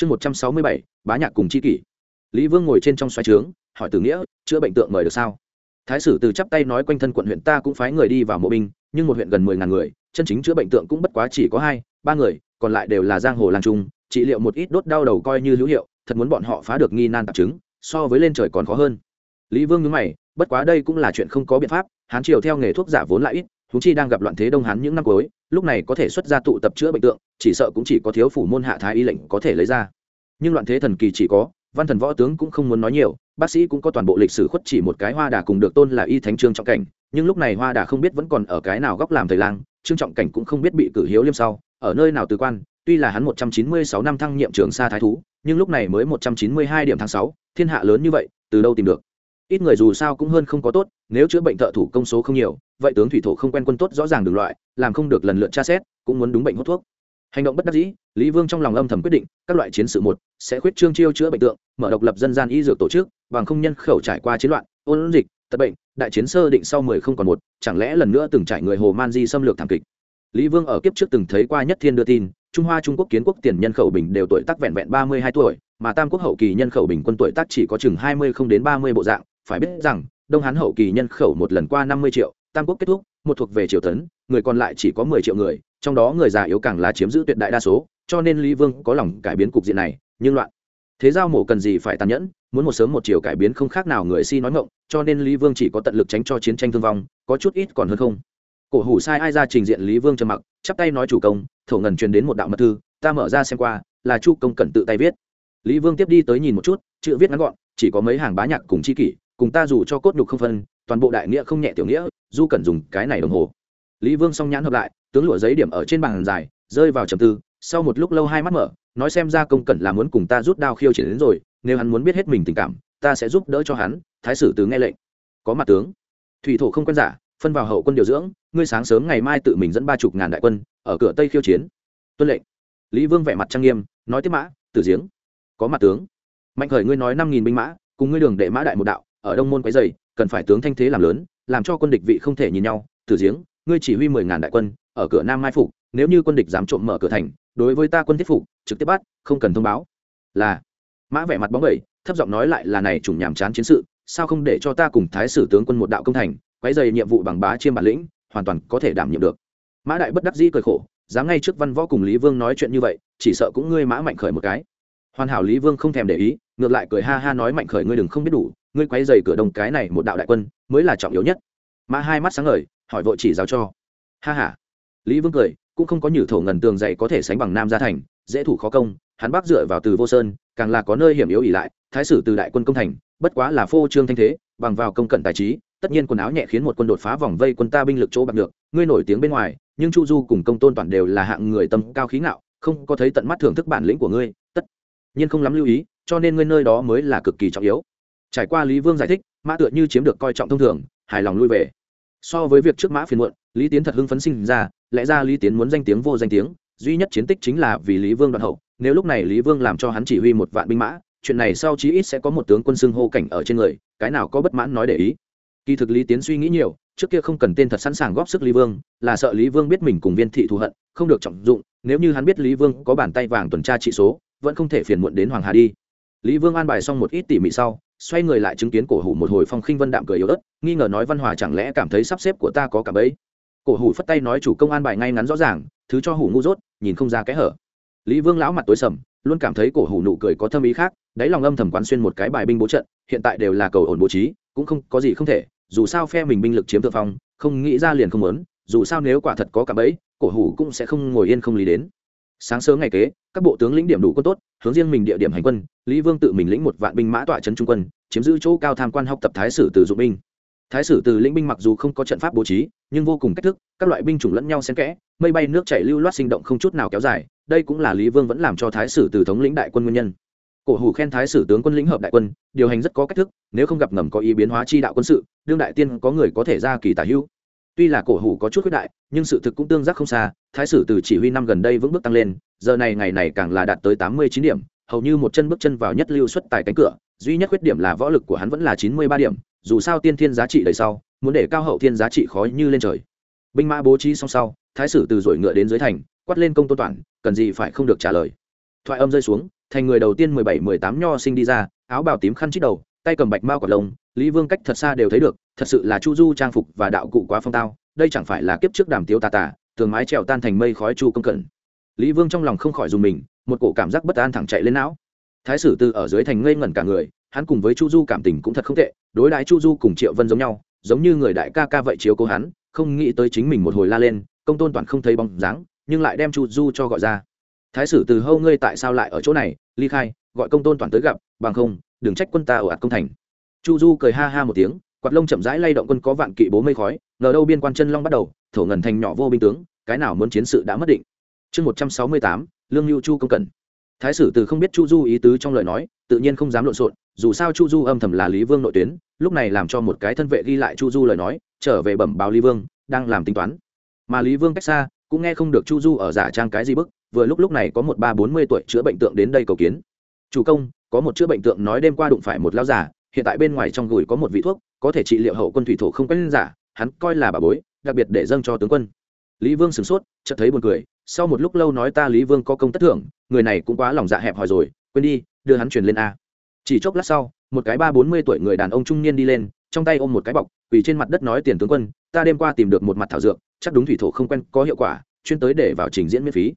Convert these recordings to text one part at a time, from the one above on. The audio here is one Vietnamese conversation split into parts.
chương một trăm sáu mươi bảy, bá nhạc cùng c h i kỷ. Lý vương ngồi trên trong xoáy trướng, hỏi tử nghĩa, chữa bệnh tượng mời được sao? Thái sử từ chắp tay nói quanh thân quận huyện ta cũng phái người đi vào mộ binh, nhưng một huyện gần mười ngàn người, chân chính chữa bệnh tượng cũng bất quá chỉ có hai, ba người, còn lại đều là giang hồ làng trung, trị liệu một ít đốt đau đầu coi như hữu hiệu, thật muốn bọn họ phá được nghi nan tạp chứng, so với lên trời còn khó hơn. Lý vương nhớ mày, bất quá đây cũng là chuyện không có biện pháp, hán triều theo nghề thuốc giả vốn lại ít thú chi đang gặp loạn thế đông hán những năm cuối lúc này có thể xuất ra tụ tập chữa bệnh tượng, chỉ sợ cũng chỉ có thiếu phủ môn hạ thái y lệnh có thể lấy ra. Nhưng loạn thế thần kỳ chỉ có, văn thần võ tướng cũng không muốn nói nhiều, bác sĩ cũng có toàn bộ lịch sử khuất chỉ một cái hoa đà cùng được tôn là y thánh trương trọng cảnh, nhưng lúc này hoa đà không biết vẫn còn ở cái nào góc làm thầy lang, trương trọng cảnh cũng không biết bị cử hiếu liêm sau, ở nơi nào từ quan, tuy là hắn một trăm chín mươi sáu năm thăng nhiệm trường sa thái thú, nhưng lúc này mới một trăm chín mươi hai điểm tháng sáu, thiên hạ lớn như vậy, từ đâu tìm được? Ít người dù sao cũng hơn không có tốt, nếu chữa bệnh thợ thủ công số không nhiều, vậy tướng thủy thổ không quen quân tốt rõ ràng đường loại, làm không được lần lượt tra xét, cũng muốn đúng bệnh hút thuốc. Hành động bất đắc dĩ, lý vương trong lòng âm thầm quyết định, các loại chiến sự một, sẽ khuyết trương chiêu chữa bệnh tượng, mở độc lập dân gian y dược tổ chức, bằng không nhân khẩu trải qua chiến loạn, ôn dịch, tật bệnh, đại chiến sơ định sau mười không còn một, chẳng lẽ lần nữa từng trải người hồ man di xâm lược thảm kịch? Lý vương ở kiếp trước từng thấy qua nhất thiên đưa tin, trung hoa trung quốc kiến quốc tiền nhân khẩu bình đều tuổi tác vẹn vẹn ba mươi hai tuổi, mà tam quốc hậu kỳ nhân khẩu bình quân tuổi tác chỉ có chừng hai mươi không đến ba mươi bộ dạng phải biết rằng, đông hán hậu kỳ nhân khẩu một lần qua năm mươi triệu, tam quốc kết thúc, một thuộc về triều tấn, người còn lại chỉ có mười triệu người, trong đó người già yếu càng là chiếm giữ tuyệt đại đa số, cho nên lý vương có lòng cải biến cục diện này, nhưng loạn. Thế giao mổ cần gì phải tàn nhẫn, muốn một sớm một chiều cải biến không khác nào người si nói ngộng cho nên lý vương chỉ có tận lực tránh cho chiến tranh thương vong, có chút ít còn hơn không. Cổ hủ sai ai ra trình diện lý vương trầm mặc, chắp tay nói chủ công, thổ ngần truyền đến một đạo mật thư, ta mở ra xem qua, là chu công cần tự tay viết. Lý vương tiếp đi tới nhìn một chút, chữ viết ngắn gọn, chỉ có mấy hàng bá nhạc cùng chi kỷ cùng ta dù cho cốt nhục không phân, toàn bộ đại nghĩa không nhẹ tiểu nghĩa, du cần dùng cái này đồng hồ. Lý vương song nhãn hợp lại, tướng lụa giấy điểm ở trên bàn dài, rơi vào trầm tư, sau một lúc lâu hai mắt mở, nói xem ra công cẩn là muốn cùng ta rút đao khiêu chiến đến rồi, nếu hắn muốn biết hết mình tình cảm, ta sẽ giúp đỡ cho hắn, thái sử từ nghe lệnh. Có mặt tướng. Thủy thổ không quen giả, phân vào hậu quân điều dưỡng, ngươi sáng sớm ngày mai tự mình dẫn ba chục ngàn đại quân, ở cửa tây khiêu chiến. Tuân lệnh. Lý vương vẻ mặt trang nghiêm, nói tiếp mã, tử giếng. Có mặt tướng. Mạnh khởi ngươi nói năm nghìn binh mã, cùng ngươi đường đệ mã đại một đạo ở đông môn quấy dày cần phải tướng thanh thế làm lớn, làm cho quân địch vị không thể nhìn nhau. Tử giếng, ngươi chỉ huy mười ngàn đại quân, ở cửa nam mai phục, nếu như quân địch dám trộm mở cửa thành, đối với ta quân thiết phục, trực tiếp bắt, không cần thông báo. Là. Mã vẻ mặt bóng bẩy, thấp giọng nói lại là này chủng nhàm chán chiến sự, sao không để cho ta cùng thái sử tướng quân một đạo công thành, quấy dày nhiệm vụ bằng bá chiêm bản lĩnh, hoàn toàn có thể đảm nhiệm được. Mã đại bất đắc dĩ cười khổ, dám ngay trước văn võ cùng lý vương nói chuyện như vậy, chỉ sợ cũng ngươi mã mạnh khởi một cái. Hoàn hảo lý vương không thèm để ý, ngược lại cười ha ha nói mạnh khởi ngươi đừng không biết đủ ngươi quấy dày cửa đông cái này một đạo đại quân, mới là trọng yếu nhất. Mã hai mắt sáng ngời, hỏi vội chỉ giáo cho. Ha ha. Lý vương cười, cũng không có nhử thổ ngần tường dày có thể sánh bằng nam gia thành, dễ thủ khó công, hắn bác dựa vào từ vô sơn, càng là có nơi hiểm yếu ỉ lại, thái sử từ đại quân công thành, bất quá là phô trương thanh thế, bằng vào công cận tài trí, tất nhiên quần áo nhẹ khiến một quân đột phá vòng vây quân ta binh lực chỗ bạc được, ngươi nổi tiếng bên ngoài, nhưng chu du cùng công tôn toàn đều là hạng người tâm cao khí ngạo, không có thấy tận mắt thưởng thức bản lĩnh của ngươi, tất nhiên không lắm lưu ý, cho nên ngươi nơi đó mới là cực kỳ trọng yếu trải qua lý vương giải thích, mã tựa như chiếm được coi trọng thông thường, hài lòng lui về. So với việc trước mã phiền muộn, lý tiến thật hưng phấn sinh ra, lẽ ra lý tiến muốn danh tiếng vô danh tiếng, duy nhất chiến tích chính là vì lý vương đoạn hậu. Nếu lúc này lý vương làm cho hắn chỉ huy một vạn binh mã, chuyện này sau chí ít sẽ có một tướng quân xưng hô cảnh ở trên người, cái nào có bất mãn nói để ý. Kỳ thực lý tiến suy nghĩ nhiều, trước kia không cần tên thật sẵn sàng góp sức lý vương, là sợ lý vương biết mình cùng viên thị thù hận, không được trọng dụng, nếu như hắn biết lý vương có bàn tay vàng tuần tra trị số, vẫn không thể phiền muộn đến hoàng hà đi. Lý vương an bài xong một ít tỉ mỉ sau xoay người lại chứng kiến cổ hủ một hồi phong khinh vân đạm cười yếu ớt, nghi ngờ nói văn hòa chẳng lẽ cảm thấy sắp xếp của ta có cả bấy? Cổ hủ phất tay nói chủ công an bài ngay ngắn rõ ràng, thứ cho hủ ngu dốt, nhìn không ra cái hở. Lý vương lão mặt tối sầm, luôn cảm thấy cổ hủ nụ cười có thâm ý khác, đáy lòng âm thầm quán xuyên một cái bài binh bố trận, hiện tại đều là cầu ổn bố trí, cũng không có gì không thể, dù sao phe mình binh lực chiếm thượng phong, không nghĩ ra liền không muốn, dù sao nếu quả thật có cả bẫy cổ hủ cũng sẽ không ngồi yên không lý đến sáng sớm ngày kế, các bộ tướng lĩnh điểm đủ quân tốt, hướng riêng mình địa điểm hành quân, lý vương tự mình lĩnh một vạn binh mã tọa trấn trung quân, chiếm giữ chỗ cao tham quan học tập thái sử từ dụng binh. Thái sử từ lĩnh binh mặc dù không có trận pháp bố trí, nhưng vô cùng cách thức, các loại binh chủng lẫn nhau xen kẽ, mây bay nước chảy lưu loát sinh động không chút nào kéo dài, đây cũng là lý vương vẫn làm cho thái sử từ thống lĩnh đại quân nguyên nhân. Cổ hủ khen thái sử tướng quân lĩnh hợp đại quân, điều hành rất có cách thức, nếu không gặp ngầm có ý biến hóa chi đạo quân sự, đương đại tiên có người có thể ra kỳ tả hữu tuy là cổ hủ có chút khuyết đại, nhưng sự thực cũng tương giác không xa, thái sử từ chỉ huy năm gần đây vững bước tăng lên, giờ này ngày này càng là đạt tới tám mươi chín điểm, hầu như một chân bước chân vào nhất lưu xuất tại cánh cửa, duy nhất khuyết điểm là võ lực của hắn vẫn là chín mươi ba điểm, dù sao tiên thiên giá trị đầy sau, muốn để cao hậu thiên giá trị khó như lên trời. Binh mã bố trí xong sau, thái sử từ dội ngựa đến dưới thành, quát lên công tôn toàn cần gì phải không được trả lời. Thoại âm rơi xuống, thành người đầu tiên mười bảy, mười tám nho sinh đi ra, áo bào tím khăn chít đầu, tay cầm bạch mao quả lông, lý vương cách thật xa đều thấy được thật sự là chu du trang phục và đạo cụ quá phong tao, đây chẳng phải là kiếp trước đàm tiếu tà tà, tường mái trèo tan thành mây khói chu công cẩn. Lý vương trong lòng không khỏi dùng mình, một cổ cảm giác bất an thẳng chạy lên não. Thái sử từ ở dưới thành ngây ngẩn cả người, hắn cùng với chu du cảm tình cũng thật không tệ, đối đãi chu du cùng triệu vân giống nhau, giống như người đại ca ca vậy chiếu cố hắn, không nghĩ tới chính mình một hồi la lên, công tôn toàn không thấy bóng dáng, nhưng lại đem chu du cho gọi ra. Thái sử từ hâu ngươi tại sao lại ở chỗ này? Ly khai, gọi công tôn toàn tới gặp, bằng không, đừng trách quân ta ở ạt công thành. Chu du cười ha ha một tiếng quạt lông chậm rãi lay động quân có vạn kỵ bố mây khói, ngờ đâu biên quan chân long bắt đầu, thổ ngần thành nhỏ vô binh tướng, cái nào muốn chiến sự đã mất định. Chương một trăm sáu mươi tám, lương lưu chu công cần thái sử từ không biết chu du ý tứ trong lời nói, tự nhiên không dám lộn xộn, dù sao chu du âm thầm là lý vương nội tuyến, lúc này làm cho một cái thân vệ ghi lại chu du lời nói, trở về bẩm báo lý vương, đang làm tính toán. Mà lý vương cách xa, cũng nghe không được chu du ở giả trang cái gì bức, vừa lúc lúc này có một ba bốn mươi tuổi chữa bệnh tượng đến đây cầu kiến. Chủ công, có một chữa bệnh tượng nói đêm qua đụng phải một lao giả hiện tại bên ngoài trong gửi có một vị thuốc, có thể trị liệu hậu quân thủy thổ không quen giả, hắn coi là bà bối, đặc biệt để dâng cho tướng quân. Lý vương sửng sốt, chợt thấy buồn cười, sau một lúc lâu nói ta lý vương có công tất thưởng, người này cũng quá lòng dạ hẹp hòi rồi, quên đi, đưa hắn truyền lên a. Chỉ chốc lát sau, một cái ba bốn mươi tuổi người đàn ông trung niên đi lên, trong tay ôm một cái bọc, quỳ trên mặt đất nói tiền tướng quân, ta đêm qua tìm được một mặt thảo dược, chắc đúng thủy thổ không quen, có hiệu quả, chuyên tới để vào trình diễn miễn phí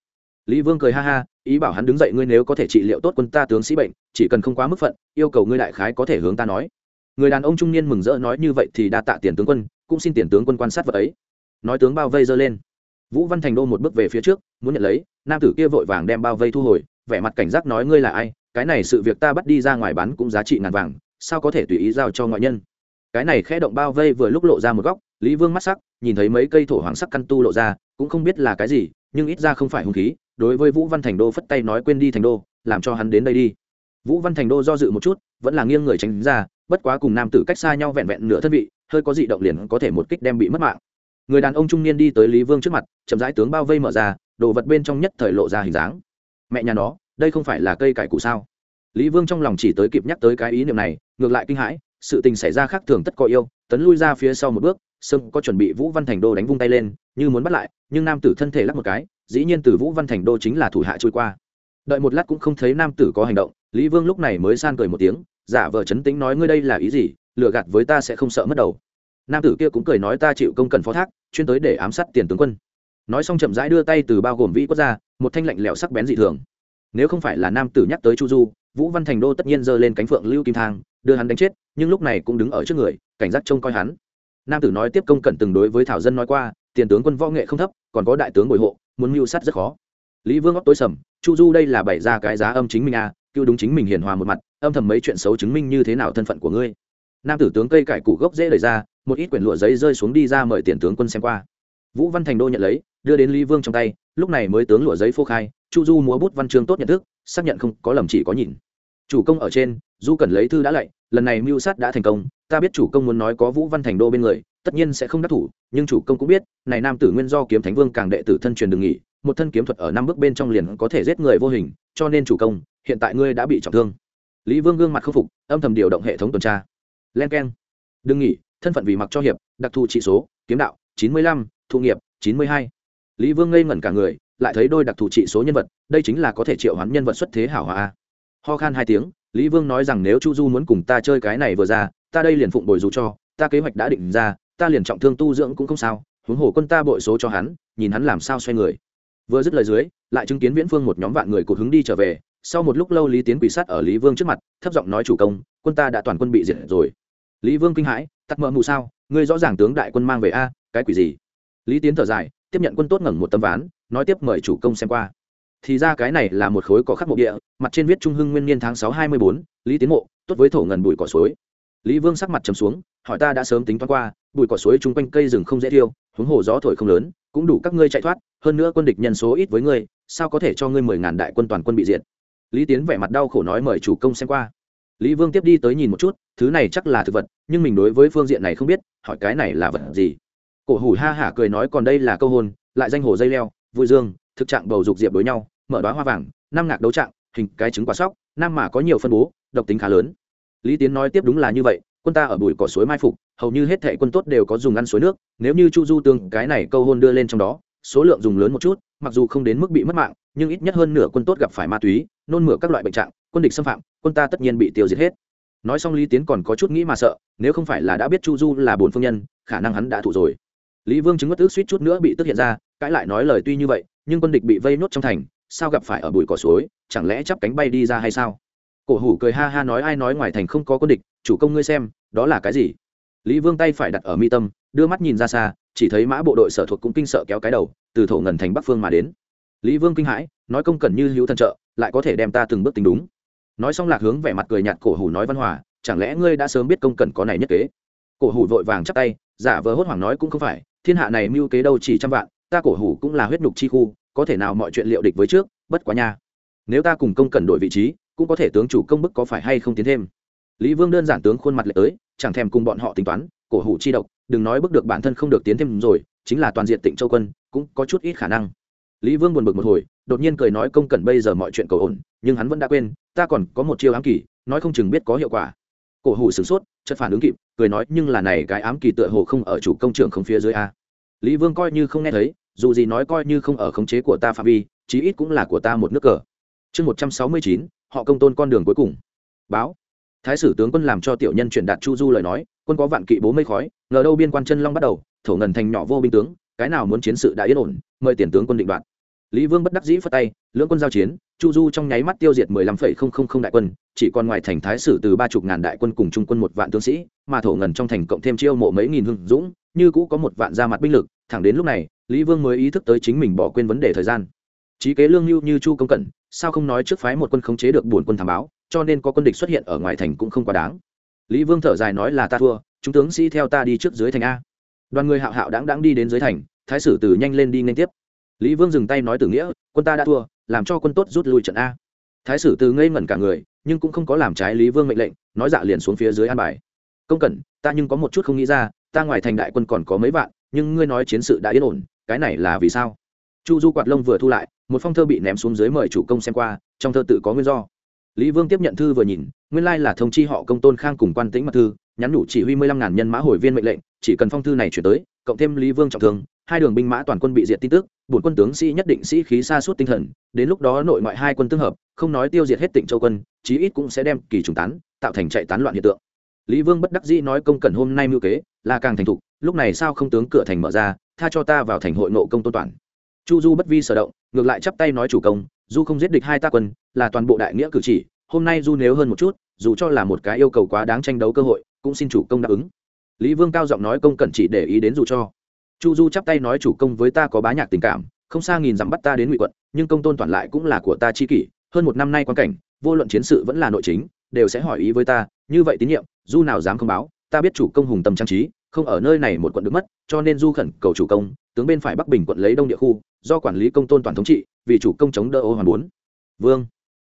lý vương cười ha ha, ý bảo hắn đứng dậy ngươi nếu có thể trị liệu tốt quân ta tướng sĩ bệnh, chỉ cần không quá mức phận, yêu cầu ngươi đại khái có thể hướng ta nói. Người đàn ông trung niên mừng rỡ nói như vậy thì đa tạ tiền tướng quân, cũng xin tiền tướng quân quan sát vật ấy. Nói tướng bao vây giơ lên. Vũ văn thành đô một bước về phía trước, muốn nhận lấy, nam tử kia vội vàng đem bao vây thu hồi, vẻ mặt cảnh giác nói ngươi là ai, cái này sự việc ta bắt đi ra ngoài bán cũng giá trị ngàn vàng, sao có thể tùy ý giao cho ngoại nhân. Cái này khẽ động bao vây vừa lúc lộ ra một góc, lý vương mắt sắc, nhìn thấy mấy cây thổ hoàng sắc căn tu lộ ra, cũng không biết là cái gì, nhưng ít ra không phải hung khí đối với vũ văn thành đô phất tay nói quên đi thành đô, làm cho hắn đến đây đi. Vũ văn thành đô do dự một chút, vẫn là nghiêng người tránh ra, bất quá cùng nam tử cách xa nhau vẹn vẹn nửa thân vị, hơi có dị động liền có thể một kích đem bị mất mạng. Người đàn ông trung niên đi tới lý vương trước mặt, chậm rãi tướng bao vây mở ra, đồ vật bên trong nhất thời lộ ra hình dáng. Mẹ nhà nó, đây không phải là cây cải cụ sao? Lý vương trong lòng chỉ tới kịp nhắc tới cái ý niệm này, ngược lại kinh hãi, sự tình xảy ra khác thường tất có yêu, tấn lui ra phía sau một bước sưng có chuẩn bị vũ văn thành đô đánh vung tay lên, như muốn bắt lại, nhưng nam tử thân thể lắc một cái dĩ nhiên từ vũ văn thành đô chính là thủ hạ trôi qua. Đợi một lát cũng không thấy nam tử có hành động, lý vương lúc này mới san cười một tiếng, giả vờ chấn tĩnh nói ngươi đây là ý gì, lừa gạt với ta sẽ không sợ mất đầu. Nam tử kia cũng cười nói ta chịu công cần phó thác, chuyên tới để ám sát tiền tướng quân. Nói xong chậm rãi đưa tay từ bao gồm vĩ quốc ra, một thanh lạnh lẽo sắc bén dị thường. Nếu không phải là nam tử nhắc tới chu du, vũ văn thành đô tất nhiên giơ lên cánh phượng lưu kim thang, đưa hắn đánh chết, nhưng lúc này cũng đứng ở trước người, cảnh giác trông coi hắn. Nam tử nói tiếp công cẩn từng đối với thảo dân nói qua, tiền tướng quân võ nghệ không thấp, còn có đại tướng bồi hộ muốn mưu sát rất khó. Lý vương óc tối sầm, chu du, đây là bày ra cái giá âm chính mình à cứu đúng chính mình hiền hòa một mặt, âm thầm mấy chuyện xấu chứng minh như thế nào thân phận của ngươi. Nam tử tướng cây cải củ gốc dễ lời ra, một ít quyển lụa giấy rơi xuống đi ra mời tiền tướng quân xem qua. Vũ văn thành đô nhận lấy, đưa đến lý vương trong tay, lúc này mới tướng lụa giấy phô khai, chu du múa bút văn chương tốt nhận thức, xác nhận không có lầm chỉ có nhìn. Chủ công ở trên, du cần lấy thư đã lạy, lần này mưu sát đã thành công, ta biết chủ công muốn nói có vũ văn thành đô bên người tất nhiên sẽ không đắc thủ, nhưng chủ công cũng biết, này nam tử nguyên do kiếm thánh vương càng đệ tử thân truyền đừng nghỉ, một thân kiếm thuật ở năm bước bên trong liền có thể giết người vô hình, cho nên chủ công, hiện tại ngươi đã bị trọng thương. Lý vương gương mặt khâm phục, âm thầm điều động hệ thống tuần tra. Len k e n đừng nghỉ, thân phận vì mặc cho hiệp, đặc thù trị số, kiếm đạo, chín mươi lăm, thụ nghiệp, chín mươi hai. Lý vương ngây ngẩn cả người, lại thấy đôi đặc thù trị số nhân vật, đây chính là có thể triệu hoán nhân vật xuất thế hảo hòa ho khan hai tiếng, lý vương nói rằng nếu chu du muốn cùng ta chơi cái này vừa ra, ta đây liền phụng bồi dù cho, ta kế hoạch đã định ra ta liền trọng thương tu dưỡng cũng không sao, huống hồ quân ta bội số cho hắn, nhìn hắn làm sao xoay người. Vừa dứt lời dưới, lại chứng kiến viễn phương một nhóm vạn người cụt hứng đi trở về, sau một lúc lâu lý tiến quỷ sát ở lý vương trước mặt, thấp giọng nói chủ công, quân ta đã toàn quân bị diệt rồi. Lý vương kinh hãi, tắt mỡ mù sao, ngươi rõ ràng tướng đại quân mang về a, cái quỷ gì? Lý tiến thở dài, tiếp nhận quân tốt ngẩng một tấm ván, nói tiếp mời chủ công xem qua. Thì ra cái này là một khối cỏ khắc mộ địa, mặt trên viết trung hưng nguyên niên tháng sáu hai mươi bốn, lý tiến mộ, tốt với thổ ngần bụi cỏ suối. Lý vương sắc mặt trầm xuống, hỏi ta đã sớm tính toán qua bụi cỏ suối chung quanh cây rừng không dễ thiêu huống hồ gió thổi không lớn cũng đủ các ngươi chạy thoát hơn nữa quân địch nhân số ít với ngươi sao có thể cho ngươi mười ngàn đại quân toàn quân bị diệt? Lý tiến vẻ mặt đau khổ nói mời chủ công xem qua. Lý vương tiếp đi tới nhìn một chút thứ này chắc là thực vật nhưng mình đối với phương diện này không biết hỏi cái này là vật gì? Cổ hủ ha hả cười nói còn đây là câu hồn, lại danh hồ dây leo vui dương thực trạng bầu dục diệp đối nhau mở đoá hoa vàng năm ngạc đấu trạng hình cái trứng quả sóc nam mà có nhiều phân bố độc tính khá lớn. Lý tiến nói tiếp đúng là như vậy quân ta ở bụi cỏ suối mai phục hầu như hết thệ quân tốt đều có dùng ăn suối nước, nếu như chu du tương cái này câu hôn đưa lên trong đó, số lượng dùng lớn một chút, mặc dù không đến mức bị mất mạng, nhưng ít nhất hơn nửa quân tốt gặp phải ma túy, nôn mửa các loại bệnh trạng, quân địch xâm phạm, quân ta tất nhiên bị tiêu diệt hết. Nói xong lý tiến còn có chút nghĩ mà sợ, nếu không phải là đã biết chu du là bổn phương nhân, khả năng hắn đã thụ rồi. Lý vương chứng mất ước suýt chút nữa bị tức hiện ra, cãi lại nói lời tuy như vậy, nhưng quân địch bị vây nốt trong thành, sao gặp phải ở bụi cỏ suối, chẳng lẽ chắp cánh bay đi ra hay sao? Cổ hủ cười ha ha nói ai nói ngoài thành không có quân địch, chủ công ngươi xem, đó là cái gì? Lý vương tay phải đặt ở mi tâm, đưa mắt nhìn ra xa, chỉ thấy mã bộ đội sở thuộc cũng kinh sợ kéo cái đầu, từ thổ ngần thành bắc phương mà đến. Lý vương kinh hãi, nói công cần như hữu thần trợ, lại có thể đem ta từng bước tính đúng. Nói xong lạc hướng vẻ mặt cười nhạt cổ hủ nói văn hòa, chẳng lẽ ngươi đã sớm biết công cần có này nhất kế? Cổ hủ vội vàng chắp tay, giả vờ hốt hoảng nói cũng không phải, thiên hạ này mưu kế đâu chỉ trăm vạn, ta cổ hủ cũng là huyết nhục chi khu, có thể nào mọi chuyện liệu địch với trước, bất quá nha. Nếu ta cùng công cần đổi vị trí, cũng có thể tướng chủ công bức có phải hay không tiến thêm? Lý vương đơn giản tướng khuôn mặt lệ tới chẳng thèm cùng bọn họ tính toán, cổ hủ chi độc, đừng nói bước được bản thân không được tiến thêm rồi, chính là toàn diện tịnh châu quân, cũng có chút ít khả năng. Lý vương buồn bực một hồi, đột nhiên cười nói công cần bây giờ mọi chuyện cầu ổn, nhưng hắn vẫn đã quên, ta còn có một chiêu ám kỳ, nói không chừng biết có hiệu quả. Cổ hủ sửng sốt chất phản ứng kịp, cười nói nhưng là này cái ám kỳ tựa hồ không ở chủ công trường không phía dưới a. Lý vương coi như không nghe thấy, dù gì nói coi như không ở khống chế của ta phạm vi, chí ít cũng là của ta một nước cờ. Chương một trăm sáu mươi chín, họ công tôn con đường cuối cùng. Báo thái sử tướng quân làm cho tiểu nhân truyền đạt chu du lời nói, quân có vạn kỵ bố mây khói, ngờ đâu biên quan chân long bắt đầu, thổ ngần thành nhỏ vô binh tướng, cái nào muốn chiến sự đã yên ổn, mời tiền tướng quân định đoạt. Lý vương bất đắc dĩ phất tay, lưỡng quân giao chiến, chu du trong nháy mắt tiêu diệt mười lăm phẩy không không không đại quân, chỉ còn ngoài thành thái sử từ ba chục ngàn đại quân cùng trung quân một vạn tướng sĩ, mà thổ ngần trong thành cộng thêm chiêu mộ mấy nghìn hưng dũng, như cũ có một vạn ra mặt binh lực, thẳng đến lúc này, lý vương mới ý thức tới chính mình bỏ quên vấn đề thời gian. Trí kế lương lưu như chu công cẩn, sao không nói trước phái một quân khống chế được buồn quân thám báo? Cho nên có quân địch xuất hiện ở ngoài thành cũng không quá đáng. Lý vương thở dài nói là ta thua, chúng tướng sĩ theo ta đi trước dưới thành a. Đoàn người hạo hạo đáng đáng đi đến dưới thành, thái sử từ nhanh lên đi nên tiếp. Lý vương dừng tay nói từ nghĩa, quân ta đã thua, làm cho quân tốt rút lui trận a. Thái sử từ ngây ngẩn cả người, nhưng cũng không có làm trái lý vương mệnh lệnh, nói dạ liền xuống phía dưới an bài. Công cẩn, ta nhưng có một chút không nghĩ ra, ta ngoài thành đại quân còn có mấy vạn, nhưng ngươi nói chiến sự đã yên ổn, cái này là vì sao? Chu du quạt lông vừa thu lại, một phong thơ bị ném xuống dưới mời chủ công xem qua, trong thơ tự có nguyên do lý vương tiếp nhận thư vừa nhìn, nguyên lai là thông chi họ công tôn khang cùng quan tĩnh mật thư, nhắn nhủ chỉ huy mười lăm ngàn nhân mã hồi viên mệnh lệnh, chỉ cần phong thư này chuyển tới, cộng thêm lý vương trọng thương, hai đường binh mã toàn quân bị diệt tin tức, bổn quân tướng sĩ nhất định sĩ khí xa suốt tinh thần, đến lúc đó nội ngoại hai quân tương hợp, không nói tiêu diệt hết tỉnh châu quân, chí ít cũng sẽ đem kỳ trùng tán, tạo thành chạy tán loạn hiện tượng. Lý vương bất đắc dĩ nói công cần hôm nay mưu kế, là càng thành thục, lúc này sao không tướng cửa thành mở ra, tha cho ta vào thành hội nộ công tôn toàn chu du bất vi sở động, ngược lại chắp tay nói chủ công, du không giết địch hai ta quân, là toàn bộ đại nghĩa cử chỉ, hôm nay du nếu hơn một chút, dù cho là một cái yêu cầu quá đáng tranh đấu cơ hội, cũng xin chủ công đáp ứng. Lý vương cao giọng nói công cẩn chỉ để ý đến dù cho. Chu du chắp tay nói chủ công, với ta có bá nhạc tình cảm, không xa nghìn dặm bắt ta đến ngụy quận, nhưng công tôn toàn lại cũng là của ta chi kỷ, hơn một năm nay quan cảnh, vô luận chiến sự vẫn là nội chính, đều sẽ hỏi ý với ta, như vậy tín nhiệm, du nào dám không báo, ta biết chủ công hùng tâm trang trí không ở nơi này một quận được mất, cho nên du khẩn cầu chủ công, tướng bên phải bắc bình quận lấy đông địa khu, do quản lý công tôn toàn thống trị, vì chủ công chống đỡ ô hoàn bốn. Vương.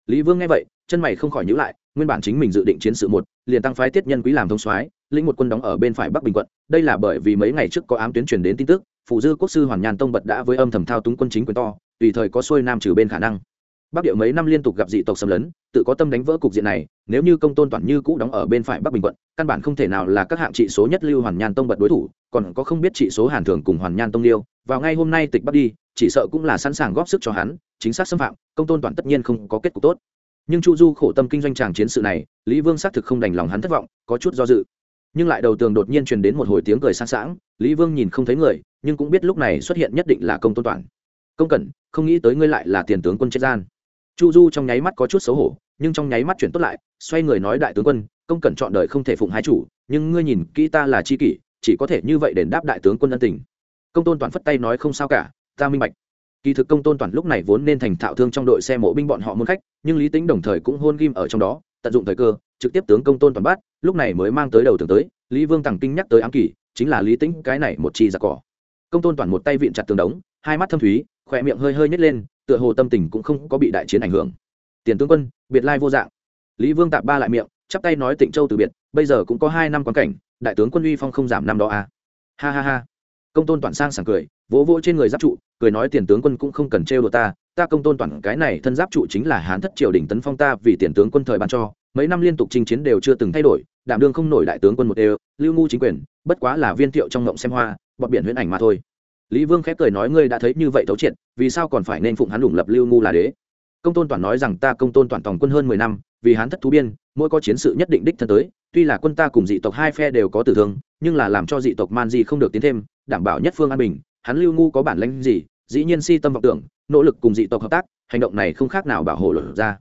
Lý vương nghe vậy, chân mày không khỏi nhữ lại, nguyên bản chính mình dự định chiến sự một, liền tăng phái tiết nhân quý làm thông soái, lĩnh một quân đóng ở bên phải bắc bình quận. Đây là bởi vì mấy ngày trước có ám tuyến truyền đến tin tức phụ dư quốc sư hoàn nhàn tông bật đã với âm thầm thao túng quân chính quyền to, tùy thời có xuôi nam trừ bên khả năng bắc địa mấy năm liên tục gặp dị tộc xâm lấn, tự có tâm đánh vỡ cục diện này, nếu như công tôn toàn như cũ đóng ở bên phải bắc bình quận, căn bản không thể nào là các hạng trị số nhất lưu hoàn nhan tông bật đối thủ, còn có không biết trị số hàn thường cùng hoàn nhan tông liêu. Vào ngay hôm nay tịch bắc đi, chỉ sợ cũng là sẵn sàng góp sức cho hắn, chính xác xâm phạm, công tôn toàn tất nhiên không có kết cục tốt. Nhưng chu du khổ tâm kinh doanh tràng chiến sự này, lý vương xác thực không đành lòng hắn thất vọng, có chút do dự. Nhưng lại đầu tường đột nhiên truyền đến một hồi tiếng cười sang sảng, lý vương nhìn không thấy người, nhưng cũng biết lúc này xuất hiện nhất định là công tôn toàn. Công cẩn, không nghĩ tới ngươi lại là tiền tướng quân chết gian chu du trong nháy mắt có chút xấu hổ, nhưng trong nháy mắt chuyển tốt lại, xoay người nói đại tướng quân, công cần chọn đời không thể phụng hai chủ, nhưng ngươi nhìn kỹ ta là chi kỷ, chỉ có thể như vậy đền đáp đại tướng quân ân tình. Công tôn toàn phất tay nói, không sao cả, ta minh bạch. Kỳ thực công tôn toàn lúc này vốn nên thành thạo thương trong đội xe mộ binh bọn họ muốn khách, nhưng lý tính đồng thời cũng hôn ghim ở trong đó, tận dụng thời cơ, trực tiếp tướng công tôn toàn bắt, lúc này mới mang tới đầu tường tới, lý vương tằng kinh nhắc tới ám kỷ, chính là lý tính cái này một chi giặc cỏ. Công tôn toàn một tay vịn chặt tường đống, hai mắt thâm thúy, khỏe miệng hơi hơi nhét lên tựa hồ tâm tình cũng không có bị đại chiến ảnh hưởng. Tiền tướng quân, biệt lai vô dạng. Lý vương tạp ba lại miệng, chắp tay nói tịnh châu từ biệt, bây giờ cũng có hai năm quan cảnh, đại tướng quân uy phong không giảm năm đó à. ha ha ha. Công tôn toàn sang sảng cười, vỗ vỗ trên người giáp trụ, cười nói tiền tướng quân cũng không cần trêu đồ ta ta công tôn toàn cái này thân giáp trụ chính là hán thất triều đình tấn phong ta vì tiền tướng quân thời ban cho, mấy năm liên tục chinh chiến đều chưa từng thay đổi, đảm đương không nổi đại tướng quân một đều, lưu ngu chính quyền, bất quá là viên thiệu trong ngộng xem hoa bọn biển huyễn ảnh mà thôi lý vương khép cười nói, ngươi đã thấy như vậy thấu triệt, vì sao còn phải nên phụng hắn đủng lập lưu ngu là đế? Công tôn toàn nói rằng, ta công tôn toàn tổng quân hơn mười năm, vì hắn thất thú biên, mỗi có chiến sự nhất định đích thân tới, tuy là quân ta cùng dị tộc hai phe đều có tử thương, nhưng là làm cho dị tộc man di không được tiến thêm, đảm bảo nhất phương an bình, hắn lưu ngu có bản lãnh gì, dĩ nhiên si tâm vọng tưởng, nỗ lực cùng dị tộc hợp tác, hành động này không khác nào bảo hộ lửa ra.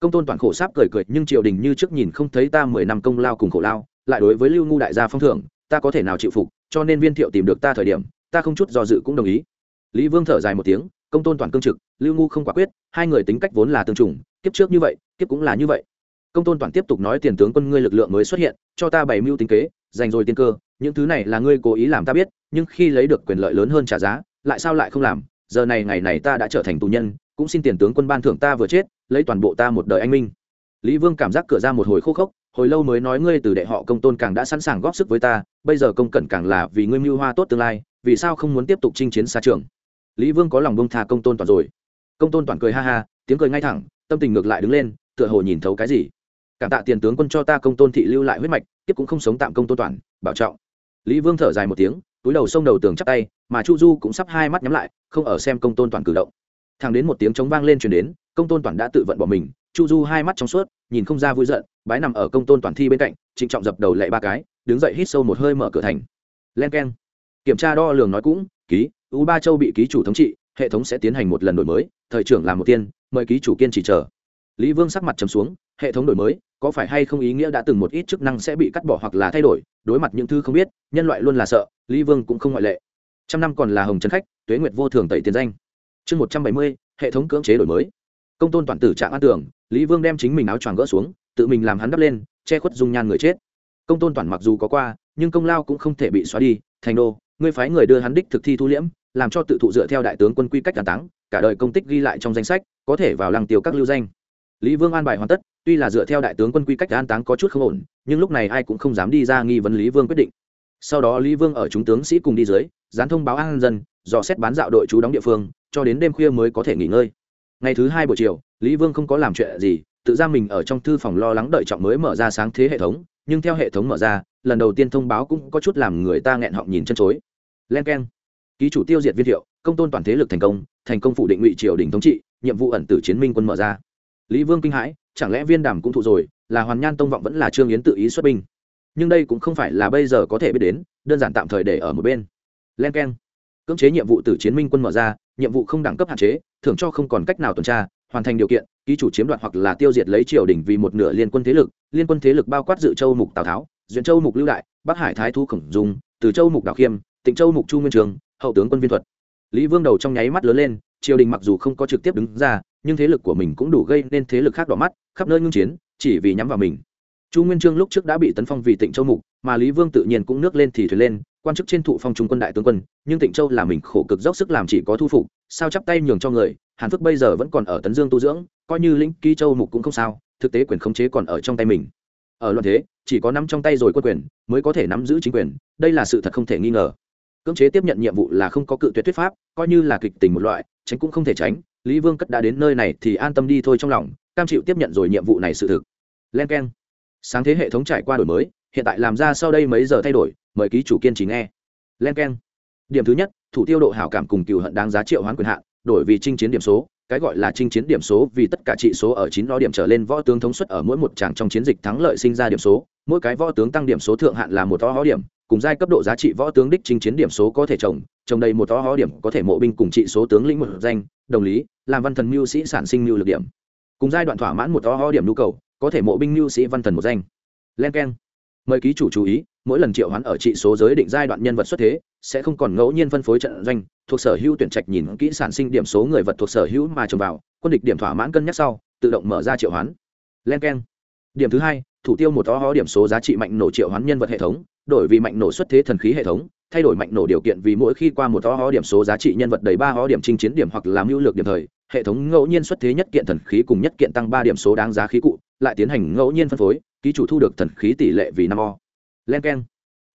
Công tôn toàn khổ sáp cười cười, nhưng triều đình như trước nhìn không thấy ta mười năm công lao cùng khổ lao, lại đối với lưu ngu đại gia phong thưởng, ta có thể nào chịu phục, cho nên viên thiệu tìm được ta thời điểm ta không chút do dự cũng đồng ý. Lý vương thở dài một tiếng, công tôn toàn cương trực, lưu ngu không quả quyết, hai người tính cách vốn là tương trùng, kiếp trước như vậy, kiếp cũng là như vậy. Công tôn toàn tiếp tục nói tiền tướng quân ngươi lực lượng mới xuất hiện, cho ta bày mưu tính kế dành rồi tiên cơ, những thứ này là ngươi cố ý làm ta biết, nhưng khi lấy được quyền lợi lớn hơn trả giá, lại sao lại không làm? Giờ này ngày này ta đã trở thành tù nhân, cũng xin tiền tướng quân ban thưởng ta vừa chết, lấy toàn bộ ta một đời anh minh. Lý vương cảm giác cửa ra một hồi khô khốc, hồi lâu mới nói ngươi từ đệ họ công tôn càng đã sẵn sàng góp sức với ta, bây giờ công cẩn càng là vì ngươi mưu hoa tốt tương lai vì sao không muốn tiếp tục chinh chiến xa trường? Lý vương có lòng bông tha công tôn toàn rồi. Công tôn toàn cười ha ha, tiếng cười ngay thẳng, tâm tình ngược lại đứng lên, tựa hồ nhìn thấu cái gì. Cảm tạ tiền tướng quân cho ta công tôn thị lưu lại huyết mạch, tiếp cũng không sống tạm công tôn toàn, bảo trọng. Lý vương thở dài một tiếng, túi đầu sông đầu tường chắp tay, mà chu du cũng sắp hai mắt nhắm lại, không ở xem công tôn toàn cử động. Thẳng đến một tiếng chống vang lên truyền đến, công tôn toàn đã tự vận bỏ mình, chu du hai mắt trong suốt, nhìn không ra vui giận, bái nằm ở công tôn toàn thi bên cạnh, trịnh trọng dập đầu lạy ba cái, đứng dậy hít sâu một hơi mở cửa thành. Len k e n kiểm tra đo lường nói cũng, ký, u ba châu bị ký chủ thống trị, hệ thống sẽ tiến hành một lần đổi mới, thời trưởng làm một tiên, mời ký chủ kiên trì chờ. Lý vương sắc mặt trầm xuống, hệ thống đổi mới, có phải hay không ý nghĩa đã từng một ít chức năng sẽ bị cắt bỏ hoặc là thay đổi, đối mặt những thứ không biết, nhân loại luôn là sợ, lý vương cũng không ngoại lệ. Trăm năm còn là hồng trấn khách, tuế nguyệt vô thường tẩy tiền danh. Chương một trăm bảy mươi, hệ thống cưỡng chế đổi mới. Công tôn toàn tử trạng an tưởng, lý vương đem chính mình áo choàng gỡ xuống, tự mình làm hắn đắp lên, che khuất dung nhan người chết. Công tôn toàn mặc dù có qua, nhưng công lao cũng không thể bị xóa đi, thành đô ngươi phái người đưa hắn đích thực thi thu liễm, làm cho tự thụ dựa theo đại tướng quân quy cách tàn táng, cả đời công tích ghi lại trong danh sách, có thể vào lăng tiêu các lưu danh. Lý vương an bài hoàn tất, tuy là dựa theo đại tướng quân quy cách an táng có chút không ổn, nhưng lúc này ai cũng không dám đi ra nghi vấn lý vương quyết định. Sau đó lý vương ở chúng tướng sĩ cùng đi dưới, dán thông báo an dân, dò xét bán dạo đội trú đóng địa phương, cho đến đêm khuya mới có thể nghỉ ngơi. Ngày thứ hai buổi chiều, lý vương không có làm chuyện gì, tự ra mình ở trong thư phòng lo lắng đợi trọng mới mở ra sáng thế hệ thống, nhưng theo hệ thống mở ra, lần đầu tiên thông báo cũng có chút làm người ta nghẹn họng nhìn chân chối len k e n ký chủ tiêu diệt viên thiệu, công tôn toàn thế lực thành công thành công phủ định ngụy triều đình thống trị, nhiệm vụ ẩn tử chiến minh quân mở ra. Lý vương kinh hãi, chẳng lẽ viên đàm cũng thụ rồi, là hoàn nhan tông vọng vẫn là trương yến tự ý xuất binh? Nhưng đây cũng không phải là bây giờ có thể biết đến, đơn giản tạm thời để ở một bên. Len k e n cưỡng chế nhiệm vụ tử chiến minh quân mở ra, nhiệm vụ không đẳng cấp hạn chế, thưởng cho không còn cách nào tuần tra, hoàn thành điều kiện, ký chủ chiếm đoạt hoặc là tiêu diệt lấy triều đình vì một nửa liên quân thế lực, liên quân thế lực bao quát dự châu mục tào tháo, duyện châu mục lưu đại, bắc hải thái thu khổng dung, từ châu mục đào khiêm tịnh châu mục chu nguyên trường, hậu tướng quân viên thuật. Lý vương đầu trong nháy mắt lớn lên, triều đình mặc dù không có trực tiếp đứng ra, nhưng thế lực của mình cũng đủ gây nên thế lực khác đỏ mắt, khắp nơi ngưng chiến, chỉ vì nhắm vào mình. Chu nguyên trương lúc trước đã bị tấn phong vì tịnh châu mục, mà lý vương tự nhiên cũng nước lên thì thuyền lên, quan chức trên thụ phong trung quân đại tướng quân, nhưng tịnh châu là mình khổ cực dốc sức làm chỉ có thu phục, sao chắp tay nhường cho người, hàn phước bây giờ vẫn còn ở tấn dương tu dưỡng, coi như lĩnh ký châu mục cũng không sao, thực tế quyền khống chế còn ở trong tay mình. Ở loạn thế, chỉ có nắm trong tay rồi quân quyền, mới có thể nắm giữ chính quyền, đây là sự thật không thể nghi ngờ cưỡng chế tiếp nhận nhiệm vụ là không có cự tuyệt thuyết pháp, coi như là kịch tình một loại, tránh cũng không thể tránh. Lý vương cất đã đến nơi này thì an tâm đi thôi trong lòng, cam chịu tiếp nhận rồi nhiệm vụ này sự thực. Len k e n sáng thế hệ thống trải qua đổi mới, hiện tại làm ra sau đây mấy giờ thay đổi, mời ký chủ kiên trì nghe. Len k e n điểm thứ nhất, thủ tiêu độ hảo cảm cùng cựu hận đáng giá triệu hoán quyền hạn, đổi vì chinh chiến điểm số, cái gọi là chinh chiến điểm số vì tất cả trị số ở chín lo điểm trở lên võ tướng thống suất ở mỗi một tràng trong chiến dịch thắng lợi sinh ra điểm số, mỗi cái võ tướng tăng điểm số thượng hạn là một to hó điểm cùng giai cấp độ giá trị võ tướng đích chính chiến điểm số có thể trồng trồng đầy một to hó điểm có thể mộ binh cùng trị số tướng lĩnh một danh, đồng lý, làm văn thần mưu sĩ sản sinh mưu lực điểm. Cùng giai đoạn thỏa mãn một to hó điểm nhu cầu, có thể mộ binh mưu sĩ văn thần một danh. Len k e n mời ký chủ chú ý, mỗi lần triệu hoán ở trị số giới định giai đoạn nhân vật xuất thế, sẽ không còn ngẫu nhiên phân phối trận doanh, thuộc sở hữu tuyển trạch nhìn kỹ sản sinh điểm số người vật thuộc sở hữu mà trồng vào, quân địch điểm thỏa mãn cân nhắc sau, tự động mở ra triệu hoán. Len k e n điểm thứ hai, thủ tiêu một to hó điểm số giá trị mạnh nổ triệu hoán nhân vật hệ thống đổi vì mạnh nổ xuất thế thần khí hệ thống, thay đổi mạnh nổ điều kiện vì mỗi khi qua một ho ho điểm số giá trị nhân vật đầy ba ho điểm chinh chiến điểm hoặc làm hữu lược điểm thời, hệ thống ngẫu nhiên xuất thế nhất kiện thần khí cùng nhất kiện tăng ba điểm số đáng giá khí cụ, lại tiến hành ngẫu nhiên phân phối, ký chủ thu được thần khí tỷ lệ vì năm o. Len k e n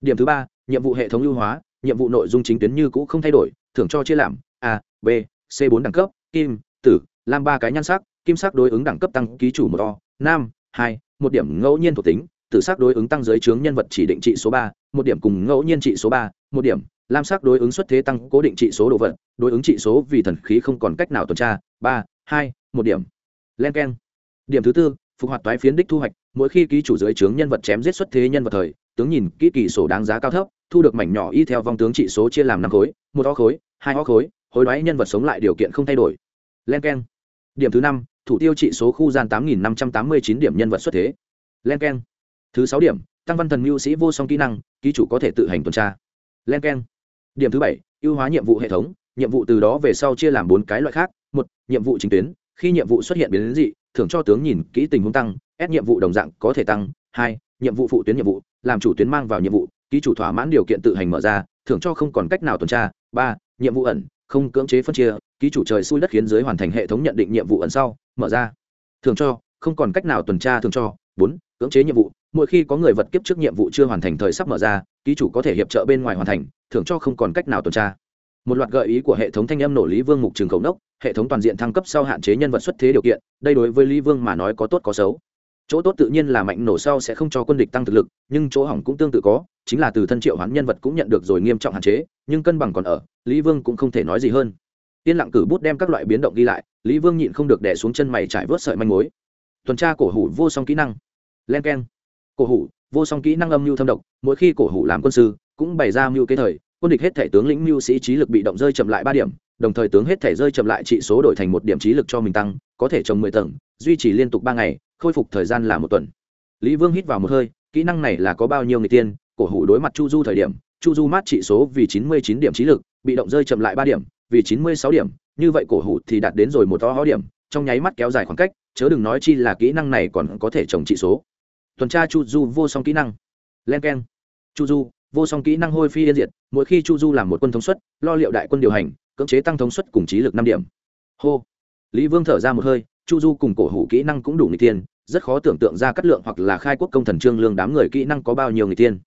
điểm thứ ba, nhiệm vụ hệ thống lưu hóa, nhiệm vụ nội dung chính tuyến như cũ không thay đổi, thưởng cho chia làm a, b, c bốn đẳng cấp, kim, tử, lam ba cái nhan sắc, kim sắc đối ứng đẳng cấp tăng ký chủ một o, nam, hai, một điểm ngẫu nhiên thuộc tính tử sắc đối ứng tăng giới chướng nhân vật chỉ định trị số ba, một điểm cùng ngẫu nhiên trị số ba, một điểm, lam sắc đối ứng xuất thế tăng cố định trị số đồ vật, đối ứng trị số vì thần khí không còn cách nào tuần tra, ba, hai, một điểm. Len k e n điểm thứ tư, phục hoạt toái phiến đích thu hoạch, mỗi khi ký chủ dưới chướng nhân vật chém giết xuất thế nhân vật thời, tướng nhìn kỹ kỳ sổ đáng giá cao thấp, thu được mảnh nhỏ y theo vong tướng trị số chia làm năm khối, một ho khối, hai ho khối, hối đoái nhân vật sống lại điều kiện không thay đổi. Len k e n điểm thứ năm, thủ tiêu trị số khu gian tám nghìn năm trăm tám mươi chín điểm nhân vật xuất thế. Len k e n thứ sáu điểm, tăng văn thần mưu sĩ vô song kỹ năng, ký chủ có thể tự hành tuần tra. Len k e n điểm thứ bảy, ưu hóa nhiệm vụ hệ thống, nhiệm vụ từ đó về sau chia làm bốn cái loại khác. Một, nhiệm vụ chính tuyến, khi nhiệm vụ xuất hiện biến dị, thưởng cho tướng nhìn kỹ tình huống tăng ép nhiệm vụ đồng dạng có thể tăng. Hai, nhiệm vụ phụ tuyến nhiệm vụ, làm chủ tuyến mang vào nhiệm vụ, ký chủ thỏa mãn điều kiện tự hành mở ra, thưởng cho không còn cách nào tuần tra. Ba, nhiệm vụ ẩn, không cưỡng chế phân chia, ký chủ trời xui đất khiến giới hoàn thành hệ thống nhận định nhiệm vụ ẩn sau, mở ra thường cho, không còn cách nào tuần tra thường cho. Bốn, cưỡng chế nhiệm vụ mỗi khi có người vật kiếp trước nhiệm vụ chưa hoàn thành thời sắp mở ra, ký chủ có thể hiệp trợ bên ngoài hoàn thành, thưởng cho không còn cách nào tuần tra. Một loạt gợi ý của hệ thống thanh âm nổ lý vương mục trường khẩu đốc hệ thống toàn diện thăng cấp sau hạn chế nhân vật xuất thế điều kiện, đây đối với lý vương mà nói có tốt có xấu. Chỗ tốt tự nhiên là mạnh nổ sau sẽ không cho quân địch tăng thực lực, nhưng chỗ hỏng cũng tương tự có, chính là từ thân triệu hoán nhân vật cũng nhận được rồi nghiêm trọng hạn chế, nhưng cân bằng còn ở, lý vương cũng không thể nói gì hơn. Yên lặng cử bút đem các loại biến động ghi lại, lý vương nhịn không được đẻ xuống chân mày trải vớt sợi manh mối. Tuần tra cổ hủ vô song kỹ năng. Len k e n cổ hủ, vô song kỹ năng âm mưu thâm độc, mỗi khi cổ hủ làm quân sư, cũng bày ra mưu kế thời, quân địch hết thể tướng lĩnh mưu sĩ trí lực bị động rơi chậm lại ba điểm, đồng thời tướng hết thể rơi chậm lại trị số đổi thành một điểm trí lực cho mình tăng, có thể trồng mười tầng, duy trì liên tục ba ngày, khôi phục thời gian là một tuần. Lý vương hít vào một hơi, kỹ năng này là có bao nhiêu người tiên, cổ hủ đối mặt chu du thời điểm, chu du mát trị số vì chín mươi chín điểm trí lực, bị động rơi chậm lại ba điểm, vì chín mươi sáu điểm, như vậy cổ hủ thì đạt đến rồi một to hó điểm, trong nháy mắt kéo dài khoảng cách, chớ đừng nói chi là kỹ năng này còn có thể trồng trị số tuần tra chu du vô song kỹ năng. Len k e n chu du, vô song kỹ năng hôi phi yên diệt, mỗi khi chu du làm một quân thống suất, lo liệu đại quân điều hành, cưỡng chế tăng thống suất cùng trí lực năm điểm. Hô. Lý vương thở ra một hơi, chu du cùng cổ hủ kỹ năng cũng đủ người tiên rất khó tưởng tượng ra cắt lượng hoặc là khai quốc công thần trương lương đám người kỹ năng có bao nhiêu người tiên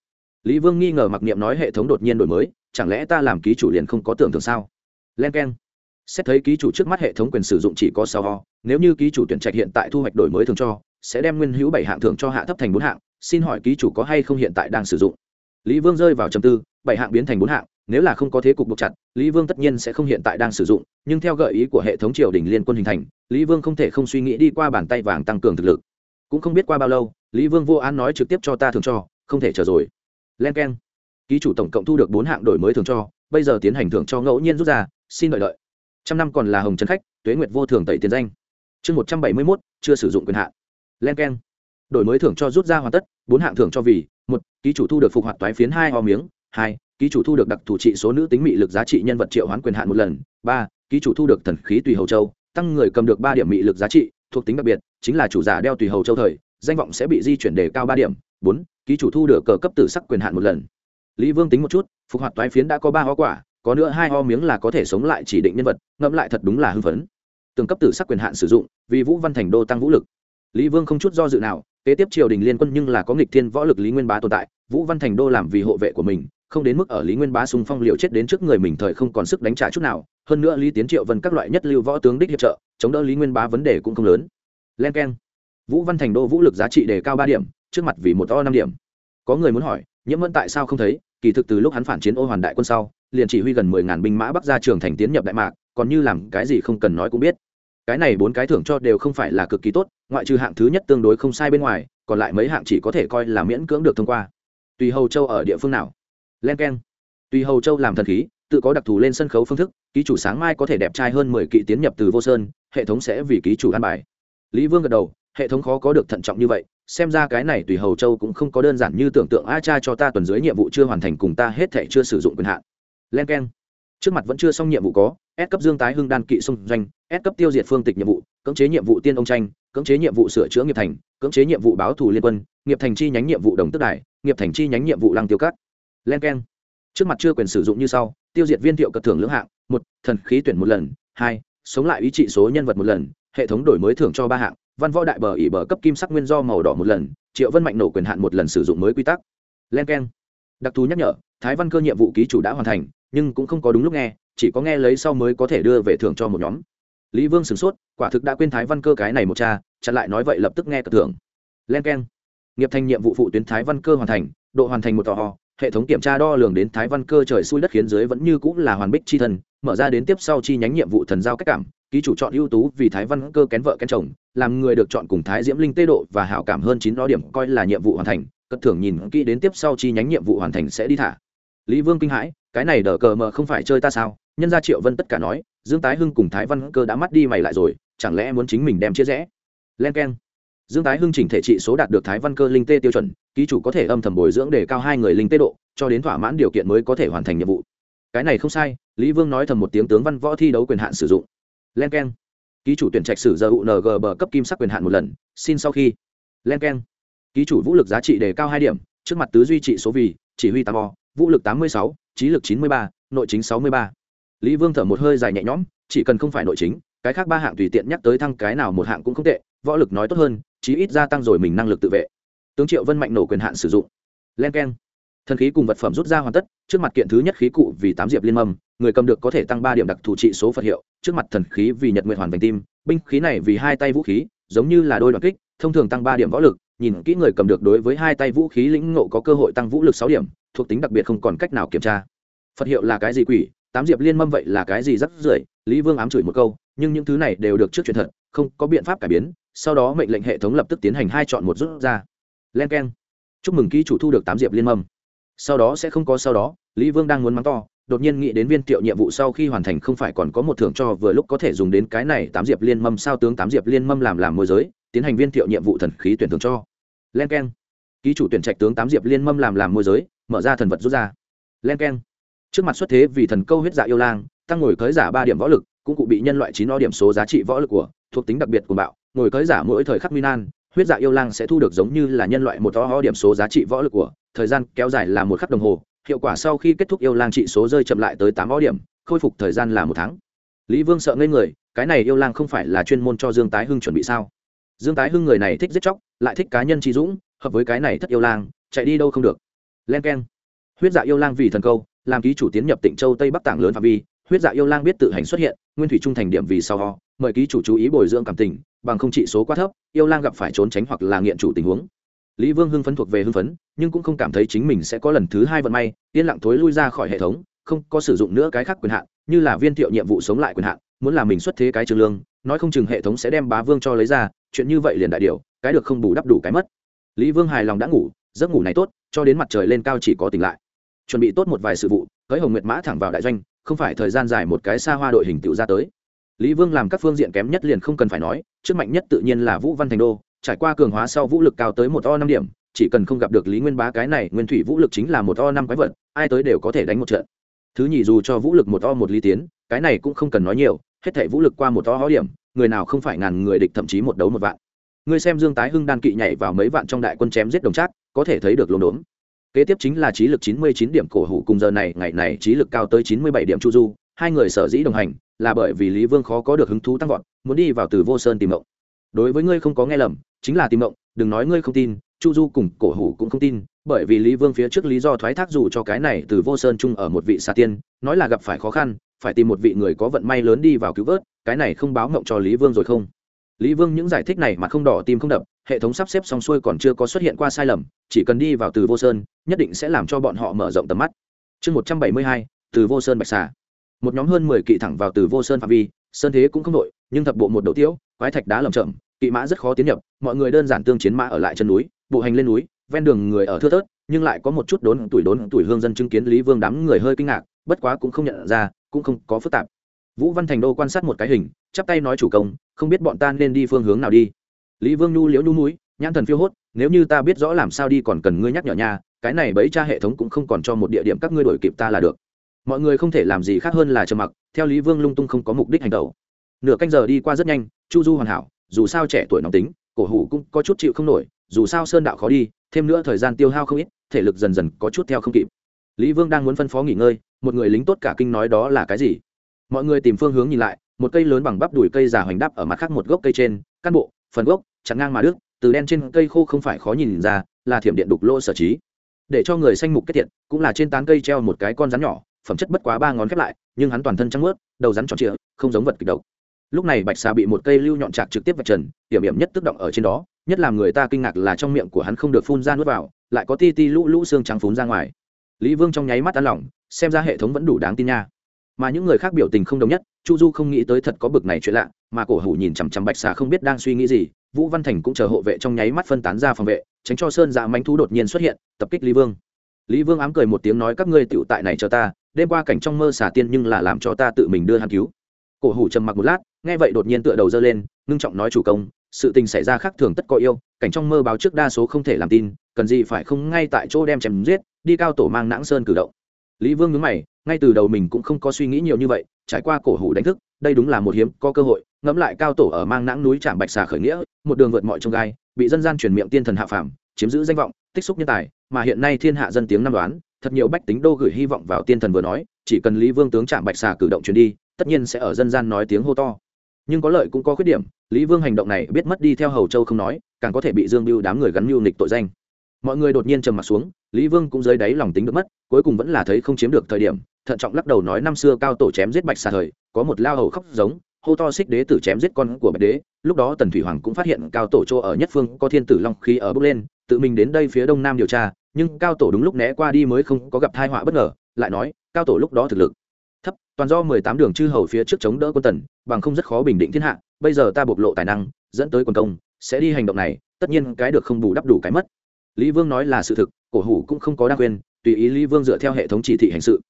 lý vương nghi ngờ mặc niệm nói hệ thống đột nhiên đổi mới, chẳng lẽ ta làm ký chủ liền không có tưởng tượng sao? Len k e n xét thấy ký chủ trước mắt hệ thống quyền sử dụng chỉ có sáu ho nếu như ký chủ tuyển trạch hiện tại thu hoạch đổi mới thường cho sẽ đem nguyên hữu bảy hạng thưởng cho hạ thấp thành bốn hạng, xin hỏi ký chủ có hay không hiện tại đang sử dụng? Lý vương rơi vào trầm tư, bảy hạng biến thành bốn hạng, nếu là không có thế cục buộc chặt, lý vương tất nhiên sẽ không hiện tại đang sử dụng, nhưng theo gợi ý của hệ thống triều đình liên quân hình thành, lý vương không thể không suy nghĩ đi qua bàn tay vàng tăng cường thực lực. Cũng không biết qua bao lâu, lý vương vô án nói trực tiếp cho ta thường cho, không thể chờ rồi. Len k e n ký chủ tổng cộng thu được bốn hạng đổi mới thường cho, bây giờ tiến hành thưởng cho ngẫu nhiên rút ra, xin đợi đợi. Trăm năm còn là hồng trấn khách, tuế nguyệt vô thường tẩy tiền danh. Chương một trăm bảy mươi mốt, chưa sử dụng quyền hạn len k e n đổi mới thưởng cho rút ra hoàn tất, bốn hạng thưởng cho vì, một, ký chủ thu được phục hoạt toái phiến hai ho miếng, hai, ký chủ thu được đặc thủ trị số nữ tính mị lực giá trị nhân vật triệu hoán quyền hạn một lần, ba, ký chủ thu được thần khí tùy hầu châu, tăng người cầm được ba điểm mị lực giá trị, thuộc tính đặc biệt, chính là chủ giả đeo tùy hầu châu thời, danh vọng sẽ bị di chuyển đề cao ba điểm, bốn, ký chủ thu được cờ cấp tử sắc quyền hạn một lần. Lý vương tính một chút, phục hoạt toái phiến đã có ba ho quả, có nữa hai ho miếng là có thể sống lại chỉ định nhân vật, ngẫm lại thật đúng là hưng phấn. Từng cấp tử sắc quyền hạn sử dụng, vì vũ văn thành đô tăng vũ lực lý vương không chút do dự nào, kế tiếp triều đình liên quân nhưng là có nghịch thiên võ lực lý nguyên bá tồn tại, vũ văn thành đô làm vì hộ vệ của mình, không đến mức ở lý nguyên bá xung phong liều chết đến trước người mình thời không còn sức đánh trả chút nào, hơn nữa lý tiến triệu vân các loại nhất lưu võ tướng đích hiệp trợ, chống đỡ lý nguyên bá vấn đề cũng không lớn. Len k e n vũ văn thành đô vũ lực giá trị đề cao ba điểm, trước mặt vì một to năm điểm. Có người muốn hỏi, nhiễm mẫn tại sao không thấy? Kỳ thực từ lúc hắn phản chiến ô hoàn đại quân sau, liền chỉ huy gần mười ngàn binh mã bắc ra trường thành tiến nhập đại mạc, còn như làm cái gì không cần nói cũng biết cái này bốn cái thưởng cho đều không phải là cực kỳ tốt, ngoại trừ hạng thứ nhất tương đối không sai bên ngoài, còn lại mấy hạng chỉ có thể coi là miễn cưỡng được thông qua. Tùy hầu châu ở địa phương nào? Len k e n tùy hầu châu làm thần khí, tự có đặc thù lên sân khấu phương thức, ký chủ sáng mai có thể đẹp trai hơn mười kỵ tiến nhập từ vô sơn, hệ thống sẽ vì ký chủ an bài. Lý vương gật đầu, hệ thống khó có được thận trọng như vậy, xem ra cái này tùy hầu châu cũng không có đơn giản như tưởng tượng, a cha cho ta tuần dưới nhiệm vụ chưa hoàn thành cùng ta hết thể chưa sử dụng quyền hạn. Len k e n trước mặt vẫn chưa xong nhiệm vụ có S cấp dương tái hưng đan kỵ xung doanh, S cấp tiêu diệt phương tịch nhiệm vụ, cưỡng chế nhiệm vụ tiên ông tranh, cưỡng chế nhiệm vụ sửa chữa nghiệp thành, cưỡng chế nhiệm vụ báo thù liên quân, nghiệp thành chi nhánh nhiệm vụ đồng tức đài, nghiệp thành chi nhánh nhiệm vụ lăng tiêu cát. len k trước mặt chưa quyền sử dụng như sau, tiêu diệt viên thiệu cật thưởng lưỡng hạng, một, thần khí tuyển một lần, hai, sống lại ý trị số nhân vật một lần, hệ thống đổi mới thưởng cho ba hạng, văn võ đại bờ ỉ bờ cấp kim sắc nguyên do màu đỏ một lần, triệu vân mạnh nổ quyền hạn một lần sử dụng mới quy tắc. Len k đặc thù nhắc nhở, thái văn cơ nhiệm vụ ký chủ đã hoàn thành, nhưng cũng không có đúng lúc nghe chỉ có nghe lấy sau mới có thể đưa về thưởng cho một nhóm. Lý vương sửng sốt, quả thực đã quên thái văn cơ cái này một cha, chặn lại nói vậy lập tức nghe cờ thưởng. Len k e n nghiệp thành nhiệm vụ phụ tuyến thái văn cơ hoàn thành, độ hoàn thành một tò hò hệ thống kiểm tra đo lường đến thái văn cơ trời xui đất khiến dưới vẫn như cũng là hoàn bích chi thần, mở ra đến tiếp sau chi nhánh nhiệm vụ thần giao cách cảm, ký chủ chọn ưu tú vì thái văn cơ kén vợ kén chồng, làm người được chọn cùng thái diễm linh tê độ và hảo cảm hơn chín đó điểm coi là nhiệm vụ hoàn thành, cất thưởng nhìn kỹ đến tiếp sau chi nhánh nhiệm vụ hoàn thành sẽ đi thả. Lý vương kinh hãi, cái này đờ cờ mờ không phải chơi ta sao? Nhân gia triệu vân tất cả nói, dương tái hưng cùng thái văn cơ đã mắt đi mày lại rồi, chẳng lẽ muốn chính mình đem chia rẽ? Len k e n dương tái hưng chỉnh thể trị số đạt được thái văn cơ linh tê tiêu chuẩn, ký chủ có thể âm thầm bồi dưỡng để cao hai người linh tê độ, cho đến thỏa mãn điều kiện mới có thể hoàn thành nhiệm vụ. Cái này không sai, lý vương nói thầm một tiếng tướng văn võ thi đấu quyền hạn sử dụng. Len k e n ký chủ tuyển trạch sử giờ ung bờ cấp kim sắc quyền hạn một lần, xin sau khi. Len k e n ký chủ vũ lực giá trị đề cao hai điểm, trước mặt tứ duy trị số vì, chỉ huy tám o, vũ lực tám mươi sáu, trí lực chín mươi ba, nội chính sáu mươi ba lý vương thở một hơi dài nhẹ nhõm, chỉ cần không phải nội chính, cái khác ba hạng tùy tiện nhắc tới thăng cái nào một hạng cũng không tệ, võ lực nói tốt hơn, chí ít gia tăng rồi mình năng lực tự vệ. Tướng triệu vân mạnh nổ quyền hạn sử dụng. Len k e n thần khí cùng vật phẩm rút ra hoàn tất, trước mặt kiện thứ nhất khí cụ vì tám diệp liên mâm, người cầm được có thể tăng ba điểm đặc thù trị số phật hiệu, trước mặt thần khí vì nhật nguyện hoàn vành tim, binh khí này vì hai tay vũ khí, giống như là đôi đoạn kích, thông thường tăng ba điểm võ lực, nhìn kỹ người cầm được đối với hai tay vũ khí lĩnh ngộ có cơ hội tăng vũ lực sáu điểm, thuộc tính đặc biệt không còn cách nào kiểm tra. Phật hiệu là cái gì quỷ? Tám diệp liên mâm vậy là cái gì rắc rưởi? Lý vương ám chửi một câu, nhưng những thứ này đều được trước chuyện thật, không có biện pháp cải biến. Sau đó mệnh lệnh hệ thống lập tức tiến hành hai chọn một rút ra. Len k e n chúc mừng ký chủ thu được tám diệp liên mâm. Sau đó sẽ không có sau đó, lý vương đang muốn mắng to, đột nhiên nghĩ đến viên tiệu nhiệm vụ sau khi hoàn thành không phải còn có một thưởng cho vừa lúc có thể dùng đến cái này tám diệp liên mâm sao tướng tám diệp liên mâm làm làm môi giới, tiến hành viên tiệu nhiệm vụ thần khí tuyển thưởng cho. Len k e n ký chủ tuyển trạch tướng tám diệp liên mâm làm làm môi giới, mở ra thần vật rút ra. Len k e n trước mặt xuất thế vì thần câu huyết dạ yêu lang tăng ngồi cưới giả ba điểm võ lực, cũng cụ bị nhân loại chín o điểm số giá trị võ lực của, thuộc tính đặc biệt của bạo, ngồi cưới giả mỗi thời khắc minan huyết dạ yêu lang sẽ thu được giống như là nhân loại một o điểm số giá trị võ lực của, thời gian kéo dài là một khắc đồng hồ, hiệu quả sau khi kết thúc yêu lang trị số rơi chậm lại tới tám o điểm, khôi phục thời gian là một tháng. Lý vương sợ ngây người, cái này yêu lang không phải là chuyên môn cho dương tái hưng chuẩn bị sao? Dương tái hưng người này thích giết chóc, lại thích cá nhân trí dũng, hợp với cái này thất yêu lang, chạy đi đâu không được. Len k e n huyết dạ yêu lang vì thần câu làm ký chủ tiến nhập tỉnh châu tây bắc tảng lớn phạm vi, huyết dạ yêu lang biết tự hành xuất hiện, nguyên thủy trung thành điểm vì sau ho, mời ký chủ chú ý bồi dưỡng cảm tình, bằng không trị số quá thấp, yêu lang gặp phải trốn tránh hoặc là nghiện chủ tình huống. Lý vương hưng phấn thuộc về hưng phấn, nhưng cũng không cảm thấy chính mình sẽ có lần thứ hai vận may, yên lặng thối lui ra khỏi hệ thống, không có sử dụng nữa cái khác quyền hạn, như là viên thiệu nhiệm vụ sống lại quyền hạn, muốn làm mình xuất thế cái trường lương, nói không chừng hệ thống sẽ đem bá vương cho lấy ra, chuyện như vậy liền đại điều, cái được không bù đắp đủ cái mất. Lý vương hài lòng đã ngủ, giấc ngủ này tốt, cho đến mặt trời lên cao chỉ có tỉnh lại chuẩn bị tốt một vài sự vụ cưới hồng nguyệt mã thẳng vào đại doanh, không phải thời gian dài một cái xa hoa đội hình tựu ra tới. Lý vương làm các phương diện kém nhất liền không cần phải nói, trước mạnh nhất tự nhiên là vũ văn thành đô, trải qua cường hóa sau vũ lực cao tới một o năm điểm, chỉ cần không gặp được lý nguyên bá cái này, nguyên thủy vũ lực chính là một o năm quái vật, ai tới đều có thể đánh một trận. Thứ nhì dù cho vũ lực một o một lý tiến, cái này cũng không cần nói nhiều, hết thể vũ lực qua một o hó điểm, người nào không phải ngàn người địch thậm chí một đấu một vạn. Người xem dương tái hưng đan kỵ nhảy vào mấy vạn trong đại quân chém giết đồng trác, có thể thấy được lồn đốn kế tiếp chính là trí lực chín mươi chín điểm cổ hủ cùng giờ này, ngày này trí lực cao tới chín mươi bảy điểm chu du, hai người sở dĩ đồng hành là bởi vì lý vương khó có được hứng thú tăng vọt, muốn đi vào từ vô sơn tìm mộng. Đối với ngươi không có nghe lầm, chính là tìm mộng, đừng nói ngươi không tin, chu du cùng cổ hủ cũng không tin, bởi vì lý vương phía trước lý do thoái thác dù cho cái này từ vô sơn chung ở một vị xa tiên, nói là gặp phải khó khăn, phải tìm một vị người có vận may lớn đi vào cứu vớt, cái này không báo mộng cho lý vương rồi không? Lý vương những giải thích này mà không đỏ tim không đập hệ thống sắp xếp xong xuôi còn chưa có xuất hiện qua sai lầm, chỉ cần đi vào từ vô sơn, nhất định sẽ làm cho bọn họ mở rộng tầm mắt. Chương một trăm bảy mươi hai, từ vô sơn bạch xà. Một nhóm hơn mười kỵ thẳng vào từ vô sơn phạm vi, sơn thế cũng không đội, nhưng thập bộ một đầu tiếu, quái thạch đá lầm chậm kỵ mã rất khó tiến nhập, mọi người đơn giản tương chiến mã ở lại chân núi, bộ hành lên núi, ven đường người ở thưa thớt, nhưng lại có một chút đốn tuổi đốn tuổi hương dân chứng kiến lý vương đám người hơi kinh ngạc, bất quá cũng không nhận ra, cũng không có phức tạp. Vũ văn thành đô quan sát một cái hình, chắp tay nói chủ công, không biết bọn ta nên đi phương hướng nào đi? Lý vương nhu liễu nhu núi nhãn thần phiêu hốt, nếu như ta biết rõ làm sao đi còn cần ngươi nhắc nhở nha, cái này bấy cha hệ thống cũng không còn cho một địa điểm các ngươi đổi kịp ta là được. Mọi người không thể làm gì khác hơn là trầm mặc, theo lý vương lung tung không có mục đích hành động. Nửa canh giờ đi qua rất nhanh, chu du hoàn hảo, dù sao trẻ tuổi nóng tính, cổ hủ cũng có chút chịu không nổi, dù sao sơn đạo khó đi, thêm nữa thời gian tiêu hao không ít, thể lực dần dần có chút theo không kịp. Lý vương đang muốn phân phó nghỉ ngơi, một người lính tốt cả kinh nói đó là cái gì? Mọi người tìm phương hướng nhìn lại, một cây lớn bằng bắp đùi cây già hoành đắp ở mặt khác một gốc cây trên, căn bộ phần gốc, chặn ngang mà đức từ đen trên cây khô không phải khó nhìn ra, là thiểm điện đục lỗ sở trí. Để cho người xanh mục kết thiện cũng là trên tán cây treo một cái con rắn nhỏ, phẩm chất bất quá ba ngón khép lại, nhưng hắn toàn thân trắng mướt đầu rắn tròn trịa, không giống vật kịch độc. Lúc này bạch xà bị một cây lưu nhọn chạc trực tiếp vạch trần, hiểm hiểm nhất tức động ở trên đó, nhất làm người ta kinh ngạc là trong miệng của hắn không được phun ra nuốt vào, lại có ti ti lũ lũ xương trắng phun ra ngoài. Lý vương trong nháy mắt ăn lỏng xem ra hệ thống vẫn đủ đáng tin nha. Mà những người khác biểu tình không đồng nhất, chu du không nghĩ tới thật có bực này chuyện lạ mà cổ hủ nhìn chằm chằm bạch xà không biết đang suy nghĩ gì, vũ văn thành cũng chờ hộ vệ trong nháy mắt phân tán ra phòng vệ, tránh cho sơn dạ manh thú đột nhiên xuất hiện, tập kích lý vương. Lý vương ám cười một tiếng nói, các ngươi tựu tại này cho ta, đêm qua cảnh trong mơ xà tiên nhưng là làm cho ta tự mình đưa hắn cứu. Cổ hủ trầm mặc một lát, nghe vậy đột nhiên tựa đầu dơ lên, ngưng trọng nói chủ công, sự tình xảy ra khác thường tất có yêu, cảnh trong mơ báo trước đa số không thể làm tin, cần gì phải không ngay tại chỗ đem chém giết, đi cao tổ mang nãng sơn cử động lý vương nhớ mày, ngay từ đầu mình cũng không có suy nghĩ nhiều như vậy, trải qua cổ hủ đánh thức, đây đúng là một hiếm, có cơ hội, ngẫm lại cao tổ ở mang nãng núi trạm bạch xà khởi nghĩa, một đường vượt mọi trông gai, bị dân gian truyền miệng tiên thần hạ phàm, chiếm giữ danh vọng, tích xúc nhân tài, mà hiện nay thiên hạ dân tiếng năm đoán, thật nhiều bách tính đô gửi hy vọng vào tiên thần vừa nói, chỉ cần lý vương tướng trạm bạch xà cử động truyền đi, tất nhiên sẽ ở dân gian nói tiếng hô to. Nhưng có lợi cũng có khuyết điểm, lý vương hành động này biết mất đi theo hầu châu không nói, càng có thể bị dương mưu đám người gắn mưu nịch tội danh. Mọi người đột nhiên trầm m ặ t xuống lý vương cũng dưới đáy lòng tính được mất, cuối cùng vẫn là thấy không chiếm được thời điểm, thận trọng lắc đầu nói năm xưa cao tổ chém giết bạch xà thời, có một lao hầu khóc giống, hô to xích đế tử chém giết con của bạch đế. Lúc đó tần thủy hoàng cũng phát hiện cao tổ chỗ ở nhất phương có thiên tử long khí ở bước lên, tự mình đến đây phía đông nam điều tra, nhưng cao tổ đúng lúc né qua đi mới không có gặp thai họa bất ngờ, lại nói, cao tổ lúc đó thực lực thấp, toàn do mười tám đường chư hầu phía trước chống đỡ quân tần, bằng không rất khó bình định thiên hạ, bây giờ ta bộc lộ tài năng, dẫn tới quân công, sẽ đi hành động này, tất nhiên cái được không bù đắp đủ cái mất. Lý vương nói là sự thực cổ hủ cũng không có đa quyền tùy ý lý vương dựa theo hệ thống chỉ thị hành sự.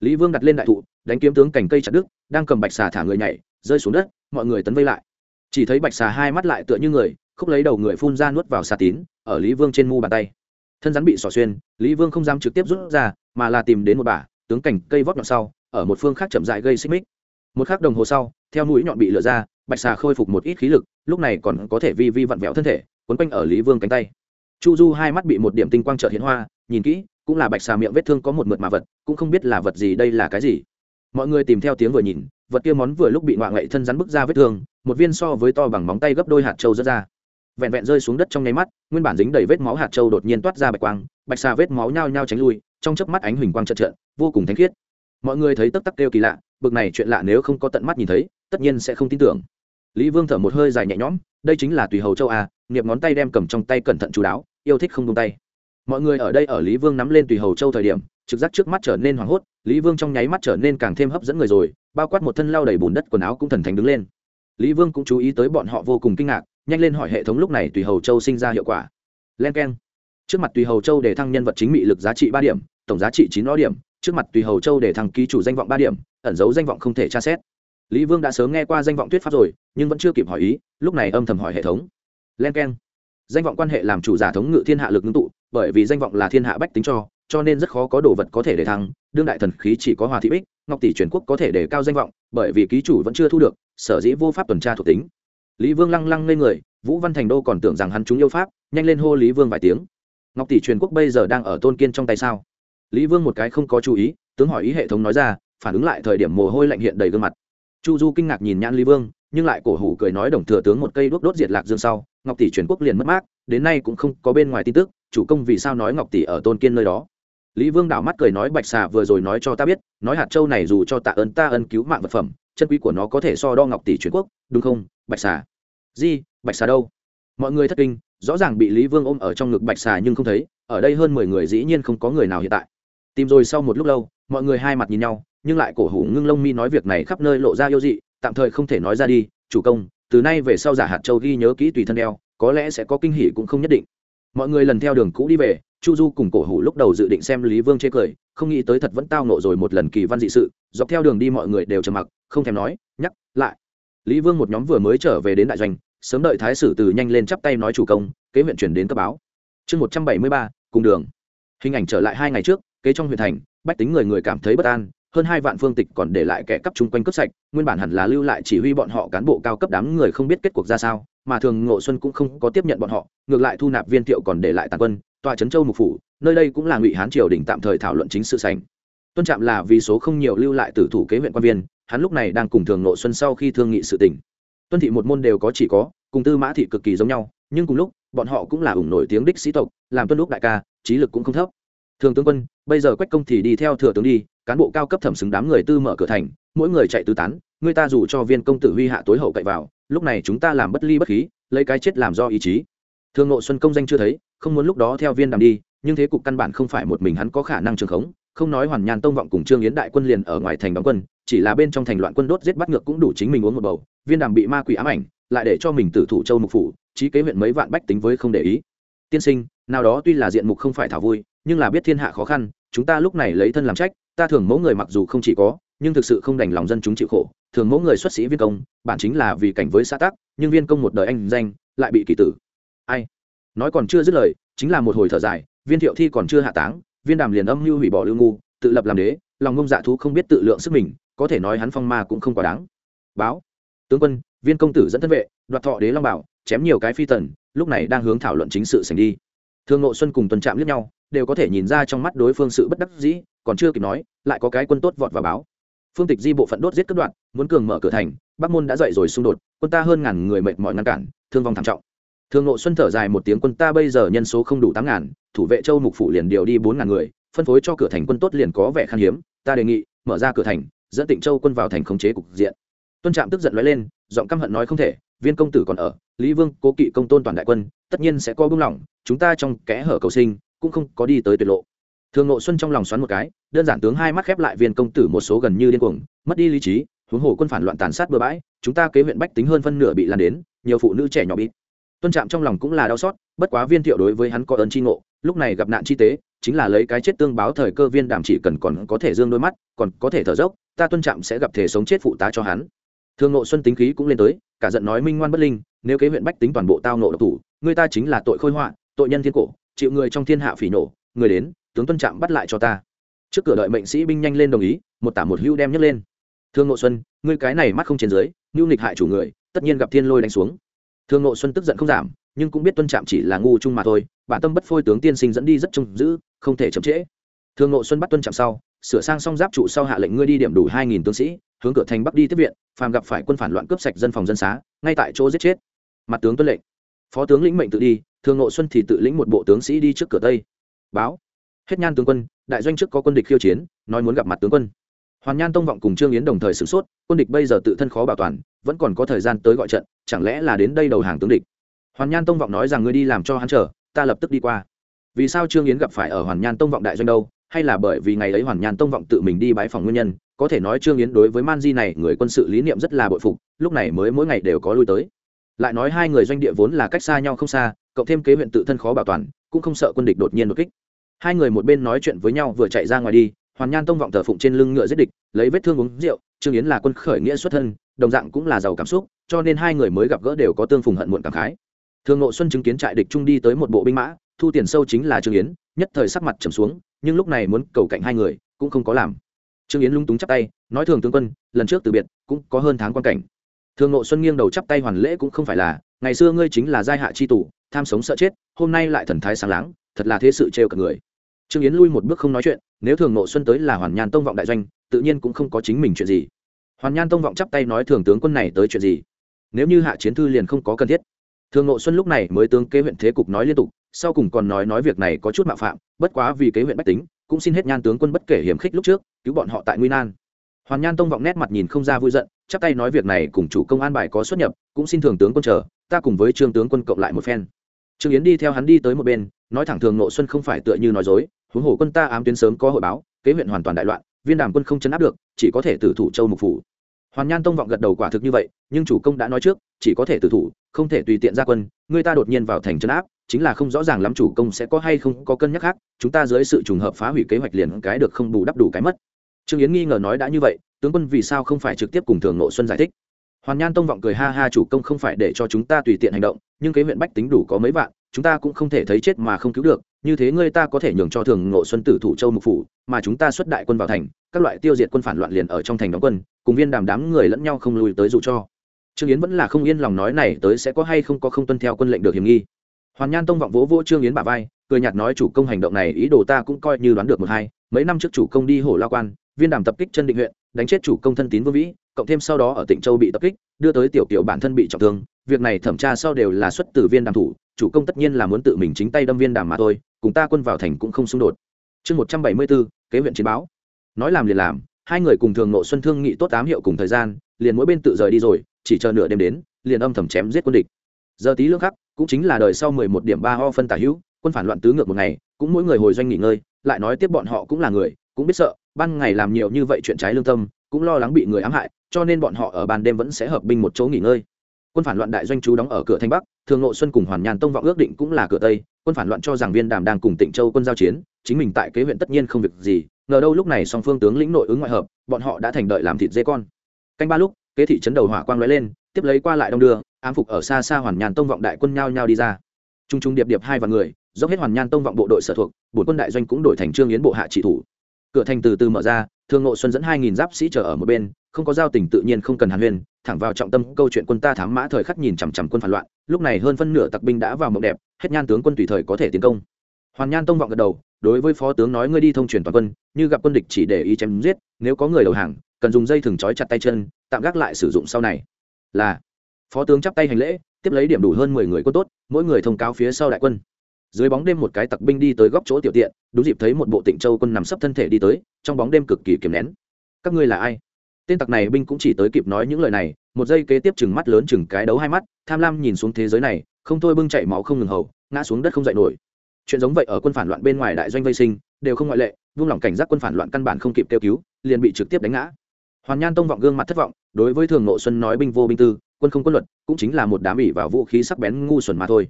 Lý vương đặt lên đại thụ, đánh kiếm tướng cành cây chặt đức, đang cầm bạch xà thả người nhảy, rơi xuống đất, mọi người tấn vây lại. Chỉ thấy bạch xà hai mắt lại tựa như người, khúc lấy đầu người phun ra nuốt vào xà tín, ở lý vương trên mu bàn tay. Thân rắn bị xỏ xuyên, lý vương không dám trực tiếp rút ra, mà là tìm đến một bả, tướng cành cây vót nhọn sau, ở một phương khác chậm dại gây xích mích. Một khắc đồng hồ sau, theo mũi nhọn bị lửa ra, bạch xà khôi phục một ít khí lực, lúc này còn có thể vi vi vặn vẹo thân thể, quấn quanh ở lý vương cánh tay chu du hai mắt bị một điểm tinh quang trợ hiện hoa, nhìn kỹ, cũng là bạch xà miệng vết thương có một mượt mà vật, cũng không biết là vật gì đây là cái gì. Mọi người tìm theo tiếng vừa nhìn, vật kia món vừa lúc bị ngoại ngậy thân rắn bức ra vết thương, một viên so với to bằng móng tay gấp đôi hạt trâu rớt ra. Vẹn vẹn rơi xuống đất trong nháy mắt, nguyên bản dính đầy vết máu hạt trâu đột nhiên toát ra bạch quang, bạch xà vết máu nhao nhao tránh lui, trong chớp mắt ánh huỳnh quang trợn trợn, vô cùng thánh khiết. Mọi người thấy tấp tắc kêu kỳ lạ, bực này chuyện lạ nếu không có tận mắt nhìn thấy, tất nhiên sẽ không tin tưởng lý vương thở một hơi dài nhẹ nhõm, đây chính là tùy hầu châu a nghiệp ngón tay đem cầm trong tay cẩn thận chú đáo, yêu thích không tung tay. Mọi người ở đây ở lý vương nắm lên tùy hầu châu thời điểm, trực giác trước mắt trở nên hoảng hốt, lý vương trong nháy mắt trở nên càng thêm hấp dẫn người rồi, bao quát một thân lao đầy bùn đất quần áo cũng thần thành đứng lên. Lý vương cũng chú ý tới bọn họ vô cùng kinh ngạc, nhanh lên hỏi hệ thống lúc này tùy hầu châu sinh ra hiệu quả. Len k e n trước mặt tùy hầu châu để thăng nhân vật chính mị lực giá trị ba điểm, tổng giá trị chín lo điểm, trước mặt tùy hầu châu để thăng ký chủ danh vọng ba điểm, ẩn giấu danh vọng không thể tra xét lý vương đã sớm nghe qua danh vọng thuyết pháp rồi, nhưng vẫn chưa kịp hỏi ý, lúc này âm thầm hỏi hệ thống. Len k e n danh vọng quan hệ làm chủ giả thống ngự thiên hạ lực ngưng tụ, bởi vì danh vọng là thiên hạ bách tính cho cho nên rất khó có đồ vật có thể để thăng. Đương đại thần khí chỉ có hòa thị bích, ngọc tỷ truyền quốc có thể để cao danh vọng, bởi vì ký chủ vẫn chưa thu được, sở dĩ vô pháp tuần tra thuộc tính. Lý vương lăng lăng lên người, vũ văn thành đô còn tưởng rằng hắn chúng yêu pháp, nhanh lên hô lý vương vài tiếng. Ngọc tỷ truyền quốc bây giờ đang ở tôn kiên trong tay sao? Lý vương một cái không có chú ý, tướng hỏi ý hệ thống nói ra, phản ứng lại thời điểm mồ hôi lạnh hiện đầy gương mặt chu du kinh ngạc nhìn nhãn lý vương, nhưng lại cổ hủ cười nói đồng thừa tướng một cây đuốc đốt diệt lạc dương sau, ngọc tỷ truyền quốc liền mất mát, đến nay cũng không có bên ngoài tin tức, chủ công vì sao nói ngọc tỷ ở tôn kiên nơi đó? Lý vương đảo mắt cười nói bạch xà vừa rồi nói cho ta biết, nói hạt châu này dù cho tạ ơn ta ân cứu mạng vật phẩm, chân quý của nó có thể so đo ngọc tỷ truyền quốc, đúng không, bạch xà? Di, bạch xà đâu? Mọi người thất kinh, rõ ràng bị lý vương ôm ở trong ngực bạch xà nhưng không thấy, ở đây hơn mười người dĩ nhiên không có người nào hiện tại. Tìm rồi sau một lúc lâu, mọi người hai mặt nhìn nhau nhưng lại cổ hủ ngưng lông mi nói việc này khắp nơi lộ ra yêu dị, tạm thời không thể nói ra đi, chủ công, từ nay về sau giả hạt châu ghi nhớ kỹ tùy thân đeo, có lẽ sẽ có kinh hỉ cũng không nhất định. Mọi người lần theo đường cũ đi về, chu du cùng cổ hủ lúc đầu dự định xem lý vương chê cười, không nghĩ tới thật vẫn tao nộ rồi một lần kỳ văn dị sự, dọc theo đường đi mọi người đều trầm mặc, không thèm nói, nhắc lại. Lý vương một nhóm vừa mới trở về đến đại doanh, sớm đợi thái sử từ nhanh lên chắp tay nói chủ công, kế huyện chuyển đến cấp báo. Chương một trăm bảy mươi ba, cùng đường. Hình ảnh trở lại hai ngày trước, kế trong huyện thành, bách tính người người cảm thấy bất an hơn hai vạn phương tịch còn để lại kẻ cắp chung quanh cướp sạch, nguyên bản hẳn là lưu lại chỉ huy bọn họ cán bộ cao cấp đám người không biết kết cuộc ra sao, mà thường ngộ xuân cũng không có tiếp nhận bọn họ, ngược lại thu nạp viên thiệu còn để lại tàn quân, tòa trấn châu mục phủ, nơi đây cũng là ngụy hán triều đình tạm thời thảo luận chính sự sành tuân trạm là vì số không nhiều lưu lại tử thủ kế huyện quan viên, hắn lúc này đang cùng thường ngộ xuân sau khi thương nghị sự tỉnh tuân thị một môn đều có chỉ có, cùng tư mã thị cực kỳ giống nhau, nhưng cùng lúc, bọn họ cũng là ủng nổi tiếng đích sĩ tộc, làm tuân lúc đại ca, trí lực cũng không thấp. Thường tướng quân, bây giờ quách công thì đi theo thừa tướng đi cán bộ cao cấp thẩm xứng đám người tư mở cửa thành, mỗi người chạy tứ tán, người ta dù cho viên công tử huy hạ tối hậu cậy vào, lúc này chúng ta làm bất ly bất khí, lấy cái chết làm do ý chí. Thương ngộ xuân công danh chưa thấy, không muốn lúc đó theo viên đàm đi, nhưng thế cục căn bản không phải một mình hắn có khả năng trường khống, không nói hoàn nhàn tông vọng cùng trương yến đại quân liền ở ngoài thành đóng quân, chỉ là bên trong thành loạn quân đốt giết bắt ngược cũng đủ chính mình uống một bầu, viên đàm bị ma quỷ ám ảnh, lại để cho mình tử thủ châu mục phủ, trí kế huyện mấy vạn bách tính với không để ý. Tiên sinh, nào đó tuy là diện mục không phải thảo vui, nhưng là biết thiên hạ khó khăn, chúng ta lúc này lấy thân làm trách ta thường mẫu người mặc dù không chỉ có, nhưng thực sự không đành lòng dân chúng chịu khổ. Thường mẫu người xuất sĩ viên công, bản chính là vì cảnh với xã tắc, nhưng viên công một đời anh danh, lại bị kỳ tử. Ai? Nói còn chưa dứt lời, chính là một hồi thở dài, viên thiệu thi còn chưa hạ táng, viên đàm liền âm mưu hủy bỏ lưu ngu, tự lập làm đế, lòng ngông dạ thú không biết tự lượng sức mình, có thể nói hắn phong ma cũng không quá đáng. Báo. Tướng quân, viên công tử dẫn thân vệ, đoạt thọ đế long bảo, chém nhiều cái phi tần, lúc này đang hướng thảo luận chính sự sành đi. Thương nội xuân cùng tuần trạm liếc nhau đều có thể nhìn ra trong mắt đối phương sự bất đắc dĩ, còn chưa kịp nói, lại có cái quân tốt vọt vào báo. Phương tịch di bộ phận đốt giết cất đoạn, muốn cường mở cửa thành, bắc môn đã dậy rồi xung đột, quân ta hơn ngàn người mệt mỏi ngăn cản, thương vong thảm trọng. Thương nội xuân thở dài một tiếng, quân ta bây giờ nhân số không đủ tám ngàn, thủ vệ châu mục phủ liền điều đi bốn ngàn người, phân phối cho cửa thành quân tốt liền có vẻ khan hiếm, ta đề nghị, mở ra cửa thành, dẫn tịnh châu quân vào thành khống chế cục diện. Tuân trạm tức giận nói lên, giọng căm hận nói không thể, viên công tử còn ở, lý vương cố kỵ công tôn toàn đại quân, tất nhiên sẽ có bưng lỏng, chúng ta trong kẽ hở cầu sinh cũng không có đi tới tuyệt lộ. Thường nội xuân trong lòng xoắn một cái, đơn giản tướng hai mắt khép lại viên công tử một số gần như điên cuồng, mất đi lý trí, huống hồ quân phản loạn tàn sát bừa bãi, chúng ta kế huyện bách tính hơn phân nửa bị lan đến, nhiều phụ nữ trẻ nhỏ bị. Tuân trạm trong lòng cũng là đau xót, bất quá viên thiệu đối với hắn có ơn tri ngộ, lúc này gặp nạn chi tế, chính là lấy cái chết tương báo thời cơ viên đảm chỉ cần còn có thể dương đôi mắt, còn có thể thở dốc, ta tuân trạm sẽ gặp thể sống chết phụ tá cho hắn. Thương nộ xuân tính khí cũng lên tới, cả giận nói minh ngoan bất linh, nếu kế huyện bách tính toàn bộ tao nộ độc thủ, người ta chính là tội khôi họa, tội nhân thiên cổ chịu người trong thiên hạ phỉ nổ người đến, tướng tuân trạm bắt lại cho ta. Trước cửa đợi mệnh sĩ binh nhanh lên đồng ý, một tả một hưu đem nhấc lên. Thương ngộ xuân, ngươi cái này mắt không trên dưới ngưu nghịch hại chủ người, tất nhiên gặp thiên lôi đánh xuống. Thương ngộ xuân tức giận không giảm, nhưng cũng biết tuân trạm chỉ là ngu chung mà thôi, bản tâm bất phôi tướng tiên sinh dẫn đi rất trông giữ, không thể chậm trễ. Thương ngộ xuân bắt tuân trạm sau, sửa sang xong giáp trụ sau hạ lệnh ngươi đi điểm đủ hai nghìn tướng sĩ, hướng cửa thành bắc đi tiếp viện, phàm gặp phải quân phản loạn cướp sạch dân phòng dân xá, ngay tại chỗ giết chết. Mặt tướng tuân lệnh phó tướng lĩnh mệnh tự đi, thường nội xuân thì tự lĩnh một bộ tướng sĩ đi trước cửa tây. Báo. Hết nhan tướng quân, đại doanh trước có quân địch khiêu chiến, nói muốn gặp mặt tướng quân. Hoàn nhan tông vọng cùng trương yến đồng thời sửng sốt, quân địch bây giờ tự thân khó bảo toàn, vẫn còn có thời gian tới gọi trận, chẳng lẽ là đến đây đầu hàng tướng địch? Hoàn nhan tông vọng nói rằng ngươi đi làm cho hắn chờ, ta lập tức đi qua. Vì sao trương yến gặp phải ở hoàn nhan tông vọng đại doanh đâu? Hay là bởi vì ngày ấy hoàn nhan tông vọng tự mình đi bái phòng nguyên nhân? Có thể nói trương yến đối với man di này người quân sự lý niệm rất là bội phục, lúc này mới mỗi ngày đều có lui tới lại nói hai người doanh địa vốn là cách xa nhau không xa, cộng thêm kế huyện tự thân khó bảo toàn, cũng không sợ quân địch đột nhiên đột kích. Hai người một bên nói chuyện với nhau vừa chạy ra ngoài đi, hoàn nhan tông vọng thờ phụng trên lưng ngựa giết địch, lấy vết thương uống rượu, trương yến là quân khởi nghĩa xuất thân, đồng dạng cũng là giàu cảm xúc, cho nên hai người mới gặp gỡ đều có tương phùng hận muộn cảm khái. Thường ngộ xuân chứng kiến trại địch trung đi tới một bộ binh mã, thu tiền sâu chính là trương yến, nhất thời sắc mặt trầm xuống, nhưng lúc này muốn cầu cạnh hai người, cũng không có làm. Trương yến lung túng chắp tay, nói thường tướng quân, lần trước từ biệt, cũng có hơn tháng quan cảnh thường Nộ xuân nghiêng đầu chắp tay hoàn lễ cũng không phải là, ngày xưa ngươi chính là giai hạ chi tủ tham sống sợ chết, hôm nay lại thần thái sáng láng, thật là thế sự trêu cả người. Trương yến lui một bước không nói chuyện, nếu thường Nộ xuân tới là hoàn nhan tông vọng đại doanh, tự nhiên cũng không có chính mình chuyện gì. Hoàn nhan tông vọng chắp tay nói thường tướng quân này tới chuyện gì? Nếu như hạ chiến thư liền không có cần thiết. Thường Nộ xuân lúc này mới tướng kế huyện thế cục nói liên tục, sau cùng còn nói nói việc này có chút mạo phạm, bất quá vì kế huyện bách tính, cũng xin hết nhan tướng quân bất kể hiểm khích lúc trước, cứu bọn họ tại nguy nan hoàn nhan tông vọng nét mặt nhìn không ra vui giận, chắp tay nói việc này cùng chủ công an bài có xuất nhập, cũng xin thường tướng quân chờ, ta cùng với trương tướng quân cộng lại một phen. Trương yến đi theo hắn đi tới một bên, nói thẳng thường nội xuân không phải tựa như nói dối, huống hồ quân ta ám tuyến sớm có hội báo, kế huyện hoàn toàn đại loạn, viên đàm quân không chấn áp được, chỉ có thể tử thủ châu mục phủ. Hoàn nhan tông vọng gật đầu quả thực như vậy, nhưng chủ công đã nói trước, chỉ có thể tử thủ, không thể tùy tiện ra quân, người ta đột nhiên vào thành chấn áp, chính là không rõ ràng lắm chủ công sẽ có hay không có cân nhắc khác, chúng ta dưới sự trùng hợp phá hủy kế hoạch liền cái được không bù đắp đủ cái mất trương yến nghi ngờ nói đã như vậy, tướng quân vì sao không phải trực tiếp cùng thường nội xuân giải thích? Hoàn nhan tông vọng cười ha ha chủ công không phải để cho chúng ta tùy tiện hành động, nhưng kế huyện bách tính đủ có mấy vạn, chúng ta cũng không thể thấy chết mà không cứu được, như thế ngươi ta có thể nhường cho thường ngộ xuân tử thủ châu mục phủ, mà chúng ta xuất đại quân vào thành, các loại tiêu diệt quân phản loạn liền ở trong thành đóng quân, cùng viên đàm đám người lẫn nhau không lùi tới dù cho. Trương yến vẫn là không yên lòng nói này tới sẽ có hay không có không tuân theo quân lệnh được hiểm nghi. Hoàn nhan tông vọng vỗ vỗ trương yến bà vai, cười nhạt nói chủ công hành động này ý đồ ta cũng coi như đoán được một hai, mấy năm trước chủ công đi hổ lao quan viên đàm tập kích chân định huyện, đánh chết chủ công thân tín vương vĩ, cộng thêm sau đó ở tỉnh châu bị tập kích, đưa tới tiểu kiểu bản thân bị trọng thương. Việc này thẩm tra sau đều là xuất từ viên đàm thủ, chủ công tất nhiên là muốn tự mình chính tay đâm viên đàm mà thôi, cùng ta quân vào thành cũng không xung đột. Chương một trăm bảy mươi bốn, kế huyện chiến báo. Nói làm liền làm, hai người cùng thường nộ xuân thương nghị tốt tám hiệu cùng thời gian, liền mỗi bên tự rời đi rồi, chỉ chờ nửa đêm đến, liền âm thầm chém giết quân địch. Giờ tí lương khắc, cũng chính là đời sau mười một điểm ba ho phân tả hữu, quân phản loạn tứ ngược một ngày, cũng mỗi người hồi doanh nghỉ ngơi, lại nói tiếp bọn họ cũng là người cũng biết sợ, ban ngày làm nhiều như vậy chuyện trái lương tâm, cũng lo lắng bị người ám hại, cho nên bọn họ ở ban đêm vẫn sẽ hợp binh một chỗ nghỉ ngơi. Quân phản loạn đại doanh chú đóng ở cửa thanh bắc, thường nội xuân cùng hoàn nhàn tông vọng ước định cũng là cửa tây, quân phản loạn cho rằng viên đàm đang cùng tỉnh châu quân giao chiến, chính mình tại kế huyện tất nhiên không việc gì, ngờ đâu lúc này song phương tướng lĩnh nội ứng ngoại hợp, bọn họ đã thành đợi làm thịt dê con. Canh ba lúc, kế thị trấn đầu hỏa quang lóe lên, tiếp lấy qua lại đông đưa, ám phục ở xa xa hoàn nhàn tông vọng đại quân nhao nhao đi ra. Trung trung điệp điệp hai vạn người, dốc hết hoàn nhan tông vọng bộ đội sở thuộc bốn quân đại doanh cũng đổi thành trương yến bộ hạ trị thủ cửa thành từ từ mở ra, thương ngộ xuân dẫn hai nghìn giáp sĩ chờ ở một bên, không có giao tình tự nhiên không cần hàn huyên, thẳng vào trọng tâm câu chuyện quân ta thám mã thời khắc nhìn chằm chằm quân phản loạn, lúc này hơn phân nửa tặc binh đã vào mộng đẹp, hết nhan tướng quân tùy thời có thể tiến công. Hoàn nhan tông vọng gật đầu, đối với phó tướng nói ngươi đi thông truyền toàn quân, như gặp quân địch chỉ để ý chém giết, nếu có người đầu hàng, cần dùng dây thừng trói chặt tay chân, tạm gác lại sử dụng sau này. Là, phó tướng chắp tay hành lễ, tiếp lấy điểm đủ hơn mười người quân tốt, mỗi người thông cáo phía sau đại quân dưới bóng đêm một cái tặc binh đi tới góc chỗ tiểu tiện, đúng dịp thấy một bộ tịnh châu quân nằm sấp thân thể đi tới, trong bóng đêm cực kỳ kiềm nén. Các ngươi là ai? Tên tặc này binh cũng chỉ tới kịp nói những lời này, một giây kế tiếp chừng mắt lớn chừng cái đấu hai mắt, tham lam nhìn xuống thế giới này, không thôi bưng chạy máu không ngừng hầu, ngã xuống đất không dậy nổi. Chuyện giống vậy ở quân phản loạn bên ngoài đại doanh vây sinh, đều không ngoại lệ, vung lòng cảnh giác quân phản loạn căn bản không kịp kêu cứu, liền bị trực tiếp đánh ngã. Hoàn nhan tông vọng gương mặt thất vọng, đối với thường nội xuân nói binh vô binh tư, quân không quân luật, cũng chính là một đám ỉ vào vũ khí sắc bén ngu xuẩn mà thôi.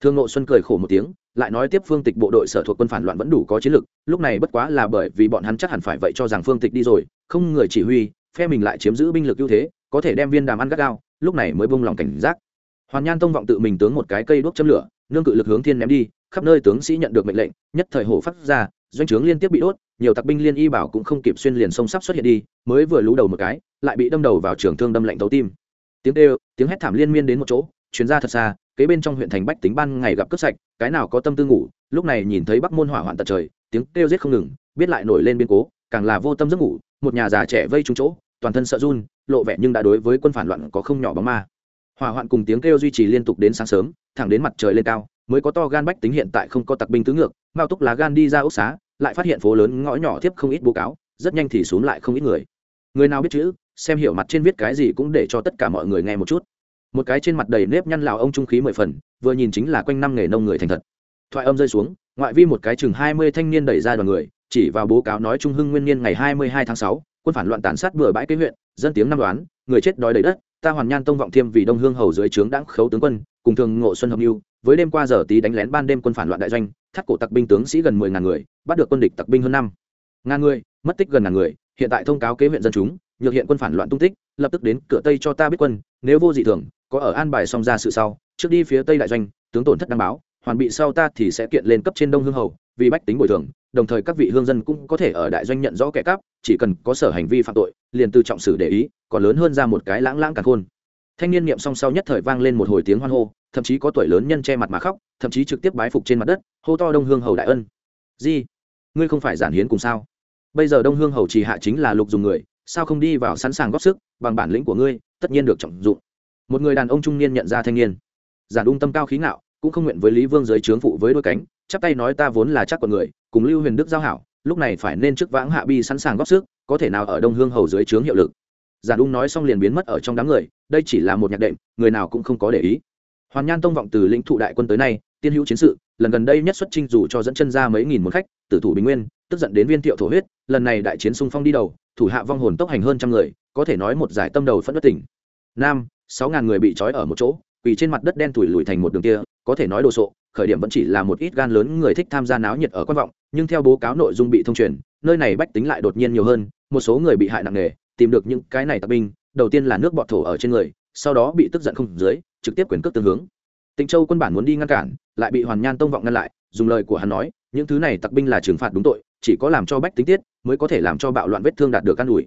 Thương nội xuân cười khổ một tiếng, lại nói tiếp phương tịch bộ đội sở thuộc quân phản loạn vẫn đủ có chiến lực, lúc này bất quá là bởi vì bọn hắn chắc hẳn phải vậy cho rằng phương tịch đi rồi, không người chỉ huy, phe mình lại chiếm giữ binh lực ưu thế, có thể đem viên đàm ăn gắt gao, lúc này mới bông lòng cảnh giác. Hoàn nhan tông vọng tự mình tướng một cái cây đuốc châm lửa, nương cự lực hướng thiên ném đi, khắp nơi tướng sĩ nhận được mệnh lệnh, nhất thời hổ phát ra, doanh trướng liên tiếp bị đốt, nhiều tặc binh liên y bảo cũng không kịp xuyên liền sông sắp xuất hiện đi, mới vừa lú đầu một cái, lại bị đâm đầu vào trường thương đâm lạnh tấu tim. Tiếng kêu, tiếng hét thảm liên miên đến một chỗ chuyến ra thật xa kế bên trong huyện thành bách tính ban ngày gặp cướp sạch, cái nào có tâm tư ngủ, lúc này nhìn thấy bắc môn hỏa hoạn tận trời, tiếng kêu giết không ngừng, biết lại nổi lên biên cố, càng là vô tâm giấc ngủ, một nhà già trẻ vây trúng chỗ, toàn thân sợ run, lộ vẻ nhưng đã đối với quân phản loạn có không nhỏ bóng ma. Hỏa hoạn cùng tiếng kêu duy trì liên tục đến sáng sớm, thẳng đến mặt trời lên cao, mới có to gan bách tính hiện tại không có tặc binh tứ ngược mao túc lá gan đi ra ốc xá, lại phát hiện phố lớn ngõ nhỏ tiếp không ít bố cáo, rất nhanh thì xuống lại không ít người. Người nào biết chữ, xem hiểu mặt trên viết cái gì cũng để cho tất cả mọi người nghe một chút một cái trên mặt đầy nếp nhăn lào ông trung khí mười phần, vừa nhìn chính là quanh năm nghề nông người thành thật. Thoại âm rơi xuống, ngoại vi một cái chừng hai mươi thanh niên đẩy ra đoàn người, chỉ vào bố cáo nói trung hưng nguyên niên ngày hai mươi hai tháng sáu, quân phản loạn tàn sát bừa bãi kế huyện, dân tiếng năm đoán, người chết đói đầy đất, ta hoàn nhan tông vọng thiêm vì đông hương hầu dưới trướng đãng khấu tướng quân, cùng thường ngộ xuân hợp mưu với đêm qua giờ tí đánh lén ban đêm quân phản loạn đại doanh, thắt cổ tặc binh tướng sĩ gần mười ngàn người, bắt được quân địch tặc binh hơn năm ngàn người, mất tích gần ngàn người, hiện tại thông cáo kế huyện dân chúng, nhược hiện quân phản loạn tung tích, lập tức đến cửa tây cho ta biết quân, nếu vô dị thường có ở an bài xong ra sự sau, trước đi phía tây đại doanh, tướng tổn thất đăng báo, hoàn bị sau ta thì sẽ kiện lên cấp trên đông hương hầu, vì bách tính bồi thường, đồng thời các vị hương dân cũng có thể ở đại doanh nhận rõ kẻ cắp, chỉ cần có sở hành vi phạm tội, liền từ trọng xử để ý, còn lớn hơn ra một cái lãng lãng càng khôn. Thanh niên niệm song sau nhất thời vang lên một hồi tiếng hoan hô, thậm chí có tuổi lớn nhân che mặt mà khóc, thậm chí trực tiếp bái phục trên mặt đất, hô to đông hương hầu đại ân. Di, ngươi không phải giản hiến cùng sao? Bây giờ đông hương hầu trì hạ chính là lục dùng người, sao không đi vào sẵn sàng góp sức, bằng bản lĩnh của ngươi, tất nhiên được trọng dụng một người đàn ông trung niên nhận ra thanh niên. Giản ung tâm cao khí ngạo, cũng không nguyện với lý vương giới trướng phụ với đôi cánh, chắp tay nói ta vốn là chắc con người, cùng lưu huyền đức giao hảo, lúc này phải nên trước vãng hạ bi sẵn sàng góp sức, có thể nào ở đông hương hầu dưới trướng hiệu lực. Giản ung nói xong liền biến mất ở trong đám người, đây chỉ là một nhạc đệm, người nào cũng không có để ý. Hoàn nhan tông vọng từ lĩnh thụ đại quân tới nay, tiên hữu chiến sự, lần gần đây nhất xuất trinh dù cho dẫn chân ra mấy nghìn một khách, tử thủ bình nguyên, tức giận đến viên thiệu thổ huyết, lần này đại chiến xung phong đi đầu, thủ hạ vong hồn tốc hành hơn trăm người, có thể nói một giải tâm đầu phẫn bất tỉnh nam sáu ngàn người bị trói ở một chỗ vì trên mặt đất đen tủi lùi thành một đường kia, có thể nói đồ sộ, khởi điểm vẫn chỉ là một ít gan lớn người thích tham gia náo nhiệt ở quan vọng, nhưng theo bố cáo nội dung bị thông truyền, nơi này bách tính lại đột nhiên nhiều hơn, một số người bị hại nặng nề, tìm được những cái này tặc binh, đầu tiên là nước bọt thổ ở trên người, sau đó bị tức giận không dưới, trực tiếp quyền cước tương hướng. Tịnh châu quân bản muốn đi ngăn cản, lại bị hoàn nhan tông vọng ngăn lại, dùng lời của hắn nói, những thứ này tặc binh là trừng phạt đúng tội, chỉ có làm cho bách tính tiết, mới có thể làm cho bạo loạn vết thương đạt được căn ủi.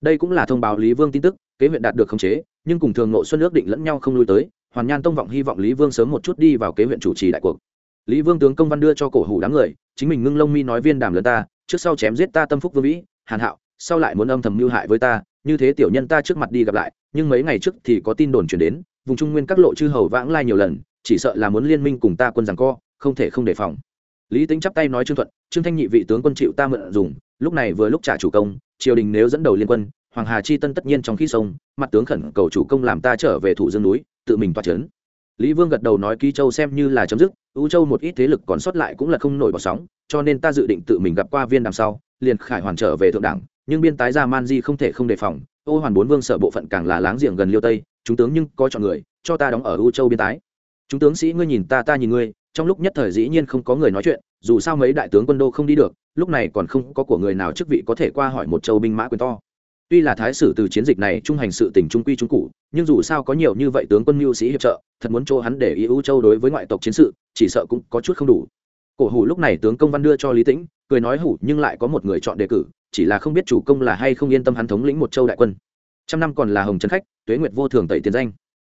Đây cũng là thông báo lý vương tin tức kế huyện đạt được khống chế, nhưng cùng thường nội xuân ước định lẫn nhau không lui tới, hoàn nhan tông vọng hy vọng lý vương sớm một chút đi vào kế huyện chủ trì đại cuộc. Lý vương tướng công văn đưa cho cổ hủ đám người, chính mình ngưng lông mi nói viên đàm lớn ta, trước sau chém giết ta tâm phúc vương vĩ, hàn hạo, sau lại muốn âm thầm mưu hại với ta, như thế tiểu nhân ta trước mặt đi gặp lại, nhưng mấy ngày trước thì có tin đồn chuyển đến, vùng trung nguyên các lộ chư hầu vãng lai nhiều lần, chỉ sợ là muốn liên minh cùng ta quân rằng co, không thể không đề phòng. Lý tính chắp tay nói trương thuận, trương thanh nhị vị tướng quân chịu ta mượn dùng, lúc này vừa lúc trả chủ công, triều đình nếu dẫn đầu liên quân hoàng hà chi tân tất nhiên trong khi sông, mặt tướng khẩn cầu chủ công làm ta trở về thủ dương núi, tự mình toa trấn. Lý vương gật đầu nói ký châu xem như là chấm dứt U châu một ít thế lực còn sót lại cũng là không nổi bỏ sóng, cho nên ta dự định tự mình gặp qua viên đằng sau, liền khải hoàn trở về thượng đẳng nhưng biên tái ra man di không thể không đề phòng, ô hoàn bốn vương sở bộ phận càng là láng giềng gần liêu tây, chúng tướng nhưng có chọn người, cho ta đóng ở u châu biên tái. Chúng tướng sĩ ngươi nhìn ta ta nhìn ngươi, trong lúc nhất thời dĩ nhiên không có người nói chuyện, dù sao mấy đại tướng quân đô không đi được, lúc này còn không có của người nào chức vị có thể qua hỏi một châu binh mã quyền to tuy là thái sử từ chiến dịch này trung hành sự tỉnh trung quy trung cụ, nhưng dù sao có nhiều như vậy tướng quân mưu sĩ hiệp trợ, thật muốn cho hắn để ý ưu châu đối với ngoại tộc chiến sự, chỉ sợ cũng có chút không đủ. Cổ hủ lúc này tướng công văn đưa cho lý tĩnh, cười nói hủ, nhưng lại có một người chọn đề cử, chỉ là không biết chủ công là hay không yên tâm hắn thống lĩnh một châu đại quân. Trăm năm còn là hồng trấn khách, tuế nguyệt vô thường tẩy tiền danh.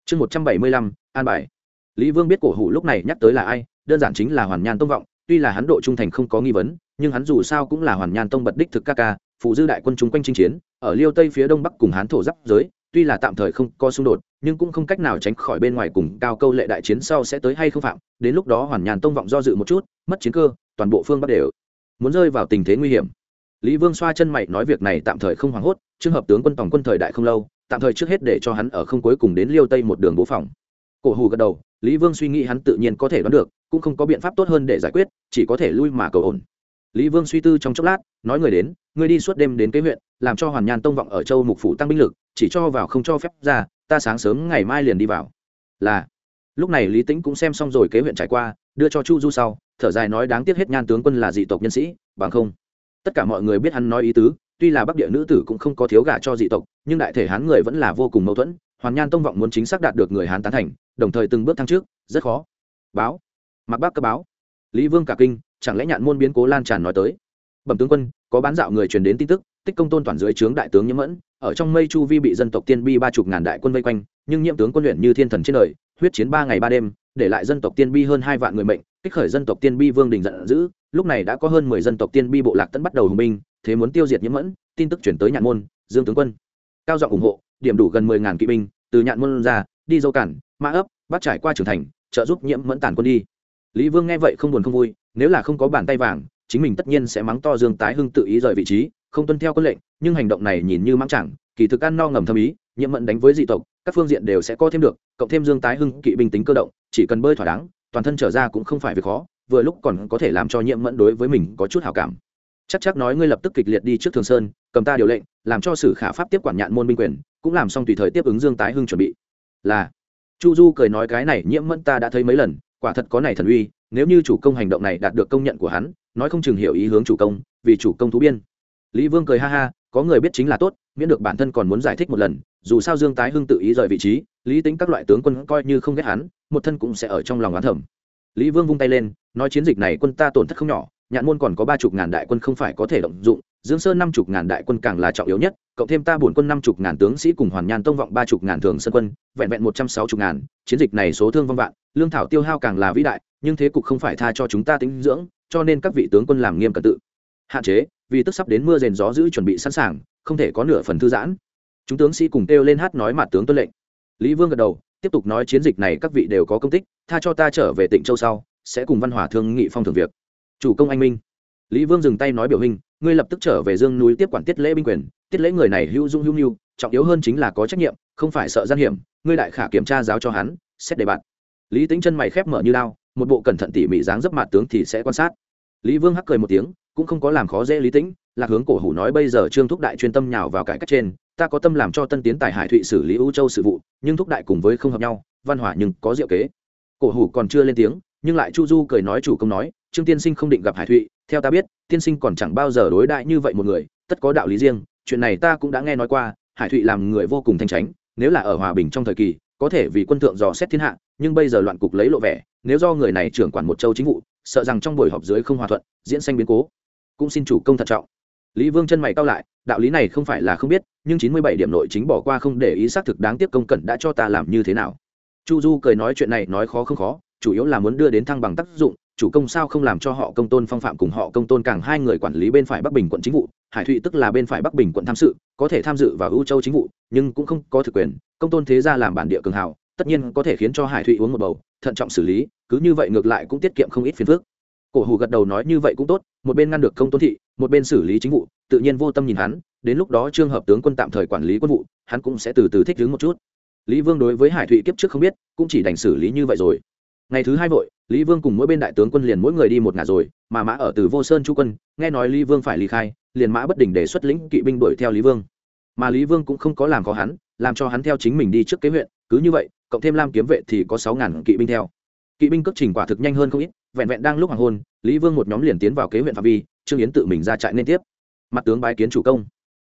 Chương một trăm bảy mươi lăm, an bài. Lý vương biết cổ hủ lúc này nhắc tới là ai, đơn giản chính là hoàn nhan tông vọng, tuy là hắn độ trung thành không có nghi vấn, nhưng hắn dù sao cũng là hoàn nhan tông bật đích thực ca ca phụ dư đại quân chúng quanh chinh chiến, ở liêu tây phía đông bắc cùng hán thổ giáp giới, tuy là tạm thời không có xung đột, nhưng cũng không cách nào tránh khỏi bên ngoài cùng cao câu lệ đại chiến sau sẽ tới hay không phạm, đến lúc đó hoàn nhàn tông vọng do dự một chút, mất chiến cơ, toàn bộ phương bắc đều muốn rơi vào tình thế nguy hiểm. Lý vương xoa chân mày nói việc này tạm thời không hoảng hốt trường hợp tướng quân tổng quân thời đại không lâu, tạm thời trước hết để cho hắn ở không cuối cùng đến liêu tây một đường bố phòng. Cổ hù gật đầu, lý vương suy nghĩ hắn tự nhiên có thể đoán được, cũng không có biện pháp tốt hơn để giải quyết, chỉ có thể lui mà cầu ổn lý vương suy tư trong chốc lát, nói người đến, người đi suốt đêm đến kế huyện, làm cho hoàn nhan tông vọng ở châu mục phủ tăng binh lực, chỉ cho vào không cho phép ra, ta sáng sớm ngày mai liền đi vào. Là. Lúc này lý tĩnh cũng xem xong rồi kế huyện trải qua, đưa cho chu du sau, thở dài nói đáng tiếc hết nhan tướng quân là dị tộc nhân sĩ, bằng không. Tất cả mọi người biết hắn nói ý tứ, tuy là bắc địa nữ tử cũng không có thiếu gả cho dị tộc, nhưng đại thể hán người vẫn là vô cùng mâu thuẫn, hoàn nhan tông vọng muốn chính xác đạt được người hán tán thành, đồng thời từng bước thăng trước, rất khó. Báo. Mặc bác cơ báo. Lý vương cả kinh chẳng lẽ nhạn môn biến cố lan tràn nói tới? Bẩm tướng quân, có bán dạo người truyền đến tin tức, tích công tôn toàn dưới trướng đại tướng nhiễm mẫn, ở trong mây chu vi bị dân tộc tiên bi ba chục ngàn đại quân vây quanh, nhưng nhiễm tướng quân luyện như thiên thần trên đời, huyết chiến ba ngày ba đêm, để lại dân tộc tiên bi hơn hai vạn người mệnh, kích khởi dân tộc tiên bi vương đình giận dữ, lúc này đã có hơn mười dân tộc tiên bi bộ lạc tẫn bắt đầu hùng binh, thế muốn tiêu diệt nhiễm mẫn, tin tức chuyển tới nhạn môn, dương tướng quân. Cao giọng ủng hộ, điểm đủ gần mười ngàn kỵ binh, từ nhạn môn ra, đi dâu cản, mã ấp, bắt trải qua trưởng thành, trợ giúp nhiễm mẫn tản quân đi lý vương nghe vậy không buồn không vui, nếu là không có bàn tay vàng, chính mình tất nhiên sẽ mắng to dương tái hưng tự ý rời vị trí, không tuân theo quân lệnh, nhưng hành động này nhìn như mắng chẳng, kỳ thực ăn no ngầm thâm ý nhiễm mẫn đánh với dị tộc, các phương diện đều sẽ có thêm được, cộng thêm dương tái hưng kỵ binh tính cơ động, chỉ cần bơi thỏa đáng, toàn thân trở ra cũng không phải việc khó, vừa lúc còn có thể làm cho nhiễm mẫn đối với mình có chút hào cảm. Chắc chắc nói ngươi lập tức kịch liệt đi trước thường sơn, cầm ta điều lệnh, làm cho sử khả pháp tiếp quản nhạn môn binh quyền, cũng làm xong tùy thời tiếp ứng dương tái hưng chuẩn bị. Là. Chu du cười nói cái này nhiễm mẫn ta đã thấy mấy lần quả thật có này thần uy, nếu như chủ công hành động này đạt được công nhận của hắn, nói không chừng hiểu ý hướng chủ công, vì chủ công thú biên. Lý vương cười ha ha, có người biết chính là tốt, miễn được bản thân còn muốn giải thích một lần, dù sao dương tái hưng tự ý rời vị trí, lý tính các loại tướng quân coi như không ghét hắn, một thân cũng sẽ ở trong lòng oán thẩm lý vương vung tay lên, nói chiến dịch này quân ta tổn thất không nhỏ, nhạn môn còn có ba chục ngàn đại quân không phải có thể động dụng dương sơn năm chục ngàn đại quân càng là trọng yếu nhất, cộng thêm ta bổn quân năm chục ngàn tướng sĩ cùng hoàn nhan tông vọng ba chục ngàn thường sơn quân, vẹn vẹn một trăm sáu chục ngàn, chiến dịch này số thương vong vạn, lương thảo tiêu hao càng là vĩ đại, nhưng thế cục không phải tha cho chúng ta tính dưỡng, cho nên các vị tướng quân làm nghiêm cẩn tự. Hạn chế, vì tức sắp đến mưa rền gió giữ chuẩn bị sẵn sàng, không thể có nửa phần thư giãn. Chúng tướng sĩ cùng kêu lên hát nói mặt tướng tuân lệnh. Lý vương gật đầu, tiếp tục nói chiến dịch này các vị đều có công tích, tha cho ta trở về tỉnh châu sau, sẽ cùng văn hòa thương nghị phong thường việc. Chủ công anh minh lý vương dừng tay nói biểu hình, ngươi lập tức trở về dương núi tiếp quản tiết lễ binh quyền. Tiết lễ người này hữu dung hữu nhu trọng yếu hơn chính là có trách nhiệm, không phải sợ gian hiểm. Ngươi đại khả kiểm tra giáo cho hắn, xét đề bạt. Lý tính chân mày khép mở như lao một bộ cẩn thận tỉ mỉ dáng dấp mặt tướng thì sẽ quan sát. Lý vương hắc cười một tiếng, cũng không có làm khó dễ lý tĩnh, lạc hướng cổ hủ nói bây giờ trương thúc đại chuyên tâm nhào vào cải cách trên, ta có tâm làm cho tân tiến tài hải thụy xử lý ưu châu sự vụ, nhưng thúc đại cùng với không hợp nhau, văn hỏa nhưng có diệu kế. Cổ hủ còn chưa lên tiếng, nhưng lại chu du cười nói chủ công nói, trương tiên sinh không định gặp hải thụy theo ta biết, tiên sinh còn chẳng bao giờ đối đại như vậy một người, tất có đạo lý riêng, chuyện này ta cũng đã nghe nói qua, hải thụy làm người vô cùng thanh tránh nếu là ở hòa bình trong thời kỳ, có thể vì quân thượng dò xét thiên hạ, nhưng bây giờ loạn cục lấy lộ vẻ, nếu do người này trưởng quản một châu chính vụ, sợ rằng trong buổi họp dưới không hòa thuận, diễn sanh biến cố. Cũng xin chủ công thận trọng. Lý vương chân mày cao lại, đạo lý này không phải là không biết, nhưng chín mươi bảy điểm nội chính bỏ qua không để ý xác thực đáng tiếc công cẩn đã cho ta làm như thế nào. Chu du cười nói chuyện này nói khó không khó, chủ yếu là muốn đưa đến thăng bằng tác dụng chủ công sao không làm cho họ công tôn phong phạm cùng họ công tôn càng hai người quản lý bên phải bắc bình quận chính vụ, hải thụy tức là bên phải bắc bình quận tham sự, có thể tham dự vào ưu châu chính vụ, nhưng cũng không có thực quyền, công tôn thế gia làm bản địa cường hào, tất nhiên có thể khiến cho hải thụy uống một bầu, thận trọng xử lý, cứ như vậy ngược lại cũng tiết kiệm không ít phiền phức. Cổ hủ gật đầu nói như vậy cũng tốt, một bên ngăn được công tôn thị, một bên xử lý chính vụ, tự nhiên vô tâm nhìn hắn, đến lúc đó trường hợp tướng quân tạm thời quản lý quân vụ, hắn cũng sẽ từ từ thích ứng một chút. Lý vương đối với hải thụy kiếp trước không biết, cũng chỉ đành xử lý như vậy rồi ngày thứ hai vội, lý vương cùng mỗi bên đại tướng quân liền mỗi người đi một ngả rồi, mà mã ở từ vô sơn chu quân, nghe nói lý vương phải ly khai, liền mã bất đình để xuất lĩnh kỵ binh đuổi theo lý vương. Mà lý vương cũng không có làm khó hắn, làm cho hắn theo chính mình đi trước kế huyện, cứ như vậy, cộng thêm lam kiếm vệ thì có sáu ngàn kỵ binh theo. Kỵ binh cất trình quả thực nhanh hơn không ít, vẹn vẹn đang lúc hoàng hôn, lý vương một nhóm liền tiến vào kế huyện phạm vi, trương yến tự mình ra trại nên tiếp. Mặt tướng bái kiến chủ công.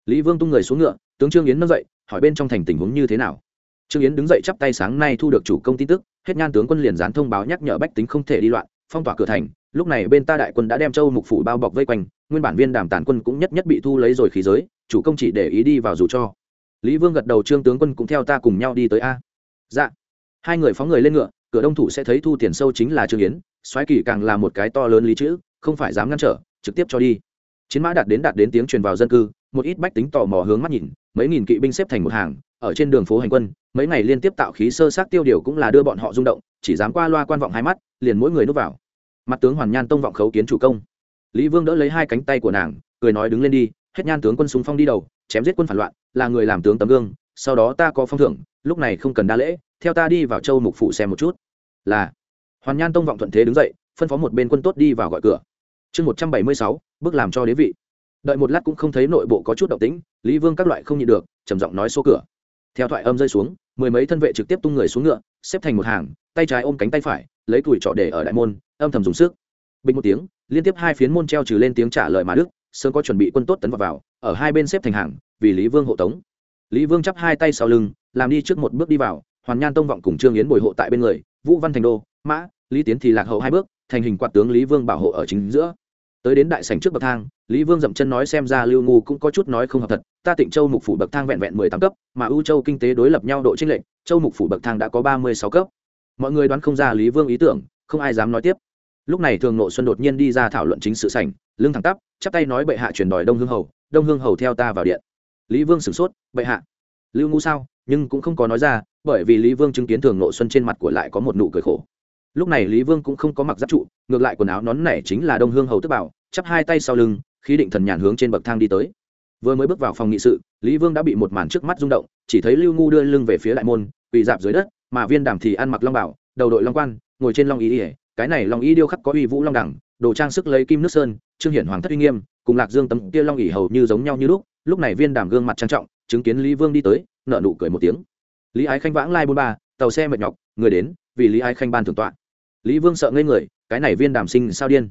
Lý vương tung người xuống ngựa, tướng trương yến nâng dậy, hỏi bên trong thành tình huống như thế nào trương yến đứng dậy chắp tay sáng nay thu được chủ công tin tức, hết nhan tướng quân liền dán thông báo nhắc nhở bách tính không thể đi loạn, phong tỏa cửa thành, lúc này bên ta đại quân đã đem châu mục phủ bao bọc vây quanh, nguyên bản viên đàm tàn quân cũng nhất nhất bị thu lấy rồi khí giới, chủ công chỉ để ý đi vào dù cho. Lý vương gật đầu, trương tướng quân cũng theo ta cùng nhau đi tới a. Dạ. Hai người phóng người lên ngựa, cửa đông thủ sẽ thấy thu tiền sâu chính là trương yến, xoáy kỳ càng là một cái to lớn lý chữ, không phải dám ngăn trở, trực tiếp cho đi. Chiến mã đạt đến đạt đến tiếng truyền vào dân cư, một ít bách tính tò mò hướng mắt nhìn, mấy nghìn kỵ binh xếp thành một hàng ở trên đường phố hành quân, mấy ngày liên tiếp tạo khí sơ sát tiêu điều cũng là đưa bọn họ rung động, chỉ dám qua loa quan vọng hai mắt, liền mỗi người núp vào. Mặt tướng hoàn nhan tông vọng khấu kiến chủ công. Lý vương đỡ lấy hai cánh tay của nàng, cười nói đứng lên đi, hết nhan tướng quân súng phong đi đầu, chém giết quân phản loạn, là người làm tướng tấm gương, sau đó ta có phong thưởng, lúc này không cần đa lễ, theo ta đi vào châu mục phủ xem một chút. Là, hoàn nhan tông vọng thuận thế đứng dậy, phân phó một bên quân tốt đi vào gọi cửa. Chương một trăm bảy mươi sáu, bước làm cho đế vị. Đợi một lát cũng không thấy nội bộ có chút động tĩnh, lý vương các loại không nhịn được, trầm giọng nói số cửa theo thoại âm rơi xuống mười mấy thân vệ trực tiếp tung người xuống ngựa xếp thành một hàng tay trái ôm cánh tay phải lấy tuổi trọ để ở đại môn âm thầm dùng sức. Bình một tiếng liên tiếp hai phiến môn treo trừ lên tiếng trả lời mà đức sớm có chuẩn bị quân tốt tấn vào, vào ở hai bên xếp thành hàng vì lý vương hộ tống. Lý vương chắp hai tay sau lưng làm đi trước một bước đi vào hoàn nhan tông vọng cùng trương yến bồi hộ tại bên người vũ văn thành đô mã lý tiến thì lạc hậu hai bước thành hình quạt tướng lý vương bảo hộ ở chính giữa tới đến đại sảnh trước bậc thang, lý vương dậm chân nói xem ra lưu ngu cũng có chút nói không hợp thật. Ta tịnh châu mục phủ bậc thang vẹn vẹn mười tám cấp, mà ưu châu kinh tế đối lập nhau độ tranh lệch, châu mục phủ bậc thang đã có ba mươi sáu cấp. Mọi người đoán không ra lý vương ý tưởng, không ai dám nói tiếp. Lúc này thường nội xuân đột nhiên đi ra thảo luận chính sự sảnh, lưng thẳng tắp, chắp tay nói bệ hạ chuyển đòi đông hương hầu, đông hương hầu theo ta vào điện. Lý vương sửng sốt, bệ hạ, lưu ngu sao? Nhưng cũng không có nói ra, bởi vì lý vương chứng kiến thường nội xuân trên mặt của lại có một nụ cười khổ lúc này lý vương cũng không có mặc giáp trụ, ngược lại quần áo nón này chính là đông hương hầu tức bảo, chắp hai tay sau lưng, khí định thần nhàn hướng trên bậc thang đi tới. Vừa mới bước vào phòng nghị sự, lý vương đã bị một màn trước mắt rung động, chỉ thấy lưu ngu đưa lưng về phía đại môn bị dạp dưới đất, mà viên đàm thì ăn mặc long bảo, đầu đội long quan, ngồi trên long ý ỉa cái này long ý điêu khắc có uy vũ long đẳng, đồ trang sức lấy kim nước sơn, trương hiển hoàng thất uy nghiêm, cùng lạc dương tấm kia long ỉ hầu như giống nhau như lúc lúc này viên đàm gương mặt trang trọng, chứng kiến lý vương đi tới nợ nụ cười một tiếng. Lý ái khanh vãng lai bôn ba, tàu xe mệt nhọc, người đến, vì lý ái khanh ban thưởng tọa lý vương sợ ngây người, cái này viên đàm sinh sao điên?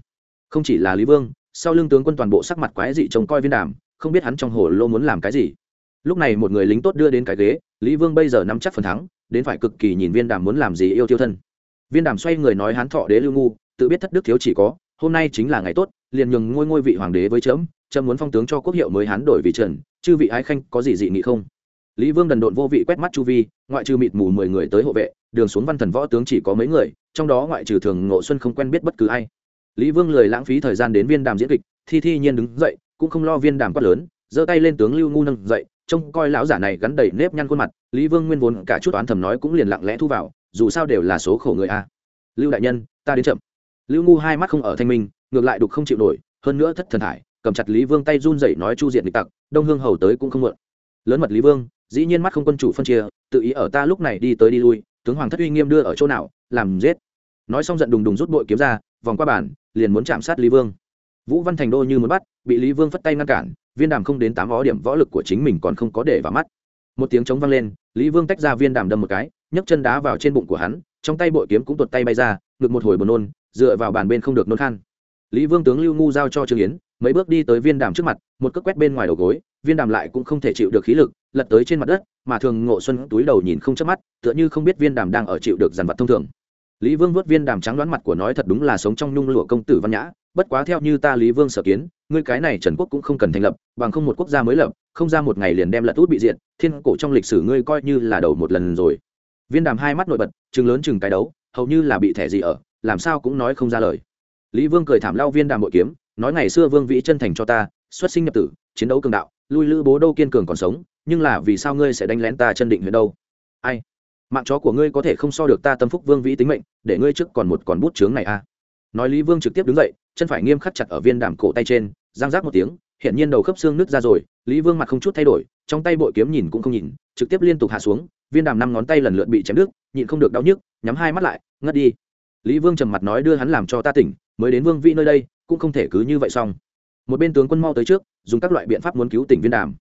Không chỉ là lý vương, sau lưng tướng quân toàn bộ sắc mặt quái dị trông coi viên đàm, không biết hắn trong hồ lô muốn làm cái gì. Lúc này một người lính tốt đưa đến cái ghế, lý vương bây giờ nắm chắc phần thắng, đến phải cực kỳ nhìn viên đàm muốn làm gì yêu tiêu thân. Viên đàm xoay người nói hắn thọ đế lưu ngu, tự biết thất đức thiếu chỉ có, hôm nay chính là ngày tốt, liền nhường ngôi ngôi vị hoàng đế với chấm trẫm muốn phong tướng cho quốc hiệu mới hắn đổi vị trần, chư vị ái khanh có gì dị nghị không? Lý vương đần độn vô vị quét mắt chu vi, ngoại trừ mịt mù mười người tới hộ vệ, đường xuống văn thần võ tướng chỉ có mấy người trong đó ngoại trừ thường ngộ xuân không quen biết bất cứ ai. Lý vương lười lãng phí thời gian đến viên đàm diễn kịch, thi thi nhiên đứng dậy, cũng không lo viên đàm quát lớn, giơ tay lên tướng lưu ngu nâng dậy, trông coi lão giả này gắn đầy nếp nhăn khuôn mặt, lý vương nguyên vốn cả chút toán thầm nói cũng liền lặng lẽ thu vào, dù sao đều là số khổ người a. Lưu đại nhân, ta đến chậm. Lưu ngu hai mắt không ở thanh minh, ngược lại đục không chịu nổi, hơn nữa thất thần thải, cầm chặt lý vương tay run dậy nói chu diện địch tặc, đông hương hầu tới cũng không mượn lớn mật lý vương, dĩ nhiên mắt không quân chủ phân chia, tự ý ở ta lúc này đi tới đi lui tướng hoàng thất uy nghiêm đưa ở chỗ nào, làm giết. Nói xong giận đùng đùng rút bội kiếm ra, vòng qua bản liền muốn chạm sát lý vương. Vũ văn thành đô như muốn bắt, bị lý vương phất tay ngăn cản, viên đàm không đến tám võ điểm võ lực của chính mình còn không có để vào mắt. Một tiếng trống vang lên, lý vương tách ra viên đàm đâm một cái, nhấc chân đá vào trên bụng của hắn, trong tay bội kiếm cũng tuột tay bay ra, ngực một hồi buồn nôn, dựa vào bàn bên không được nôn khan. Lý vương tướng lưu ngu giao cho trương yến, mấy bước đi tới viên đàm trước mặt, một cước quét bên ngoài đầu gối viên đàm lại cũng không thể chịu được khí lực, lật tới trên mặt đất, mà thường ngộ xuân túi đầu nhìn không chớp mắt, tựa như không biết viên đàm đang ở chịu được dàn vật thông thường. Lý vương vớt viên đàm trắng đoán mặt của nói thật đúng là sống trong nhung lụa công tử văn nhã, bất quá theo như ta lý vương sở kiến, ngươi cái này trần quốc cũng không cần thành lập, bằng không một quốc gia mới lập, không ra một ngày liền đem lật út bị diện thiên cổ trong lịch sử ngươi coi như là đầu một lần rồi. Viên đàm hai mắt nổi bật, chừng lớn chừng cái đấu, hầu như là bị thẻ gì ở, làm sao cũng nói không ra lời. Lý vương cười thảm lao viên đàm bội kiếm, nói ngày xưa vương vĩ chân thành cho ta, xuất sinh nhập tử, chiến đấu cường đạo lui lữ bố đâu kiên cường còn sống, nhưng là vì sao ngươi sẽ đánh lén ta chân định huyện đâu? Ai? Mạng chó của ngươi có thể không so được ta tâm phúc vương vĩ tính mệnh, để ngươi trước còn một còn bút chướng này a à. nói lý vương trực tiếp đứng dậy, chân phải nghiêm khắc chặt ở viên đàm cổ tay trên, giang giác một tiếng hiện nhiên đầu khớp xương nứt ra rồi, lý vương mặt không chút thay đổi, trong tay bội kiếm nhìn cũng không nhìn, trực tiếp liên tục hạ xuống, viên đàm năm ngón tay lần lượt bị chém đứt, nhịn không được đau nhức, nhắm hai mắt lại, ngất đi. Lý vương trầm mặt nói đưa hắn làm cho ta tỉnh, mới đến vương vĩ nơi đây, cũng không thể cứ như vậy xong một bên tướng quân mau tới trước, dùng các loại biện pháp muốn cứu tỉnh viên đàm.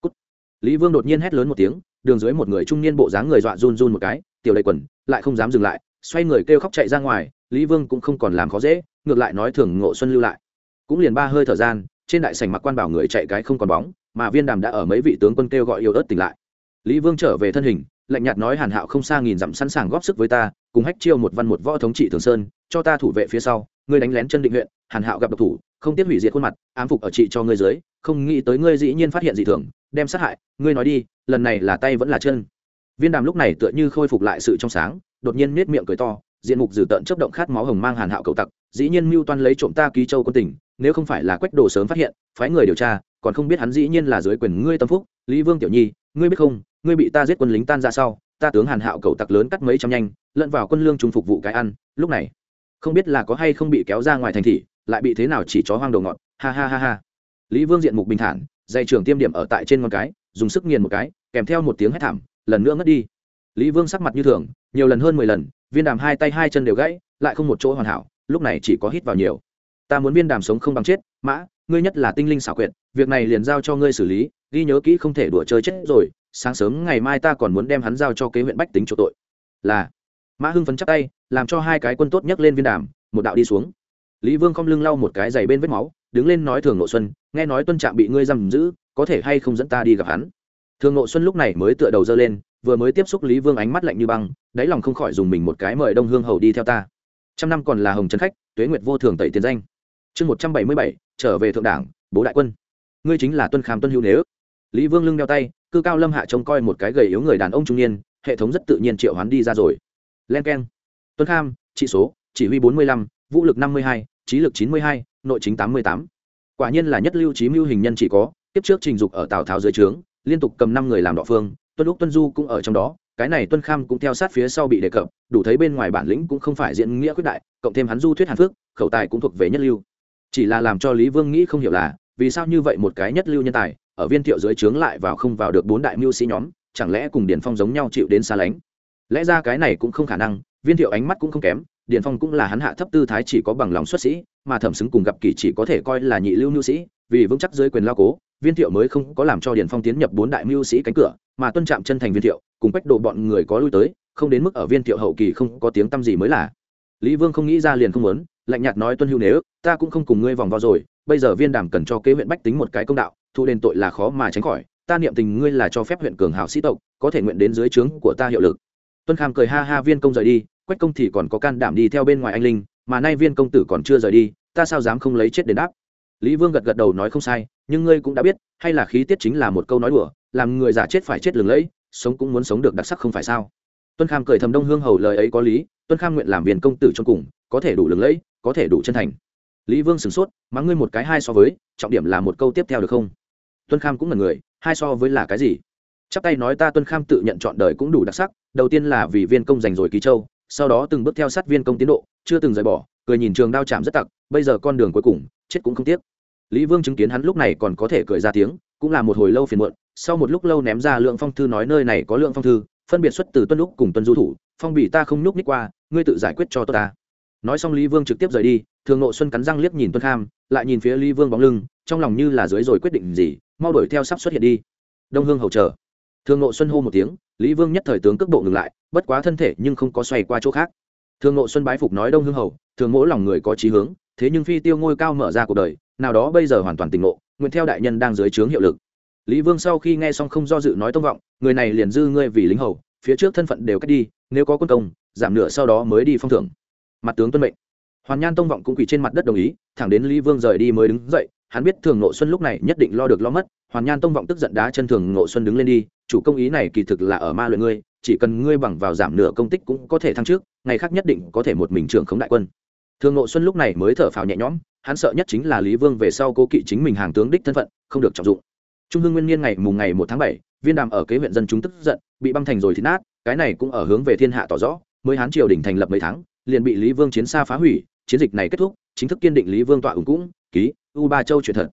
Cút. lý vương đột nhiên hét lớn một tiếng, đường dưới một người trung niên bộ dáng người dọa run run một cái, tiểu đầy quần, lại không dám dừng lại. Xoay người kêu khóc chạy ra ngoài, lý vương cũng không còn làm khó dễ, ngược lại nói thường ngộ xuân lưu lại. Cũng liền ba hơi thời gian, trên đại sảnh mặc quan bảo người chạy cái không còn bóng, mà viên đàm đã ở mấy vị tướng quân kêu gọi yêu ớt tỉnh lại. Lý vương trở về thân hình, lạnh nhạt nói hàn hạo không xa nghìn dặm sẵn sàng góp sức với ta, cùng hách chiêu một văn một võ thống trị thường sơn cho ta thủ vệ phía sau, ngươi đánh lén chân định huyện, hàn hạo gặp độc thủ, không tiếc hủy diệt khuôn mặt, ám phục ở trị cho ngươi dưới, không nghĩ tới ngươi dĩ nhiên phát hiện dị thường, đem sát hại, ngươi nói đi, lần này là tay vẫn là chân. Viên đàm lúc này tựa như khôi phục lại sự trong sáng, đột nhiên nết miệng cười to, diện mục dử tợn chấp động khát máu hồng mang hàn hạo cầu tặc, dĩ nhiên mưu toan lấy trộm ta ký châu quân tỉnh, nếu không phải là quách đồ sớm phát hiện, phái người điều tra, còn không biết hắn dĩ nhiên là dưới quyền ngươi tâm phúc, lý vương tiểu nhi, ngươi biết không, ngươi bị ta giết quân lính tan ra sau, ta tướng hàn hạo cầu tặc lớn cắt mấy trăm nhanh, lẫn vào quân lương trung phục vụ cái ăn, lúc này không biết là có hay không bị kéo ra ngoài thành thị, lại bị thế nào chỉ chó hoang đầu ngọn ha ha ha ha. Lý vương diện mục bình thản dây trưởng tiêm điểm ở tại trên ngón cái, dùng sức nghiền một cái, kèm theo một tiếng hét thảm, lần nữa ngất đi. Lý vương sắc mặt như thường, nhiều lần hơn mười lần, viên đàm hai tay hai chân đều gãy, lại không một chỗ hoàn hảo, lúc này chỉ có hít vào nhiều. Ta muốn viên đàm sống không bằng chết, mã, ngươi nhất là tinh linh xảo quyệt, việc này liền giao cho ngươi xử lý, ghi nhớ kỹ không thể đùa chơi chết rồi, sáng sớm ngày mai ta còn muốn đem hắn giao cho kế huyện bách tính chỗ tội. Là mã hưng phấn chắc tay, làm cho hai cái quân tốt nhấc lên viên đàm, một đạo đi xuống. Lý vương không lưng lau một cái giày bên vết máu, đứng lên nói thường nội xuân, nghe nói tuân trạm bị ngươi giam giữ, có thể hay không dẫn ta đi gặp hắn? Thường nội xuân lúc này mới tựa đầu dơ lên, vừa mới tiếp xúc lý vương ánh mắt lạnh như băng, đáy lòng không khỏi dùng mình một cái mời đông hương hầu đi theo ta. Trăm năm còn là hồng trấn khách, tuế nguyệt vô thường tẩy tiền danh. Chương một trăm bảy mươi bảy, trở về thượng đảng, bố đại quân. Ngươi chính là tuân kham tuân hữu nếu. Lý vương lưng đeo tay, cư cao lâm hạ trông coi một cái gầy yếu người đàn ông trung niên, hệ thống rất tự nhiên triệu hoán đi ra rồi len k e n tuân kham trị số, chỉ huy bốn mươi lăm, vũ lực năm mươi hai, trí lực chín mươi hai, nội chính tám mươi tám. Quả nhiên là nhất lưu trí mưu hình nhân chỉ có tiếp trước trình dục ở tào tháo dưới trướng, liên tục cầm năm người làm đọ phương, tuân lúc tuân du cũng ở trong đó, cái này tuân kham cũng theo sát phía sau bị đề cập, đủ thấy bên ngoài bản lĩnh cũng không phải diễn nghĩa quyết đại, cộng thêm hắn du thuyết hàn phước, khẩu tài cũng thuộc về nhất lưu. Chỉ là làm cho lý vương nghĩ không hiểu là, vì sao như vậy một cái nhất lưu nhân tài, ở viên thiệu dưới trướng lại vào không vào được bốn đại mưu sĩ nhóm, chẳng lẽ cùng điền phong giống nhau chịu đến xa lánh? Lẽ ra cái này cũng không khả năng, viên thiệu ánh mắt cũng không kém, điền phong cũng là hắn hạ thấp tư thái chỉ có bằng lòng xuất sĩ, mà thẩm xứng cùng gặp kỳ chỉ có thể coi là nhị lưu mưu sĩ, vì vững chắc dưới quyền lao cố, viên thiệu mới không có làm cho điền phong tiến nhập bốn đại mưu sĩ cánh cửa, mà tuân trạm chân thành viên thiệu, cùng cách độ bọn người có lui tới, không đến mức ở viên thiệu hậu kỳ không có tiếng tăm gì mới là. Lý vương không nghĩ ra liền không muốn, lạnh nhạt nói tuân hữu nếu, ta cũng không cùng ngươi vòng vo rồi, bây giờ viên đàm cần cho kế huyện bách tính một cái công đạo, thu đền tội là khó mà tránh khỏi, ta niệm tình ngươi là cho phép huyện cường hảo sĩ tộc, có thể nguyện đến dưới trướng của ta hiệu lực tuân kham cười ha ha, viên công rời đi, quách công thì còn có can đảm đi theo bên ngoài anh linh, mà nay viên công tử còn chưa rời đi, ta sao dám không lấy chết đền đáp? Lý vương gật gật đầu nói, không sai, nhưng ngươi cũng đã biết, hay là khí tiết chính là một câu nói đùa, làm người giả chết phải chết lừng lẫy, sống cũng muốn sống được đặc sắc không phải sao? Tuân kham cười thầm đông hương hầu lời ấy có lý, tuân kham nguyện làm viên công tử trong cùng, có thể đủ lừng lẫy, có thể đủ chân thành. Lý vương sửng sốt mắng ngươi một cái hai so với, trọng điểm là một câu tiếp theo được không? Tuân kham cũng là người, hai so với là cái gì? Chắp tay nói, ta tuân kham tự nhận chọn đời cũng đủ đặc sắc đầu tiên là vì viên công giành rồi ký châu, sau đó từng bước theo sát viên công tiến độ, chưa từng rời bỏ, cười nhìn trường đao chạm rất tặc, bây giờ con đường cuối cùng, chết cũng không tiếc. Lý vương chứng kiến hắn lúc này còn có thể cười ra tiếng, cũng là một hồi lâu phiền muộn, sau một lúc lâu ném ra lượng phong thư nói nơi này có lượng phong thư, phân biệt xuất từ tuân lúc cùng tuân du thủ, phong bị ta không nhúc ních qua, ngươi tự giải quyết cho tôi ta. Nói xong lý vương trực tiếp rời đi, thường nội xuân cắn răng liếc nhìn tuân kham, lại nhìn phía lý vương bóng lưng, trong lòng như là dưới rồi quyết định gì, mau đuổi theo sắp xuất hiện đi. Đông hương hầu chờ thường nội xuân hô một tiếng, lý vương nhất thời tướng cước bộ ngừng lại, bất quá thân thể nhưng không có xoay qua chỗ khác. Thường nội xuân bái phục nói đông hương hầu, thường mỗi lòng người có trí hướng, thế nhưng phi tiêu ngôi cao mở ra cuộc đời, nào đó bây giờ hoàn toàn tỉnh ngộ, nguyện theo đại nhân đang dưới trướng hiệu lực. Lý vương sau khi nghe xong không do dự nói tông vọng, người này liền dư ngươi vì lính hầu, phía trước thân phận đều cách đi, nếu có quân công, giảm nửa sau đó mới đi phong thưởng. Mặt tướng tuân mệnh. Hoàn nhan tông vọng cũng quỳ trên mặt đất đồng ý, thẳng đến lý vương rời đi mới đứng dậy, hắn biết thường nội xuân lúc này nhất định lo được lo mất hoàn nhan tông vọng tức giận đá chân thường nội xuân đứng lên đi, chủ công ý này kỳ thực là ở ma luyện ngươi, chỉ cần ngươi bằng vào giảm nửa công tích cũng có thể thăng trước ngày khác nhất định có thể một mình trưởng khống đại quân. Thường nội xuân lúc này mới thở phào nhẹ nhõm, hắn sợ nhất chính là lý vương về sau cố kỵ chính mình hàng tướng đích thân phận, không được trọng dụng. Trung hưng nguyên niên ngày mùng ngày một tháng bảy, viên đàm ở kế huyện dân chúng tức giận, bị băng thành rồi thì nát, cái này cũng ở hướng về thiên hạ tỏ rõ, mới hán triều đình thành lập mấy tháng, liền bị lý vương chiến xa phá hủy, chiến dịch này kết thúc, chính thức kiên định lý vương tọa ủng cũng, ký u ba châu truyền thật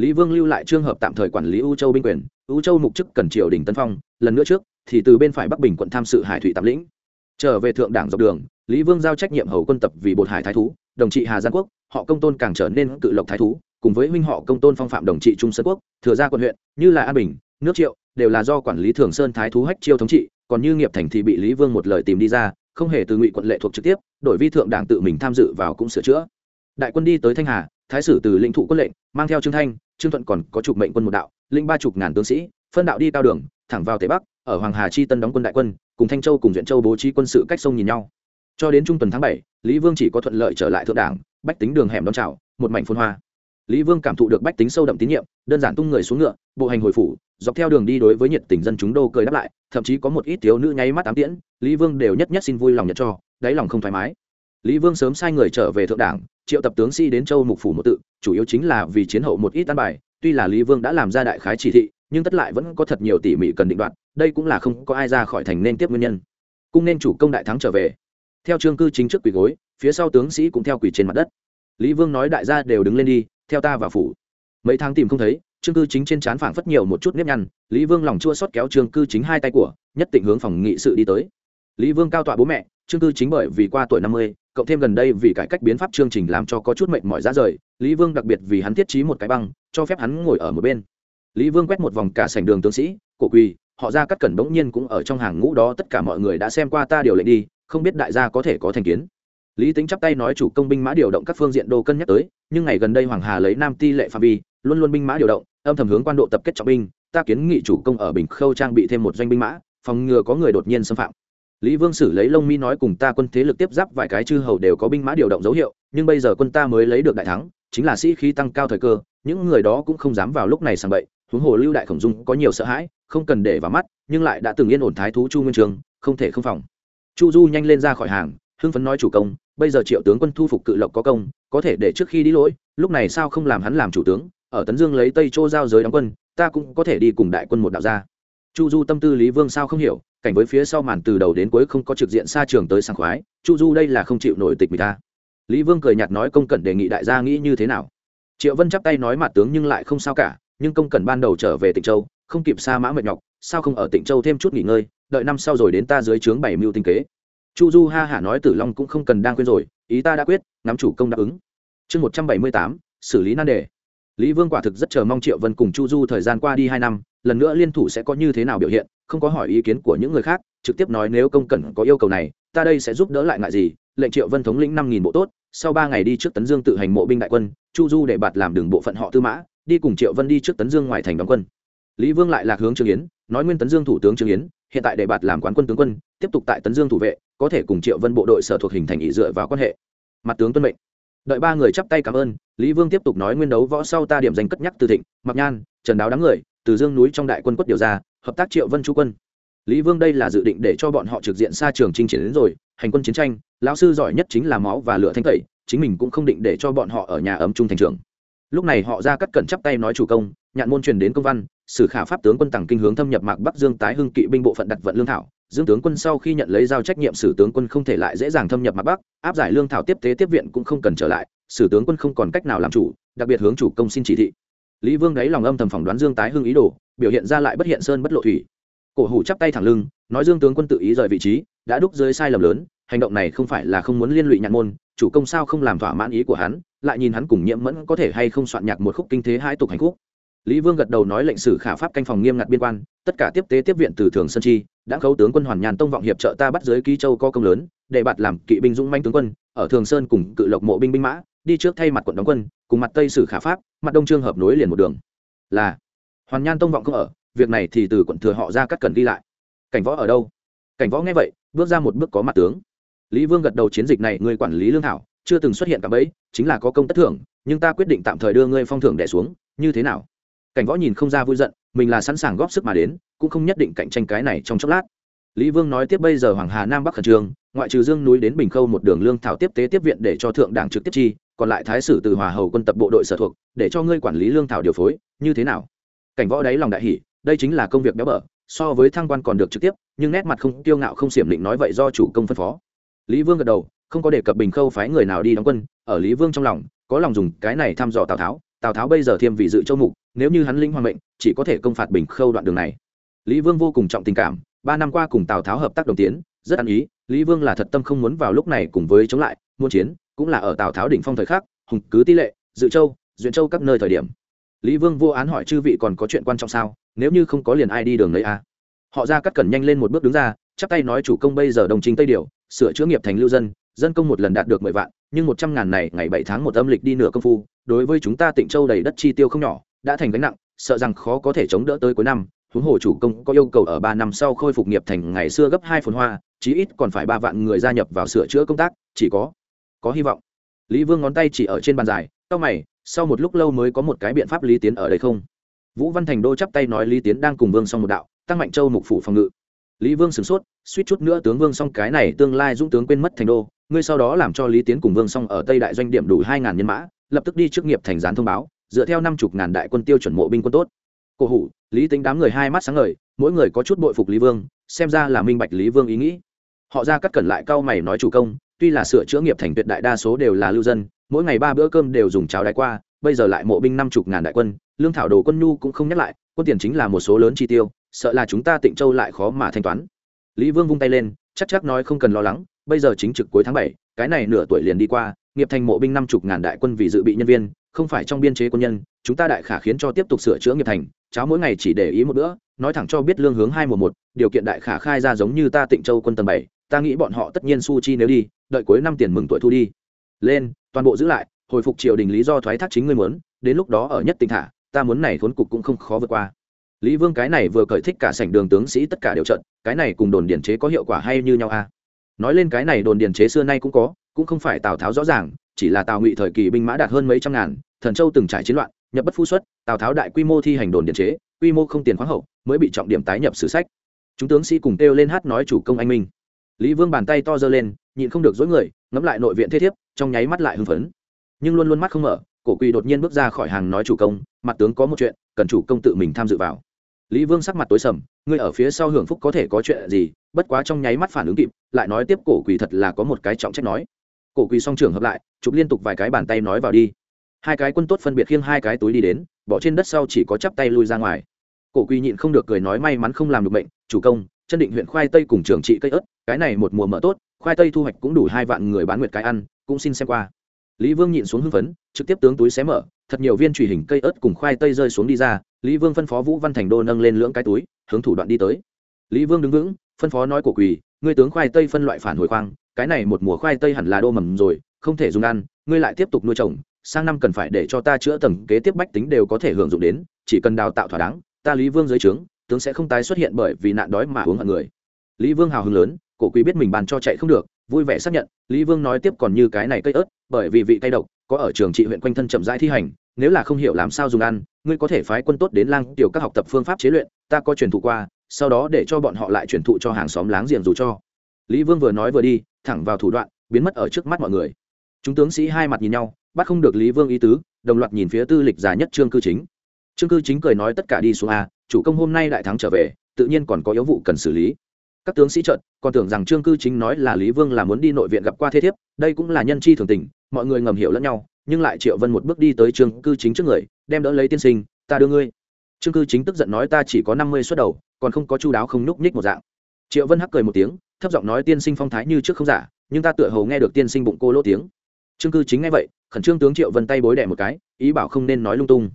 lý vương lưu lại trường hợp tạm thời quản lý u châu binh quyền, u châu mục chức cần triều đình tân phong, lần nữa trước, thì từ bên phải bắc bình quận tham sự hải thủy tạm lĩnh. Trở về thượng đảng dọc đường, lý vương giao trách nhiệm hầu quân tập vì bột hải thái thú, đồng trị hà giang quốc, họ công tôn càng trở nên cự lộc thái thú, cùng với huynh họ công tôn phong phạm đồng trị trung sơn quốc, thừa gia quận huyện, như là an bình, nước triệu, đều là do quản lý thường sơn thái thú hách chiêu thống trị, còn như nghiệp thành thì bị lý vương một lời tìm đi ra, không hề từ ngụy quận lệ thuộc trực tiếp, đổi vi thượng đảng tự mình tham dự vào cũng sửa chữa. Đại quân đi tới thanh hà, thái sử từ lĩnh thụ quân lệnh, mang theo trương thanh trương thuận còn có chục mệnh quân một đạo linh ba chục ngàn tướng sĩ, phân đạo đi cao đường, thẳng vào tây bắc, ở hoàng hà chi tân đóng quân đại quân, cùng thanh châu cùng duyện châu bố trí quân sự cách sông nhìn nhau. Cho đến trung tuần tháng bảy, lý vương chỉ có thuận lợi trở lại thượng đảng, bách tính đường hẻm đón chào, một mảnh phun hoa. Lý vương cảm thụ được bách tính sâu đậm tín nhiệm, đơn giản tung người xuống ngựa, bộ hành hồi phủ, dọc theo đường đi đối với nhiệt tình dân chúng đô cười đáp lại, thậm chí có một ít thiếu nữ nháy mắt tám tiễn, lý vương đều nhất nhất xin vui lòng nhận cho, đáy lòng không thoải mái lý vương sớm sai người trở về thượng đảng, triệu tập tướng sĩ đến châu mục phủ một tự, chủ yếu chính là vì chiến hậu một ít tan bài. Tuy là lý vương đã làm ra đại khái chỉ thị, nhưng tất lại vẫn có thật nhiều tỉ mỉ cần định đoạt, đây cũng là không có ai ra khỏi thành nên tiếp nguyên nhân. Cung nên chủ công đại thắng trở về. Theo trương cư chính trước quỳ gối, phía sau tướng sĩ cũng theo quỳ trên mặt đất. Lý vương nói đại gia đều đứng lên đi, theo ta vào phủ. Mấy tháng tìm không thấy trương cư chính trên trán phảng phất nhiều một chút nếp nhăn, lý vương lòng chua xót kéo trương cư chính hai tay của, nhất định hướng phòng nghị sự đi tới. Lý vương cao tọa bố mẹ trương cư chính bởi vì qua tuổi năm mươi cộng thêm gần đây vì cải cách biến pháp chương trình làm cho có chút mệnh mỏi ra rời, lý vương đặc biệt vì hắn thiết trí một cái băng, cho phép hắn ngồi ở một bên. Lý vương quét một vòng cả sảnh đường tướng sĩ, cổ quỳ, họ ra cắt cẩn bỗng nhiên cũng ở trong hàng ngũ đó, tất cả mọi người đã xem qua ta điều lệnh đi, không biết đại gia có thể có thành kiến. Lý tính chắp tay nói chủ công binh mã điều động các phương diện đô cân nhắc tới, nhưng ngày gần đây hoàng hà lấy nam ti lệ phạm vi, luôn luôn binh mã điều động, âm thầm hướng quan độ tập kết trọng binh, ta kiến nghị chủ công ở bình khâu trang bị thêm một doanh binh mã, phòng ngừa có người đột nhiên xâm phạm lý vương xử lấy lông mi nói cùng ta quân thế lực tiếp giáp vài cái chư hầu đều có binh mã điều động dấu hiệu, nhưng bây giờ quân ta mới lấy được đại thắng, chính là sĩ khí tăng cao thời cơ, những người đó cũng không dám vào lúc này sang bậy, huống hồ lưu đại khổng dung có nhiều sợ hãi, không cần để vào mắt, nhưng lại đã từng yên ổn thái thú chu nguyên trường, không thể không phòng chu du nhanh lên ra khỏi hàng, hưng phấn nói chủ công, bây giờ triệu tướng quân thu phục cự lộc có công, có thể để trước khi đi lỗi, lúc này sao không làm hắn làm chủ tướng, ở tấn dương lấy tây châu giao giới đóng quân, ta cũng có thể đi cùng đại quân một đạo ra. chu du tâm tư lý vương sao không hiểu cảnh với phía sau màn từ đầu đến cuối không có trực diện xa trường tới sảng khoái, chu du đây là không chịu nổi tịch người ta. Lý vương cười nhạt nói công cẩn đề nghị đại gia nghĩ như thế nào? Triệu vân chắp tay nói mặt tướng nhưng lại không sao cả, nhưng công cẩn ban đầu trở về tịnh châu, không kịp xa mã mệt nhọc, sao không ở tịnh châu thêm chút nghỉ ngơi, đợi năm sau rồi đến ta dưới trướng bảy mưu tinh kế. Chu du ha hả nói tử long cũng không cần đang khuyên rồi, ý ta đã quyết nắm chủ công đáp ứng. Chương một trăm bảy mươi tám, xử lý nan đề. Lý vương quả thực rất chờ mong triệu vân cùng chu du thời gian qua đi hai năm, lần nữa liên thủ sẽ có như thế nào biểu hiện không có hỏi ý kiến của những người khác, trực tiếp nói nếu công cẩn có yêu cầu này, ta đây sẽ giúp đỡ lại ngại gì, lệnh triệu vân thống lĩnh năm nghìn bộ tốt, sau ba ngày đi trước tấn dương tự hành mộ binh đại quân, chu du để bạt làm đường bộ phận họ tư mã, đi cùng triệu vân đi trước tấn dương ngoài thành đóng quân. Lý vương lại lạc hướng trương yến, nói nguyên tấn dương thủ tướng trương yến, hiện tại để bạt làm quán quân tướng quân, tiếp tục tại tấn dương thủ vệ, có thể cùng triệu vân bộ đội sở thuộc hình thành ý dựa vào quan hệ. Mặt tướng tuân mệnh. Đợi ba người chắp tay cảm ơn, lý vương tiếp tục nói nguyên đấu võ sau ta điểm danh cất nhắc từ thịnh mặc nhan, trần đáo đám người từ dương núi trong đại quân quất điều ra, hợp tác triệu vân chú quân. Lý vương đây là dự định để cho bọn họ trực diện xa trường chinh triển đến rồi, hành quân chiến tranh, lão sư giỏi nhất chính là máu và lửa thanh tẩy, chính mình cũng không định để cho bọn họ ở nhà ấm trung thành trường. Lúc này họ ra cắt cẩn chắp tay nói chủ công, nhạn môn truyền đến công văn, sử khả pháp tướng quân tặng kinh hướng thâm nhập mạc bắc dương tái hưng kỵ binh bộ phận đặt vận lương thảo. Dương tướng quân sau khi nhận lấy giao trách nhiệm sử tướng quân không thể lại dễ dàng thâm nhập mạc bắc, áp giải lương thảo tiếp tế tiếp viện cũng không cần trở lại, sử tướng quân không còn cách nào làm chủ, đặc biệt hướng chủ công xin chỉ thị lý vương đáy lòng âm thầm phỏng đoán dương tái hưng ý đồ, biểu hiện ra lại bất hiện sơn bất lộ thủy. Cổ hủ chắp tay thẳng lưng, nói dương tướng quân tự ý rời vị trí, đã đúc dưới sai lầm lớn, hành động này không phải là không muốn liên lụy nhạn môn, chủ công sao không làm thỏa mãn ý của hắn, lại nhìn hắn cùng nhiễm mẫn có thể hay không soạn nhạc một khúc kinh thế hai tục hành khúc. Lý vương gật đầu nói lệnh sử khả pháp canh phòng nghiêm ngặt biên quan, tất cả tiếp tế tiếp viện từ thường sơn chi, đã khấu tướng quân hoàn nhàn tông vọng hiệp trợ ta bắt giới ký châu có công lớn, để bạt làm kỵ binh dũng manh tướng quân, ở thường sơn cùng cự lộc mộ binh binh mã đi trước thay mặt quận đóng quân, cùng mặt tây sử khả pháp, mặt đông trương hợp nối liền một đường. Là, hoàn nhan tông vọng không ở, việc này thì từ quận thừa họ ra cắt cần đi lại. Cảnh võ ở đâu? Cảnh võ nghe vậy, bước ra một bước có mặt tướng. Lý vương gật đầu chiến dịch này, người quản lý lương thảo, chưa từng xuất hiện cả bẫy, chính là có công tất thưởng, nhưng ta quyết định tạm thời đưa ngươi phong thưởng đẻ xuống, như thế nào? Cảnh võ nhìn không ra vui giận, mình là sẵn sàng góp sức mà đến, cũng không nhất định cạnh tranh cái này trong chốc lát. Lý vương nói tiếp bây giờ hoàng hà nam bắc khẩn trương, ngoại trừ dương núi đến bình khâu một đường lương thảo tiếp tế tiếp viện để cho thượng đảng trực tiếp chi còn lại thái sử từ hòa hầu quân tập bộ đội sở thuộc, để cho ngươi quản lý lương thảo điều phối, như thế nào? Cảnh võ đáy lòng đại hỷ đây chính là công việc béo bở, so với thăng quan còn được trực tiếp, nhưng nét mặt không tiêu ngạo không xiểm định nói vậy do chủ công phân phó. Lý vương gật đầu, không có đề cập bình khâu phái người nào đi đóng quân, ở lý vương trong lòng, có lòng dùng cái này thăm dò tào tháo tào tháo bây giờ thêm vị dự châu mục, nếu như hắn linh hoàng mệnh, chỉ có thể công phạt bình khâu đoạn đường này. Lý vương vô cùng trọng tình cảm, ba năm qua cùng tào tháo hợp tác đồng tiến, rất ăn ý, lý vương là thật tâm không muốn vào lúc này cùng với chống lại, muốn chiến cũng là ở tào tháo đỉnh phong thời khắc, hùng cứ tỷ lệ, dự châu, duyện châu các nơi thời điểm. Lý vương vô án hỏi chư vị còn có chuyện quan trọng sao, nếu như không có liền ai đi đường lấy a? Họ ra cắt cẩn nhanh lên một bước đứng ra, chắp tay nói chủ công bây giờ đồng chính tây điều sửa chữa nghiệp thành lưu dân dân công một lần đạt được mười vạn, nhưng một trăm ngàn này ngày bảy tháng một âm lịch đi nửa công phu, đối với chúng ta tịnh châu đầy đất chi tiêu không nhỏ, đã thành gánh nặng, sợ rằng khó có thể chống đỡ tới cuối năm, huống hồ chủ công có yêu cầu ở ba năm sau khôi phục nghiệp thành ngày xưa gấp hai phần hoa, chí ít còn phải ba vạn người gia nhập vào sửa chữa công tác, chỉ có có hy vọng. Lý vương ngón tay chỉ ở trên bàn dài tao mày, sau một lúc lâu mới có một cái biện pháp lý tiến ở đây không? Vũ văn thành đô chắp tay nói lý tiến đang cùng vương xong một đạo, tăng mạnh châu mục phủ phòng ngự. Lý vương sửng sốt, suýt chút nữa tướng vương xong cái này tương lai dũng tướng quên mất thành đô, ngươi sau đó làm cho lý tiến cùng vương xong ở tây đại doanh điểm đủ hai ngàn nhân mã, lập tức đi trước nghiệp thành gián thông báo, dựa theo năm chục ngàn đại quân tiêu chuẩn mộ binh quân tốt. Cổ hủ, lý tính đám người hai mắt sáng ngời, mỗi người có chút bội phục lý vương, xem ra là minh bạch lý vương ý nghĩ. Họ ra cắt cẩn lại cau mày nói chủ công tuy là sửa chữa nghiệp thành tuyệt đại đa số đều là lưu dân, mỗi ngày ba bữa cơm đều dùng cháo đái qua, bây giờ lại mộ binh năm chục ngàn đại quân, lương thảo đồ quân nhu cũng không nhắc lại, quân tiền chính là một số lớn chi tiêu, sợ là chúng ta tịnh châu lại khó mà thanh toán. Lý vương vung tay lên, chắc chắc nói không cần lo lắng, bây giờ chính trực cuối tháng bảy, cái này nửa tuổi liền đi qua, nghiệp thành mộ binh năm chục ngàn đại quân vì dự bị nhân viên, không phải trong biên chế quân nhân, chúng ta đại khả khiến cho tiếp tục sửa chữa nghiệp thành, cháo mỗi ngày chỉ để ý một bữa, nói thẳng cho biết lương hướng hai mùa một, điều kiện đại khả khai ra giống như ta tịnh châu quân tầng bảy, ta nghĩ bọn họ tất nhiên su chi nếu đi đợi cuối năm tiền mừng tuổi thu đi. Lên, toàn bộ giữ lại, hồi phục triều đình lý do thoái thác chính ngươi muốn, đến lúc đó ở nhất tỉnh thả, ta muốn này khốn cục cũng không khó vượt qua. Lý vương cái này vừa cởi thích cả sảnh đường tướng sĩ tất cả đều trận cái này cùng đồn điển chế có hiệu quả hay như nhau a à? nói lên cái này đồn điển chế xưa nay cũng có, cũng không phải tào tháo rõ ràng, chỉ là tào ngụy thời kỳ binh mã đạt hơn mấy trăm ngàn, thần châu từng trải chiến loạn, nhập bất phu xuất, tào tháo đại quy mô thi hành đồn điển chế, quy mô không tiền khoáng hậu, mới bị trọng điểm tái nhập sử sách. Chúng tướng sĩ cùng kêu lên hát nói chủ công anh minh lý vương bàn tay to giơ lên, nhịn không được dối người, ngẫm lại nội viện thế thiếp, trong nháy mắt lại hưng phấn. Nhưng luôn luôn mắt không mở, cổ quỳ đột nhiên bước ra khỏi hàng nói chủ công, mặt tướng có một chuyện, cần chủ công tự mình tham dự vào. Lý vương sắc mặt tối sầm, ngươi ở phía sau hưởng phúc có thể có chuyện gì, bất quá trong nháy mắt phản ứng kịp, lại nói tiếp cổ quỳ thật là có một cái trọng trách nói. Cổ quỳ song trưởng hợp lại, chụp liên tục vài cái bàn tay nói vào đi. Hai cái quân tốt phân biệt khiêng hai cái túi đi đến, bỏ trên đất sau chỉ có chắp tay lui ra ngoài. Cổ quỳ nhịn không được cười nói may mắn không làm được bệnh chủ công chân định huyện khoai tây cùng trường trị cây ớt, cái này một mùa mở tốt, khoai tây thu hoạch cũng đủ hai vạn người bán nguyệt cái ăn, cũng xin xem qua. Lý vương nhịn xuống hưng phấn, trực tiếp tướng túi xé mở, thật nhiều viên truy hình cây ớt cùng khoai tây rơi xuống đi ra, lý vương phân phó vũ văn thành đô nâng lên lưỡng cái túi, hướng thủ đoạn đi tới. Lý vương đứng vững, phân phó nói của quỳ, ngươi tướng khoai tây phân loại phản hồi khoang, cái này một mùa khoai tây hẳn là đô mầm rồi, không thể dùng ăn, ngươi lại tiếp tục nuôi trồng, sang năm cần phải để cho ta chữa tầng kế tiếp bách tính đều có thể hưởng dụng đến, chỉ cần đào tạo thỏa đáng, ta lý vương dưới trướng tướng sẽ không tái xuất hiện bởi vì nạn đói mà uống hận người. Lý vương hào hứng lớn, cổ quý biết mình bàn cho chạy không được, vui vẻ xác nhận, lý vương nói tiếp còn như cái này cây ớt, bởi vì vị cây độc, có ở trường trị huyện quanh thân chậm rãi thi hành, nếu là không hiểu làm sao dùng ăn, ngươi có thể phái quân tốt đến lang tiểu các học tập phương pháp chế luyện, ta có truyền thụ qua, sau đó để cho bọn họ lại truyền thụ cho hàng xóm láng giềng dù cho. Lý vương vừa nói vừa đi, thẳng vào thủ đoạn, biến mất ở trước mắt mọi người. Chúng tướng sĩ hai mặt nhìn nhau, bắt không được lý vương ý tứ, đồng loạt nhìn phía tư lịch già nhất trương cư chính. Trương cư chính cười nói tất cả đi xuống a chủ công hôm nay đại thắng trở về, tự nhiên còn có yếu vụ cần xử lý. Các tướng sĩ trợn, còn tưởng rằng trương cư chính nói là lý vương là muốn đi nội viện gặp qua thế thiếp, đây cũng là nhân chi thường tình, mọi người ngầm hiểu lẫn nhau, nhưng lại triệu vân một bước đi tới trương cư chính trước người, đem đỡ lấy tiên sinh, ta đưa ngươi. Trương cư chính tức giận nói, ta chỉ có năm mươi suất đầu, còn không có chu đáo không nhúc nhích một dạng. Triệu vân hắc cười một tiếng, thấp giọng nói, tiên sinh phong thái như trước không giả, nhưng ta tựa hồ nghe được tiên sinh bụng cô lỗ tiếng. Trương cư chính nghe vậy, khẩn trương tướng triệu vân tay bối đẻ một cái, ý bảo không nên nói lung tung.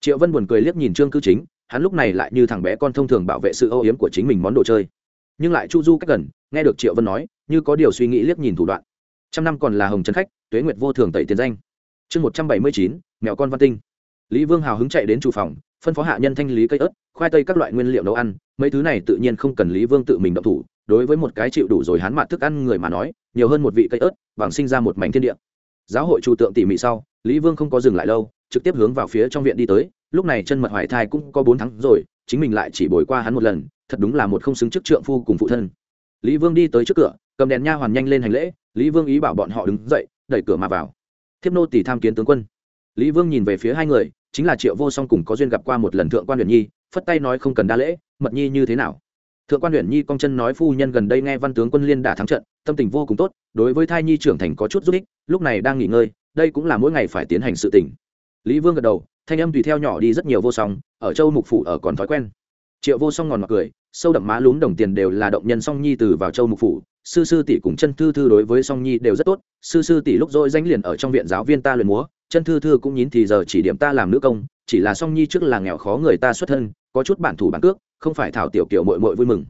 Triệu vân buồn cười liếc nhìn trương cư chính hắn lúc này lại như thằng bé con thông thường bảo vệ sự âu yếm của chính mình món đồ chơi. Nhưng lại chu du cách gần, nghe được triệu vân nói, như có điều suy nghĩ liếc nhìn thủ đoạn. Trăm năm còn là hồng trấn khách, tuế nguyệt vô thường tẩy tiền danh. Chương một trăm bảy mươi chín, mèo con văn tinh. Lý vương hào hứng chạy đến chủ phòng, phân phó hạ nhân thanh lý cây ớt, khoai tây các loại nguyên liệu nấu ăn, mấy thứ này tự nhiên không cần lý vương tự mình động thủ, đối với một cái chịu đủ rồi hắn mạn thức ăn người mà nói, nhiều hơn một vị cây ớt, bằng sinh ra một mảnh thiên địa. Giáo hội trù tượng tỉ mỉ sau, lý vương không có dừng lại lâu, trực tiếp hướng vào phía trong viện đi tới lúc này chân mật hoài thai cũng có bốn tháng rồi, chính mình lại chỉ bồi qua hắn một lần, thật đúng là một không xứng trước trượng phu cùng phụ thân. Lý vương đi tới trước cửa, cầm đèn nha hoàn nhanh lên hành lễ, lý vương ý bảo bọn họ đứng dậy, đẩy cửa mà vào. Thiếp nô tỷ tham kiến tướng quân. Lý vương nhìn về phía hai người, chính là triệu vô song cùng có duyên gặp qua một lần thượng quan huyện nhi, phất tay nói không cần đa lễ, mật nhi như thế nào? Thượng quan huyện nhi cong chân nói phu nhân gần đây nghe văn tướng quân liên đả thắng trận, tâm tình vô cùng tốt, đối với thai nhi trưởng thành có chút giúp ích, lúc này đang nghỉ ngơi, đây cũng là mỗi ngày phải tiến hành sự tỉnh lý vương gật đầu thanh âm tùy theo nhỏ đi rất nhiều vô song, ở châu mục phủ ở còn thói quen. Triệu vô song ngòn mặc cười, sâu đậm má lún đồng tiền đều là động nhân song nhi từ vào châu mục phủ, sư sư tỷ cùng chân thư thư đối với song nhi đều rất tốt, sư sư tỷ lúc dỗi danh liền ở trong viện giáo viên ta luyện múa, chân thư thư cũng nhín thì giờ chỉ điểm ta làm nữ công, chỉ là song nhi trước là nghèo khó người ta xuất thân, có chút bản thủ bản cước, không phải thảo tiểu kiểu mội mội vui mừng.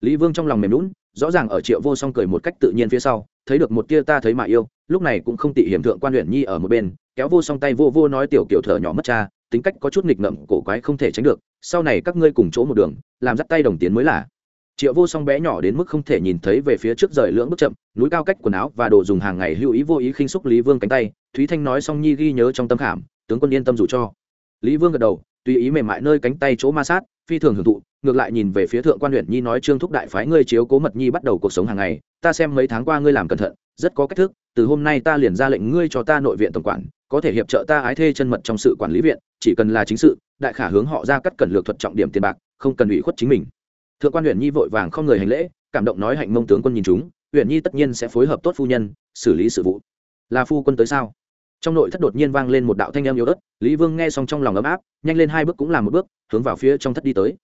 Lý vương trong lòng mềm lún rõ ràng ở triệu vô song cười một cách tự nhiên phía sau, thấy được một tia ta thấy mà yêu, lúc này cũng không tị hiểm thượng quan huyện nhi ở một bên kéo vô song tay vô vô nói tiểu kiểu thở nhỏ mất cha, tính cách có chút nghịch ngợm, cổ quái không thể tránh được, sau này các ngươi cùng chỗ một đường, làm dắt tay đồng tiến mới là. Triệu vô song bé nhỏ đến mức không thể nhìn thấy về phía trước rời lưỡng bước chậm, núi cao cách quần áo và đồ dùng hàng ngày hữu ý vô ý khinh xúc lý vương cánh tay, thúy thanh nói song nhi ghi nhớ trong tâm khảm, tướng quân yên tâm dù cho. Lý vương gật đầu, tùy ý mềm mại nơi cánh tay chỗ ma sát, phi thường hưởng thụ, ngược lại nhìn về phía thượng quan huyện nhi nói trương thúc đại phái ngươi chiếu cố mật nhi bắt đầu cuộc sống hàng ngày, ta xem mấy tháng qua ngươi làm cẩn thận, rất có cách thức từ hôm nay ta liền ra lệnh ngươi cho ta nội viện tổng quản, có thể hiệp trợ ta ái thê chân mật trong sự quản lý viện, chỉ cần là chính sự, đại khả hướng họ ra cắt cẩn lược thuật trọng điểm tiền bạc, không cần ủy khuất chính mình. Thượng quan huyện nhi vội vàng không người hành lễ, cảm động nói hạnh mông tướng quân nhìn chúng huyện nhi tất nhiên sẽ phối hợp tốt phu nhân, xử lý sự vụ. Là phu quân tới sao? Trong nội thất đột nhiên vang lên một đạo thanh âm yếu ớt, lý vương nghe xong trong lòng ấm áp, nhanh lên hai bước cũng làm một bước, hướng vào phía trong thất đi tới.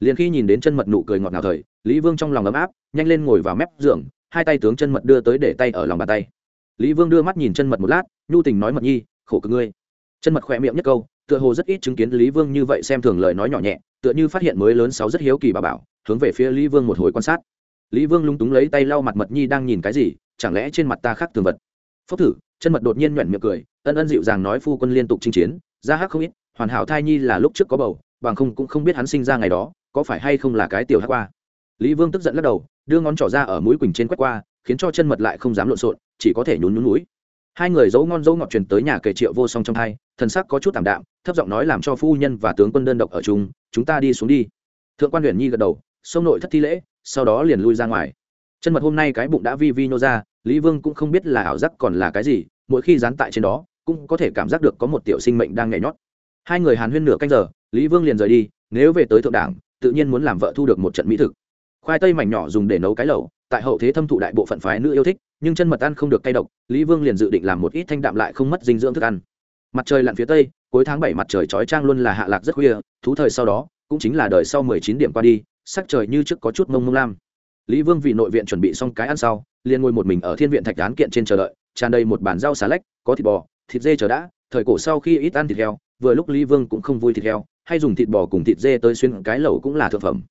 Liền khi nhìn đến chân mật nụ cười ngọt ngào thời, lý vương trong lòng ấm áp, nhanh lên ngồi vào mép giường, hai tay tướng chân mật đưa tới để tay ở lòng bàn tay lý vương đưa mắt nhìn chân mật một lát, nhu tình nói mật nhi, khổ cực ngươi. Chân mật khỏe miệng nhất câu, tựa hồ rất ít chứng kiến lý vương như vậy xem thường lời nói nhỏ nhẹ, tựa như phát hiện mới lớn sáu rất hiếu kỳ bà bảo, hướng về phía lý vương một hồi quan sát. Lý vương lung túng lấy tay lau mặt mật nhi đang nhìn cái gì, chẳng lẽ trên mặt ta khác thường vật? Phốc thử, chân mật đột nhiên nhoẻn miệng cười, ân ân dịu dàng nói phu quân liên tục chinh chiến, ra hắc không ít, hoàn hảo thai nhi là lúc trước có bầu, bằng không cũng không biết hắn sinh ra ngày đó, có phải hay không là cái tiểu hắc qua. Lý vương tức giận lắc đầu, đưa ngón trỏ ra ở mũi quỳnh trên quét qua khiến cho chân mật lại không dám lộn xộn, chỉ có thể nhún nhún núi. Hai người giấu ngon giấu ngọt truyền tới nhà kể triệu vô song trong hai, thần sắc có chút tảm đạm, thấp giọng nói làm cho phu nhân và tướng quân đơn độc ở chung, chúng ta đi xuống đi. Thượng quan huyền nhi gật đầu, sông nội thất thi lễ, sau đó liền lui ra ngoài. Chân mật hôm nay cái bụng đã vi vi nô ra, lý vương cũng không biết là ảo giác còn là cái gì, mỗi khi dán tại trên đó, cũng có thể cảm giác được có một tiểu sinh mệnh đang nhảy nhót. Hai người hàn huyên nửa canh giờ, lý vương liền rời đi, nếu về tới thượng đảng, tự nhiên muốn làm vợ thu được một trận mỹ thực. Khoai tây mảnh nhỏ dùng để nấu cái lẩu tại hậu thế thâm thụ đại bộ phận phái nữ yêu thích, nhưng chân mật ăn không được cay độc, lý vương liền dự định làm một ít thanh đạm lại không mất dinh dưỡng thức ăn. Mặt trời lặn phía tây, cuối tháng bảy mặt trời chói trang luôn là hạ lạc rất khuya, thú thời sau đó, cũng chính là đời sau mười chín điểm qua đi, sắc trời như trước có chút mông mông lam. Lý vương vì nội viện chuẩn bị xong cái ăn sau, liền ngồi một mình ở thiên viện thạch án kiện trên chờ đợi, tràn đầy một bàn rau xà lách, có thịt bò, thịt dê chờ đã, thời cổ sau khi ít ăn thịt heo, vừa lúc lý vương cũng không vui thịt heo, hay dùng thịt bò cùng thịt dê tới xuyên cái lẩu cũng là thực phẩm.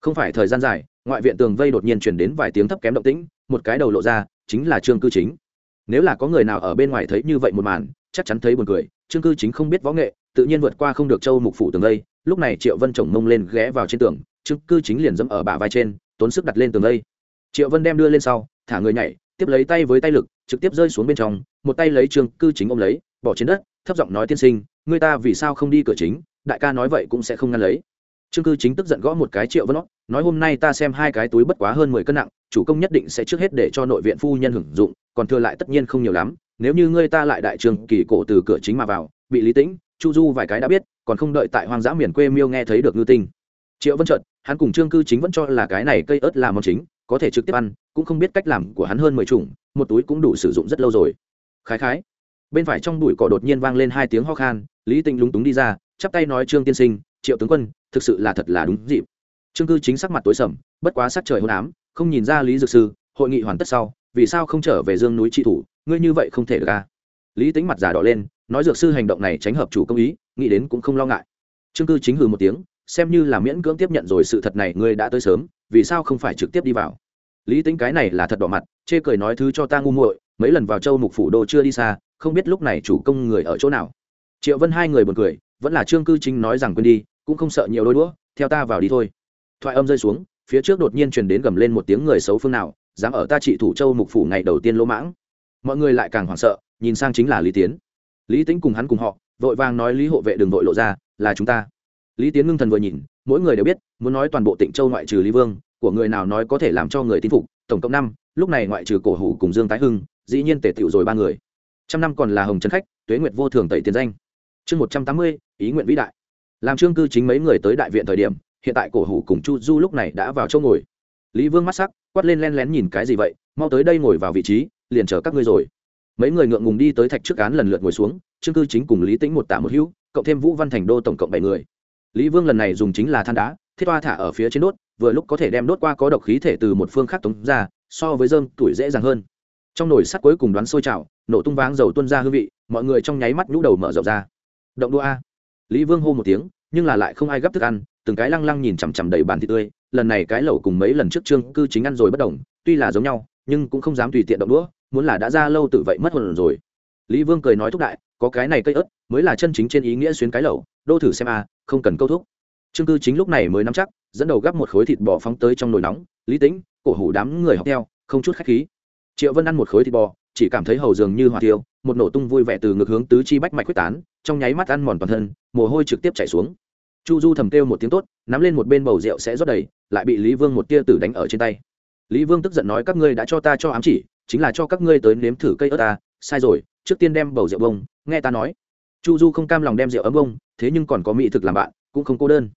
Không phải thời gian dài ngoại viện tường vây đột nhiên chuyển đến vài tiếng thấp kém động tĩnh, một cái đầu lộ ra, chính là trương cư chính. Nếu là có người nào ở bên ngoài thấy như vậy một màn, chắc chắn thấy buồn cười. Trương cư chính không biết võ nghệ, tự nhiên vượt qua không được châu mục phủ tường vây. Lúc này triệu vân chồng mông lên ghé vào trên tường, trương cư chính liền dẫm ở bả vai trên, tốn sức đặt lên tường vây. Triệu vân đem đưa lên sau, thả người nhảy, tiếp lấy tay với tay lực, trực tiếp rơi xuống bên trong, một tay lấy trương cư chính ôm lấy, bỏ trên đất, thấp giọng nói tiên sinh người ta vì sao không đi cửa chính? Đại ca nói vậy cũng sẽ không ngăn lấy. Trương cư chính tức giận gõ một cái triệu vân óc nói hôm nay ta xem hai cái túi bất quá hơn mười cân nặng, chủ công nhất định sẽ trước hết để cho nội viện phu nhân hưởng dụng, còn thừa lại tất nhiên không nhiều lắm, nếu như ngươi ta lại đại trường kỳ cổ từ cửa chính mà vào, bị lý tĩnh, chu du vài cái đã biết, còn không đợi tại hoang dã miền quê miêu nghe thấy được ngư tinh. Triệu vân trợt, hắn cùng trương cư chính vẫn cho là cái này cây ớt là món chính, có thể trực tiếp ăn, cũng không biết cách làm của hắn hơn mười chủng, một túi cũng đủ sử dụng rất lâu rồi. Khái khái. Bên phải trong bụi cỏ đột nhiên vang lên hai tiếng ho khan, lý tinh lúng túng đi ra, chắp tay nói trương tiên sinh, triệu tướng quân, thực sự là thật là đúng dịp trương cư chính sắc mặt tối sầm, bất quá sắc trời hôn ám, không nhìn ra lý dược sư, hội nghị hoàn tất sau, vì sao không trở về dương núi trị thủ, ngươi như vậy không thể được à? lý tính mặt giả đỏ lên, nói dược sư hành động này tránh hợp chủ công ý, nghĩ đến cũng không lo ngại. Trương cư chính hừ một tiếng, xem như là miễn cưỡng tiếp nhận rồi sự thật này, ngươi đã tới sớm, vì sao không phải trực tiếp đi vào? Lý tính cái này là thật đỏ mặt, chê cười nói thứ cho ta ngu muội, mấy lần vào châu mục phủ đô chưa đi xa, không biết lúc này chủ công người ở chỗ nào. Triệu vân hai người buồn cười, vẫn là trương cư chính nói rằng quên đi, cũng không sợ nhiều đôi đũa, theo ta vào đi thôi thoại âm rơi xuống, phía trước đột nhiên truyền đến gầm lên một tiếng người xấu phương nào, dám ở ta trị thủ châu mục phủ ngày đầu tiên lỗ mãng. Mọi người lại càng hoảng sợ, nhìn sang chính là lý tiến. Lý tính cùng hắn cùng họ, vội vàng nói lý hộ vệ đường vội lộ ra, là chúng ta. Lý tiến ngưng thần vừa nhìn, mỗi người đều biết, muốn nói toàn bộ tỉnh châu ngoại trừ lý vương, của người nào nói có thể làm cho người tin phục, tổng cộng năm, lúc này ngoại trừ cổ hủ cùng dương tái hưng, dĩ nhiên tể tiểu rồi ba người. Trăm năm còn là hồng trấn khách, tuế nguyệt vô thường tẩy tiền danh. Chương một trăm tám mươi, ý nguyện vĩ đại. Làm trương cư chính mấy người tới đại viện thời điểm hiện tại cổ hủ cùng chu du lúc này đã vào chỗ ngồi. Lý vương mắt sắc, quát lên len lén nhìn cái gì vậy, mau tới đây ngồi vào vị trí, liền chờ các ngươi rồi. Mấy người ngượng ngùng đi tới thạch trước án lần lượt ngồi xuống, trương cư chính cùng lý tĩnh một tạ một hữu, cộng thêm vũ văn thành đô tổng cộng bảy người. Lý vương lần này dùng chính là than đá, thiết toa thả ở phía trên đốt, vừa lúc có thể đem đốt qua có độc khí thể từ một phương khác tống ra, so với dơm tuổi dễ dàng hơn. Trong nồi sắt cuối cùng đoán sôi trào, nổ tung váng dầu tuân ra hương vị, mọi người trong nháy mắt nhũ đầu mở rộng ra. Động đua a. Lý vương hô một tiếng nhưng là lại không ai gấp thức ăn, từng cái lăng lăng nhìn chằm chằm đầy bàn thịt tươi. Lần này cái lẩu cùng mấy lần trước trương cư chính ăn rồi bất đồng, tuy là giống nhau, nhưng cũng không dám tùy tiện động đũa, muốn là đã ra lâu tự vậy mất hồn rồi. Lý vương cười nói thúc đại, có cái này cây ớt, mới là chân chính trên ý nghĩa xuyến cái lẩu, đô thử xem a, không cần câu thúc. Trương cư chính lúc này mới nắm chắc, dẫn đầu gắp một khối thịt bò phóng tới trong nồi nóng. Lý tĩnh, cổ hủ đám người học theo, không chút khách khí. Triệu vân ăn một khối thịt bò, chỉ cảm thấy hầu dường như hỏa tiêu một nổ tung vui vẻ từ ngực hướng tứ chi bách mạch quyết tán, trong nháy mắt ăn mòn toàn thân, mồ hôi trực tiếp chảy xuống chu du thầm kêu một tiếng tốt, nắm lên một bên bầu rượu sẽ rót đầy, lại bị lý vương một tia tử đánh ở trên tay. Lý vương tức giận nói, các ngươi đã cho ta cho ám chỉ, chính là cho các ngươi tới nếm thử cây ớt ta. Sai rồi, trước tiên đem bầu rượu bông, nghe ta nói. Chu du không cam lòng đem rượu ấm bông, thế nhưng còn có mỹ thực làm bạn, cũng không cô đơn.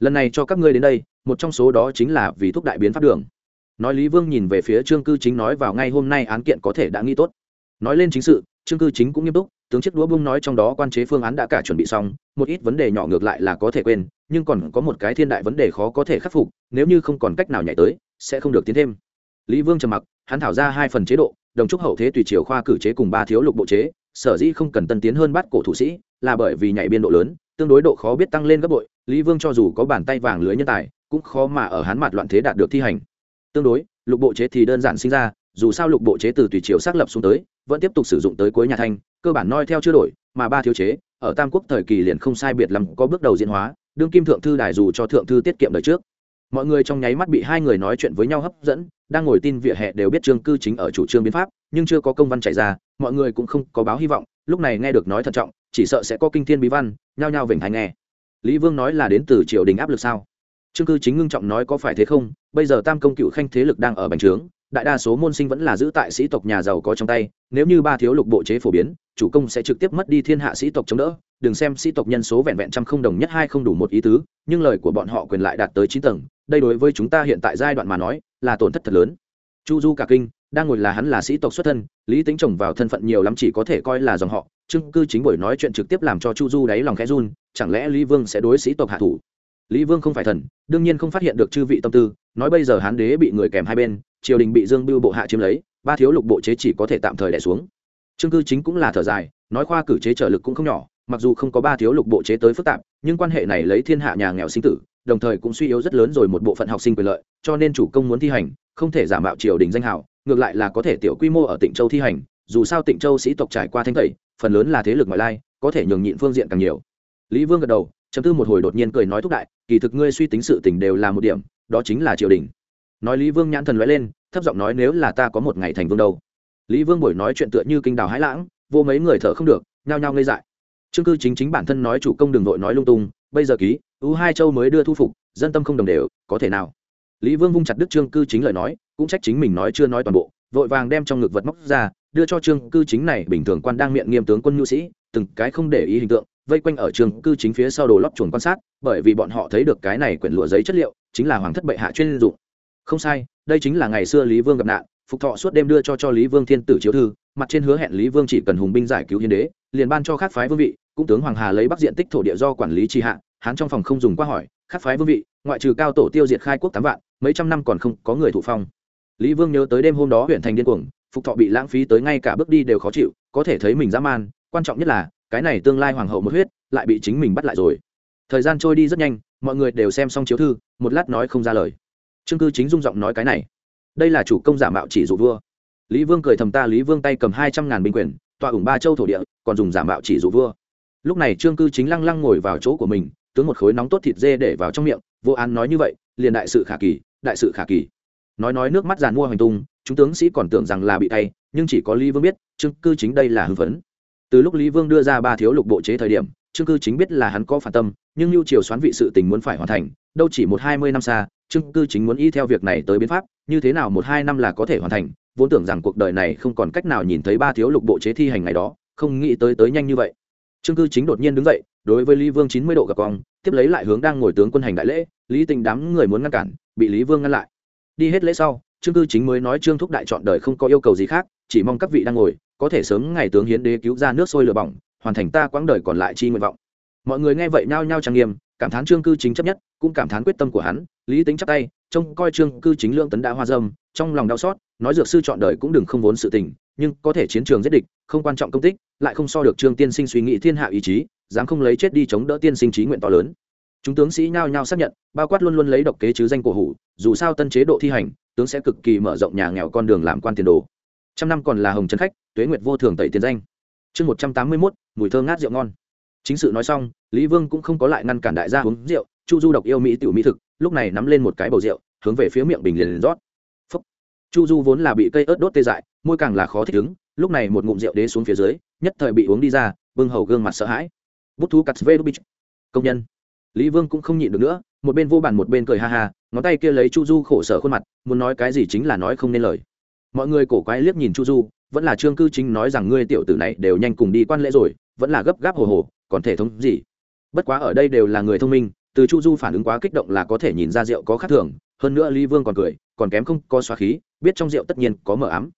Lần này cho các ngươi đến đây, một trong số đó chính là vì thúc đại biến pháp đường. Nói lý vương nhìn về phía trương cư chính nói, vào ngay hôm nay án kiện có thể đã nghĩ tốt. Nói lên chính sự, trương cư chính cũng nghiêm túc tướng chiếc đũa bung nói trong đó quan chế phương án đã cả chuẩn bị xong, một ít vấn đề nhỏ ngược lại là có thể quên, nhưng còn có một cái thiên đại vấn đề khó có thể khắc phục, nếu như không còn cách nào nhảy tới, sẽ không được tiến thêm. Lý vương trầm mặc, hắn thảo ra hai phần chế độ, đồng trúc hậu thế tùy chiều khoa cử chế cùng ba thiếu lục bộ chế, sở dĩ không cần tân tiến hơn bắt cổ thủ sĩ, là bởi vì nhảy biên độ lớn, tương đối độ khó biết tăng lên gấp bội, lý vương cho dù có bàn tay vàng lưới nhân tài, cũng khó mà ở hắn mặt loạn thế đạt được thi hành. Tương đối, lục bộ chế thì đơn giản sinh ra, dù sao lục bộ chế từ tùy chiều xác lập xuống tới vẫn tiếp tục sử dụng tới cuối nhà thanh, cơ bản noi theo chưa đổi, mà ba thiếu chế, ở tam quốc thời kỳ liền không sai biệt lắm có bước đầu diễn hóa, đương kim thượng thư đài dù cho thượng thư tiết kiệm đời trước. Mọi người trong nháy mắt bị hai người nói chuyện với nhau hấp dẫn, đang ngồi tin vỉa hè đều biết trương cư chính ở chủ trương biến pháp, nhưng chưa có công văn chạy ra, mọi người cũng không có báo hy vọng, lúc này nghe được nói thận trọng, chỉ sợ sẽ có kinh thiên bí văn, nhao nhao vểnh thành nghe. Lý vương nói là đến từ triều đình áp lực sao? Trương cư chính ngưng trọng nói có phải thế không? Bây giờ tam công cựu khanh thế lực đang ở bành trướng đại đa số môn sinh vẫn là giữ tại sĩ tộc nhà giàu có trong tay, nếu như ba thiếu lục bộ chế phổ biến, chủ công sẽ trực tiếp mất đi thiên hạ sĩ tộc chống đỡ. Đừng xem sĩ tộc nhân số vẹn vẹn trăm không đồng nhất hai không đủ một ý tứ, nhưng lời của bọn họ quyền lại đạt tới chín tầng, đây đối với chúng ta hiện tại giai đoạn mà nói, là tổn thất thật lớn. Chu du cả kinh, đang ngồi là hắn là sĩ tộc xuất thân, lý tính chồng vào thân phận nhiều lắm chỉ có thể coi là dòng họ, trương cư chính buổi nói chuyện trực tiếp làm cho chu du đáy lòng khẽ run, chẳng lẽ lý vương sẽ đối sĩ tộc hạ thủ? Lý vương không phải thần, đương nhiên không phát hiện được chư vị tâm tư, nói bây giờ hán đế bị người kèm hai bên, triều đình bị dương biêu bộ hạ chiếm lấy, ba thiếu lục bộ chế chỉ có thể tạm thời đẻ xuống. Trương cư chính cũng là thở dài, nói khoa cử chế trợ lực cũng không nhỏ, mặc dù không có ba thiếu lục bộ chế tới phức tạp, nhưng quan hệ này lấy thiên hạ nhà nghèo sinh tử, đồng thời cũng suy yếu rất lớn rồi một bộ phận học sinh quyền lợi, cho nên chủ công muốn thi hành, không thể giả mạo triều đình danh hào, ngược lại là có thể tiểu quy mô ở tịnh châu thi hành, dù sao tịnh châu sĩ tộc trải qua thanh tẩy, phần lớn là thế lực ngoại lai, có thể nhường nhịn phương diện càng nhiều. Lý vương gật đầu chấm tư một hồi đột nhiên cười nói thúc đại, kỳ thực ngươi suy tính sự tình đều là một điểm, đó chính là triều đình. Nói lý vương nhãn thần lóe lên, thấp giọng nói nếu là ta có một ngày thành vương đâu. Lý vương buổi nói chuyện tựa như kinh đào hãi lãng, vô mấy người thở không được, nhao nhao ngây dại. Chương cư chính chính bản thân nói chủ công đường nội nói lung tung, bây giờ ký, u hai châu mới đưa thu phục, dân tâm không đồng đều, có thể nào? Lý vương vung chặt đức trương cư chính lời nói, cũng trách chính mình nói chưa nói toàn bộ, vội vàng đem trong ngực vật móc ra, đưa cho trương cư chính này bình thường quan đang miệng nghiêm tướng quân nhu sĩ, từng cái không để ý hình tượng vây quanh ở trường cư chính phía sau đồ lót chuồng quan sát, bởi vì bọn họ thấy được cái này quyển lụa giấy chất liệu, chính là hoàng thất bệ hạ chuyên dụng. Không sai, đây chính là ngày xưa lý vương gặp nạn, phục thọ suốt đêm đưa cho cho lý vương thiên tử chiếu thư, mặt trên hứa hẹn lý vương chỉ cần hùng binh giải cứu hiến đế, liền ban cho khác phái vương vị, cũng tướng hoàng hà lấy bắc diện tích thổ địa do quản lý tri hạ hán trong phòng không dùng qua hỏi khác phái vương vị, ngoại trừ cao tổ tiêu diệt khai quốc tám vạn, mấy trăm năm còn không có người thụ phong. Lý vương nhớ tới đêm hôm đó huyện thành điên cuồng, phục thọ bị lãng phí tới ngay cả bước đi đều khó chịu, có thể thấy mình dã man, quan trọng nhất là cái này tương lai hoàng hậu một huyết, lại bị chính mình bắt lại rồi. Thời gian trôi đi rất nhanh, mọi người đều xem xong chiếu thư, một lát nói không ra lời. Trương cư chính dung giọng nói cái này. Đây là chủ công giả mạo chỉ dụ vua. Lý vương cười thầm ta, lý vương tay cầm hai trăm ngàn binh quyền, tọa ủng ba châu thổ địa, còn dùng giả mạo chỉ dụ vua. Lúc này trương cư chính lăng lăng ngồi vào chỗ của mình, tướng một khối nóng tốt thịt dê để vào trong miệng, vô án nói như vậy, liền đại sự khả kỳ, đại sự khả kỳ. Nói nói nước mắt giàn mua hành tung, chúng tướng sĩ còn tưởng rằng là bị tay nhưng chỉ có lý vương biết, trương cư chính đây là hưng phấn từ lúc lý vương đưa ra ba thiếu lục bộ chế thời điểm, trương cư chính biết là hắn có phản tâm, nhưng lưu triều xoán vị sự tình muốn phải hoàn thành, đâu chỉ một hai mươi năm xa, trương cư chính muốn y theo việc này tới biến pháp, như thế nào một hai năm là có thể hoàn thành, vốn tưởng rằng cuộc đời này không còn cách nào nhìn thấy ba thiếu lục bộ chế thi hành ngày đó, không nghĩ tới tới nhanh như vậy. Trương cư chính đột nhiên đứng dậy, đối với lý vương chín mươi độ gặp cong tiếp lấy lại hướng đang ngồi tướng quân hành đại lễ, lý tình đám người muốn ngăn cản, bị lý vương ngăn lại. Đi hết lễ sau, trương cư chính mới nói trương thúc đại chọn đời không có yêu cầu gì khác, chỉ mong các vị đang ngồi có thể sớm ngày tướng hiến đế cứu ra nước sôi lửa bỏng, hoàn thành ta quãng đời còn lại chi nguyện vọng. Mọi người nghe vậy nhao nhao trang nghiêm, cảm thán trương cư chính chấp nhất, cũng cảm thán quyết tâm của hắn, lý tính chắp tay, trông coi trương cư chính lương tấn đã hoa dâm, trong lòng đau xót, nói dược sư chọn đời cũng đừng không vốn sự tình, nhưng có thể chiến trường giết địch, không quan trọng công tích, lại không so được trương tiên sinh suy nghĩ thiên hạ ý chí, dám không lấy chết đi chống đỡ tiên sinh trí nguyện to lớn. Chúng tướng sĩ nhao nhao xác nhận, bao quát luôn luôn lấy độc kế chứ danh cổ hủ, dù sao tân chế độ thi hành, tướng sẽ cực kỳ mở rộng nhà nghèo con đường làm quan tiền đồ trăm năm còn là hồng trần khách tuế nguyệt vô thường tẩy tiền danh. Chương một trăm tám mươi mốt mùi thơ ngát rượu ngon. Chính sự nói xong lý vương cũng không có lại ngăn cản đại gia uống rượu chu du độc yêu mỹ tiểu mỹ thực lúc này nắm lên một cái bầu rượu hướng về phía miệng bình liền, liền rót. Phúc. chu du vốn là bị cây ớt đốt tê dại môi càng là khó thích ứng lúc này một ngụm rượu đế xuống phía dưới nhất thời bị uống đi ra bưng hầu gương mặt sợ hãi. Bút thú cắt vê đúc công nhân. Lý vương cũng không nhịn được nữa một bên vô bàn một bên cười ha ha ngón tay kia lấy chu du khổ sở khuôn mặt muốn nói cái gì chính là nói không nên lời mọi người cổ quái liếc nhìn chu du, vẫn là trương cư chính nói rằng ngươi tiểu tử này đều nhanh cùng đi quan lễ rồi, vẫn là gấp gáp hồ hồ, còn thể thống gì? Bất quá ở đây đều là người thông minh, từ chu du phản ứng quá kích động là có thể nhìn ra rượu có khác thường, hơn nữa lý vương còn cười, còn kém không có xóa khí, biết trong rượu tất nhiên có mờ ám.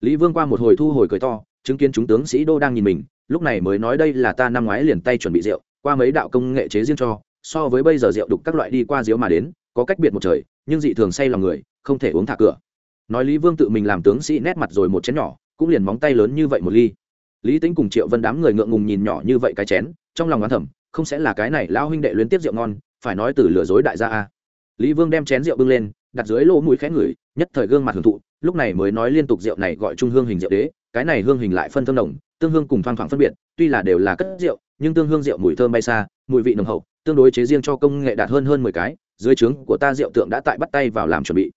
Lý vương qua một hồi thu hồi cười to, chứng kiến chúng tướng sĩ đô đang nhìn mình, lúc này mới nói đây là ta năm ngoái liền tay chuẩn bị rượu, qua mấy đạo công nghệ chế riêng cho, so với bây giờ rượu đục các loại đi qua diếu mà đến, có cách biệt một trời, nhưng dị thường say lòng người, không thể uống thả cửa nói lý vương tự mình làm tướng sĩ nét mặt rồi một chén nhỏ, cũng liền móng tay lớn như vậy một ly. Lý tính cùng triệu vân đám người ngượng ngùng nhìn nhỏ như vậy cái chén, trong lòng oán thẩm không sẽ là cái này lão huynh đệ luyến tiếp rượu ngon, phải nói từ lừa dối đại gia a. Lý vương đem chén rượu bưng lên, đặt dưới lỗ mũi khẽ ngửi, nhất thời gương mặt hưởng thụ, lúc này mới nói liên tục rượu này gọi trung hương hình rượu đế, cái này hương hình lại phân thơm đồng tương hương cùng thoang thoảng phân biệt, tuy là đều là cất rượu, nhưng tương hương rượu mùi thơm bay xa, mùi vị nồng hậu, tương đối chế riêng cho công nghệ đạt hơn hơn mười cái, dưới trướng của ta rượu tượng đã tại bắt tay vào làm chuẩn bị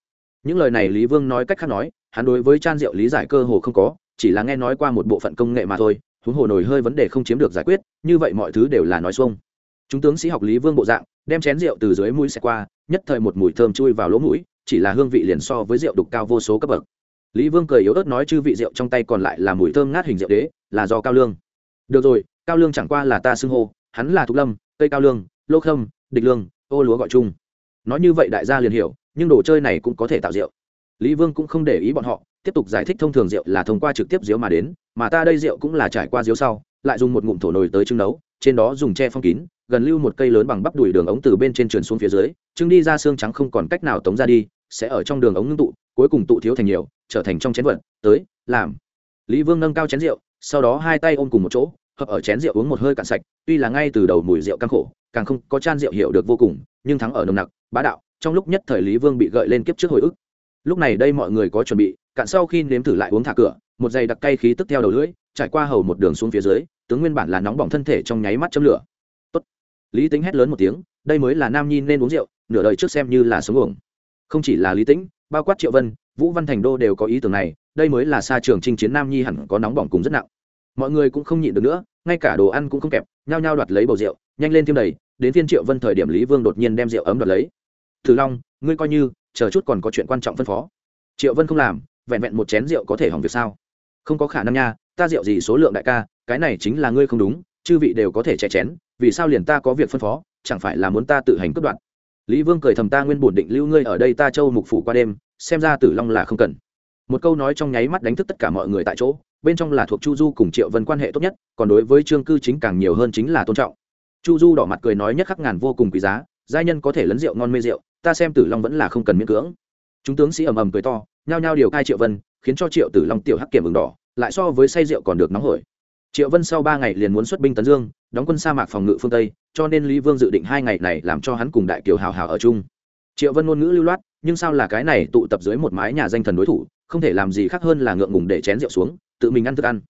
những lời này lý vương nói cách khác nói, hắn đối với chan rượu lý giải cơ hồ không có, chỉ là nghe nói qua một bộ phận công nghệ mà thôi, huống hồ nổi hơi vấn đề không chiếm được giải quyết, như vậy mọi thứ đều là nói xuông. Chúng tướng sĩ học lý vương bộ dạng, đem chén rượu từ dưới mũi xe qua, nhất thời một mùi thơm chui vào lỗ mũi, chỉ là hương vị liền so với rượu đục cao vô số cấp bậc. Lý vương cười yếu ớt nói chư vị rượu trong tay còn lại là mùi thơm ngát hình rượu đế, là do cao lương. Được rồi, cao lương chẳng qua là ta xưng hô, hắn là thục lâm, cây cao lương, lô khâm, địch lương, ô lúa gọi chung. Nói như vậy đại gia liền hiểu nhưng đồ chơi này cũng có thể tạo rượu. Lý vương cũng không để ý bọn họ, tiếp tục giải thích thông thường rượu là thông qua trực tiếp rượu mà đến, mà ta đây rượu cũng là trải qua rượu sau, lại dùng một ngụm thổ nồi tới trưng nấu, trên đó dùng tre phong kín, gần lưu một cây lớn bằng bắp đùi đường ống từ bên trên truyền xuống phía dưới, trưng đi ra xương trắng không còn cách nào tống ra đi, sẽ ở trong đường ống ngưng tụ, cuối cùng tụ thiếu thành nhiều, trở thành trong chén vật, tới, làm. Lý vương nâng cao chén rượu, sau đó hai tay ôm cùng một chỗ, hợp ở chén rượu uống một hơi cạn sạch, tuy là ngay từ đầu mùi rượu căng khổ, càng không có chan rượu hiểu được vô cùng, nhưng thắng ở nồng nặc, bá đạo trong lúc nhất thời lý vương bị gợi lên kiếp trước hồi ức. Lúc này đây mọi người có chuẩn bị, cạn sau khi nếm thử lại uống thả cửa, một giày đặc cay khí tức theo đầu lưỡi, trải qua hầu một đường xuống phía dưới, tướng nguyên bản là nóng bỏng thân thể trong nháy mắt châm lửa. Tốt. lý tính hét lớn một tiếng, đây mới là nam nhi nên uống rượu, nửa đời trước xem như là sống uổng. Không chỉ là lý tĩnh, bao quát triệu vân, vũ văn thành đô đều có ý tưởng này, đây mới là xa trường chinh chiến nam nhi hẳn có nóng bỏng cùng rất nặng. Mọi người cũng không nhịn được nữa, ngay cả đồ ăn cũng không kẹp, nhao nhao đoạt lấy bầu rượu, nhanh lên thêm đầy, đến phiên triệu vân thời điểm lý vương đột nhiên đem rượu ấm đoạt lấy thử long, ngươi coi như, chờ chút còn có chuyện quan trọng phân phó. Triệu vân không làm, vẹn vẹn một chén rượu có thể hỏng việc sao? Không có khả năng nha, ta rượu gì số lượng đại ca, cái này chính là ngươi không đúng, chư vị đều có thể trẻ chén, vì sao liền ta có việc phân phó, chẳng phải là muốn ta tự hành cướp đoạt? Lý vương cười thầm ta nguyên bổn định lưu ngươi ở đây ta châu mục phủ qua đêm, xem ra tử long là không cần. Một câu nói trong nháy mắt đánh thức tất cả mọi người tại chỗ, bên trong là thuộc chu du cùng triệu vân quan hệ tốt nhất, còn đối với trương cư chính càng nhiều hơn chính là tôn trọng. Chu du đỏ mặt cười nói nhất khắc ngàn vô cùng quý giá giai nhân có thể lấn rượu ngon mê rượu, ta xem tử long vẫn là không cần miễn cưỡng. Chúng tướng sĩ ầm ầm cười to, nhao nhao điều cai triệu vân, khiến cho triệu tử long tiểu hắc kiểm ứng đỏ, lại so với say rượu còn được nóng hổi. Triệu vân sau ba ngày liền muốn xuất binh tấn dương, đóng quân sa mạc phòng ngự phương tây, cho nên lý vương dự định hai ngày này làm cho hắn cùng đại kiều hào hào ở chung. Triệu vân ngôn ngữ lưu loát, nhưng sao là cái này tụ tập dưới một mái nhà danh thần đối thủ, không thể làm gì khác hơn là ngượng ngùng để chén rượu xuống, tự mình ăn thức ăn.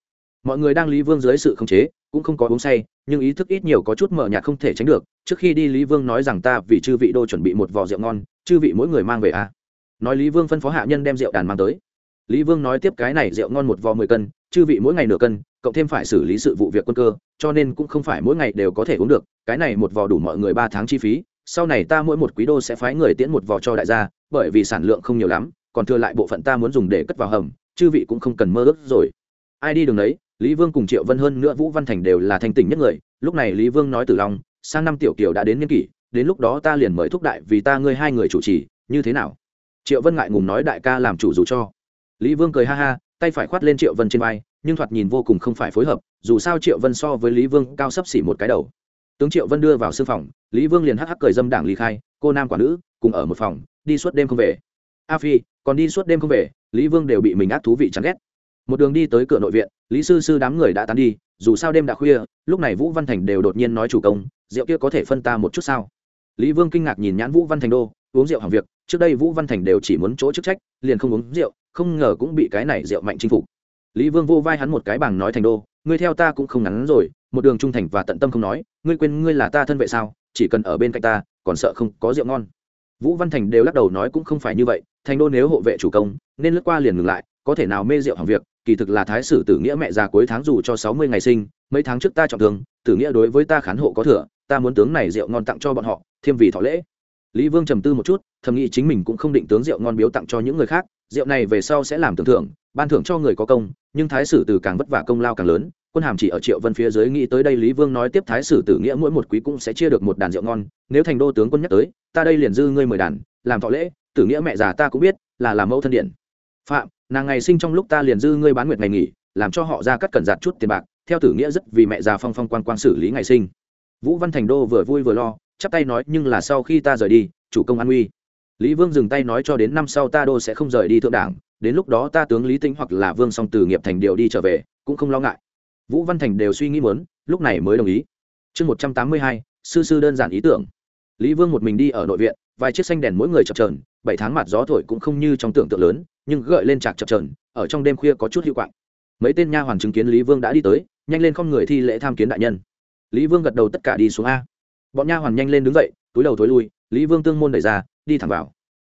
Mọi người đang lý vương dưới sự khống chế, cũng không có uống say nhưng ý thức ít nhiều có chút mờ nhạt không thể tránh được, trước khi đi lý vương nói rằng ta vì chư vị đô chuẩn bị một vò rượu ngon, chư vị mỗi người mang về a. À. nói lý vương phân phó hạ nhân đem rượu đàn mang tới. Lý vương nói tiếp cái này rượu ngon một vò mười cân, chư vị mỗi ngày nửa cân, cộng thêm phải xử lý sự vụ việc quân cơ, cho nên cũng không phải mỗi ngày đều có thể uống được, cái này một vò đủ mọi người ba tháng chi phí, sau này ta mỗi một quý đô sẽ phái người tiễn một vò cho đại gia, bởi vì sản lượng không nhiều lắm, còn thừa lại bộ phận ta muốn dùng để cất vào hầm, chư vị cũng không cần mơ ước rồi. Ai đi đường đấy? Lý vương cùng triệu vân hơn nữa vũ văn thành đều là thành tỉnh nhất người, lúc này lý vương nói tử long, sang năm tiểu kiều đã đến niên kỷ, đến lúc đó ta liền mời thúc đại vì ta ngươi hai người chủ trì, như thế nào? Triệu vân ngại ngùng nói đại ca làm chủ dù cho. Lý vương cười ha ha, tay phải khoát lên triệu vân trên vai, nhưng thoạt nhìn vô cùng không phải phối hợp, dù sao triệu vân so với lý vương cao sấp xỉ một cái đầu. Tướng triệu vân đưa vào sư phòng, lý vương liền hắc hắc cười dâm đảng ly khai, cô nam quả nữ, cùng ở một phòng, đi suốt đêm không về. A phi, còn đi suốt đêm không về, lý vương đều bị mình ác thú vị chán ghét một đường đi tới cửa nội viện, lý sư sư đám người đã tán đi, dù sao đêm đã khuya, lúc này vũ văn thành đều đột nhiên nói chủ công, rượu kia có thể phân ta một chút sao? Lý vương kinh ngạc nhìn nhãn vũ văn thành đô, uống rượu hàng việc, trước đây vũ văn thành đều chỉ muốn chỗ chức trách, liền không uống rượu, không ngờ cũng bị cái này rượu mạnh chinh phục. Lý vương vô vai hắn một cái bằng nói thành đô, ngươi theo ta cũng không ngắn rồi, một đường trung thành và tận tâm không nói, ngươi quên ngươi là ta thân vệ sao, chỉ cần ở bên cạnh ta, còn sợ không có rượu ngon. Vũ văn thành đều lắc đầu nói cũng không phải như vậy, thành đô nếu hộ vệ chủ công, nên lướt qua liền ngừng lại có thể nào mê rượu hàng việc, kỳ thực là thái sử tử nghĩa mẹ già cuối tháng dù cho sáu mươi ngày sinh, mấy tháng trước ta trọng thương, tử nghĩa đối với ta khán hộ có thừa, ta muốn tướng này rượu ngon tặng cho bọn họ, thêm vì thọ lễ. Lý vương trầm tư một chút, thầm nghĩ chính mình cũng không định tướng rượu ngon biếu tặng cho những người khác, rượu này về sau sẽ làm tưởng thưởng, ban thưởng cho người có công, nhưng thái sử tử càng vất vả công lao càng lớn, quân hàm chỉ ở triệu vân phía dưới nghĩ tới đây lý vương nói tiếp thái sử tử nghĩa mỗi một quý cũng sẽ chia được một đàn rượu ngon, nếu thành đô tướng quân nhắc tới, ta đây liền dư ngươi mười đàn, làm thọ lễ, tử nghĩa mẹ già ta cũng biết, là làm mẫu thân điện. Phạm nàng ngày sinh trong lúc ta liền dư ngươi bán nguyệt ngày nghỉ, làm cho họ ra cắt cẩn giạt chút tiền bạc, theo tử nghĩa rất vì mẹ già phong phong quan quan xử lý ngày sinh. Vũ văn thành đô vừa vui vừa lo, chắp tay nói, nhưng là sau khi ta rời đi, chủ công an uy. Lý vương dừng tay nói cho đến năm sau ta đô sẽ không rời đi thượng đảng, đến lúc đó ta tướng lý tĩnh hoặc là vương song từ nghiệp thành điều đi trở về, cũng không lo ngại. Vũ văn thành đều suy nghĩ muốn, lúc này mới đồng ý. Chương một trăm tám mươi hai, sư sư đơn giản ý tưởng. Lý vương một mình đi ở nội viện, vài chiếc xanh đèn mỗi người chập trờn bảy tháng mặt gió thổi cũng không như trong tưởng tượng lớn nhưng gợi lên trạc chập trờn, ở trong đêm khuya có chút hiệu quạng. Mấy tên nha hoàn chứng kiến lý vương đã đi tới, nhanh lên không người thi lễ tham kiến đại nhân. Lý vương gật đầu tất cả đi xuống a. Bọn nha hoàn nhanh lên đứng dậy, túi đầu thối lui, lý vương tương môn đẩy ra, đi thẳng vào.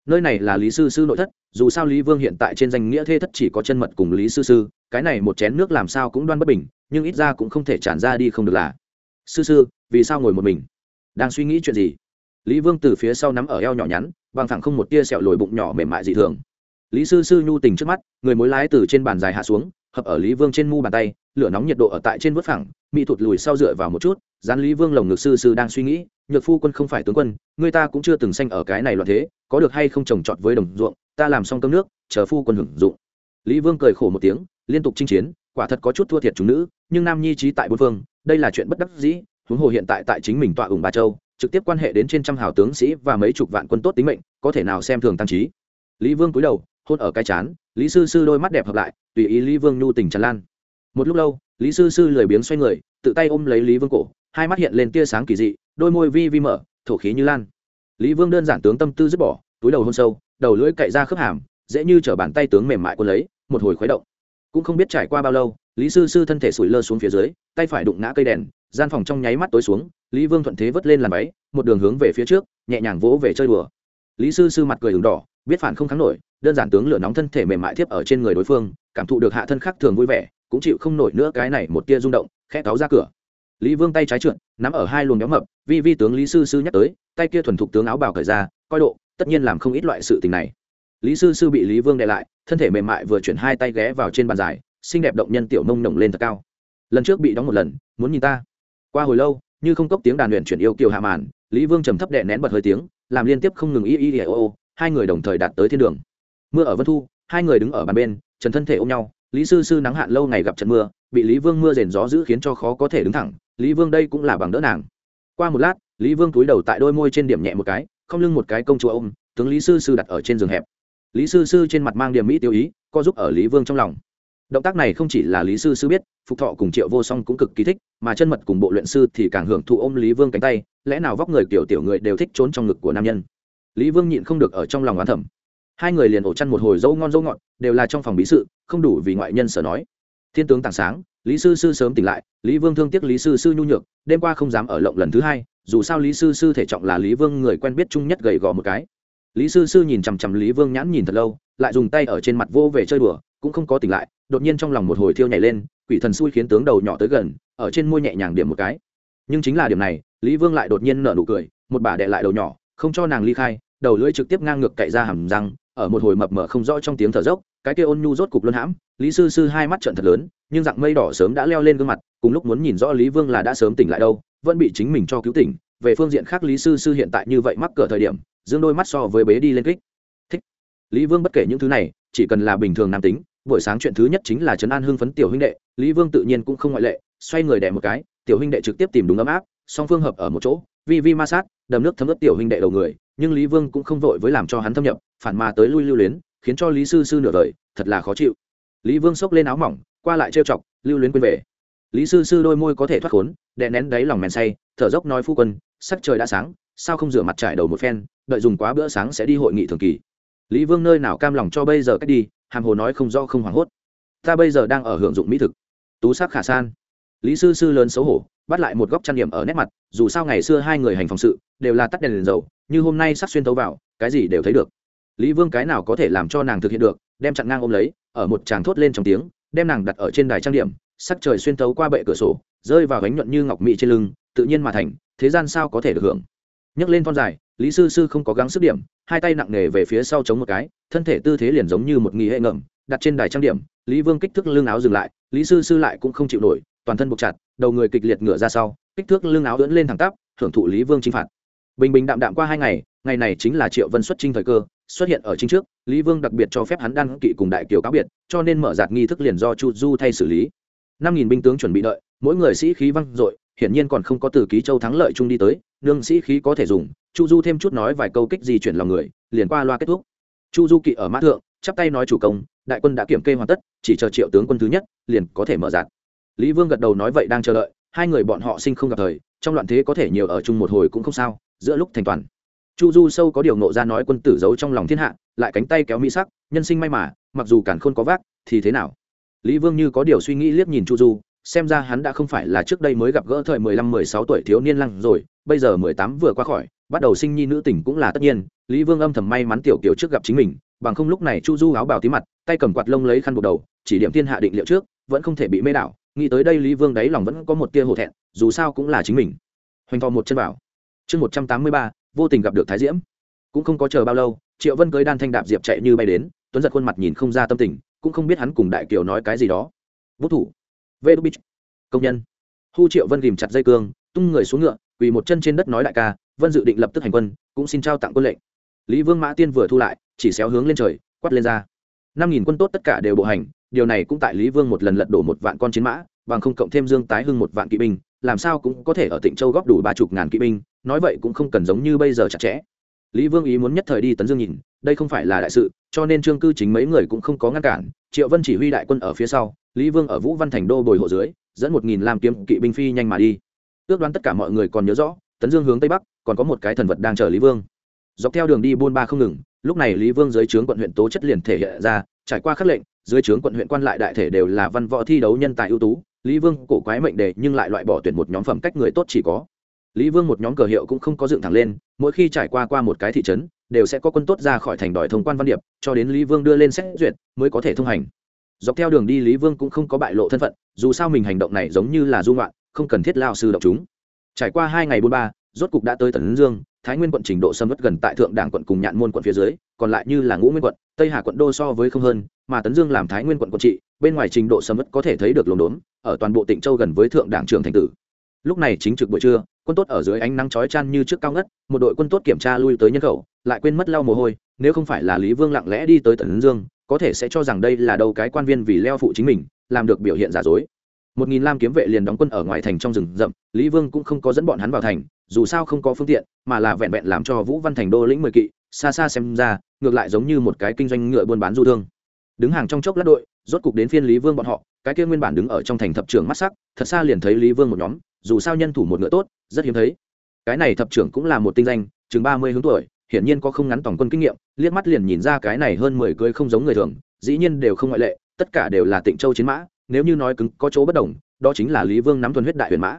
Nơi này là lý sư sư nội thất, dù sao lý vương hiện tại trên danh nghĩa thê thất chỉ có chân mật cùng lý sư sư, cái này một chén nước làm sao cũng đoan bất bình, nhưng ít ra cũng không thể tràn ra đi không được là. Sư sư, vì sao ngồi một mình? Đang suy nghĩ chuyện gì? Lý vương từ phía sau nắm ở eo nhỏ nhắn, bằng thẳng không một tia sẹo lồi bụng nhỏ mềm mại dị thường lý sư sư nhu tình trước mắt, người mối lái từ trên bàn dài hạ xuống, hợp ở lý vương trên mu bàn tay, lửa nóng nhiệt độ ở tại trên vớt phẳng mỹ thụt lùi sau dựa vào một chút, dán lý vương lồng ngực sư sư đang suy nghĩ, nhược phu quân không phải tướng quân, người ta cũng chưa từng sanh ở cái này loạn thế, có được hay không trồng trọt với đồng ruộng, ta làm xong cơm nước, chờ phu quân hưởng dụng. Lý vương cười khổ một tiếng, liên tục chinh chiến, quả thật có chút thua thiệt chúng nữ, nhưng nam nhi trí tại bốn phương, đây là chuyện bất đắc dĩ, huống hồ hiện tại tại chính mình tọa ủng ba châu, trực tiếp quan hệ đến trên trăm hào tướng sĩ và mấy chục vạn quân tốt tính mệnh, có thể nào xem thường tăng trí? Lý vương cúi đầu hôn ở cái chán, lý sư sư đôi mắt đẹp hợp lại, tùy ý lý vương nhu tình tràn lan. Một lúc lâu, lý sư sư lười biếng xoay người, tự tay ôm lấy lý vương cổ, hai mắt hiện lên tia sáng kỳ dị, đôi môi vi vi mở, thổ khí như lan. Lý vương đơn giản tướng tâm tư dứt bỏ, túi đầu hôn sâu, đầu lưỡi cậy ra khớp hàm, dễ như t bàn tay tướng mềm mại quân lấy, một hồi khuấy động. Cũng không biết trải qua bao lâu, lý sư sư thân thể sủi lơ xuống phía dưới, tay phải đụng ngã cây đèn, gian phòng trong nháy mắt tối xuống, lý vương thuận thế vớt lên làm váy, một đường hướng về phía trước, nhẹ nhàng vỗ về chơi đùa. Lý sư sư mặt cười đường đỏ, biết phản không thắng nổi đơn giản tướng lửa nóng thân thể mềm mại thiếp ở trên người đối phương, cảm thụ được hạ thân khác thường vui vẻ, cũng chịu không nổi nữa cái này một tia rung động, khẽ cáo ra cửa. Lý vương tay trái trượt, nắm ở hai luồng nhóm mập, vi vi tướng lý sư sư nhắc tới, tay kia thuần thục tướng áo bào cởi ra, coi độ, tất nhiên làm không ít loại sự tình này. Lý sư sư bị lý vương đệ lại, thân thể mềm mại vừa chuyển hai tay ghé vào trên bàn dài, xinh đẹp động nhân tiểu nông nồng lên thật cao. Lần trước bị đóng một lần, muốn nhìn ta. Qua hồi lâu, như không cốc tiếng đàn luyện chuyển yêu kiều hạ màn, lý vương trầm thấp đệ nén bật hơi tiếng, làm liên tiếp không ngừng y y y ô ô hai người đồng thời đạt tới thiên đường mưa ở vân thu, hai người đứng ở bàn bên, trần thân thể ôm nhau, lý sư sư nắng hạn lâu ngày gặp trận mưa, bị lý vương mưa rền gió giữ khiến cho khó có thể đứng thẳng, lý vương đây cũng là bằng đỡ nàng. Qua một lát, lý vương túi đầu tại đôi môi trên điểm nhẹ một cái, không lưng một cái công chúa ôm, tướng lý sư sư đặt ở trên giường hẹp. Lý sư sư trên mặt mang điểm mỹ tiêu ý, co giúp ở lý vương trong lòng. Động tác này không chỉ là lý sư sư biết, phục thọ cùng triệu vô song cũng cực kỳ thích, mà chân mật cùng bộ luyện sư thì càng hưởng thụ ôm lý vương cánh tay, lẽ nào vóc người kiểu tiểu người đều thích trốn trong ngực của nam nhân? Lý vương nhịn không được ở trong lòng oán thẩm hai người liền ổ chăn một hồi dâu ngon dâu ngọt, đều là trong phòng bí sự, không đủ vì ngoại nhân sở nói. Thiên tướng tảng sáng, lý sư sư sớm tỉnh lại, lý vương thương tiếc lý sư sư nhu nhược, đêm qua không dám ở lộng lần thứ hai, dù sao lý sư sư thể trọng là lý vương người quen biết chung nhất gầy gò một cái. Lý sư sư nhìn chằm chằm lý vương nhãn nhìn thật lâu, lại dùng tay ở trên mặt vô về chơi đùa, cũng không có tỉnh lại, đột nhiên trong lòng một hồi thiêu nhảy lên, quỷ thần xui khiến tướng đầu nhỏ tới gần, ở trên môi nhẹ nhàng điểm một cái. Nhưng chính là điểm này, lý vương lại đột nhiên nở nụ cười, một bà đệ lại đầu nhỏ, không cho nàng ly khai, đầu lưỡi trực tiếp ngang ngược cậy ra hầm răng ở một hồi mập mờ không rõ trong tiếng thở dốc, cái kia ôn nhu rốt cục luân hãm, lý sư sư hai mắt trận thật lớn, nhưng dạng mây đỏ sớm đã leo lên gương mặt, cùng lúc muốn nhìn rõ lý vương là đã sớm tỉnh lại đâu, vẫn bị chính mình cho cứu tỉnh. Về phương diện khác lý sư sư hiện tại như vậy mắc cỡ thời điểm, dương đôi mắt so với bế đi lên kích. Thích. Lý vương bất kể những thứ này, chỉ cần là bình thường nam tính, buổi sáng chuyện thứ nhất chính là trấn an hưng phấn tiểu huynh đệ, lý vương tự nhiên cũng không ngoại lệ, xoay người đẻ một cái, tiểu huynh đệ trực tiếp tìm đúng ấm áp, song phương hợp ở một chỗ, vi vi ma sát, đầm nước thấm ướt tiểu huynh đệ đầu người nhưng lý vương cũng không vội với làm cho hắn thâm nhập phản mà tới lui lưu luyến khiến cho lý sư sư nửa đời thật là khó chịu. Lý vương xốc lên áo mỏng qua lại trêu chọc lưu luyến quên về. Lý sư sư đôi môi có thể thoát khốn đè nén đáy lòng mèn say thở dốc nói phu quân sắc trời đã sáng sao không rửa mặt trải đầu một phen đợi dùng quá bữa sáng sẽ đi hội nghị thường kỳ. Lý vương nơi nào cam lòng cho bây giờ cách đi hàm hồ nói không do không hoảng hốt. Ta bây giờ đang ở hưởng dụng mỹ thực. Tú sắc khả san. Lý sư sư lớn xấu hổ bắt lại một góc trang điểm ở nét mặt dù sao ngày xưa hai người hành phòng sự đều là tắt đèn, đèn dầu như hôm nay sắc xuyên tấu vào, cái gì đều thấy được. Lý vương cái nào có thể làm cho nàng thực hiện được, đem chặn ngang ôm lấy, ở một tràng thốt lên trong tiếng, đem nàng đặt ở trên đài trang điểm, sắc trời xuyên tấu qua bệ cửa sổ, rơi vào gánh nhuận như ngọc mỹ trên lưng, tự nhiên mà thành, thế gian sao có thể được hưởng. Nhấc lên con dài, lý sư sư không có gắng sức điểm, hai tay nặng nề về phía sau chống một cái, thân thể tư thế liền giống như một nghi hệ ngậm đặt trên đài trang điểm, lý vương kích thước lưng áo dừng lại, lý sư sư lại cũng không chịu nổi, toàn thân buộc chặt, đầu người kịch liệt ngửa ra sau, kích thước lưng áo ưỡn lên thẳng tắp, hưởng thụ lý vương chinh phạt bình bình đạm đạm qua hai ngày ngày này chính là triệu vân xuất trinh thời cơ, xuất hiện ở chính trước, lý vương đặc biệt cho phép hắn đăng kỵ cùng đại kiều cáo biệt, cho nên mở giạt nghi thức liền do chu du thay xử lý. Năm nghìn binh tướng chuẩn bị đợi, mỗi người sĩ khí văng dội, hiển nhiên còn không có từ ký châu thắng lợi chung đi tới, nương sĩ khí có thể dùng, chu du thêm chút nói vài câu kích di chuyển lòng người, liền qua loa kết thúc. Chu du kỵ ở mã thượng, chắp tay nói chủ công, đại quân đã kiểm kê hoàn tất, chỉ chờ triệu tướng quân thứ nhất, liền có thể mở giạt lý vương gật đầu nói vậy đang chờ đợi, hai người bọn họ sinh không gặp thời, trong loạn thế có thể nhiều ở chung một hồi cũng không sao giữa lúc thành toàn. Chu du sâu có điều nộ ra nói quân tử giấu trong lòng thiên hạ, lại cánh tay kéo mỹ sắc, nhân sinh may mà, mặc dù cản khôn có vác, thì thế nào? Lý vương như có điều suy nghĩ liếc nhìn chu du, xem ra hắn đã không phải là trước đây mới gặp gỡ thời mười lăm, mười sáu tuổi thiếu niên lăng rồi, bây giờ mười tám vừa qua khỏi, bắt đầu sinh nhi nữ tỉnh cũng là tất nhiên, lý vương âm thầm may mắn tiểu kiều trước gặp chính mình, bằng không lúc này chu du áo bào tí mặt, tay cầm quạt lông lấy khăn buộc đầu, chỉ điểm thiên hạ định liệu trước, vẫn không thể bị mê đảo, nghĩ tới đây lý vương đáy lòng vẫn có một tia hổ thẹn, dù sao cũng là chính mình. Hoành thò một chân vào chương một trăm tám mươi ba, vô tình gặp được thái diễm. Cũng không có chờ bao lâu, triệu vân cưới đan thanh đạp diệp chạy như bay đến, tuấn giật khuôn mặt nhìn không ra tâm tình, cũng không biết hắn cùng đại kiều nói cái gì đó. Vũ thủ. Vê đúc bích công nhân. Hu triệu vân ghìm chặt dây cương, tung người xuống ngựa, quỳ một chân trên đất nói đại ca, vân dự định lập tức hành quân, cũng xin trao tặng quân lệnh. Lý vương mã tiên vừa thu lại, chỉ xéo hướng lên trời, quát lên ra. Năm nghìn quân tốt tất cả đều bộ hành, điều này cũng tại lý vương một lần lật đổ một vạn con chiến mã, bằng không cộng thêm dương tái hưng một vạn kỵ binh làm sao cũng có thể ở tịnh châu góp đủ ba chục ngàn kỵ binh, nói vậy cũng không cần giống như bây giờ chặt chẽ. Lý vương ý muốn nhất thời đi tấn dương nhìn, đây không phải là đại sự, cho nên trương cư chính mấy người cũng không có ngăn cản, triệu vân chỉ huy đại quân ở phía sau, lý vương ở vũ văn thành đô bồi hộ dưới, dẫn một nghìn làm kiếm kỵ binh phi nhanh mà đi. Ước đoán tất cả mọi người còn nhớ rõ, tấn dương hướng tây bắc, còn có một cái thần vật đang chờ lý vương. Dọc theo đường đi buôn ba không ngừng, lúc này lý vương dưới trướng quận huyện tố chất liền thể hiện ra, trải qua khắc lệnh, dưới trướng quận huyện quan lại đại thể đều là văn võ thi đấu nhân tài ưu tú lý vương cổ quái mệnh đề nhưng lại loại bỏ tuyển một nhóm phẩm cách người tốt chỉ có. Lý vương một nhóm cờ hiệu cũng không có dựng thẳng lên, mỗi khi trải qua qua một cái thị trấn, đều sẽ có quân tốt ra khỏi thành đòi thông quan văn điệp, cho đến lý vương đưa lên xét duyệt mới có thể thông hành. Dọc theo đường đi lý vương cũng không có bại lộ thân phận, dù sao mình hành động này giống như là dung loạn không cần thiết lao sư đọc chúng. Trải qua hai ngày bốn ba, rốt cục đã tới tần dương, thái nguyên quận trình độ xâm vất gần tại thượng đảng quận cùng nhạn môn quận phía dưới, còn lại như là ngũ nguyên quận, tây hà quận đô so với không hơn, mà tấn dương làm thái nguyên quận quận trị bên ngoài trình độ sầm vất có thể thấy được lồn đốn, ở toàn bộ tỉnh châu gần với thượng đảng trường thành tử. Lúc này chính trực buổi trưa, quân tốt ở dưới ánh nắng chói chan như trước cao ngất, một đội quân tốt kiểm tra lui tới nhân khẩu, lại quên mất lau mồ hôi, nếu không phải là lý vương lặng lẽ đi tới tần dương, có thể sẽ cho rằng đây là đâu cái quan viên vì leo phụ chính mình, làm được biểu hiện giả dối. Một nghìn lam kiếm vệ liền đóng quân ở ngoài thành trong rừng rậm, lý vương cũng không có dẫn bọn hắn vào thành, dù sao không có phương tiện, mà là vẹn vẹn làm cho vũ văn thành đô lĩnh mười kỵ, xa xa xem ra, ngược lại giống như một cái kinh doanh ngựa buôn bán du thương đứng hàng trong chốc lát đội, rốt cục đến phiên lý vương bọn họ, cái kia nguyên bản đứng ở trong thành thập trưởng mắt sắc, thật xa liền thấy lý vương một nhóm, dù sao nhân thủ một ngựa tốt, rất hiếm thấy. Cái này thập trưởng cũng là một tinh danh, chừng ba mươi hướng tuổi, hiển nhiên có không ngắn tổng quân kinh nghiệm, liếc mắt liền nhìn ra cái này hơn mười cưới không giống người thường, dĩ nhiên đều không ngoại lệ, tất cả đều là tịnh châu chiến mã, nếu như nói cứng, có chỗ bất đồng, đó chính là lý vương nắm thuần huyết đại huyền mã.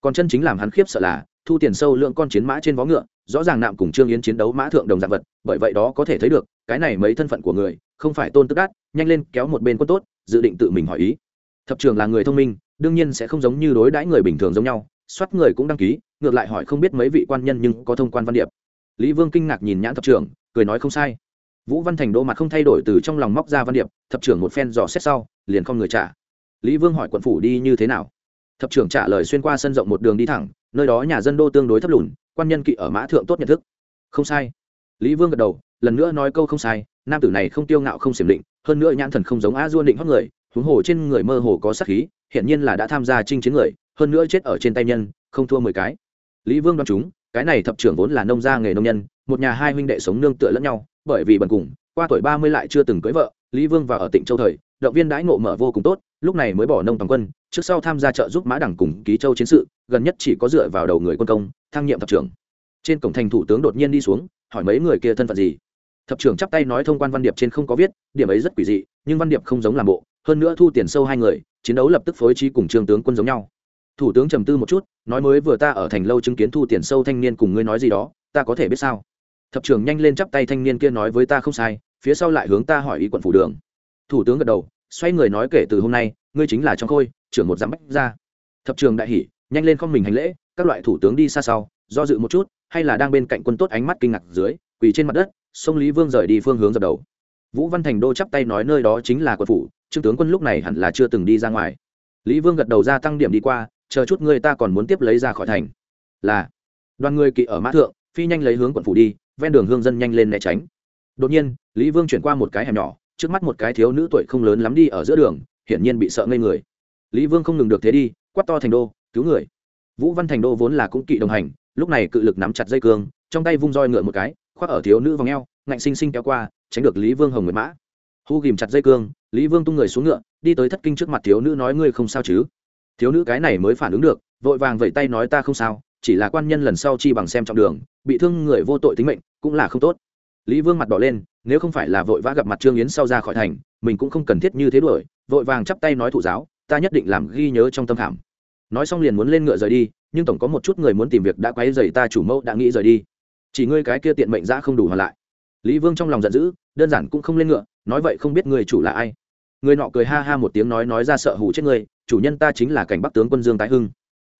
Còn chân chính làm hắn khiếp sợ là, thu tiền sâu lượng con chiến mã trên vó ngựa rõ ràng nạm cùng trương yến chiến đấu mã thượng đồng dạng vật, bởi vậy đó có thể thấy được, cái này mấy thân phận của người, không phải tôn tức đát, nhanh lên kéo một bên quân tốt, dự định tự mình hỏi ý. Thập trường là người thông minh, đương nhiên sẽ không giống như đối đãi người bình thường giống nhau, soát người cũng đăng ký, ngược lại hỏi không biết mấy vị quan nhân nhưng có thông quan văn điệp. Lý vương kinh ngạc nhìn nhãn thập trưởng cười nói không sai. Vũ văn thành đô mặt không thay đổi từ trong lòng móc ra văn điệp, thập trưởng một phen dò xét sau, liền không người trả. Lý vương hỏi quận phủ đi như thế nào? Thập trưởng trả lời xuyên qua sân rộng một đường đi thẳng, nơi đó nhà dân đô tương đối thấp lùn quan nhân kỵ ở mã thượng tốt nhận thức. Không sai. Lý vương gật đầu, lần nữa nói câu không sai, nam tử này không tiêu ngạo không xiểm định, hơn nữa nhãn thần không giống a duôn định hót người, huống hồ trên người mơ hồ có sắc khí hiện nhiên là đã tham gia chinh chiến người, hơn nữa chết ở trên tay nhân, không thua mười cái. Lý vương đoán chúng, cái này thập trưởng vốn là nông gia nghề nông nhân, một nhà hai huynh đệ sống nương tựa lẫn nhau, bởi vì bần cùng, qua tuổi ba mươi lại chưa từng cưới vợ, lý vương và ở tỉnh châu thời, động viên đãi ngộ mở vô cùng tốt, lúc này mới bỏ nông toàn quân, trước sau tham gia trợ giúp mã đẳng cùng ký châu chiến sự gần nhất chỉ có dựa vào đầu người quân công, thăng nhiệm thập trưởng. Trên cổng thành thủ tướng đột nhiên đi xuống, hỏi mấy người kia thân phận gì. Thập trưởng chắp tay nói thông quan văn điệp trên không có viết, điểm ấy rất quỷ dị, nhưng văn điệp không giống làm bộ, hơn nữa thu tiền sâu hai người, chiến đấu lập tức phối trí cùng trương tướng quân giống nhau. Thủ tướng trầm tư một chút, nói mới vừa ta ở thành lâu chứng kiến thu tiền sâu thanh niên cùng ngươi nói gì đó, ta có thể biết sao? Thập trưởng nhanh lên chắp tay thanh niên kia nói với ta không sai, phía sau lại hướng ta hỏi ý quận phủ đường. Thủ tướng gật đầu, xoay người nói kể từ hôm nay, ngươi chính là trong khôi, trưởng một giám bách ra thập trường đại hỷ nhanh lên không mình hành lễ, các loại thủ tướng đi xa sau, do dự một chút, hay là đang bên cạnh quân tốt ánh mắt kinh ngạc dưới, quỳ trên mặt đất, sông lý vương rời đi phương hướng dập đầu. Vũ văn thành đô chắp tay nói nơi đó chính là quận phủ, trương tướng quân lúc này hẳn là chưa từng đi ra ngoài. Lý vương gật đầu ra tăng điểm đi qua, chờ chút người ta còn muốn tiếp lấy ra khỏi thành. Là, đoàn người kỵ ở mã thượng, phi nhanh lấy hướng quận phủ đi, ven đường hương dân nhanh lên né tránh. Đột nhiên, lý vương chuyển qua một cái hẻm nhỏ, trước mắt một cái thiếu nữ tuổi không lớn lắm đi ở giữa đường, hiển nhiên bị sợ ngây người. Lý vương không ngừng được thế đi, quát to thành đô cứu người. Vũ văn thành đô vốn là cũng kỵ đồng hành, lúc này cự lực nắm chặt dây cương, trong tay vung roi ngựa một cái, khoác ở thiếu nữ vòng eo, ngạnh sinh sinh kéo qua, tránh được lý vương hồng nguyệt mã. Hu ghìm chặt dây cương, lý vương tung người xuống ngựa, đi tới thất kinh trước mặt thiếu nữ nói ngươi không sao chứ? Thiếu nữ cái này mới phản ứng được, vội vàng vẫy tay nói ta không sao, chỉ là quan nhân lần sau chi bằng xem trọng đường, bị thương người vô tội tính mệnh, cũng là không tốt. Lý vương mặt đỏ lên, nếu không phải là vội vã gặp mặt trương yến sau ra khỏi thành, mình cũng không cần thiết như thế đuổi, vội vàng chắp tay nói thụ giáo, ta nhất định làm ghi nhớ trong tâm khảm nói xong liền muốn lên ngựa rời đi, nhưng tổng có một chút người muốn tìm việc đã quấy dày ta chủ mẫu đã nghĩ rời đi. Chỉ ngươi cái kia tiện mệnh ra không đủ hoàn lại. Lý vương trong lòng giận dữ, đơn giản cũng không lên ngựa, nói vậy không biết người chủ là ai. Người nọ cười ha ha một tiếng nói nói ra sợ hù chết người, chủ nhân ta chính là cảnh bắc tướng quân dương tái hưng.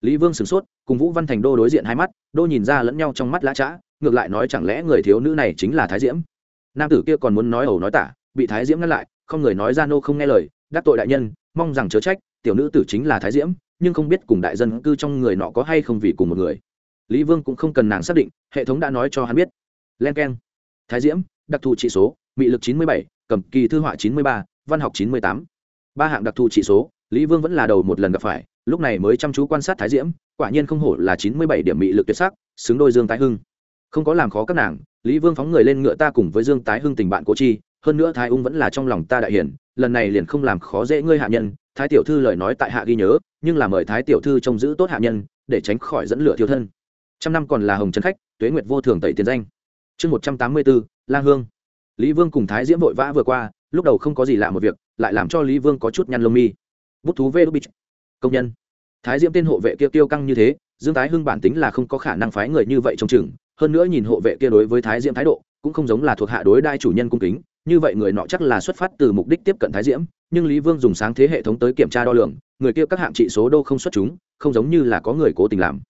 Lý vương sửng sốt, cùng vũ văn thành đô đối diện hai mắt, đô nhìn ra lẫn nhau trong mắt lã trã, ngược lại nói chẳng lẽ người thiếu nữ này chính là thái diễm? Nam tử kia còn muốn nói ẩu nói tả, bị thái diễm ngăn lại, không người nói ra nô không nghe lời, đắc tội đại nhân, mong rằng chớ trách, tiểu nữ tử chính là thái diễm nhưng không biết cùng đại dân cư trong người nọ có hay không vì cùng một người. Lý vương cũng không cần nàng xác định, hệ thống đã nói cho hắn biết. Len k e n thái diễm, đặc thù trị số, mị lực chín mươi bảy, cầm kỳ thư họa chín mươi ba, văn học chín mươi tám. Ba hạng đặc thù trị số, lý vương vẫn là đầu một lần gặp phải, lúc này mới chăm chú quan sát thái diễm, quả nhiên không hổ là chín mươi bảy điểm mị lực tuyệt sắc, xứng đôi dương tái hưng. Không có làm khó các nàng, lý vương phóng người lên ngựa ta cùng với dương tái hưng tình bạn cô chi, hơn nữa thái ung vẫn là trong lòng ta đại hiển, lần này liền không làm khó dễ ngươi hạ nhân thái tiểu thư lời nói tại hạ ghi nhớ, nhưng là mời thái tiểu thư trông giữ tốt hạ nhân, để tránh khỏi dẫn lửa thiêu thân. Trăm năm còn là hồng trấn khách, tuế nguyệt vô thường tẩy tiền danh. Chương một trăm tám mươi bốn lang hương. Lý vương cùng thái diễm vội vã vừa qua, lúc đầu không có gì lạ một việc, lại làm cho lý vương có chút nhăn lông mi. Bút thú vê đô bích công nhân. Thái diễm tên hộ vệ kia tiêu căng như thế, dương tái hưng bản tính là không có khả năng phái người như vậy trong chừng, hơn nữa nhìn hộ vệ kia đối với thái diễm thái độ, cũng không giống là thuộc hạ đối đai chủ nhân cung kính, như vậy người nọ chắc là xuất phát từ mục đích tiếp cận thái diễm nhưng lý vương dùng sáng thế hệ thống tới kiểm tra đo lường, người kia các hạng trị số đô không xuất chúng, không giống như là có người cố tình làm.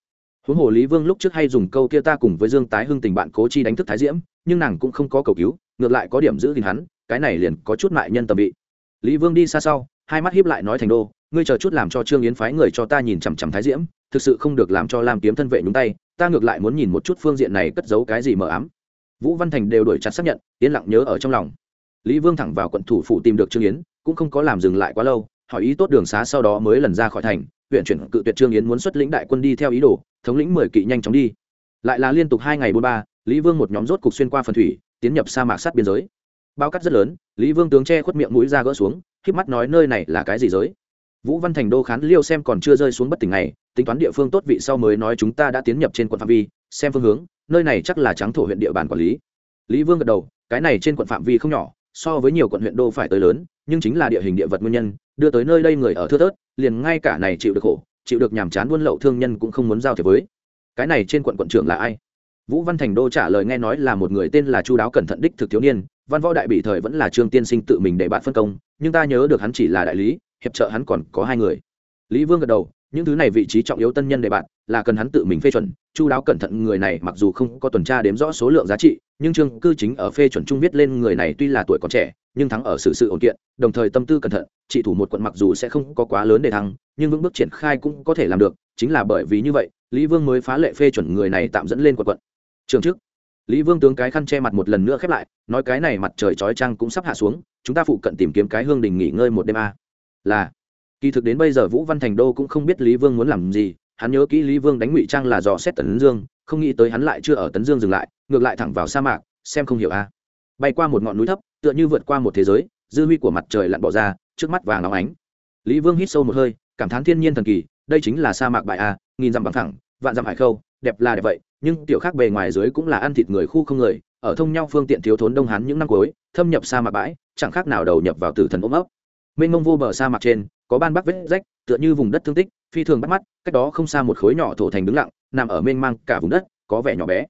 Huống hồ lý vương lúc trước hay dùng câu kia ta cùng với dương tái hưng tình bạn cố chi đánh thức thái diễm, nhưng nàng cũng không có cầu cứu, ngược lại có điểm giữ gìn hắn, cái này liền có chút mại nhân tầm vị. Lý vương đi xa sau, hai mắt hiếp lại nói thành đô, ngươi chờ chút làm cho trương yến phái người cho ta nhìn chằm chằm thái diễm, thực sự không được làm cho làm kiếm thân vệ nhúng tay, ta ngược lại muốn nhìn một chút phương diện này cất giấu cái gì mờ ám. Vũ văn thành đều đổi chặt xác nhận, yên lặng nhớ ở trong lòng. Lý vương thẳng vào quận thủ phủ tìm được trương yến cũng không có làm dừng lại quá lâu, hỏi ý tốt đường xá sau đó mới lần ra khỏi thành, huyện chuyển cự tuyệt trương yến muốn xuất lĩnh đại quân đi theo ý đồ, thống lĩnh mười kỵ nhanh chóng đi. Lại là liên tục hai ngày bốn ba, lý vương một nhóm rốt cục xuyên qua phần thủy, tiến nhập sa mạc sát biên giới. Bao cắt rất lớn, lý vương tướng che khuất miệng mũi ra gỡ xuống k mắt nói nơi này là cái gì giới? Vũ văn thành đô khán liêu xem còn chưa rơi xuống bất tỉnh này, tính toán địa phương tốt vị sau mới nói chúng ta đã tiến nhập trên quận phạm vi, xem phương hướng, nơi này chắc là trắng thổ huyện địa bàn quản lý. Lý vương gật đầu, cái này trên quận phạm vi không nhỏ so với nhiều quận huyện đô phải tới lớn, nhưng chính là địa hình địa vật nguyên nhân, đưa tới nơi đây người ở thưa thớt, liền ngay cả này chịu được khổ, chịu được nhàm chán buôn lậu thương nhân cũng không muốn giao thiệp với. Cái này trên quận quận trưởng là ai? Vũ văn thành đô trả lời nghe nói là một người tên là chu đáo cẩn thận đích thực thiếu niên, văn võ đại bị thời vẫn là trương tiên sinh tự mình để bạn phân công, nhưng ta nhớ được hắn chỉ là đại lý, hiệp trợ hắn còn có hai người. Lý vương gật đầu, những thứ này vị trí trọng yếu tân nhân để bạn, là cần hắn tự mình phê chuẩn, chu đáo cẩn thận người này mặc dù không có tuần tra đếm rõ số lượng giá trị nhưng trương cư chính ở phê chuẩn trung viết lên người này tuy là tuổi còn trẻ, nhưng thắng ở sự sự ổn kiện, đồng thời tâm tư cẩn thận, trị thủ một quận mặc dù sẽ không có quá lớn để thắng, nhưng vững bước triển khai cũng có thể làm được, chính là bởi vì như vậy, lý vương mới phá lệ phê chuẩn người này tạm dẫn lên quận quận. Trường chức. Lý vương tướng cái khăn che mặt một lần nữa khép lại, nói cái này mặt trời chói trăng cũng sắp hạ xuống, chúng ta phụ cận tìm kiếm cái hương đình nghỉ ngơi một đêm a. Là. Kỳ thực đến bây giờ vũ văn thành đô cũng không biết lý vương muốn làm gì, hắn nhớ kỹ lý vương đánh ngụy trang là dò xét tấn dương không nghĩ tới hắn lại chưa ở tấn dương dừng lại, ngược lại thẳng vào sa mạc, xem không hiểu a. Bay qua một ngọn núi thấp, tựa như vượt qua một thế giới, dư huy của mặt trời lặn bỏ ra, trước mắt vàng óng ánh. Lý vương hít sâu một hơi, cảm thán thiên nhiên thần kỳ, đây chính là sa mạc bại a, nghìn dặm bằng thẳng, vạn dặm hải khâu, đẹp là đẹp vậy, nhưng tiểu khác bề ngoài dưới cũng là ăn thịt người khu không người, ở thông nhau phương tiện thiếu thốn đông hán những năm cuối, thâm nhập sa mạc bãi, chẳng khác nào đầu nhập vào tử thần ôm ấp. Mênh mông vô bờ sa mạc trên, có ban bắc vết rách, tựa như vùng đất thương tích, phi thường bắt mắt, cách đó không xa một khối nhỏ thổ thành đứng lặng nằm ở mênh mang cả vùng đất, có vẻ nhỏ bé.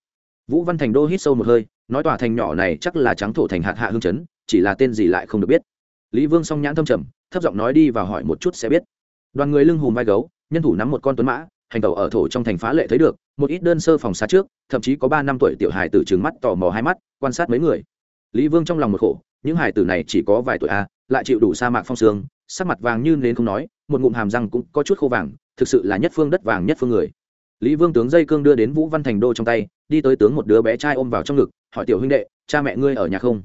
Vũ văn thành đô hít sâu một hơi, nói tòa thành nhỏ này chắc là trắng thổ thành hạt hạ hương chấn, chỉ là tên gì lại không được biết. Lý vương song nhãn thâm trầm, thấp giọng nói đi và hỏi một chút sẽ biết. Đoàn người lưng hùm vai gấu, nhân thủ nắm một con tuấn mã, hành tàu ở thổ trong thành phá lệ thấy được, một ít đơn sơ phòng xa trước, thậm chí có ba năm tuổi tiểu hài tử trừng mắt, tò mò hai mắt, quan sát mấy người. Lý vương trong lòng một khổ, những hài tử này chỉ có vài tuổi a, lại chịu đủ sa mạc phong sương, sắc mặt vàng như nên không nói, một ngụm hàm răng cũng có chút khô vàng, thực sự là nhất phương đất vàng nhất phương người lý vương tướng dây cương đưa đến vũ văn thành đô trong tay, đi tới tướng một đứa bé trai ôm vào trong ngực, hỏi, tiểu huynh đệ, cha mẹ ngươi ở nhà không?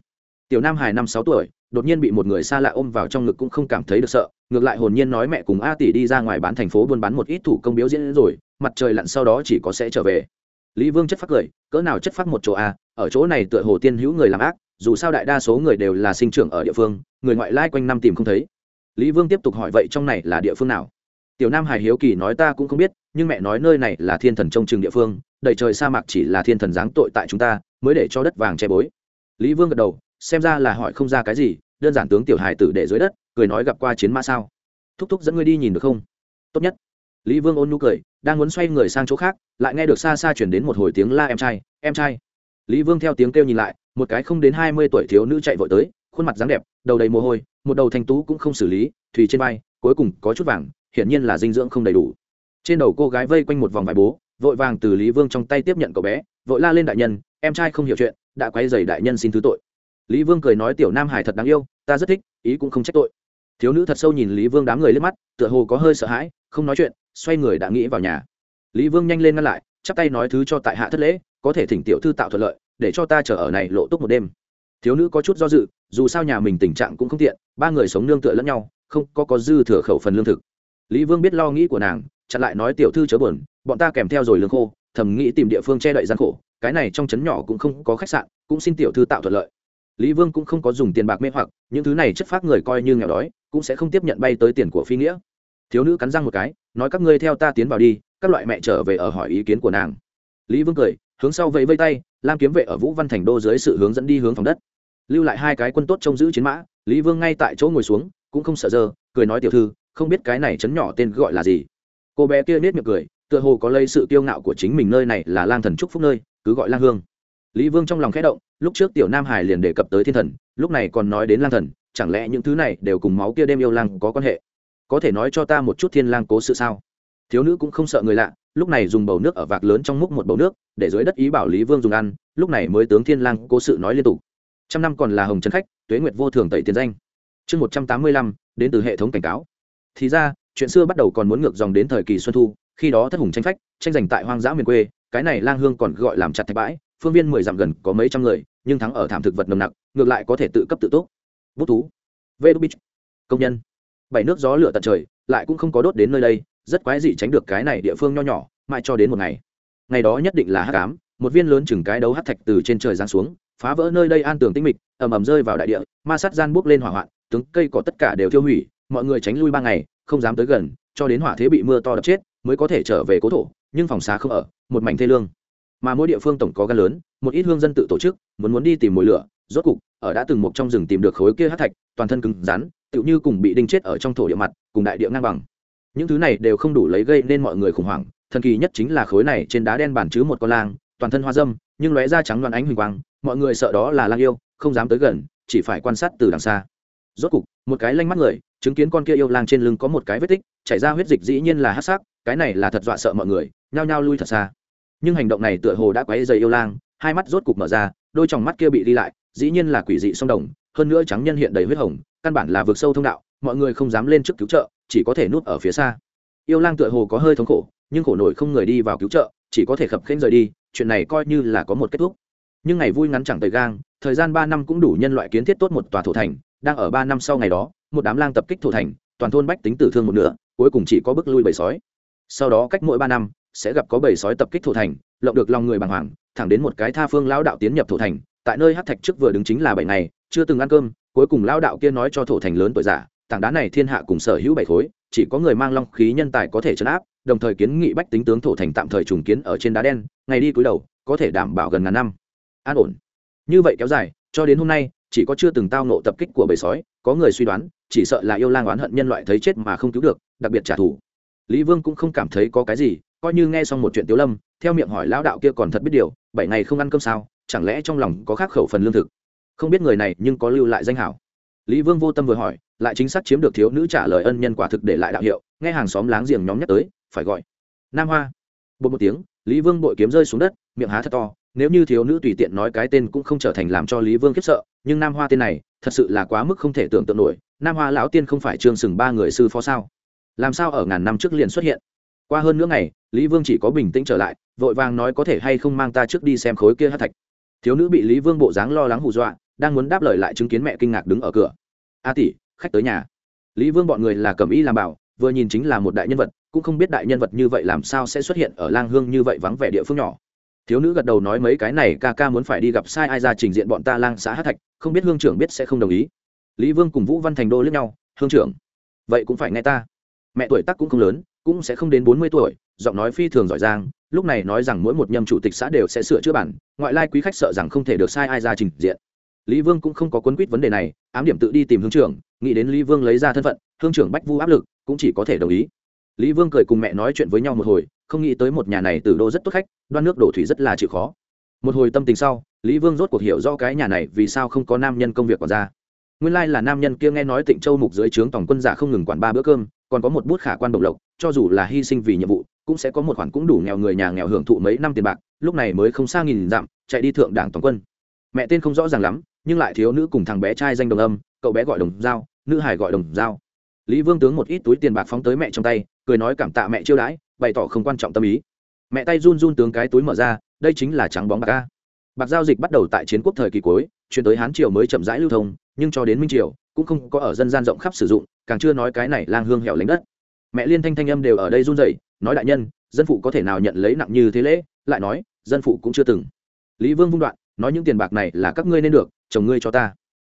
Tiểu nam hải năm sáu tuổi, đột nhiên bị một người xa lạ ôm vào trong ngực cũng không cảm thấy được sợ, ngược lại hồn nhiên nói, mẹ cùng a tỷ đi ra ngoài bán thành phố buôn bán một ít thủ công biểu diễn rồi, mặt trời lặn sau đó chỉ có sẽ trở về. Lý vương chất phát cười, cỡ nào chất phát một chỗ a ở chỗ này tựa hồ tiên hữu người làm ác, dù sao đại đa số người đều là sinh trưởng ở địa phương, người ngoại lai quanh năm tìm không thấy. Lý vương tiếp tục hỏi, vậy trong này là địa phương nào? Tiểu nam hải hiếu kỳ nói ta cũng không biết, nhưng mẹ nói nơi này là thiên thần trông chừng địa phương, đầy trời sa mạc chỉ là thiên thần giáng tội tại chúng ta, mới để cho đất vàng che bối. Lý vương gật đầu, xem ra là hỏi không ra cái gì, đơn giản tướng tiểu hải tử để dưới đất, cười nói gặp qua chiến mã sao. Thúc thúc dẫn ngươi đi nhìn được không? Tốt nhất. Lý vương ôn nhu cười, đang muốn xoay người sang chỗ khác, lại nghe được xa xa chuyển đến một hồi tiếng la em trai em trai. Lý vương theo tiếng kêu nhìn lại, một cái không đến hai mươi tuổi thiếu nữ chạy vội tới, khuôn mặt dáng đẹp, đầu đầy mồ hôi, một đầu thanh tú cũng không xử lý, thùy trên vai, cuối cùng có chút vàng hiển nhiên là dinh dưỡng không đầy đủ. Trên đầu cô gái vây quanh một vòng vải bố, vội vàng từ lý vương trong tay tiếp nhận cậu bé, vội la lên đại nhân, em trai không hiểu chuyện, đã quay dày đại nhân xin thứ tội. Lý vương cười nói, tiểu nam hải thật đáng yêu, ta rất thích, ý cũng không trách tội. Thiếu nữ thật sâu nhìn lý vương đám người lên mắt, tựa hồ có hơi sợ hãi, không nói chuyện, xoay người đã nghĩ vào nhà. Lý vương nhanh lên ngăn lại, chắp tay nói thứ cho tại hạ thất lễ, có thể thỉnh tiểu thư tạo thuận lợi, để cho ta chờ ở này lộ túc một đêm. Thiếu nữ có chút do dự, dù sao nhà mình tình trạng cũng không tiện, ba người sống nương tựa lẫn nhau, không có có dư thừa khẩu phần lương thực lý vương biết lo nghĩ của nàng, chặn lại nói, tiểu thư chớ buồn, bọn ta kèm theo rồi lương khô, thầm nghĩ tìm địa phương che đậy gian khổ, cái này trong trấn nhỏ cũng không có khách sạn, cũng xin tiểu thư tạo thuận lợi. Lý vương cũng không có dùng tiền bạc mê hoặc, những thứ này chất phác người coi như nghèo đói, cũng sẽ không tiếp nhận bay tới tiền của phi nghĩa. Thiếu nữ cắn răng một cái, nói, các ngươi theo ta tiến vào đi, các loại mẹ trở về ở hỏi ý kiến của nàng. Lý vương cười, hướng sau vẫy vây tay, lam kiếm vệ ở vũ văn thành đô dưới sự hướng dẫn đi hướng phòng đất. Lưu lại hai cái quân tốt trông giữ chiến mã, lý vương ngay tại chỗ ngồi xuống, cũng không sợ dơ, cười nói, tiểu thư không biết cái này chấn nhỏ tên gọi là gì. Cô bé kia nết miệng cười, tựa hồ có lấy sự kiêu ngạo của chính mình nơi này là lang thần trúc phúc nơi, cứ gọi lang hương. Lý vương trong lòng khẽ động, lúc trước tiểu nam hải liền đề cập tới thiên thần, lúc này còn nói đến lang thần, chẳng lẽ những thứ này đều cùng máu kia đêm yêu lang có quan hệ? Có thể nói cho ta một chút thiên lang cố sự sao? Thiếu nữ cũng không sợ người lạ, lúc này dùng bầu nước ở vạc lớn trong múc một bầu nước, để dưới đất ý bảo lý vương dùng ăn, lúc này mới tướng thiên lang cố sự nói liên tục. Trăm năm còn là hồng trấn khách, tuế nguyệt vô thường tẩy tiền danh. Chương một trăm tám mươi lăm, đến từ hệ thống cảnh cáo thì ra, chuyện xưa bắt đầu còn muốn ngược dòng đến thời kỳ xuân thu, khi đó thất hùng tranh phách, tranh giành tại hoang dã miền quê, cái này lang hương còn gọi làm chặt thạch bãi, phương viên mười dặm gần có mấy trăm người, nhưng thắng ở thảm thực vật nồng nặc, ngược lại có thể tự cấp tự túc. Bút thú. Vê đúc bích công nhân. Bảy nước gió lửa tận trời, lại cũng không có đốt đến nơi đây, rất quái dị tránh được cái này địa phương nho nhỏ, mãi cho đến một ngày. Ngày đó nhất định là hát cám một viên lớn chừng cái đấu hát thạch từ trên trời giáng xuống, phá vỡ nơi đây an tường tinh mịch, ầm ầm rơi vào đại địa, ma sát gian bốc lên hỏa hoạn tướng cây cỏ tất cả đều tiêu hủy mọi người tránh lui ba ngày, không dám tới gần, cho đến hỏa thế bị mưa to đập chết, mới có thể trở về cố thổ, nhưng phòng xá không ở, một mảnh thê lương. Mà mỗi địa phương tổng có gan lớn, một ít hương dân tự tổ chức, muốn muốn đi tìm mồi lửa, rốt cục, ở đã từng một trong rừng tìm được khối kia hát thạch, toàn thân cứng rắn, tựu như cùng bị đinh chết ở trong thổ địa mặt, cùng đại địa ngang bằng. Những thứ này đều không đủ lấy gây nên mọi người khủng hoảng, thần kỳ nhất chính là khối này trên đá đen bản chứa một con lang, toàn thân hoa dâm, nhưng lóe da trắng loạn ánh huỳnh quang, mọi người sợ đó là lang yêu, không dám tới gần, chỉ phải quan sát từ đằng xa. Rốt cục, một cái lanh mắt người chứng kiến con kia yêu lang trên lưng có một cái vết tích, chảy ra huyết dịch dĩ nhiên là hát sắc, cái này là thật dọa sợ mọi người, nhao nhao lui thật xa. Nhưng hành động này tựa hồ đã quấy dày yêu lang, hai mắt rốt cục mở ra, đôi tròng mắt kia bị đi lại, dĩ nhiên là quỷ dị sông đồng, hơn nữa trắng nhân hiện đầy huyết hồng, căn bản là vượt sâu thông đạo, mọi người không dám lên trước cứu trợ, chỉ có thể núp ở phía xa. Yêu lang tựa hồ có hơi thống khổ, nhưng khổ nổi không người đi vào cứu trợ, chỉ có thể khập khênh rời đi, chuyện này coi như là có một kết thúc. Nhưng ngày vui ngắn chẳng tới gang, thời gian ba năm cũng đủ nhân loại kiến thiết tốt một tòa thổ thành đang ở ba năm sau ngày đó, một đám lang tập kích thổ thành, toàn thôn bách tính tử thương một nửa, cuối cùng chỉ có bước lui bầy sói. Sau đó cách mỗi ba năm, sẽ gặp có bầy sói tập kích thổ thành, lộng được lòng người bàng hoàng, thẳng đến một cái tha phương lão đạo tiến nhập thổ thành. Tại nơi hát thạch trước vừa đứng chính là bảy ngày, chưa từng ăn cơm, cuối cùng lão đạo kia nói cho thổ thành lớn tuổi giả tảng đá này thiên hạ cùng sở hữu bảy khối, chỉ có người mang long khí nhân tài có thể chấn áp, đồng thời kiến nghị bách tính tướng thổ thành tạm thời trùng kiến ở trên đá đen, ngày đi cúi đầu, có thể đảm bảo gần ngàn năm. An ổn. Như vậy kéo dài, cho đến hôm nay chỉ có chưa từng tao nộ tập kích của bầy sói, có người suy đoán, chỉ sợ là yêu lang oán hận nhân loại thấy chết mà không cứu được, đặc biệt trả thù. Lý vương cũng không cảm thấy có cái gì, coi như nghe xong một chuyện tiếu lâm, theo miệng hỏi lão đạo kia còn thật biết điều, bảy ngày không ăn cơm sao, chẳng lẽ trong lòng có khác khẩu phần lương thực? Không biết người này nhưng có lưu lại danh hảo. Lý vương vô tâm vừa hỏi, lại chính xác chiếm được thiếu nữ trả lời ân nhân quả thực để lại đạo hiệu, nghe hàng xóm láng giềng nhóm nhắc tới, phải gọi. Nam hoa. Bột một tiếng, lý vương bội kiếm rơi xuống đất, miệng há thật to nếu như thiếu nữ tùy tiện nói cái tên cũng không trở thành làm cho lý vương khiếp sợ, nhưng nam hoa tên này, thật sự là quá mức không thể tưởng tượng nổi. Nam hoa lão tiên không phải trương sừng ba người sư phó sao? Làm sao ở ngàn năm trước liền xuất hiện? Qua hơn nữa ngày, lý vương chỉ có bình tĩnh trở lại, vội vàng nói có thể hay không mang ta trước đi xem khối kia hát thạch. Thiếu nữ bị lý vương bộ dáng lo lắng hù dọa, đang muốn đáp lời lại chứng kiến mẹ kinh ngạc đứng ở cửa. A tỷ, khách tới nhà. Lý vương bọn người là cầm y làm bảo, vừa nhìn chính là một đại nhân vật, cũng không biết đại nhân vật như vậy làm sao sẽ xuất hiện ở lang hương như vậy vắng vẻ địa phương nhỏ thiếu nữ gật đầu nói mấy cái này ca ca muốn phải đi gặp sai ai ra trình diện bọn ta lang xã hát thạch, không biết hương trưởng biết sẽ không đồng ý. Lý vương cùng vũ văn thành đô lướt nhau, hương trưởng, vậy cũng phải nghe ta. Mẹ tuổi tác cũng không lớn, cũng sẽ không đến bốn mươi tuổi, giọng nói phi thường giỏi giang, lúc này nói rằng mỗi một nhâm chủ tịch xã đều sẽ sửa chữa bản, ngoại lai quý khách sợ rằng không thể được sai ai ra trình diện. Lý vương cũng không có quấn quýt vấn đề này, ám điểm tự đi tìm hương trưởng, nghĩ đến lý vương lấy ra thân phận, hương trưởng bách vu áp lực, cũng chỉ có thể đồng ý lý vương cười cùng mẹ nói chuyện với nhau một hồi, không nghĩ tới một nhà này từ đô rất tốt khách, đoan nước đổ thủy rất là chịu khó. Một hồi tâm tình sau, lý vương rốt cuộc hiểu do cái nhà này vì sao không có nam nhân công việc còn ra nguyên lai là nam nhân kia nghe nói tịnh châu mục dưới trướng tổng quân giả không ngừng quản ba bữa cơm, còn có một bút khả quan đồng lộc, cho dù là hy sinh vì nhiệm vụ, cũng sẽ có một khoản cũng đủ nghèo người nhà nghèo hưởng thụ mấy năm tiền bạc, lúc này mới không xa nghìn dặm, chạy đi thượng đảng tổng quân. Mẹ tên không rõ ràng lắm, nhưng lại thiếu nữ cùng thằng bé trai danh đồng âm, cậu bé gọi đồng dao nữ hải gọi đồng dao lý vương tướng một ít túi tiền bạc phóng tới mẹ trong tay, cười nói cảm tạ mẹ chiêu đãi, bày tỏ không quan trọng tâm ý. Mẹ tay run run tướng cái túi mở ra, đây chính là trắng bóng bạc ca bạc giao dịch bắt đầu tại chiến quốc thời kỳ cuối, chuyển tới hán triều mới chậm rãi lưu thông, nhưng cho đến minh triều, cũng không có ở dân gian rộng khắp sử dụng, càng chưa nói cái này lang hương hẻo lánh đất. Mẹ liên thanh thanh âm đều ở đây run rẩy, nói đại nhân, dân phụ có thể nào nhận lấy nặng như thế lễ, lại nói, dân phụ cũng chưa từng. Lý vương vung đoạn, nói những tiền bạc này là các ngươi nên được, chồng ngươi cho ta.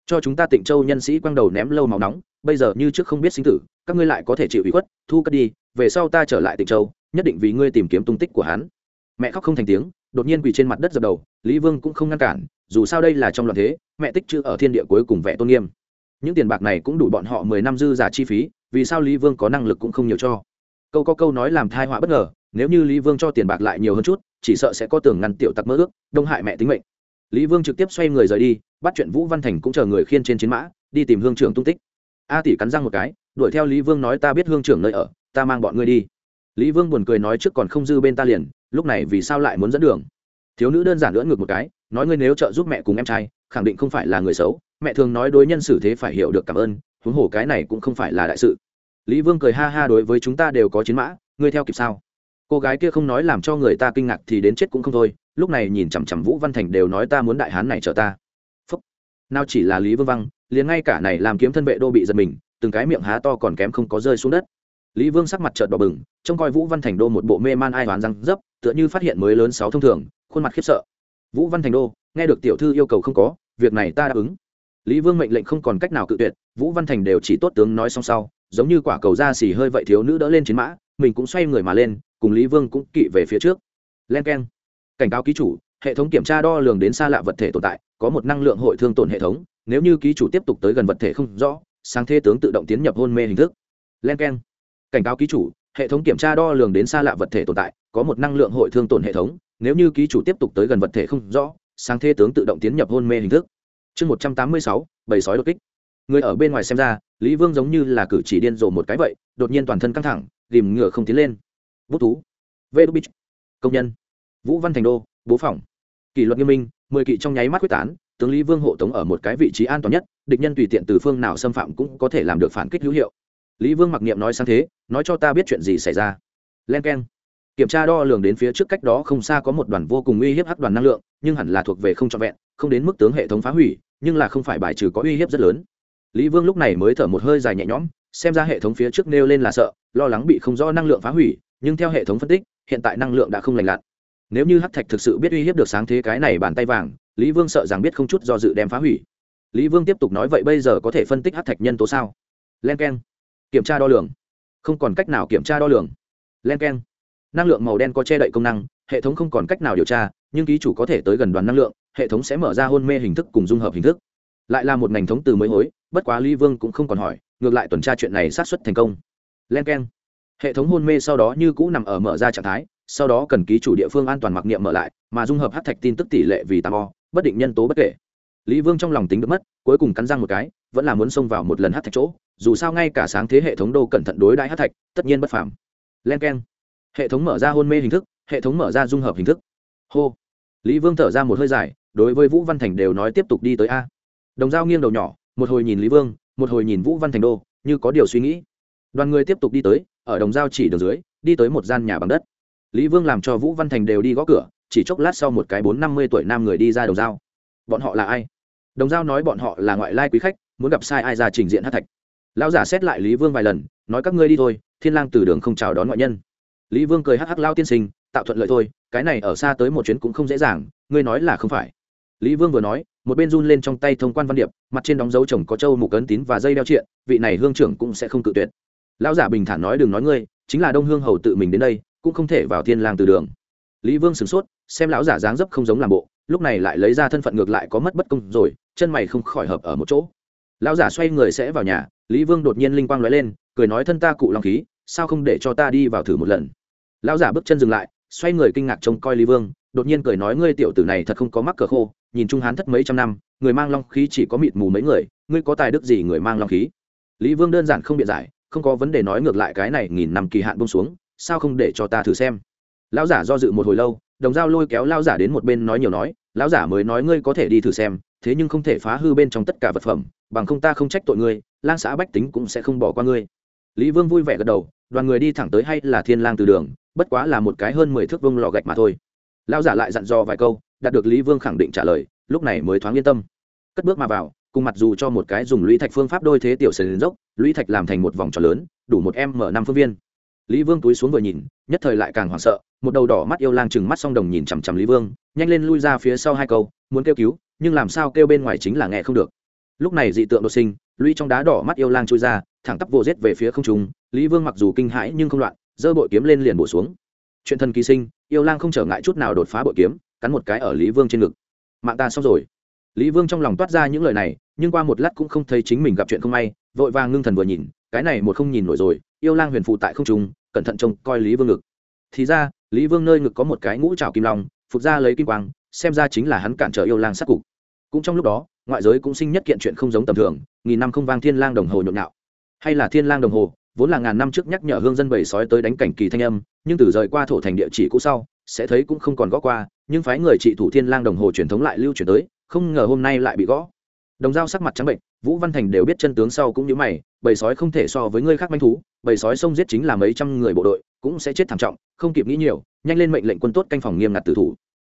Cho chúng ta tịnh châu nhân sĩ quăng đầu ném lâu máu nóng bây giờ như trước không biết sinh tử, các ngươi lại có thể chịu ủy khuất, thu cất đi, về sau ta trở lại tịnh châu, nhất định vì ngươi tìm kiếm tung tích của hắn. Mẹ khóc không thành tiếng, đột nhiên quỳ trên mặt đất dập đầu, lý vương cũng không ngăn cản, dù sao đây là trong loạn thế, mẹ tích chữ ở thiên địa cuối cùng vẽ tôn nghiêm. Những tiền bạc này cũng đủ bọn họ mười năm dư giả chi phí, vì sao lý vương có năng lực cũng không nhiều cho. Câu có câu nói làm thai họa bất ngờ, nếu như lý vương cho tiền bạc lại nhiều hơn chút, chỉ sợ sẽ có tưởng ngăn tiểu tặc mơ ước, đông hại mẹ tính mệnh. Lý vương trực tiếp xoay người rời đi, bắt chuyện vũ văn thành cũng chờ người khiên trên chiến mã, đi tìm hương trưởng tung tích a tỷ cắn răng một cái, đuổi theo lý vương nói ta biết hương trưởng nơi ở, ta mang bọn ngươi đi. Lý vương buồn cười nói trước còn không dư bên ta liền, lúc này vì sao lại muốn dẫn đường? Thiếu nữ đơn giản lưỡn ngược một cái, nói ngươi nếu trợ giúp mẹ cùng em trai, khẳng định không phải là người xấu. Mẹ thường nói đối nhân xử thế phải hiểu được cảm ơn, huống hồ cái này cũng không phải là đại sự. Lý vương cười ha ha đối với chúng ta đều có chiến mã, ngươi theo kịp sao? Cô gái kia không nói làm cho người ta kinh ngạc thì đến chết cũng không thôi, lúc này nhìn chằm chằm vũ văn thành đều nói ta muốn đại hán này trợ ta. Phúc. Nào chỉ là lý vương văn liền ngay cả này làm kiếm thân vệ đô bị giật mình, từng cái miệng há to còn kém không có rơi xuống đất. Lý vương sắc mặt trợt đỏ bừng, trông coi vũ văn thành đô một bộ mê man ai đoán răng dấp, tựa như phát hiện mới lớn sáu thông thường, khuôn mặt khiếp sợ. Vũ văn thành đô, nghe được tiểu thư yêu cầu không có, việc này ta đáp ứng. Lý vương mệnh lệnh không còn cách nào cự tuyệt, vũ văn thành đều chỉ tốt tướng nói xong sau, giống như quả cầu da xì hơi vậy thiếu nữ đỡ lên chiến mã, mình cũng xoay người mà lên, cùng lý vương cũng kỵ về phía trước. Len k e n cảnh cáo ký chủ, hệ thống kiểm tra đo lường đến xa lạ vật thể tồn tại, có một năng lượng hội thương tổn hệ thống nếu như ký chủ tiếp tục tới gần vật thể không rõ sang thế tướng tự động tiến nhập hôn mê hình thức. Len k e n cảnh cáo ký chủ, hệ thống kiểm tra đo lường đến xa lạ vật thể tồn tại, có một năng lượng hội thương tổn hệ thống. Nếu như ký chủ tiếp tục tới gần vật thể không rõ sang thế tướng tự động tiến nhập hôn mê hình thức. Chương một trăm tám mươi sáu, bầy sói đột kích. Người ở bên ngoài xem ra, lý vương giống như là cử chỉ điên rồ một cái vậy, đột nhiên toàn thân căng thẳng, ghìm ngựa không tiến lên. Bút thú. Vê đô bích công nhân. Vũ văn thành đô. Bố phòng kỷ luật nghiêm minh, mười kỵ trong nháy mắt quyết tán tướng lý vương hộ tống ở một cái vị trí an toàn nhất, địch nhân tùy tiện từ phương nào xâm phạm cũng có thể làm được phản kích hữu hiệu. Lý vương mặc niệm nói sang thế, nói cho ta biết chuyện gì xảy ra. Len k e n kiểm tra đo lường đến phía trước cách đó không xa có một đoàn vô cùng uy hiếp hắc đoàn năng lượng, nhưng hẳn là thuộc về không trọn vẹn, không đến mức tướng hệ thống phá hủy, nhưng là không phải bài trừ có uy hiếp rất lớn. Lý vương lúc này mới thở một hơi dài nhẹ nhõm, xem ra hệ thống phía trước nêu lên là sợ, lo lắng bị không rõ năng lượng phá hủy, nhưng theo hệ thống phân tích, hiện tại năng lượng đã không lành lặn. Nếu như hắc thạch thực sự biết uy hiếp được sáng thế cái này bàn tay vàng lý vương sợ rằng biết không chút do dự đem phá hủy. Lý vương tiếp tục nói, vậy bây giờ có thể phân tích hắc thạch nhân tố sao? Len k e n kiểm tra đo lường. Không còn cách nào kiểm tra đo lường. Len k e n năng lượng màu đen có che đậy công năng, hệ thống không còn cách nào điều tra, nhưng ký chủ có thể tới gần đoàn năng lượng, hệ thống sẽ mở ra hôn mê hình thức cùng dung hợp hình thức. Lại là một ngành thống từ mới hối, bất quá lý vương cũng không còn hỏi, ngược lại tuần tra chuyện này sát xuất thành công. Len k e n hệ thống hôn mê sau đó như cũ nằm ở mở ra trạng thái, sau đó cần ký chủ địa phương an toàn mặc niệm mở lại, mà dung hợp hát thạch tin tức tỷ lệ vì tam o bất định nhân tố bất kể. Lý vương trong lòng tính được mất, cuối cùng cắn răng một cái, vẫn là muốn xông vào một lần hát thạch chỗ, dù sao ngay cả sáng thế hệ thống đô cẩn thận đối đãi hát thạch, tất nhiên bất phàm. Len k e n hệ thống mở ra hôn mê hình thức, hệ thống mở ra dung hợp hình thức. Hô. Lý vương thở ra một hơi dài, đối với vũ văn thành đều nói tiếp tục đi tới a. Đồng dao nghiêng đầu nhỏ, một hồi nhìn lý vương, một hồi nhìn vũ văn thành đô, như có điều suy nghĩ. Đoàn người tiếp tục đi tới, ở đồng dao chỉ đường dưới, đi tới một gian nhà bằng đất. Lý vương làm cho vũ văn thành đều đi gõ cửa chỉ chốc lát sau một cái bốn năm mươi tuổi nam người đi ra đồng dao bọn họ là ai? Đồng dao nói bọn họ là ngoại lai quý khách, muốn gặp sai ai ra trình diện hát thạch. Lão giả xét lại lý vương vài lần, nói các ngươi đi thôi, thiên lang từ đường không chào đón ngoại nhân. Lý vương cười hắc hắc lao tiên sinh, tạo thuận lợi thôi, cái này ở xa tới một chuyến cũng không dễ dàng, ngươi nói là không phải. Lý vương vừa nói, một bên run lên trong tay thông quan văn điệp, mặt trên đóng dấu chồng có châu mục ấn tín và dây đeo triện, vị này hương trưởng cũng sẽ không cự tuyệt. Lão giả bình thản nói đừng nói ngươi, chính là đông hương hầu tự mình đến đây, cũng không thể vào thiên lang từ đường. Lý vương sửng sốt xem lão giả dáng dấp không giống làm bộ, lúc này lại lấy ra thân phận ngược lại có mất bất công rồi, chân mày không khỏi hợp ở một chỗ. Lão giả xoay người sẽ vào nhà, lý vương đột nhiên linh quang nói lên, cười nói thân ta cụ long khí, sao không để cho ta đi vào thử một lần? Lão giả bước chân dừng lại, xoay người kinh ngạc trông coi lý vương, đột nhiên cười nói ngươi tiểu tử này thật không có mắc cờ khô, nhìn trung hán thất mấy trăm năm, người mang long khí chỉ có mịt mù mấy người, ngươi có tài đức gì người mang long khí? Lý vương đơn giản không biện giải, không có vấn đề nói ngược lại cái này nghìn năm kỳ hạn bông xuống, sao không để cho ta thử xem? Lão giả do dự một hồi lâu đồng dao lôi kéo lao giả đến một bên nói nhiều nói, lão giả mới nói ngươi có thể đi thử xem, thế nhưng không thể phá hư bên trong tất cả vật phẩm, bằng không ta không trách tội ngươi, lang xã bách tính cũng sẽ không bỏ qua ngươi. Lý vương vui vẻ gật đầu, đoàn người đi thẳng tới hay là thiên lang từ đường, bất quá là một cái hơn mười thước vông lò gạch mà thôi. Lão giả lại dặn dò vài câu, đạt được lý vương khẳng định trả lời, lúc này mới thoáng yên tâm. Cất bước mà vào, cùng mặt dù cho một cái dùng lũy thạch phương pháp đôi thế tiểu sền dốc, lũy thạch làm thành một vòng tròn lớn, đủ một em mở năm phương viên lý vương túi xuống vừa nhìn, nhất thời lại càng hoảng sợ, một đầu đỏ mắt yêu lang chừng mắt song đồng nhìn chằm chằm lý vương, nhanh lên lui ra phía sau hai câu, muốn kêu cứu, nhưng làm sao kêu bên ngoài chính là nghe không được. Lúc này dị tượng đột sinh, lũy trong đá đỏ mắt yêu lang chui ra, thẳng tắp vô rết về phía không trung, lý vương mặc dù kinh hãi nhưng không loạn, giơ bội kiếm lên liền bổ xuống. Chuyện thần kỳ sinh, yêu lang không trở ngại chút nào đột phá bội kiếm, cắn một cái ở lý vương trên ngực. Mạng ta xong rồi. Lý vương trong lòng toát ra những lời này, nhưng qua một lát cũng không thấy chính mình gặp chuyện không may, vội vàng ngưng thần vừa nhìn, cái này một không nhìn nổi rồi, yêu lang huyền phụ tại không trung cẩn thận trông coi lý vương ngực. Thì ra, lý vương nơi ngực có một cái ngũ trào kim long phục ra lấy kim quang, xem ra chính là hắn cản trở yêu lang sát cục. Cũng trong lúc đó, ngoại giới cũng sinh nhất kiện chuyện không giống tầm thường, nghìn năm không vang thiên lang đồng hồ nhộn nhạo. Hay là thiên lang đồng hồ, vốn là ngàn năm trước nhắc nhở hương dân bầy sói tới đánh cảnh kỳ thanh âm, nhưng từ rời qua thổ thành địa chỉ cũ sau, sẽ thấy cũng không còn gõ qua, nhưng phái người trị thủ thiên lang đồng hồ truyền thống lại lưu truyền tới, không ngờ hôm nay lại bị gõ đồng dao sắc mặt trắng bệnh, vũ văn thành đều biết chân tướng sau cũng như mày, bầy sói không thể so với ngươi khác manh thú, bầy sói sông giết chính là mấy trăm người bộ đội, cũng sẽ chết thảm trọng, không kịp nghĩ nhiều, nhanh lên mệnh lệnh quân tốt canh phòng nghiêm ngặt tử thủ.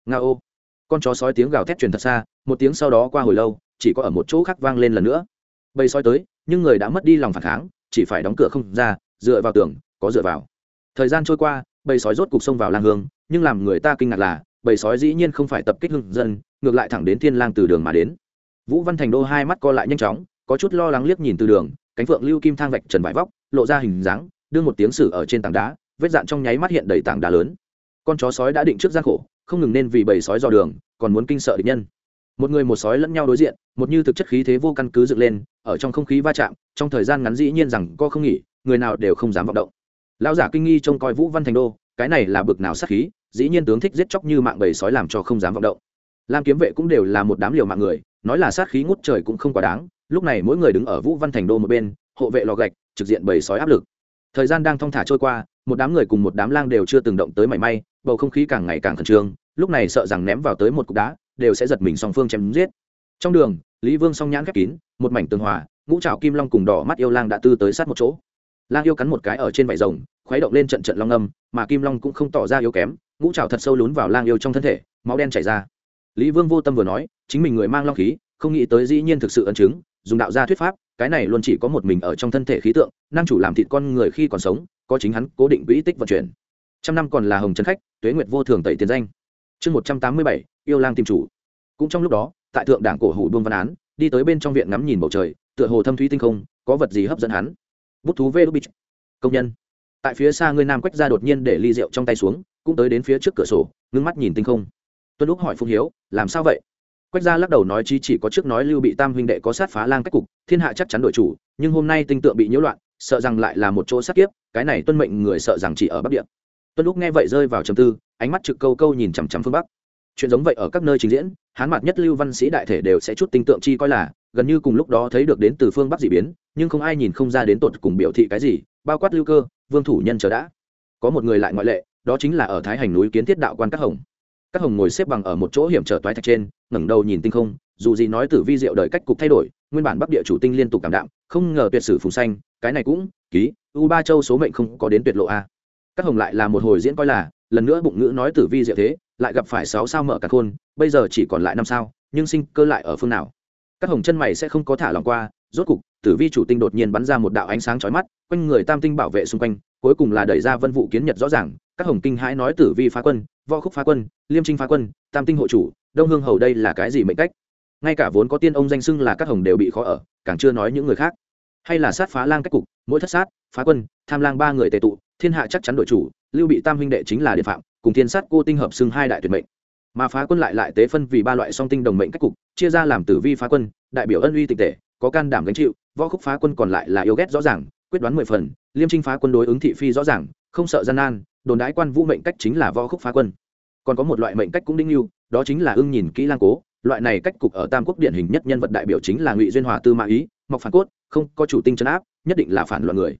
Nga ô. Con chó sói tiếng gào thét truyền thật xa, một tiếng sau đó qua hồi lâu, chỉ có ở một chỗ khác vang lên lần nữa. Bầy sói tới, nhưng người đã mất đi lòng phản kháng, chỉ phải đóng cửa không ra, dựa vào tường, có dựa vào. Thời gian trôi qua, bầy sói rốt cục xông vào lang hương, nhưng làm người ta kinh ngạc là, bầy sói dĩ nhiên không phải tập kích hương dân, ngược lại thẳng đến thiên lang từ đường mà đến vũ văn thành đô hai mắt co lại nhanh chóng, có chút lo lắng liếc nhìn từ đường, cánh phượng lưu kim thang vạch trần vải vóc, lộ ra hình dáng, đưa một tiếng sử ở trên tảng đá, vết dạn trong nháy mắt hiện đầy tảng đá lớn. Con chó sói đã định trước gian khổ, không ngừng nên vì bầy sói dò đường, còn muốn kinh sợ địch nhân. Một người một sói lẫn nhau đối diện, một như thực chất khí thế vô căn cứ dựng lên, ở trong không khí va chạm, trong thời gian ngắn dĩ nhiên rằng co không nghỉ, người nào đều không dám vọng động. Lão giả kinh nghi trông coi vũ văn thành đô, cái này là bực nào sát khí, dĩ nhiên tướng thích giết chóc như mạng bầy sói làm cho không dám vọng động. Lam kiếm vệ cũng đều là một đám liều mạng người nói là sát khí ngút trời cũng không quá đáng, lúc này mỗi người đứng ở vũ văn thành đô một bên, hộ vệ lò gạch, trực diện bầy sói áp lực. Thời gian đang thong thả trôi qua, một đám người cùng một đám lang đều chưa từng động tới mảy may, bầu không khí càng ngày càng khẩn trương, lúc này sợ rằng ném vào tới một cục đá, đều sẽ giật mình song phương chém giết. Trong đường, lý vương song nhãn khép kín, một mảnh tường hòa, ngũ trào kim long cùng đỏ mắt yêu lang đã tư tới sát một chỗ. Lang yêu cắn một cái ở trên vải rồng, khuấy động lên trận trận long âm, mà kim long cũng không tỏ ra yếu kém, ngũ trào thật sâu lún vào lang yêu trong thân thể, máu đen chảy ra lý vương vô tâm vừa nói, chính mình người mang long khí, không nghĩ tới dĩ nhiên thực sự ấn chứng, dùng đạo gia thuyết pháp, cái này luôn chỉ có một mình ở trong thân thể khí tượng, năng chủ làm thịt con người khi còn sống, có chính hắn cố định quỹ tích vận chuyển. Trăm năm còn là hồng trần khách, tuế nguyệt vô thường tẩy tiền danh. Chương một trăm tám mươi bảy, yêu lang tìm chủ. Cũng trong lúc đó, tại thượng đảng cổ hủ buông văn án, đi tới bên trong viện ngắm nhìn bầu trời, tựa hồ thâm thúy tinh không, có vật gì hấp dẫn hắn. Bút thú vê đúc bích công nhân. Tại phía xa người nam quách ra đột nhiên để ly rượu trong tay xuống, cũng tới đến phía trước cửa sổ, ngưng mắt nhìn tinh không tuân lúc hỏi phụng hiếu, làm sao vậy? Quách gia lắc đầu nói chi chỉ có trước nói lưu bị tam huynh đệ có sát phá lang cách cục, thiên hạ chắc chắn đội chủ, nhưng hôm nay tinh tượng bị nhiễu loạn, sợ rằng lại là một chỗ sát kiếp, cái này tuân mệnh người sợ rằng chỉ ở bắc địa. Tuân lúc nghe vậy rơi vào trầm tư, ánh mắt trực câu câu nhìn chằm chằm phương bắc. Chuyện giống vậy ở các nơi trình diễn, hán mặt nhất lưu văn sĩ đại thể đều sẽ chút tinh tượng chi coi là, gần như cùng lúc đó thấy được đến từ phương bắc dị biến, nhưng không ai nhìn không ra đến tột cùng biểu thị cái gì, bao quát lưu cơ, vương thủ nhân chờ đã. Có một người lại ngoại lệ, đó chính là ở thái hành núi kiến thiết đạo quan các hồng các hồng ngồi xếp bằng ở một chỗ hiểm trở toái thạch trên, ngẩng đầu nhìn tinh không, dù gì nói tử vi diệu đời cách cục thay đổi, nguyên bản bắc địa chủ tinh liên tục cảm đạm, không ngờ tuyệt sử phùng xanh, cái này cũng, ký, u ba châu số mệnh không có đến tuyệt lộ a. Các hồng lại là một hồi diễn coi là, lần nữa bụng ngữ nói tử vi diệu thế, lại gặp phải sáu sao mở cả khôn, bây giờ chỉ còn lại năm sao, nhưng sinh cơ lại ở phương nào? Các hồng chân mày sẽ không có thả lòng qua, rốt cục tử vi chủ tinh đột nhiên bắn ra một đạo ánh sáng chói mắt, quanh người tam tinh bảo vệ xung quanh, cuối cùng là đẩy ra vân vụ kiến nhật rõ ràng, các hồng kinh hãi nói tử vi phá quân võ khúc phá quân, liêm trinh phá quân, tam tinh hộ chủ, đông hương hầu đây là cái gì mệnh cách? Ngay cả vốn có tiên ông danh xưng là các hồng đều bị khó ở, càng chưa nói những người khác. Hay là sát phá lang cách cục, mỗi thất sát, phá quân, tham lang ba người tề tụ, thiên hạ chắc chắn đội chủ, lưu bị tam huynh đệ chính là địa phạm, cùng thiên sát cô tinh hợp xưng hai đại tuyệt mệnh. Mà phá quân lại lại tế phân vì ba loại song tinh đồng mệnh cách cục, chia ra làm tử vi phá quân, đại biểu ân uy tịch tể có can đảm gánh chịu, võ khúc phá quân còn lại là yêu ghét rõ ràng, quyết đoán mười phần, liêm trinh phá quân đối ứng thị phi rõ ràng, không sợ gian nan đồn đái quan vũ mệnh cách chính là võ khúc phá quân. Còn có một loại mệnh cách cũng đinh lưu, đó chính là ưng nhìn kỹ lang cố. Loại này cách cục ở tam quốc điển hình nhất nhân vật đại biểu chính là ngụy duyên hòa tư mã ý mọc phản cốt, không, có chủ tinh chấn áp, nhất định là phản loạn người.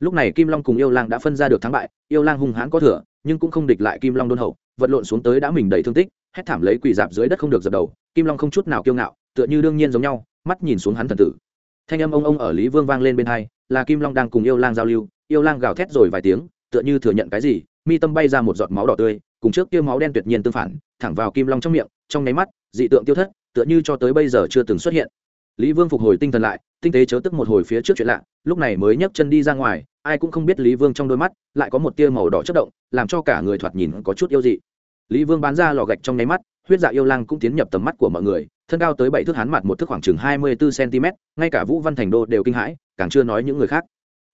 Lúc này kim long cùng yêu lang đã phân ra được thắng bại, yêu lang hung hãn có thừa, nhưng cũng không địch lại kim long đôn hậu, vật lộn xuống tới đã mình đầy thương tích, hét thảm lấy quỳ dạp dưới đất không được dập đầu, kim long không chút nào kiêu ngạo, tựa như đương nhiên giống nhau, mắt nhìn xuống hắn thần tử. Thanh âm ông ông ở lý vương vang lên bên hai, là kim long đang cùng yêu lang giao lưu, yêu lang gào thét rồi vài tiếng tựa như thừa nhận cái gì, mi tâm bay ra một giọt máu đỏ tươi, cùng trước kia máu đen tuyệt nhiên tương phản, thẳng vào kim long trong miệng, trong nháy mắt, dị tượng tiêu thất, tựa như cho tới bây giờ chưa từng xuất hiện. Lý vương phục hồi tinh thần lại, tinh tế chớ tức một hồi phía trước chuyện lạ, lúc này mới nhấc chân đi ra ngoài, ai cũng không biết lý vương trong đôi mắt, lại có một tia màu đỏ chất động, làm cho cả người thoạt nhìn có chút yêu dị. Lý vương bán ra lò gạch trong nháy mắt, huyết dạ yêu lang cũng tiến nhập tầm mắt của mọi người, thân cao tới bảy thước hán mặt một thước khoảng chừng hai mươi bốn cm ngay cả vũ văn thành đô đều kinh hãi, càng chưa nói những người khác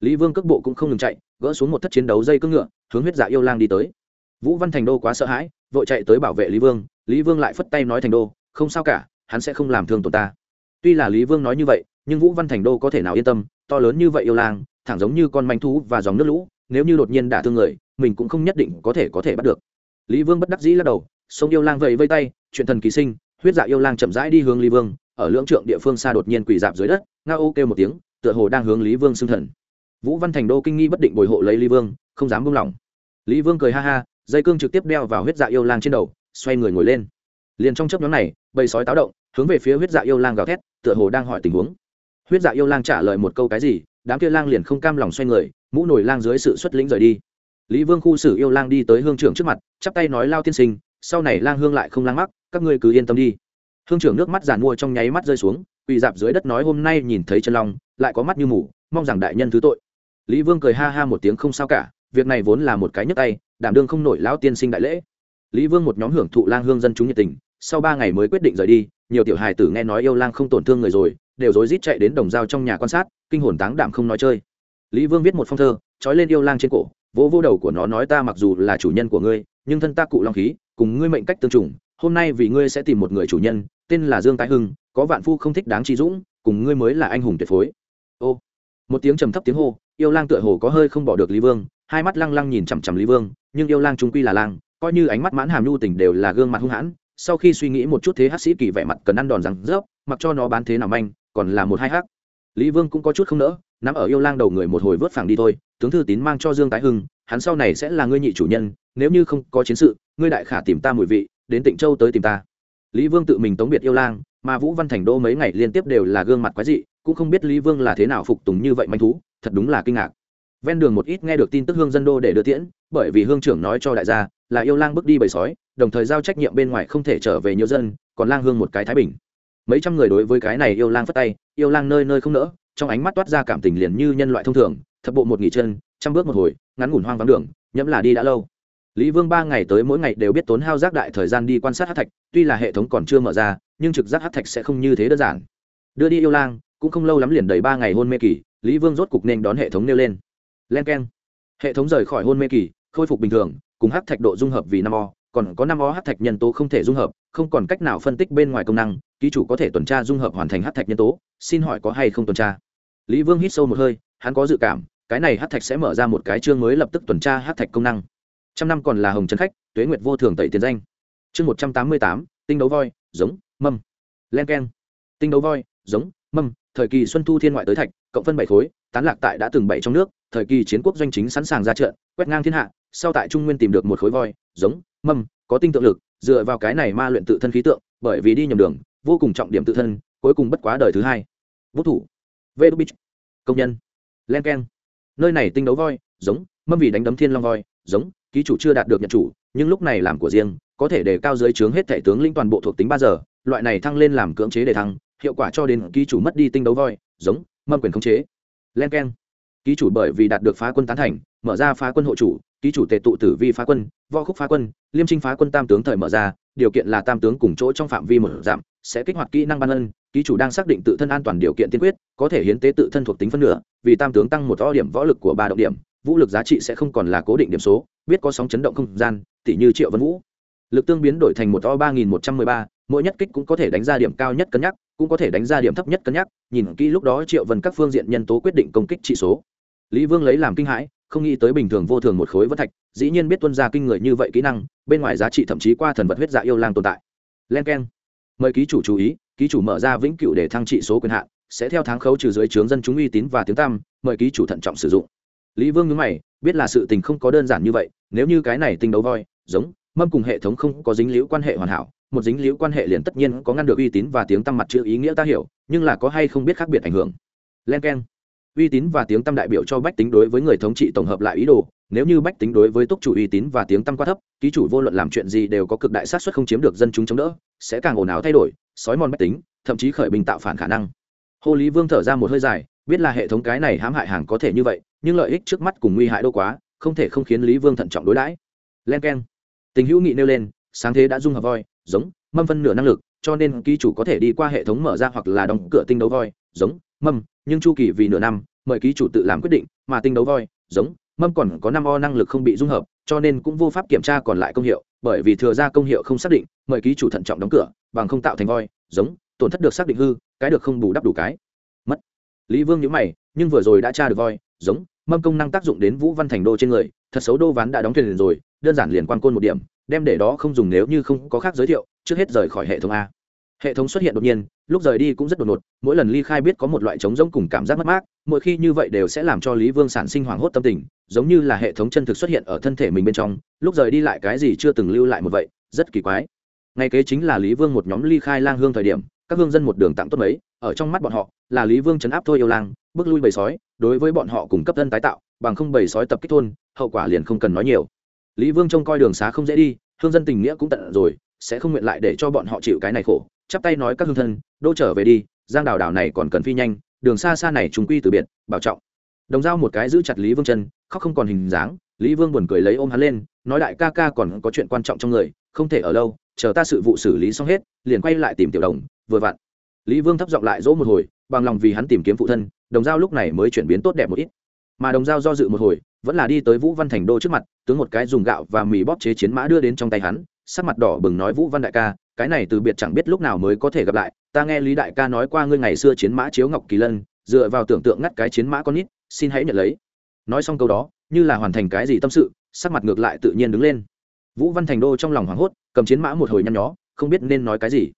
lý vương cước bộ cũng không ngừng chạy, gỡ xuống một thất chiến đấu dây cưỡng ngựa, hướng huyết dạ yêu lang đi tới. Vũ văn thành đô quá sợ hãi, vội chạy tới bảo vệ lý vương lý vương lại phất tay nói thành đô, không sao cả, hắn sẽ không làm thương tổn ta. Tuy là lý vương nói như vậy, nhưng vũ văn thành đô có thể nào yên tâm, to lớn như vậy yêu lang, thẳng giống như con manh thú và dòng nước lũ, nếu như đột nhiên đả thương người, mình cũng không nhất định có thể có thể bắt được. Lý vương bất đắc dĩ lắc đầu, sông yêu lang vẫy vây tay, chuyện thần kỳ sinh, huyết dạ yêu lang chậm rãi đi hướng lý vương, ở lưỡng trượng địa phương xa đột nhiên quỳ dạp dưới đất nga ô kêu một tiếng, tựa hồ đang hướng lý vương xưng thần vũ văn thành đô kinh nghi bất định bồi hộ lấy lý vương, không dám buông lỏng. Lý vương cười ha ha, dây cương trực tiếp đeo vào huyết dạ yêu lang trên đầu, xoay người ngồi lên. Liền trong chấp nhóm này, bầy sói táo động, hướng về phía huyết dạ yêu lang gào thét, tựa hồ đang hỏi tình huống. Huyết dạ yêu lang trả lời một câu cái gì, đám kia lang liền không cam lòng xoay người, mũ nổi lang dưới sự xuất lĩnh rời đi. Lý vương khu xử yêu lang đi tới hương trưởng trước mặt, chắp tay nói lao tiên sinh, sau này lang hương lại không lang mắc, các ngươi cứ yên tâm đi. Hương trưởng nước mắt giàn mua trong nháy mắt rơi xuống, quỳ dạp dưới đất nói hôm nay nhìn thấy chân long, lại có mắt như mù, mong rằng đại nhân thứ tội lý vương cười ha ha một tiếng không sao cả, việc này vốn là một cái nhấc tay, đảm đương không nổi lão tiên sinh đại lễ. Lý vương một nhóm hưởng thụ lang hương dân chúng nhiệt tình, sau ba ngày mới quyết định rời đi, nhiều tiểu hài tử nghe nói yêu lang không tổn thương người rồi, đều rối rít chạy đến đồng dao trong nhà quan sát, kinh hồn táng đảm không nói chơi. Lý vương viết một phong thơ, trói lên yêu lang trên cổ, vỗ vô đầu của nó nói ta mặc dù là chủ nhân của ngươi, nhưng thân ta cụ long khí, cùng ngươi mệnh cách tương trùng, hôm nay vì ngươi sẽ tìm một người chủ nhân, tên là dương tái hưng, có vạn phu không thích đáng trí dũng, cùng ngươi mới là anh hùng tuyệt phối. Ô một tiếng trầm thấp tiếng hô, yêu lang tựa hồ có hơi không bỏ được lý vương, hai mắt lăng lăng nhìn chằm chằm lý vương, nhưng yêu lang trung quy là lang, coi như ánh mắt mãn hàm nhu tình đều là gương mặt hung hãn, sau khi suy nghĩ một chút thế hát sĩ kỳ vẻ mặt cần ăn đòn rằng rớp, mặc cho nó bán thế nào manh, còn là một hai hắc. Lý vương cũng có chút không nỡ, nắm ở yêu lang đầu người một hồi vớt phẳng đi thôi, tướng thư tín mang cho dương tái hưng, hắn sau này sẽ là ngươi nhị chủ nhân, nếu như không có chiến sự, ngươi đại khả tìm ta mùi vị, đến tịnh châu tới tìm ta. Lý vương tự mình tống biệt yêu lang, mà vũ văn thành đô mấy ngày liên tiếp đều là gương mặt quái dị cũng không biết lý vương là thế nào phục tùng như vậy manh thú, thật đúng là kinh ngạc. Ven đường một ít nghe được tin tức hương dân đô để đưa tiễn, bởi vì hương trưởng nói cho đại gia là yêu lang bước đi bầy sói, đồng thời giao trách nhiệm bên ngoài không thể trở về nhiều dân, còn lang hương một cái thái bình. Mấy trăm người đối với cái này yêu lang phất tay, yêu lang nơi nơi không nỡ, trong ánh mắt toát ra cảm tình liền như nhân loại thông thường, thập bộ một nghỉ chân, trăm bước một hồi, ngắn ngủn hoang vắng đường, nhẫm là đi đã lâu. Lý vương ba ngày tới mỗi ngày đều biết tốn hao giác đại thời gian đi quan sát hát thạch, tuy là hệ thống còn chưa mở ra, nhưng trực giác hát thạch sẽ không như thế đơn giản. Đưa đi yêu lang cũng không lâu lắm liền đầy ba ngày hôn mê kỳ, lý vương rốt cục nên đón hệ thống nêu lên. Len k e n hệ thống rời khỏi hôn mê kỳ, khôi phục bình thường, cùng hát thạch độ dung hợp vì năm o, còn có năm o hát thạch nhân tố không thể dung hợp, không còn cách nào phân tích bên ngoài công năng, ký chủ có thể tuần tra dung hợp hoàn thành hát thạch nhân tố, xin hỏi có hay không tuần tra? Lý vương hít sâu một hơi, hắn có dự cảm, cái này hát thạch sẽ mở ra một cái chương mới lập tức tuần tra hát thạch công năng. Trăm năm còn là hồng trấn khách, tuế nguyệt vô thường tẩy tiền danh. Chương một trăm tám mươi tám, tinh đấu voi, giống, mâm. Len k e n tinh đấu voi, giống, mâm thời kỳ xuân thu thiên ngoại tới thạch, cộng phân bảy khối, tán lạc tại đã từng bảy trong nước, thời kỳ chiến quốc doanh chính sẵn sàng ra trận, quét ngang thiên hạ, sau tại trung nguyên tìm được một khối voi, giống, mâm, có tinh tượng lực, dựa vào cái này ma luyện tự thân khí tượng, bởi vì đi nhầm đường, vô cùng trọng điểm tự thân, cuối cùng bất quá đời thứ hai. Vũ thủ. Vê đô bích công nhân. Len k e n nơi này tinh đấu voi, giống, mâm vì đánh đấm thiên long voi, giống, ký chủ chưa đạt được nhận chủ, nhưng lúc này làm của riêng, có thể để cao dưới trướng hết thể tướng linh toàn bộ thuộc tính ba giờ, loại này thăng lên làm cưỡng chế để thăng hiệu quả cho đến ký chủ mất đi tinh đấu voi, giống, mâm quyền khống chế. Len k e n ký chủ bởi vì đạt được phá quân tán thành, mở ra phá quân hộ chủ, ký chủ tề tụ tử vi phá quân, võ khúc phá quân, liêm trinh phá quân tam tướng thời mở ra, điều kiện là tam tướng cùng chỗ trong phạm vi một giảm, sẽ kích hoạt kỹ năng ban ân, ký chủ đang xác định tự thân an toàn điều kiện tiên quyết, có thể hiến tế tự thân thuộc tính phân nửa, vì tam tướng tăng một to điểm võ lực của ba động điểm, vũ lực giá trị sẽ không còn là cố định điểm số, biết có sóng chấn động không gian tỷ như triệu vân vũ. Lực tương biến đổi thành một to ba nghìn một trăm mười ba mỗi nhất kích cũng có thể đánh ra điểm cao nhất cân nhắc, cũng có thể đánh ra điểm thấp nhất cân nhắc, nhìn kỹ lúc đó triệu vân các phương diện nhân tố quyết định công kích trị số. Lý vương lấy làm kinh hãi, không nghĩ tới bình thường vô thường một khối vân thạch, dĩ nhiên biết tuân ra kinh người như vậy kỹ năng, bên ngoài giá trị thậm chí qua thần vật huyết dạ yêu lang tồn tại. Len k e n mời ký chủ chú ý, ký chủ mở ra vĩnh cửu để thăng trị số quyền hạn, sẽ theo tháng khấu trừ dưới trướng dân chúng uy tín và tiếng tam mời ký chủ thận trọng sử dụng. Lý vương nhớ mày, biết là sự tình không có đơn giản như vậy, nếu như cái này tinh đấu voi, giống, mâm cùng hệ thống không có dính liễu quan hệ hoàn hảo một dính liễu quan hệ liền tất nhiên có ngăn được uy tín và tiếng tăm mặt chữ ý nghĩa ta hiểu, nhưng là có hay không biết khác biệt ảnh hưởng. Len k e n uy tín và tiếng tăm đại biểu cho bách tính đối với người thống trị tổng hợp lại ý đồ, nếu như bách tính đối với túc chủ uy tín và tiếng tăm quá thấp, ký chủ vô luận làm chuyện gì đều có cực đại sát xuất không chiếm được dân chúng chống đỡ, sẽ càng ồn ào thay đổi, sói mòn bách tính, thậm chí khởi bình tạo phản khả năng. Hồ lý vương thở ra một hơi dài, biết là hệ thống cái này hãm hại hàng có thể như vậy, nhưng lợi ích trước mắt cùng nguy hại đâu quá, không thể không khiến lý vương thận trọng đối đãi. Len k e n tình hữu nghị nêu lên, sáng thế đã dung hợp voi giống, mâm phân nửa năng lực, cho nên ký chủ có thể đi qua hệ thống mở ra hoặc là đóng cửa tinh đấu voi, giống, mâm, nhưng chu kỳ vì nửa năm, mời ký chủ tự làm quyết định, mà tinh đấu voi, giống, mâm còn có năm o năng lực không bị dung hợp, cho nên cũng vô pháp kiểm tra còn lại công hiệu, bởi vì thừa ra công hiệu không xác định, mời ký chủ thận trọng đóng cửa, bằng không tạo thành voi, giống, tổn thất được xác định hư, cái được không bù đắp đủ cái. Mất. Lý vương nhớ mày, nhưng vừa rồi đã tra được voi, giống, mâm công năng tác dụng đến vũ văn thành đô trên người, thật xấu đô ván đã đóng thuyền rồi, đơn giản liền quan côn một điểm đem để đó không dùng nếu như không có khác giới thiệu, trước hết rời khỏi hệ thống a. Hệ thống xuất hiện đột nhiên, lúc rời đi cũng rất đột ngột, mỗi lần ly khai biết có một loại trống rỗng cùng cảm giác mất mát, mỗi khi như vậy đều sẽ làm cho lý vương sản sinh hoảng hốt tâm tình, giống như là hệ thống chân thực xuất hiện ở thân thể mình bên trong, lúc rời đi lại cái gì chưa từng lưu lại một vậy, rất kỳ quái. Ngay kế chính là lý vương một nhóm ly khai lang hương thời điểm, các hương dân một đường tặng tốt mấy, ở trong mắt bọn họ, là lý vương chấn áp thôi yêu lang, bước lui bầy sói, đối với bọn họ cùng cấp thân tái tạo, bằng không bầy sói tập kích thôn, hậu quả liền không cần nói nhiều lý vương trông coi đường xá không dễ đi, hương dân tình nghĩa cũng tận rồi, sẽ không nguyện lại để cho bọn họ chịu cái này khổ. Chắp tay nói các hương thân đô trở về đi, giang đào đào này còn cần phi nhanh, đường xa xa này chúng quy từ biệt, bảo trọng. Đồng dao một cái giữ chặt lý vương chân, khóc không còn hình dáng. Lý vương buồn cười lấy ôm hắn lên, nói đại ca ca còn có chuyện quan trọng trong người, không thể ở lâu, chờ ta sự vụ xử lý xong hết, liền quay lại tìm tiểu đồng, vừa vặn. Lý vương thấp giọng lại dỗ một hồi, bằng lòng vì hắn tìm kiếm phụ thân, đồng dao lúc này mới chuyển biến tốt đẹp một ít mà đồng dao do dự một hồi, vẫn là đi tới vũ văn thành đô trước mặt, tướng một cái dùng gạo và mì bóp chế chiến mã đưa đến trong tay hắn, sắc mặt đỏ bừng nói, vũ văn đại ca, cái này từ biệt chẳng biết lúc nào mới có thể gặp lại, ta nghe lý đại ca nói qua ngươi ngày xưa chiến mã chiếu ngọc kỳ lân, dựa vào tưởng tượng ngắt cái chiến mã con nít, xin hãy nhận lấy. Nói xong câu đó, như là hoàn thành cái gì tâm sự, sắc mặt ngược lại tự nhiên đứng lên. Vũ văn thành đô trong lòng hoảng hốt, cầm chiến mã một hồi nhăn nhó, không biết nên nói cái gì.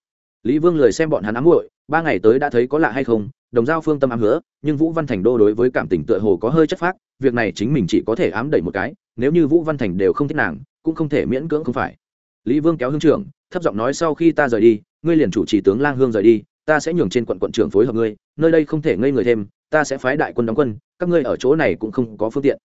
Lý vương lười xem bọn hắn ám muội, ba ngày tới đã thấy có lạ hay không đồng giao phương tâm ám hứa, nhưng vũ văn thành đô đối với cảm tình tựa hồ có hơi chất phác, việc này chính mình chỉ có thể ám đẩy một cái, nếu như vũ văn thành đều không thích nàng, cũng không thể miễn cưỡng không phải. Lý vương kéo hương trưởng, thấp giọng nói sau khi ta rời đi, ngươi liền chủ trì tướng lang hương rời đi, ta sẽ nhường trên quận quận trưởng phối hợp ngươi, nơi đây không thể ngây người thêm, ta sẽ phái đại quân đóng quân, các ngươi ở chỗ này cũng không có phương tiện.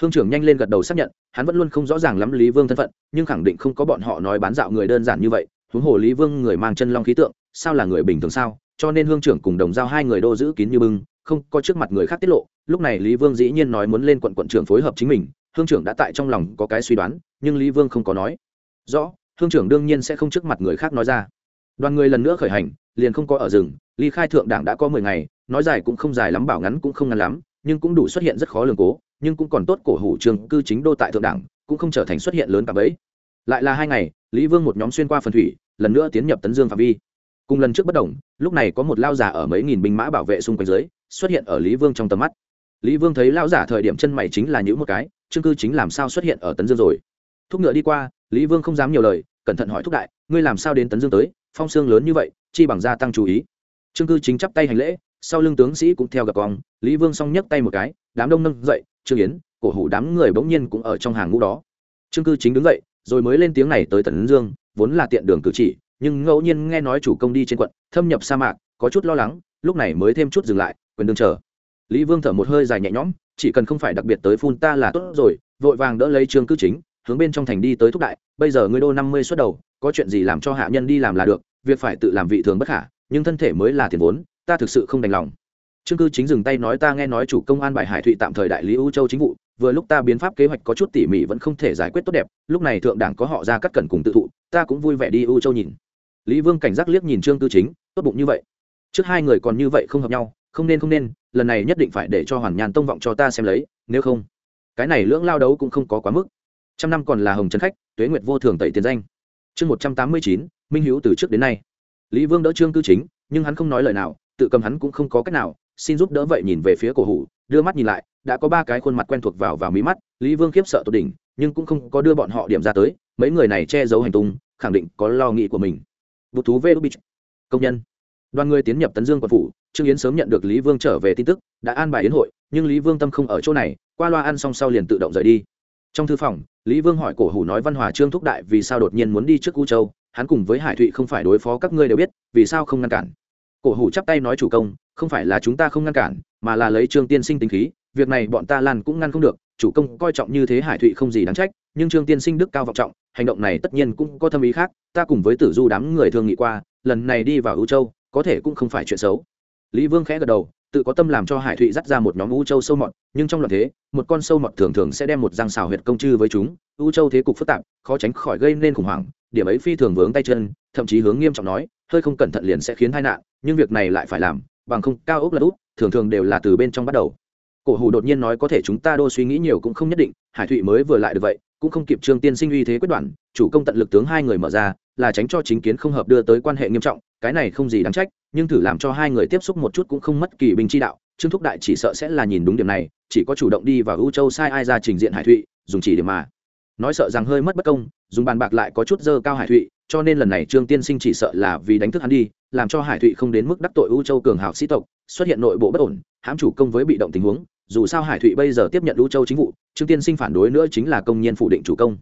Hương trưởng nhanh lên gật đầu xác nhận, hắn vẫn luôn không rõ ràng lắm lý vương thân phận, nhưng khẳng định không có bọn họ nói bán dạo người đơn giản như vậy, huống hồ lý vương người mang chân long khí tượng, sao là người bình thường sao? Cho nên hương trưởng cùng đồng giao hai người đô giữ kín như bưng, không có trước mặt người khác tiết lộ. Lúc này lý vương dĩ nhiên nói muốn lên quận quận trưởng phối hợp chính mình, hương trưởng đã tại trong lòng có cái suy đoán, nhưng lý vương không có nói. Rõ, hương trưởng đương nhiên sẽ không trước mặt người khác nói ra. Đoàn người lần nữa khởi hành, liền không có ở rừng, ly khai thượng đảng đã có mười ngày, nói dài cũng không dài lắm, bảo ngắn cũng không ngắn lắm, nhưng cũng đủ xuất hiện rất khó lường cố, nhưng cũng còn tốt cổ hủ trường cư chính đô tại thượng đảng, cũng không trở thành xuất hiện lớn cả bấy lại là hai ngày, lý vương một nhóm xuyên qua phần thủy, lần nữa tiến nhập tấn dương phạm vi cùng lần trước bất đồng, lúc này có một lao giả ở mấy nghìn binh mã bảo vệ xung quanh dưới, xuất hiện ở lý vương trong tầm mắt. Lý vương thấy lao giả thời điểm chân mày chính là những một cái chương cư chính làm sao xuất hiện ở tấn dương rồi. Thúc ngựa đi qua, lý vương không dám nhiều lời, cẩn thận hỏi thúc đại, ngươi làm sao đến tấn dương tới? Phong xương lớn như vậy, chi bằng gia tăng chú ý. Chương cư chính chắp tay hành lễ, sau lưng tướng sĩ cũng theo gặp cong lý vương xong nhấc tay một cái, đám đông nâng dậy, trương yến, cổ hủ đám người bỗng nhiên cũng ở trong hàng ngũ đó. Trương cư chính đứng dậy, rồi mới lên tiếng này tới Tấn dương, vốn là tiện đường cử chỉ nhưng ngẫu nhiên nghe nói chủ công đi trên quận, thâm nhập sa mạc, có chút lo lắng, lúc này mới thêm chút dừng lại quyền đường chờ. Lý vương thở một hơi dài nhẹ nhõm, chỉ cần không phải đặc biệt tới phun ta là tốt rồi, vội vàng đỡ lấy trương cư chính, hướng bên trong thành đi tới thúc đại, bây giờ ngươi đô năm mươi xuất đầu, có chuyện gì làm cho hạ nhân đi làm là được, việc phải tự làm vị thường bất khả, nhưng thân thể mới là tiền vốn, ta thực sự không đành lòng. Trương cư chính dừng tay nói ta nghe nói chủ công an bài hải thụy tạm thời đại lý ưu châu chính vụ, vừa lúc ta biến pháp kế hoạch có chút tỉ mỉ vẫn không thể giải quyết tốt đẹp, lúc này thượng đảng có họ ra cắt cẩn cùng tự thụ, ta cũng vui vẻ đi ưu châu nhìn lý vương cảnh giác liếc nhìn trương tư chính, tốt bụng như vậy. Trước hai người còn như vậy không hợp nhau, không nên không nên, lần này nhất định phải để cho hoàn nhàn tông vọng cho ta xem lấy, nếu không, cái này lưỡng lao đấu cũng không có quá mức. Trăm năm còn là hồng trấn khách, tuế nguyệt vô thường tẩy tiền danh. Chương một trăm tám mươi chín, minh hữu từ trước đến nay. Lý vương đỡ trương tư chính, nhưng hắn không nói lời nào, tự cầm hắn cũng không có cách nào, xin giúp đỡ vậy nhìn về phía cổ hủ, đưa mắt nhìn lại, đã có ba cái khuôn mặt quen thuộc vào vào mí mắt, lý vương khiếp sợ tột đỉnh, nhưng cũng không có đưa bọn họ điểm ra tới, mấy người này che giấu hành tung, khẳng định có lo nghĩ của mình bút thú vê công nhân. Đoàn người tiến nhập tấn dương quận phủ, trương yến sớm nhận được lý vương trở về tin tức, đã an bài yến hội, nhưng lý vương tâm không ở chỗ này, qua loa ăn xong sau liền tự động rời đi. Trong thư phòng, lý vương hỏi cổ hủ nói văn hòa trương thúc đại vì sao đột nhiên muốn đi trước u châu, hắn cùng với hải thụy không phải đối phó các ngươi đều biết, vì sao không ngăn cản? Cổ hủ chắp tay nói chủ công, không phải là chúng ta không ngăn cản, mà là lấy trương tiên sinh tính khí, việc này bọn ta lan cũng ngăn không được, chủ công coi trọng như thế hải thụy không gì đáng trách, nhưng trương tiên sinh đức cao vọng trọng hành động này tất nhiên cũng có thâm ý khác, ta cùng với tử du đám người thương nghị qua, lần này đi vào ưu châu, có thể cũng không phải chuyện xấu. Lý vương khẽ gật đầu, tự có tâm làm cho hải thụy dắt ra một nhóm ưu châu sâu mọt, nhưng trong loạn thế, một con sâu mọt thường thường sẽ đem một răng xào huyệt công chư với chúng ưu châu thế cục phức tạp, khó tránh khỏi gây nên khủng hoảng, điểm ấy phi thường vướng tay chân, thậm chí hướng nghiêm trọng nói, hơi không cẩn thận liền sẽ khiến tai nạn, nhưng việc này lại phải làm, bằng không cao ốc là út thường thường đều là từ bên trong bắt đầu. Cổ hủ đột nhiên nói có thể chúng ta đô suy nghĩ nhiều cũng không nhất định, hải thụy mới vừa lại được vậy cũng không kịp trương tiên sinh uy thế quyết đoán chủ công tận lực tướng hai người mở ra, là tránh cho chính kiến không hợp đưa tới quan hệ nghiêm trọng, cái này không gì đáng trách, nhưng thử làm cho hai người tiếp xúc một chút cũng không mất kỳ binh chi đạo, trương thúc đại chỉ sợ sẽ là nhìn đúng điểm này, chỉ có chủ động đi vào ưu châu sai ai ra trình diện hải thụy, dùng chỉ điểm mà. Nói sợ rằng hơi mất bất công, dùng bàn bạc lại có chút dơ cao hải thụy, cho nên lần này trương tiên sinh chỉ sợ là vì đánh thức hắn đi, làm cho hải thụy không đến mức đắc tội ưu châu cường hào sĩ tộc, xuất hiện nội bộ bất ổn, hãm chủ công với bị động tình huống dù sao hải thụy bây giờ tiếp nhận lũ châu chính vụ, trương tiên sinh phản đối nữa chính là công nhân phủ định chủ công.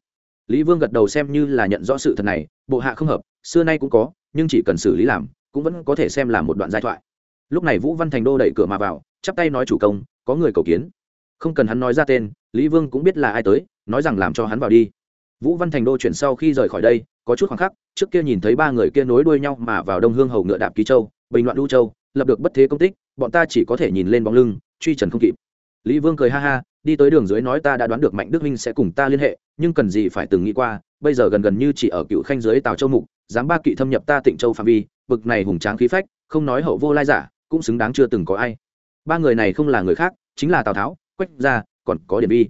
Lý vương gật đầu xem như là nhận rõ sự thật này, bộ hạ không hợp, xưa nay cũng có, nhưng chỉ cần xử lý làm, cũng vẫn có thể xem là một đoạn giai thoại. Lúc này vũ văn thành đô đẩy cửa mà vào, chắp tay nói chủ công, có người cầu kiến. Không cần hắn nói ra tên, lý vương cũng biết là ai tới, nói rằng làm cho hắn vào đi. Vũ văn thành đô chuyển sau khi rời khỏi đây, có chút khoảng khắc, trước kia nhìn thấy ba người kia nối đuôi nhau mà vào đông hương hầu ngựa đạp ký châu, bình loạn đu châu, lập được bất thế công tích, bọn ta chỉ có thể nhìn lên bóng lưng, truy trần không kịp lý vương cười ha ha, đi tới đường dưới nói ta đã đoán được mạnh đức Vinh sẽ cùng ta liên hệ, nhưng cần gì phải từng nghĩ qua, bây giờ gần gần như chỉ ở cựu khanh dưới tào châu mục, dám ba kỵ thâm nhập ta tịnh châu phạm vi, bực này hùng tráng khí phách, không nói hậu vô lai giả, cũng xứng đáng chưa từng có ai. Ba người này không là người khác, chính là tào tháo, quách gia, còn có điển vi.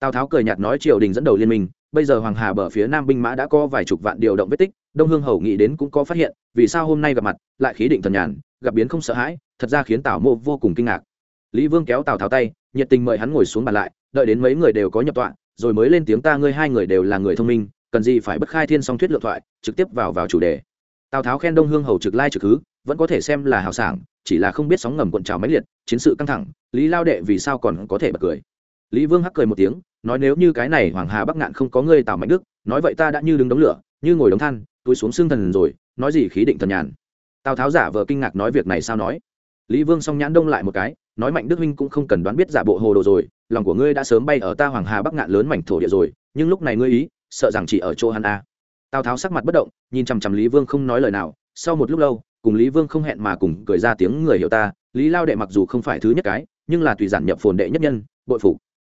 Tào tháo cười nhạt nói triều đình dẫn đầu liên minh, bây giờ hoàng hà bờ phía nam binh mã đã có vài chục vạn điều động vết tích, đông hương hầu nghĩ đến cũng có phát hiện, vì sao hôm nay gặp mặt, lại khí định thần nhàn, gặp biến không sợ hãi, thật ra khiến tào mô vô cùng kinh ngạc lý vương kéo tào tháo tay, nhiệt tình mời hắn ngồi xuống bàn lại, đợi đến mấy người đều có nhập tọa, rồi mới lên tiếng ta ngươi hai người đều là người thông minh, cần gì phải bất khai thiên song thuyết lượng thoại, trực tiếp vào vào chủ đề. Tào tháo khen đông hương hầu trực lai trực hứ, vẫn có thể xem là hào sảng, chỉ là không biết sóng ngầm cuộn trào máy liệt, chiến sự căng thẳng, lý lao đệ vì sao còn có thể bật cười. Lý vương hắc cười một tiếng, nói nếu như cái này hoàng hà bắc ngạn không có ngươi tào mạnh đức, nói vậy ta đã như đứng đống lửa, như ngồi đống than, túi xuống xương thần rồi, nói gì khí định thần nhàn. Tào tháo giả vờ kinh ngạc nói việc này sao nói. Lý vương song nhãn đông lại một cái nói mạnh đức huynh cũng không cần đoán biết giả bộ hồ đồ rồi, lòng của ngươi đã sớm bay ở ta hoàng hà bắc ngạn lớn mảnh thổ địa rồi, nhưng lúc này ngươi ý, sợ rằng chỉ ở chỗ hắn a tào tháo sắc mặt bất động, nhìn chằm chằm lý vương không nói lời nào, sau một lúc lâu, cùng lý vương không hẹn mà cùng cười ra tiếng người hiểu ta, lý lao đệ mặc dù không phải thứ nhất cái, nhưng là tùy giản nhập phồn đệ nhất nhân, bội phục.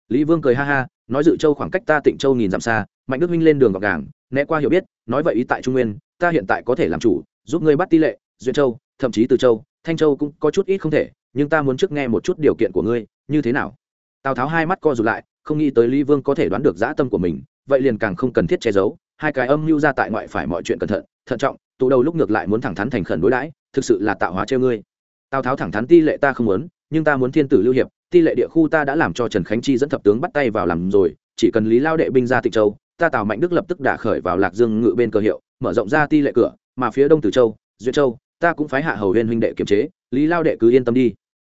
Lý vương cười ha ha, nói dự châu khoảng cách ta tịnh châu nghìn dặm xa, mạnh đức huynh lên đường gọc gàng, né qua hiểu biết, nói vậy ý tại trung nguyên, ta hiện tại có thể làm chủ, giúp ngươi bắt tỷ lệ duyên châu, thậm chí từ châu, thanh châu cũng có chút ít không thể nhưng ta muốn trước nghe một chút điều kiện của ngươi, như thế nào? Tào tháo hai mắt co rụt lại, không nghĩ tới lý vương có thể đoán được dã tâm của mình, vậy liền càng không cần thiết che giấu, hai cái âm mưu ra tại ngoại phải mọi chuyện cẩn thận thận trọng, tụ đầu lúc ngược lại muốn thẳng thắn thành khẩn đối đãi, thực sự là tạo hóa treo ngươi. Tào tháo thẳng thắn ti lệ ta không muốn, nhưng ta muốn thiên tử lưu hiệp, ti lệ địa khu ta đã làm cho trần khánh chi dẫn thập tướng bắt tay vào làm rồi, chỉ cần lý lao đệ binh ra tịnh châu, ta tào mạnh đức lập tức đả khởi vào lạc dương ngự bên cờ hiệu, mở rộng ra ti lệ cửa, mà phía đông từ châu duyệt châu, ta cũng phái hạ hầu huyên huynh đệ kiềm chế, lý lao đệ cứ yên tâm đi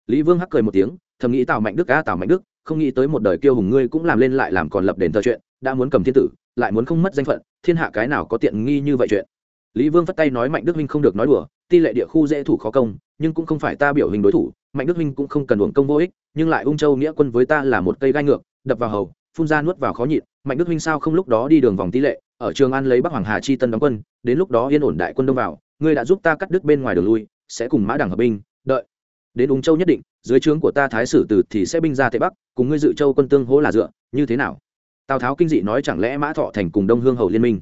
lý vương hắc cười một tiếng, thầm nghĩ tào mạnh đức, a, tào mạnh đức, không nghĩ tới một đời kiêu hùng ngươi cũng làm lên lại làm còn lập đền thờ chuyện, đã muốn cầm thiên tử, lại muốn không mất danh phận, thiên hạ cái nào có tiện nghi như vậy chuyện. Lý vương phất tay nói mạnh đức huynh không được nói đùa, ti lệ địa khu dễ thủ khó công, nhưng cũng không phải ta biểu hình đối thủ, mạnh đức huynh cũng không cần uổng công vô ích, nhưng lại ung châu nghĩa quân với ta là một cây gai ngược, đập vào hầu, phun ra nuốt vào khó nhịn, mạnh đức huynh sao không lúc đó đi đường vòng tỷ lệ, ở trường an lấy bắc hoàng hà chi tân đóng quân, đến lúc đó yên ổn đại quân đông vào, ngươi đã giúp ta cắt đứt bên ngoài đường lui, sẽ cùng mã đảng hợp binh, đợi đến ung châu nhất định, dưới trướng của ta thái sử từ thì sẽ binh ra tây bắc, cùng ngươi dự châu quân tương hỗ là dựa, như thế nào? Tào tháo kinh dị nói chẳng lẽ mã thọ thành cùng đông hương hầu liên minh?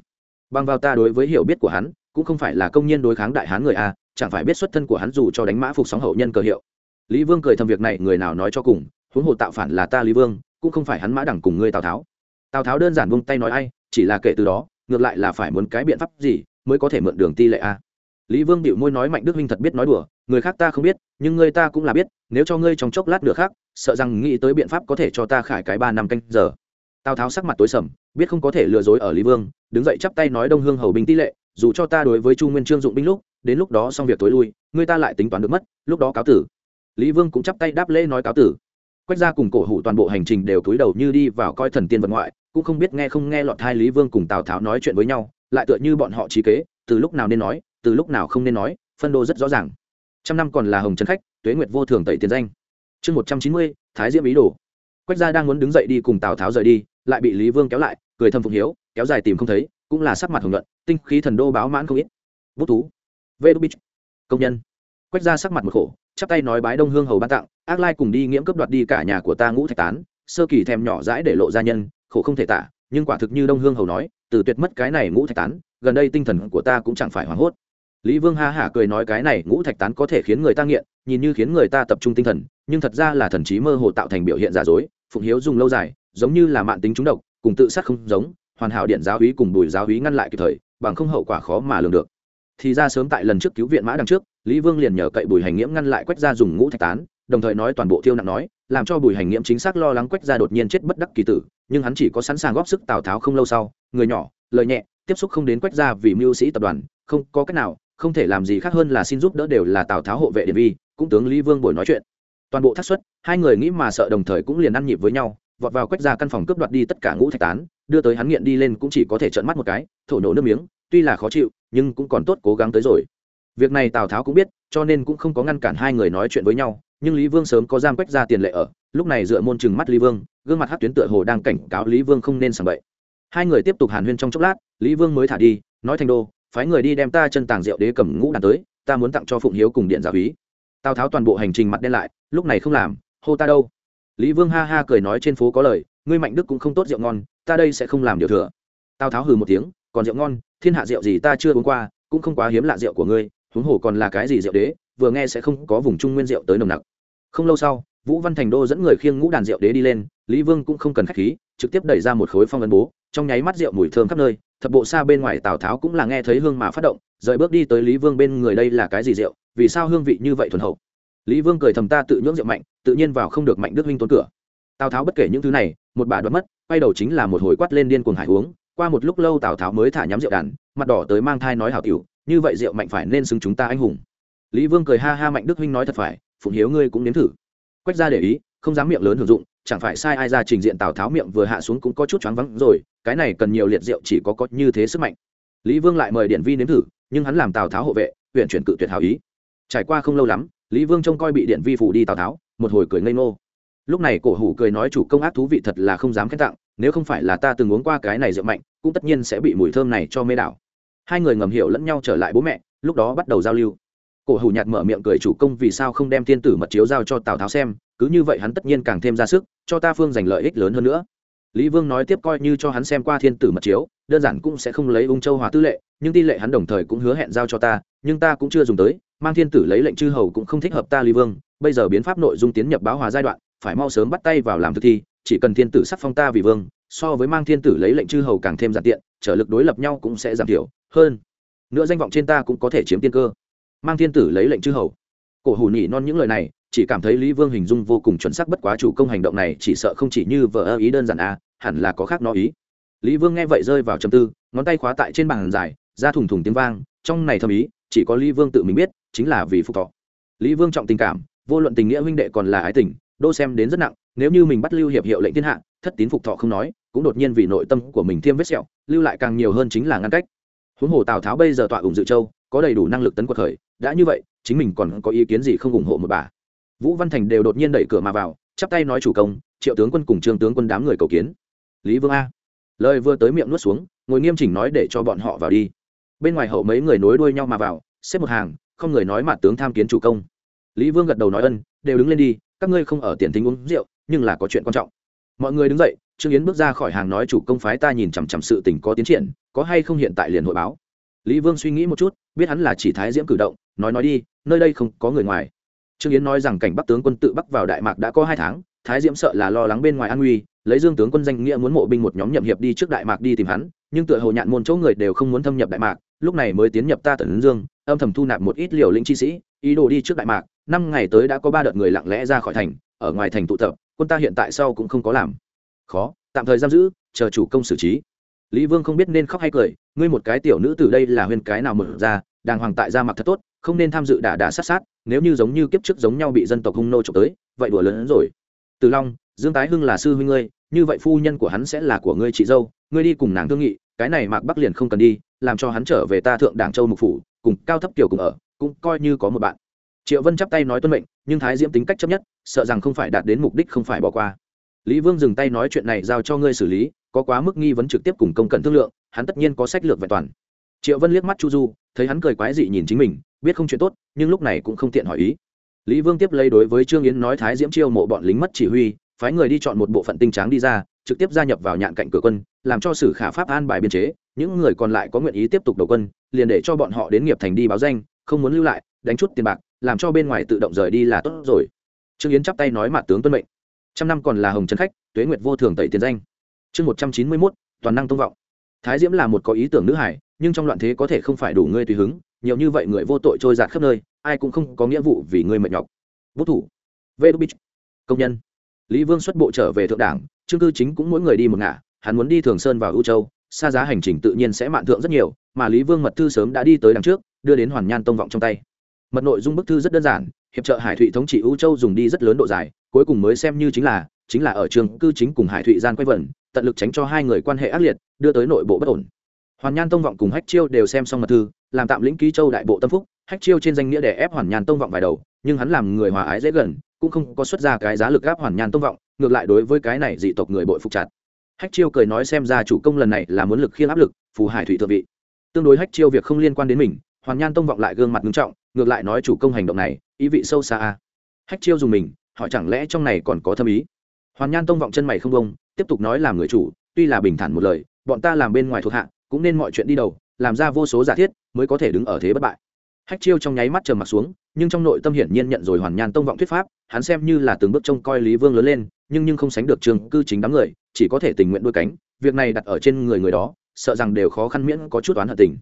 Bằng vào ta đối với hiểu biết của hắn, cũng không phải là công nhân đối kháng đại hán người a, chẳng phải biết xuất thân của hắn dù cho đánh mã phục sóng hậu nhân cờ hiệu. Lý vương cười thầm việc này, người nào nói cho cùng, huống hồ tạo phản là ta lý vương, cũng không phải hắn mã đẳng cùng ngươi tào tháo. Tào tháo đơn giản vung tay nói ai, chỉ là kể từ đó, ngược lại là phải muốn cái biện pháp gì mới có thể mượn đường ti lệ a? Lý vương bịu môi nói mạnh đức huynh thật biết nói đùa người khác ta không biết, nhưng ngươi ta cũng là biết, nếu cho ngươi trong chốc lát nữa khác sợ rằng nghĩ tới biện pháp có thể cho ta khải cái ba năm canh giờ. Tào tháo sắc mặt tối sầm, biết không có thể lừa dối ở lý vương, đứng dậy chắp tay nói đông hương hầu binh tỷ lệ, dù cho ta đối với chu nguyên trương dụng binh lúc, đến lúc đó xong việc tối lui, ngươi ta lại tính toán được mất, lúc đó cáo tử. Lý vương cũng chắp tay đáp lễ nói cáo tử. Quách ra cùng cổ hủ toàn bộ hành trình đều cúi đầu như đi vào coi thần tiên vật ngoại, cũng không biết nghe không nghe lọt hai lý vương cùng tào tháo nói chuyện với nhau, lại tựa như bọn họ trí kế, từ lúc nào nên nói, từ lúc nào không nên nói, phân đô rất rõ ràng trăm năm còn là hồng trấn khách, tuế nguyệt vô thường tẩy tiền danh. Chương một trăm chín mươi, thái diễm ý đồ. Quách gia đang muốn đứng dậy đi cùng tào tháo rời đi, lại bị lý vương kéo lại, cười thầm phục hiếu, kéo dài tìm không thấy, cũng là sắc mặt hồng luận tinh khí thần đô báo mãn không ít. Bút thú. Vê đô bích công nhân. Quách gia sắc mặt một khổ, chắp tay nói bái đông hương hầu ban tặng, ác lai cùng đi nghiễm cướp đoạt đi cả nhà của ta ngũ thạch tán, sơ kỳ thèm nhỏ dãi để lộ gia nhân, khổ không thể tả, nhưng quả thực như đông hương hầu nói, từ tuyệt mất cái này ngũ thạch tán, gần đây tinh thần của ta cũng chẳng phải hoảng hốt lý vương ha hả cười nói cái này ngũ thạch tán có thể khiến người ta nghiện, nhìn như khiến người ta tập trung tinh thần, nhưng thật ra là thần trí mơ hồ tạo thành biểu hiện giả dối, phụng hiếu dùng lâu dài, giống như là mạng tính trúng độc, cùng tự sát không giống, hoàn hảo điện giáo hí cùng bùi giáo hí ngăn lại kịp thời, bằng không hậu quả khó mà lường được. Thì ra sớm tại lần trước cứu viện mã đằng trước, lý vương liền nhờ cậy bùi hành nghiễm ngăn lại quách ra dùng ngũ thạch tán, đồng thời nói toàn bộ tiêu nặng nói, làm cho bùi hành nghiễm chính xác lo lắng quách ra đột nhiên chết bất đắc kỳ tử, nhưng hắn chỉ có sẵn sàng góp sức tào tháo không lâu sau, người nhỏ, lời nhẹ, tiếp xúc không đến quách ra vì mưu sĩ tập đoàn, không có cách nào không thể làm gì khác hơn là xin giúp đỡ đều là tào tháo hộ vệ điện vi, cũng tướng lý vương bồi nói chuyện. Toàn bộ thác xuất, hai người nghĩ mà sợ đồng thời cũng liền ăn nhịp với nhau, vọt vào quách ra căn phòng cướp đoạt đi tất cả ngũ thạch tán, đưa tới hắn nghiện đi lên cũng chỉ có thể trợn mắt một cái, thổ nổ nước miếng, tuy là khó chịu, nhưng cũng còn tốt cố gắng tới rồi. Việc này tào tháo cũng biết, cho nên cũng không có ngăn cản hai người nói chuyện với nhau, nhưng lý vương sớm có giam quách ra tiền lệ ở, lúc này dựa môn chừng mắt lý vương, gương mặt hát tuyến tựa hồ đang cảnh cáo lý vương không nên sàng bậy. Hai người tiếp tục hàn huyên trong chốc lát, lý vương mới thả đi, nói thành đô phái người đi đem ta chân tàng rượu đế cầm ngũ đàn tới, ta muốn tặng cho phụng hiếu cùng điện giáo úy tào tháo toàn bộ hành trình mặt đen lại, lúc này không làm, hô ta đâu? Lý vương ha ha cười nói trên phố có lời, ngươi mạnh đức cũng không tốt rượu ngon, ta đây sẽ không làm điều thừa. Tào tháo hừ một tiếng, còn rượu ngon, thiên hạ rượu gì ta chưa uống qua, cũng không quá hiếm lạ rượu của ngươi, huống hồ còn là cái gì rượu đế, vừa nghe sẽ không có vùng trung nguyên rượu tới nồng nặc. Không lâu sau, vũ văn thành đô dẫn người khiêng ngũ đàn rượu đế đi lên, lý vương cũng không cần khách khí, trực tiếp đẩy ra một khối phong ấn bố, trong nháy mắt rượu mùi thơm khắp nơi thập bộ xa bên ngoài tào tháo cũng là nghe thấy hương mà phát động, rời bước đi tới lý vương bên người đây là cái gì rượu, vì sao hương vị như vậy thuần hậu? Lý vương cười thầm ta tự nhưỡng rượu mạnh, tự nhiên vào không được mạnh đức huynh tốn cửa. Tào tháo bất kể những thứ này, một bà đoán mất, quay đầu chính là một hồi quát lên điên cuồng hải uống, qua một lúc lâu tào tháo mới thả nhắm rượu đàn, mặt đỏ tới mang thai nói hảo tiểu, như vậy rượu mạnh phải nên xứng chúng ta anh hùng. Lý vương cười ha ha mạnh đức huynh nói thật phải, phụng hiếu ngươi cũng nếm thử. Quách ra để ý, không dám miệng lớn hưởng dụng chẳng phải sai ai ra trình diện tào tháo miệng vừa hạ xuống cũng có chút choáng vắng rồi, cái này cần nhiều liệt rượu chỉ có có như thế sức mạnh. Lý vương lại mời điện vi nếm thử, nhưng hắn làm tào tháo hộ vệ, huyện chuyển cự tuyệt hào ý. Trải qua không lâu lắm, lý vương trông coi bị điện vi phủ đi tào tháo, một hồi cười ngây ngô. Lúc này cổ hủ cười nói chủ công ác thú vị thật là không dám khen tặng, nếu không phải là ta từng uống qua cái này rượu mạnh, cũng tất nhiên sẽ bị mùi thơm này cho mê đảo. Hai người ngầm hiểu lẫn nhau trở lại bố mẹ, lúc đó bắt đầu giao lưu cổ hủ nhạt mở miệng cười chủ công vì sao không đem thiên tử mật chiếu giao cho tào tháo xem, cứ như vậy hắn tất nhiên càng thêm ra sức, cho ta phương giành lợi ích lớn hơn nữa. Lý vương nói tiếp coi như cho hắn xem qua thiên tử mật chiếu, đơn giản cũng sẽ không lấy ung châu hòa tư lệ, nhưng ti lệ hắn đồng thời cũng hứa hẹn giao cho ta, nhưng ta cũng chưa dùng tới, mang thiên tử lấy lệnh chư hầu cũng không thích hợp ta lý vương, bây giờ biến pháp nội dung tiến nhập báo hòa giai đoạn, phải mau sớm bắt tay vào làm thực thi, chỉ cần thiên tử sắc phong ta vì vương, so với mang thiên tử lấy lệnh chư hầu càng thêm giản tiện, trở lực đối lập nhau cũng sẽ giảm thiểu hơn. Nữa danh vọng trên ta cũng có thể chiếm tiên cơ mang thiên tử lấy lệnh chư hầu. Cổ hủ nhỉ non những lời này chỉ cảm thấy lý vương hình dung vô cùng chuẩn xác bất quá chủ công hành động này chỉ sợ không chỉ như vợ ơ ý đơn giản à, hẳn là có khác nó ý. Lý vương nghe vậy rơi vào trầm tư ngón tay khóa tại trên bàn dài ra thùng thùng tiếng vang trong này thầm ý chỉ có lý vương tự mình biết chính là vì phục thọ. Lý vương trọng tình cảm vô luận tình nghĩa huynh đệ còn là ái tình đô xem đến rất nặng nếu như mình bắt lưu hiệp hiệu lệnh thiên hạ thất tín phục thọ không nói cũng đột nhiên vì nội tâm của mình thiêm vết sẹo lưu lại càng nhiều hơn chính là ngăn cách. Huống hồ tào tháo bây giờ tọa ủng dự châu có đầy đủ năng lực tấn quật khởi đã như vậy, chính mình còn có ý kiến gì không ủng hộ một bà? Vũ văn thành đều đột nhiên đẩy cửa mà vào, chắp tay nói chủ công, triệu tướng quân cùng trương tướng quân đám người cầu kiến. Lý vương a. Lời vừa tới miệng nuốt xuống, ngồi nghiêm chỉnh nói để cho bọn họ vào đi. Bên ngoài hậu mấy người nối đuôi nhau mà vào, xếp một hàng, không người nói mặt tướng tham kiến chủ công. Lý vương gật đầu nói ân, đều đứng lên đi, các ngươi không ở tiền thính uống rượu, nhưng là có chuyện quan trọng. Mọi người đứng dậy, trương yến bước ra khỏi hàng nói chủ công phái ta nhìn chằm chằm sự tình có tiến triển, có hay không hiện tại liền hội báo. Lý vương suy nghĩ một chút, biết hắn là chỉ thái diễm cử động nói nói đi, nơi đây không có người ngoài. Trương yến nói rằng cảnh bắc tướng quân tự bắc vào đại mạc đã có hai tháng, thái diễm sợ là lo lắng bên ngoài an nguy, lấy dương tướng quân danh nghĩa muốn mộ binh một nhóm nhậm hiệp đi trước đại mạc đi tìm hắn, nhưng tựa hồ nhạn môn chỗ người đều không muốn thâm nhập đại mạc, lúc này mới tiến nhập ta tần dương, âm thầm thu nạp một ít liều lĩnh chi sĩ, ý đồ đi trước đại mạc, năm ngày tới đã có ba đợt người lặng lẽ ra khỏi thành, ở ngoài thành tụ tập, quân ta hiện tại sau cũng không có làm. Khó, tạm thời giam giữ, chờ chủ công xử trí. Lý vương không biết nên khóc hay cười, ngươi một cái tiểu nữ từ đây là huyền cái nào mở ra, đàng hoàng tại ra mặt thật tốt không nên tham dự đả đả sát sát, nếu như giống như kiếp trước giống nhau bị dân tộc hung nô trộm tới, vậy đùa lớn hơn rồi. Từ long, dương tái hưng là sư huynh ngươi, như vậy phu nhân của hắn sẽ là của ngươi chị dâu, ngươi đi cùng nàng thương nghị, cái này mạc bắc liền không cần đi, làm cho hắn trở về ta thượng đảng châu mục phủ, cùng cao thấp kiều cùng ở, cũng coi như có một bạn. Triệu vân chắp tay nói tuân mệnh, nhưng thái diễm tính cách chấp nhất, sợ rằng không phải đạt đến mục đích không phải bỏ qua. Lý vương dừng tay nói chuyện này giao cho ngươi xử lý, có quá mức nghi vấn trực tiếp cùng công cận thương lượng, hắn tất nhiên có sách lược vẹn toàn. Triệu vân liếc mắt chu du, thấy hắn cười quái dị nhìn chính mình biết không chuyện tốt, nhưng lúc này cũng không tiện hỏi ý. Lý vương tiếp lấy đối với trương yến nói thái diễm chiêu mộ bọn lính mất chỉ huy, phái người đi chọn một bộ phận tinh tráng đi ra, trực tiếp gia nhập vào nhạn cạnh cửa quân, làm cho sử khả pháp an bài biên chế, những người còn lại có nguyện ý tiếp tục đầu quân, liền để cho bọn họ đến nghiệp thành đi báo danh, không muốn lưu lại, đánh chút tiền bạc, làm cho bên ngoài tự động rời đi là tốt rồi. Trương yến chắp tay nói mặt tướng tuân mệnh. Trăm năm còn là hồng trấn khách, tuế nguyệt vô thường tẩy tiền danh. Chương một trăm chín mươi mốt, toàn năng tông vọng. Thái diễm là một có ý tưởng nữ hải, nhưng trong loạn thế có thể không phải đủ ngươi tùy hứng nhiều như vậy người vô tội trôi giạt khắp nơi, ai cũng không có nghĩa vụ vì người mệt nhọc. Bút thủ. Vê đu bích công nhân. Lý vương xuất bộ trở về thượng đảng chương cư chính cũng mỗi người đi một ngả, hắn muốn đi thường sơn vào ưu châu, xa giá hành trình tự nhiên sẽ mạn thượng rất nhiều, mà lý vương mật thư sớm đã đi tới đằng trước, đưa đến hoàn nhan tông vọng trong tay. Mật nội dung bức thư rất đơn giản, hiệp trợ hải thụy thống trị ưu châu dùng đi rất lớn độ dài, cuối cùng mới xem như chính là chính là ở trường cư chính cùng hải thụy gian quay vẩn tận lực tránh cho hai người quan hệ ác liệt, đưa tới nội bộ bất ổn. Hoàn nhan tông vọng cùng hách chiêu đều xem xong mật thư làm tạm lĩnh ký châu đại bộ tâm phúc, hách chiêu trên danh nghĩa để ép hoàn nhàn tông vọng vài đầu, nhưng hắn làm người hòa ái dễ gần, cũng không có xuất ra cái giá lực gáp hoàn nhàn tông vọng, ngược lại đối với cái này dị tộc người bội phục chặt. Hách chiêu cười nói xem ra chủ công lần này là muốn lực khiêng áp lực, phù hải thủy thượng vị. Tương đối hách chiêu việc không liên quan đến mình, hoàn nhan tông vọng lại gương mặt nghiêm trọng, ngược lại nói chủ công hành động này, ý vị sâu xa hách chiêu dùng mình họ chẳng lẽ trong này còn có thâm ý? Hoàn nhan tông vọng chân mày không bông tiếp tục nói làm người chủ, tuy là bình thản một lời, bọn ta làm bên ngoài thuộc hạ, cũng nên mọi chuyện đi đầu làm ra vô số giả thiết, mới có thể đứng ở thế bất bại. Hách chiêu trong nháy mắt trầm mặt xuống, nhưng trong nội tâm hiển nhiên nhận rồi hoàn nhan tông vọng thuyết pháp, hắn xem như là từng bước trông coi lý vương lớn lên, nhưng nhưng không sánh được trường cư chính đám người, chỉ có thể tình nguyện đuôi cánh, việc này đặt ở trên người người đó, sợ rằng đều khó khăn miễn có chút oán hận tình.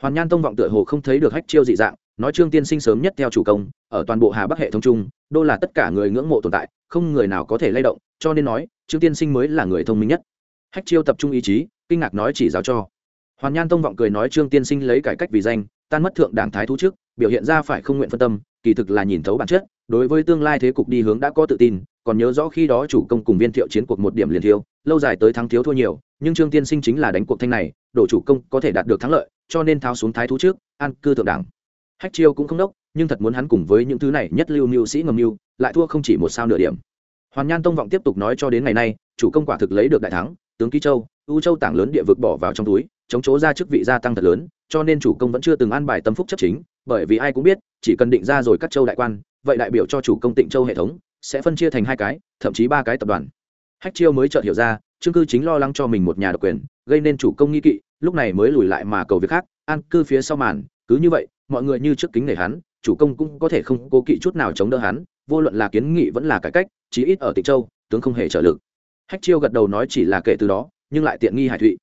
Hoàn nhan tông vọng tựa hồ không thấy được hách chiêu dị dạng, nói trương tiên sinh sớm nhất theo chủ công, ở toàn bộ hà bắc hệ thống chung, đô là tất cả người ngưỡng mộ tồn tại, không người nào có thể lay động, cho nên nói, trương tiên sinh mới là người thông minh nhất. Hách chiêu tập trung ý chí, kinh ngạc nói chỉ giáo cho hoàn nhan tông vọng cười nói trương tiên sinh lấy cải cách vì danh, tan mất thượng đảng thái thú trước, biểu hiện ra phải không nguyện phân tâm, kỳ thực là nhìn thấu bản chất, đối với tương lai thế cục đi hướng đã có tự tin, còn nhớ rõ khi đó chủ công cùng viên thiệu chiến cuộc một điểm liền thiếu lâu dài tới thắng thiếu thua nhiều, nhưng trương tiên sinh chính là đánh cuộc thanh này, đổ chủ công có thể đạt được thắng lợi, cho nên tháo xuống thái thú trước, an cư thượng đảng. Hách chiêu cũng không đốc, nhưng thật muốn hắn cùng với những thứ này nhất lưu mưu sĩ ngầm mưu, lại thua không chỉ một sao nửa điểm. Hoàn nhan tông vọng tiếp tục nói cho đến ngày nay, chủ công quả thực lấy được đại thắng, tướng ký châu ưu châu tảng lớn địa vực bỏ vào trong túi chống chỗ ra chức vị gia tăng thật lớn, cho nên chủ công vẫn chưa từng an bài tâm phúc chấp chính, bởi vì ai cũng biết, chỉ cần định ra rồi các châu đại quan, vậy đại biểu cho chủ công tịnh châu hệ thống sẽ phân chia thành hai cái, thậm chí ba cái tập đoàn. Hách chiêu mới chợt hiểu ra chương cư chính lo lắng cho mình một nhà độc quyền, gây nên chủ công nghi kỵ, lúc này mới lùi lại mà cầu việc khác, an cư phía sau màn, cứ như vậy, mọi người như trước kính nể hắn, chủ công cũng có thể không cố kỵ chút nào chống đỡ hắn, vô luận là kiến nghị vẫn là cải cách, chí ít ở tịnh châu, tướng không hề trợ lực. Hách chiêu gật đầu nói chỉ là kể từ đó, nhưng lại tiện nghi hải thụy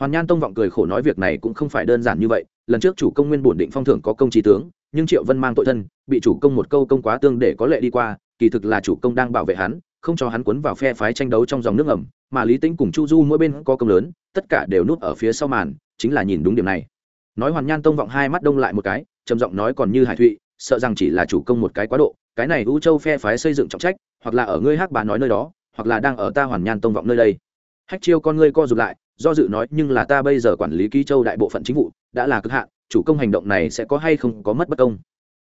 hoàn nhan tông vọng cười khổ nói việc này cũng không phải đơn giản như vậy, lần trước chủ công nguyên bổn định phong thưởng có công trí tướng, nhưng triệu vân mang tội thân, bị chủ công một câu công quá tương để có lệ đi qua, kỳ thực là chủ công đang bảo vệ hắn, không cho hắn quấn vào phe phái tranh đấu trong dòng nước ẩm mà lý tính cùng chu du mỗi bên có công lớn, tất cả đều núp ở phía sau màn, chính là nhìn đúng điểm này. Nói hoàn nhan tông vọng hai mắt đông lại một cái, trầm giọng nói còn như hải thụy, sợ rằng chỉ là chủ công một cái quá độ, cái này u châu phe phái xây dựng trọng trách, hoặc là ở ngươi hắc bà nói nơi đó, hoặc là đang ở ta hoàn nhan tông vọng nơi đây hách chiêu con ngươi co rụt lại, do dự nói, nhưng là ta bây giờ quản lý ký châu đại bộ phận chính vụ, đã là cực hạn, chủ công hành động này sẽ có hay không có mất bất công.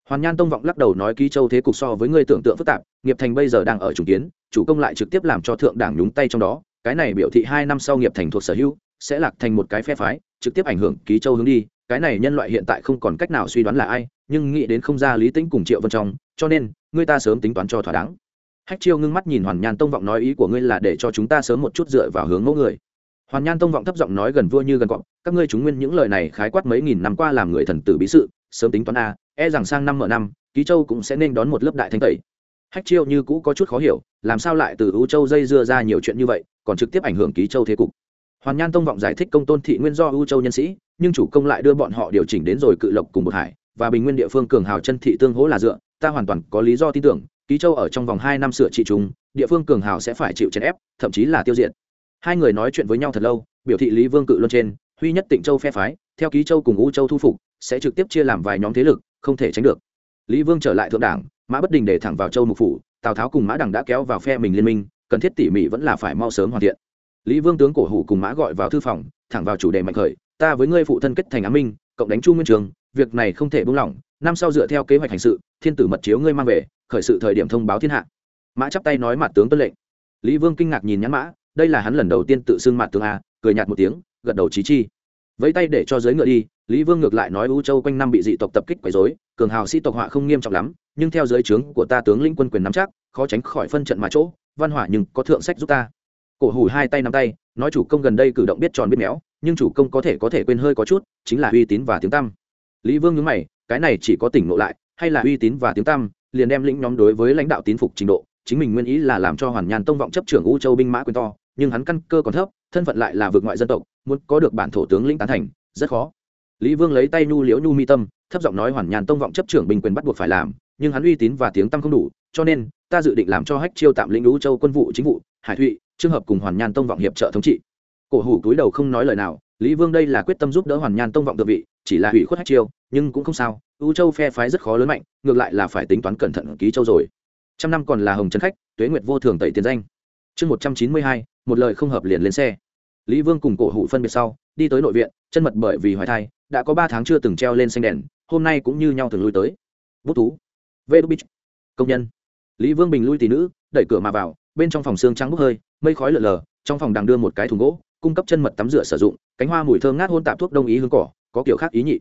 Hoàn nhan tông vọng lắc đầu nói, ký châu thế cục so với ngươi tưởng tượng phức tạp, nghiệp thành bây giờ đang ở chủ kiến, chủ công lại trực tiếp làm cho thượng đảng nhúng tay trong đó, cái này biểu thị hai năm sau nghiệp thành thuộc sở hữu, sẽ lạc thành một cái phe phái, trực tiếp ảnh hưởng ký châu hướng đi, cái này nhân loại hiện tại không còn cách nào suy đoán là ai, nhưng nghĩ đến không ra lý tính cùng triệu vân trong, cho nên, ngươi ta sớm tính toán cho thỏa đáng hách chiêu ngưng mắt nhìn hoàn nhan tông vọng nói ý của ngươi là để cho chúng ta sớm một chút dựa vào hướng mẫu người. Hoàn nhan tông vọng thấp giọng nói gần vua như gần cọp, các ngươi chúng nguyên những lời này khái quát mấy nghìn năm qua làm người thần tử bí sự, sớm tính toán a e rằng sang năm mở năm, ký châu cũng sẽ nên đón một lớp đại thanh tẩy. Hách chiêu như cũ có chút khó hiểu, làm sao lại từ ưu châu dây dưa ra nhiều chuyện như vậy, còn trực tiếp ảnh hưởng ký châu thế cục. Hoàn nhan tông vọng giải thích công tôn thị nguyên do ưu châu nhân sĩ, nhưng chủ công lại đưa bọn họ điều chỉnh đến rồi cự lộc cùng một hải, và bình nguyên địa phương cường hào chân thị tương hỗ là dựa, ta hoàn toàn có lý do tin tưởng ký châu ở trong vòng hai năm sửa trị chúng địa phương cường hào sẽ phải chịu chèn ép, thậm chí là tiêu diệt. Hai người nói chuyện với nhau thật lâu, biểu thị lý vương cự luân trên, huy nhất tịnh châu phe phái, theo ký châu cùng u châu thu phục, sẽ trực tiếp chia làm vài nhóm thế lực, không thể tránh được. Lý vương trở lại thượng đảng, mã bất đình để thẳng vào châu mục phủ, tào tháo cùng mã đằng đã kéo vào phe mình liên minh, cần thiết tỉ mỉ vẫn là phải mau sớm hoàn thiện. Lý vương tướng cổ hủ cùng mã gọi vào thư phòng, thẳng vào chủ đề mạnh khởi, ta với ngươi phụ thân kết thành á minh, cộng đánh chu nguyên trường, việc này không thể buông lỏng năm sau dựa theo kế hoạch hành sự, thiên tử mật chiếu ngươi mang về, khởi sự thời điểm thông báo thiên hạ. Mã chắp tay nói mặt tướng tuân lệnh. Lý vương kinh ngạc nhìn nhãn mã, đây là hắn lần đầu tiên tự xưng mặt tướng a, cười nhạt một tiếng, gật đầu trí chi. Vẫy tay để cho giới ngựa đi, lý vương ngược lại nói u châu quanh năm bị dị tộc tập kích quấy dối cường hào sĩ tộc họa không nghiêm trọng lắm, nhưng theo giới trướng của ta tướng lĩnh quân quyền nắm chắc, khó tránh khỏi phân trận mà chỗ, văn hỏa nhưng có thượng sách giúp ta. Cổ hủ hai tay nắm tay, nói chủ công gần đây cử động biết tròn biết méo, nhưng chủ công có thể có thể quên hơi có chút, chính là uy tín và tiếng tăm. Lý vương nhớ mày cái này chỉ có tỉnh ngộ lại, hay là uy tín và tiếng tăm, liền đem lĩnh nhóm đối với lãnh đạo tín phục trình độ. Chính mình nguyên ý là làm cho hoàn nhàn tông vọng chấp trưởng u châu binh mã quyền to, nhưng hắn căn cơ còn thấp, thân phận lại là vượt ngoại dân tộc, muốn có được bản thổ tướng lĩnh tán thành, rất khó. Lý vương lấy tay nhu liễu nhu mi tâm, thấp giọng nói hoàn nhàn tông vọng chấp trưởng binh quyền bắt buộc phải làm, nhưng hắn uy tín và tiếng tăm không đủ, cho nên, ta dự định làm cho hách chiêu tạm lĩnh u châu quân vụ chính vụ, hải thụy trường hợp cùng hoàn nhàn tông vọng hiệp trợ thống trị. Cổ hủ túi đầu không nói lời nào lý vương đây là quyết tâm giúp đỡ hoàn nhàn tông vọng tự vị, chỉ là hủy khuất hách chiêu, nhưng cũng không sao, u châu phe phái rất khó lớn mạnh, ngược lại là phải tính toán cẩn thận ký châu rồi. Trăm năm còn là hồng trấn khách, tuế nguyệt vô thường tẩy tiền danh. Chương một trăm chín mươi hai, một lời không hợp liền lên xe. Lý vương cùng cổ hủ phân biệt sau, đi tới nội viện, chân mật bởi vì hoài thai, đã có ba tháng chưa từng treo lên xanh đèn, hôm nay cũng như nhau thường lui tới. Bút thú. Vê đúc bích. Công nhân. Lý vương bình lui tỷ nữ, đẩy cửa mà vào, bên trong phòng xương trắng bốc hơi, mây khói lờ lờ trong phòng đang đưa một cái thùng gỗ cung cấp chân mật tắm rửa sử dụng, cánh hoa mùi thơm ngát hôn tạp thuốc đông ý hương cỏ, có kiểu khác ý nhị.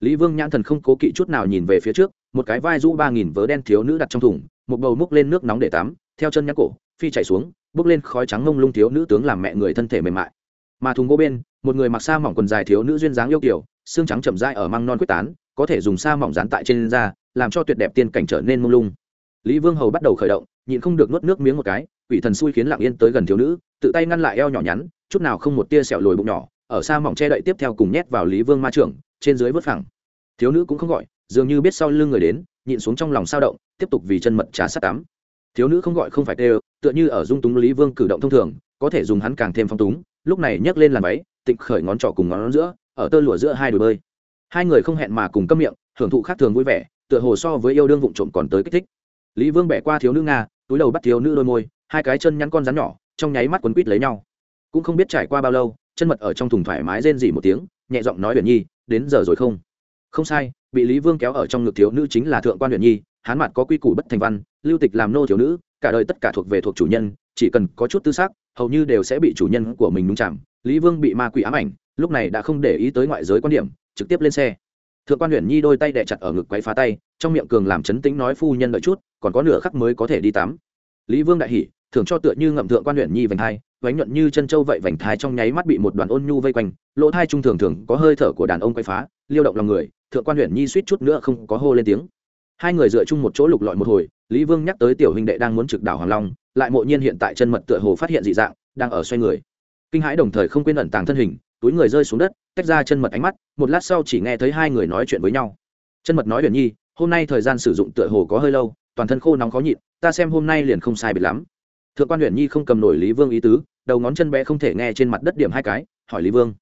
Lý vương nhãn thần không cố kỵ chút nào nhìn về phía trước, một cái vai rũ ba nghìn vớ đen thiếu nữ đặt trong thùng, một bầu múc lên nước nóng để tắm, theo chân nhắc cổ, phi chạy xuống, bước lên khói trắng ngông lung thiếu nữ tướng làm mẹ người thân thể mềm mại. Mà thùng gỗ bên, một người mặc sa mỏng quần dài thiếu nữ duyên dáng yêu kiểu, xương trắng chậm dai ở măng non quyết tán, có thể dùng sa mỏng dán tại trên da, làm cho tuyệt đẹp tiên cảnh trở nên mông lung. Lý vương hầu bắt đầu khởi động, nhịn không được nuốt nước miếng một cái, quỷ thần xui khiến lặng yên tới gần thiếu nữ tự tay ngăn lại eo nhỏ nhắn, chút nào không một tia sẹo lồi bụng nhỏ, ở xa mỏng che đậy tiếp theo cùng nhét vào lý vương ma trưởng, trên dưới vớt phẳng. Thiếu nữ cũng không gọi, dường như biết sau lưng người đến, nhịn xuống trong lòng sao động, tiếp tục vì chân mật trà sát tắm. Thiếu nữ không gọi không phải tê tựa như ở dung túng lý vương cử động thông thường, có thể dùng hắn càng thêm phong túng, lúc này nhấc lên làn váy, tịnh khởi ngón trỏ cùng ngón giữa, ở tơ lụa giữa hai đồi bơi. Hai người không hẹn mà cùng câm miệng hưởng thụ khác thường vui vẻ, tựa hồ so với yêu đương vụng trộm còn tới kích thích. Lý vương bẻ qua thiếu nữ nga, túi đầu bắt thiếu nữ đôi môi, hai cái chân nhắn con rắn nhỏ trong nháy mắt quấn quít lấy nhau. Cũng không biết trải qua bao lâu, chân mật ở trong thùng thoải mái rên rỉ một tiếng, nhẹ giọng nói huyền nhi, đến giờ rồi không? Không sai, bị lý vương kéo ở trong ngực thiếu nữ chính là thượng quan huyền nhi, hán mặt có quy củ bất thành văn, lưu tịch làm nô thiếu nữ, cả đời tất cả thuộc về thuộc chủ nhân, chỉ cần có chút tư xác hầu như đều sẽ bị chủ nhân của mình đúng chạm lý vương bị ma quỷ ám ảnh, lúc này đã không để ý tới ngoại giới quan điểm, trực tiếp lên xe. Thượng quan huyền nhi đôi tay đè chặt ở ngực quấy phá tay, trong miệng cường làm chấn tĩnh nói, phu nhân đợi chút, còn có nửa khắc mới có thể đi tắm. Lý vương đại hỉ thường cho tựa như ngậm thượng quan huyện nhi vành thai vánh nhuận như chân châu vậy vành thai trong nháy mắt bị một đoàn ôn nhu vây quanh, lỗ thai trung thường thường có hơi thở của đàn ông quay phá, liêu động lòng người, thượng quan huyện nhi suýt chút nữa không có hô lên tiếng. Hai người dựa chung một chỗ lục lọi một hồi, lý vương nhắc tới tiểu huynh đệ đang muốn trực đảo hoàng long, lại mộ nhiên hiện tại chân mật tựa hồ phát hiện dị dạng, đang ở xoay người. Kinh hãi đồng thời không quên ẩn tàng thân hình, túi người rơi xuống đất, tách ra chân mật ánh mắt, một lát sau chỉ nghe thấy hai người nói chuyện với nhau. Chân mật nói huyền nhi, hôm nay thời gian sử dụng tựa hồ có hơi lâu, toàn thân khô nóng khó nhịn, ta xem hôm nay liền không sai biệt lắm thượng quan huyện nhi không cầm nổi lý vương ý tứ, đầu ngón chân bé không thể nghe trên mặt đất điểm hai cái, hỏi lý vương.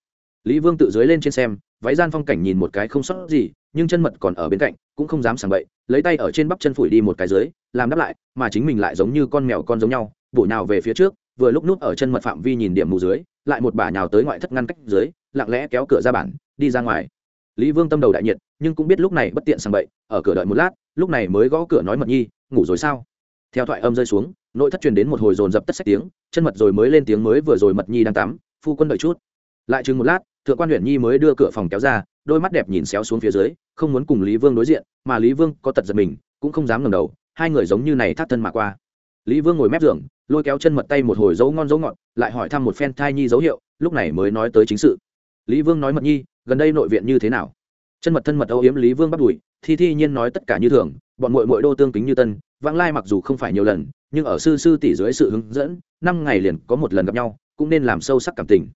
Lý vương tự dưới lên trên xem, váy gian phong cảnh nhìn một cái không sót gì, nhưng chân mật còn ở bên cạnh, cũng không dám sảng bậy, lấy tay ở trên bắp chân phủi đi một cái dưới, làm đáp lại, mà chính mình lại giống như con mèo con giống nhau, bổ nhào về phía trước, vừa lúc nút ở chân mật phạm vi nhìn điểm mù dưới, lại một bả nhào tới ngoại thất ngăn cách dưới, lặng lẽ kéo cửa ra bản, đi ra ngoài. Lý vương tâm đầu đại nhiệt, nhưng cũng biết lúc này bất tiện sang bậy, ở cửa đợi một lát, lúc này mới gõ cửa nói mật nhi, ngủ rồi sao? Theo thoại âm rơi xuống nội thất truyền đến một hồi dồn dập tất sách tiếng, chân mật rồi mới lên tiếng mới vừa rồi mật nhi đang tắm, phu quân đợi chút. Lại chừng một lát, thượng quan huyện nhi mới đưa cửa phòng kéo ra, đôi mắt đẹp nhìn xéo xuống phía dưới, không muốn cùng lý vương đối diện, mà lý vương có tật giật mình, cũng không dám ngẩng đầu, hai người giống như này thắt thân mà qua. Lý vương ngồi mép giường, lôi kéo chân mật tay một hồi dấu ngon dấu ngọt, lại hỏi thăm một phen thai nhi dấu hiệu, lúc này mới nói tới chính sự. Lý vương nói mật nhi, gần đây nội viện như thế nào? Chân mật thân mật âu yếm lý vương bắt đùi thi thi nhiên nói tất cả như thường bọn mội mội đô tương kính như tân, vãng lai mặc dù không phải nhiều lần, nhưng ở sư sư tỷ dưới sự hướng dẫn, năm ngày liền có một lần gặp nhau, cũng nên làm sâu sắc cảm tình.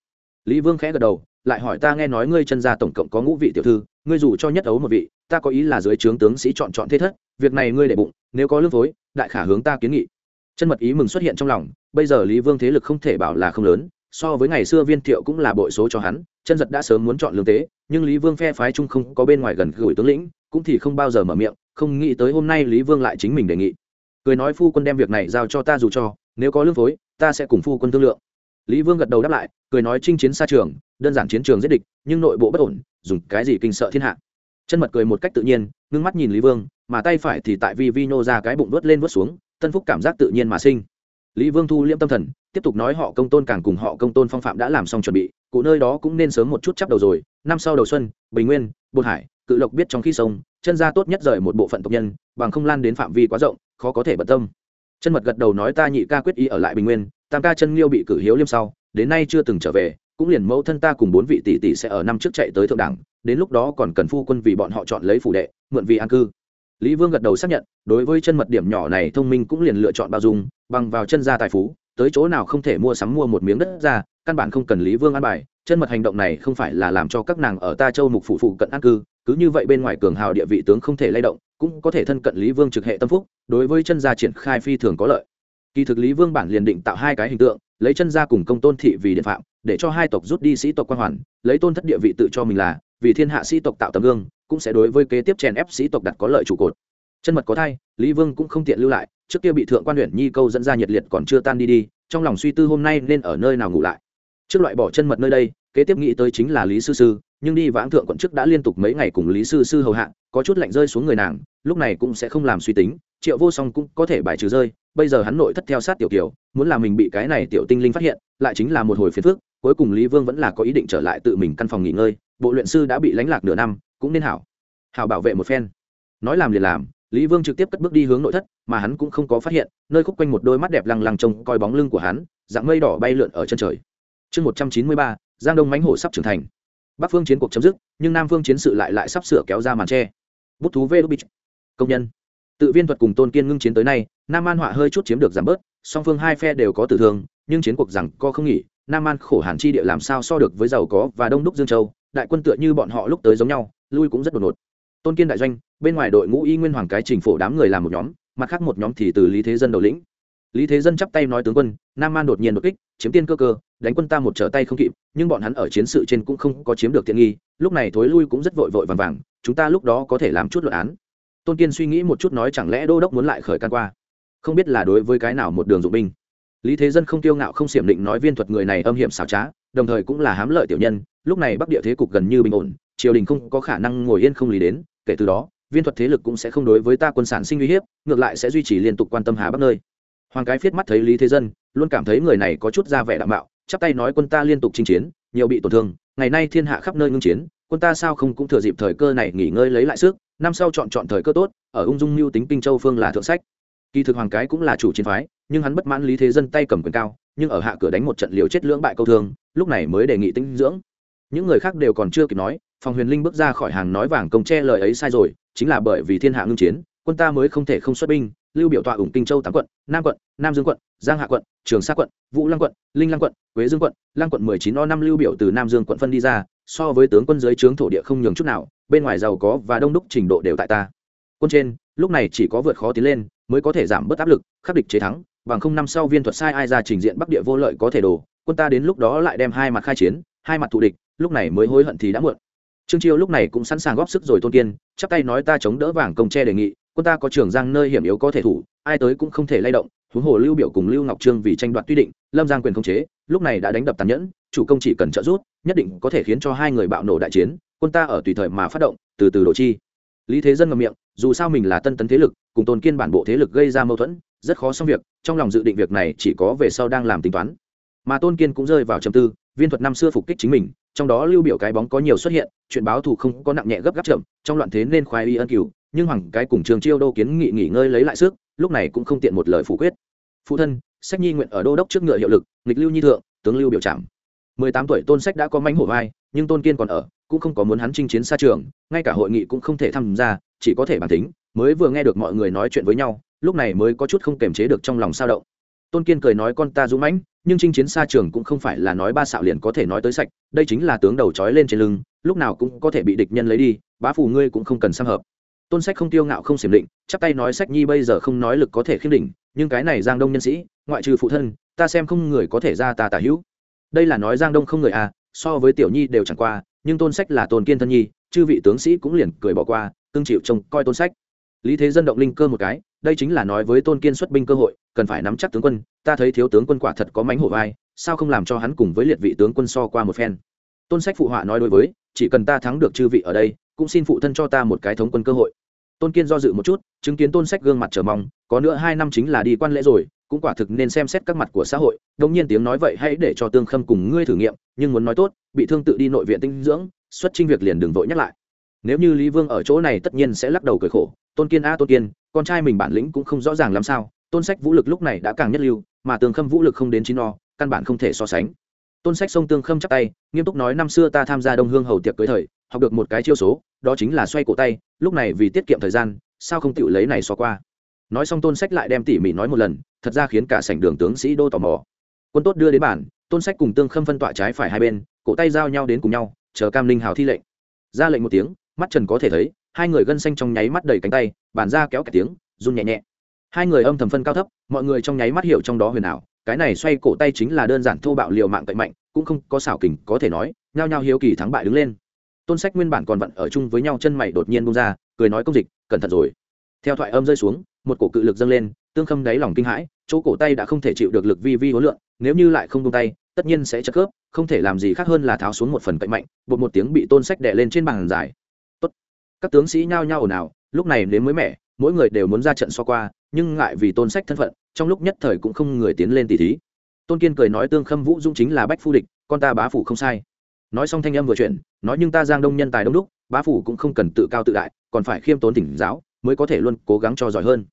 Lý vương khẽ gật đầu, lại hỏi ta nghe nói ngươi chân gia tổng cộng có ngũ vị tiểu thư, ngươi dù cho nhất ấu một vị, ta có ý là dưới trướng tướng sĩ chọn chọn thế thất, việc này ngươi để bụng, nếu có lương phối, đại khả hướng ta kiến nghị. Chân mật ý mừng xuất hiện trong lòng, bây giờ lý vương thế lực không thể bảo là không lớn, so với ngày xưa viên thiệu cũng là bội số cho hắn, chân giật đã sớm muốn chọn lương tế, nhưng lý vương phe phái trung không có bên ngoài gần gũi tướng lĩnh, cũng thì không bao giờ mở miệng không nghĩ tới hôm nay lý vương lại chính mình đề nghị. Cười nói, phu quân đem việc này giao cho ta dù cho, nếu có lương phối, ta sẽ cùng phu quân thương lượng. Lý vương gật đầu đáp lại, cười nói, chinh chiến xa trường, đơn giản chiến trường giết địch, nhưng nội bộ bất ổn, dùng cái gì kinh sợ thiên hạ? Chân mật cười một cách tự nhiên, ngưng mắt nhìn lý vương, mà tay phải thì tại vi vi nô ra cái bụng vớt lên vớt xuống, tân phúc cảm giác tự nhiên mà sinh. Lý vương thu liễm tâm thần, tiếp tục nói, họ công tôn càng cùng họ công tôn phong phạm đã làm xong chuẩn bị, cụ nơi đó cũng nên sớm một chút chắp đầu rồi. Năm sau đầu xuân, bình nguyên, bột hải, cự lộc biết trong khi sông chân gia tốt nhất rời một bộ phận tộc nhân, bằng không lan đến phạm vi quá rộng, khó có thể bận tâm. Chân mật gật đầu nói ta nhị ca quyết ý ở lại bình nguyên, tam ca chân liêu bị cử hiếu liêm sau, đến nay chưa từng trở về, cũng liền mẫu thân ta cùng bốn vị tỷ tỷ sẽ ở năm trước chạy tới thượng đẳng, đến lúc đó còn cần phu quân vì bọn họ chọn lấy phủ đệ, mượn vì an cư. Lý vương gật đầu xác nhận, đối với chân mật điểm nhỏ này thông minh cũng liền lựa chọn bao dung, bằng vào chân gia tài phú, tới chỗ nào không thể mua sắm mua một miếng đất ra, căn bản không cần lý vương an bài, chân mật hành động này không phải là làm cho các nàng ở ta châu mục phụ phụ cận an cư cứ như vậy bên ngoài cường hào địa vị tướng không thể lay động, cũng có thể thân cận lý vương trực hệ tâm phúc, đối với chân gia triển khai phi thường có lợi. Kỳ thực lý vương bản liền định tạo hai cái hình tượng, lấy chân gia cùng công tôn thị vì điện phạm, để cho hai tộc rút đi sĩ tộc quan hoàn, lấy tôn thất địa vị tự cho mình là, vì thiên hạ sĩ tộc tạo tấm gương, cũng sẽ đối với kế tiếp chèn ép sĩ tộc đặt có lợi trụ cột. Chân mật có thai, lý vương cũng không tiện lưu lại, trước kia bị thượng quan huyện nhi câu dẫn ra nhiệt liệt còn chưa tan đi đi, trong lòng suy tư hôm nay nên ở nơi nào ngủ lại. Trước loại bỏ chân mật nơi đây, kế tiếp nghĩ tới chính là lý sư sư nhưng đi vãng thượng quận chức đã liên tục mấy ngày cùng lý sư sư hầu hạ, có chút lạnh rơi xuống người nàng, lúc này cũng sẽ không làm suy tính, triệu vô song cũng có thể bài trừ rơi, bây giờ hắn nội thất theo sát tiểu kiều, muốn làm mình bị cái này tiểu tinh linh phát hiện, lại chính là một hồi phiền phức, cuối cùng lý vương vẫn là có ý định trở lại tự mình căn phòng nghỉ ngơi, bộ luyện sư đã bị lánh lạc nửa năm, cũng nên hảo. Hảo bảo vệ một phen. Nói làm liền làm, lý vương trực tiếp cất bước đi hướng nội thất, mà hắn cũng không có phát hiện, nơi khúc quanh một đôi mắt đẹp lăng lăng trông coi bóng lưng của hắn, dạng mây đỏ bay lượn ở chân trời. Chương một trăm chín mươi ba, giang đông mánh hổ sắp trưởng thành bắc phương chiến cuộc chấm dứt, nhưng nam phương chiến sự lại lại sắp sửa kéo ra màn tre. Bút thú vê đúc công nhân. Tự viên thuật cùng tôn kiên ngưng chiến tới nay, nam an họa hơi chút chiếm được giảm bớt, song phương hai phe đều có tử thương, nhưng chiến cuộc rằng co không nghỉ, nam an khổ hàn chi địa làm sao so được với giàu có và đông đúc dương châu, đại quân tựa như bọn họ lúc tới giống nhau, lui cũng rất đột ngột. Tôn kiên đại doanh, bên ngoài đội ngũ y nguyên hoàng cái trình phổ đám người làm một nhóm, mặt khác một nhóm thì từ lý thế dân đầu lĩnh lý thế dân chắp tay nói, tướng quân, nam Man đột nhiên đột kích, chiếm tiên cơ cơ, đánh quân ta một trở tay không kịp, nhưng bọn hắn ở chiến sự trên cũng không có chiếm được tiện nghi, lúc này thối lui cũng rất vội vội vàng vàng, chúng ta lúc đó có thể làm chút luận án. Tôn kiên suy nghĩ một chút nói, chẳng lẽ đô đốc muốn lại khởi can qua? Không biết là đối với cái nào một đường dụng binh. Lý thế dân không tiêu ngạo, không xiểm định nói, viên thuật người này âm hiểm xảo trá, đồng thời cũng là hám lợi tiểu nhân, lúc này bắc địa thế cục gần như bình ổn, triều đình không có khả năng ngồi yên không lý đến, kể từ đó, viên thuật thế lực cũng sẽ không đối với ta quân sản sinh uy hiếp, ngược lại sẽ duy trì liên tục quan tâm hà bắc nơi hoàng cái viết mắt thấy lý thế dân, luôn cảm thấy người này có chút ra vẻ đạm bạo chắp tay nói quân ta liên tục chinh chiến, nhiều bị tổn thương, ngày nay thiên hạ khắp nơi ngưng chiến, quân ta sao không cũng thừa dịp thời cơ này nghỉ ngơi lấy lại sức, năm sau chọn chọn thời cơ tốt, ở ung dung mưu tính kinh châu phương là thượng sách. Kỳ thực hoàng cái cũng là chủ chiến phái, nhưng hắn bất mãn lý thế dân tay cầm quyền cao, nhưng ở hạ cửa đánh một trận liều chết lưỡng bại câu thương, lúc này mới đề nghị tinh dưỡng. Những người khác đều còn chưa kịp nói phòng huyền linh bước ra khỏi hàng nói vàng công che lời ấy sai rồi, chính là bởi vì thiên hạ ngưng chiến, quân ta mới không thể không xuất binh lưu biểu tọa ủng kinh châu tám quận, nam quận, nam dương quận, giang hạ quận, trường sa quận, vũ lăng quận, linh lăng quận, quế dương quận. Lăng quận mười chín o năm lưu biểu từ nam dương quận phân đi ra, so với tướng quân dưới trướng thổ địa không nhường chút nào, bên ngoài giàu có và đông đúc trình độ đều tại ta. Quân trên, lúc này chỉ có vượt khó tiến lên, mới có thể giảm bớt áp lực, khắc địch chế thắng, bằng không năm sau viên thuật sai ai ra trình diện bắc địa vô lợi có thể đổ, quân ta đến lúc đó lại đem hai mặt khai chiến, hai mặt thù địch, lúc này mới hối hận thì đã muộn. Trương chiêu lúc này cũng sẵn sàng góp sức rồi tôn kiên, chắp tay nói ta chống đỡ vàng công tre đề nghị quân ta có trường giang nơi hiểm yếu có thể thủ, ai tới cũng không thể lay động, huống hồ lưu biểu cùng lưu ngọc trương vì tranh đoạt tuy định, lâm giang quyền không chế, lúc này đã đánh đập tàn nhẫn, chủ công chỉ cần trợ giúp, nhất định có thể khiến cho hai người bạo nổ đại chiến, quân ta ở tùy thời mà phát động, từ từ độ chi. Lý thế dân ngậm miệng, dù sao mình là tân tấn thế lực, cùng tôn kiên bản bộ thế lực gây ra mâu thuẫn, rất khó xong việc, trong lòng dự định việc này chỉ có về sau đang làm tính toán. Mà tôn kiên cũng rơi vào trầm tư, viên thuật năm xưa phục kích chính mình, trong đó lưu biểu cái bóng có nhiều xuất hiện, chuyện báo thù không có nặng nhẹ gấp gáp chậm, trong loạn thế nên khoái y ân cửu nhưng hoàng cái cùng trường chiêu đô kiến nghị nghỉ ngơi lấy lại sức, lúc này cũng không tiện một lời phủ quyết. Phụ thân, sách nhi nguyện ở đô đốc trước ngựa hiệu lực, nghịch lưu nhi thượng, tướng lưu biểu trảm. Mười tám tuổi tôn sách đã có mánh hổ vai, nhưng tôn kiên còn ở, cũng không có muốn hắn chinh chiến xa trường, ngay cả hội nghị cũng không thể tham gia, chỉ có thể bản tính, mới vừa nghe được mọi người nói chuyện với nhau, lúc này mới có chút không kềm chế được trong lòng sao động. Tôn kiên cười nói con ta dũng mãnh, nhưng chinh chiến xa trường cũng không phải là nói ba xạo liền có thể nói tới sạch, đây chính là tướng đầu trói lên trên lưng, lúc nào cũng có thể bị địch nhân lấy đi, bá phù ngươi cũng không cần xăm hợp tôn sách không tiêu ngạo, không xiểm định, chắp tay nói sách nhi bây giờ không nói lực có thể khiêm đỉnh, nhưng cái này giang đông nhân sĩ, ngoại trừ phụ thân, ta xem không người có thể ra ta tả hữu. Đây là nói giang đông không người à so với tiểu nhi đều chẳng qua, nhưng tôn sách là tôn kiên thân nhi, chư vị tướng sĩ cũng liền cười bỏ qua tương chịu trông coi tôn sách. Lý thế dân động linh cơ một cái, đây chính là nói với tôn kiên xuất binh cơ hội, cần phải nắm chắc tướng quân, ta thấy thiếu tướng quân quả thật có mánh hổ vai, sao không làm cho hắn cùng với liệt vị tướng quân so qua một phen. Tôn sách phụ họa nói đối với, chỉ cần ta thắng được chư vị ở đây cũng xin phụ thân cho ta một cái thống quân cơ hội. Tôn kiên do dự một chút, chứng kiến tôn sách gương mặt chờ mong, có nữa hai năm chính là đi quan lễ rồi, cũng quả thực nên xem xét các mặt của xã hội đông nhiên tiếng nói vậy hãy để cho tương khâm cùng ngươi thử nghiệm, nhưng muốn nói tốt, bị thương tự đi nội viện tinh dưỡng, xuất trinh việc liền đừng vội nhắc lại. Nếu như lý vương ở chỗ này tất nhiên sẽ lắc đầu cười khổ, tôn kiên a, tôn kiên, con trai mình bản lĩnh cũng không rõ ràng làm sao, tôn sách vũ lực lúc này đã càng nhất lưu, mà tương khâm vũ lực không đến chín no căn bản không thể so sánh. Tôn sách sông tương khâm chắc tay, nghiêm túc nói năm xưa ta tham gia đông hương hầu tiệc cưới thời, học được một cái chiêu số đó chính là xoay cổ tay, lúc này vì tiết kiệm thời gian, sao không tự lấy này so qua? Nói xong tôn sách lại đem tỉ mỉ nói một lần, thật ra khiến cả sảnh đường tướng sĩ đô tò mò. Quân tốt đưa đến bản, tôn sách cùng tương khâm phân tọa trái phải hai bên, cổ tay giao nhau đến cùng nhau, chờ cam linh hào thi lệnh. Ra lệnh một tiếng, mắt trần có thể thấy, hai người gân xanh trong nháy mắt đầy cánh tay bàn ra kéo cả tiếng, run nhẹ nhẹ. Hai người âm thầm phân cao thấp, mọi người trong nháy mắt hiểu trong đó huyền ảo, cái này xoay cổ tay chính là đơn giản thô bạo liều mạng cậy mạnh, cũng không có xảo kình có thể nói, nhao nhao hiếu kỳ thắng bại đứng lên tôn sách nguyên bản còn vận ở chung với nhau chân mày đột nhiên bung ra, cười nói công dịch, cẩn thận rồi. Theo thoại âm rơi xuống, một cổ cự lực dâng lên, tương khâm đáy lòng kinh hãi, chỗ cổ tay đã không thể chịu được lực vi vi hối lượng nếu như lại không bung tay, tất nhiên sẽ chất khớp, không thể làm gì khác hơn là tháo xuống một phần cậy mạnh, bột một tiếng bị tôn sách đè lên trên bàn giải Tốt. các tướng sĩ nhao nhao ồn ào, lúc này đến mới mẻ, mỗi người đều muốn ra trận so qua, nhưng ngại vì tôn sách thân phận, trong lúc nhất thời cũng không người tiến lên tỷ thí. Tôn kiên cười nói tương khâm vũ dũng chính là bách phu địch, con ta bá phủ không sai nói xong thanh âm vừa chuyện nói nhưng ta giang đông nhân tài đông đúc, bá phủ cũng không cần tự cao tự đại, còn phải khiêm tốn tỉnh giáo, mới có thể luôn cố gắng cho giỏi hơn.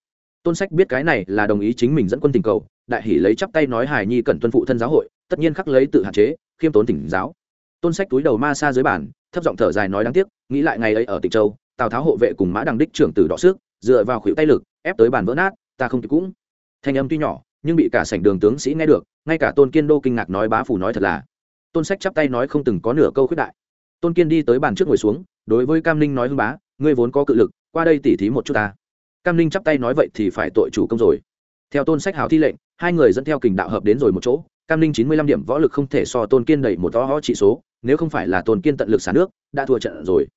Tôn sách biết cái này là đồng ý chính mình dẫn quân tình cầu, đại hỷ lấy chắp tay nói hài nhi cần tuân phụ thân giáo hội, tất nhiên khắc lấy tự hạn chế, khiêm tốn tỉnh giáo. Tôn sách túi đầu ma xa dưới bản thấp giọng thở dài nói đáng tiếc, nghĩ lại ngày ấy ở tịnh châu, tào tháo hộ vệ cùng mã đằng đích trưởng tử đỏ xước dựa vào khuỷu tay lực, ép tới bàn vỡ nát, ta không kịp cũng. Thanh âm tuy nhỏ, nhưng bị cả sảnh đường tướng sĩ nghe được, ngay cả tôn kiên đô kinh ngạc nói bá phủ nói thật là tôn sách chắp tay nói không từng có nửa câu khuyết đại. Tôn kiên đi tới bàn trước ngồi xuống, đối với cam ninh nói hưng bá, ngươi vốn có cự lực, qua đây tỉ thí một chút ta. Cam ninh chắp tay nói vậy thì phải tội chủ công rồi. Theo tôn sách hào thi lệnh, hai người dẫn theo kình đạo hợp đến rồi một chỗ, cam ninh chín mươi lăm điểm võ lực không thể so tôn kiên đẩy một to ho trị số, nếu không phải là tôn kiên tận lực xả nước, đã thua trận rồi.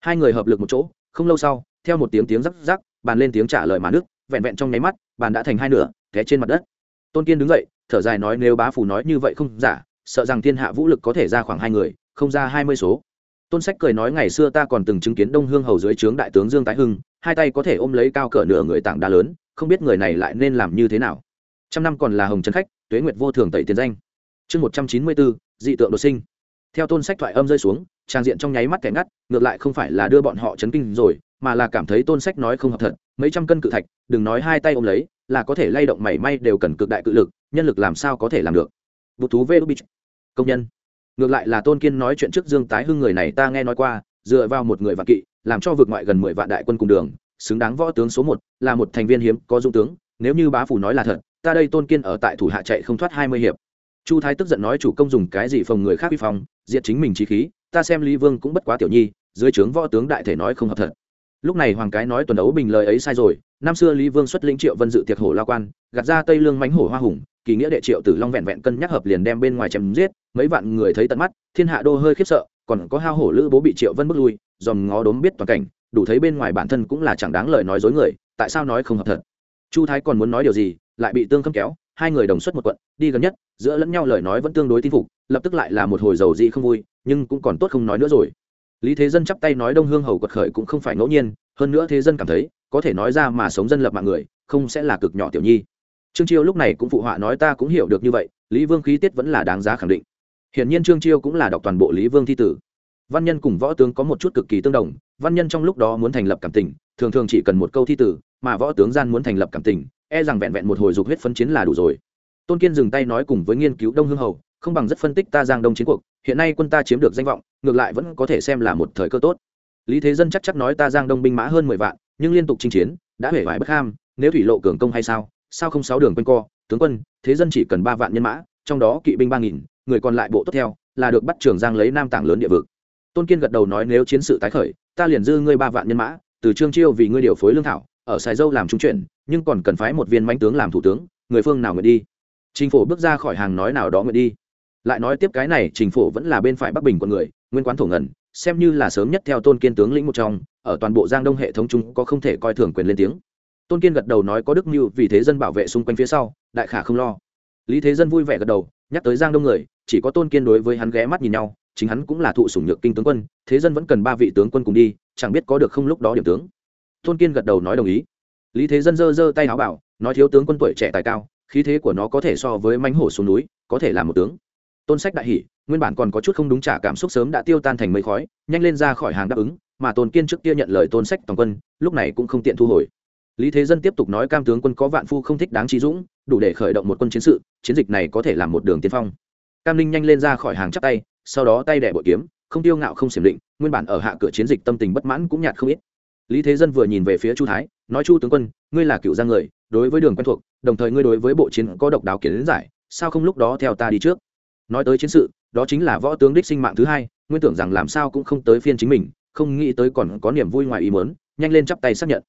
Hai người hợp lực một chỗ, không lâu sau, theo một tiếng tiếng rắc rắc, bàn lên tiếng trả lời mà nước, vẹn vẹn trong nháy mắt, bàn đã thành hai nửa, té trên mặt đất. Tôn kiên đứng dậy, thở dài nói nếu bá phủ nói như vậy không giả sợ rằng thiên hạ vũ lực có thể ra khoảng hai người, không ra hai mươi số. Tôn sách cười nói ngày xưa ta còn từng chứng kiến đông hương hầu dưới trướng đại tướng dương tái hưng, hai tay có thể ôm lấy cao cỡ nửa người tảng đá lớn, không biết người này lại nên làm như thế nào. Trăm năm còn là hồng trấn khách, tuế nguyệt vô thường tẩy tiền danh. Chương một trăm chín mươi bốn, dị tượng đột sinh. Theo tôn sách thoại âm rơi xuống, trang diện trong nháy mắt kẻ ngắt, ngược lại không phải là đưa bọn họ chấn kinh rồi, mà là cảm thấy tôn sách nói không hợp thật, mấy trăm cân cự thạch, đừng nói hai tay ôm lấy, là có thể lay động mảy may đều cần cực đại cự lực, nhân lực làm sao có thể làm được. Bụt thú vê đúc công nhân. Ngược lại là tôn kiên nói chuyện trước dương tái hưng người này ta nghe nói qua, dựa vào một người vạn kỵ, làm cho vượt ngoại gần mười vạn đại quân cùng đường, xứng đáng võ tướng số một, là một thành viên hiếm có dung tướng, nếu như bá phủ nói là thật, ta đây tôn kiên ở tại thủ hạ chạy không thoát hai mươi hiệp. Chu thái tức giận nói chủ công dùng cái gì phòng người khác vi phong, diệt chính mình trí khí, ta xem lý vương cũng bất quá tiểu nhi, dưới trướng võ tướng đại thể nói không hợp thật. Lúc này hoàng cái nói tuần ấu bình lời ấy sai rồi, năm xưa lý vương xuất lĩnh triệu vân dự tiệc hổ la quan, gạt ra tây lương mánh hổ hoa hùng kỳ nghĩa đệ triệu tử long vẹn vẹn cân nhắc hợp liền đem bên ngoài chém giết, mấy vạn người thấy tận mắt, thiên hạ đô hơi khiếp sợ, còn có hao hổ lữ bố bị triệu vân bước lui, dòm ngó đốm biết toàn cảnh, đủ thấy bên ngoài bản thân cũng là chẳng đáng lời nói dối người, tại sao nói không hợp thật? Chu thái còn muốn nói điều gì, lại bị tương khâm kéo, hai người đồng xuất một quận, đi gần nhất, giữa lẫn nhau lời nói vẫn tương đối tin phục, lập tức lại là một hồi dầu dị không vui, nhưng cũng còn tốt không nói nữa rồi. Lý thế dân chắp tay nói đông hương hầu quật khởi cũng không phải ngẫu nhiên, hơn nữa thế dân cảm thấy, có thể nói ra mà sống dân lập mạng người, không sẽ là cực nhỏ tiểu nhi trương chiêu lúc này cũng phụ họa nói ta cũng hiểu được như vậy, lý vương khí tiết vẫn là đáng giá khẳng định. Hiển nhiên trương chiêu cũng là đọc toàn bộ lý vương thi tử. Văn nhân cùng võ tướng có một chút cực kỳ tương đồng, văn nhân trong lúc đó muốn thành lập cảm tình, thường thường chỉ cần một câu thi tử, mà võ tướng gian muốn thành lập cảm tình e rằng vẹn vẹn một hồi dục huyết phân chiến là đủ rồi. Tôn kiên dừng tay nói cùng với nghiên cứu đông hương hầu, không bằng rất phân tích ta giang đông chiến cuộc, hiện nay quân ta chiếm được danh vọng, ngược lại vẫn có thể xem là một thời cơ tốt. Lý thế dân chắc chắc nói ta giang đông binh mã hơn mười vạn, nhưng liên tục chinh chiến, đã hể vải bất ham, nếu thủy lộ cường công hay sao? Sao không sáu đường quanh co, tướng quân, thế dân chỉ cần ba vạn nhân mã, trong đó kỵ binh ba nghìn, người còn lại bộ tốt theo, là được bắt trường giang lấy nam tảng lớn địa vực. Tôn kiên gật đầu nói nếu chiến sự tái khởi, ta liền dư ngươi ba vạn nhân mã, từ trương chiêu vì ngươi điều phối lương thảo, ở sài dâu làm trung chuyển, nhưng còn cần phái một viên mãnh tướng làm thủ tướng, người phương nào nguyện đi? Chính phủ bước ra khỏi hàng nói nào đó nguyện đi. Lại nói tiếp cái này chính phủ vẫn là bên phải bắc bình của người, nguyên quán thổ ngẩn xem như là sớm nhất theo tôn kiên tướng lĩnh một trong, ở toàn bộ giang đông hệ thống chúng có không thể coi thường quyền lên tiếng tôn kiên gật đầu nói có đức mưu vì thế dân bảo vệ xung quanh phía sau, đại khả không lo. Lý thế dân vui vẻ gật đầu, nhắc tới giang đông người, chỉ có tôn kiên đối với hắn ghé mắt nhìn nhau, chính hắn cũng là thụ sủng nhược kinh tướng quân, thế dân vẫn cần ba vị tướng quân cùng đi, chẳng biết có được không lúc đó điểm tướng. Tôn kiên gật đầu nói đồng ý. Lý thế dân giơ giơ tay áo bảo, nói thiếu tướng quân tuổi trẻ tài cao, khí thế của nó có thể so với mánh hổ xuống núi, có thể là một tướng. Tôn sách đại hỷ nguyên bản còn có chút không đúng trả cảm xúc sớm đã tiêu tan thành mây khói, nhanh lên ra khỏi hàng đáp ứng, mà tôn kiên trước kia nhận lời tôn sách toàn quân, lúc này cũng không tiện thu hồi lý thế dân tiếp tục nói cam tướng quân có vạn phu không thích đáng trí dũng, đủ để khởi động một quân chiến sự, chiến dịch này có thể làm một đường tiên phong. Cam ninh nhanh lên ra khỏi hàng chắp tay, sau đó tay đẻ bội kiếm, không tiêu ngạo không xiểm định, nguyên bản ở hạ cửa chiến dịch tâm tình bất mãn cũng nhạt không ít. Lý thế dân vừa nhìn về phía chu thái, nói, chu tướng quân, ngươi là cựu giang người, đối với đường quen thuộc, đồng thời ngươi đối với bộ chiến có độc đáo kiến giải, sao không lúc đó theo ta đi trước? Nói tới chiến sự, đó chính là võ tướng đích sinh mạng thứ hai, nguyên tưởng rằng làm sao cũng không tới phiên chính mình, không nghĩ tới còn có niềm vui ngoài ý mớn nhanh lên chắp tay xác nhận.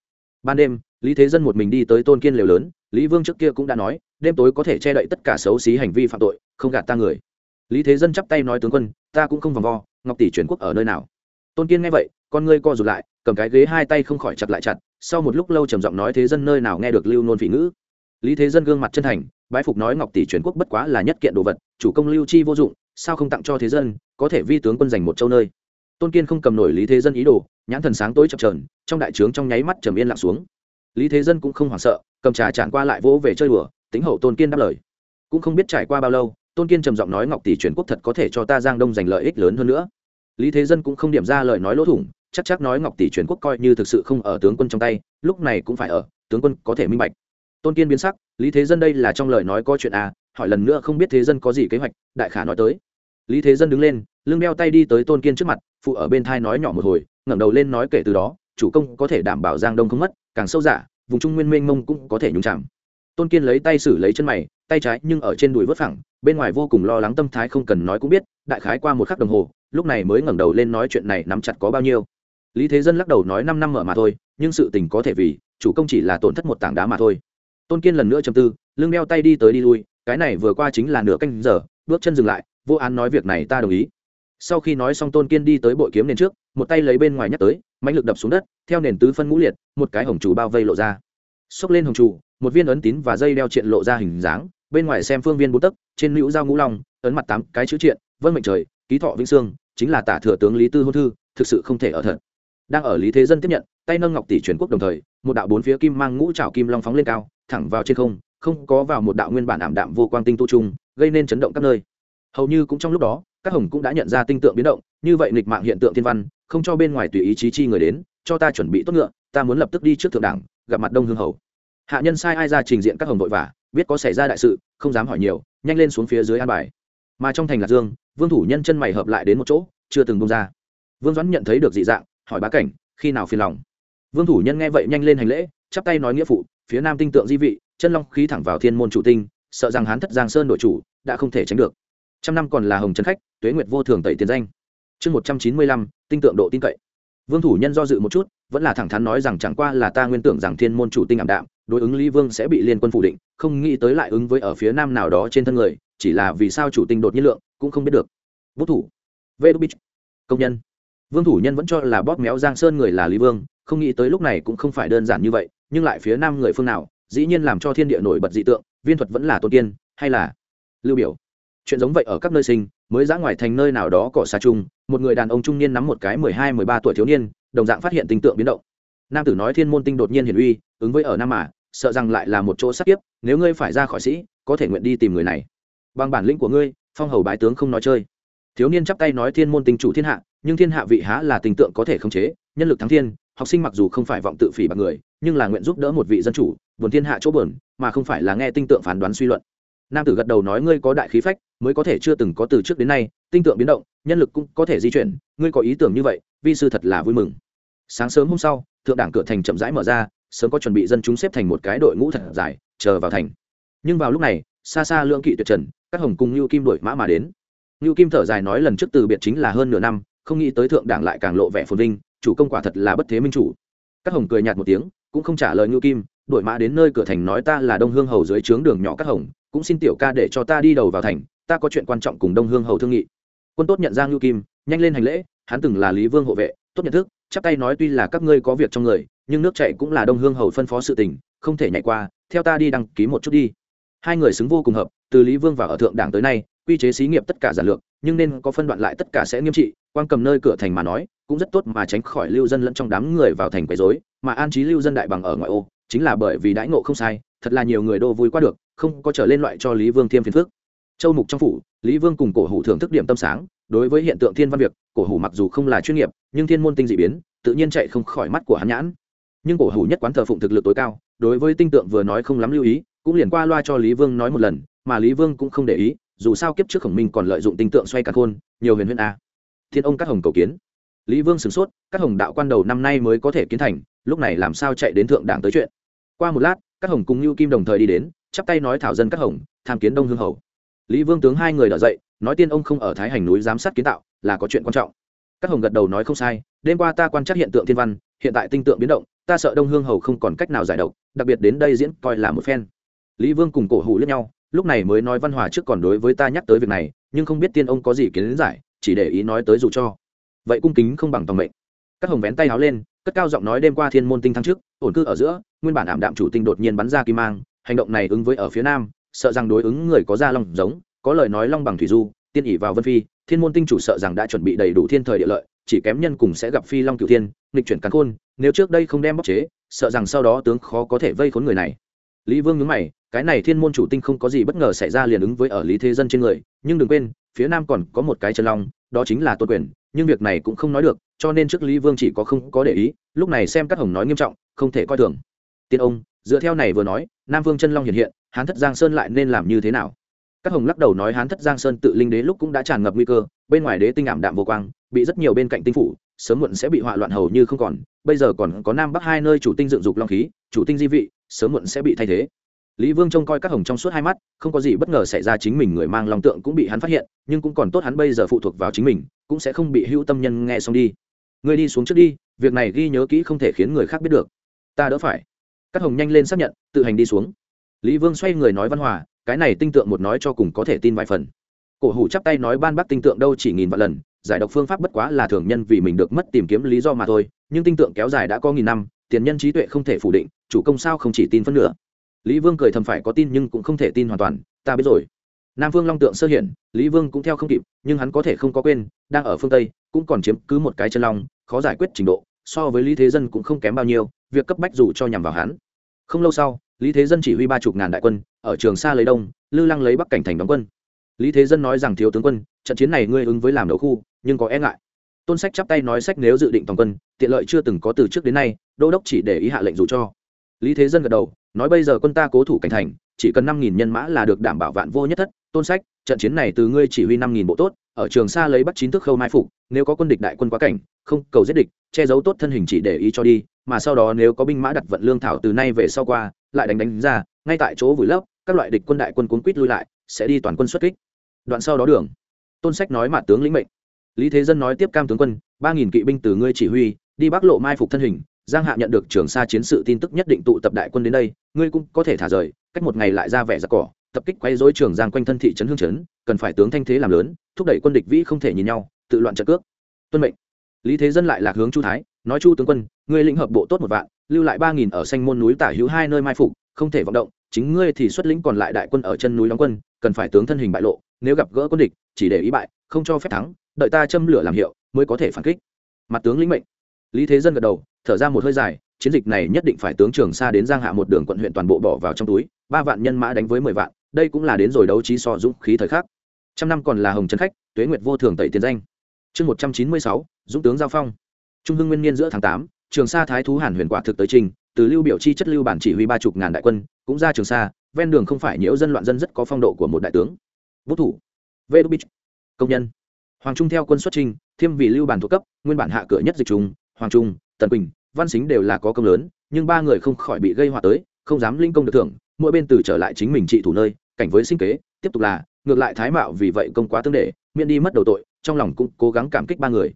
Ban đêm lý thế dân một mình đi tới tôn kiên lều lớn, lý vương trước kia cũng đã nói, đêm tối có thể che đậy tất cả xấu xí hành vi phạm tội, không gạt ta người. Lý thế dân chắp tay nói, tướng quân, ta cũng không vòng vo, ngọc tỷ chuyển quốc ở nơi nào? Tôn kiên nghe vậy, con ngươi co rụt lại, cầm cái ghế hai tay không khỏi chặt lại chặt, sau một lúc lâu trầm giọng nói, thế dân nơi nào nghe được lưu nôn vị ngữ? Lý thế dân gương mặt chân thành, bái phục nói, ngọc tỷ truyền quốc bất quá là nhất kiện đồ vật, chủ công lưu chi vô dụng, sao không tặng cho thế dân, có thể vi tướng quân dành một châu nơi? Tôn kiên không cầm nổi lý thế dân ý đồ, nhãn thần sáng tối chập trờn trong đại trướng trong nháy mắt trầm yên lặng xuống lý thế dân cũng không hoảng sợ, cầm trà tràn qua lại vỗ về chơi đùa, tính hậu tôn kiên đáp lời. Cũng không biết trải qua bao lâu, tôn kiên trầm giọng nói ngọc tỷ truyền quốc thật có thể cho ta giang đông giành lợi ích lớn hơn nữa. Lý thế dân cũng không điểm ra lời nói lỗ thủng, chắc chắc nói ngọc tỷ truyền quốc coi như thực sự không ở tướng quân trong tay, lúc này cũng phải ở, tướng quân có thể minh bạch. Tôn kiên biến sắc, lý thế dân đây là trong lời nói có chuyện à hỏi lần nữa không biết thế dân có gì kế hoạch, đại khả nói tới. Lý thế dân đứng lên, lưng đeo tay đi tới tôn kiên trước mặt, phụ ở bên thai nói nhỏ một hồi, ngẩng đầu lên nói kể từ đó, chủ công có thể đảm bảo giang đông không mất càng sâu giả, vùng trung nguyên mênh mông cũng có thể nhúng chạm tôn kiên lấy tay xử lấy chân mày, tay trái nhưng ở trên đùi vớt phẳng, bên ngoài vô cùng lo lắng tâm thái không cần nói cũng biết, đại khái qua một khắc đồng hồ, lúc này mới ngẩng đầu lên nói chuyện này nắm chặt có bao nhiêu. Lý thế dân lắc đầu nói năm năm mở mà thôi, nhưng sự tình có thể vì, chủ công chỉ là tổn thất một tảng đá mà thôi. Tôn kiên lần nữa chầm tư, lưng đeo tay đi tới đi lui, cái này vừa qua chính là nửa canh giờ, bước chân dừng lại, vô án nói việc này ta đồng ý. Sau khi nói xong tôn kiên đi tới bội kiếm nền trước một tay lấy bên ngoài nhắc tới mạnh lực đập xuống đất, theo nền tứ phân ngũ liệt, một cái hồng chủ bao vây lộ ra. Xốc lên hồng chủ, một viên ấn tín và dây đeo triện lộ ra hình dáng, bên ngoài xem phương viên bốn tấc, trên nữ dao ngũ long, ấn mặt tám cái chữ triện, vân mệnh trời, ký thọ vĩnh sương chính là tả thừa tướng lý tư hôn thư, thực sự không thể ở thật. Đang ở lý thế dân tiếp nhận, tay nâng ngọc tỷ truyền quốc đồng thời, một đạo bốn phía kim mang ngũ trào kim long phóng lên cao, thẳng vào trên không không có vào một đạo nguyên bản ảm đạm vô quang tinh tu trung, gây nên chấn động các nơi. Hầu như cũng trong lúc đó, các hồng cũng đã nhận ra tinh tượng biến động, như vậy nghịch mạng hiện tượng thiên văn không cho bên ngoài tùy ý chí chi người đến, cho ta chuẩn bị tốt ngựa, ta muốn lập tức đi trước thượng đảng, gặp mặt đông hương hầu. Hạ nhân sai ai ra trình diện các hồng vội vả, biết có xảy ra đại sự, không dám hỏi nhiều, nhanh lên xuống phía dưới an bài. Mà trong thành lạc dương, vương thủ nhân chân mày hợp lại đến một chỗ, chưa từng bông ra. Vương doãn nhận thấy được dị dạng, hỏi bá cảnh, khi nào phiền lòng? Vương thủ nhân nghe vậy nhanh lên hành lễ, chắp tay nói nghĩa phụ, phía nam tinh tượng di vị, chân long khí thẳng vào thiên môn chủ tinh, sợ rằng hán thất giang sơn đội chủ đã không thể tránh được. Trăm năm còn là hồng trấn khách, tuế nguyệt vô thường tẩy tiền danh. Chương một trăm chín mươi lăm tinh tượng độ tin cậy. Vương thủ nhân do dự một chút, vẫn là thẳng thắn nói rằng chẳng qua là ta nguyên tưởng rằng thiên môn chủ tinh ảm đạm, đối ứng lý vương sẽ bị liên quân phủ định, không nghĩ tới lại ứng với ở phía nam nào đó trên thân người, chỉ là vì sao chủ tinh đột nhiên lượng, cũng không biết được. Bút thủ. Vê đô bích công nhân. Vương thủ nhân vẫn cho là bóp méo giang sơn người là lý vương, không nghĩ tới lúc này cũng không phải đơn giản như vậy, nhưng lại phía nam người phương nào, dĩ nhiên làm cho thiên địa nổi bật dị tượng, viên thuật vẫn là tôn tiên, hay là lưu biểu. Chuyện giống vậy ở các nơi sinh mới ra ngoài thành nơi nào đó cỏ xa chung, một người đàn ông trung niên nắm một cái mười hai, mười ba tuổi thiếu niên, đồng dạng phát hiện tình tượng biến động. Nam tử nói thiên môn tinh đột nhiên hiển uy, ứng với ở nam mà, sợ rằng lại là một chỗ sát tiếp nếu ngươi phải ra khỏi sĩ, có thể nguyện đi tìm người này. Bằng bản lĩnh của ngươi, phong hầu bái tướng không nói chơi. Thiếu niên chắp tay nói thiên môn tinh chủ thiên hạ, nhưng thiên hạ vị há là tình tượng có thể khống chế, nhân lực thắng thiên, học sinh mặc dù không phải vọng tự phỉ bằng người, nhưng là nguyện giúp đỡ một vị dân chủ, buồn thiên hạ chỗ buồn, mà không phải là nghe tinh tượng phán đoán suy luận nam tử gật đầu nói, ngươi có đại khí phách, mới có thể chưa từng có từ trước đến nay, tinh tượng biến động, nhân lực cũng có thể di chuyển, ngươi có ý tưởng như vậy, vi sư thật là vui mừng. Sáng sớm hôm sau, thượng đảng cửa thành chậm rãi mở ra, sớm có chuẩn bị dân chúng xếp thành một cái đội ngũ thật dài, chờ vào thành. Nhưng vào lúc này, xa xa lưỡng kỵ tuyệt trần, các hồng cùng lưu kim đổi mã mà đến. Lưu kim thở dài nói, lần trước từ biệt chính là hơn nửa năm, không nghĩ tới thượng đảng lại càng lộ vẻ phồn vinh, chủ công quả thật là bất thế minh chủ. Các hồng cười nhạt một tiếng, cũng không trả lời lưu kim đội mã đến nơi cửa thành nói, ta là đông hương hầu dưới trướng đường nhỏ các hồng cũng xin tiểu ca để cho ta đi đầu vào thành, ta có chuyện quan trọng cùng đông hương hầu thương nghị. Quân tốt nhận ra ngưu kim, nhanh lên hành lễ, hắn từng là lý vương hộ vệ, tốt nhận thức, chắp tay nói tuy là các ngươi có việc trong người, nhưng nước chạy cũng là đông hương hầu phân phó sự tình, không thể nhảy qua, theo ta đi đăng ký một chút đi. Hai người xứng vô cùng hợp, từ lý vương vào ở thượng đảng tới nay, quy chế xí nghiệp tất cả giản lược, nhưng nên có phân đoạn lại tất cả sẽ nghiêm trị, quan cầm nơi cửa thành mà nói, cũng rất tốt mà tránh khỏi lưu dân lẫn trong đám người vào thành quấy rối, mà an trí lưu dân đại bằng ở ngoại ô, chính là bởi vì đãi ngộ không sai, thật là nhiều người đô vui qua được không có trở lên loại cho lý vương thêm phiền phước châu mục trong phủ, lý vương cùng cổ hủ thưởng thức điểm tâm sáng, đối với hiện tượng thiên văn việc, cổ hủ mặc dù không là chuyên nghiệp, nhưng thiên môn tinh dị biến, tự nhiên chạy không khỏi mắt của hắn nhãn. Nhưng cổ hủ nhất quán thờ phụng thực lực tối cao, đối với tinh tượng vừa nói không lắm lưu ý, cũng liền qua loa cho lý vương nói một lần, mà lý vương cũng không để ý, dù sao kiếp trước khổng minh còn lợi dụng tinh tượng xoay cả khôn, nhiều huyền huyền a. Thiên ông các hồng cầu kiến. Lý vương sửng sốt các hồng đạo quan đầu năm nay mới có thể kiến thành, lúc này làm sao chạy đến thượng đảng tới chuyện? Qua một lát các hồng cùng lưu kim đồng thời đi đến chắp tay nói thảo dân các hồng, tham kiến đông hương hầu. Lý vương tướng hai người đỡ dậy, nói tiên ông không ở thái hành núi giám sát kiến tạo, là có chuyện quan trọng. Các hồng gật đầu nói không sai, đêm qua ta quan trắc hiện tượng thiên văn, hiện tại tinh tượng biến động, ta sợ đông hương hầu không còn cách nào giải độc, đặc biệt đến đây diễn coi là một phen. Lý vương cùng cổ hủ lẫn nhau, lúc này mới nói văn hòa trước còn đối với ta nhắc tới việc này, nhưng không biết tiên ông có gì kiến giải, chỉ để ý nói tới dù cho. Vậy cung kính không bằng tòng mệnh. Các hồng vén tay háo lên, cất cao giọng nói đêm qua thiên môn tinh thăng trước, ổn cư ở giữa, nguyên bản ảm đạm chủ tinh đột nhiên bắn ra kim mang hành động này ứng với ở phía nam, sợ rằng đối ứng người có da long giống, có lời nói long bằng thủy du, tiên ỉ vào vân phi, thiên môn tinh chủ sợ rằng đã chuẩn bị đầy đủ thiên thời địa lợi, chỉ kém nhân cùng sẽ gặp phi long cửu thiên, nghịch chuyển cắn khôn, nếu trước đây không đem bóc chế, sợ rằng sau đó tướng khó có thể vây khốn người này. Lý vương nhớ mày, cái này thiên môn chủ tinh không có gì bất ngờ xảy ra liền ứng với ở lý thế dân trên người, nhưng đừng quên, phía nam còn có một cái chân long, đó chính là tôn quyền, nhưng việc này cũng không nói được, cho nên trước lý vương chỉ có không có để ý, lúc này xem các hồng nói nghiêm trọng, không thể coi thường. Tiên ông dựa theo này vừa nói, nam vương chân long hiện hiện, hán thất giang sơn lại nên làm như thế nào? Các hồng lắc đầu nói hán thất giang sơn tự linh đế lúc cũng đã tràn ngập nguy cơ, bên ngoài đế tinh ảm đạm vô quang, bị rất nhiều bên cạnh tinh phủ, sớm muộn sẽ bị họa loạn hầu như không còn, bây giờ còn có nam bắc hai nơi chủ tinh dựng dục long khí, chủ tinh di vị, sớm muộn sẽ bị thay thế. Lý vương trông coi các hồng trong suốt hai mắt, không có gì bất ngờ xảy ra chính mình người mang long tượng cũng bị hắn phát hiện, nhưng cũng còn tốt hắn bây giờ phụ thuộc vào chính mình, cũng sẽ không bị hữu tâm nhân nghe xong đi. Ngươi đi xuống trước đi, việc này ghi nhớ kỹ không thể khiến người khác biết được. Ta đỡ phải các hồng nhanh lên xác nhận, tự hành đi xuống. Lý vương xoay người nói văn hòa, cái này tinh tượng một nói cho cùng có thể tin vài phần. Cổ hủ chắp tay nói ban bác tinh tượng đâu chỉ nghìn vạn lần, giải độc phương pháp bất quá là thường nhân vì mình được mất tìm kiếm lý do mà thôi, nhưng tinh tượng kéo dài đã có nghìn năm, tiền nhân trí tuệ không thể phủ định, chủ công sao không chỉ tin phân nửa. Lý vương cười thầm phải có tin nhưng cũng không thể tin hoàn toàn, ta biết rồi. Nam vương long tượng sơ hiển, lý vương cũng theo không kịp, nhưng hắn có thể không có quên, đang ở phương tây, cũng còn chiếm cứ một cái chân long, khó giải quyết trình độ, so với lý thế dân cũng không kém bao nhiêu, việc cấp bách dù cho nhằm vào hắn không lâu sau, lý thế dân chỉ huy ba chục ngàn đại quân, ở trường sa lấy đông, lư lăng lấy bắc cảnh thành đóng quân. Lý thế dân nói rằng, thiếu tướng quân, trận chiến này ngươi ứng với làm đầu khu, nhưng có e ngại. Tôn sách chắp tay nói sách, nếu dự định toàn quân, tiện lợi chưa từng có từ trước đến nay, đô đốc chỉ để ý hạ lệnh dù cho. Lý thế dân gật đầu, nói, bây giờ quân ta cố thủ cảnh thành, chỉ cần năm nghìn nhân mã là được đảm bảo vạn vô nhất thất. Tôn sách, trận chiến này từ ngươi chỉ huy năm nghìn bộ tốt, ở trường sa lấy bắt chín thước khâu mai phục, nếu có quân địch đại quân quá cảnh, không cầu giết địch, che giấu tốt thân hình chỉ để ý cho đi mà sau đó nếu có binh mã đặt vận lương thảo từ nay về sau qua, lại đánh đánh ra, ngay tại chỗ vùi lấp, các loại địch quân đại quân cuốn quýt lui lại, sẽ đi toàn quân xuất kích. Đoạn sau đó đường. Tôn sách nói mặt tướng lĩnh mệnh. Lý thế dân nói tiếp cam tướng quân, ba nghìn kỵ binh từ ngươi chỉ huy, đi bắc lộ mai phục thân hình, giang hạ nhận được trường sa chiến sự tin tức nhất định tụ tập đại quân đến đây, ngươi cũng có thể thả rời, cách một ngày lại ra vẻ giặc cỏ, tập kích quay dối trường giang quanh thân thị trấn hương trấn cần phải tướng thanh thế làm lớn, thúc đẩy quân địch vĩ không thể nhìn nhau, tự loạn trận cước. Tuân mệnh. Lý thế dân lại lạc hướng chu thái nói chu tướng quân, ngươi lĩnh hợp bộ tốt một vạn, lưu lại ba nghìn ở xanh môn núi tả hữu hai nơi mai phục, không thể vọng động, chính ngươi thì xuất lĩnh còn lại đại quân ở chân núi đóng quân, cần phải tướng thân hình bại lộ, nếu gặp gỡ quân địch, chỉ để ý bại, không cho phép thắng, đợi ta châm lửa làm hiệu, mới có thể phản kích. Mặt tướng lĩnh mệnh. Lý thế dân gật đầu, thở ra một hơi dài, chiến dịch này nhất định phải tướng trường xa đến giang hạ một đường quận huyện toàn bộ bỏ vào trong túi, ba vạn nhân mã đánh với mười vạn, đây cũng là đến rồi đấu trí so dũng khí thời khắc. Trăm năm còn là hồng trấn khách, tuế nguyệt vô thường tẩy tiền danh. Chương một trăm chín mươi sáu, dũng tướng giao phong trung hưng nguyên niên giữa tháng tám, trường sa thái thú hàn huyền quả thực tới trình, từ lưu biểu chi chất lưu bản chỉ huy ba chục ngàn đại quân, cũng ra trường sa, ven đường không phải nhiễu dân loạn dân rất có phong độ của một đại tướng. Vũ thủ vê đô bích công nhân. Hoàng trung theo quân xuất trình thêm vì lưu bản thuộc cấp, nguyên bản hạ cửa nhất dịch trung hoàng trung, tần quỳnh, văn xính đều là có công lớn, nhưng ba người không khỏi bị gây họa tới, không dám linh công được thưởng, mỗi bên từ trở lại chính mình trị thủ nơi, cảnh với sinh kế, tiếp tục là, ngược lại thái mạo vì vậy công quá tương để miễn đi mất đầu tội, trong lòng cũng cố gắng cảm kích ba người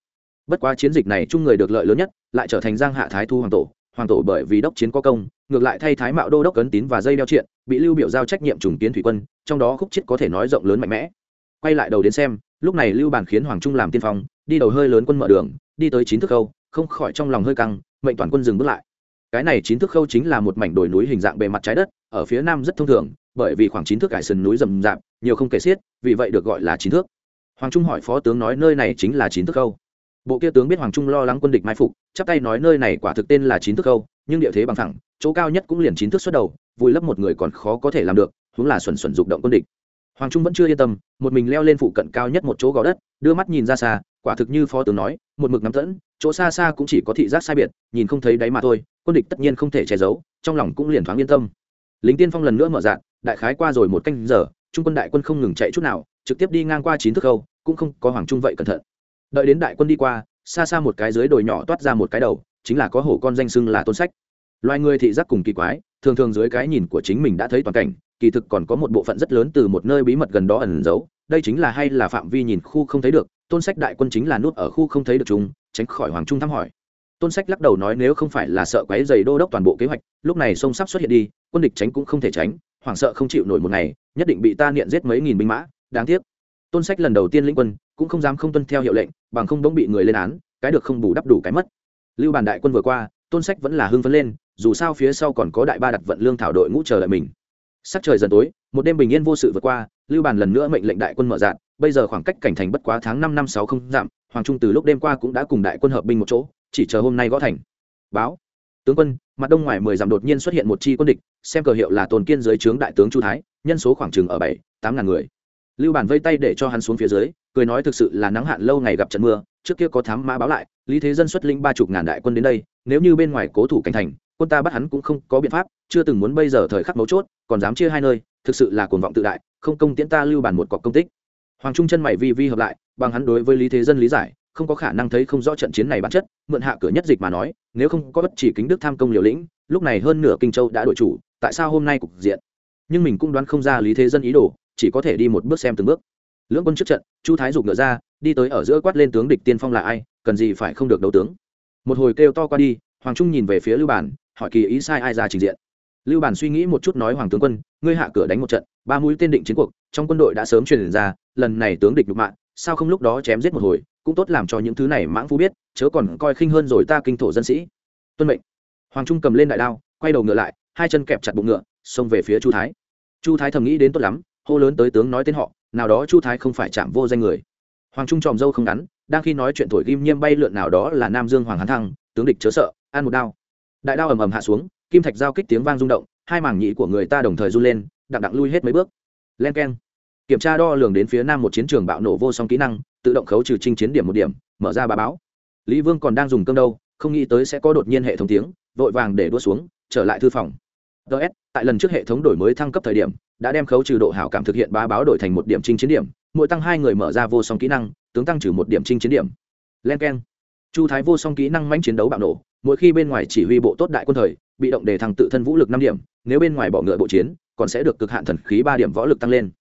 bất quá chiến dịch này chung người được lợi lớn nhất, lại trở thành giang hạ thái thu hoàng tổ. Hoàng tổ bởi vì đốc chiến có công, ngược lại thay thái mạo đô đốc cấn tín và dây đeo triện, bị lưu biểu giao trách nhiệm trùng kiến thủy quân, trong đó khúc chết có thể nói rộng lớn mạnh mẽ. Quay lại đầu đến xem, lúc này lưu bản khiến hoàng trung làm tiên phong, đi đầu hơi lớn quân mở đường, đi tới chín thước khâu, không khỏi trong lòng hơi căng, mệnh toàn quân dừng bước lại. Cái này chín thước khâu chính là một mảnh đồi núi hình dạng bề mặt trái đất, ở phía nam rất thông thường, bởi vì khoảng chín thước cải sườn núi rầm rạp, nhiều không kể xiết, vì vậy được gọi là chín thước. Hoàng trung hỏi phó tướng nói nơi này chính là chín thước khâu bộ kia tướng biết hoàng trung lo lắng quân địch mai phục, chắp tay nói nơi này quả thực tên là chín thước khâu, nhưng địa thế bằng thẳng chỗ cao nhất cũng liền chín thước xuất đầu, vùi lấp một người còn khó có thể làm được, huống là xuẩn xuẩn dục động quân địch. Hoàng trung vẫn chưa yên tâm, một mình leo lên phụ cận cao nhất một chỗ gò đất, đưa mắt nhìn ra xa, quả thực như phó tướng nói, một mực nắm tẫn, chỗ xa xa cũng chỉ có thị giác sai biệt, nhìn không thấy đáy mà thôi, quân địch tất nhiên không thể che giấu, trong lòng cũng liền thoáng yên tâm. Lính tiên phong lần nữa mở dạng đại khái qua rồi một canh giờ, trung quân đại quân không ngừng chạy chút nào, trực tiếp đi ngang qua chín thước khâu, cũng không có hoàng trung vậy cẩn thận đợi đến đại quân đi qua, xa xa một cái dưới đồi nhỏ toát ra một cái đầu, chính là có hổ con danh xưng là tôn sách. Loài người thị giác cùng kỳ quái, thường thường dưới cái nhìn của chính mình đã thấy toàn cảnh, kỳ thực còn có một bộ phận rất lớn từ một nơi bí mật gần đó ẩn giấu, đây chính là hay là phạm vi nhìn khu không thấy được, tôn sách đại quân chính là nút ở khu không thấy được chúng, tránh khỏi hoàng trung thăm hỏi. Tôn sách lắc đầu nói nếu không phải là sợ quấy dày đô đốc toàn bộ kế hoạch, lúc này sông sắp xuất hiện đi, quân địch tránh cũng không thể tránh, hoảng sợ không chịu nổi một ngày, nhất định bị ta niệm giết mấy nghìn binh mã, đáng tiếc tôn sách lần đầu tiên lĩnh quân, cũng không dám không tuân theo hiệu lệnh, bằng không bỗng bị người lên án, cái được không bù đắp đủ cái mất. Lưu bàn đại quân vừa qua, tôn sách vẫn là hưng phấn lên, dù sao phía sau còn có đại ba đặt vận lương thảo đội ngũ chờ lại mình. Sắc trời dần tối, một đêm bình yên vô sự vượt qua, lưu bàn lần nữa mệnh lệnh đại quân mở dạn bây giờ khoảng cách cảnh thành bất quá tháng năm năm sáu không giảm hoàng trung từ lúc đêm qua cũng đã cùng đại quân hợp binh một chỗ, chỉ chờ hôm nay gõ thành. Báo. Tướng quân, mặt đông ngoài mười dặm đột nhiên xuất hiện một chi quân địch, xem cờ hiệu là tồn kiên dưới trướng đại tướng chu thái, nhân số khoảng chừng ở bảy, tám ngàn người lưu bản vây tay để cho hắn xuống phía dưới, cười nói thực sự là nắng hạn lâu ngày gặp trận mưa, trước kia có thám mã báo lại, lý thế dân xuất linh ba chục ngàn đại quân đến đây, nếu như bên ngoài cố thủ cảnh thành, quân ta bắt hắn cũng không có biện pháp, chưa từng muốn bây giờ thời khắc mấu chốt, còn dám chia hai nơi, thực sự là cuồng vọng tự đại, không công tiễn ta lưu bản một cọc công tích. Hoàng trung chân mày vi vi hợp lại, bằng hắn đối với lý thế dân lý giải, không có khả năng thấy không rõ trận chiến này bản chất, mượn hạ cửa nhất dịch mà nói, nếu không có bất chỉ kính đức tham công liều lĩnh, lúc này hơn nửa kinh châu đã đổi chủ, tại sao hôm nay cục diện? Nhưng mình cũng đoán không ra lý thế dân ý đồ chỉ có thể đi một bước xem từng bước. Lưỡng quân trước trận, chu thái giục ngựa ra, đi tới ở giữa quát lên tướng địch tiên phong là ai, cần gì phải không được đấu tướng. Một hồi kêu to qua đi, hoàng trung nhìn về phía lưu bản, hỏi kỳ ý sai ai ra trình diện. Lưu bản suy nghĩ một chút nói hoàng tướng quân, ngươi hạ cửa đánh một trận, ba mũi tên định chiến cuộc, trong quân đội đã sớm truyền ra, lần này tướng địch đục mạng sao không lúc đó chém giết một hồi, cũng tốt làm cho những thứ này mãng phu biết, chớ còn coi khinh hơn rồi ta kinh thổ dân sĩ. Tuân mệnh. Hoàng trung cầm lên đại đao, quay đầu ngựa lại, hai chân kẹp chặt bụng ngựa, xông về phía chu thái. Chu thái thầm nghĩ đến tốt lắm hô lớn tới tướng nói tên họ, nào đó chu thái không phải chạm vô danh người. Hoàng trung tròm dâu không ngắn, đang khi nói chuyện thổi kim nhiêm bay lượn nào đó là nam dương hoàng hán thăng, tướng địch chớ sợ, ăn một đao. Đại đao ầm ầm hạ xuống, kim thạch giao kích tiếng vang rung động, hai mảng nhị của người ta đồng thời run lên, đặng đặng lui hết mấy bước. Len keng. Kiểm tra đo lường đến phía nam một chiến trường bạo nổ vô song kỹ năng, tự động khấu trừ trinh chiến điểm một điểm, mở ra bà báo. Lý vương còn đang dùng cơm đâu, không nghĩ tới sẽ có đột nhiên hệ thống tiếng, vội vàng để đua xuống, trở lại thư phòng. Ts tại lần trước hệ thống đổi mới thăng cấp thời điểm đã đem khấu trừ độ hảo cảm thực hiện ba báo đổi thành một điểm trinh chiến điểm, mỗi tăng hai người mở ra vô song kỹ năng, tướng tăng trừ một điểm trinh chiến điểm. Len k e n chu thái vô song kỹ năng manh chiến đấu bạo nổ, mỗi khi bên ngoài chỉ huy bộ tốt đại quân thời, bị động đề thăng tự thân vũ lực năm điểm, nếu bên ngoài bỏ ngựa bộ chiến, còn sẽ được cực hạn thần khí ba điểm võ lực tăng lên.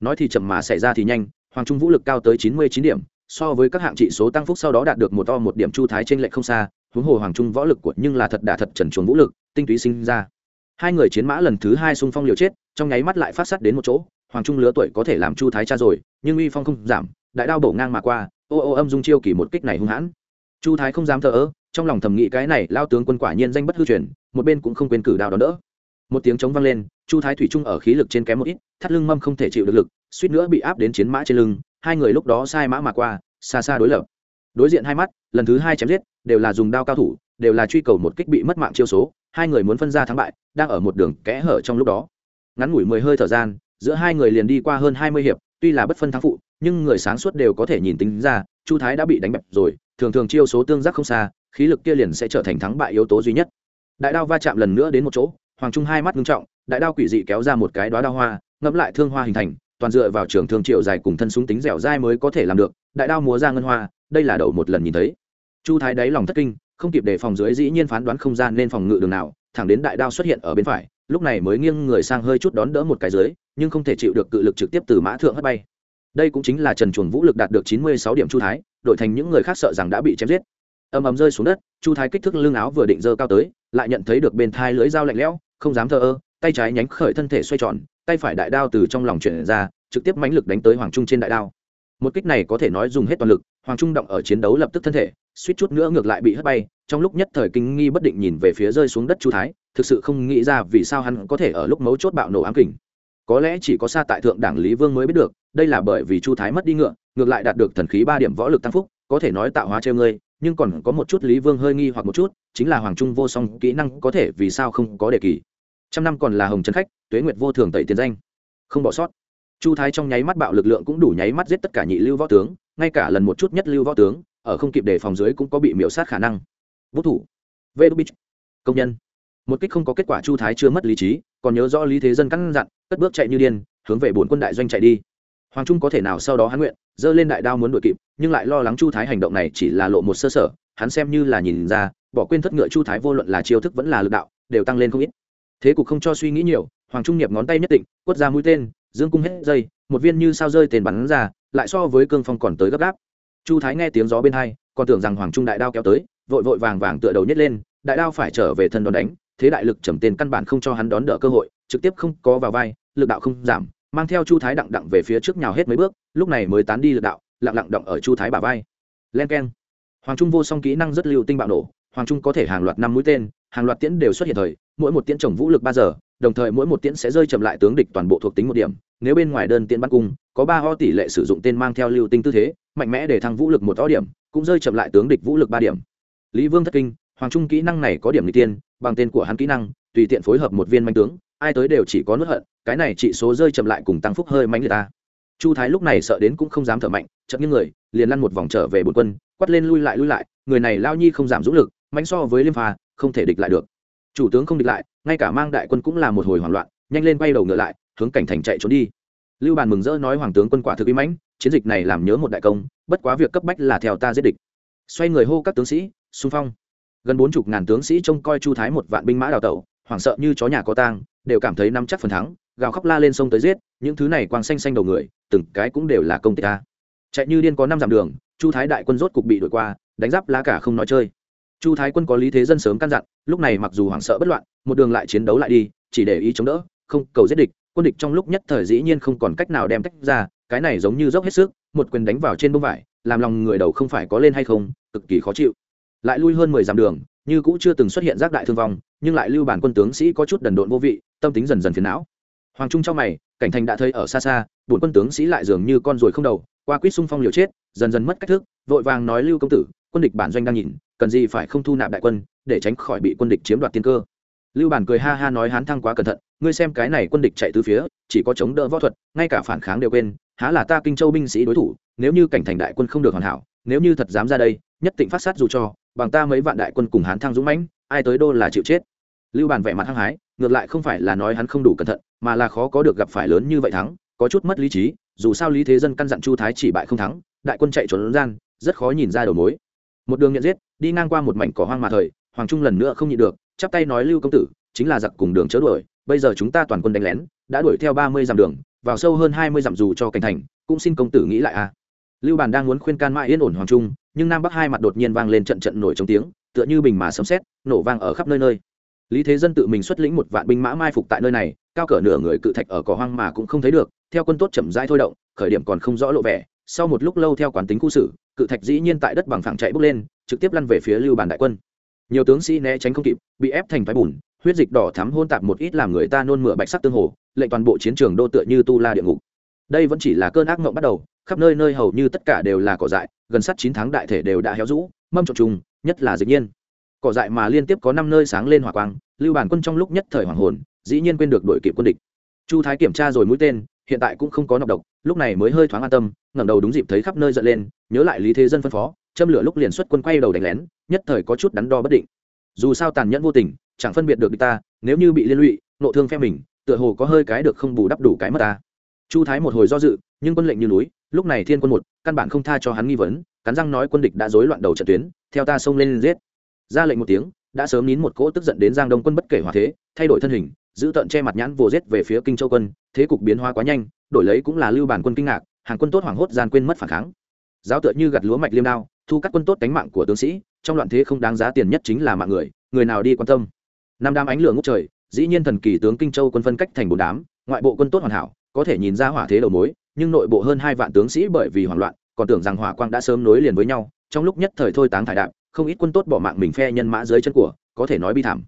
Nói thì chậm mà xảy ra thì nhanh, hoàng trung vũ lực cao tới chín mươi chín điểm, so với các hạng trị số tăng phúc sau đó đạt được một to một điểm chu thái trên lệch không xa, huống hồ hoàng trung võ lực của nhưng là thật đà thật trần chuồng vũ lực, tinh túy sinh ra. Hai người chiến mã lần thứ hai xung phong liều chết trong nháy mắt lại phát sát đến một chỗ, hoàng trung lứa tuổi có thể làm chu thái cha rồi, nhưng uy phong không giảm, đại đao bổ ngang mà qua, ô ô âm dung chiêu kỳ một kích này hung hãn. Chu thái không dám thờ ơ, trong lòng thầm nghĩ cái này lao tướng quân quả nhiên danh bất hư truyền, một bên cũng không quên cử đao đón đỡ. Một tiếng chống vang lên, chu thái thủy trung ở khí lực trên kém một ít, thắt lưng mâm không thể chịu được lực, suýt nữa bị áp đến chiến mã trên lưng, hai người lúc đó sai mã mà qua, xa xa đối lập. Đối diện hai mắt, lần thứ hai chém giết, đều là dùng đao cao thủ, đều là truy cầu một kích bị mất mạng chiêu số, hai người muốn phân ra thắng bại, đang ở một đường kẽ hở trong lúc đó ngắn ngủi mười hơi thở gian, giữa hai người liền đi qua hơn hai mươi hiệp, tuy là bất phân thắng phụ, nhưng người sáng suốt đều có thể nhìn tính ra, chu thái đã bị đánh bẹp rồi, thường thường chiêu số tương giác không xa, khí lực kia liền sẽ trở thành thắng bại yếu tố duy nhất. Đại đao va chạm lần nữa đến một chỗ, hoàng trung hai mắt ngưng trọng, đại đao quỷ dị kéo ra một cái đoá đao hoa, ngẫm lại thương hoa hình thành, toàn dựa vào trường thương triệu dài cùng thân súng tính dẻo dai mới có thể làm được, đại đao múa ra ngân hoa, đây là đầu một lần nhìn thấy. Chu thái đáy lòng thất kinh, không kịp đề phòng dưới dĩ nhiên phán đoán không gian nên phòng ngự đường nào, thẳng đến đại đao xuất hiện ở bên phải lúc này mới nghiêng người sang hơi chút đón đỡ một cái dưới, nhưng không thể chịu được cự lực trực tiếp từ mã thượng hất bay. Đây cũng chính là trần chuồn vũ lực đạt được chín mươi sáu điểm chu thái, đổi thành những người khác sợ rằng đã bị chém giết. Ầm ầm rơi xuống đất, chu thái kích thước lưng áo vừa định dơ cao tới, lại nhận thấy được bên thai lưới dao lạnh lẽo, không dám thờ ơ, tay trái nhánh khởi thân thể xoay tròn, tay phải đại đao từ trong lòng chuyển ra, trực tiếp mãnh lực đánh tới hoàng trung trên đại đao. Một kích này có thể nói dùng hết toàn lực, hoàng trung động ở chiến đấu lập tức thân thể, suýt chút nữa ngược lại bị hất bay, trong lúc nhất thời kinh nghi bất định nhìn về phía rơi xuống đất chu thái thực sự không nghĩ ra vì sao hắn có thể ở lúc mấu chốt bạo nổ ám kình. Có lẽ chỉ có xa tại thượng đảng lý vương mới biết được, đây là bởi vì chu thái mất đi ngựa, ngược lại đạt được thần khí ba điểm võ lực tăng phúc, có thể nói tạo hóa treo ngươi, nhưng còn có một chút lý vương hơi nghi hoặc một chút, chính là hoàng trung vô song kỹ năng có thể vì sao không có đề kỳ. Trăm năm còn là hồng trấn khách, tuế nguyệt vô thường tẩy tiền danh. Không bỏ sót. Chu thái trong nháy mắt bạo lực lượng cũng đủ nháy mắt giết tất cả nhị lưu võ tướng, ngay cả lần một chút nhất lưu võ tướng, ở không kịp đề phòng dưới cũng có bị miễu sát khả năng. Vũ thủ. Vê đu công nhân một kích không có kết quả chu thái chưa mất lý trí, còn nhớ rõ lý thế dân căn dặn, cất bước chạy như điên, hướng về bốn quân đại doanh chạy đi. Hoàng trung có thể nào sau đó hắn nguyện, giơ lên đại đao muốn đuổi kịp, nhưng lại lo lắng chu thái hành động này chỉ là lộ một sơ sở, hắn xem như là nhìn ra, bỏ quên thất ngựa chu thái vô luận là chiêu thức vẫn là lực đạo, đều tăng lên không ít. Thế cục không cho suy nghĩ nhiều, hoàng trung nghiệp ngón tay nhất định quất ra mũi tên, dương cung hết dây, một viên như sao rơi tên bắn ra, lại so với cương phong còn tới gấp gáp. Chu thái nghe tiếng gió bên hai, còn tưởng rằng hoàng trung đại đao kéo tới, vội vội vàng vàng tựa đầu nhét lên, đại đao phải trở về thân đòn đánh thế đại lực trầm tên căn bản không cho hắn đón đỡ cơ hội, trực tiếp không có vào vai, lực đạo không giảm, mang theo chu thái đặng đặng về phía trước nhào hết mấy bước, lúc này mới tán đi lực đạo, lặng lặng động ở chu thái bả vai. Len k hoàng trung vô song kỹ năng rất lưu tinh bạo nổ, hoàng trung có thể hàng loạt năm mũi tên, hàng loạt tiễn đều xuất hiện thời, mỗi một tiễn trồng vũ lực ba giờ, đồng thời mỗi một tiễn sẽ rơi chậm lại tướng địch toàn bộ thuộc tính một điểm, nếu bên ngoài đơn tiễn bắn cung, có ba ho tỷ lệ sử dụng tên mang theo lưu tinh tư thế, mạnh mẽ để thăng vũ lực một to điểm, cũng rơi chậm lại tướng địch vũ lực ba điểm. Lý vương thất kinh, hoàng trung kỹ năng này có điểm n tiên bằng tên của hắn kỹ năng, tùy tiện phối hợp một viên manh tướng, ai tới đều chỉ có nuốt hận, cái này trị số rơi chậm lại cùng tăng phúc hơi mạnh người ta. Chu thái lúc này sợ đến cũng không dám thở mạnh chậm những người, liền lăn một vòng trở về bột quân quắt lên lui lại lui lại, người này lao nhi không giảm dũng lực mạnh so với liêm pha không thể địch lại được. Chủ tướng không địch lại, ngay cả mang đại quân cũng là một hồi hoảng loạn, nhanh lên bay đầu ngựa lại, hướng cảnh thành chạy trốn đi. Lưu bàn mừng rỡ nói hoàng tướng quân quả thực uy mãnh, chiến dịch này làm nhớ một đại công, bất quá việc cấp bách là theo ta giết địch. Xoay người hô các tướng sĩ, xung phong gần bốn chục ngàn tướng sĩ trông coi chu thái một vạn binh mã đào tẩu, hoảng sợ như chó nhà có tang, đều cảm thấy nắm chắc phần thắng, gào khóc la lên sông tới giết, những thứ này quang xanh xanh đầu người, từng cái cũng đều là công tích ta. Chạy như điên có năm dặm đường, chu thái đại quân rốt cục bị đuổi qua, đánh giáp lá cả không nói chơi. Chu thái quân có lý thế dân sớm căn dặn, lúc này mặc dù hoảng sợ bất loạn, một đường lại chiến đấu lại đi, chỉ để ý chống đỡ, không cầu giết địch, quân địch trong lúc nhất thời dĩ nhiên không còn cách nào đem tách ra, cái này giống như dốc hết sức, một quyền đánh vào trên bông vải, làm lòng người đầu không phải có lên hay không, cực kỳ khó chịu lại lui hơn mười dặm đường, như cũ chưa từng xuất hiện giác đại thương vong, nhưng lại lưu bản quân tướng sĩ có chút đần độn vô vị, tâm tính dần dần phiền não. Hoàng trung trong mày, cảnh thành đã thấy ở xa xa, bổn quân tướng sĩ lại dường như con ruồi không đầu, qua quýt xung phong liều chết, dần dần mất cách thức, vội vàng nói lưu công tử, quân địch bản doanh đang nhìn, cần gì phải không thu nạp đại quân, để tránh khỏi bị quân địch chiếm đoạt tiên cơ. Lưu bản cười ha ha nói hán thăng quá cẩn thận, ngươi xem cái này quân địch chạy từ phía, chỉ có chống đỡ võ thuật, ngay cả phản kháng đều quên, há là ta kinh châu binh sĩ đối thủ, nếu như cảnh thành đại quân không được hoàn hảo, nếu như thật dám ra đây, nhất định phát sát dù cho bằng ta mấy vạn đại quân cùng hán thăng dũng mãnh, ai tới đô là chịu chết lưu Bàn vẻ mặt hăng hái, ngược lại không phải là nói hắn không đủ cẩn thận, mà là khó có được gặp phải lớn như vậy thắng, có chút mất lý trí, dù sao lý thế dân căn dặn chu thái chỉ bại không thắng, đại quân chạy trốn gian, rất khó nhìn ra đầu mối một đường nhận giết, đi ngang qua một mảnh cỏ hoang mà thời, hoàng trung lần nữa không nhịn được, chắp tay nói lưu công tử, chính là giặc cùng đường chớ đuổi, bây giờ chúng ta toàn quân đánh lén, đã đuổi theo ba mươi dặm đường, vào sâu hơn hai mươi dặm dù cho cảnh thành, cũng xin công tử nghĩ lại a à lưu bàn đang muốn khuyên can mãi yên ổn hoàng trung, nhưng nam bắc hai mặt đột nhiên vang lên trận trận nổi trong tiếng, tựa như bình mà sấm sét, nổ vang ở khắp nơi nơi. Lý thế dân tự mình xuất lĩnh một vạn binh mã mai phục tại nơi này, cao cỡ nửa người cự thạch ở cỏ hoang mà cũng không thấy được, theo quân tốt chậm rãi thôi động, khởi điểm còn không rõ lộ vẻ. Sau một lúc lâu theo quán tính khu sử cự thạch dĩ nhiên tại đất bằng phẳng chạy bước lên, trực tiếp lăn về phía lưu bàn đại quân. Nhiều tướng sĩ né tránh không kịp, bị ép thành thoái bùn, huyết dịch đỏ thắm hôn tạp một ít làm người ta nôn mửa bạch sắc tương hồ, lệnh toàn bộ chiến trường đô tựa như tu la địa ngục. Đây vẫn chỉ là cơn ác mộng bắt đầu khắp nơi nơi hầu như tất cả đều là cỏ dại, gần sát chín tháng đại thể đều đã héo rũ, mâm trộn trùng nhất là dịch nhiên. Cỏ dại mà liên tiếp có năm nơi sáng lên hỏa quang, lưu bản quân trong lúc nhất thời hoàng hồn, dĩ nhiên quên được đội kịp quân địch. Chu thái kiểm tra rồi mũi tên, hiện tại cũng không có nọc độc, lúc này mới hơi thoáng an tâm, ngẩng đầu đúng dịp thấy khắp nơi giận lên, nhớ lại lý thế dân phân phó, châm lửa lúc liền xuất quân quay đầu đánh lén, nhất thời có chút đắn đo bất định. Dù sao tàn nhẫn vô tình, chẳng phân biệt được địch ta, nếu như bị liên lụy, nộ thương phe mình, tựa hồ có hơi cái được không bù đắp đủ cái mất ta. Chu thái một hồi do dự, nhưng quân lệnh như núi lúc này thiên quân một, căn bản không tha cho hắn nghi vấn, cắn răng nói quân địch đã rối loạn đầu trận tuyến, theo ta xông lên giết. Ra lệnh một tiếng, đã sớm nín một cỗ tức giận đến giang đông quân bất kể hòa thế, thay đổi thân hình, giữ tận che mặt nhãn vồ giết về phía kinh châu quân, thế cục biến hóa quá nhanh, đổi lấy cũng là lưu bản quân kinh ngạc, hàng quân tốt hoảng hốt gian quên mất phản kháng. Giáo tựa như gặt lúa mạch liêm đao, thu các quân tốt đánh mạng của tướng sĩ, trong loạn thế không đáng giá tiền nhất chính là mạng người người nào đi quan tâm. Năm đám ánh lửa ngốc trời, dĩ nhiên thần kỳ tướng kinh châu quân phân cách thành bốn đám, ngoại bộ quân tốt hoàn hảo, có thể nhìn ra hỏa thế đầu mối nhưng nội bộ hơn hai vạn tướng sĩ bởi vì hoảng loạn, còn tưởng rằng hỏa quang đã sớm nối liền với nhau, trong lúc nhất thời thôi táng thải đạp, không ít quân tốt bỏ mạng mình phe nhân mã dưới chân của, có thể nói bi thảm.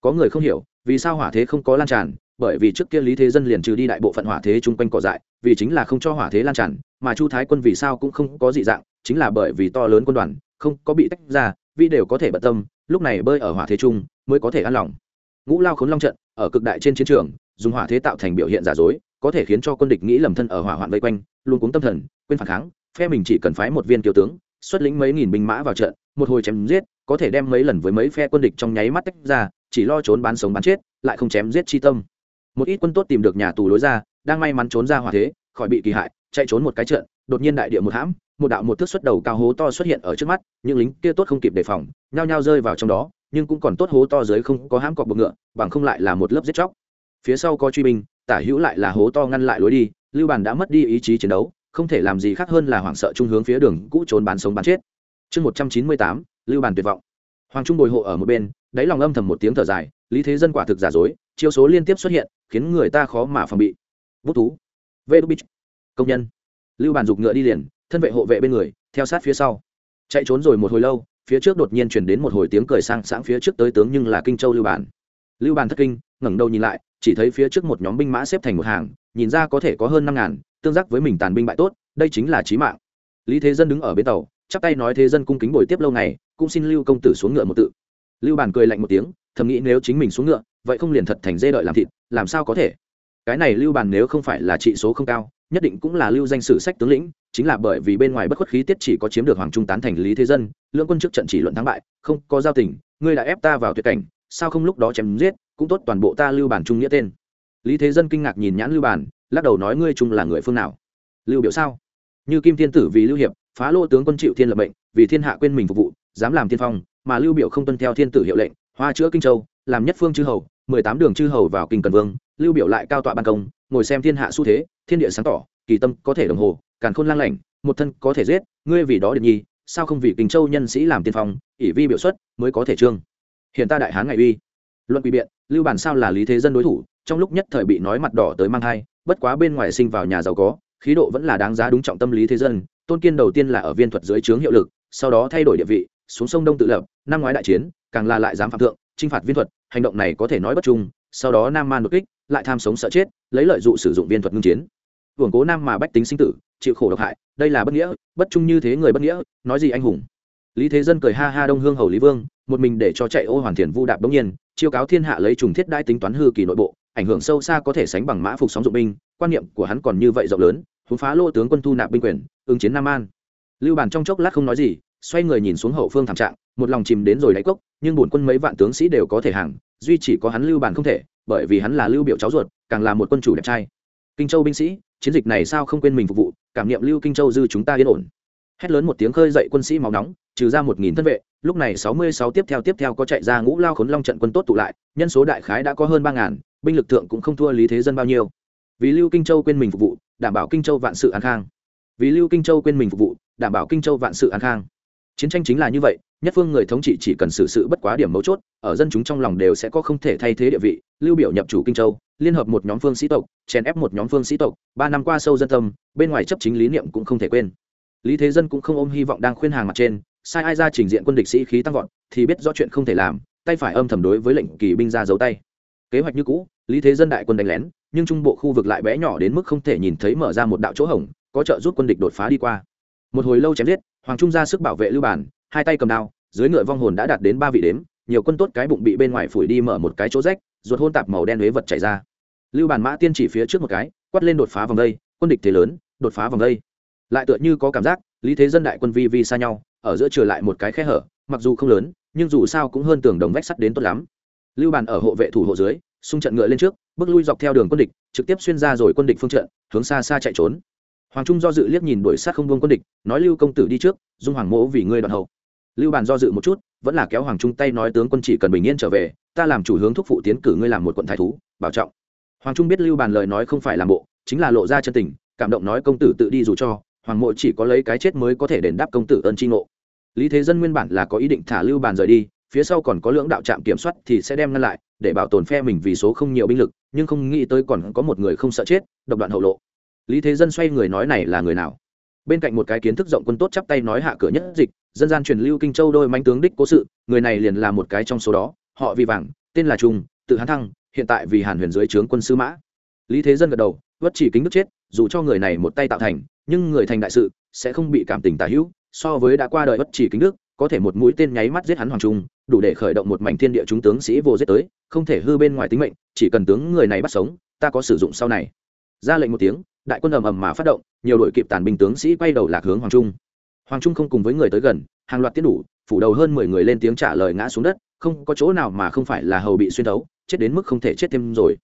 Có người không hiểu, vì sao hỏa thế không có lan tràn, bởi vì trước kia lý thế dân liền trừ đi đại bộ phận hỏa thế chung quanh cỏ dại, vì chính là không cho hỏa thế lan tràn, mà chu thái quân vì sao cũng không có dị dạng, chính là bởi vì to lớn quân đoàn, không có bị tách ra, vì đều có thể bận tâm, lúc này bơi ở hỏa thế chung mới có thể an lòng. Ngũ lao khốn long trận, ở cực đại trên chiến trường, dùng hỏa thế tạo thành biểu hiện giả dối có thể khiến cho quân địch nghĩ lầm thân ở hỏa hoạn vây quanh, luôn cuống tâm thần, quên phản kháng, phe mình chỉ cần phái một viên kiều tướng, xuất lĩnh mấy nghìn binh mã vào trận, một hồi chém giết, có thể đem mấy lần với mấy phe quân địch trong nháy mắt tách ra, chỉ lo trốn bán sống bán chết, lại không chém giết chi tâm. Một ít quân tốt tìm được nhà tù lối ra, đang may mắn trốn ra hỏa thế, khỏi bị kỳ hại, chạy trốn một cái trận, đột nhiên đại địa một hãm, một đạo một thước xuất đầu cao hố to xuất hiện ở trước mắt, những lính kia tốt không kịp đề phòng, nhao nhao rơi vào trong đó, nhưng cũng còn tốt hố to dưới không có hãm cọp bụng ngựa, bằng không lại là một lớp giết chóc. Phía sau có truy binh tả hữu lại là hố to ngăn lại lối đi, lưu bàn đã mất đi ý chí chiến đấu, không thể làm gì khác hơn là hoảng sợ trung hướng phía đường cũ trốn bán sống bán chết. Chương một trăm chín mươi tám, lưu bàn tuyệt vọng. Hoàng trung bồi hộ ở một bên, đáy lòng âm thầm một tiếng thở dài, lý thế dân quả thực giả dối, chiêu số liên tiếp xuất hiện, khiến người ta khó mà phòng bị. Bút thú. Vê đu bích công nhân. Lưu bàn giục ngựa đi liền, thân vệ hộ vệ bên người, theo sát phía sau. Chạy trốn rồi một hồi lâu, phía trước đột nhiên chuyển đến một hồi tiếng cười sang sáng phía trước tới tướng nhưng là kinh châu lưu bản lưu bàn thất kinh, ngẩng đầu nhìn lại, chỉ thấy phía trước một nhóm binh mã xếp thành một hàng, nhìn ra có thể có hơn năm ngàn, tương giác với mình tàn binh bại tốt, đây chính là trí mạng. Lý thế dân đứng ở bên tàu, chắp tay nói thế dân cung kính bồi tiếp lâu ngày, cũng xin lưu công tử xuống ngựa một tự. Lưu bàn cười lạnh một tiếng, thầm nghĩ nếu chính mình xuống ngựa, vậy không liền thật thành dê đợi làm thịt, làm sao có thể? Cái này lưu bàn nếu không phải là trị số không cao, nhất định cũng là lưu danh sử sách tướng lĩnh, chính là bởi vì bên ngoài bất khuất khí tiết chỉ có chiếm được hoàng trung tán thành lý thế dân, lưỡng quân trước trận chỉ luận thắng bại, không có giao tình, ngươi đã ép ta vào tuyệt cảnh sao không lúc đó chém giết, cũng tốt toàn bộ ta lưu bản trung nghĩa tên. Lý thế dân kinh ngạc nhìn nhãn lưu bản, lắc đầu nói ngươi trung là người phương nào? Lưu biểu sao? Như kim thiên tử vì lưu hiệp, phá lô tướng quân chịu thiên lập mệnh, vì thiên hạ quên mình phục vụ, dám làm tiên phong, mà lưu biểu không tuân theo thiên tử hiệu lệnh, hoa chữa kinh châu, làm nhất phương chư hầu, mười tám đường chư hầu vào kinh cần vương, lưu biểu lại cao tọa ban công, ngồi xem thiên hạ xu thế, thiên địa sáng tỏ, kỳ tâm có thể đồng hồ, càn khôn lang lảnh một thân có thể giết, ngươi vì đó điện nhi, sao không vì kinh châu nhân sĩ làm tiên phong, ỷ vi biểu xuất mới có thể trương? Hiện ta đại hán ngày uy. Luận quy biện, lưu bản sao là lý thế dân đối thủ, trong lúc nhất thời bị nói mặt đỏ tới mang thai, bất quá bên ngoài sinh vào nhà giàu có, khí độ vẫn là đáng giá đúng trọng tâm lý thế dân, tôn kiên đầu tiên là ở viên thuật dưới trướng hiệu lực, sau đó thay đổi địa vị, xuống sông đông tự lập, năm ngoái đại chiến, càng là lại dám phạm thượng, chinh phạt viên thuật, hành động này có thể nói bất trung, sau đó nam man đột kích, lại tham sống sợ chết, lấy lợi dụng sử dụng viên thuật ngưng chiến. Hưởng cố nam mà bách tính sinh tử, chịu khổ độc hại, đây là bất nghĩa, bất trung như thế người bất nghĩa, nói gì anh hùng? Lý thế dân cười ha ha đông hương hầu lý vương một mình để cho chạy ô hoàn thiền vu đạp đông nhiên, chiêu cáo thiên hạ lấy trùng thiết đai tính toán hư kỳ nội bộ, ảnh hưởng sâu xa có thể sánh bằng mã phục sóng dụng binh, quan niệm của hắn còn như vậy rộng lớn húng phá lô tướng quân thu nạp binh quyền, ứng chiến nam an. Lưu bàn trong chốc lát không nói gì, xoay người nhìn xuống hậu phương thảm trạng, một lòng chìm đến rồi đáy cốc, nhưng bổn quân mấy vạn tướng sĩ đều có thể hàng, duy chỉ có hắn lưu bàn không thể, bởi vì hắn là lưu biểu cháu ruột, càng là một quân chủ đẹp trai. Kinh châu binh sĩ, chiến dịch này sao không quên mình phục vụ, cảm niệm lưu kinh châu dư chúng ta yên ổn. Hét lớn một tiếng khơi dậy quân sĩ máu nóng, trừ ra một nghìn thân vệ lúc này sáu mươi sáu tiếp theo tiếp theo có chạy ra ngũ lao khốn long trận quân tốt tụ lại, nhân số đại khái đã có hơn ba ngàn, binh lực thượng cũng không thua lý thế dân bao nhiêu. Vì lưu kinh châu quên mình phục vụ, đảm bảo kinh châu vạn sự an khang. Vì lưu kinh châu quên mình phục vụ, đảm bảo kinh châu vạn sự an khang. Chiến tranh chính là như vậy, nhất phương người thống trị chỉ cần xử sự bất quá điểm mấu chốt, ở dân chúng trong lòng đều sẽ có không thể thay thế địa vị. Lưu biểu nhập chủ kinh châu, liên hợp một nhóm phương sĩ tộc, chèn ép một nhóm phương sĩ tộc, ba năm qua sâu dân tâm, bên ngoài chấp chính lý niệm cũng không thể quên. Lý thế dân cũng không ôm hy vọng đang khuyên hàng mặt trên sai ai ra trình diện quân địch sĩ khí tăng vọt thì biết rõ chuyện không thể làm, tay phải âm thầm đối với lệnh kỳ binh ra giấu tay. Kế hoạch như cũ, lý thế dân đại quân đánh lén, nhưng trung bộ khu vực lại bé nhỏ đến mức không thể nhìn thấy mở ra một đạo chỗ hổng, có trợ giúp quân địch đột phá đi qua. Một hồi lâu chém giết, hoàng trung ra sức bảo vệ lưu bản, hai tay cầm đao, dưới ngựa vong hồn đã đạt đến ba vị đếm, nhiều quân tốt cái bụng bị bên ngoài phủi đi mở một cái chỗ rách, ruột hôn tạp màu đen huế vật chảy ra. Lưu bản mã tiên chỉ phía trước một cái, quát lên đột phá vòng đây, quân địch thế lớn, đột phá vòng đây. Lại tựa như có cảm giác, lý thế dân đại quân vi vi xa nhau ở giữa trở lại một cái khe hở, mặc dù không lớn, nhưng dù sao cũng hơn tường đồng vách sắt đến tốt lắm. Lưu bàn ở hộ vệ thủ hộ dưới, xung trận ngựa lên trước, bước lui dọc theo đường quân địch, trực tiếp xuyên ra rồi quân địch phương trận, hướng xa xa chạy trốn. Hoàng trung do dự liếc nhìn đuổi sát không buông quân địch, nói lưu công tử đi trước, dung hoàng mỗ vì ngươi đoạn hậu. Lưu bàn do dự một chút, vẫn là kéo hoàng trung tay nói tướng quân chỉ cần bình yên trở về, ta làm chủ hướng thúc phụ tiến cử ngươi làm một quận thái thú, bảo trọng. Hoàng trung biết lưu bàn lời nói không phải làm bộ, chính là lộ ra chân tình, cảm động nói công tử tự đi dù cho, hoàng mộ chỉ có lấy cái chết mới có thể đền đáp công tử ơn tri ngộ lý thế dân nguyên bản là có ý định thả lưu bàn rời đi, phía sau còn có lưỡng đạo trạm kiểm soát thì sẽ đem ngăn lại, để bảo tồn phe mình vì số không nhiều binh lực, nhưng không nghĩ tới còn có một người không sợ chết, độc đoạn hậu lộ. Lý thế dân xoay người nói này là người nào? Bên cạnh một cái kiến thức rộng quân tốt chắp tay nói hạ cửa nhất dịch, dân gian truyền lưu kinh châu đôi manh tướng đích cố sự, người này liền là một cái trong số đó, họ vì vàng, tên là trung, tự hán thăng, hiện tại vì hàn huyền dưới trướng quân sư mã. Lý thế dân gật đầu, vất chỉ kính đức chết, dù cho người này một tay tạo thành, nhưng người thành đại sự, sẽ không bị cảm tình tả hữu so với đã qua đời bất chỉ kính đức, có thể một mũi tên nháy mắt giết hắn hoàng trung, đủ để khởi động một mảnh thiên địa chúng tướng sĩ vô giết tới, không thể hư bên ngoài tính mệnh, chỉ cần tướng người này bắt sống, ta có sử dụng sau này. Ra lệnh một tiếng, đại quân ầm ầm mà phát động, nhiều đội kịp tàn binh tướng sĩ quay đầu lạc hướng hoàng trung. Hoàng trung không cùng với người tới gần, hàng loạt tiết đủ, phủ đầu hơn mười người lên tiếng trả lời ngã xuống đất, không có chỗ nào mà không phải là hầu bị xuyên thấu, chết đến mức không thể chết thêm rồi.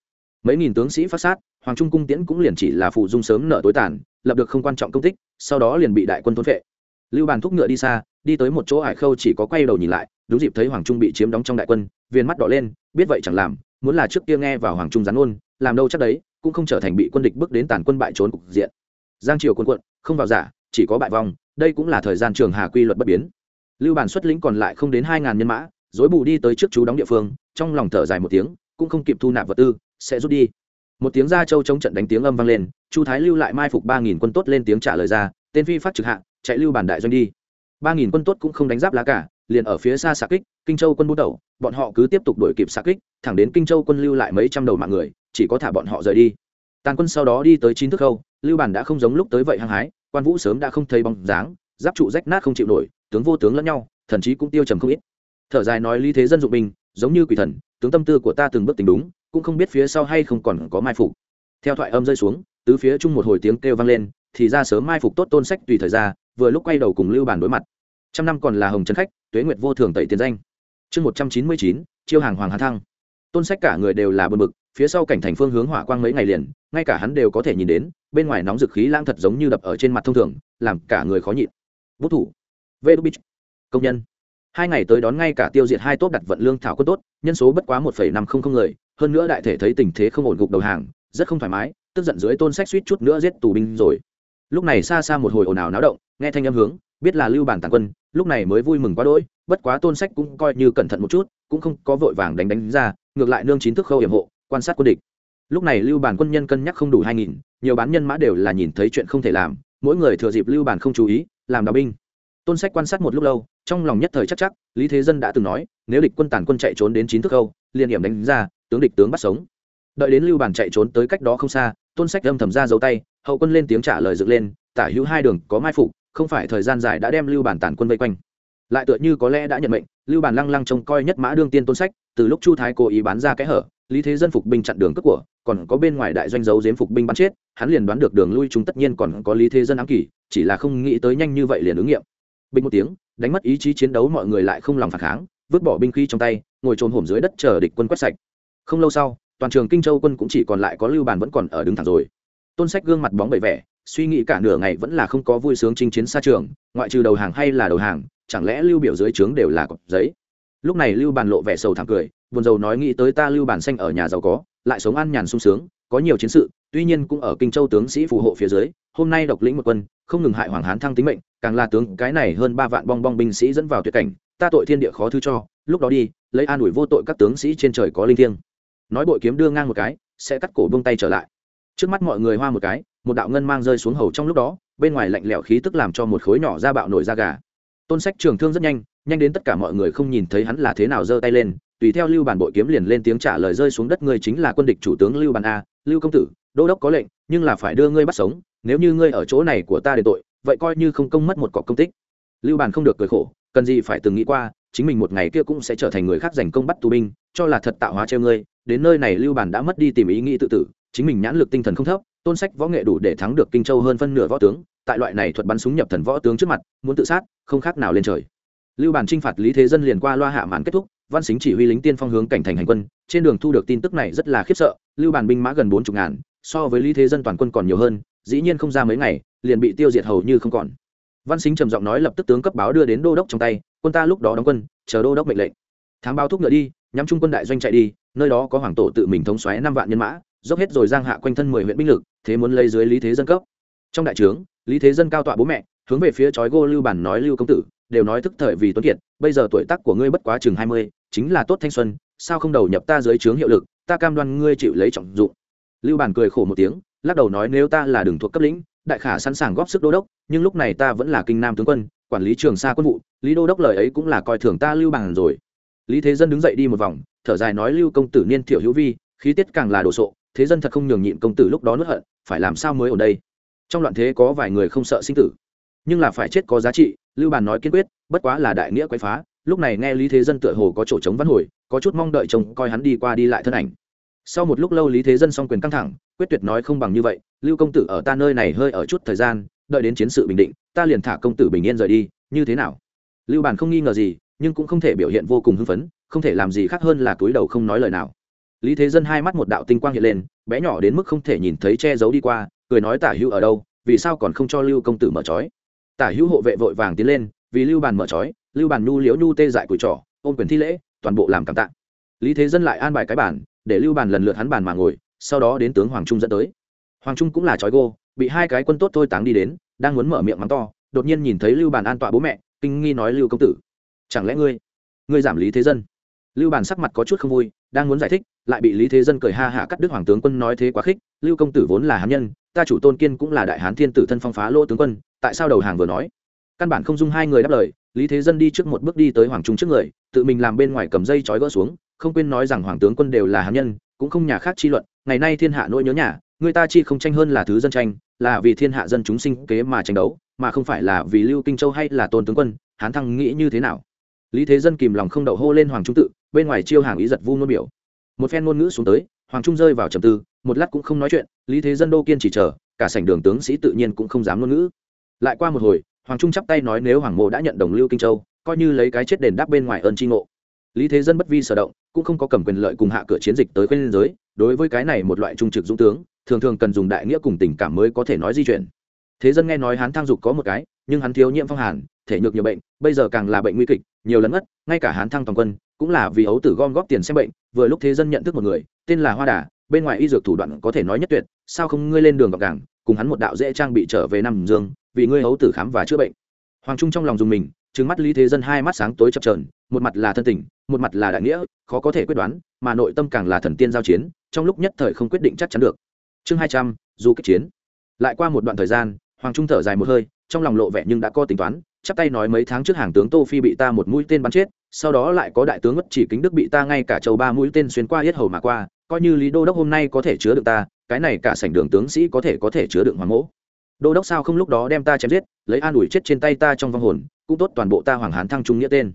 Mấy nghìn tướng sĩ phát sát, hoàng trung cung tiễn cũng liền chỉ là phụ dung sớm nợ tối tàn, lập được không quan trọng công tích, sau đó liền bị đại quân thôn vệ lưu bàn thúc ngựa đi xa, đi tới một chỗ hải khâu chỉ có quay đầu nhìn lại, đúng dịp thấy hoàng trung bị chiếm đóng trong đại quân, viên mắt đỏ lên, biết vậy chẳng làm, muốn là trước kia nghe vào hoàng trung gián ôn, làm đâu chắc đấy, cũng không trở thành bị quân địch bước đến tàn quân bại trốn cục diện. Giang triều quân quận không vào giả, chỉ có bại vong, đây cũng là thời gian trường hà quy luật bất biến. Lưu bản xuất lĩnh còn lại không đến hai ngàn nhân mã dối bù đi tới trước chú đóng địa phương, trong lòng thở dài một tiếng, cũng không kịp thu nạp vật tư, sẽ rút đi. Một tiếng ra châu chống trận đánh tiếng âm vang lên, chu thái lưu lại mai phục ba nghìn quân tốt lên tiếng trả lời ra, tên phi phát trực hạ chạy lưu bản đại doanh đi. Ba nghìn quân tốt cũng không đánh giáp lá cả, liền ở phía xa xạ kích, kinh châu quân bút đầu, bọn họ cứ tiếp tục đuổi kịp xạ kích, thẳng đến kinh châu quân lưu lại mấy trăm đầu mạng người, chỉ có thả bọn họ rời đi. Tàn quân sau đó đi tới chín thước khâu, lưu bản đã không giống lúc tới vậy hăng hái, quan vũ sớm đã không thấy bóng dáng, giáp trụ rách nát không chịu nổi, tướng vô tướng lẫn nhau, thần chí cũng tiêu trầm không ít. Thở dài nói lý thế dân dụng binh, giống như quỷ thần, tướng tâm tư của ta từng bước tính đúng, cũng không biết phía sau hay không còn có mai phục. Theo thoại âm rơi xuống, tứ phía chung một hồi tiếng kêu vang lên, thì ra sớm mai phục tốt tôn sách tùy thời ra vừa lúc quay đầu cùng lưu bản đối mặt. Trăm năm còn là hồng trấn khách, tuế nguyệt vô thường tẩy tiền danh. Chương một trăm chín mươi chín, chiêu hàng hoàng hà thăng. Tôn sách cả người đều là bờ bực, phía sau cảnh thành phương hướng hỏa quang mấy ngày liền, ngay cả hắn đều có thể nhìn đến, bên ngoài nóng dực khí lang thật giống như đập ở trên mặt thông thường, làm cả người khó nhịn. Bút thủ. Vê đu bích công nhân. Hai ngày tới đón ngay cả tiêu diệt hai tốt đặt vận lương thảo quân tốt, nhân số bất quá một năm không không người, hơn nữa đại thể thấy tình thế không ổn gục đầu hàng, rất không thoải mái, tức giận dưới tôn sách suýt chút nữa giết tù binh rồi lúc này xa xa một hồi ồn ào náo động, nghe thanh âm hướng, biết là lưu bản tàn quân, lúc này mới vui mừng quá đỗi, bất quá tôn sách cũng coi như cẩn thận một chút, cũng không có vội vàng đánh đánh ra, ngược lại nương chín thức khâu hiểm hộ, quan sát quân địch. Lúc này lưu bản quân nhân cân nhắc không đủ hai nghìn, nhiều bán nhân mã đều là nhìn thấy chuyện không thể làm, mỗi người thừa dịp lưu bản không chú ý, làm đào binh. Tôn sách quan sát một lúc lâu, trong lòng nhất thời chắc chắc, lý thế dân đã từng nói, nếu địch quân tàn quân chạy trốn đến chín thức khâu, liền hiểm đánh ra, tướng địch tướng bắt sống. Đợi đến lưu bản chạy trốn tới cách đó không xa, tôn sách âm thầm ra dấu tay hậu quân lên tiếng trả lời dựng lên, tả hữu hai đường có mai phục, không phải thời gian dài đã đem lưu bản tàn quân vây quanh. Lại tựa như có lẽ đã nhận mệnh, lưu bản lăng lăng trông coi nhất mã đương tiên tôn sách, từ lúc chu thái cố ý bán ra kẽ hở, lý thế dân phục binh chặn đường cướp của, còn có bên ngoài đại doanh dấu giếm phục binh bắn chết, hắn liền đoán được đường lui chúng tất nhiên còn có lý thế dân ám kỳ chỉ là không nghĩ tới nhanh như vậy liền ứng nghiệm. Bình một tiếng, đánh mất ý chí chiến đấu mọi người lại không lòng phản kháng, vứt bỏ binh khí trong tay, ngồi trồn hổm dưới đất chờ địch quân quét sạch. Không lâu sau, toàn trường kinh châu quân cũng chỉ còn lại có lưu bàn vẫn còn ở đứng thẳng rồi tôn sách gương mặt bóng bẩy vẻ, suy nghĩ cả nửa ngày vẫn là không có vui sướng chinh chiến xa trường, ngoại trừ đầu hàng hay là đầu hàng, chẳng lẽ lưu biểu dưới trướng đều là cọc giấy? Lúc này lưu bàn lộ vẻ sầu thảm cười, buồn rầu nói nghĩ tới ta lưu bàn xanh ở nhà giàu có, lại sống ăn nhàn sung sướng, có nhiều chiến sự, tuy nhiên cũng ở kinh châu tướng sĩ phù hộ phía dưới, hôm nay độc lĩnh một quân, không ngừng hại hoàng hán thăng tính mệnh, càng là tướng cái này hơn ba vạn bong bong binh sĩ dẫn vào tuyệt cảnh, ta tội thiên địa khó thứ cho, lúc đó đi, lấy an ủi vô tội các tướng sĩ trên trời có linh thiêng. Nói bội kiếm đưa ngang một cái, sẽ cắt cổ buông tay trở lại trước mắt mọi người hoa một cái, một đạo ngân mang rơi xuống hầu trong lúc đó, bên ngoài lạnh lẽo khí tức làm cho một khối nhỏ ra bạo nổi da gà. Tôn sách trường thương rất nhanh nhanh đến tất cả mọi người không nhìn thấy hắn là thế nào giơ tay lên, tùy theo lưu bản bội kiếm liền lên tiếng trả lời rơi xuống đất, ngươi chính là quân địch chủ tướng lưu bản a, lưu công tử, đô đốc có lệnh, nhưng là phải đưa ngươi bắt sống, nếu như ngươi ở chỗ này của ta để tội, vậy coi như không công mất một cọc công tích. Lưu bản không được cười khổ, cần gì phải từng nghĩ qua, chính mình một ngày kia cũng sẽ trở thành người khác giành công bắt tù binh, cho là thật tạo hóa treo ngươi, đến nơi này lưu bản đã mất đi tìm ý nghĩ tự tử chính mình nhãn lực tinh thần không thấp, tôn sách võ nghệ đủ để thắng được kinh châu hơn phân nửa võ tướng, tại loại này thuật bắn súng nhập thần võ tướng trước mặt, muốn tự sát, không khác nào lên trời. Lưu bản trinh phạt lý thế dân liền qua loa hạ màn kết thúc, văn xính chỉ huy lính tiên phong hướng cảnh thành hành quân, trên đường thu được tin tức này rất là khiếp sợ, lưu bản binh mã gần bốn chục ngàn, so với lý thế dân toàn quân còn nhiều hơn, dĩ nhiên không ra mấy ngày, liền bị tiêu diệt hầu như không còn. Văn xính trầm giọng nói lập tức tướng cấp báo đưa đến đô đốc trong tay, quân ta lúc đó đóng quân, chờ đô đốc mệnh lệnh. Thám báo thúc ngựa đi, nhắm trung quân đại doanh chạy đi, nơi đó có hoàng tổ tự mình thống xoáy năm vạn nhân mã dốc hết rồi giang hạ quanh thân mười huyện binh lực, thế muốn lấy dưới lý thế dân cấp. Trong đại trướng, lý thế dân cao tọa bố mẹ, hướng về phía chói gô lưu bản nói lưu công tử, đều nói thức thời vì tuấn kiệt, bây giờ tuổi tác của ngươi bất quá chừng hai mươi, chính là tốt thanh xuân, sao không đầu nhập ta dưới trướng hiệu lực, ta cam đoan ngươi chịu lấy trọng dụng. Lưu bản cười khổ một tiếng, lắc đầu nói nếu ta là đường thuộc cấp lĩnh, đại khả sẵn sàng góp sức đô đốc, nhưng lúc này ta vẫn là kinh nam tướng quân, quản lý trường xa quân vụ, lý đô đốc lời ấy cũng là coi thường ta lưu bản rồi. Lý thế dân đứng dậy đi một vòng, thở dài nói lưu công tử niên thiểu hữu vi, khí tiết càng là đồ sộ thế dân thật không nhường nhịn công tử lúc đó nuốt hận, phải làm sao mới ở đây? Trong loạn thế có vài người không sợ sinh tử, nhưng là phải chết có giá trị, lưu bàn nói kiên quyết, bất quá là đại nghĩa quấy phá, lúc này nghe lý thế dân tựa hồ có chỗ trống văn hồi, có chút mong đợi chồng coi hắn đi qua đi lại thân ảnh. Sau một lúc lâu lý thế dân s quyền căng thẳng, quyết tuyệt nói không bằng như vậy, lưu công tử ở ta nơi này hơi ở chút thời gian, đợi đến chiến sự bình định, ta liền thả công tử bình yên rời đi, như thế nào? Lưu bàn không nghi ngờ gì, nhưng cũng không thể biểu hiện vô cùng hưng phấn, không thể làm gì khác hơn là túi đầu không nói lời nào lý thế dân hai mắt một đạo tinh quang hiện lên, bé nhỏ đến mức không thể nhìn thấy che giấu đi qua, cười nói, tả hữu ở đâu? Vì sao còn không cho lưu công tử mở trói? Tả hữu hộ vệ vội vàng tiến lên, vì lưu bàn mở trói, lưu bàn nhu liễu nhu tê dại cùi trỏ, ôm quyền thi lễ, toàn bộ làm cảm tạ. Lý thế dân lại an bài cái bản để lưu bàn lần lượt hắn bàn mà ngồi, sau đó đến tướng hoàng trung dẫn tới. Hoàng trung cũng là trói gô, bị hai cái quân tốt thôi táng đi đến, đang muốn mở miệng mắng to, đột nhiên nhìn thấy lưu bàn an tọa bố mẹ, kinh nghi nói, lưu công tử, chẳng lẽ ngươi ngươi giảm lý thế dân? Lưu bàn sắc mặt có chút không vui, đang muốn giải thích lại bị lý thế dân cười ha hạ cắt đức hoàng tướng quân nói thế quá khích, lưu công tử vốn là hán nhân, ta chủ tôn kiên cũng là đại hán thiên tử thân phong phá lỗ tướng quân, tại sao đầu hàng vừa nói? Căn bản không dung hai người đáp lời, lý thế dân đi trước một bước đi tới hoàng trung trước người, tự mình làm bên ngoài cầm dây trói gỡ xuống, không quên nói rằng hoàng tướng quân đều là hán nhân, cũng không nhà khác chi luận, ngày nay thiên hạ nỗi nhớ nhà, người ta chi không tranh hơn là thứ dân tranh, là vì thiên hạ dân chúng sinh kế mà tranh đấu, mà không phải là vì lưu kinh châu hay là tôn tướng quân, hán thăng nghĩ như thế nào? Lý thế dân kìm lòng không đậu hô lên hoàng trung tự, bên ngoài chiêu hàng ý giật vu nôn biểu một phen ngôn ngữ xuống tới, hoàng trung rơi vào trầm tư, một lát cũng không nói chuyện, lý thế dân đô kiên chỉ chờ, cả sảnh đường tướng sĩ tự nhiên cũng không dám ngôn ngữ. Lại qua một hồi, hoàng trung chắp tay nói nếu hoàng mộ đã nhận đồng lưu kinh châu, coi như lấy cái chết đền đáp bên ngoài ơn tri ngộ. Lý thế dân bất vi sở động, cũng không có cầm quyền lợi cùng hạ cửa chiến dịch tới quên giới, đối với cái này một loại trung trực dũng tướng, thường thường cần dùng đại nghĩa cùng tình cảm mới có thể nói di chuyển. Thế dân nghe nói hắn thang dục có một cái, nhưng hắn thiếu nhiễm phong hàn, thể nhược nhiều bệnh, bây giờ càng là bệnh nguy kịch, nhiều lần mất, ngay cả hắn thăng toàn quân, cũng là vì ấu tử gom góp tiền xem bệnh vừa lúc thế dân nhận thức một người, tên là hoa đà, bên ngoài y dược thủ đoạn có thể nói nhất tuyệt, sao không ngươi lên đường gặp gàng, cùng hắn một đạo dễ trang bị trở về nằm dương, vì ngươi hấu tử khám và chữa bệnh. Hoàng trung trong lòng dùng mình trứng mắt lý thế dân hai mắt sáng tối chập trờn một mặt là thân tình, một mặt là đại nghĩa, khó có thể quyết đoán, mà nội tâm càng là thần tiên giao chiến, trong lúc nhất thời không quyết định chắc chắn được. Chương hai trăm, du kích chiến. Lại qua một đoạn thời gian, hoàng trung thở dài một hơi, trong lòng lộ vẻ nhưng đã có tính toán chắp tay nói mấy tháng trước hàng tướng tô phi bị ta một mũi tên bắn chết, sau đó lại có đại tướng ngất chỉ kính đức bị ta ngay cả châu ba mũi tên xuyên qua hết hầu mà qua, coi như lý đô đốc hôm nay có thể chứa được ta, cái này cả sảnh đường tướng sĩ có thể có thể chứa được hoàng mỗ đô đốc sao không lúc đó đem ta chém giết, lấy an ủi chết trên tay ta trong vong hồn, cũng tốt toàn bộ ta hoàng hán thăng trung nghĩa tên.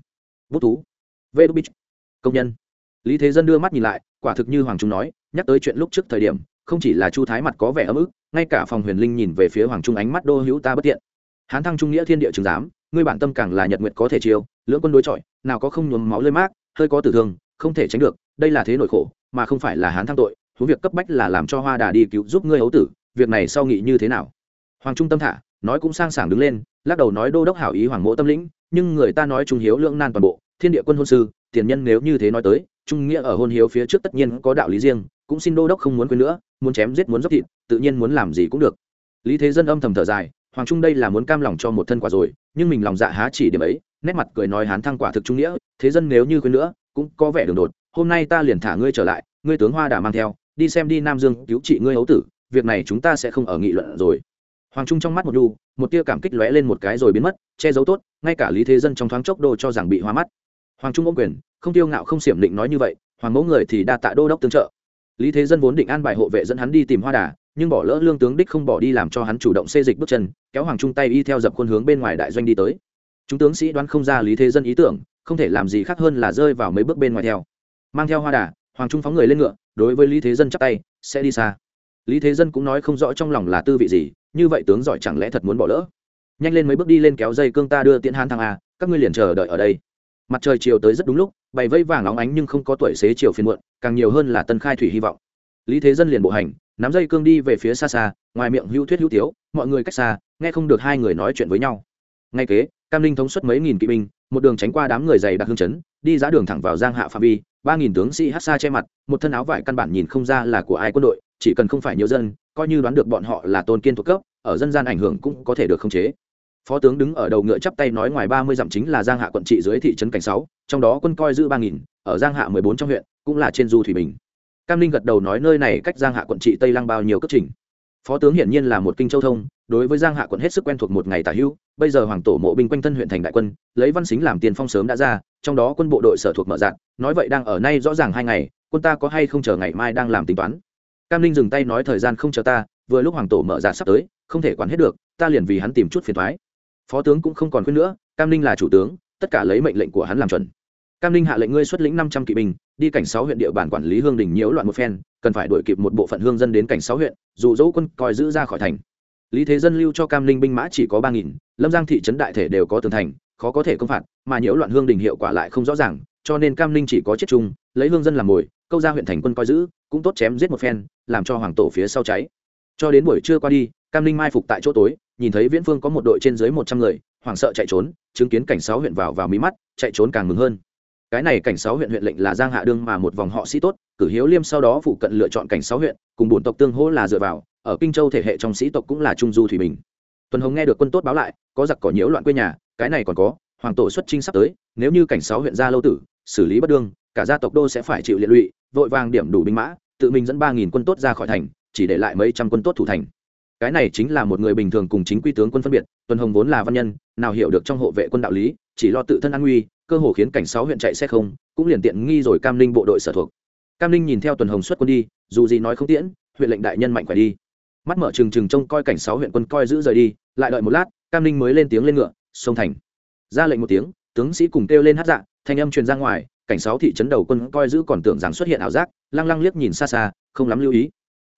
Bút thú. Vê đô bích. Công nhân. Lý thế dân đưa mắt nhìn lại, quả thực như hoàng trung nói, nhắc tới chuyện lúc trước thời điểm, không chỉ là chu thái mặt có vẻ ấm ức, ngay cả phòng huyền linh nhìn về phía hoàng trung ánh mắt đô hữu ta bất tiện hán thăng trung nghĩa thiên địa trường giám, ngươi bản tâm càng là nhật nguyệt có thể chiêu, lưỡng quân đối chọi, nào có không nhuốm máu lơi mát hơi có tử thương, không thể tránh được, đây là thế nội khổ, mà không phải là hán thăng tội thú việc cấp bách là làm cho hoa đà đi cứu giúp ngươi ấu tử, việc này sau nghị như thế nào? Hoàng trung tâm thả, nói cũng sang sảng đứng lên, lắc đầu nói đô đốc hảo ý hoàng mộ tâm lĩnh, nhưng người ta nói trung hiếu lưỡng nan toàn bộ, thiên địa quân hôn sư, tiền nhân nếu như thế nói tới, trung nghĩa ở hôn hiếu phía trước tất nhiên có đạo lý riêng, cũng xin đô đốc không muốn quên nữa, muốn chém giết muốn dốc thịt, tự nhiên muốn làm gì cũng được. Lý thế dân âm thầm thở dài hoàng trung đây là muốn cam lòng cho một thân quả rồi, nhưng mình lòng dạ há chỉ điểm ấy, nét mặt cười nói hán thăng quả thực trung nghĩa, thế dân nếu như quên nữa, cũng có vẻ đường đột. Hôm nay ta liền thả ngươi trở lại, ngươi tướng hoa đã mang theo, đi xem đi nam dương, cứu trị ngươi ấu tử, việc này chúng ta sẽ không ở nghị luận rồi. Hoàng trung trong mắt một đu một tia cảm kích lóe lên một cái rồi biến mất, che giấu tốt, ngay cả lý thế dân trong thoáng chốc đô cho rằng bị hoa mắt. Hoàng trung ôm quyền, không tiêu ngạo không xiểm định nói như vậy, hoàng mẫu người thì đa tạ đô đốc tương trợ. Lý thế dân vốn định an bài hộ vệ dẫn hắn đi tìm hoa đà nhưng bỏ lỡ lương tướng đích không bỏ đi làm cho hắn chủ động xê dịch bước chân, kéo hoàng trung tay y theo dập khuôn hướng bên ngoài đại doanh đi tới. Chúng tướng sĩ đoán không ra lý thế dân ý tưởng, không thể làm gì khác hơn là rơi vào mấy bước bên ngoài theo. Mang theo hoa đà, hoàng trung phóng người lên ngựa, đối với lý thế dân chắp tay, sẽ đi xa. Lý thế dân cũng nói không rõ trong lòng là tư vị gì, như vậy tướng giỏi chẳng lẽ thật muốn bỏ lỡ? Nhanh lên mấy bước đi lên kéo dây cương ta đưa tiễn hán thăng a, các ngươi liền chờ đợi ở đây. Mặt trời chiều tới rất đúng lúc, bày vây vàng óng ánh nhưng không có tuổi xế chiều phiên muộn, càng nhiều hơn là tân khai thủy hy vọng lý thế dân liền bộ hành, nắm dây cương đi về phía xa xa, ngoài miệng hữu thuyết hữu tiếu, mọi người cách xa, nghe không được hai người nói chuyện với nhau. Ngay kế, cam linh thống suất mấy nghìn kỵ binh, một đường tránh qua đám người dày đặc hương chấn, đi giá đường thẳng vào giang hạ phạm vi, ba nghìn tướng sĩ hát xa che mặt, một thân áo vải căn bản nhìn không ra là của ai quân đội, chỉ cần không phải nhiều dân, coi như đoán được bọn họ là tôn kiên thuộc cấp, ở dân gian ảnh hưởng cũng có thể được khống chế. Phó tướng đứng ở đầu ngựa chắp tay nói ngoài ba mươi dặm chính là giang hạ quận trị dưới thị trấn cảnh sáu, trong đó quân coi giữ ba nghìn, ở giang hạ mười bốn trong huyện, cũng là trên du thủy bình cam linh gật đầu nói nơi này cách giang hạ quận trị tây lăng bao nhiêu cấp trình. Phó tướng hiển nhiên là một kinh châu thông, đối với giang hạ quận hết sức quen thuộc một ngày tả hữu, bây giờ hoàng tổ mộ binh quanh thân huyện thành đại quân, lấy văn xính làm tiền phong sớm đã ra, trong đó quân bộ đội sở thuộc mở dạng nói vậy đang ở nay rõ ràng hai ngày, quân ta có hay không chờ ngày mai đang làm tính toán. Cam linh dừng tay nói thời gian không chờ ta, vừa lúc hoàng tổ mở dạng sắp tới, không thể quản hết được, ta liền vì hắn tìm chút phiền thoái. Phó tướng cũng không còn khuyên nữa, cam linh là chủ tướng, tất cả lấy mệnh lệnh của hắn làm chuẩn cam linh hạ lệnh ngươi xuất lĩnh năm trăm kỵ binh, đi cảnh sáu huyện địa bàn quản lý hương đình nhiễu loạn một phen, cần phải đuổi kịp một bộ phận hương dân đến cảnh sáu huyện, dù dẫu quân coi giữ ra khỏi thành. Lý thế dân lưu cho cam linh binh mã chỉ có ba nghìn, lâm giang thị trấn đại thể đều có tường thành, khó có thể công phạt, mà nhiễu loạn hương đình hiệu quả lại không rõ ràng, cho nên cam linh chỉ có chết chung, lấy hương dân làm mồi, câu ra huyện thành quân coi giữ, cũng tốt chém giết một phen, làm cho hoàng tổ phía sau cháy. Cho đến buổi trưa qua đi, cam linh mai phục tại chỗ tối, nhìn thấy viễn phương có một đội trên dưới một trăm người, hoảng sợ chạy trốn, chứng kiến cảnh sáu huyện vào vào mí mắt, chạy trốn càng mừng hơn cái này cảnh sáu huyện huyện lệnh là giang hạ đương mà một vòng họ sĩ tốt, cử hiếu liêm sau đó phụ cận lựa chọn cảnh sáu huyện, cùng bổn tộc tương hỗ là dựa vào, ở kinh châu thể hệ trong sĩ tộc cũng là trung du thủy bình. Tuần hồng nghe được quân tốt báo lại, có giặc cỏ nhiễu loạn quê nhà, cái này còn có, hoàng tổ xuất trinh sắp tới, nếu như cảnh sáu huyện gia lâu tử, xử lý bất đương, cả gia tộc đô sẽ phải chịu liệt lụy, vội vàng điểm đủ binh mã, tự mình dẫn ba nghìn quân tốt ra khỏi thành, chỉ để lại mấy trăm quân tốt thủ thành. Cái này chính là một người bình thường cùng chính quy tướng quân phân biệt, tuần hồng vốn là văn nhân, nào hiểu được trong hộ vệ quân đạo lý, chỉ lo tự thân an nguy cơ hồ khiến cảnh sáu huyện chạy xe không, cũng liền tiện nghi rồi cam ninh bộ đội sở thuộc. Cam ninh nhìn theo tuần hồng xuất quân đi, dù gì nói không tiễn, huyện lệnh đại nhân mạnh khỏe đi. Mắt mở trừng trừng trông coi cảnh sáu huyện quân coi giữ rời đi, lại đợi một lát, cam ninh mới lên tiếng lên ngựa, sông thành. Ra lệnh một tiếng, tướng sĩ cùng kêu lên hát dạ thanh âm truyền ra ngoài, cảnh sáu thị trấn đầu quân coi giữ còn tưởng rằng xuất hiện ảo giác, lăng lăng liếc nhìn xa xa, không lắm lưu ý.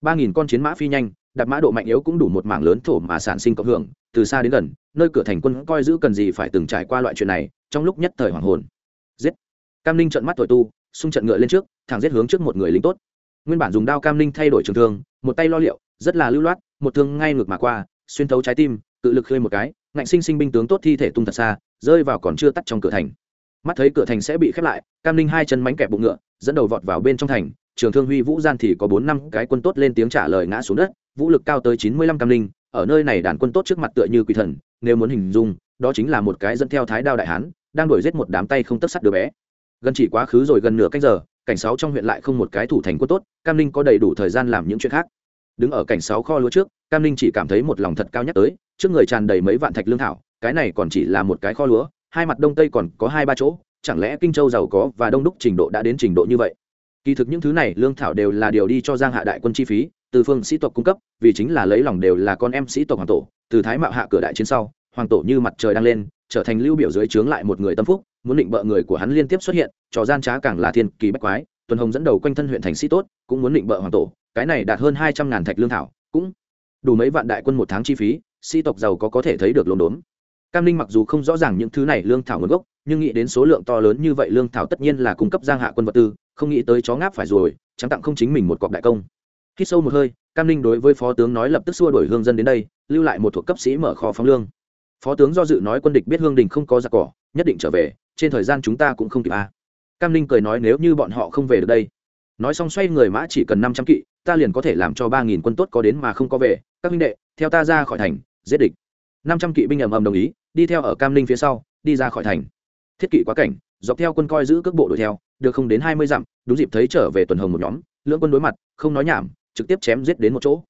Ba nghìn con chiến mã phi nhanh đặt mã độ mạnh yếu cũng đủ một mảng lớn thổ mà sản sinh cộng hưởng, từ xa đến gần, nơi cửa thành quân coi giữ cần gì phải từng trải qua loại chuyện này trong lúc nhất thời hoàng hồn. Giết. Cam ninh trận mắt thổi tu, xung trận ngựa lên trước, thẳng giết hướng trước một người lính tốt. Nguyên bản dùng đao cam ninh thay đổi trường thương, một tay lo liệu, rất là lưu loát, một thương ngay ngược mà qua, xuyên thấu trái tim, tự lực khơi một cái, ngạnh sinh sinh binh tướng tốt thi thể tung thật xa, rơi vào còn chưa tắt trong cửa thành. Mắt thấy cửa thành sẽ bị khép lại, cam ninh hai chân mánh kẹp bụng ngựa, dẫn đầu vọt vào bên trong thành, trường thương huy vũ gian thì có bốn năm cái quân tốt lên tiếng trả lời ngã xuống đất, vũ lực cao tới chín mươi lăm cam linh ở nơi này đàn quân tốt trước mặt tựa như quỷ thần, nếu muốn hình dung đó chính là một cái dẫn theo thái đao đại hán, đang đuổi giết một đám tay không tất sắt đứa bé. Gần chỉ quá khứ rồi gần nửa canh giờ, cảnh sáu trong huyện lại không một cái thủ thành quân tốt, cam linh có đầy đủ thời gian làm những chuyện khác. Đứng ở cảnh sáu kho lúa trước, cam linh chỉ cảm thấy một lòng thật cao nhắc tới, trước người tràn đầy mấy vạn thạch lương thảo, cái này còn chỉ là một cái kho lúa, hai mặt đông tây còn có hai ba chỗ, chẳng lẽ kinh châu giàu có và đông đúc trình độ đã đến trình độ như vậy? Kỳ thực những thứ này lương thảo đều là điều đi cho giang hạ đại quân chi phí, từ phương sĩ tộc cung cấp, vì chính là lấy lòng đều là con em sĩ tộc hoàng tổ, từ thái mạo hạ cửa đại chiến sau hoàng tổ như mặt trời đang lên, trở thành lưu biểu dưới trướng lại một người tâm phúc, muốn định bợ người của hắn liên tiếp xuất hiện, trò gian trá càng là thiên kỳ bách quái, tuần hồng dẫn đầu quanh thân huyện thành sĩ tốt, cũng muốn định bợ hoàng tổ, cái này đạt hơn hai trăm ngàn thạch lương thảo, cũng đủ mấy vạn đại quân một tháng chi phí, sĩ tộc giàu có có thể thấy được lồn đốn cam Linh mặc dù không rõ ràng những thứ này lương thảo nguồn gốc, nhưng nghĩ đến số lượng to lớn như vậy lương thảo tất nhiên là cung cấp giang hạ quân vật tư, không nghĩ tới chó ngáp phải rồi trắng tặng không chính mình một cọc đại công. Khi sâu một hơi, cam Linh đối với phó tướng nói lập tức xua đổi hương dân đến đây, lưu lại một thuộc cấp sĩ mở kho phóng lương phó tướng do dự nói quân địch biết hương đình không có giặc cỏ, nhất định trở về, trên thời gian chúng ta cũng không kịp a cam ninh cười nói nếu như bọn họ không về được đây. Nói xong xoay người mã chỉ cần năm trăm kỵ, ta liền có thể làm cho ba nghìn quân tốt có đến mà không có về. Các huynh đệ, theo ta ra khỏi thành, giết địch. năm trăm kỵ binh ầm ầm đồng ý, đi theo ở cam ninh phía sau, đi ra khỏi thành. Thiết kỵ quá cảnh, dọc theo quân coi giữ cước bộ đuổi theo, được không đến hai mươi dặm, đúng dịp thấy trở về tuần hồng một nhóm, lưỡng quân đối mặt, không nói nhảm, trực tiếp chém giết đến một chỗ.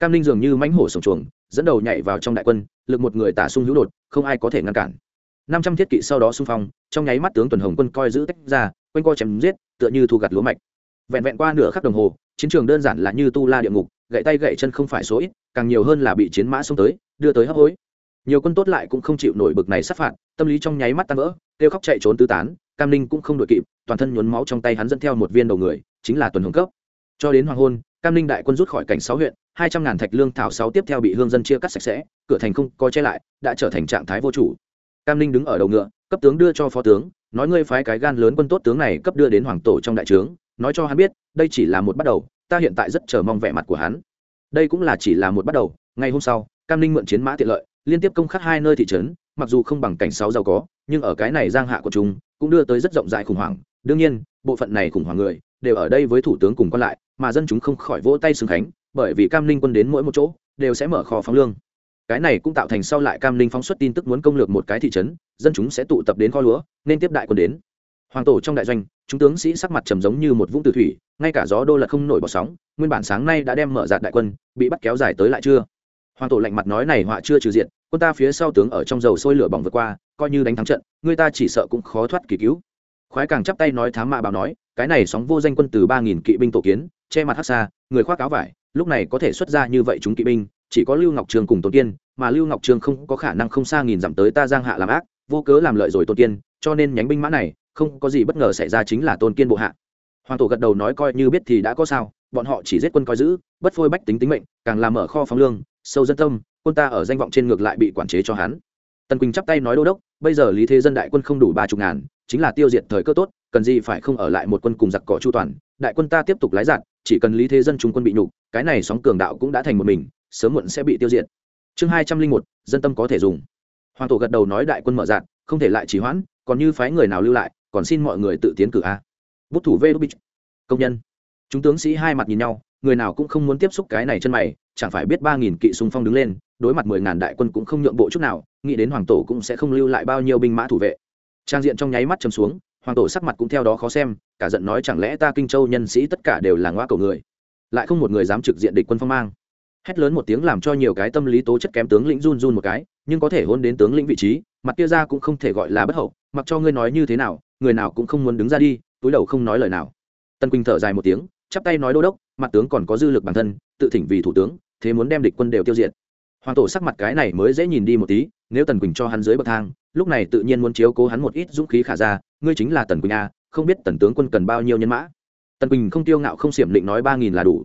Cam ninh dường như mánh hổ sổng chuồng dẫn đầu nhảy vào trong đại quân, lực một người tả sung hữu đột, không ai có thể ngăn cản. Năm trăm thiết kỵ sau đó xung phong, trong nháy mắt tướng tuần hồng quân coi giữ tách ra, quanh co chém giết, tựa như thu gặt lúa mạch. Vẹn vẹn qua nửa khắc đồng hồ, chiến trường đơn giản là như tu la địa ngục gậy tay gậy chân không phải số ít, càng nhiều hơn là bị chiến mã xông tới, đưa tới hấp hối. Nhiều quân tốt lại cũng không chịu nổi bực này sát phạt, tâm lý trong nháy mắt tan vỡ, kêu khóc chạy trốn tứ tán, cam ninh cũng không đội kịp, toàn thân nhuốm máu trong tay hắn dẫn theo một viên đầu người, chính là tuần hồng cấp. Cho đến hoàng hôn cam ninh đại quân rút khỏi cảnh sáu huyện, hai trăm ngàn thạch lương thảo sáu tiếp theo bị hương dân chia cắt sạch sẽ, cửa thành không có che lại, đã trở thành trạng thái vô chủ. Cam ninh đứng ở đầu ngựa, cấp tướng đưa cho phó tướng, nói ngươi phái cái gan lớn quân tốt tướng này cấp đưa đến hoàng tổ trong đại trướng, nói cho hắn biết, đây chỉ là một bắt đầu, ta hiện tại rất chờ mong vẻ mặt của hắn. Đây cũng là chỉ là một bắt đầu, ngày hôm sau, cam ninh mượn chiến mã tiện lợi, liên tiếp công khắc hai nơi thị trấn, mặc dù không bằng cảnh sáu giàu có, nhưng ở cái này giang hạ của chúng, cũng đưa tới rất rộng rãi khủng hoảng. Đương nhiên, bộ phận này khủng hoảng người đều ở đây với thủ tướng cùng quan lại, mà dân chúng không khỏi vỗ tay xưng khánh, bởi vì cam ninh quân đến mỗi một chỗ, đều sẽ mở kho phóng lương. Cái này cũng tạo thành sau lại cam ninh phóng xuất tin tức muốn công lược một cái thị trấn, dân chúng sẽ tụ tập đến kho lúa, nên tiếp đại quân đến. Hoàng tổ trong đại doanh, chúng tướng sĩ sắc mặt trầm giống như một vũng từ thủy, ngay cả gió đô lật không nổi bọt sóng, nguyên bản sáng nay đã đem mở giạt đại quân, bị bắt kéo dài tới lại chưa hoàng tổ lạnh mặt nói này họa chưa trừ diện, quân ta phía sau tướng ở trong dầu sôi lửa bỏng vượt qua, coi như đánh thắng trận, người ta chỉ sợ cũng khó thoát kỳ cứu. Khoái càng chắp tay nói thám mạ bảo nói cái này sóng vô danh quân từ ba nghìn kỵ binh tổ kiến, che mặt hắc xa, người khoác áo vải, lúc này có thể xuất ra như vậy chúng kỵ binh, chỉ có lưu ngọc trường cùng tôn kiên, mà lưu ngọc trường không có khả năng không xa nghìn dặm tới ta giang hạ làm ác, vô cớ làm lợi rồi tôn kiên, cho nên nhánh binh mã này, không có gì bất ngờ xảy ra chính là tôn kiên bộ hạ. Hoàng tổ gật đầu nói coi như biết thì đã có sao, bọn họ chỉ giết quân coi giữ, bất phôi bách tính tính mệnh, càng làm mở kho phóng lương, sâu dân tâm, quân ta ở danh vọng trên ngược lại bị quản chế cho hắn. Tần quỳnh chắp tay nói đô đốc, bây giờ lý thế dân đại quân không đủ ba chục ngàn, chính là tiêu diệt thời cơ tốt cần gì phải không ở lại một quân cùng giặc cỏ chu toàn, đại quân ta tiếp tục lái giạt, chỉ cần lý thế dân trung quân bị nhục, cái này sóng cường đạo cũng đã thành một mình, sớm muộn sẽ bị tiêu diệt. Chương hai trăm linh một, dân tâm có thể dùng. Hoàng tổ gật đầu nói đại quân mở dạng không thể lại trì hoãn, còn như phái người nào lưu lại, còn xin mọi người tự tiến cử a. Bút thủ vê công nhân. Chúng tướng sĩ hai mặt nhìn nhau, người nào cũng không muốn tiếp xúc cái này chân mày, chẳng phải biết ba nghìn kỵ xung phong đứng lên, đối mặt mười ngàn đại quân cũng không nhượng bộ chút nào, nghĩ đến hoàng tổ cũng sẽ không lưu lại bao nhiêu binh mã thủ vệ. Trang diện trong nháy mắt chấm xuống hoàng tổ sắc mặt cũng theo đó khó xem, cả giận nói chẳng lẽ ta kinh châu nhân sĩ tất cả đều là ngoa cầu người? Lại không một người dám trực diện địch quân phong mang. Hét lớn một tiếng làm cho nhiều cái tâm lý tố chất kém tướng lĩnh run run một cái, nhưng có thể hôn đến tướng lĩnh vị trí, mặt kia ra cũng không thể gọi là bất hậu, mặc cho ngươi nói như thế nào, người nào cũng không muốn đứng ra đi, túi đầu không nói lời nào. Tân quỳnh thở dài một tiếng, chắp tay nói đô đốc, mặt tướng còn có dư lực bản thân, tự thỉnh vì thủ tướng, thế muốn đem địch quân đều tiêu diệt. Hoàng tổ sắc mặt cái này mới dễ nhìn đi một tí, nếu tần quỳnh cho hắn dưới bậc thang, lúc này tự nhiên muốn chiếu cố hắn một ít dũng khí khả ra ngươi chính là tần quỳnh a, không biết tần tướng quân cần bao nhiêu nhân mã. Tần quỳnh không tiêu ngạo không xiểm định nói ba nghìn là đủ.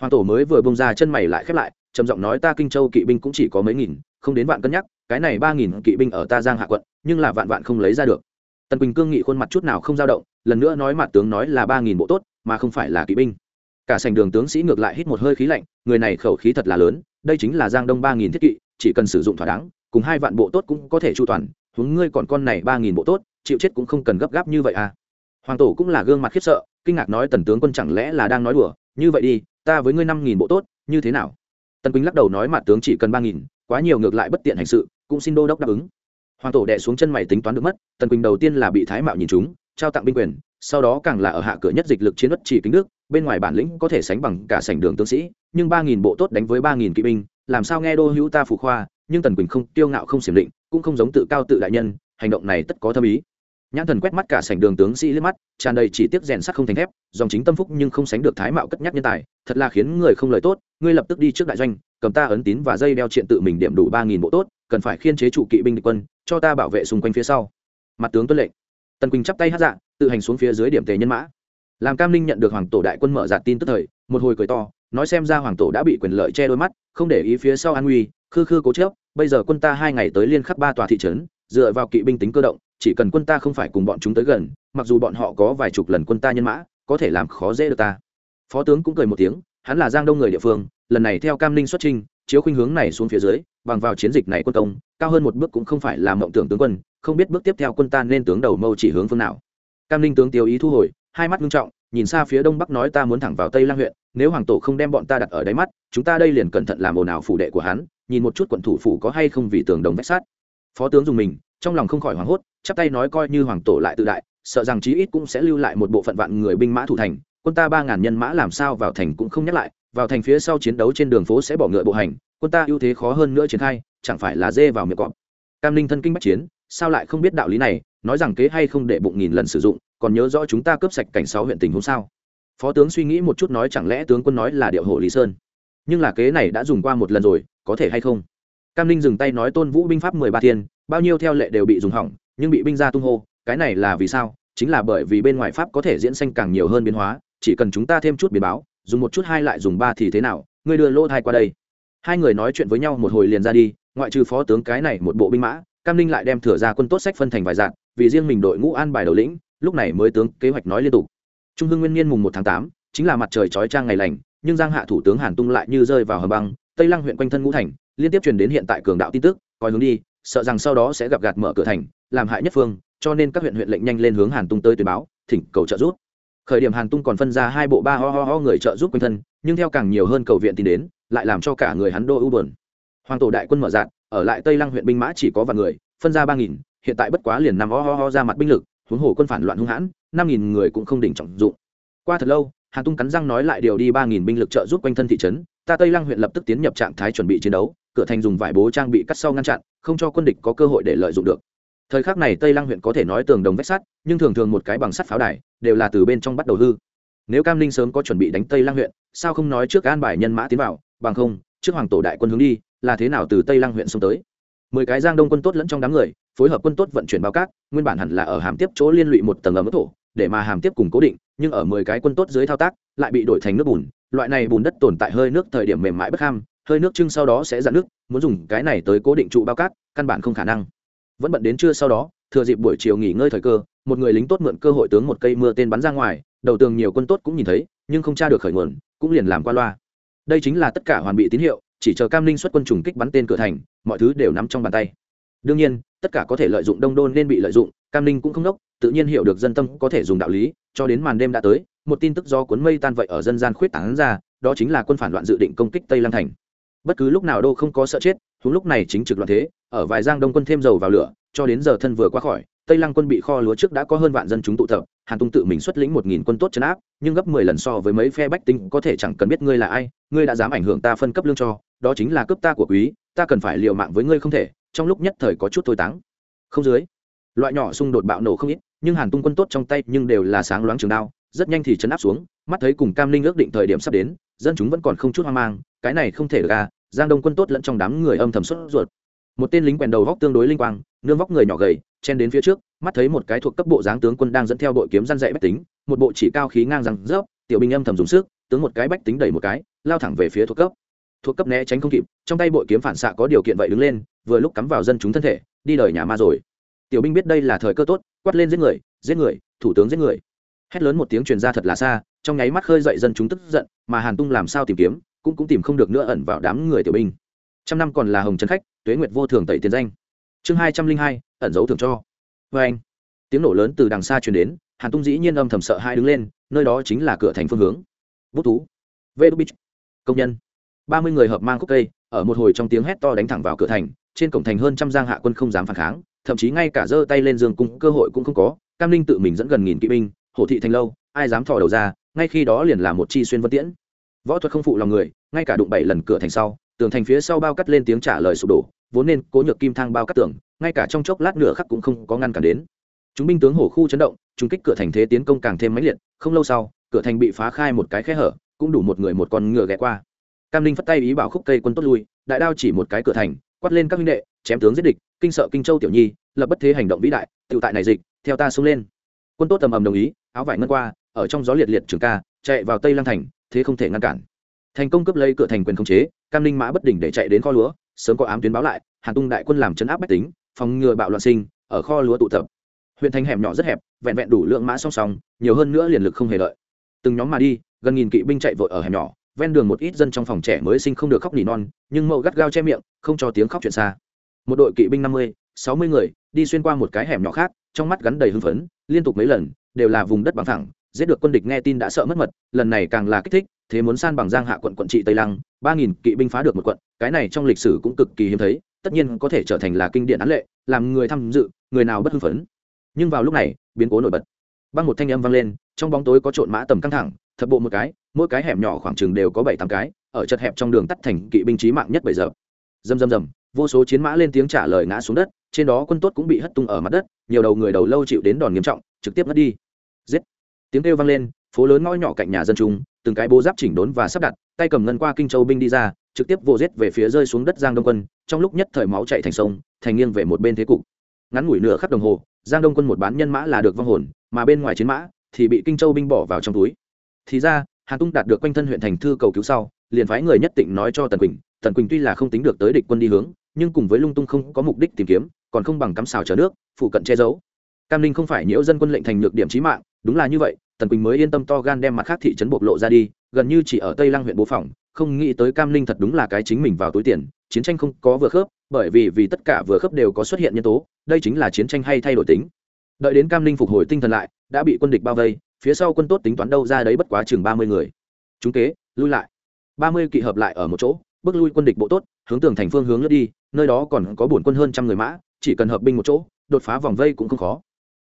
Hoàng tổ mới vừa bông ra chân mày lại khép lại, trầm giọng nói ta kinh châu kỵ binh cũng chỉ có mấy nghìn, không đến vạn cân nhắc, cái này ba nghìn kỵ binh ở ta giang hạ quận, nhưng là vạn vạn không lấy ra được. Tần quỳnh cương nghị khuôn mặt chút nào không dao động, lần nữa nói mặt tướng nói là ba nghìn bộ tốt, mà không phải là kỵ binh. Cả sành đường tướng sĩ ngược lại hít một hơi khí lạnh, người này khẩu khí thật là lớn, đây chính là giang đông ba nghìn thiết kỵ, chỉ cần sử dụng thỏa đáng, cùng hai vạn bộ tốt cũng có thể chu toàn huống ngươi còn con này ba nghìn bộ tốt, chịu chết cũng không cần gấp gáp như vậy à. Hoàng tổ cũng là gương mặt khiếp sợ, kinh ngạc nói tần tướng quân chẳng lẽ là đang nói đùa, như vậy đi, ta với ngươi năm nghìn bộ tốt, như thế nào? Tần quỳnh lắc đầu nói mặt tướng chỉ cần ba nghìn, quá nhiều ngược lại bất tiện hành sự, cũng xin đô đốc đáp ứng. Hoàng tổ đẻ xuống chân mày tính toán được mất, tần quỳnh đầu tiên là bị thái mạo nhìn chúng trao tặng binh quyền, sau đó càng là ở hạ cửa nhất dịch lực chiến đất chỉ kính đức, bên ngoài bản lĩnh có thể sánh bằng cả sảnh đường tướng sĩ, nhưng ba nghìn bộ tốt đánh với ba nghìn kỵ binh, làm sao nghe đô hữu ta phủ khoa, nhưng tần quỳnh không tiêu ngạo không xiểm định cũng không giống tự cao tự đại nhân, hành động này tất có thâm ý. Nhãn thần quét mắt cả sảnh đường tướng sĩ liếc mắt, tràn đầy chỉ tiếc rèn sắt không thành thép, dòng chính tâm phúc nhưng không sánh được thái mạo cất nhắc nhân tài, thật là khiến người không lời tốt, ngươi lập tức đi trước đại doanh, cầm ta ấn tín và dây đeo triện tự mình điểm đủ ba nghìn bộ tốt, cần phải khiên chế trụ kỵ binh địch quân, cho ta bảo vệ xung quanh phía sau. Mặt tướng tuân lệnh. Tần quỳnh chắp tay hát dạ tự hành xuống phía dưới điểm tề nhân mã. Làm cam ninh nhận được hoàng tổ đại quân mở giạt tin tức thời, một hồi cười to, nói xem ra hoàng tổ đã bị quyền lợi che đôi mắt, không để ý phía sau an nguy, khư khư cố chớp bây giờ quân ta hai ngày tới liên khắp ba tòa thị trấn, dựa vào kỵ binh tính cơ động, chỉ cần quân ta không phải cùng bọn chúng tới gần, mặc dù bọn họ có vài chục lần quân ta nhân mã, có thể làm khó dễ được ta. Phó tướng cũng cười một tiếng, hắn là giang đông người địa phương, lần này theo cam ninh xuất trinh chiếu khuynh hướng này xuống phía dưới, bằng vào chiến dịch này quân công, cao hơn một bước cũng không phải là mộng tưởng tướng quân, không biết bước tiếp theo quân ta nên tướng đầu mâu chỉ hướng phương nào. Cam ninh tướng tiêu ý thu hồi, hai mắt nghiêm trọng nhìn xa phía đông bắc nói ta muốn thẳng vào tây lang huyện, nếu hoàng tổ không đem bọn ta đặt ở đáy mắt, chúng ta đây liền cẩn thận làm ồn ào phủ đệ của hắn, nhìn một chút quận thủ phủ có hay không vì tường đồng vách sát phó tướng dùng mình, trong lòng không khỏi hoảng hốt, chắp tay nói coi như hoàng tổ lại tự đại, sợ rằng chí ít cũng sẽ lưu lại một bộ phận vạn người binh mã thủ thành, quân ta ba ngàn nhân mã làm sao vào thành cũng không nhắc lại, vào thành phía sau chiến đấu trên đường phố sẽ bỏ ngựa bộ hành, quân ta ưu thế khó hơn nữa triển khai, chẳng phải là dê vào miệng cọp. Cam ninh thân kinh bách chiến, sao lại không biết đạo lý này nói rằng kế hay không để bụng nghìn lần sử dụng, còn nhớ rõ chúng ta cướp sạch cảnh sáu huyện tình hôm sao? Phó tướng suy nghĩ một chút nói chẳng lẽ tướng quân nói là điệu hộ lý sơn. Nhưng là kế này đã dùng qua một lần rồi, có thể hay không? Cam ninh dừng tay nói tôn vũ binh pháp mười ba thiên, bao nhiêu theo lệ đều bị dùng hỏng, nhưng bị binh ra tung hô, cái này là vì sao? Chính là bởi vì bên ngoài pháp có thể diễn sanh càng nhiều hơn biến hóa, chỉ cần chúng ta thêm chút biến báo, dùng một chút hai lại dùng ba thì thế nào? Ngươi đưa lô thai qua đây. Hai người nói chuyện với nhau một hồi liền ra đi, ngoại trừ phó tướng cái này một bộ binh mã cam ninh lại đem thừa ra quân tốt sách phân thành vài dạng, vì riêng mình đội ngũ an bài đầu lĩnh, lúc này mới tướng kế hoạch nói liên tục. Trung hưng nguyên niên mùng một tháng tám, chính là mặt trời chói trang ngày lành, nhưng giang hạ thủ tướng hàn tung lại như rơi vào hầm băng, tây lăng huyện quanh thân ngũ thành, liên tiếp truyền đến hiện tại cường đạo tin tức, coi hướng đi, sợ rằng sau đó sẽ gặp gạt mở cửa thành, làm hại nhất phương, cho nên các huyện huyện lệnh nhanh lên hướng hàn tung tới tuyên báo, thỉnh cầu trợ giúp. Khởi điểm hàn tung còn phân ra hai bộ ba ho ho ho người trợ giúp quanh thân, nhưng theo càng nhiều hơn cầu viện tìm đến, lại làm cho cả người hắn đô ưu bờn hoàng tổ đại quân mở dạng ở lại tây lăng huyện binh mã chỉ có vài người, phân ra ba nghìn, hiện tại bất quá liền nằm ho ho ho ra mặt binh lực, huống hồ quân phản loạn hung hãn, năm nghìn người cũng không đỉnh trọng dụng. Qua thật lâu, hàn tung cắn răng nói lại điều đi ba nghìn binh lực trợ giúp quanh thân thị trấn, ta tây lăng huyện lập tức tiến nhập trạng thái chuẩn bị chiến đấu, cửa thành dùng vải bố trang bị cắt sau ngăn chặn, không cho quân địch có cơ hội để lợi dụng được. Thời khắc này tây lăng huyện có thể nói tường đồng vách sắt, nhưng thường thường một cái bằng sắt pháo đài, đều là từ bên trong bắt đầu hư. Nếu cam ninh sớm có chuẩn bị đánh tây lăng huyện, sao không nói trước an bài nhân mã tiến vào, bằng không trước hoàng tổ đại quân hướng đi, là thế nào từ tây lăng huyện xông tới? Mười cái giang đông quân tốt lẫn trong đám người, phối hợp quân tốt vận chuyển bao cát, nguyên bản hẳn là ở hàm tiếp chỗ liên lụy một tầng ấm thổ, để mà hàm tiếp cùng cố định, nhưng ở mười cái quân tốt dưới thao tác, lại bị đổi thành nước bùn. Loại này bùn đất tồn tại hơi nước thời điểm mềm mại bất ham, hơi nước trưng sau đó sẽ dạn nước, muốn dùng cái này tới cố định trụ bao cát, căn bản không khả năng. Vẫn bận đến trưa sau đó, thừa dịp buổi chiều nghỉ ngơi thời cơ, một người lính tốt mượn cơ hội tướng một cây mưa tên bắn ra ngoài, đầu tường nhiều quân tốt cũng nhìn thấy, nhưng không tra được khởi nguồn, cũng liền làm qua loa đây chính là tất cả hoàn bị tín hiệu, chỉ chờ cam ninh xuất quân trùng kích bắn tên cửa thành, mọi thứ đều nắm trong bàn tay. Đương nhiên, tất cả có thể lợi dụng đông đôn nên bị lợi dụng, cam ninh cũng không đốc, tự nhiên hiểu được dân tâm có thể dùng đạo lý, cho đến màn đêm đã tới, một tin tức do cuốn mây tan vậy ở dân gian khuyết tảng ra, đó chính là quân phản loạn dự định công kích tây lăng thành. Bất cứ lúc nào đô không có sợ chết thúng lúc này chính trực loạn thế, ở vài giang đông quân thêm dầu vào lửa, cho đến giờ thân vừa qua khỏi tây lăng quân bị kho lúa trước đã có hơn vạn dân chúng tụ tập, hàn tung tự mình xuất lĩnh một nghìn quân tốt chấn áp, nhưng gấp mười lần so với mấy phe bách tinh có thể chẳng cần biết ngươi là ai, ngươi đã dám ảnh hưởng ta phân cấp lương cho, đó chính là cấp ta của quý, ta cần phải liều mạng với ngươi không thể, trong lúc nhất thời có chút thôi táng. Không dưới. Loại nhỏ xung đột bạo nổ không ít, nhưng hàn tung quân tốt trong tay nhưng đều là sáng loáng trường đao, rất nhanh thì chấn áp xuống, mắt thấy cùng cam linh ước định thời điểm sắp đến, dân chúng vẫn còn không chút hoang mang, cái này không thể được à giang đông quân tốt lẫn trong đám người âm thầm xuất ruột một tên lính quèn đầu vóc tương đối linh quang, nương vóc người nhỏ gầy, chen đến phía trước, mắt thấy một cái thuộc cấp bộ dáng tướng quân đang dẫn theo đội kiếm răn dạy bách tính, một bộ chỉ cao khí ngang răng rớp, tiểu binh âm thầm dùng sức, tướng một cái bách tính đẩy một cái, lao thẳng về phía thuộc cấp. Thuộc cấp né tránh không kịp, trong tay bội kiếm phản xạ có điều kiện vậy đứng lên, vừa lúc cắm vào dân chúng thân thể, đi đời nhà ma rồi. Tiểu binh biết đây là thời cơ tốt, quát lên giết người giết người, thủ tướng giết người. Hét lớn một tiếng truyền ra thật là xa, trong nháy mắt khơi dậy dân chúng tức giận, mà hàn tung làm sao tìm kiếm, cũng cũng tìm không được nữa ẩn vào đám người tiểu binh. Trăm năm còn là hồng trần khách tuế nguyệt vô thường tẩy tiền danh. Chương hai trăm linh hai, ẩn dấu thường cho. Vê anh, tiếng nổ lớn từ đằng xa truyền đến, hàn tung dĩ nhiên âm thầm sợ hai đứng lên, nơi đó chính là cửa thành phương hướng. Bút thú. Vê đu bích công nhân. Ba mươi người hợp mang khúc cây, ở một hồi trong tiếng hét to đánh thẳng vào cửa thành, trên cổng thành hơn trăm giang hạ quân không dám phản kháng, thậm chí ngay cả giơ tay lên giường cung, cơ hội cũng không có. Cam linh tự mình dẫn gần nghìn kỵ binh hổ thị thành lâu, ai dám thò đầu ra, ngay khi đó liền là một chi xuyên vân tiễn. Võ thuật không phụ lòng người, ngay cả đụng bảy lần cửa thành sau, tường thành phía sau bao cắt lên tiếng trả lời sụp đổ vốn nên cố nhược kim thang bao cắt tường, ngay cả trong chốc lát nửa khắc cũng không có ngăn cản đến. Chúng binh tướng hổ khu chấn động trung kích cửa thành thế tiến công càng thêm mãnh liệt, không lâu sau, cửa thành bị phá khai một cái khe hở, cũng đủ một người một con ngựa ghé qua. Cam linh phất tay ý bảo khúc cây quân tốt lui, đại đao chỉ một cái cửa thành, quát lên các huynh đệ, chém tướng giết địch, kinh sợ kinh châu tiểu nhi, lập bất thế hành động vĩ đại, tự tại này dịch, theo ta xuống lên. Quân tốt tầm ầm đồng ý, áo vải ngân qua, ở trong gió liệt liệt trường ca, chạy vào tây lăng thành, thế không thể ngăn cản. Thành công cướp lấy cửa thành quyền khống chế, cam linh mã bất đỉnh để chạy đến kho lúa sớm có ám tuyến báo lại, hàn tung đại quân làm chấn áp bách tính, phòng ngừa bạo loạn sinh, ở kho lúa tụ tập. Huyện thành hẻm nhỏ rất hẹp, vẹn vẹn đủ lượng mã song song, nhiều hơn nữa liền lực không hề lợi. Từng nhóm mà đi, gần nghìn kỵ binh chạy vội ở hẻm nhỏ, ven đường một ít dân trong phòng trẻ mới sinh không được khóc nỉ non, nhưng mậu gắt gao che miệng, không cho tiếng khóc chuyện xa. Một đội kỵ binh năm mươi, sáu mươi người, đi xuyên qua một cái hẻm nhỏ khác, trong mắt gắn đầy hưng phấn, liên tục mấy lần, đều là vùng đất bằng thẳng giết được quân địch nghe tin đã sợ mất mật, lần này càng là kích thích thế muốn san bằng giang hạ quận quận trị tây lăng, ba nghìn kỵ binh phá được một quận, cái này trong lịch sử cũng cực kỳ hiếm thấy, tất nhiên có thể trở thành là kinh điển án lệ, làm người tham dự, người nào bất hưng phấn. Nhưng vào lúc này, biến cố nổi bật. Băng một thanh âm vang lên, trong bóng tối có trộn mã tầm căng thẳng, thập bộ một cái, mỗi cái hẻm nhỏ khoảng chừng đều có bảy tám cái, ở chật hẹp trong đường tắt thành kỵ binh trí mạng nhất bây giờ. Dầm dầm dầm vô số chiến mã lên tiếng trả lời ngã xuống đất, trên đó quân tốt cũng bị hất tung ở mặt đất, nhiều đầu người đầu lâu chịu đến đòn nghiêm trọng, trực tiếp mất đi. Giết. Tiếng kêu vang lên phố lớn ngõ nhỏ cạnh nhà dân chúng, từng cái bố giáp chỉnh đốn và sắp đặt, tay cầm ngân qua kinh châu binh đi ra, trực tiếp vô giết về phía rơi xuống đất giang đông quân, trong lúc nhất thời máu chạy thành sông, thành nghiêng về một bên thế cục. Ngắn ngủi nửa khắc đồng hồ, giang đông quân một bán nhân mã là được vong hồn, mà bên ngoài chiến mã thì bị kinh châu binh bỏ vào trong túi. Thì ra, hàn tung đạt được quanh thân huyện thành thư cầu cứu sau, liền phái người nhất định nói cho tần quỳnh tần quỳnh tuy là không tính được tới địch quân đi hướng, nhưng cùng với lung tung không có mục đích tìm kiếm, còn không bằng cắm xào chở nước, phụ cận che giấu. Cam ninh không phải nhiễu dân quân lệnh thành nhược điểm trí mạng đúng là như vậy, tần quỳnh mới yên tâm to gan đem mặt khác thị trấn bộc lộ ra đi, gần như chỉ ở tây lăng huyện bố phòng, không nghĩ tới cam linh thật đúng là cái chính mình vào túi tiền, chiến tranh không có vừa khớp, bởi vì vì tất cả vừa khớp đều có xuất hiện nhân tố, đây chính là chiến tranh hay thay đổi tính. Đợi đến cam linh phục hồi tinh thần lại, đã bị quân địch bao vây, phía sau quân tốt tính toán đâu ra đấy bất quá chừng ba mươi người. Chúng kế, lui lại. Ba mươi kỵ hợp lại ở một chỗ, bước lui quân địch bộ tốt, hướng tường thành phương hướng lướt đi, nơi đó còn có bổn quân hơn trăm người mã, chỉ cần hợp binh một chỗ, đột phá vòng vây cũng không khó.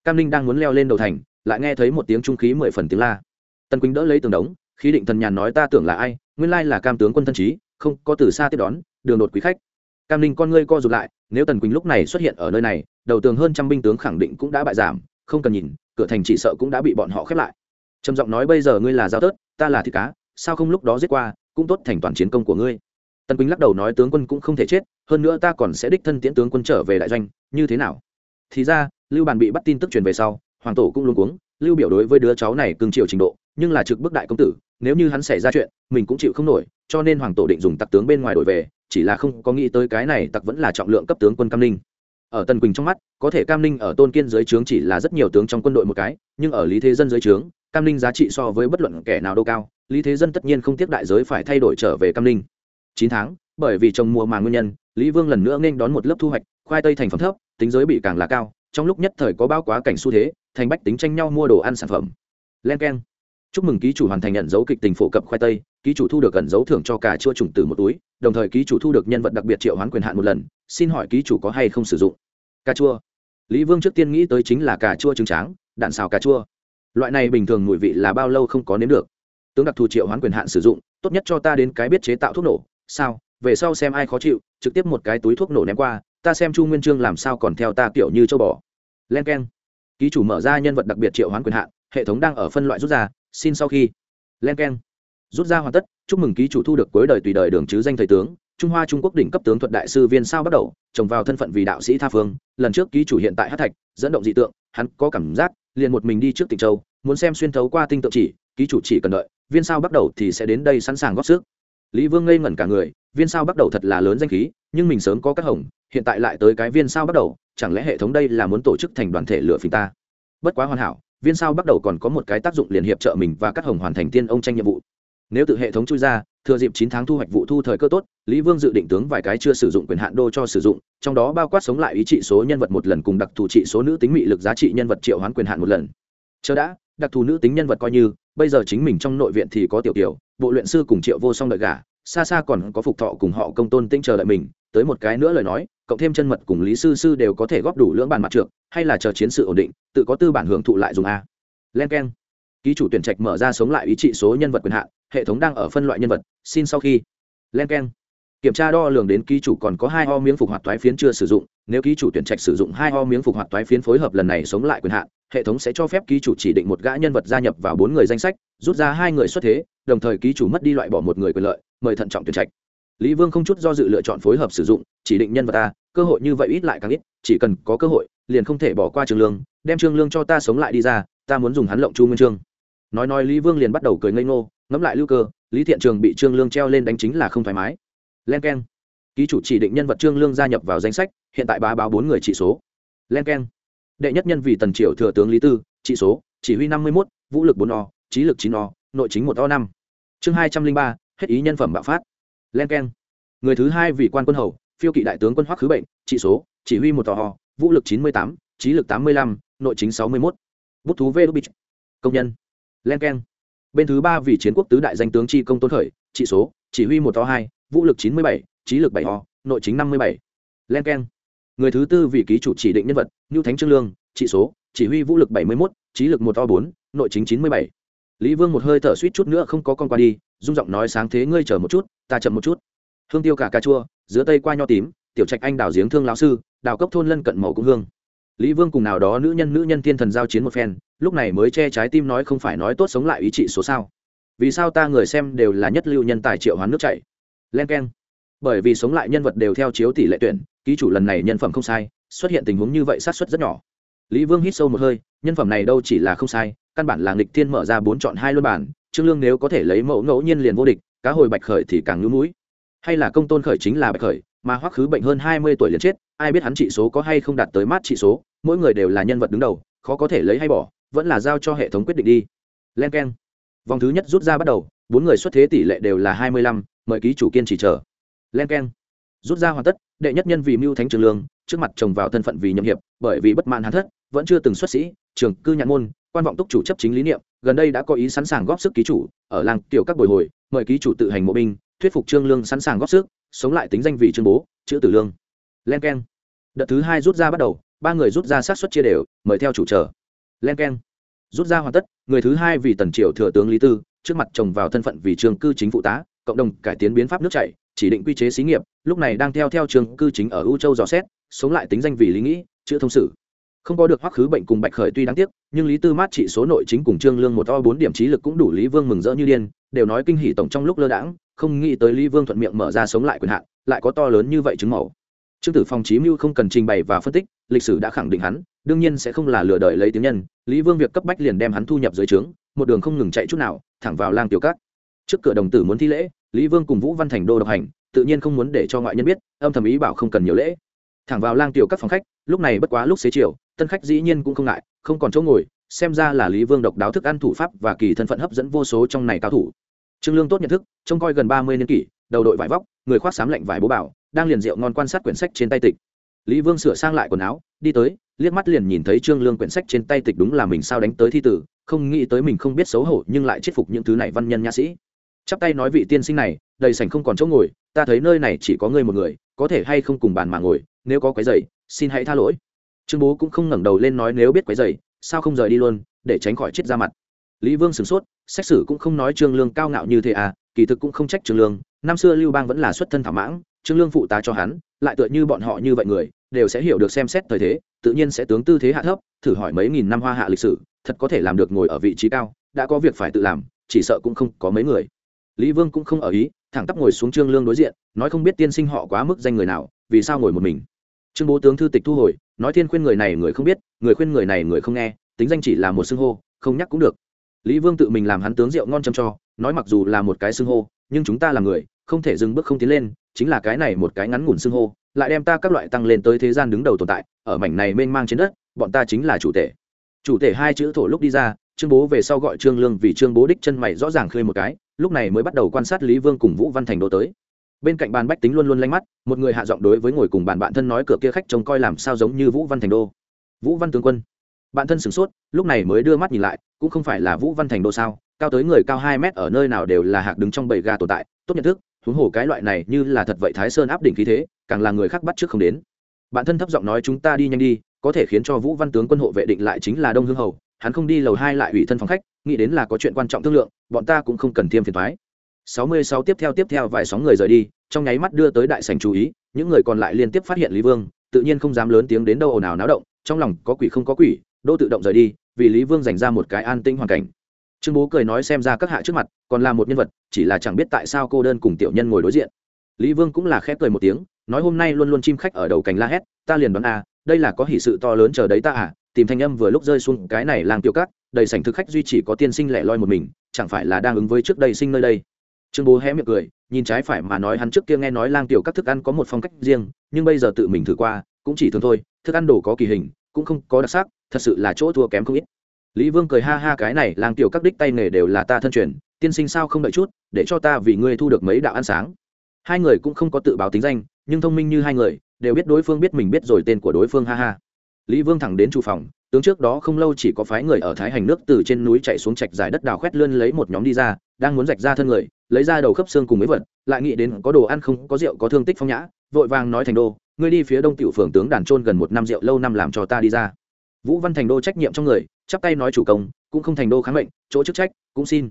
Cam linh đang muốn leo lên đầu thành lại nghe thấy một tiếng trung khí mười phần tiếng la. Tần quỳnh đỡ lấy tường đống, khí định thần nhàn nói ta tưởng là ai, nguyên lai là cam tướng quân thân trí không, có từ xa tiếp đón, đường đột quý khách. Cam ninh con ngươi co rụt lại, nếu tần quỳnh lúc này xuất hiện ở nơi này, đầu tường hơn trăm binh tướng khẳng định cũng đã bại giảm, không cần nhìn, cửa thành chỉ sợ cũng đã bị bọn họ khép lại. Trầm giọng nói bây giờ ngươi là giao tớt, ta là thịt cá, sao không lúc đó giết qua, cũng tốt thành toàn chiến công của ngươi. Tần quỳnh lắc đầu nói tướng quân cũng không thể chết, hơn nữa ta còn sẽ đích thân tiễn tướng quân trở về đại doanh, như thế nào? Thì ra, lưu bàn bị bắt tin tức truyền về sau hoàng tổ cũng luôn cuống, lưu biểu đối với đứa cháu này cưng chịu trình độ, nhưng là trực bức đại công tử, nếu như hắn xảy ra chuyện, mình cũng chịu không nổi, cho nên hoàng tổ định dùng tặc tướng bên ngoài đổi về, chỉ là không có nghĩ tới cái này tặc vẫn là trọng lượng cấp tướng quân cam ninh. Ở tần quỳnh trong mắt, có thể cam ninh ở tôn kiên dưới trướng chỉ là rất nhiều tướng trong quân đội một cái, nhưng ở lý thế dân dưới trướng, cam ninh giá trị so với bất luận kẻ nào đâu cao, lý thế dân tất nhiên không tiếc đại giới phải thay đổi trở về cam ninh. Chín tháng, bởi vì trồng mùa màng nguyên nhân, lý vương lần nữa nên đón một lớp thu hoạch, khoai tây thành phẩm thấp, tính giới bị càng là cao, trong lúc nhất thời có bao quá cảnh xu thế thành bách tính tranh nhau mua đồ ăn sản phẩm. Len k e n chúc mừng ký chủ hoàn thành nhận dấu kịch tình phổ cập khoai tây, ký chủ thu được ẩn dấu thưởng cho cả chua trùng từ một túi, đồng thời ký chủ thu được nhân vật đặc biệt triệu hoán quyền hạn một lần, xin hỏi ký chủ có hay không sử dụng? Cà chua. Lý vương trước tiên nghĩ tới chính là cà chua trứng tráng, đạn xào cà chua. Loại này bình thường mùi vị là bao lâu không có nếm được. Tướng đặc thù triệu hoán quyền hạn sử dụng, tốt nhất cho ta đến cái biết chế tạo thuốc nổ. Sao? Về sau xem ai khó chịu, trực tiếp một cái túi thuốc nổ ném qua, ta xem chu nguyên trương làm sao còn theo ta kiểu như châu bò. Len k e n ký chủ mở ra nhân vật đặc biệt triệu hoán quyền hạn, hệ thống đang ở phân loại rút ra, xin sau khi. Len k e n rút ra hoàn tất, chúc mừng ký chủ thu được cuối đời tùy đời đường chứ danh thầy tướng, trung hoa trung quốc đỉnh cấp tướng thuật đại sư viên sao bắt đầu, trồng vào thân phận vì đạo sĩ tha phương. Lần trước ký chủ hiện tại hát thạch, dẫn động dị tượng, hắn có cảm giác, liền một mình đi trước tịnh châu, muốn xem xuyên thấu qua tinh tượng chỉ, ký chủ chỉ cần đợi, viên sao bắt đầu thì sẽ đến đây sẵn sàng góp sức. Lý vương ngây ngẩn cả người, viên sao bắt đầu thật là lớn danh khí, nhưng mình sớm có các hồng hiện tại lại tới cái viên sao bắt đầu, chẳng lẽ hệ thống đây là muốn tổ chức thành đoàn thể lựa phình ta? Bất quá hoàn hảo, viên sao bắt đầu còn có một cái tác dụng liền hiệp trợ mình và các hồng hoàn thành tiên ông tranh nhiệm vụ. Nếu tự hệ thống chui ra, thừa dịp chín tháng thu hoạch vụ thu thời cơ tốt, lý vương dự định tướng vài cái chưa sử dụng quyền hạn đô cho sử dụng, trong đó bao quát sống lại ý trị số nhân vật một lần cùng đặc thù trị số nữ tính mị lực giá trị nhân vật triệu hoán quyền hạn một lần. Chờ đã, đặc thù nữ tính nhân vật coi như, bây giờ chính mình trong nội viện thì có tiểu tiểu, bộ luyện sư cùng triệu vô song đợi gà xa xa còn có phục thọ cùng họ công tôn tinh chờ đợi mình, tới một cái nữa lời nói, cộng thêm chân mật cùng lý sư sư đều có thể góp đủ lưỡng bàn mặt trượng, hay là chờ chiến sự ổn định, tự có tư bản hưởng thụ lại dùng a. Len k e n ký chủ tuyển trạch mở ra sống lại ý trị số nhân vật quyền hạn, hệ thống đang ở phân loại nhân vật, xin sau khi. Len k e n kiểm tra đo lường đến ký chủ còn có hai ho miếng phục hoạt toái phiến chưa sử dụng, nếu ký chủ tuyển trạch sử dụng hai ho miếng phục hoạt toái phiến phối hợp lần này sống lại quyền hạn, hệ thống sẽ cho phép ký chủ chỉ định một gã nhân vật gia nhập vào bốn người danh sách, rút ra hai người xuất thế, đồng thời ký chủ mất đi loại bỏ một người quyền lợi mời thận trọng tuyển trạch. Lý vương không chút do dự lựa chọn phối hợp sử dụng, chỉ định nhân vật ta cơ hội như vậy ít lại càng ít, chỉ cần có cơ hội, liền không thể bỏ qua trương lương, đem trương lương cho ta sống lại đi ra, ta muốn dùng hắn lộng chu nguyên trương. Nói nói lý vương liền bắt đầu cười ngây ngô, ngẫm lại lưu cơ, lý thiện trường bị trương lương treo lên đánh chính là không thoải mái. Len k e n ký chủ chỉ định nhân vật trương lương gia nhập vào danh sách, hiện tại bá báo bốn người trị số. Len k e n đệ nhất nhân vì tần triều thừa tướng lý tư trị số, chỉ huy năm mươi một vũ lực bốn o, trí lực chín o, nội chính một o năm. Chương hai trăm linh ba hết ý nhân phẩm bạo phát. Len k e n người thứ hai vị quan quân hầu, phiêu kỵ đại tướng quân hoắc khứ bệnh, trị số, chỉ huy một tò hò vũ lực chín mươi tám, trí lực tám mươi lăm, nội chính sáu mươi mốt. Bút thú vê đô bích công nhân. Len k e n bên thứ ba vị chiến quốc tứ đại danh tướng chi công tôn khởi, trị số, chỉ huy một to hai, vũ lực chín mươi bảy, trí lực bảy ho, nội chính năm mươi bảy. Len k e n người thứ tư vị ký chủ chỉ định nhân vật như thánh trương lương, trị số, chỉ huy vũ lực bảy mươi một trí lực một to bốn, nội chính chín mươi bảy. Lý vương một hơi thở suýt chút nữa không có con qua đi dung giọng nói sáng thế ngươi chờ một chút, ta chậm một chút. Hương tiêu cả cà chua giữa tây qua nho tím, tiểu trạch anh đào giếng thương lão sư, đào cốc thôn lân cận màu cũng hương. Lý vương cùng nào đó nữ nhân nữ nhân thiên thần giao chiến một phen, lúc này mới che trái tim nói không phải nói tốt sống lại ý trị số sao. Vì sao ta người xem đều là nhất lưu nhân tài triệu hoán nước chảy? Len k e n bởi vì sống lại nhân vật đều theo chiếu tỷ lệ tuyển, ký chủ lần này nhân phẩm không sai, xuất hiện tình huống như vậy sát xuất rất nhỏ. Lý vương hít sâu một hơi, nhân phẩm này đâu chỉ là không sai, căn bản là nghịch thiên mở ra bốn chọn hai luân bản trương lương nếu có thể lấy mẫu ngẫu nhiên liền vô địch, cá hồi bạch khởi thì càng ngưỡng mũi. Hay là công tôn khởi chính là bạch khởi, mà hoắc khứ bệnh hơn hai mươi tuổi liền chết, ai biết hắn trị số có hay không đạt tới mát trị số, mỗi người đều là nhân vật đứng đầu, khó có thể lấy hay bỏ, vẫn là giao cho hệ thống quyết định đi. Len keng. Vòng thứ nhất rút ra bắt đầu, bốn người xuất thế tỷ lệ đều là hai mươi lăm, mời ký chủ kiên chỉ chờ. Len keng. Rút ra hoàn tất, đệ nhất nhân vì mưu thánh trường lương, trước mặt chồng vào thân phận vì nhậm hiệp, bởi vì bất mãn hắn thất, vẫn chưa từng xuất sĩ, trường cư nhạn môn, quan vọng túc chủ chấp chính lý niệm gần đây đã có ý sẵn sàng góp sức ký chủ, ở làng tiểu các bồi hồi, mời ký chủ tự hành mộ binh, thuyết phục trương lương sẵn sàng góp sức, sống lại tính danh vị trương bố, chữ tử lương. Len keng. Đợt thứ hai rút ra bắt đầu, ba người rút ra sát xuất chia đều, mời theo chủ trở len keng. Rút ra hoàn tất, người thứ hai vì tần triều thừa tướng lý tư, trước mặt chồng vào thân phận vì trường cư chính phụ tá, cộng đồng cải tiến biến pháp nước chảy, chỉ định quy chế xí nghiệp, lúc này đang theo theo trường cư chính ở u châu dò xét, sống lại tính danh vì lý nghĩ chữ thông sử không có được hoắc khứ bệnh cùng bạch khởi tuy đáng tiếc, nhưng lý tư mát trị số nội chính cùng trương lương một to bốn điểm trí lực cũng đủ lý vương mừng rỡ như điên, đều nói kinh hỉ tổng trong lúc lơ đãng, không nghĩ tới lý vương thuận miệng mở ra sống lại quyền hạn, lại có to lớn như vậy chứng mẫu. Trương tử phong chí mưu không cần trình bày và phân tích, lịch sử đã khẳng định hắn, đương nhiên sẽ không là lừa đợi lấy tiếng nhân, lý vương việc cấp bách liền đem hắn thu nhập dưới trướng, một đường không ngừng chạy chút nào, thẳng vào lang tiểu cát trước cửa đồng tử muốn thi lễ, lý vương cùng vũ văn thành đô độc hành, tự nhiên không muốn để cho ngoại nhân biết, âm thầm ý bảo không cần nhiều lễ thẳng vào lang tiểu các phòng khách, lúc này bất quá lúc xế chiều, tân khách dĩ nhiên cũng không ngại, không còn chỗ ngồi, xem ra là lý vương độc đáo thức ăn thủ pháp và kỳ thân phận hấp dẫn vô số trong này cao thủ. Trương lương tốt nhận thức, trông coi gần ba mươi niên kỷ, đầu đội vải vóc, người khoác sám lạnh vải bố bảo, đang liền rượu ngon quan sát quyển sách trên tay tịch. Lý vương sửa sang lại quần áo, đi tới, liếc mắt liền nhìn thấy trương lương quyển sách trên tay tịch đúng là mình sao đánh tới thi tử, không nghĩ tới mình không biết xấu hổ nhưng lại chết phục những thứ này văn nhân nha sĩ. Chắp tay nói vị tiên sinh này, đầy sảnh không còn chỗ ngồi, ta thấy nơi này chỉ có ngươi một người, có thể hay không cùng bàn mà ngồi nếu có quấy rầy, xin hãy tha lỗi. Trương bố cũng không ngẩng đầu lên nói nếu biết quấy rầy, sao không rời đi luôn, để tránh khỏi chết ra mặt. Lý vương sửng sốt, xét xử cũng không nói trương lương cao ngạo như thế à kỳ thực cũng không trách trương lương. Năm xưa lưu bang vẫn là xuất thân thảm mãng, trương lương phụ tá cho hắn, lại tựa như bọn họ như vậy người, đều sẽ hiểu được xem xét thời thế, tự nhiên sẽ tướng tư thế hạ thấp, thử hỏi mấy nghìn năm hoa hạ lịch sử, thật có thể làm được ngồi ở vị trí cao, đã có việc phải tự làm, chỉ sợ cũng không có mấy người. Lý vương cũng không ở ý, thẳng tắp ngồi xuống trương lương đối diện, nói không biết tiên sinh họ quá mức danh người nào, vì sao ngồi một mình trương bố tướng thư tịch thu hồi, nói thiên khuyên người này người không biết, người khuyên người này người không nghe, tính danh chỉ là một xưng hô, không nhắc cũng được lý vương tự mình làm hắn tướng rượu ngon châm cho, nói mặc dù là một cái xưng hô, nhưng chúng ta là người, không thể dừng bước không tiến lên, chính là cái này một cái ngắn ngủn xưng hô, lại đem ta các loại tăng lên tới thế gian đứng đầu tồn tại, ở mảnh này mênh mang trên đất, bọn ta chính là chủ thể. chủ thể hai chữ thổ lúc đi ra, trương bố về sau gọi trương lương vì trương bố đích chân mày rõ ràng khơi một cái, lúc này mới bắt đầu quan sát lý vương cùng vũ văn thành đô tới bên cạnh bàn bách tính luôn luôn lanh mắt, một người hạ giọng đối với ngồi cùng bàn bạn thân nói cửa kia khách trông coi làm sao giống như vũ văn thành đô. Vũ văn tướng quân. Bạn thân sửng sốt, lúc này mới đưa mắt nhìn lại, cũng không phải là vũ văn thành đô sao, cao tới người cao hai mét ở nơi nào đều là hạc đứng trong bầy ga tồn tại, tốt nhận thức, huống hồ cái loại này như là thật vậy thái sơn áp đỉnh khí thế, càng là người khác bắt trước không đến. Bạn thân thấp giọng nói chúng ta đi nhanh đi, có thể khiến cho vũ văn tướng quân hộ vệ định lại chính là đông hương hầu, hắn không đi lầu hai lại ủy thân phòng khách, nghĩ đến là có chuyện quan trọng thương lượng, bọn ta cũng không cần thêm phiền thoái sáu mươi sáu tiếp theo tiếp theo vài sóng người rời đi, trong nháy mắt đưa tới đại sảnh chú ý, những người còn lại liên tiếp phát hiện lý vương, tự nhiên không dám lớn tiếng đến đâu ồn ào náo động, trong lòng có quỷ không có quỷ đô tự động rời đi, vì lý vương dành ra một cái an tĩnh hoàn cảnh. Trương bố cười nói xem ra các hạ trước mặt, còn là một nhân vật, chỉ là chẳng biết tại sao cô đơn cùng tiểu nhân ngồi đối diện. Lý vương cũng là khép cười một tiếng, nói hôm nay luôn luôn chim khách ở đầu cành la hét, ta liền đoán à đây là có hỷ sự to lớn chờ đấy ta à tìm thanh âm vừa lúc rơi xuống, cái này làng tiêu cát đầy sảnh thực khách duy chỉ có tiên sinh lẻ loi một mình, chẳng phải là đang ứng với trước đây sinh nơi đây trương bố hé miệng cười, nhìn trái phải mà nói hắn trước kia nghe nói lang tiểu các thức ăn có một phong cách riêng, nhưng bây giờ tự mình thử qua, cũng chỉ thường thôi, thức ăn đồ có kỳ hình, cũng không có đặc sắc, thật sự là chỗ thua kém không ít. Lý vương cười ha ha cái này, lang tiểu các đích tay nghề đều là ta thân truyền, tiên sinh sao không đợi chút, để cho ta vì ngươi thu được mấy đạo ăn sáng. Hai người cũng không có tự báo tính danh, nhưng thông minh như hai người, đều biết đối phương biết mình biết rồi tên của đối phương ha ha. Lý vương thẳng đến chủ phòng, tướng trước đó không lâu chỉ có phái người ở thái hành nước từ trên núi chạy xuống trạch dài đất đào khoét lươn lấy một nhóm đi ra, đang muốn rạch ra thân người lấy ra đầu khớp xương cùng mấy vật, lại nghĩ đến có đồ ăn không, có rượu, có thương tích phong nhã, vội vàng nói thành đô, ngươi đi phía đông tiểu phường tướng đàn trôn gần một năm rượu, lâu năm làm cho ta đi ra. Vũ văn thành đô trách nhiệm trong người, chắp tay nói chủ công, cũng không thành đô kháng mệnh, chỗ chức trách, cũng xin.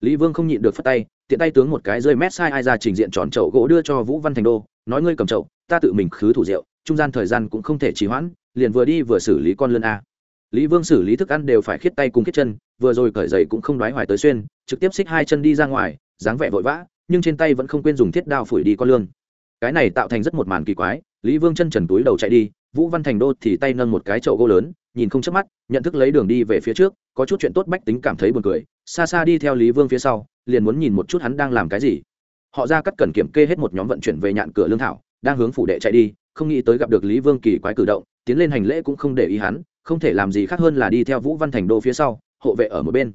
Lý vương không nhịn được phất tay, tiện tay tướng một cái rơi mét sai ai ra trình diện tròn chậu gỗ đưa cho vũ văn thành đô, nói, ngươi cầm chậu, ta tự mình khứ thủ rượu, trung gian thời gian cũng không thể trì hoãn, liền vừa đi vừa xử lý con lươn a. Lý vương xử lý thức ăn đều phải khiết tay cùng khiết chân, vừa rồi cởi giày cũng không đoái hoài tới xuyên, trực tiếp xích hai chân đi ra ngoài dáng vẻ vội vã, nhưng trên tay vẫn không quên dùng thiết đao phủi đi con lương. Cái này tạo thành rất một màn kỳ quái, lý vương chân trần túi đầu chạy đi, vũ văn thành đô thì tay nâng một cái chậu gỗ lớn, nhìn không chớp mắt, nhận thức lấy đường đi về phía trước, có chút chuyện tốt bách tính cảm thấy buồn cười, xa xa đi theo lý vương phía sau, liền muốn nhìn một chút hắn đang làm cái gì. Họ ra cắt cần kiểm kê hết một nhóm vận chuyển về nhạn cửa lương thảo, đang hướng phủ đệ chạy đi, không nghĩ tới gặp được lý vương kỳ quái cử động, tiến lên hành lễ cũng không để ý hắn, không thể làm gì khác hơn là đi theo vũ văn thành đô phía sau, hộ vệ ở một bên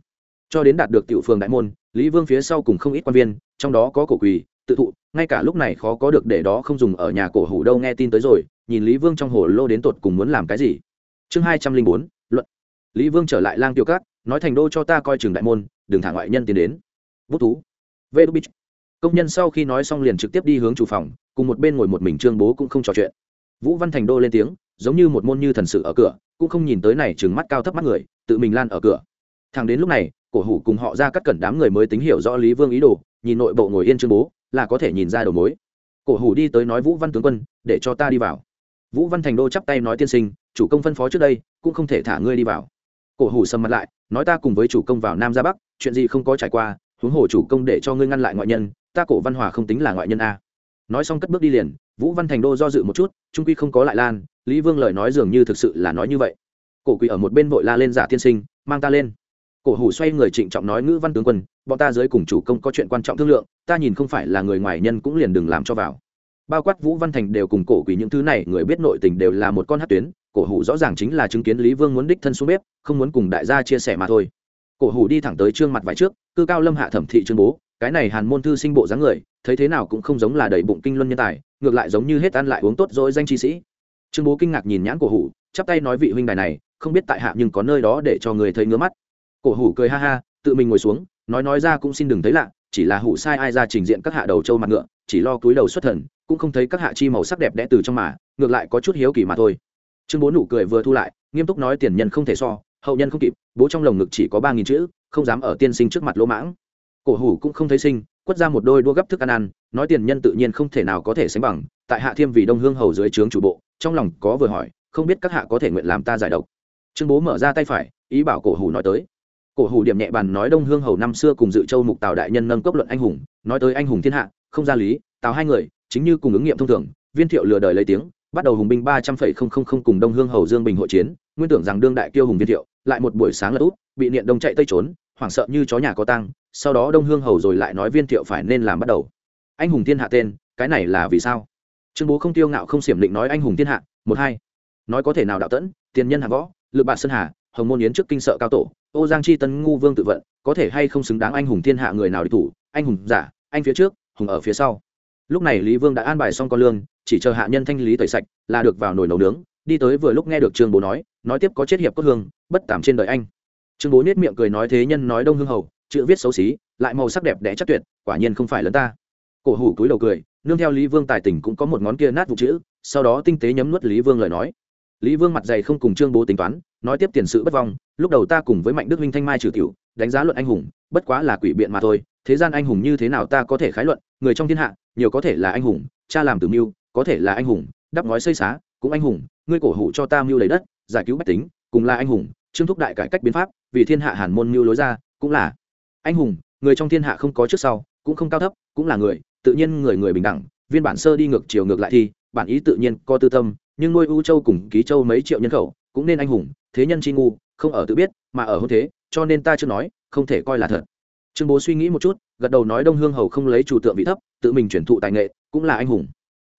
cho đến đạt được tiểu phường đại môn, lý vương phía sau cùng không ít quan viên, trong đó có cổ quỳ, tự thụ, ngay cả lúc này khó có được để đó không dùng ở nhà cổ hủ đâu nghe tin tới rồi, nhìn lý vương trong hồ lô đến tột cùng muốn làm cái gì. Chương hai trăm linh bốn, luận. Lý vương trở lại lang tiểu cát nói thành đô cho ta coi trường đại môn, đừng thả ngoại nhân tiến đến. Bút thú. Vê đu bích. Công nhân sau khi nói xong liền trực tiếp đi hướng chủ phòng, cùng một bên ngồi một mình trương bố cũng không trò chuyện. Vũ văn thành đô lên tiếng, giống như một môn như thần sự ở cửa, cũng không nhìn tới này chừng mắt cao thấp mắt người, tự mình lan ở cửa thằng đến lúc này, cổ hủ cùng họ ra cắt cẩn đám người mới tính hiểu rõ lý vương ý đồ, nhìn nội bộ ngồi yên trương bố, là có thể nhìn ra đầu mối. Cổ hủ đi tới nói vũ văn tướng quân, để cho ta đi vào. Vũ văn thành đô chắp tay nói tiên sinh, chủ công phân phó trước đây, cũng không thể thả ngươi đi vào. Cổ hủ sầm mặt lại, nói ta cùng với chủ công vào nam ra bắc, chuyện gì không có trải qua, huống hồ chủ công để cho ngươi ngăn lại ngoại nhân, ta cổ văn hòa không tính là ngoại nhân a. Nói xong cất bước đi liền, vũ văn thành đô do dự một chút, trung quy không có lại lan, lý vương lời nói dường như thực sự là nói như vậy. Cổ quỳ ở một bên vội la lên, giả tiên sinh, mang ta lên cổ hủ xoay người trịnh trọng nói ngữ văn tướng quân, bọn ta dưới cùng chủ công có chuyện quan trọng thương lượng, ta nhìn không phải là người ngoài nhân cũng liền đừng làm cho vào. Bao quát vũ văn thành đều cùng cổ quỷ những thứ này, người biết nội tình đều là một con hát tuyến, cổ hủ rõ ràng chính là chứng kiến lý vương muốn đích thân xuống bếp, không muốn cùng đại gia chia sẻ mà thôi. Cổ hủ đi thẳng tới trương mặt vải trước, cư cao lâm hạ thẩm thị trương bố, cái này hàn môn thư sinh bộ dáng người, thấy thế nào cũng không giống là đầy bụng kinh luân nhân tài, ngược lại giống như hết ăn lại uống tốt rồi danh chi sĩ. Trương bố kinh ngạc nhìn nhãn cổ hủ, chắp tay nói vị huynh đài này, không biết tại hạ nhưng có nơi đó để cho người thấy ngứa mắt cổ hủ cười ha ha, tự mình ngồi xuống, nói nói ra cũng xin đừng thấy lạ, chỉ là hủ sai ai ra trình diện các hạ đầu trâu mặt ngựa, chỉ lo cúi đầu xuất thần, cũng không thấy các hạ chi màu sắc đẹp đẽ từ trong mà, ngược lại có chút hiếu kỳ mà thôi. Trương bố nụ cười vừa thu lại, nghiêm túc nói tiền nhân không thể so, hậu nhân không kịp, bố trong lồng ngực chỉ có ba nghìn chữ, không dám ở tiên sinh trước mặt lỗ mãng. Cổ hủ cũng không thấy sinh, quất ra một đôi đua gấp thức ăn ăn, nói tiền nhân tự nhiên không thể nào có thể sánh bằng, tại hạ thiêm vì đông hương hầu dưới trướng chủ bộ, trong lòng có vừa hỏi, không biết các hạ có thể nguyện làm ta giải độc. Trương bố mở ra tay phải, ý bảo cổ hủ nói tới cổ hủ điểm nhẹ bàn nói đông hương hầu năm xưa cùng dự châu mục tào đại nhân nâng cốc luận anh hùng, nói tới anh hùng thiên hạ, không ra lý, tào hai người, chính như cùng ứng nghiệm thông thường, viên thiệu lừa đời lấy tiếng, bắt đầu hùng binh ba trăm phẩy không không không cùng đông hương hầu dương bình hội chiến, nguyên tưởng rằng đương đại kiêu hùng viên thiệu, lại một buổi sáng là út bị niệm đông chạy tây trốn, hoảng sợ như chó nhà có tăng sau đó đông hương hầu rồi lại nói viên thiệu phải nên làm bắt đầu. Anh hùng thiên hạ tên, cái này là vì sao? Trương bố không tiêu ngạo không xiểm định nói anh hùng thiên hạ, một hai. Nói có thể nào đạo tẫn, tiền nhân hạ võ lựa bạc sơn hà, hồng môn yến trước kinh sợ cao tổ ô giang chi tân ngu vương tự vận, có thể hay không xứng đáng anh hùng thiên hạ người nào địch thủ, anh hùng giả, anh phía trước, hùng ở phía sau. Lúc này lý vương đã an bài xong con lương, chỉ chờ hạ nhân thanh lý tẩy sạch là được vào nồi nấu nướng, đi tới vừa lúc nghe được trương bố nói nói tiếp có chết hiệp cốt hương, bất tảm trên đời anh. Trương bố nết miệng cười nói thế nhân nói đông hương hầu, chữ viết xấu xí, lại màu sắc đẹp đẽ chắc tuyệt, quả nhiên không phải lớn ta. Cổ hủ cúi đầu cười, nương theo lý vương tài tình cũng có một ngón kia nát vụ chữ, sau đó tinh tế nhấm nuốt lý vương lời nói lý vương mặt dày không cùng trương bố tính toán, nói tiếp tiền sự bất vong, lúc đầu ta cùng với mạnh đức huynh thanh mai trừ tiểu, đánh giá luận anh hùng, bất quá là quỷ biện mà thôi, thế gian anh hùng như thế nào ta có thể khái luận, người trong thiên hạ, nhiều có thể là anh hùng, cha làm tử mưu, có thể là anh hùng, đắp ngói xây xá, cũng anh hùng, ngươi cổ hủ cho ta mưu lấy đất, giải cứu bách tính, cùng là anh hùng, trương thúc đại cải cách biến pháp, vì thiên hạ hàn môn mưu lối ra, cũng là anh hùng, người trong thiên hạ không có trước sau, cũng không cao thấp, cũng là người, tự nhiên người người bình đẳng, viên bản sơ đi ngược chiều ngược lại thì bản ý tự nhiên có tư tâm nhưng nuôi u châu cùng ký châu mấy triệu nhân khẩu cũng nên anh hùng, thế nhân chi ngu, không ở tự biết, mà ở hôn thế, cho nên ta chưa nói, không thể coi là thật. Trương bố suy nghĩ một chút, gật đầu nói đông hương hầu không lấy chủ tượng vị thấp, tự mình chuyển thụ tài nghệ, cũng là anh hùng.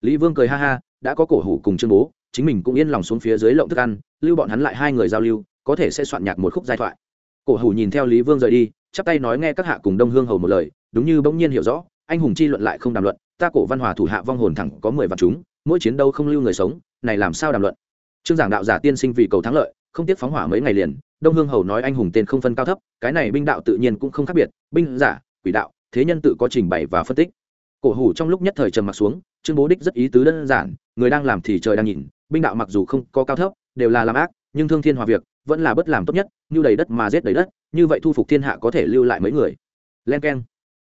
Lý vương cười ha ha, đã có cổ hủ cùng trương bố, chính mình cũng yên lòng xuống phía dưới lộng thức ăn, lưu bọn hắn lại hai người giao lưu, có thể sẽ soạn nhạc một khúc giai thoại. Cổ hủ nhìn theo lý vương rời đi, chắp tay nói nghe các hạ cùng đông hương hầu một lời, đúng như bỗng nhiên hiểu rõ, anh hùng chi luận lại không đàm luận, ta cổ văn hòa thủ hạ vong hồn thẳng có mười vạn chúng, mỗi chiến đấu không lưu người sống này làm sao đàm luận? Trương giảng đạo giả tiên sinh vì cầu thắng lợi, không tiếc phóng hỏa mấy ngày liền, đông hương hầu nói anh hùng tên không phân cao thấp, cái này binh đạo tự nhiên cũng không khác biệt, binh giả, quỷ đạo, thế nhân tự có trình bày và phân tích. Cổ hủ trong lúc nhất thời trầm mặc xuống, trương bố đích rất ý tứ đơn giản, người đang làm thì trời đang nhìn, binh đạo mặc dù không có cao thấp, đều là làm ác, nhưng thương thiên hòa việc, vẫn là bất làm tốt nhất, như đầy đất mà giết đầy đất, như vậy thu phục thiên hạ có thể lưu lại mấy người. Len keng.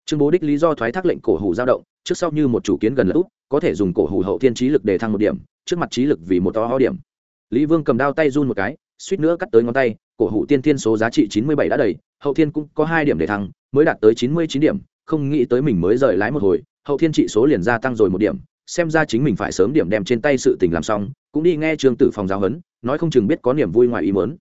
Trương bố đích lý do thoái thác lệnh cổ hủ giao động, trước sau như một chủ kiến gần lỡ út, có thể dùng cổ hủ hậu thiên trí lực để thăng một điểm trước mặt trí lực vì một to ho điểm. Lý vương cầm đao tay run một cái, suýt nữa cắt tới ngón tay, cổ hủ tiên thiên số giá trị chín mươi bảy đã đầy, hậu thiên cũng có hai điểm để thăng, mới đạt tới chín mươi chín điểm, không nghĩ tới mình mới rời lái một hồi, hậu thiên trị số liền gia tăng rồi một điểm, xem ra chính mình phải sớm điểm đem trên tay sự tình làm xong, cũng đi nghe trương tử phòng giáo huấn, nói không chừng biết có niềm vui ngoài ý mớn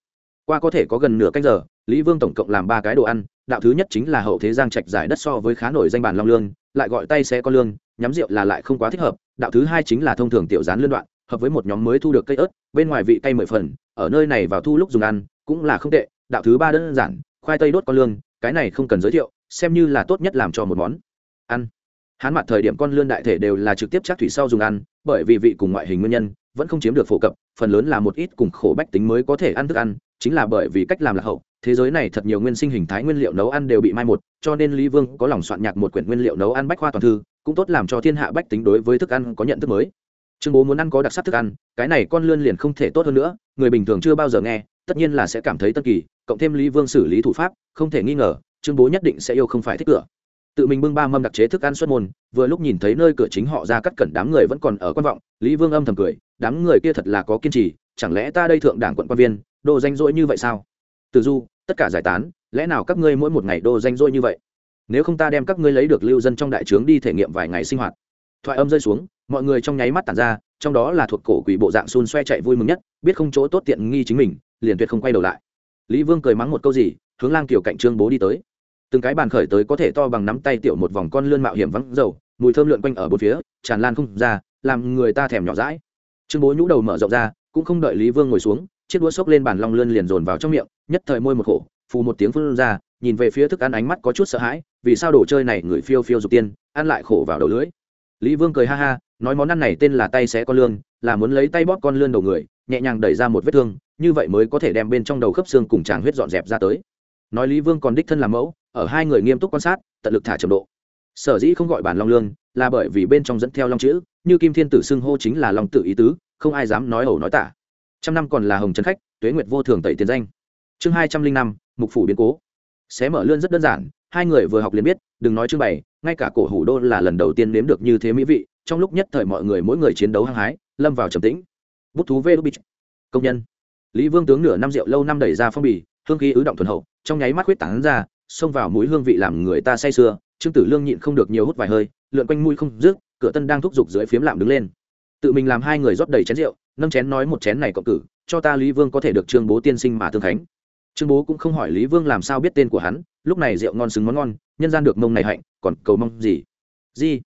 qua có thể có gần nửa canh giờ, lý vương tổng cộng làm ba cái đồ ăn, đạo thứ nhất chính là hậu thế giang trạch giải đất so với khá nổi danh bản long lương, lại gọi tay xe con lương, nhắm rượu là lại không quá thích hợp, đạo thứ hai chính là thông thường tiểu gián lươn đoạn hợp với một nhóm mới thu được cây ớt, bên ngoài vị cây mười phần, ở nơi này vào thu lúc dùng ăn, cũng là không tệ, đạo thứ ba đơn giản, khoai tây đốt con lương cái này không cần giới thiệu, xem như là tốt nhất làm cho một món. Ăn. Hắn mặt thời điểm con lươn đại thể đều là trực tiếp chắc thủy sau dùng ăn, bởi vì vị cùng ngoại hình nguyên nhân, vẫn không chiếm được phổ cập, phần lớn là một ít cùng khổ bách tính mới có thể ăn thức ăn, chính là bởi vì cách làm là hậu, thế giới này thật nhiều nguyên sinh hình thái nguyên liệu nấu ăn đều bị mai một, cho nên lý vương có lòng soạn nhạc một quyển nguyên liệu nấu ăn bách khoa toàn thư, cũng tốt làm cho thiên hạ bách tính đối với thức ăn có nhận thức mới trương bố muốn ăn có đặc sắc thức ăn, cái này con lươn liền không thể tốt hơn nữa, người bình thường chưa bao giờ nghe, tất nhiên là sẽ cảm thấy tân kỳ, cộng thêm lý vương xử lý thủ pháp, không thể nghi ngờ, trương bố nhất định sẽ yêu không phải thích cửa. Tự mình bưng ba mâm đặc chế thức ăn xuất môn, vừa lúc nhìn thấy nơi cửa chính họ ra cắt cẩn đám người vẫn còn ở quan vọng, lý vương âm thầm cười, đám người kia thật là có kiên trì, chẳng lẽ ta đây thượng đảng quận quan viên đồ danh dỗi như vậy sao? Từ du, tất cả giải tán, lẽ nào các ngươi mỗi một ngày đồ danh dỗi như vậy? Nếu không ta đem các ngươi lấy được lưu dân trong đại trướng đi thể nghiệm vài ngày sinh hoạt. Thoại âm rơi xuống mọi người trong nháy mắt tản ra, trong đó là thuộc cổ quỷ bộ dạng xun xoe chạy vui mừng nhất, biết không chỗ tốt tiện nghi chính mình, liền tuyệt không quay đầu lại. Lý vương cười mắng một câu gì, hướng lang tiểu cạnh trương bố đi tới. Từng cái bàn khởi tới có thể to bằng nắm tay tiểu một vòng con lươn mạo hiểm vắng dầu, mùi thơm lượn quanh ở bốn phía, tràn lan không ra, làm người ta thèm nhỏ rãi trương bố nhũ đầu mở rộng ra, cũng không đợi lý vương ngồi xuống, chiếc đũa xốc lên bàn long lươn liền dồn vào trong miệng, nhất thời môi một khổ, phù một tiếng phun ra, nhìn về phía thức ăn ánh mắt có chút sợ hãi, vì sao đồ chơi này người phiêu phiêu dục tiên, ăn lại khổ vào đầu lưỡi. Lý vương cười ha ha nói món ăn này tên là tay xé con lươn, là muốn lấy tay bóp con lươn đầu người, nhẹ nhàng đẩy ra một vết thương, như vậy mới có thể đem bên trong đầu khớp xương cùng tràng huyết dọn dẹp ra tới. Nói lý vương còn đích thân làm mẫu, ở hai người nghiêm túc quan sát, tận lực thả trầm độ. Sở dĩ không gọi bản long lương là bởi vì bên trong dẫn theo long chữ, như kim thiên tử xưng hô chính là long tự ý tứ, không ai dám nói ẩu nói tả. Trăm năm còn là hồng trấn khách, tuế nguyệt vô thường tẩy tiền danh. Chương hai trăm linh năm, mục phủ biến cố. Xé mở lươn rất đơn giản hai người vừa học liền biết đừng nói trưng bày ngay cả cổ hủ đô là lần đầu tiên nếm được như thế mỹ vị trong lúc nhất thời mọi người mỗi người chiến đấu hăng hái lâm vào trầm tĩnh. Bút thú vê đô bích công nhân. Lý vương tướng nửa năm rượu lâu năm đẩy ra phong bì hương khí ứ động thuần hậu trong nháy mắt huyết tán ra xông vào mũi hương vị làm người ta say sưa trương tử lương nhịn không được nhiều hút vài hơi lượn quanh mũi không dứt, cửa tân đang thúc giục dưới phiếm lạm đứng lên. Tự mình làm hai người rót đầy chén rượu nâng chén nói một chén này cộng cử cho ta lý vương có thể được trương bố tiên sinh mà thương khánh. Trương bố cũng không hỏi lý vương làm sao biết tên của hắn lúc này rượu ngon xứng món ngon, nhân gian được mông này hạnh, còn cầu mong gì? Gì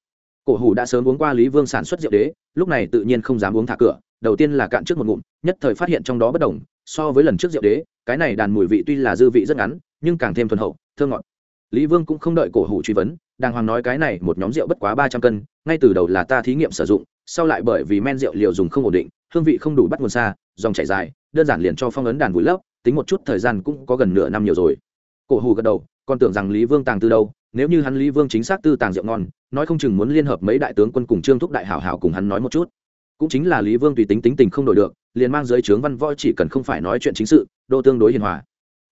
cổ hủ đã sớm uống qua lý vương sản xuất rượu đế, lúc này tự nhiên không dám uống thả cửa, đầu tiên là cạn trước một ngụm, nhất thời phát hiện trong đó bất đồng, so với lần trước rượu đế, cái này đàn mùi vị tuy là dư vị rất ngắn, nhưng càng thêm thuần hậu thơ ngọt. Lý vương cũng không đợi cổ hủ truy vấn, đàng hoàng nói cái này một nhóm rượu bất quá ba trăm cân, ngay từ đầu là ta thí nghiệm sử dụng, sau lại bởi vì men rượu liều dùng không ổn định, hương vị không đủ bắt nguồn xa, dòng chảy dài, đơn giản liền cho phong ấn đàn vùi lấp, tính một chút thời gian cũng có gần nửa năm nhiều rồi cổ hủ gật đầu, còn tưởng rằng lý vương tàng từ đâu, nếu như hắn lý vương chính xác tư tàng rượu ngon, nói không chừng muốn liên hợp mấy đại tướng quân cùng trương thúc đại hảo hảo cùng hắn nói một chút. Cũng chính là lý vương tùy tính tính tình không đổi được, liền mang giới trướng văn võ chỉ cần không phải nói chuyện chính sự, đô tương đối hiền hòa.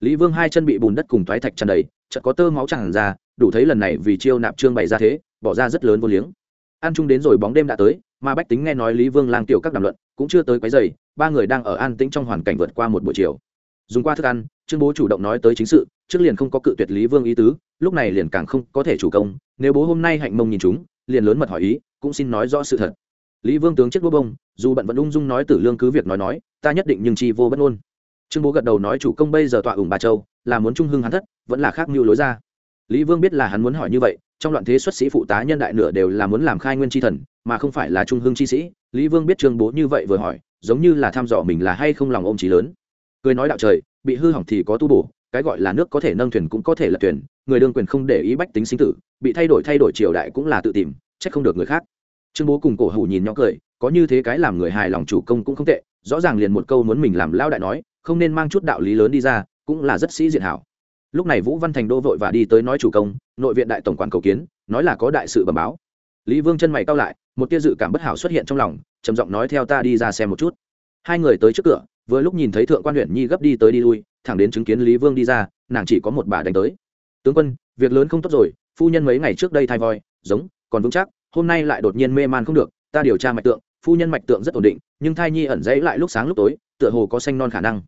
Lý vương hai chân bị bùn đất cùng thoái thạch tràn đầy, chợt có tơ máu tràn ra, đủ thấy lần này vì chiêu nạp trương bày ra thế, bỏ ra rất lớn vô liếng. An trung đến rồi bóng đêm đã tới, mà bách tính nghe nói lý vương lang tiểu các đàm luận, cũng chưa tới quấy giày ba người đang ở an tĩnh trong hoàn cảnh vượt qua một buổi chiều dùng qua thức ăn, trương bố chủ động nói tới chính sự, trước liền không có cự tuyệt lý vương ý tứ, lúc này liền càng không có thể chủ công, nếu bố hôm nay hạnh mông nhìn chúng, liền lớn mật hỏi ý, cũng xin nói rõ sự thật. Lý vương tướng chết bố bông, dù bận vẫn ung dung nói tử lương cứ việc nói nói, ta nhất định nhưng chi vô bất ngôn. Trương bố gật đầu nói chủ công bây giờ tọa ủng bà châu, là muốn trung hưng hắn thất, vẫn là khác mưu lối ra. Lý vương biết là hắn muốn hỏi như vậy, trong loạn thế xuất sĩ phụ tá nhân đại nửa đều là muốn làm khai nguyên tri thần, mà không phải là trung hưng chi sĩ. Lý vương biết trương bố như vậy vừa hỏi, giống như là thăm dò mình là hay không lòng ôm trí lớn cười nói đạo trời, bị hư hỏng thì có tu bổ, cái gọi là nước có thể nâng thuyền cũng có thể lật thuyền, người đương quyền không để ý bách tính sinh tử, bị thay đổi thay đổi triều đại cũng là tự tìm, trách không được người khác. Trương bố cùng cổ hủ nhìn nhỏ cười, có như thế cái làm người hài lòng chủ công cũng không tệ, rõ ràng liền một câu muốn mình làm lao đại nói, không nên mang chút đạo lý lớn đi ra, cũng là rất sĩ diện hảo. Lúc này vũ văn thành đô vội và đi tới nói chủ công, nội viện đại tổng quản cầu kiến, nói là có đại sự bẩm báo. Lý vương chân mày cao lại, một tia dự cảm bất hảo xuất hiện trong lòng, trầm giọng nói theo ta đi ra xem một chút. Hai người tới trước cửa vừa lúc nhìn thấy thượng quan huyện nhi gấp đi tới đi lui, thẳng đến chứng kiến lý vương đi ra, nàng chỉ có một bà đánh tới. Tướng quân, việc lớn không tốt rồi, phu nhân mấy ngày trước đây thai voi, giống, còn vững chắc, hôm nay lại đột nhiên mê man không được, ta điều tra mạch tượng, phu nhân mạch tượng rất ổn định, nhưng thai nhi ẩn dãy lại lúc sáng lúc tối, tựa hồ có xanh non khả năng.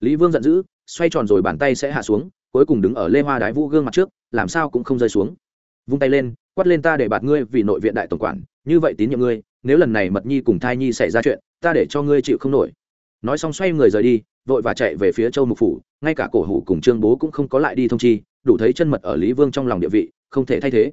Lý vương giận dữ, xoay tròn rồi bàn tay sẽ hạ xuống, cuối cùng đứng ở lê hoa đái vũ gương mặt trước, làm sao cũng không rơi xuống. Vung tay lên, quát lên ta để bạt ngươi vì nội viện đại tổng quản, như vậy tín nhiệm ngươi, nếu lần này mật nhi cùng thai nhi xảy ra chuyện, ta để cho ngươi chịu không nổi nói xong xoay người rời đi, vội và chạy về phía châu mục phủ, ngay cả cổ hủ cùng trương bố cũng không có lại đi thông chi, đủ thấy chân mật ở lý vương trong lòng địa vị, không thể thay thế.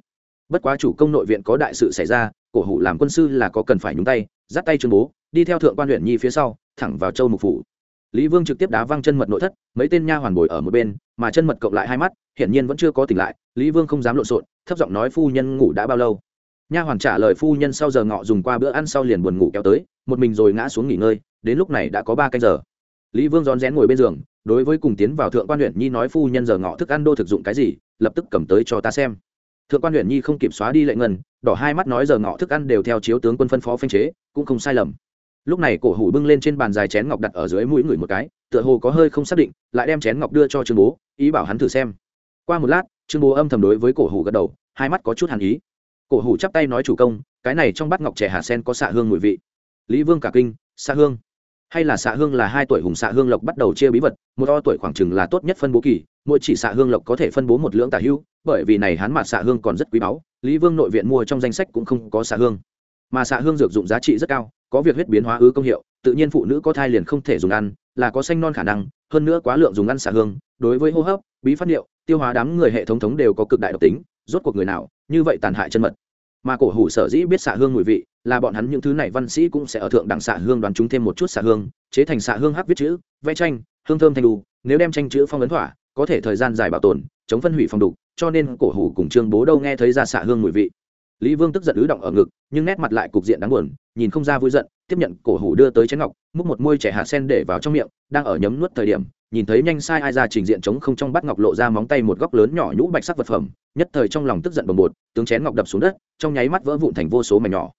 Bất quá chủ công nội viện có đại sự xảy ra, cổ hủ làm quân sư là có cần phải nhúng tay, dắt tay trương bố, đi theo thượng quan huyện nhi phía sau, thẳng vào châu mục phủ. Lý vương trực tiếp đá văng chân mật nội thất, mấy tên nha hoàn bồi ở một bên, mà chân mật cộng lại hai mắt, hiển nhiên vẫn chưa có tỉnh lại, lý vương không dám lộn xộn, thấp giọng nói phu nhân ngủ đã bao lâu. Nha hoàn trả lời phu nhân sau giờ ngọ dùng qua bữa ăn sau liền buồn ngủ kéo tới, một mình rồi ngã xuống nghỉ ngơi đến lúc này đã có ba canh giờ. Lý vương rón rén ngồi bên giường, đối với cùng tiến vào thượng quan huyện nhi nói phu nhân giờ ngọ thức ăn đô thực dụng cái gì, lập tức cầm tới cho ta xem. Thượng quan huyện nhi không kịp xóa đi lệ ngân, đỏ hai mắt nói giờ ngọ thức ăn đều theo chiếu tướng quân phân phó phanh chế, cũng không sai lầm. Lúc này cổ hủ bưng lên trên bàn dài chén ngọc đặt ở dưới mũi người một cái, tựa hồ có hơi không xác định, lại đem chén ngọc đưa cho trương bố, ý bảo hắn thử xem. Qua một lát, trương bố âm thầm đối với cổ hủ gật đầu, hai mắt có chút hàn ý. Cổ hủ chắp tay nói chủ công, cái này trong bát ngọc trẻ hà sen có xạ hương mùi vị. Lý vương cả kinh, xạ hương hay là xạ hương là hai tuổi hùng xạ hương lộc bắt đầu chia bí vật, một to tuổi khoảng chừng là tốt nhất phân bố kỳ, mỗi chỉ xạ hương lộc có thể phân bố một lưỡng tả hưu, bởi vì này hắn mạt xạ hương còn rất quý báu, lý vương nội viện mua trong danh sách cũng không có xạ hương. Mà xạ hương dược dụng giá trị rất cao, có việc huyết biến hóa ứ công hiệu, tự nhiên phụ nữ có thai liền không thể dùng ăn, là có xanh non khả năng, hơn nữa quá lượng dùng ăn xạ hương, đối với hô hấp, bí phát liệu tiêu hóa đám người hệ thống thống đều có cực đại độc tính, rốt cuộc người nào, như vậy tàn hại chân mật mà cổ hủ sở dĩ biết xạ hương mùi vị, là bọn hắn những thứ này văn sĩ cũng sẽ ở thượng đẳng xạ hương đoán chúng thêm một chút xạ hương, chế thành xạ hương hắc viết chữ, vẽ tranh, hương thơm thanh đu nếu đem tranh chữ phong ấn thỏa, có thể thời gian dài bảo tồn, chống phân hủy phong đục, cho nên cổ hủ cùng trương bố đâu nghe thấy ra xạ hương mùi vị. Lý vương tức giận ứ động ở ngực, nhưng nét mặt lại cục diện đáng buồn, nhìn không ra vui giận, tiếp nhận cổ hủ đưa tới chén ngọc, múc một môi trẻ hạt sen để vào trong miệng, đang ở nhấm nuốt thời điểm nhìn thấy nhanh sai ai ra trình diện chống không trong bắt ngọc lộ ra móng tay một góc lớn nhỏ nhũ bạch sắc vật phẩm, nhất thời trong lòng tức giận bồng bột, tướng chén ngọc đập xuống đất, trong nháy mắt vỡ vụn thành vô số mảnh nhỏ.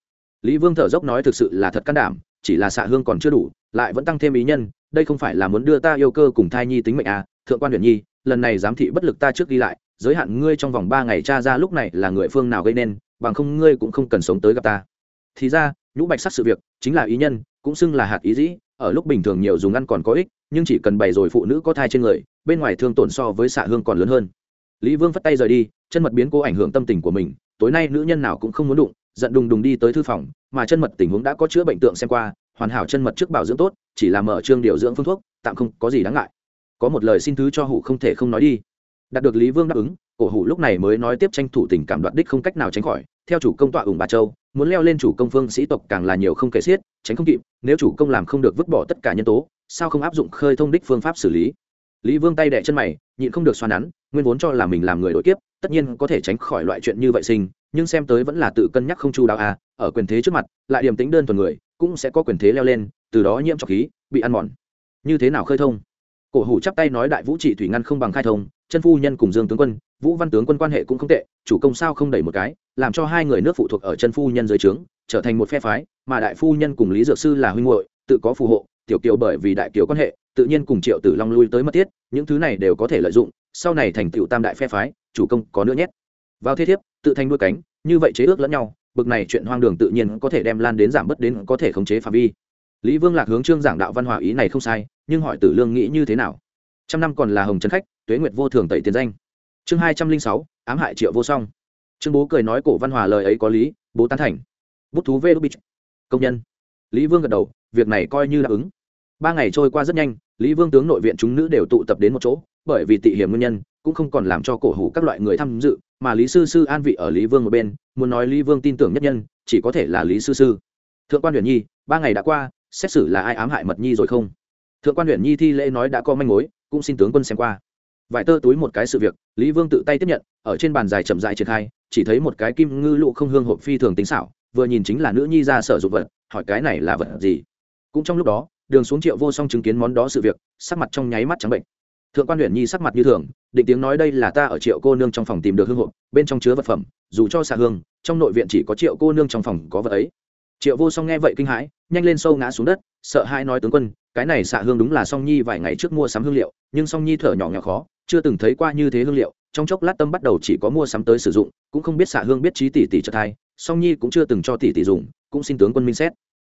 Lý vương thở dốc nói thực sự là thật can đảm, chỉ là xạ hương còn chưa đủ, lại vẫn tăng thêm ý nhân, đây không phải là muốn đưa ta yêu cơ cùng thai nhi tính mệnh à thượng quan huyền nhi, lần này giám thị bất lực ta trước đi lại, giới hạn ngươi trong vòng ba ngày tra ra lúc này là người phương nào gây nên, bằng không ngươi cũng không cần sống tới gặp ta. Thì ra, nhũ bạch sắc sự việc, chính là ý nhân, cũng xưng là hạt ý dĩ ở lúc bình thường nhiều dùng ăn còn có ích, nhưng chỉ cần bày rồi phụ nữ có thai trên người, bên ngoài thương tổn so với xạ hương còn lớn hơn. Lý vương phất tay rời đi, chân mật biến cố ảnh hưởng tâm tình của mình, tối nay nữ nhân nào cũng không muốn đụng, giận đùng đùng đi tới thư phòng, mà chân mật tình huống đã có chữa bệnh tượng xem qua, hoàn hảo chân mật trước bảo dưỡng tốt, chỉ là mở trương điều dưỡng phương thuốc, tạm không có gì đáng ngại. Có một lời xin thứ cho hủ không thể không nói đi. Đạt được lý vương đáp ứng, cổ hủ lúc này mới nói tiếp tranh thủ tình cảm đoạt đích không cách nào tránh khỏi theo chủ công tọa ủng bà châu, muốn leo lên chủ công phương sĩ tộc càng là nhiều không kể xiết, tránh không kịp, nếu chủ công làm không được vứt bỏ tất cả nhân tố, sao không áp dụng khơi thông đích phương pháp xử lý? Lý vương tay đẻ chân mày, nhịn không được xoa nắn, nguyên vốn cho là mình làm người đội kiếp, tất nhiên có thể tránh khỏi loại chuyện như vậy sinh, nhưng xem tới vẫn là tự cân nhắc không chu đáo à ở quyền thế trước mặt, lại điểm tính đơn thuần người, cũng sẽ có quyền thế leo lên, từ đó nhiễm trọc khí, bị ăn mòn. Như thế nào khơi thông? Cổ hủ chắp tay nói đại vũ trị thủy ngăn không bằng khai thông chân phu nhân cùng dương tướng quân, vũ văn tướng quân quan hệ cũng không tệ, chủ công sao không đẩy một cái, làm cho hai người nước phụ thuộc ở chân phu nhân dưới trướng, trở thành một phe phái, mà đại phu nhân cùng lý dược sư là huynh hội tự có phù hộ, tiểu kiều bởi vì đại kiều quan hệ, tự nhiên cùng triệu tử long lui tới mất tiết những thứ này đều có thể lợi dụng, sau này thành tựu tam đại phe phái, chủ công có nữa nhét. Vào thế thiếp, tự thành đuôi cánh, như vậy chế ước lẫn nhau, bực này chuyện hoang đường tự nhiên có thể đem lan đến giảm bớt đến có thể khống chế phạm vi. Lý vương lạc hướng trương giảng đạo văn hòa ý này không sai, nhưng hỏi tử lương nghĩ như thế nào? Trăm năm còn là hồng trần khách, tuế nguyệt vô thường tẩy tiền danh. Chương hai trăm linh sáu, ám hại triệu vô song. Trương bố cười nói cổ văn hòa lời ấy có lý, bố tán thành. Bút thú vê đô bích công nhân. Lý vương gật đầu, việc này coi như đáp ứng. Ba ngày trôi qua rất nhanh, lý vương tướng nội viện chúng nữ đều tụ tập đến một chỗ, bởi vì tị hiểm nguyên nhân, cũng không còn làm cho cổ hủ các loại người tham dự, mà lý sư sư an vị ở lý vương một bên, muốn nói lý vương tin tưởng nhất nhân, chỉ có thể là lý sư sư. Thượng quan huyền nhi, ba ngày đã qua, xét xử là ai ám hại mật nhi rồi không? Thượng quan huyện nhi thi lễ nói đã có manh mối cũng xin tướng quân xem qua. Vải tơ túi một cái sự việc, lý vương tự tay tiếp nhận, ở trên bàn dài chậm dài triển khai, chỉ thấy một cái kim ngư lụ không hương hộp phi thường tính xảo, vừa nhìn chính là nữ nhi ra sở dụng vật, hỏi cái này là vật gì? Cũng trong lúc đó, đường xuống triệu vô song chứng kiến món đó sự việc, sắc mặt trong nháy mắt trắng bệnh. Thượng quan huyện nhi sắc mặt như thường, định tiếng nói đây là ta ở triệu cô nương trong phòng tìm được hương hộp, bên trong chứa vật phẩm, dù cho xạ hương, trong nội viện chỉ có triệu cô nương trong phòng có vật ấy triệu vô song nghe vậy kinh hãi, nhanh lên sâu ngã xuống đất, sợ hai nói tướng quân, cái này xạ hương đúng là song nhi vài ngày trước mua sắm hương liệu, nhưng song nhi thở nhỏ nhỏ khó, chưa từng thấy qua như thế hương liệu, trong chốc lát tâm bắt đầu chỉ có mua sắm tới sử dụng, cũng không biết xạ hương biết trí tỷ tỷ trợ thai song nhi cũng chưa từng cho tỷ tỷ dùng, cũng xin tướng quân minh xét.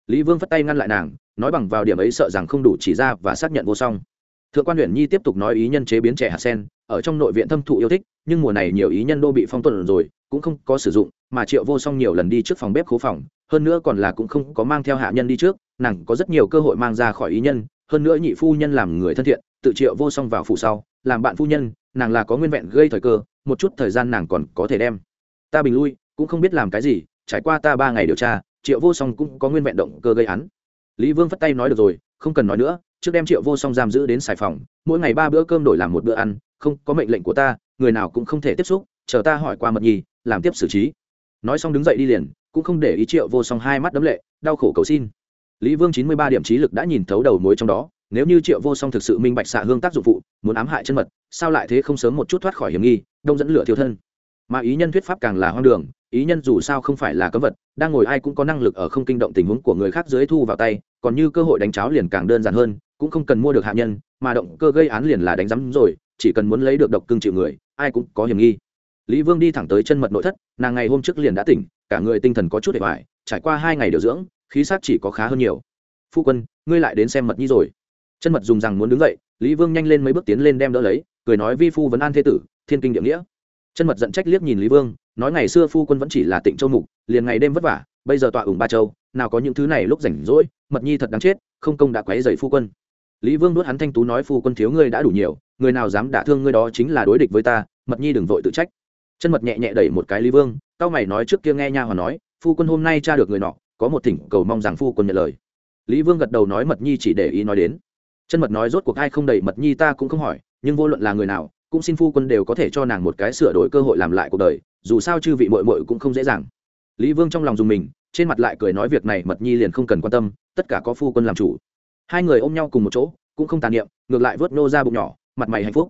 Lý vương phất tay ngăn lại nàng, nói bằng vào điểm ấy sợ rằng không đủ chỉ ra và xác nhận vô song. Thượng quan huyện nhi tiếp tục nói ý nhân chế biến trẻ hạt sen, ở trong nội viện thâm thụ yêu thích, nhưng mùa này nhiều ý nhân đô bị phong tuần rồi cũng không có sử dụng, mà triệu vô song nhiều lần đi trước phòng bếp khố phòng, hơn nữa còn là cũng không có mang theo hạ nhân đi trước, nàng có rất nhiều cơ hội mang ra khỏi ý nhân, hơn nữa nhị phu nhân làm người thân thiện, tự triệu vô song vào phủ sau, làm bạn phu nhân, nàng là có nguyên vẹn gây thời cơ, một chút thời gian nàng còn có thể đem. Ta bình lui, cũng không biết làm cái gì, trải qua ta ba ngày điều tra, triệu vô song cũng có nguyên vẹn động cơ gây án. Lý vương phất tay nói được rồi, không cần nói nữa, trước đem triệu vô song giam giữ đến sài phòng, mỗi ngày ba bữa cơm đổi làm một bữa ăn, không có mệnh lệnh của ta, người nào cũng không thể tiếp xúc chờ ta hỏi qua mật nhi, làm tiếp xử trí. Nói xong đứng dậy đi liền, cũng không để ý triệu vô song hai mắt đấm lệ, đau khổ cầu xin. Lý vương chín mươi ba điểm trí lực đã nhìn thấu đầu mối trong đó, nếu như triệu vô song thực sự minh bạch xạ hương tác dụng phụ, muốn ám hại chân mật, sao lại thế không sớm một chút thoát khỏi hiểm nghi, đông dẫn lửa thiêu thân. Mà ý nhân thuyết pháp càng là hoang đường, ý nhân dù sao không phải là cấm vật, đang ngồi ai cũng có năng lực ở không kinh động tình huống của người khác dưới thu vào tay, còn như cơ hội đánh cháo liền càng đơn giản hơn, cũng không cần mua được hạ nhân, mà động cơ gây án liền là đánh rắm rồi, chỉ cần muốn lấy được độc cưng chịu người, ai cũng có hiểm nghi lý vương đi thẳng tới chân mật nội thất, nàng ngày hôm trước liền đã tỉnh, cả người tinh thần có chút để hoài trải qua hai ngày điều dưỡng, khí sắc chỉ có khá hơn nhiều. Phu quân, ngươi lại đến xem mật nhi rồi. Chân mật dùng rằng muốn đứng dậy, lý vương nhanh lên mấy bước tiến lên đem đỡ lấy, cười nói, vi phu vấn an thế tử, thiên kinh địa nghĩa. Chân mật giận trách liếc nhìn lý vương, nói, ngày xưa phu quân vẫn chỉ là tịnh châu mục, liền ngày đêm vất vả, bây giờ tọa ủng ba châu, nào có những thứ này lúc rảnh rỗi, mật nhi thật đáng chết, không công đã quấy dày phu quân. Lý vương nuốt hắn thanh tú nói, phu quân thiếu ngươi đã đủ nhiều, người nào dám đả thương ngươi đó chính là đối địch với ta, mật nhi đừng vội tự trách chân mật nhẹ nhẹ đẩy một cái lý vương tao mày nói trước kia nghe nha hoàn nói, phu quân hôm nay tra được người nọ, có một thỉnh cầu mong rằng phu quân nhận lời. Lý vương gật đầu nói mật nhi chỉ để ý nói đến. Chân mật nói rốt cuộc ai không đẩy mật nhi ta cũng không hỏi, nhưng vô luận là người nào, cũng xin phu quân đều có thể cho nàng một cái sửa đổi cơ hội làm lại cuộc đời, dù sao chư vị mội mội cũng không dễ dàng. Lý vương trong lòng dùng mình, trên mặt lại cười nói việc này mật nhi liền không cần quan tâm, tất cả có phu quân làm chủ. Hai người ôm nhau cùng một chỗ, cũng không tàn niệm, ngược lại vớt nô ra bụng nhỏ, mặt mày hạnh phúc.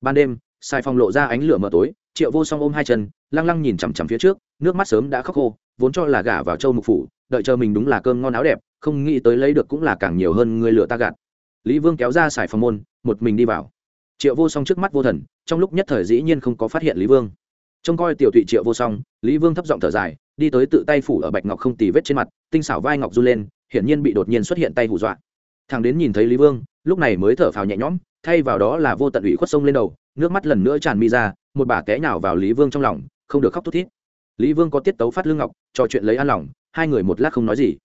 Ban đêm sai phong lộ ra ánh lửa mờ tối, triệu vô song ôm hai chân, lăng lăng nhìn chằm chằm phía trước, nước mắt sớm đã khóc khô, vốn cho là gả vào châu mục phủ, đợi chờ mình đúng là cơm ngon áo đẹp, không nghĩ tới lấy được cũng là càng nhiều hơn người lựa ta gạt. Lý vương kéo ra xài phòng môn, một mình đi vào. Triệu vô song trước mắt vô thần, trong lúc nhất thời dĩ nhiên không có phát hiện lý vương. Trông coi tiểu thụy triệu vô song, lý vương thấp giọng thở dài, đi tới tự tay phủ ở bạch ngọc không tì vết trên mặt, tinh xảo vai ngọc run lên, hiển nhiên bị đột nhiên xuất hiện tay hù dọa. Thằng đến nhìn thấy lý vương, lúc này mới thở phào nhẹ nhõm thay vào đó là vô tận ủy khuất sông lên đầu, nước mắt lần nữa tràn mi ra, một bà té nhào vào lý vương trong lòng, không được khóc thút thít. Lý vương có tiết tấu phát lương ngọc, trò chuyện lấy an lòng, hai người một lát không nói gì.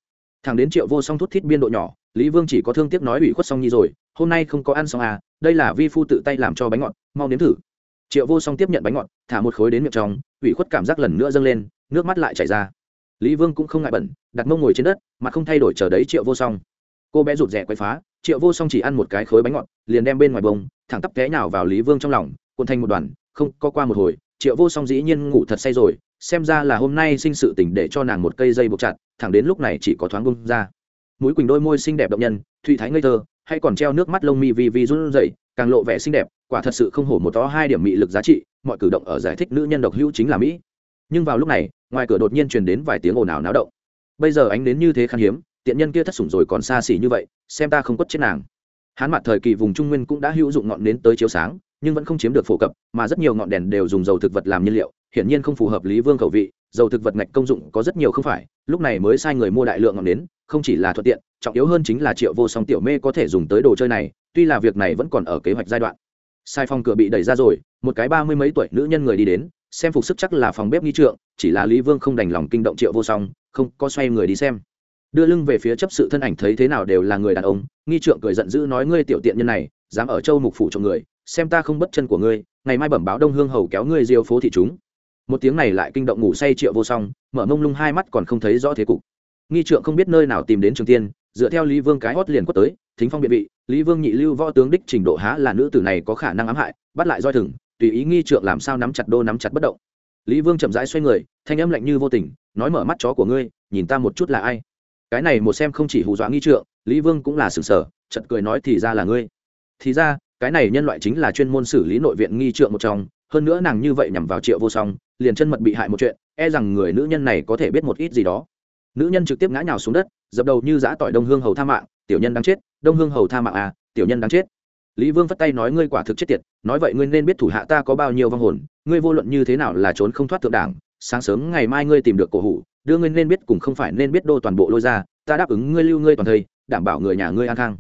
Thằng đến triệu vô song thút thít biên độ nhỏ, lý vương chỉ có thương tiếc nói ủy khuất xong nhi rồi, hôm nay không có ăn xong à đây là vi phu tự tay làm cho bánh ngọt, mau nếm thử. Triệu vô song tiếp nhận bánh ngọt, thả một khối đến miệng trong, ủy khuất cảm giác lần nữa dâng lên, nước mắt lại chảy ra. Lý vương cũng không ngại bẩn, đặt mông ngồi trên đất, mà không thay đổi chờ đấy triệu vô song cô bé rụt rè quay phá, triệu vô song chỉ ăn một cái khối bánh ngọt, liền đem bên ngoài bông, thẳng tắp té nào vào lý vương trong lòng, cuộn thành một đoàn, không có qua một hồi, triệu vô song dĩ nhiên ngủ thật say rồi, xem ra là hôm nay sinh sự tỉnh để cho nàng một cây dây buộc chặt, thẳng đến lúc này chỉ có thoáng bông ra. Mũi quỳnh đôi môi xinh đẹp động nhân, thụy thái ngây thơ, hay còn treo nước mắt lông mi vi vi run rẩy, càng lộ vẻ xinh đẹp, quả thật sự không hổ một tó hai điểm mị lực giá trị, mọi cử động ở giải thích nữ nhân độc hữu chính là mỹ. Nhưng vào lúc này, ngoài cửa đột nhiên truyền đến vài tiếng ồn ào náo động. Bây giờ ánh đến như thế khan hiếm tiện nhân kia thất sủng rồi còn xa xỉ như vậy, xem ta không quất chết nàng. Hán mặt thời kỳ vùng trung nguyên cũng đã hữu dụng ngọn nến tới chiếu sáng, nhưng vẫn không chiếm được phổ cập, mà rất nhiều ngọn đèn đều dùng dầu thực vật làm nhiên liệu, hiển nhiên không phù hợp lý vương khẩu vị, dầu thực vật ngạch công dụng có rất nhiều không phải, lúc này mới sai người mua đại lượng ngọn nến, không chỉ là thuận tiện, trọng yếu hơn chính là triệu vô song tiểu mê có thể dùng tới đồ chơi này, tuy là việc này vẫn còn ở kế hoạch giai đoạn. Sai phòng cửa bị đẩy ra rồi, một cái ba mươi mấy tuổi nữ nhân người đi đến, xem phục sức chắc là phòng bếp nghi trượng, chỉ là lý vương không đành lòng kinh động triệu vô song, không có xoay người đi xem đưa lưng về phía chấp sự thân ảnh thấy thế nào đều là người đàn ông, nghi trượng cười giận dữ nói, ngươi tiểu tiện nhân này, dám ở châu mục phủ cho người, xem ta không bất chân của ngươi, ngày mai bẩm báo đông hương hầu kéo ngươi diêu phố thị chúng. Một tiếng này lại kinh động ngủ say triệu vô song, mở mông lung hai mắt còn không thấy rõ thế cục. Nghi trượng không biết nơi nào tìm đến trường tiên, dựa theo lý vương cái hót liền quất tới, thính phong biện vị, lý vương nhị lưu võ tướng đích trình độ há là nữ tử này có khả năng ám hại, bắt lại roi thừng, tùy ý nghi trượng làm sao nắm chặt đô nắm chặt bất động. Lý vương chậm rãi xoay người, thanh âm lạnh như vô tình, nói, mở mắt chó của ngươi, nhìn ta một chút là ai? Cái này một xem không chỉ hù dọa nghi trượng, lý vương cũng là sừng sờ chật cười nói thì ra là ngươi. Thì ra, cái này nhân loại chính là chuyên môn xử lý nội viện nghi trượng một trong, hơn nữa nàng như vậy nhằm vào triệu vô song, liền chân mật bị hại một chuyện e rằng người nữ nhân này có thể biết một ít gì đó. Nữ nhân trực tiếp ngã nhào xuống đất, dập đầu như giã tỏi đông hương hầu tha mạng, tiểu nhân đáng chết, đông hương hầu tha mạng à tiểu nhân đáng chết. Lý vương phất tay nói, ngươi quả thực chết tiệt, nói vậy ngươi nên biết thủ hạ ta có bao nhiêu vong hồn, ngươi vô luận như thế nào là trốn không thoát thượng đảng, sáng sớm ngày mai ngươi tìm được cổ hủ đưa ngươi nên biết cùng không phải nên biết đô toàn bộ lôi ra, ta đáp ứng ngươi lưu ngươi toàn thây, đảm bảo người nhà ngươi an khang.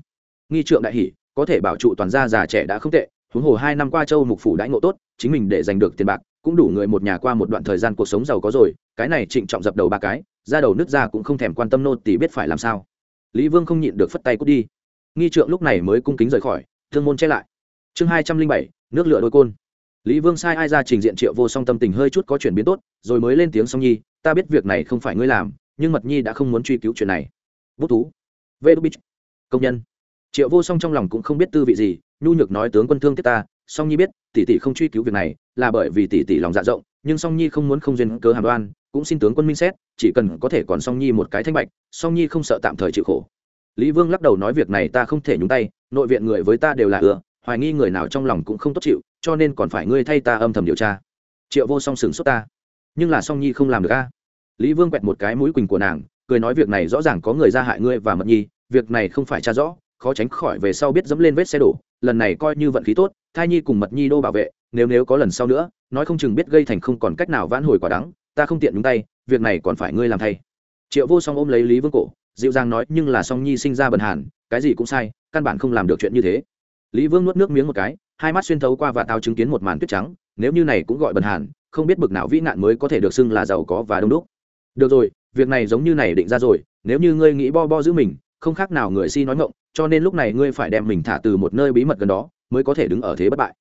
Nghi trượng đại hỷ có thể bảo trụ toàn gia già trẻ đã không tệ, huống hồ hai năm qua châu mục phủ đãi ngộ tốt, chính mình để giành được tiền bạc, cũng đủ người một nhà qua một đoạn thời gian cuộc sống giàu có rồi, cái này trịnh trọng dập đầu ba cái, ra đầu nước ra cũng không thèm quan tâm nô tỷ biết phải làm sao. Lý vương không nhịn được phất tay cút đi. Nghi trượng lúc này mới cung kính rời khỏi, thương môn che lại. Chương hai trăm linh bảy, nước lửa đôi côn lý vương sai ai ra trình diện triệu vô song tâm tình hơi chút có chuyển biến tốt, rồi mới lên tiếng song nhi, ta biết việc này không phải ngươi làm, nhưng mật nhi đã không muốn truy cứu chuyện này. Bút thú. Vê đu bích công nhân. Triệu vô song trong lòng cũng không biết tư vị gì, nhu nhược nói tướng quân thương tiếc ta, song nhi biết, tỷ tỷ không truy cứu việc này, là bởi vì tỷ tỷ lòng dạ rộng, nhưng song nhi không muốn không duyên cớ hàm đoan, cũng xin tướng quân minh xét, chỉ cần có thể còn song nhi một cái thanh bạch, song nhi không sợ tạm thời chịu khổ. Lý vương lắc đầu nói, việc này ta không thể nhúng tay, nội viện người với ta đều là ưa hoài nghi người nào trong lòng cũng không tốt chịu, cho nên còn phải ngươi thay ta âm thầm điều tra. Triệu vô song sừng sốt ta. Nhưng là song nhi không làm được a. Lý vương quẹt một cái mũi quỳnh của nàng, cười nói việc này rõ ràng có người ra hại ngươi và mật nhi, việc này không phải cha rõ, khó tránh khỏi về sau biết dẫm lên vết xe đổ, lần này coi như vận khí tốt, thai nhi cùng mật nhi đô bảo vệ, nếu nếu có lần sau nữa, nói không chừng biết gây thành không còn cách nào vãn hồi quả đắng, ta không tiện đúng tay, việc này còn phải ngươi làm thay. Triệu vô song ôm lấy lý vương cổ, dịu dàng nói nhưng là song nhi sinh ra bần hàn, cái gì cũng sai, căn bản không làm được chuyện như thế lý vương nuốt nước miếng một cái, hai mắt xuyên thấu qua và tao chứng kiến một màn tuyết trắng, nếu như này cũng gọi bần hàn, không biết bực nào vĩ nạn mới có thể được xưng là giàu có và đông đúc. Được rồi, việc này giống như này định ra rồi, nếu như ngươi nghĩ bo bo giữ mình, không khác nào người si nói ngộng cho nên lúc này ngươi phải đem mình thả từ một nơi bí mật gần đó, mới có thể đứng ở thế bất bại.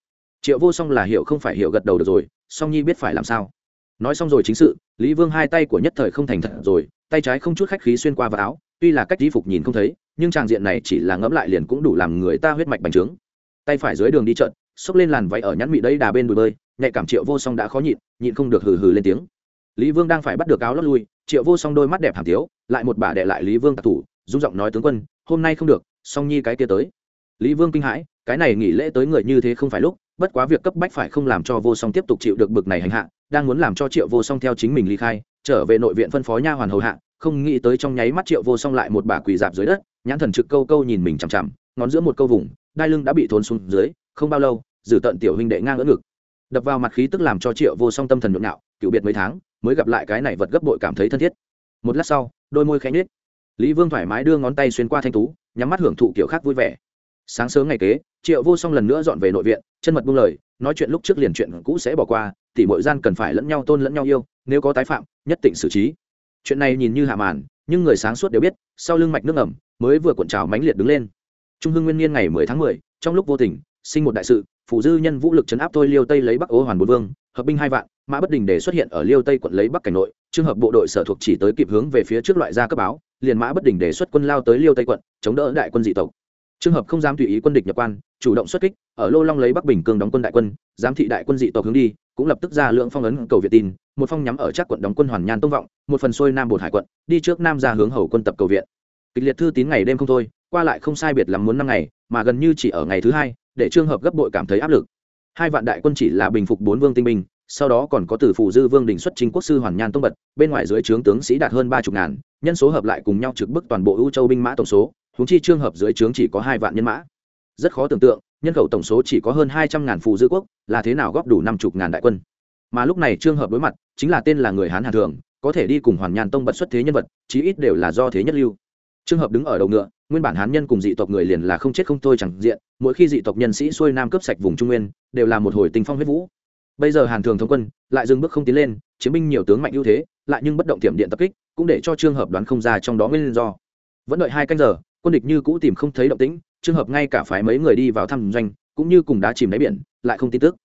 Triệu vô song là hiểu không phải hiểu gật đầu được rồi, song nhi biết phải làm sao nói xong rồi chính sự, lý vương hai tay của nhất thời không thành thật rồi, tay trái không chút khách khí xuyên qua vào áo, tuy là cách di phục nhìn không thấy, nhưng tràng diện này chỉ là ngẫm lại liền cũng đủ làm người ta huyết mạch bành trướng. Tay phải dưới đường đi trận xốc lên làn váy ở nhắn mị đấy đà bên đùi bơi, nhạy cảm triệu vô song đã khó nhịn nhịn không được hừ hừ lên tiếng. Lý vương đang phải bắt được áo lót lui, triệu vô song đôi mắt đẹp hàm tiếu lại một bà đệ lại lý vương tạc thủ dung giọng nói tướng quân, hôm nay không được, song nhi cái kia tới lý vương kinh hãi, cái này nghỉ lễ tới người như thế không phải lúc, bất quá việc cấp bách phải không làm cho vô song tiếp tục chịu được bực này hành hạ, đang muốn làm cho triệu vô song theo chính mình ly khai, trở về nội viện phân phó nha hoàn hầu hạ, không nghĩ tới trong nháy mắt triệu vô song lại một bà quỳ dạp dưới đất, nhãn thần trực câu câu nhìn mình chằm chằm, ngón giữa một câu vùng, đai lưng đã bị thốn xuống dưới, không bao lâu dử tận tiểu huynh đệ ngang ngỡ ngực. Đập vào mặt khí tức làm cho triệu vô song tâm thần nhộn nhạo, cựu biệt mấy tháng, mới gặp lại cái này vật gấp bội cảm thấy thân thiết. Một lát sau, đôi môi khẽ nhếch. Lý vương thoải mái đưa ngón tay xuyên qua thanh tú, nhắm mắt hưởng thụ kiểu khác vui vẻ sáng sớm ngày kế, triệu vô song lần nữa dọn về nội viện, chân mật buông lời, nói chuyện lúc trước liền chuyện cũ sẽ bỏ qua, tỉ mọi gian cần phải lẫn nhau tôn lẫn nhau yêu, nếu có tái phạm, nhất định xử trí. Chuyện này nhìn như hạ màn, nhưng người sáng suốt đều biết, sau lưng mạch nước ẩm mới vừa cuộn trào mãnh liệt đứng lên. Trung hưng nguyên niên ngày mười tháng mười, trong lúc vô tình, sinh một đại sự phụ dư nhân vũ lực chấn áp tôi liêu tây lấy bắc ố hoàn bốn vương, hợp binh hai vạn, mã bất đình để xuất hiện ở liêu tây quận lấy bắc cảnh nội, trường hợp bộ đội sở thuộc chỉ tới kịp hướng về phía trước loại ra cấp báo, liền mã bất đình đề xuất quân lao tới liêu tây quận, chống đỡ đại quân dị tộc trường hợp không dám tùy ý quân địch nhập quan, chủ động xuất kích, ở lô long lấy bắc bình cương đóng quân đại quân, giám thị đại quân dị tộc hướng đi, cũng lập tức ra lượng phong ấn cầu việt tin, một phong nhắm ở chắc quận đóng quân hoàn nhan tông vọng, một phần xuôi nam bột hải quận, đi trước nam ra hướng hầu quân tập cầu viện. Kịch liệt thư tín ngày đêm không thôi, qua lại không sai biệt lắm muốn năm ngày, mà gần như chỉ ở ngày thứ hai, để trường hợp gấp bội cảm thấy áp lực. Hai vạn đại quân chỉ là bình phục bốn vương tinh binh, sau đó còn có từ phủ dư vương đình xuất chính quốc sư hoàn nhan tông bật, bên ngoài dưới trướng tướng sĩ đạt hơn ba chục ngàn, nhân số hợp lại cùng nhau trực bức toàn bộ ưu châu binh mã tổng số húng chi trường hợp dưới trướng chỉ có hai vạn nhân mã. Rất khó tưởng tượng, nhân khẩu tổng số chỉ có hơn hai trăm ngàn phù dư quốc, là thế nào góp đủ năm chục ngàn đại quân. Mà lúc này trường hợp đối mặt, chính là tên là người hán hàn thường, có thể đi cùng hoàn nhàn tông bật xuất thế nhân vật, chí ít đều là do thế nhất lưu. Trường hợp đứng ở đầu ngựa, nguyên bản hán nhân cùng dị tộc người liền là không chết không thôi chẳng diện, mỗi khi dị tộc nhân sĩ xuôi nam cướp sạch vùng trung nguyên, đều là một hồi tình phong huyết vũ. Bây giờ hàn thường thống quân, lại dừng bước không tiến lên, chiến binh nhiều tướng mạnh ưu thế, lại nhưng bất động tiềm điện tập kích, cũng để cho trường hợp đoán không ra trong đó nguyên do. Vẫn đợi hai canh giờ quân địch như cũ tìm không thấy động tĩnh, trường hợp ngay cả phái mấy người đi vào thăm doanh, cũng như cùng đá chìm đáy biển, lại không tin tức.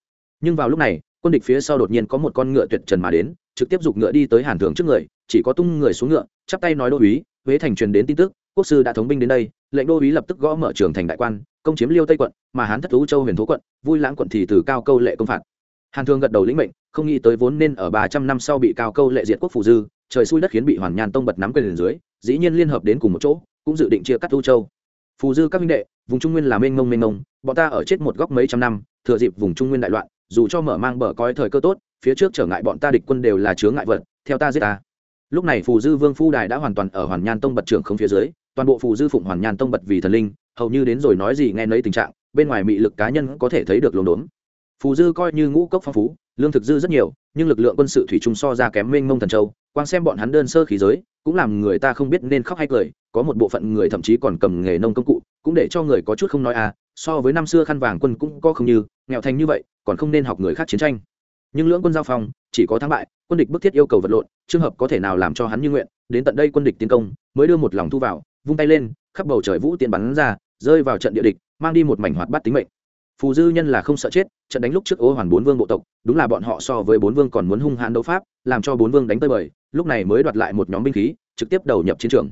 Nhưng vào lúc này, quân địch phía sau đột nhiên có một con ngựa tuyệt trần mà đến, trực tiếp giục ngựa đi tới hàn thường trước người, chỉ có tung người xuống ngựa, chắp tay nói đô uý huế thành truyền đến tin tức, quốc sư đã thống binh đến đây, lệnh đô uý lập tức gõ mở trường thành đại quan, công chiếm liêu tây quận, mà hán thất thú châu huyền thố quận, vui lãng quận thì từ cao câu lệ công phạt. Hàn thương gật đầu lĩnh mệnh, không nghĩ tới vốn nên ở ba trăm năm sau bị cao câu lệ diệt quốc phù dư, trời xui đất khiến bị hoàn nhàn tông bật nắm quyền dưới, dĩ nhiên liên hợp đến cùng một chỗ cũng dự định chia cắt thu châu. Phù dư các minh đệ, vùng trung nguyên là mênh mông mênh mông, bọn ta ở chết một góc mấy trăm năm, thừa dịp vùng trung nguyên đại loạn, dù cho mở mang bờ coi thời cơ tốt, phía trước trở ngại bọn ta địch quân đều là chướng ngại vật, theo ta giết ta. Lúc này phù dư vương phu đài đã hoàn toàn ở hoàn nhan tông bật trưởng không phía dưới, toàn bộ phù dư phụng hoàn nhan tông bật vì thần linh, hầu như đến rồi nói gì nghe nấy tình trạng, bên ngoài mị lực cá nhân có thể thấy được lồn đốn. Phù dư coi như ngũ cốc phong phú, lương thực dư rất nhiều, nhưng lực lượng quân sự thủy trung so ra kém mênh mông thần châu, quang xem bọn hắn đơn sơ khí giới cũng làm người ta không biết nên khóc hay cười, có một bộ phận người thậm chí còn cầm nghề nông công cụ, cũng để cho người có chút không nói à so với năm xưa khăn vàng quân cũng có không như, nghèo thành như vậy, còn không nên học người khác chiến tranh. Nhưng lưỡng quân giao phong, chỉ có thắng bại, quân địch bức thiết yêu cầu vật lộn, trường hợp có thể nào làm cho hắn như nguyện, đến tận đây quân địch tiến công, mới đưa một lòng thu vào, vung tay lên, khắp bầu trời vũ tiên bắn ra, rơi vào trận địa địch, mang đi một mảnh hoạt bát tính mệnh phù dư nhân là không sợ chết, trận đánh lúc trước ô hoàn bốn vương bộ tộc, đúng là bọn họ so với bốn vương còn muốn hung hãn đấu pháp, làm cho bốn vương đánh tơi bời, lúc này mới đoạt lại một nhóm binh khí, trực tiếp đầu nhập chiến trường.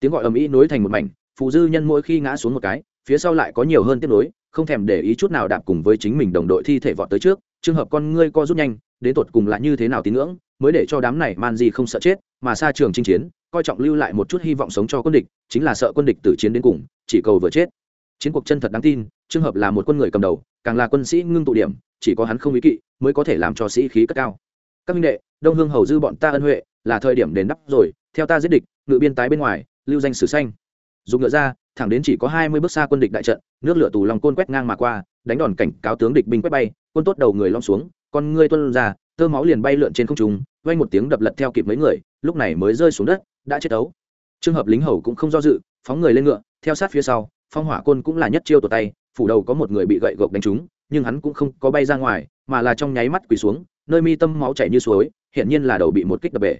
Tiếng gọi ầm ĩ nối thành một mảnh, phù dư nhân mỗi khi ngã xuống một cái, phía sau lại có nhiều hơn tiếp nối, không thèm để ý chút nào đạp cùng với chính mình đồng đội thi thể vọt tới trước, trường hợp con ngươi co rút nhanh, đến tột cùng là như thế nào tín ngưỡng, mới để cho đám này man gì không sợ chết, mà xa trường chinh chiến, coi trọng lưu lại một chút hy vọng sống cho quân địch, chính là sợ quân địch tử chiến đến cùng, chỉ cầu vừa chết. Chiến cuộc chân thật đáng tin trường hợp là một quân người cầm đầu, càng là quân sĩ ngưng tụ điểm, chỉ có hắn không ý kỵ, mới có thể làm cho sĩ khí cất cao. Các minh đệ, đông hương hầu dư bọn ta ân huệ, là thời điểm đền đắp rồi, theo ta giết địch, ngự biên tái bên ngoài, lưu danh sử xanh dùng ngựa ra, thẳng đến chỉ có hai mươi bước xa quân địch đại trận, nước lửa tù lòng côn quét ngang mà qua, đánh đòn cảnh cáo tướng địch binh quét bay, quân tốt đầu người lom xuống, con ngươi tuân ra, tơ máu liền bay lượn trên không trung vay một tiếng đập lật theo kịp mấy người, lúc này mới rơi xuống đất, đã chết ấu. Trường hợp lính hầu cũng không do dự, phóng người lên ngựa, theo sát phía sau phong hỏa côn cũng là nhất chiêu tột tay, phủ đầu có một người bị gậy gộc đánh trúng, nhưng hắn cũng không có bay ra ngoài, mà là trong nháy mắt quỳ xuống, nơi mi tâm máu chảy như suối, hiển nhiên là đầu bị một kích đập bể.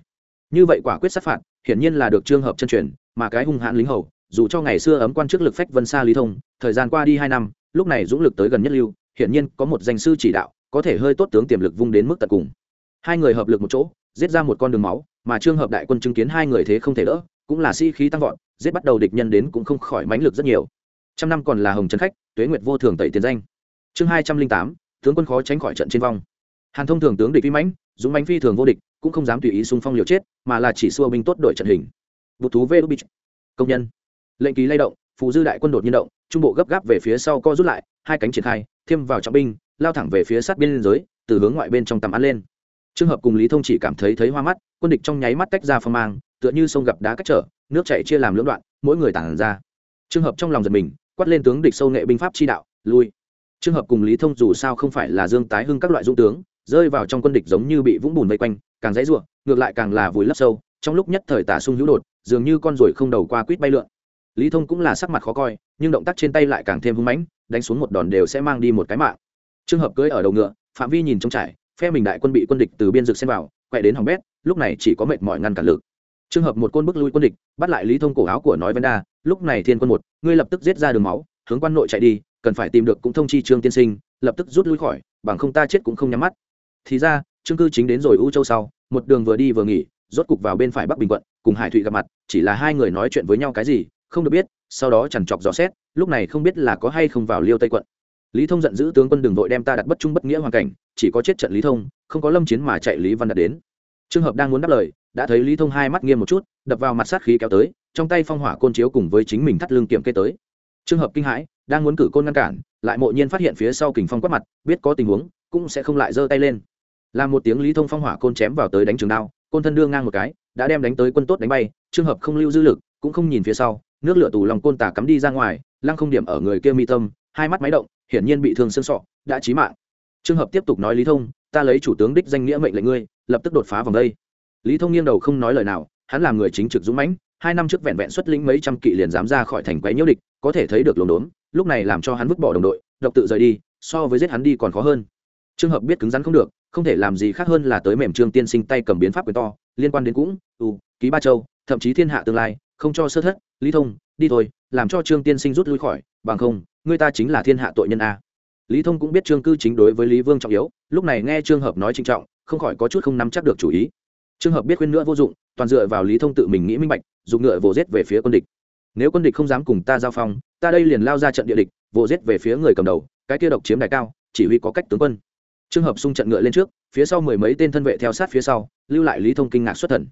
Như vậy quả quyết sát phạt, hiển nhiên là được trường hợp chân truyền, mà cái hung hãn lính hầu, dù cho ngày xưa ấm quan trước lực phách vân xa lý thông, thời gian qua đi hai năm, lúc này dũng lực tới gần nhất lưu, hiển nhiên có một danh sư chỉ đạo, có thể hơi tốt tướng tiềm lực vung đến mức tận cùng. Hai người hợp lực một chỗ, giết ra một con đường máu, mà trương hợp đại quân chứng kiến hai người thế không thể đỡ, cũng là si khí tăng vọt, giết bắt đầu địch nhân đến cũng không khỏi mãnh lực rất nhiều trăm năm còn là hồng trấn khách, tuế nguyệt vô thường tẩy tiền danh. Chương hai trăm linh tám, tướng quân khó tránh khỏi trận trên vong. Hàn thông thường tướng địch vi mãnh, dũng mãnh phi thường vô địch, cũng không dám tùy ý xung phong liều chết, mà là chỉ xua binh tốt đội trận hình. Bột thú vê đô bích công nhân. Lệnh ký lay động, phù dư đại quân đột nhiên động, trung bộ gấp gáp về phía sau co rút lại, hai cánh triển khai, thêm vào trọng binh, lao thẳng về phía sát biên giới, từ hướng ngoại bên trong tầm ăn lên. Trường hợp cùng lý thông chỉ cảm thấy thấy hoa mắt, quân địch trong nháy mắt tách ra phong mang, tựa như sông gặp đá cách trở, nước chảy chia làm lưỡng đoạn, mỗi người tản ra. Trường hợp trong lòng giật mình quát lên tướng địch sâu nghệ binh pháp chi đạo, lui. Trường hợp cùng lý thông dù sao không phải là dương tái hưng các loại dũng tướng, rơi vào trong quân địch giống như bị vũng bùn vây quanh, càng dãy ruộng, ngược lại càng là vùi lấp sâu, trong lúc nhất thời tả sung hữu đột, dường như con ruồi không đầu qua quýt bay lượn. Lý thông cũng là sắc mặt khó coi, nhưng động tác trên tay lại càng thêm hung mãnh, đánh xuống một đòn đều sẽ mang đi một cái mạng. Trường hợp cưới ở đầu ngựa, phạm vi nhìn trống trải, phe mình đại quân bị quân địch từ biên dực xem vào quay đến hỏng bét, lúc này chỉ có mệt mỏi ngăn cản lực trường hợp một côn bức lui quân địch, bắt lại lý thông cổ áo của nói vân đa, lúc này thiên quân một, ngươi lập tức giết ra đường máu, hướng quan nội chạy đi, cần phải tìm được cũng thông chi trương tiên sinh, lập tức rút lui khỏi, bằng không ta chết cũng không nhắm mắt. Thì ra, trương cư chính đến rồi u châu sau, một đường vừa đi vừa nghỉ, rốt cục vào bên phải bắc bình quận, cùng hải thụy gặp mặt, chỉ là hai người nói chuyện với nhau cái gì, không được biết, sau đó chẳng chọc dò xét, lúc này không biết là có hay không vào liêu tây quận. Lý thông giận dữ tướng quân đường vội đem ta đặt bất trung bất nghĩa hoàn cảnh, chỉ có chết trận lý thông, không có lâm chiến mà chạy lý văn đặt đến. Trường hợp đang muốn đáp lời đã thấy lý thông hai mắt nghiêm một chút, đập vào mặt sát khí kéo tới, trong tay phong hỏa côn chiếu cùng với chính mình thắt lưng kiểm kê tới. Trường hợp kinh hãi, đang muốn cử côn ngăn cản, lại mộ nhiên phát hiện phía sau kình phong quát mặt, biết có tình huống, cũng sẽ không lại giơ tay lên. Làm một tiếng lý thông phong hỏa côn chém vào tới đánh trường đao, côn thân đưa ngang một cái, đã đem đánh tới quân tốt đánh bay trường hợp không lưu dư lực, cũng không nhìn phía sau, nước lửa tù lòng côn tà cắm đi ra ngoài, lăng không điểm ở người kia mi tâm, hai mắt máy động, hiển nhiên bị thương xương sọ, đã chí mạng. Trường hợp tiếp tục nói lý thông, ta lấy chủ tướng đích danh nghĩa mệnh lệnh ngươi, lập tức đột phá vòng đây lý thông nghiêng đầu không nói lời nào, hắn là người chính trực dũng mãnh, hai năm trước vẹn vẹn xuất lĩnh mấy trăm kỵ liền dám ra khỏi thành quấy nhiễu địch, có thể thấy được lồn đốn, lúc này làm cho hắn vứt bỏ đồng đội, độc tự rời đi, so với giết hắn đi còn khó hơn. Trường hợp biết cứng rắn không được, không thể làm gì khác hơn là tới mềm trương tiên sinh tay cầm biến pháp quyền to, liên quan đến cũng u ký ba châu, thậm chí thiên hạ tương lai, không cho sơ thất, lý thông, đi thôi, làm cho trương tiên sinh rút lui khỏi, bằng không, người ta chính là thiên hạ tội nhân a. Lý thông cũng biết trương cư chính đối với lý vương trọng yếu, lúc này nghe trương hợp nói trinh trọng, không khỏi có chút không nắm chắc được chủ ý trường hợp biết khuyên nữa vô dụng, toàn dựa vào lý thông tự mình nghĩ minh bạch, dùng ngựa vồ rết về phía quân địch. Nếu quân địch không dám cùng ta giao phong, ta đây liền lao ra trận địa địch, vồ giết về phía người cầm đầu, cái kia độc chiếm đài cao, chỉ huy có cách tướng quân. Trường hợp xung trận ngựa lên trước, phía sau mười mấy tên thân vệ theo sát phía sau, lưu lại lý thông kinh ngạc xuất thần.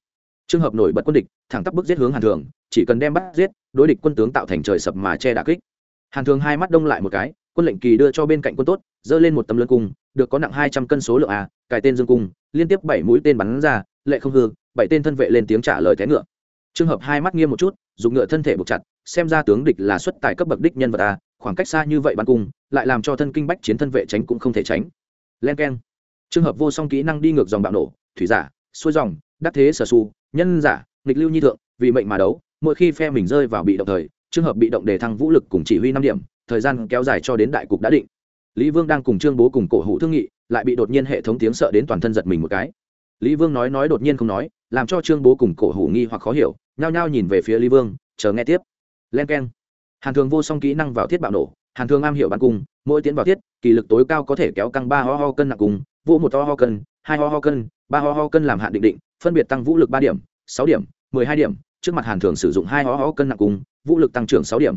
Trường hợp nổi bật quân địch, thẳng tắp bước giết hướng hàn thường, chỉ cần đem bắt giết, đối địch quân tướng tạo thành trời sập mà che đà kích. Hàn thường hai mắt đông lại một cái, quân lệnh kỳ đưa cho bên cạnh quân tốt dơ lên một tấm lưng cung, được có nặng hai trăm cân số lượng a cài tên dương cung, liên tiếp bảy mũi tên bắn ra lệ không hư bảy tên thân vệ lên tiếng trả lời té ngựa. Trường hợp hai mắt nghiêm một chút dùng ngựa thân thể buộc chặt xem ra tướng địch là xuất tài cấp bậc đích nhân vật à, khoảng cách xa như vậy bắn cung lại làm cho thân kinh bách chiến thân vệ tránh cũng không thể tránh. Len keng. Trường hợp vô song kỹ năng đi ngược dòng bạo nổ thủy giả xuôi dòng đắc thế sở su nhân giả nghịch lưu nhi thượng vì mệnh mà đấu mỗi khi phe mình rơi vào bị động thời trường hợp bị động đề thăng vũ lực cùng chỉ huy năm điểm thời gian kéo dài cho đến đại cục đã định. Lý vương đang cùng trương bố cùng cổ hủ thương nghị lại bị đột nhiên hệ thống tiếng sợ đến toàn thân giật mình một cái lý vương nói nói đột nhiên không nói, làm cho trương bố cùng cổ hủ nghi hoặc khó hiểu, nhao nhao nhìn về phía lý vương, chờ nghe tiếp. Len k e n hàn thường vô song kỹ năng vào thiết bạo nổ, hàn thường am hiểu bắn cung, mỗi tiến vào thiết, kỳ lực tối cao có thể kéo căng ba ho ho cân nặng cung vô một ho ho cân, hai ho ho cân, ba ho ho cân làm hạn định định, phân biệt tăng vũ lực ba điểm, sáu điểm, mười hai điểm, trước mặt hàn thường sử dụng hai ho ho cân nặng cung, vũ lực tăng trưởng sáu điểm.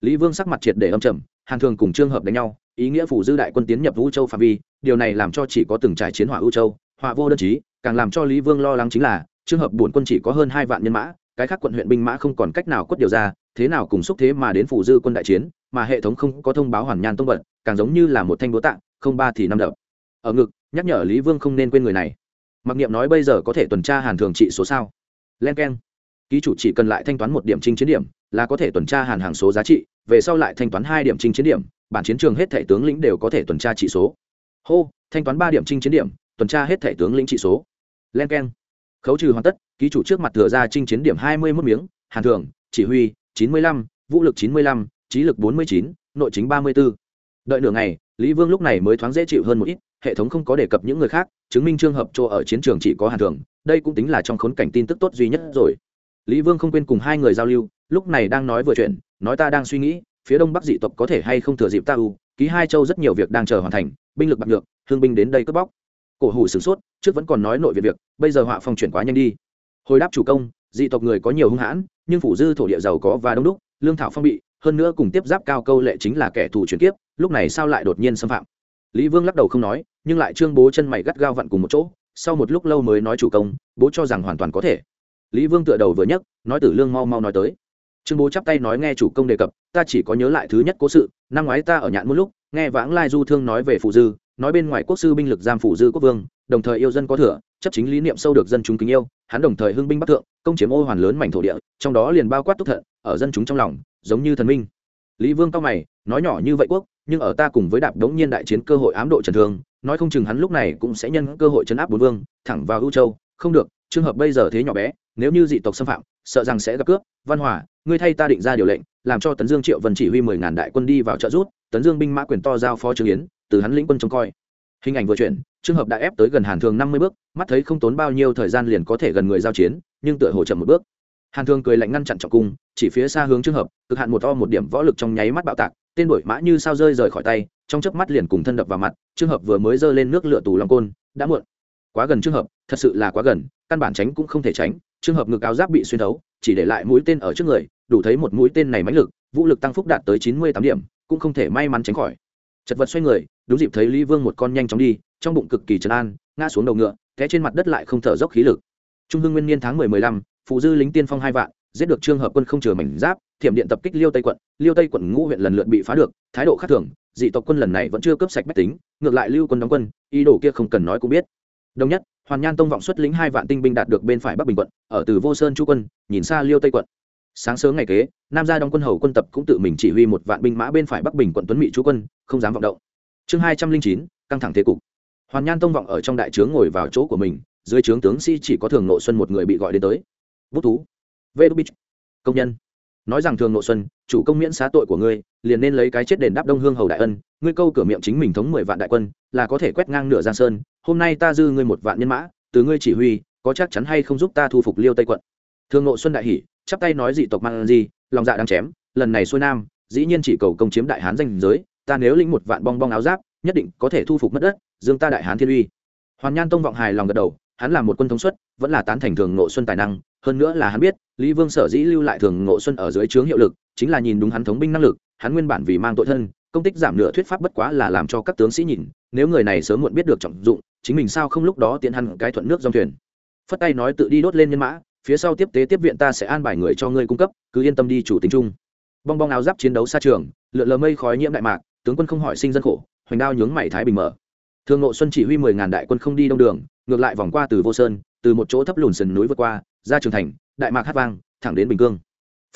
Lý vương sắc mặt triệt để âm trầm, hàn thường cùng trường hợp đánh nhau, ý nghĩa phủ dư đại quân tiến nhập vũ châu phạm vi, điều này làm cho chỉ có từng trải chiến hỏa ưu châu họa vô đơn chí, càng làm cho lý vương lo lắng chính là, trường hợp bổn quân chỉ có hơn hai vạn nhân mã, cái khác quận huyện binh mã không còn cách nào quất điều ra, thế nào cùng xúc thế mà đến phủ dư quân đại chiến, mà hệ thống không có thông báo hoàn nhan tông vận, càng giống như là một thanh búa tạng, không ba thì năm đập. Ở ngực, nhắc nhở lý vương không nên quên người này. Mặc niệm nói bây giờ có thể tuần tra hàn thường trị số sao? Len k e n ký chủ chỉ cần lại thanh toán một điểm trinh chiến điểm, là có thể tuần tra hàn hàng số giá trị, về sau lại thanh toán hai điểm trinh chiến điểm, bản chiến trường hết thể tướng lĩnh đều có thể tuần tra trị số. Hô, thanh toán ba điểm trinh chiến điểm tuần tra hết thể tướng lĩnh trị số. Len k e n khấu trừ hoàn tất, ký chủ trước mặt thừa ra trinh chiến điểm hai mươi mốt miếng, hàn thường, chỉ huy, chín mươi lăm, vũ lực chín mươi lăm trí lực bốn mươi chín, nội chính ba mươi b ố đợi nửa ngày, lý vương lúc này mới thoáng dễ chịu hơn một ít, hệ thống không có đề cập những người khác, chứng minh trường hợp chỗ ở chiến trường chỉ có hàn thường, đây cũng tính là trong khốn cảnh tin tức tốt duy nhất rồi. Lý vương không quên cùng hai người giao lưu, lúc này đang nói vừa chuyện, nói ta đang suy nghĩ, phía đông bắc dị tộc có thể hay không thừa dịp ta u, ký hai châu rất nhiều việc đang chờ hoàn thành, binh lực bạc được thương binh đến đây cướp bóc cổ hủ sửng sốt, trước vẫn còn nói nội việc việc, bây giờ họa phong chuyển quá nhanh đi. Hồi đáp chủ công, dị tộc người có nhiều hung hãn, nhưng phủ dư thổ địa giàu có và đông đúc, lương thảo phong bị, hơn nữa cùng tiếp giáp cao câu lệ chính là kẻ thù chuyển kiếp, lúc này sao lại đột nhiên xâm phạm? Lý vương lắc đầu không nói, nhưng lại trương bố chân mày gắt gao vặn cùng một chỗ, sau một lúc lâu mới nói chủ công, bố cho rằng hoàn toàn có thể. Lý vương tựa đầu vừa nhấc, nói tử lương mau mau nói tới. Trương bố chắp tay nói nghe chủ công đề cập, ta chỉ có nhớ lại thứ nhất cố sự, năm ngoái ta ở nhạn một lúc, nghe vãng lai du thương nói về phụ dư nói bên ngoài quốc sư binh lực giam phụ dư quốc vương, đồng thời yêu dân có thừa, chấp chính lý niệm sâu được dân chúng kính yêu, hắn đồng thời hưng binh bắc thượng, công chiếm ô hoàn lớn mảnh thổ địa, trong đó liền bao quát túc thận, ở dân chúng trong lòng, giống như thần minh. Lý vương cao mày, nói nhỏ như vậy quốc, nhưng ở ta cùng với đạp đống nhiên đại chiến cơ hội ám độ trần thương, nói không chừng hắn lúc này cũng sẽ nhân cơ hội chấn áp bốn vương, thẳng vào ưu châu. Không được, trường hợp bây giờ thế nhỏ bé, nếu như dị tộc xâm phạm, sợ rằng sẽ gặp cướp. Văn hòa, ngươi thay ta định ra điều lệnh, làm cho tấn dương triệu vân chỉ huy mười ngàn đại quân đi vào trợ rút tấn dương binh mã quyền to giao phó trương yến từ hắn lĩnh quân trông coi. Hình ảnh vừa chuyển trường hợp đã ép tới gần hàn thường năm mươi bước, mắt thấy không tốn bao nhiêu thời gian liền có thể gần người giao chiến, nhưng tựa hồ chậm một bước. Hàn thường cười lạnh ngăn chặn trọng cung, chỉ phía xa hướng trường hợp, cực hạn một to một điểm võ lực trong nháy mắt bạo tạc, tên đổi mã như sao rơi rời khỏi tay, trong chớp mắt liền cùng thân đập vào mặt trường hợp vừa mới giơ lên nước lửa tù long côn, đã muộn. Quá gần trường hợp, thật sự là quá gần, căn bản tránh cũng không thể tránh trường hợp ngực áo giáp bị xuyên thấu, chỉ để lại mũi tên ở trước người, đủ thấy một mũi tên này mãnh lực, vũ lực tăng phúc đạt tới chín mươi tám điểm, cũng không thể may mắn tránh khỏi. Chật vật xoay người đúng dịp thấy lý vương một con nhanh chóng đi, trong bụng cực kỳ trấn an, ngã xuống đầu ngựa, té trên mặt đất lại không thở dốc khí lực. Trung hưng nguyên niên tháng mười mười lăm phụ dư lính tiên phong hai vạn, giết được trường hợp quân không chừa mảnh giáp, thiểm điện tập kích liêu tây quận, liêu tây quận ngũ huyện lần lượt bị phá được, thái độ khác thường, dị tộc quân lần này vẫn chưa cướp sạch bách tính, ngược lại lưu quân đóng quân, ý đồ kia không cần nói cũng biết. Đồng nhất, hoàn nhan tông vọng xuất lính hai vạn tinh binh đạt được bên phải bắc bình quận, ở từ vô sơn chu quân, nhìn xa liêu tây quận. Sáng sớm ngày kế, nam gia đóng quân hầu quân tập cũng tự mình chỉ huy một vạn binh mã bên phải bắc bình quận tuấn mỹ chú quân, không dám vọng động chương hai trăm linh chín, căng thẳng thế cục. Hoàn nhan tông vọng ở trong đại trướng ngồi vào chỗ của mình, dưới trướng tướng sĩ chỉ có thường nội xuân một người bị gọi đến tới. Bút thú. Vê đu bích công nhân. Nói rằng thường nội xuân, chủ công miễn xá tội của ngươi, liền nên lấy cái chết đền đáp đông hương hầu đại ân, ngươi câu cửa miệng chính mình thống mười vạn đại quân, là có thể quét ngang nửa giang sơn, hôm nay ta dư ngươi một vạn nhân mã, từ ngươi chỉ huy, có chắc chắn hay không giúp ta thu phục liêu tây quận? Thường nội xuân đại hỷ chắp tay nói dị tộc mang gì lòng dạ đang chém, lần này xuôi nam, dĩ nhiên chỉ cầu công chiếm đại hán danh giới ta nếu lĩnh một vạn bong bong áo giáp, nhất định có thể thu phục mất đất, dương ta đại hán thiên uy. Hoàn nhan tông vọng hài lòng gật đầu, hắn là một quân thống suất, vẫn là tán thành thường ngộ xuân tài năng, hơn nữa là hắn biết, lý vương sở dĩ lưu lại thường ngộ xuân ở dưới trướng hiệu lực, chính là nhìn đúng hắn thống binh năng lực, hắn nguyên bản vì mang tội thân, công tích giảm nửa thuyết pháp bất quá là làm cho các tướng sĩ nhìn, nếu người này sớm muộn biết được trọng dụng, chính mình sao không lúc đó tiện hắn cái thuận nước dòng thuyền. Phất tay nói tự đi đốt lên nhân mã, phía sau tiếp tế tiếp viện ta sẽ an bài người cho ngươi cung cấp, cứ yên tâm đi chủ tính chung. Bong bong áo giáp chiến đấu xa trường, lượn lờ mây khói nhiễm đại mạc tướng quân không hỏi sinh dân khổ, hoành đao nhướng mày thái bình mở. Thường ngộ xuân chỉ huy mười ngàn đại quân không đi đông đường, ngược lại vòng qua từ vô sơn, từ một chỗ thấp lùn sườn núi vượt qua, ra trường thành, đại mạc hát vang, thẳng đến bình cương.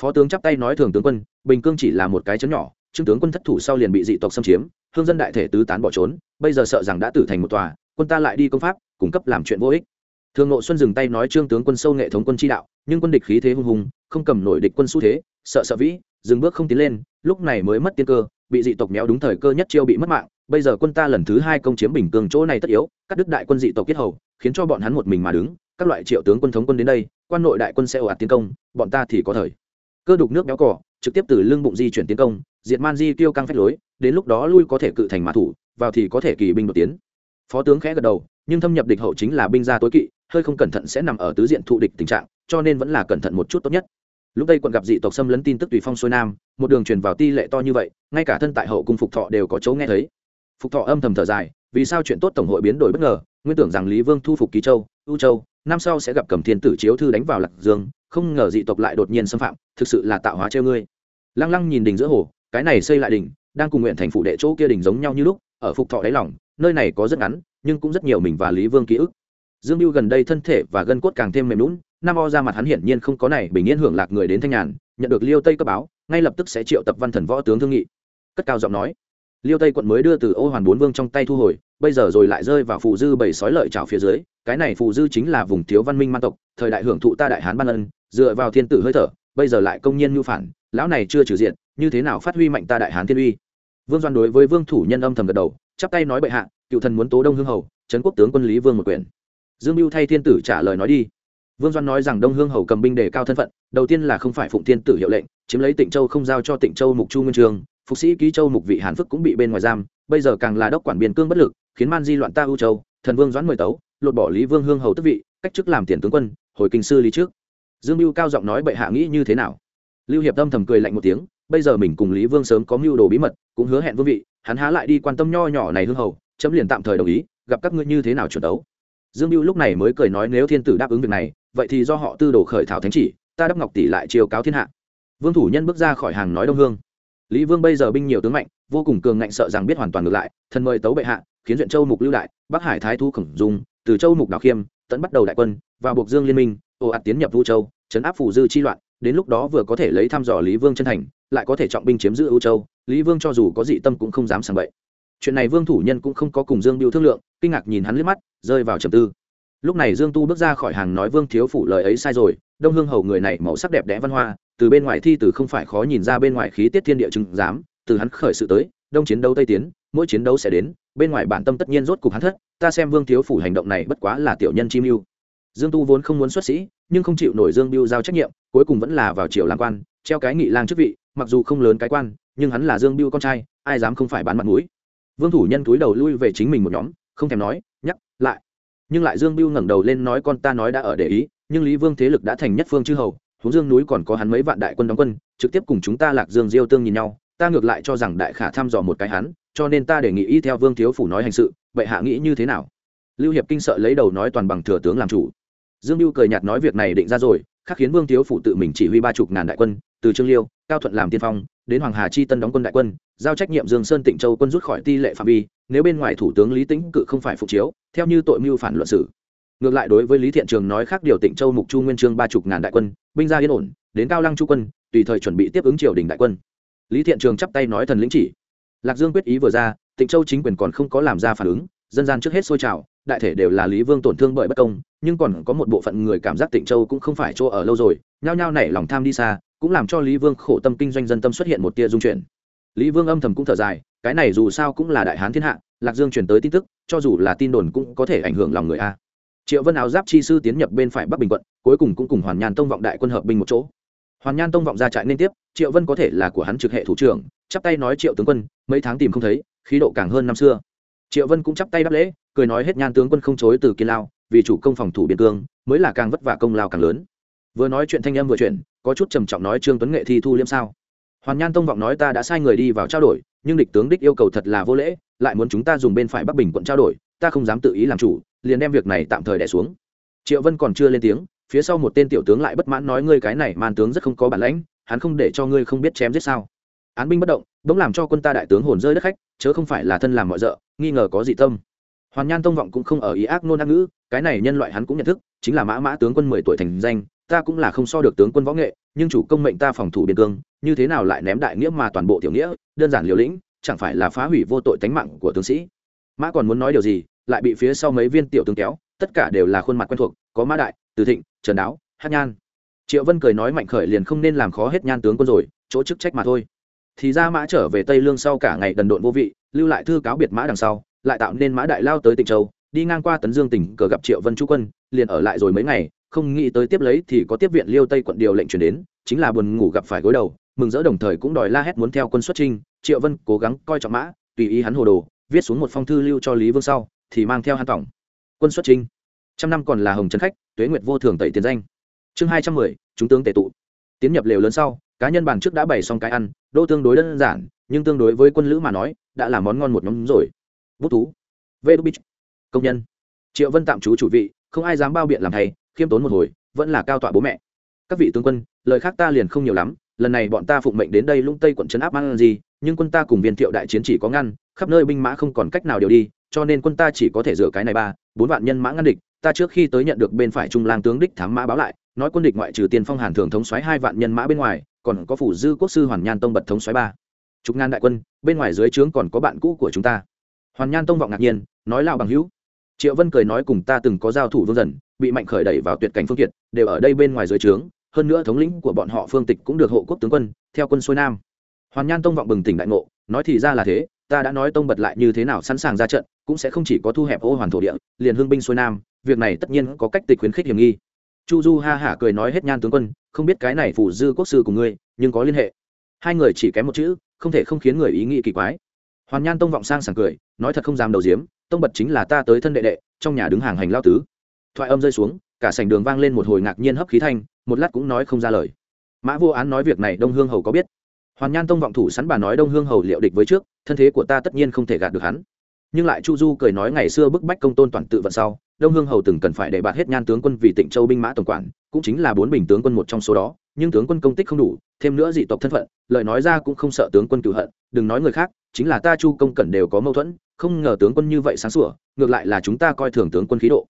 Phó tướng chắp tay nói thường tướng quân, bình cương chỉ là một cái chấn nhỏ, trương tướng quân thất thủ sau liền bị dị tộc xâm chiếm, hương dân đại thể tứ tán bỏ trốn, bây giờ sợ rằng đã tử thành một tòa, quân ta lại đi công pháp, cung cấp làm chuyện vô ích. Thường ngộ xuân dừng tay nói trương tướng quân sâu nghệ thống quân chi đạo, nhưng quân địch khí thế hung hùng, không cầm nổi địch quân xu thế, sợ sợ vĩ, dừng bước không tiến lên, lúc này mới mất tiên cơ bị dị tộc méo đúng thời cơ nhất chiêu bị mất mạng, bây giờ quân ta lần thứ hai công chiếm bình cương chỗ này tất yếu, cắt đứt đại quân dị tộc kết hầu, khiến cho bọn hắn một mình mà đứng, các loại triệu tướng quân thống quân đến đây, quan nội đại quân sẽ ồ ạt tiến công, bọn ta thì có thời. Cơ đục nước béo cỏ, trực tiếp từ lưng bụng di chuyển tiến công, diệt man di tiêu căng phách lối, đến lúc đó lui có thể cự thành mã thủ, vào thì có thể kỳ binh đột tiến. Phó tướng khẽ gật đầu, nhưng thâm nhập địch hậu chính là binh gia tối kỵ, hơi không cẩn thận sẽ nằm ở tứ diện thụ địch tình trạng, cho nên vẫn là cẩn thận một chút tốt nhất lúc đây quận gặp dị tộc xâm lấn tin tức tùy phong xuôi nam, một đường truyền vào ti lệ to như vậy, ngay cả thân tại hậu cung phục thọ đều có chỗ nghe thấy. Phục thọ âm thầm thở dài, vì sao chuyện tốt tổng hội biến đổi bất ngờ, nguyên tưởng rằng lý vương thu phục ký châu, ưu châu, năm sau sẽ gặp cầm thiên tử chiếu thư đánh vào lạc dương, không ngờ dị tộc lại đột nhiên xâm phạm, thực sự là tạo hóa treo ngươi. Lăng lăng nhìn đỉnh giữa hồ, cái này xây lại đỉnh, đang cùng nguyện thành phụ đệ chỗ kia đỉnh giống nhau như lúc, ở phục thọ đáy lỏng nơi này có rất ngắn, nhưng cũng rất nhiều mình và lý vương ký ức dương mưu gần đây thân thể và gân cốt càng thêm mềm lún nam o ra mặt hắn hiển nhiên không có này bình yên hưởng lạc người đến thanh nhàn, nhận được liêu tây cấp báo, ngay lập tức sẽ triệu tập văn thần võ tướng thương nghị. Cất cao giọng nói, liêu tây quận mới đưa từ ô hoàn bốn vương trong tay thu hồi, bây giờ rồi lại rơi vào phù dư bảy sói lợi trào phía dưới, cái này phù dư chính là vùng thiếu văn minh man tộc, thời đại hưởng thụ ta đại hán ban ân, dựa vào thiên tử hơi thở, bây giờ lại công nhiên mưu phản, lão này chưa trừ diện, như thế nào phát huy mạnh ta đại hán thiên uy? Vương doan đối với vương thủ nhân âm thầm gật đầu, chắp tay nói bệ hạ, cựu thần muốn tố đông hương hầu trấn quốc tướng quân lý vương một quyền dương mưu thay thiên tử trả lời nói đi. Vương doan nói rằng đông hương hầu cầm binh đề cao thân phận, đầu tiên là không phải phụng thiên tử hiệu lệnh, chiếm lấy tịnh châu không giao cho tịnh châu mục chu nguyên trường, phục sĩ ký châu mục vị hàn phức cũng bị bên ngoài giam, bây giờ càng là đốc quản biên cương bất lực, khiến man di loạn ta ưu châu, thần vương doãn mời tấu, lột bỏ lý vương hương hầu tức vị, cách chức làm tiền tướng quân, hồi kinh sư lý trước. Dương mưu cao giọng nói bệ hạ nghĩ như thế nào? Lưu hiệp tâm thầm cười lạnh một tiếng, bây giờ mình cùng lý vương sớm có mưu đồ bí mật, cũng hứa hẹn vương vị, hắn há lại đi quan tâm nho nhỏ này hương hầu, chấm liền tạm thời đồng ý, gặp các ngươi như thế nào chuẩn đấu? Dương mưu lúc này mới cười nói nếu thiên tử đáp ứng việc này, vậy thì do họ tư đồ khởi thảo thánh chỉ, ta đắp ngọc tỷ lại chiều cáo thiên hạ. Vương thủ nhân bước ra khỏi hàng nói đông hương. Lý vương bây giờ binh nhiều tướng mạnh, vô cùng cường ngạnh sợ rằng biết hoàn toàn ngược lại, thần mời tấu bệ hạ, khiến duyện châu mục lưu đại, bắc hải thái thu khổng dung, từ châu mục đào khiêm tẫn bắt đầu đại quân, và buộc dương liên minh, ồ ạt tiến nhập vũ châu, chấn áp phủ dư chi loạn, đến lúc đó vừa có thể lấy thăm dò lý vương chân thành, lại có thể trọng binh chiếm giữ ưu châu, lý vương cho dù có dị tâm cũng không dám sàng bậy. Chuyện này vương thủ nhân cũng không có cùng dương biêu thương lượng, kinh ngạc nhìn hắn liếc mắt rơi vào trầm tư. Lúc này dương tu bước ra khỏi hàng nói vương thiếu phủ lời ấy sai rồi, đông hương hầu người này màu sắc đẹp đẽ văn hoa, từ bên ngoài thi từ không phải khó nhìn ra bên ngoài khí tiết thiên địa chứng giám, từ hắn khởi sự tới, đông chiến đấu tây tiến, mỗi chiến đấu sẽ đến, bên ngoài bản tâm tất nhiên rốt cục hắn thất, ta xem vương thiếu phủ hành động này bất quá là tiểu nhân chi mưu. Dương tu vốn không muốn xuất sĩ, nhưng không chịu nổi dương biêu giao trách nhiệm, cuối cùng vẫn là vào triều làm quan, treo cái nghị lang chức vị, mặc dù không lớn cái quan, nhưng hắn là dương biêu con trai, ai dám không phải bán mặt mũi. Vương thủ nhân túi đầu lui về chính mình một nhóm, không thèm nói, nhắc lại. Nhưng lại dương biêu ngẩng đầu lên nói con ta nói đã ở để ý, nhưng lý vương thế lực đã thành nhất phương chư hầu, huống dương núi còn có hắn mấy vạn đại quân đóng quân, trực tiếp cùng chúng ta lạc dương diêu tương nhìn nhau, ta ngược lại cho rằng đại khả thăm dò một cái hắn, cho nên ta đề nghị y theo vương thiếu phủ nói hành sự, vậy hạ nghĩ như thế nào? Lưu hiệp kinh sợ lấy đầu nói toàn bằng thừa tướng làm chủ. Dương Biêu cười nhạt nói việc này định ra rồi khắc khiến vương thiếu phủ tự mình chỉ huy ba chục ngàn đại quân, từ trương liêu, cao thuận làm tiên phong, đến hoàng hà chi tân đóng quân đại quân giao trách nhiệm dương sơn tịnh châu quân rút khỏi ti lệ phạm vi, nếu bên ngoài thủ tướng lý tĩnh cự không phải phục chiếu, theo như tội mưu phản luận xử. Ngược lại đối với lý thiện trường nói khác điều tịnh châu mục chu nguyên trương ba chục ngàn đại quân, binh ra yên ổn, đến cao lăng chu quân, tùy thời chuẩn bị tiếp ứng triều đình đại quân. Lý thiện trường chắp tay nói thần lĩnh chỉ. Lạc dương quyết ý vừa ra, tịnh châu chính quyền còn không có làm ra phản ứng, dân gian trước hết sôi trào, đại thể đều là lý vương tổn thương bởi bất công, nhưng còn có một bộ phận người cảm giác tịnh châu cũng không phải chỗ ở lâu rồi, nhao nhao nảy lòng tham đi xa, cũng làm cho lý vương khổ tâm kinh doanh dân tâm xuất hiện một tia dung chuyển lý vương âm thầm cũng thở dài, cái này dù sao cũng là đại hán thiên hạ, lạc dương chuyển tới tin tức, cho dù là tin đồn cũng có thể ảnh hưởng lòng người a. Triệu vân áo giáp chi sư tiến nhập bên phải bắc bình quận, cuối cùng cũng cùng hoàn nhan tông vọng đại quân hợp binh một chỗ. Hoàn nhan tông vọng ra trại liên tiếp, triệu vân có thể là của hắn trực hệ thủ trưởng, chắp tay nói triệu tướng quân, mấy tháng tìm không thấy, khí độ càng hơn năm xưa. Triệu vân cũng chắp tay đáp lễ, cười nói hết nhan tướng quân không chối từ kiên lao, vì chủ công phòng thủ biên cương, mới là càng vất vả công lao càng lớn. Vừa nói chuyện thanh âm vừa chuyện có chút trầm trọng nói trương tuấn nghệ thi thu liêm sao hoàn nhan tông vọng nói ta đã sai người đi vào trao đổi, nhưng địch tướng đích yêu cầu thật là vô lễ, lại muốn chúng ta dùng bên phải bắc bình quận trao đổi, ta không dám tự ý làm chủ, liền đem việc này tạm thời đẻ xuống. Triệu vân còn chưa lên tiếng, phía sau một tên tiểu tướng lại bất mãn nói ngươi cái này man tướng rất không có bản lãnh, hắn không để cho ngươi không biết chém giết sao. Án binh bất động, bỗng làm cho quân ta đại tướng hồn rơi đất khách, chớ không phải là thân làm mọi d nghi ngờ có dị tâm. Hoàn nhan tông vọng cũng không ở ý ác nôn ác ngữ, cái này nhân loại hắn cũng nhận thức, chính là mã mã tướng quân mười tuổi thành danh ta cũng là không so được tướng quân võ nghệ, nhưng chủ công mệnh ta phòng thủ biên cương, như thế nào lại ném đại nghĩa mà toàn bộ tiểu nghĩa, đơn giản liều lĩnh, chẳng phải là phá hủy vô tội tánh mạng của tướng sĩ. Mã còn muốn nói điều gì, lại bị phía sau mấy viên tiểu tướng kéo, tất cả đều là khuôn mặt quen thuộc, có mã đại, từ thịnh, trần đáo, hát nhan. Triệu vân cười nói mạnh khởi liền không nên làm khó hết nhan tướng quân rồi, chỗ chức trách mà thôi. Thì ra mã trở về tây lương sau cả ngày đần độn vô vị, lưu lại thư cáo biệt mã đằng sau, lại tạo nên mã đại lao tới tịnh châu, đi ngang qua tấn dương tỉnh cờ gặp triệu vân chú quân, liền ở lại rồi mấy ngày không nghĩ tới tiếp lấy thì có tiếp viện liêu tây quận điều lệnh chuyển đến, chính là buồn ngủ gặp phải gối đầu, mừng rỡ đồng thời cũng đòi la hét muốn theo quân xuất trinh triệu vân cố gắng coi trọng mã, tùy ý hắn hồ đồ, viết xuống một phong thư lưu cho lý vương sau, thì mang theo hắn tổng. Quân xuất trinh trăm năm còn là hồng trấn khách, tuế nguyệt vô thường tẩy tiền danh. Chương hai trăm mười, chúng tướng tệ tụ. Tiến nhập lều lớn sau, cá nhân bàn trước đã bày xong cái ăn, đô tương đối đơn giản, nhưng tương đối với quân lữ mà nói, đã là món ngon một nhóm rồi. Bút thú. Vê đúc bích. Công nhân. Triệu vân tạm trú chủ vị, không ai dám bao biện làm thầy khiêm tốn một hồi, vẫn là cao tọa bố mẹ. Các vị tướng quân, lời khác ta liền không nhiều lắm, lần này bọn ta phụng mệnh đến đây lung tây quận trấn áp ăn gì nhưng quân ta cùng viên thiệu đại chiến chỉ có ngăn, khắp nơi binh mã không còn cách nào điều đi, cho nên quân ta chỉ có thể dựa cái này ba, bốn vạn nhân mã ngăn địch, ta trước khi tới nhận được bên phải trung lang tướng đích thám mã báo lại, nói quân địch ngoại trừ tiền phong hàn thường thống xoáy hai vạn nhân mã bên ngoài, còn có phủ dư quốc sư hoàn nhan tông bật thống xoáy ba. Chục ngàn đại quân, bên ngoài dưới trướng còn có bạn cũ của chúng ta. Hoàn nhan tông vọng ngạc nhiên, nói lao bằng hữu. Triệu vân cười nói cùng ta từng có giao thủ vương dần bị mạnh khởi đẩy vào tuyệt cảnh phương kiệt, đều ở đây bên ngoài dưới trướng, hơn nữa thống lĩnh của bọn họ phương tịch cũng được hộ quốc tướng quân, theo quân xuôi nam. Hoàn nhan tông vọng bừng tỉnh đại ngộ, nói thì ra là thế, ta đã nói tông bật lại như thế nào sẵn sàng ra trận, cũng sẽ không chỉ có thu hẹp ô hoàn thổ địa, liền hương binh xuôi nam, việc này tất nhiên có cách tịch khuyến khích hiểm nghi. Chu du ha hả cười nói hết nhan tướng quân, không biết cái này phủ dư quốc sư của ngươi, nhưng có liên hệ. Hai người chỉ kém một chữ, không thể không khiến người ý nghĩ kỳ quái. Hoàn nhan tông vọng sang sảng cười, nói thật không dám đầu diếm tông bật chính là ta tới thân đệ đệ, trong nhà đứng hàng hành lao tứ thoại âm rơi xuống, cả sảnh đường vang lên một hồi ngạc nhiên hấp khí thanh, một lát cũng nói không ra lời. Mã vô án nói việc này đông hương hầu có biết. Hoàn nhan tông vọng thủ sẵn bà nói đông hương hầu liệu địch với trước, thân thế của ta tất nhiên không thể gạt được hắn. Nhưng lại chu du cười nói ngày xưa bức bách công tôn toàn tự vận sau, đông hương hầu từng cần phải để bạt hết nhan tướng quân vì tịnh châu binh mã tổng quản, cũng chính là bốn bình tướng quân một trong số đó, nhưng tướng quân công tích không đủ, thêm nữa dị tộc thân phận, lời nói ra cũng không sợ tướng quân cựu hận, đừng nói người khác, chính là ta chu công cẩn đều có mâu thuẫn, không ngờ tướng quân như vậy sáng sủa, ngược lại là chúng ta coi thường tướng quân khí độ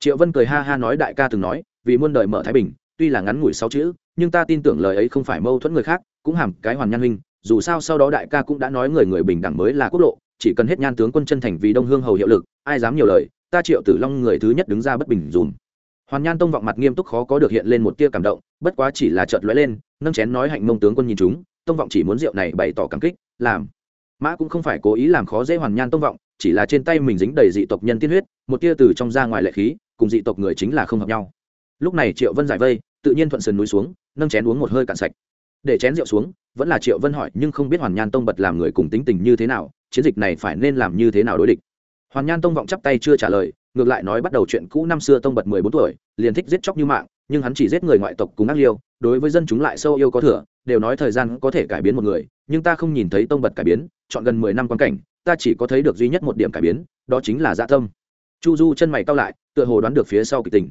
triệu vân cười ha ha nói đại ca từng nói, vì muôn đời mở thái bình, tuy là ngắn ngủi sáu chữ, nhưng ta tin tưởng lời ấy không phải mâu thuẫn người khác, cũng hàm cái hoàn nhan huynh, dù sao sau đó đại ca cũng đã nói người người bình đẳng mới là quốc lộ, chỉ cần hết nhan tướng quân chân thành vì đông hương hầu hiệu lực, ai dám nhiều lời, ta triệu tử long người thứ nhất đứng ra bất bình dùm. Hoàn nhan tông vọng mặt nghiêm túc khó có được hiện lên một tia cảm động, bất quá chỉ là chợt lóe lên, nâng chén nói hạnh mông tướng quân nhìn chúng, tông vọng chỉ muốn rượu này bày tỏ cảm kích, làm. Mã cũng không phải cố ý làm khó dễ hoàn nhan tông vọng, chỉ là trên tay mình dính đầy dị tộc nhân tiên huyết, một tia từ trong ra ngoài lệ khí cùng dị tộc người chính là không hợp nhau. Lúc này triệu vân giải vây, tự nhiên thuận sườn núi xuống, nâng chén uống một hơi cạn sạch. Để chén rượu xuống, vẫn là triệu vân hỏi, nhưng không biết hoàn nhan tông bật làm người cùng tính tình như thế nào, chiến dịch này phải nên làm như thế nào đối địch? Hoàn nhan tông vọng chắp tay chưa trả lời, ngược lại nói bắt đầu chuyện cũ năm xưa tông bật mười bốn tuổi, liền thích giết chóc như mạng, nhưng hắn chỉ giết người ngoại tộc cùng ác liêu, đối với dân chúng lại sâu yêu có thừa, đều nói thời gian có thể cải biến một người, nhưng ta không nhìn thấy tông bật cải biến, chọn gần mười năm quan cảnh, ta chỉ có thấy được duy nhất một điểm cải biến, đó chính là dạ tâm. Chu du chân mày cao lại tựa hồ đoán được phía sau kịch tình.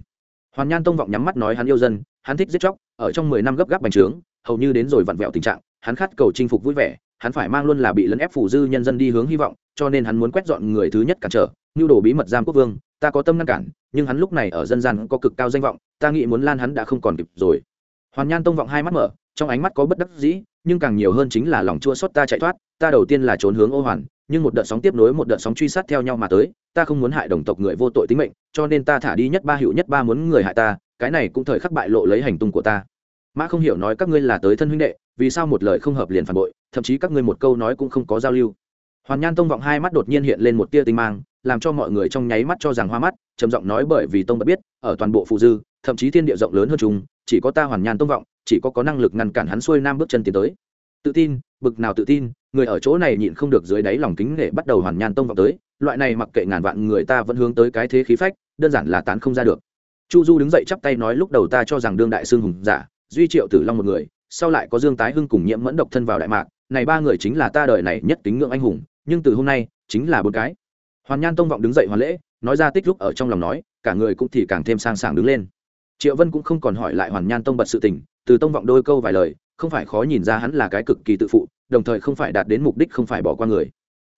Hoàn nhan tông vọng nhắm mắt nói hắn yêu dân, hắn thích giết chóc, ở trong mười năm gấp gáp bành trướng, hầu như đến rồi vặn vẹo tình trạng, hắn khát cầu chinh phục vui vẻ, hắn phải mang luôn là bị lấn ép phủ dư nhân dân đi hướng hy vọng, cho nên hắn muốn quét dọn người thứ nhất cản trở như đồ bí mật giam quốc vương, ta có tâm ngăn cản, nhưng hắn lúc này ở dân gian có cực cao danh vọng, ta nghĩ muốn lan hắn đã không còn kịp rồi. Hoàn nhan tông vọng hai mắt mở, trong ánh mắt có bất đắc dĩ, nhưng càng nhiều hơn chính là lòng chua xót ta chạy thoát, ta đầu tiên là trốn hướng ô hoàn nhưng một đợt sóng tiếp nối một đợt sóng truy sát theo nhau mà tới, ta không muốn hại đồng tộc người vô tội tính mệnh, cho nên ta thả đi nhất ba hiệu nhất ba muốn người hại ta, cái này cũng thời khắc bại lộ lấy hành tung của ta. Mã không hiểu nói các ngươi là tới thân huynh đệ, vì sao một lời không hợp liền phản bội, thậm chí các ngươi một câu nói cũng không có giao lưu. Hoàn nhan tông vọng hai mắt đột nhiên hiện lên một tia tinh mang, làm cho mọi người trong nháy mắt cho rằng hoa mắt, trầm giọng nói bởi vì tông bật biết, ở toàn bộ phụ dư, thậm chí thiên địa rộng lớn hơn chúng, chỉ có ta hoàn nhan tông vọng, chỉ có có năng lực ngăn cản hắn xuôi nam bước chân tiến tới tự tin, bực nào tự tin, người ở chỗ này nhịn không được dưới đáy lòng kính nể bắt đầu hoàn nhan tông vọng tới, loại này mặc kệ ngàn vạn người ta vẫn hướng tới cái thế khí phách, đơn giản là tán không ra được. Chu du đứng dậy chắp tay nói lúc đầu ta cho rằng đương đại sương hùng giả, duy triệu tử long một người, sau lại có dương tái hưng cùng nhiễm mẫn độc thân vào đại mạc, này ba người chính là ta đời này nhất kính ngưỡng anh hùng, nhưng từ hôm nay, chính là bốn cái. Hoàn nhan tông vọng đứng dậy hoàn lễ, nói ra tích lúc ở trong lòng nói, cả người cũng thì càng thêm sang sảng đứng lên. Triệu vân cũng không còn hỏi lại hoàn nhan tông bật sự tình, từ tông vọng đôi câu vài lời không phải khó nhìn ra hắn là cái cực kỳ tự phụ, đồng thời không phải đạt đến mục đích không phải bỏ qua người.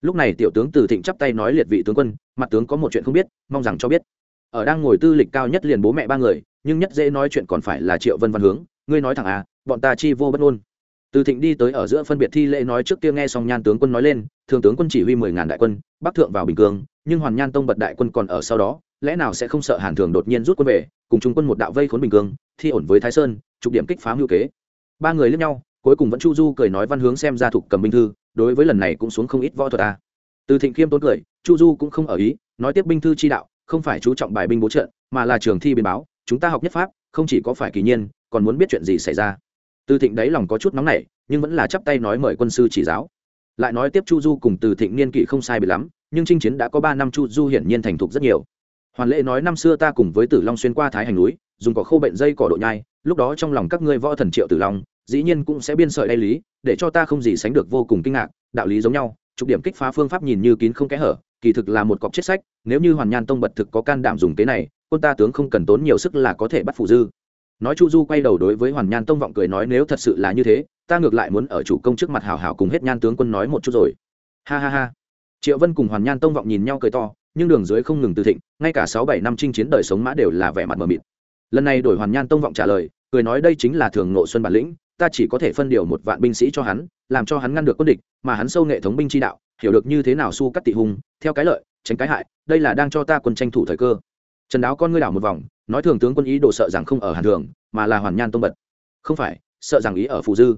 Lúc này tiểu tướng từ thịnh chắp tay nói liệt vị tướng quân, mặt tướng có một chuyện không biết, mong rằng cho biết. Ở đang ngồi tư lịch cao nhất liền bố mẹ ba người, nhưng nhất dễ nói chuyện còn phải là triệu vân văn hướng, ngươi nói thẳng à bọn ta chi vô bất ngôn. Từ thịnh đi tới ở giữa phân biệt thi lễ nói trước kia nghe xong nhan tướng quân nói lên, thường tướng quân chỉ huy mười ngàn đại quân, bắc thượng vào bình cương, nhưng hoàn nhan tông bật đại quân còn ở sau đó, lẽ nào sẽ không sợ hàn thường đột nhiên rút quân về, cùng trung quân một đạo vây khốn bình cương, thi ổn với thái sơn, trục điểm kích phá ngưu kế ba người lướt nhau, cuối cùng vẫn chu du cười nói văn hướng xem ra thục cầm binh thư, đối với lần này cũng xuống không ít võ thuật à. từ thịnh khiêm tốn cười, chu du cũng không ở ý, nói tiếp binh thư chi đạo, không phải chú trọng bài binh bố trận, mà là trường thi biên báo, chúng ta học nhất pháp, không chỉ có phải kỳ nhiên, còn muốn biết chuyện gì xảy ra. Từ thịnh đấy lòng có chút nóng nảy, nhưng vẫn là chắp tay nói mời quân sư chỉ giáo. Lại nói tiếp chu du cùng từ thịnh niên kỷ không sai bị lắm, nhưng chinh chiến đã có ba năm chu du hiển nhiên thành thục rất nhiều. Hoàn lễ nói năm xưa ta cùng với tử long xuyên qua thái hành núi, dùng cỏ khô bệnh dây cỏ độ nhai lúc đó trong lòng các ngươi võ thần triệu tử long, dĩ nhiên cũng sẽ biên sợi đ lý, để cho ta không gì sánh được vô cùng kinh ngạc, đạo lý giống nhau, trục điểm kích phá phương pháp nhìn như kín không kẽ hở, kỳ thực là một cọc chết sách, nếu như hoàn nhan tông bật thực có can đảm dùng kế này, quân ta tướng không cần tốn nhiều sức là có thể bắt phụ dư. Nói chu du quay đầu đối với hoàn nhan tông vọng cười nói nếu thật sự là như thế, ta ngược lại muốn ở chủ công trước mặt hào hào cùng hết nhan tướng quân nói một chút rồi. Ha ha ha. Triệu vân cùng hoàn nhan tông vọng nhìn nhau cười to, nhưng đường dưới không ngừng từ thịnh, ngay cả sáu bảy năm chinh chiến đời sống mã đều là vẻ mặt mờ mịt lần này đổi hoàn nhan tông vọng trả lời, cười nói đây chính là thường nộ xuân bản lĩnh, ta chỉ có thể phân điều một vạn binh sĩ cho hắn, làm cho hắn ngăn được quân địch, mà hắn sâu nghệ thống binh chi đạo, hiểu được như thế nào su cắt tị hùng theo cái lợi, tránh cái hại, đây là đang cho ta quân tranh thủ thời cơ. Trần đáo con ngươi đảo một vòng, nói thường tướng quân ý đồ sợ rằng không ở hàn thường mà là hoàn nhan tông bật. Không phải, sợ rằng ý ở phù dư.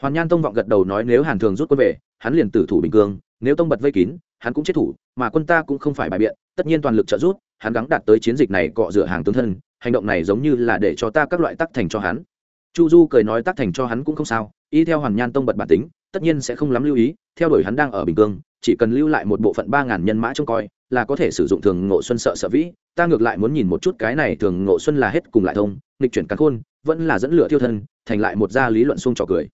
Hoàn nhan tông vọng gật đầu nói nếu hàn thường rút quân về, hắn liền tử thủ bình cương, nếu tông bật vây kín, hắn cũng chết thủ, mà quân ta cũng không phải bài biện, tất nhiên toàn lực trợ rút hắn gắng đạt tới chiến dịch này cọ rửa hàng tướng thân hành động này giống như là để cho ta các loại tắc thành cho hắn. Chu du cười nói tắc thành cho hắn cũng không sao, y theo hoàn nhan tông bật bản tính, tất nhiên sẽ không lắm lưu ý, theo đuổi hắn đang ở bình cương, chỉ cần lưu lại một bộ phận ba ngàn nhân mã trông coi, là có thể sử dụng thường ngộ xuân sợ sợ vĩ. Ta ngược lại muốn nhìn một chút cái này thường ngộ xuân là hết cùng lại thông, nghịch chuyển cắn khôn, vẫn là dẫn lửa thiêu thân, thành lại một gia lý luận xung trò cười.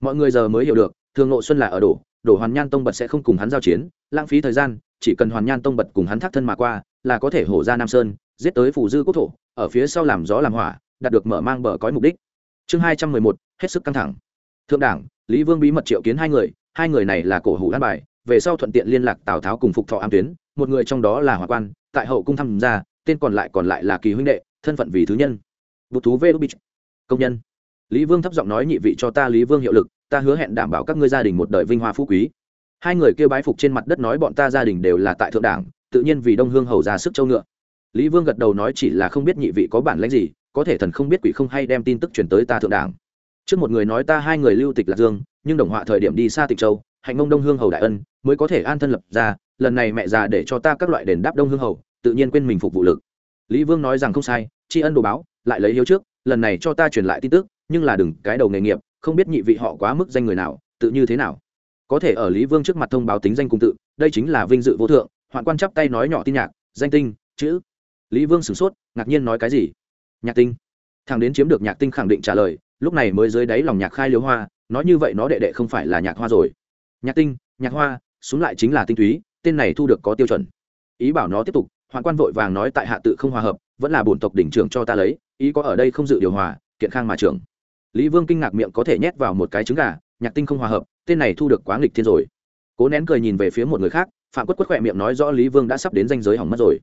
Mọi người giờ mới hiểu được, thường ngộ xuân là ở đổ đổ hoàn nhan tông bật sẽ không cùng hắn giao chiến, lãng phí thời gian, chỉ cần hoàn nhan tông bật cùng hắn thác thân mà qua, là có thể hổ ra nam sơn, giết tới phủ dư quốc thổ ở phía sau làm gió làm hỏa, đạt được mở mang bờ cõi mục đích. Chương hai trăm mười một, hết sức căng thẳng. Thượng đảng, lý vương bí mật triệu kiến hai người hai người này là cổ hủ an bài, về sau thuận tiện liên lạc tào tháo cùng phục thọ am tuyến, một người trong đó là hòa quan, tại hậu cung tham gia, tên còn lại còn lại là kỳ huynh đệ, thân phận vì thứ nhân. Vụ thú vê bích công nhân. Lý vương thấp giọng nói nhị vị cho ta lý vương hiệu lực, ta hứa hẹn đảm bảo các ngươi gia đình một đời vinh hoa phú quý. Hai người kêu bái phục trên mặt đất nói bọn ta gia đình đều là tại thượng đảng, tự nhiên vì đông hương hầu ra sức châu ngựa lý vương gật đầu nói chỉ là không biết nhị vị có bản lãnh gì, có thể thần không biết quỷ không hay đem tin tức truyền tới ta thượng đảng. Trước một người nói ta hai người lưu tịch lạc dương, nhưng đồng họa thời điểm đi xa tịch châu, hạnh mông đông hương hầu đại ân, mới có thể an thân lập ra lần này mẹ già để cho ta các loại đền đáp đông hương hầu, tự nhiên quên mình phục vụ lực. Lý vương nói rằng không sai, tri ân đồ báo, lại lấy hiếu trước, lần này cho ta truyền lại tin tức, nhưng là đừng cái đầu nghề nghiệp, không biết nhị vị họ quá mức danh người nào, tự như thế nào. Có thể ở lý vương trước mặt thông báo tính danh cùng tự, đây chính là vinh dự vô thượng, hoạn quan chắp tay nói nhỏ tin nhạc, danh tinh, chữ lý vương sửng sốt, ngạc nhiên nói cái gì? Nhạc tinh. Thằng đến chiếm được nhạc tinh khẳng định trả lời, lúc này mới dưới đáy lòng nhạc khai liếu hoa, nói như vậy nó đệ đệ không phải là nhạc hoa rồi. Nhạc tinh, nhạc hoa, xuống lại chính là tinh túy, tên này thu được có tiêu chuẩn. Ý bảo nó tiếp tục hoàng quan vội vàng nói tại hạ tự không hòa hợp, vẫn là bổn tộc đỉnh trưởng cho ta lấy, ý có ở đây không dự điều hòa, kiện khang mà trưởng. Lý vương kinh ngạc miệng có thể nhét vào một cái trứng gà, nhạc tinh không hòa hợp, tên này thu được quá nghịch thiên rồi. Cố nén cười nhìn về phía một người khác, phạm quất quất khỏe miệng nói rõ lý vương đã sắp đến danh giới hỏng mất rồi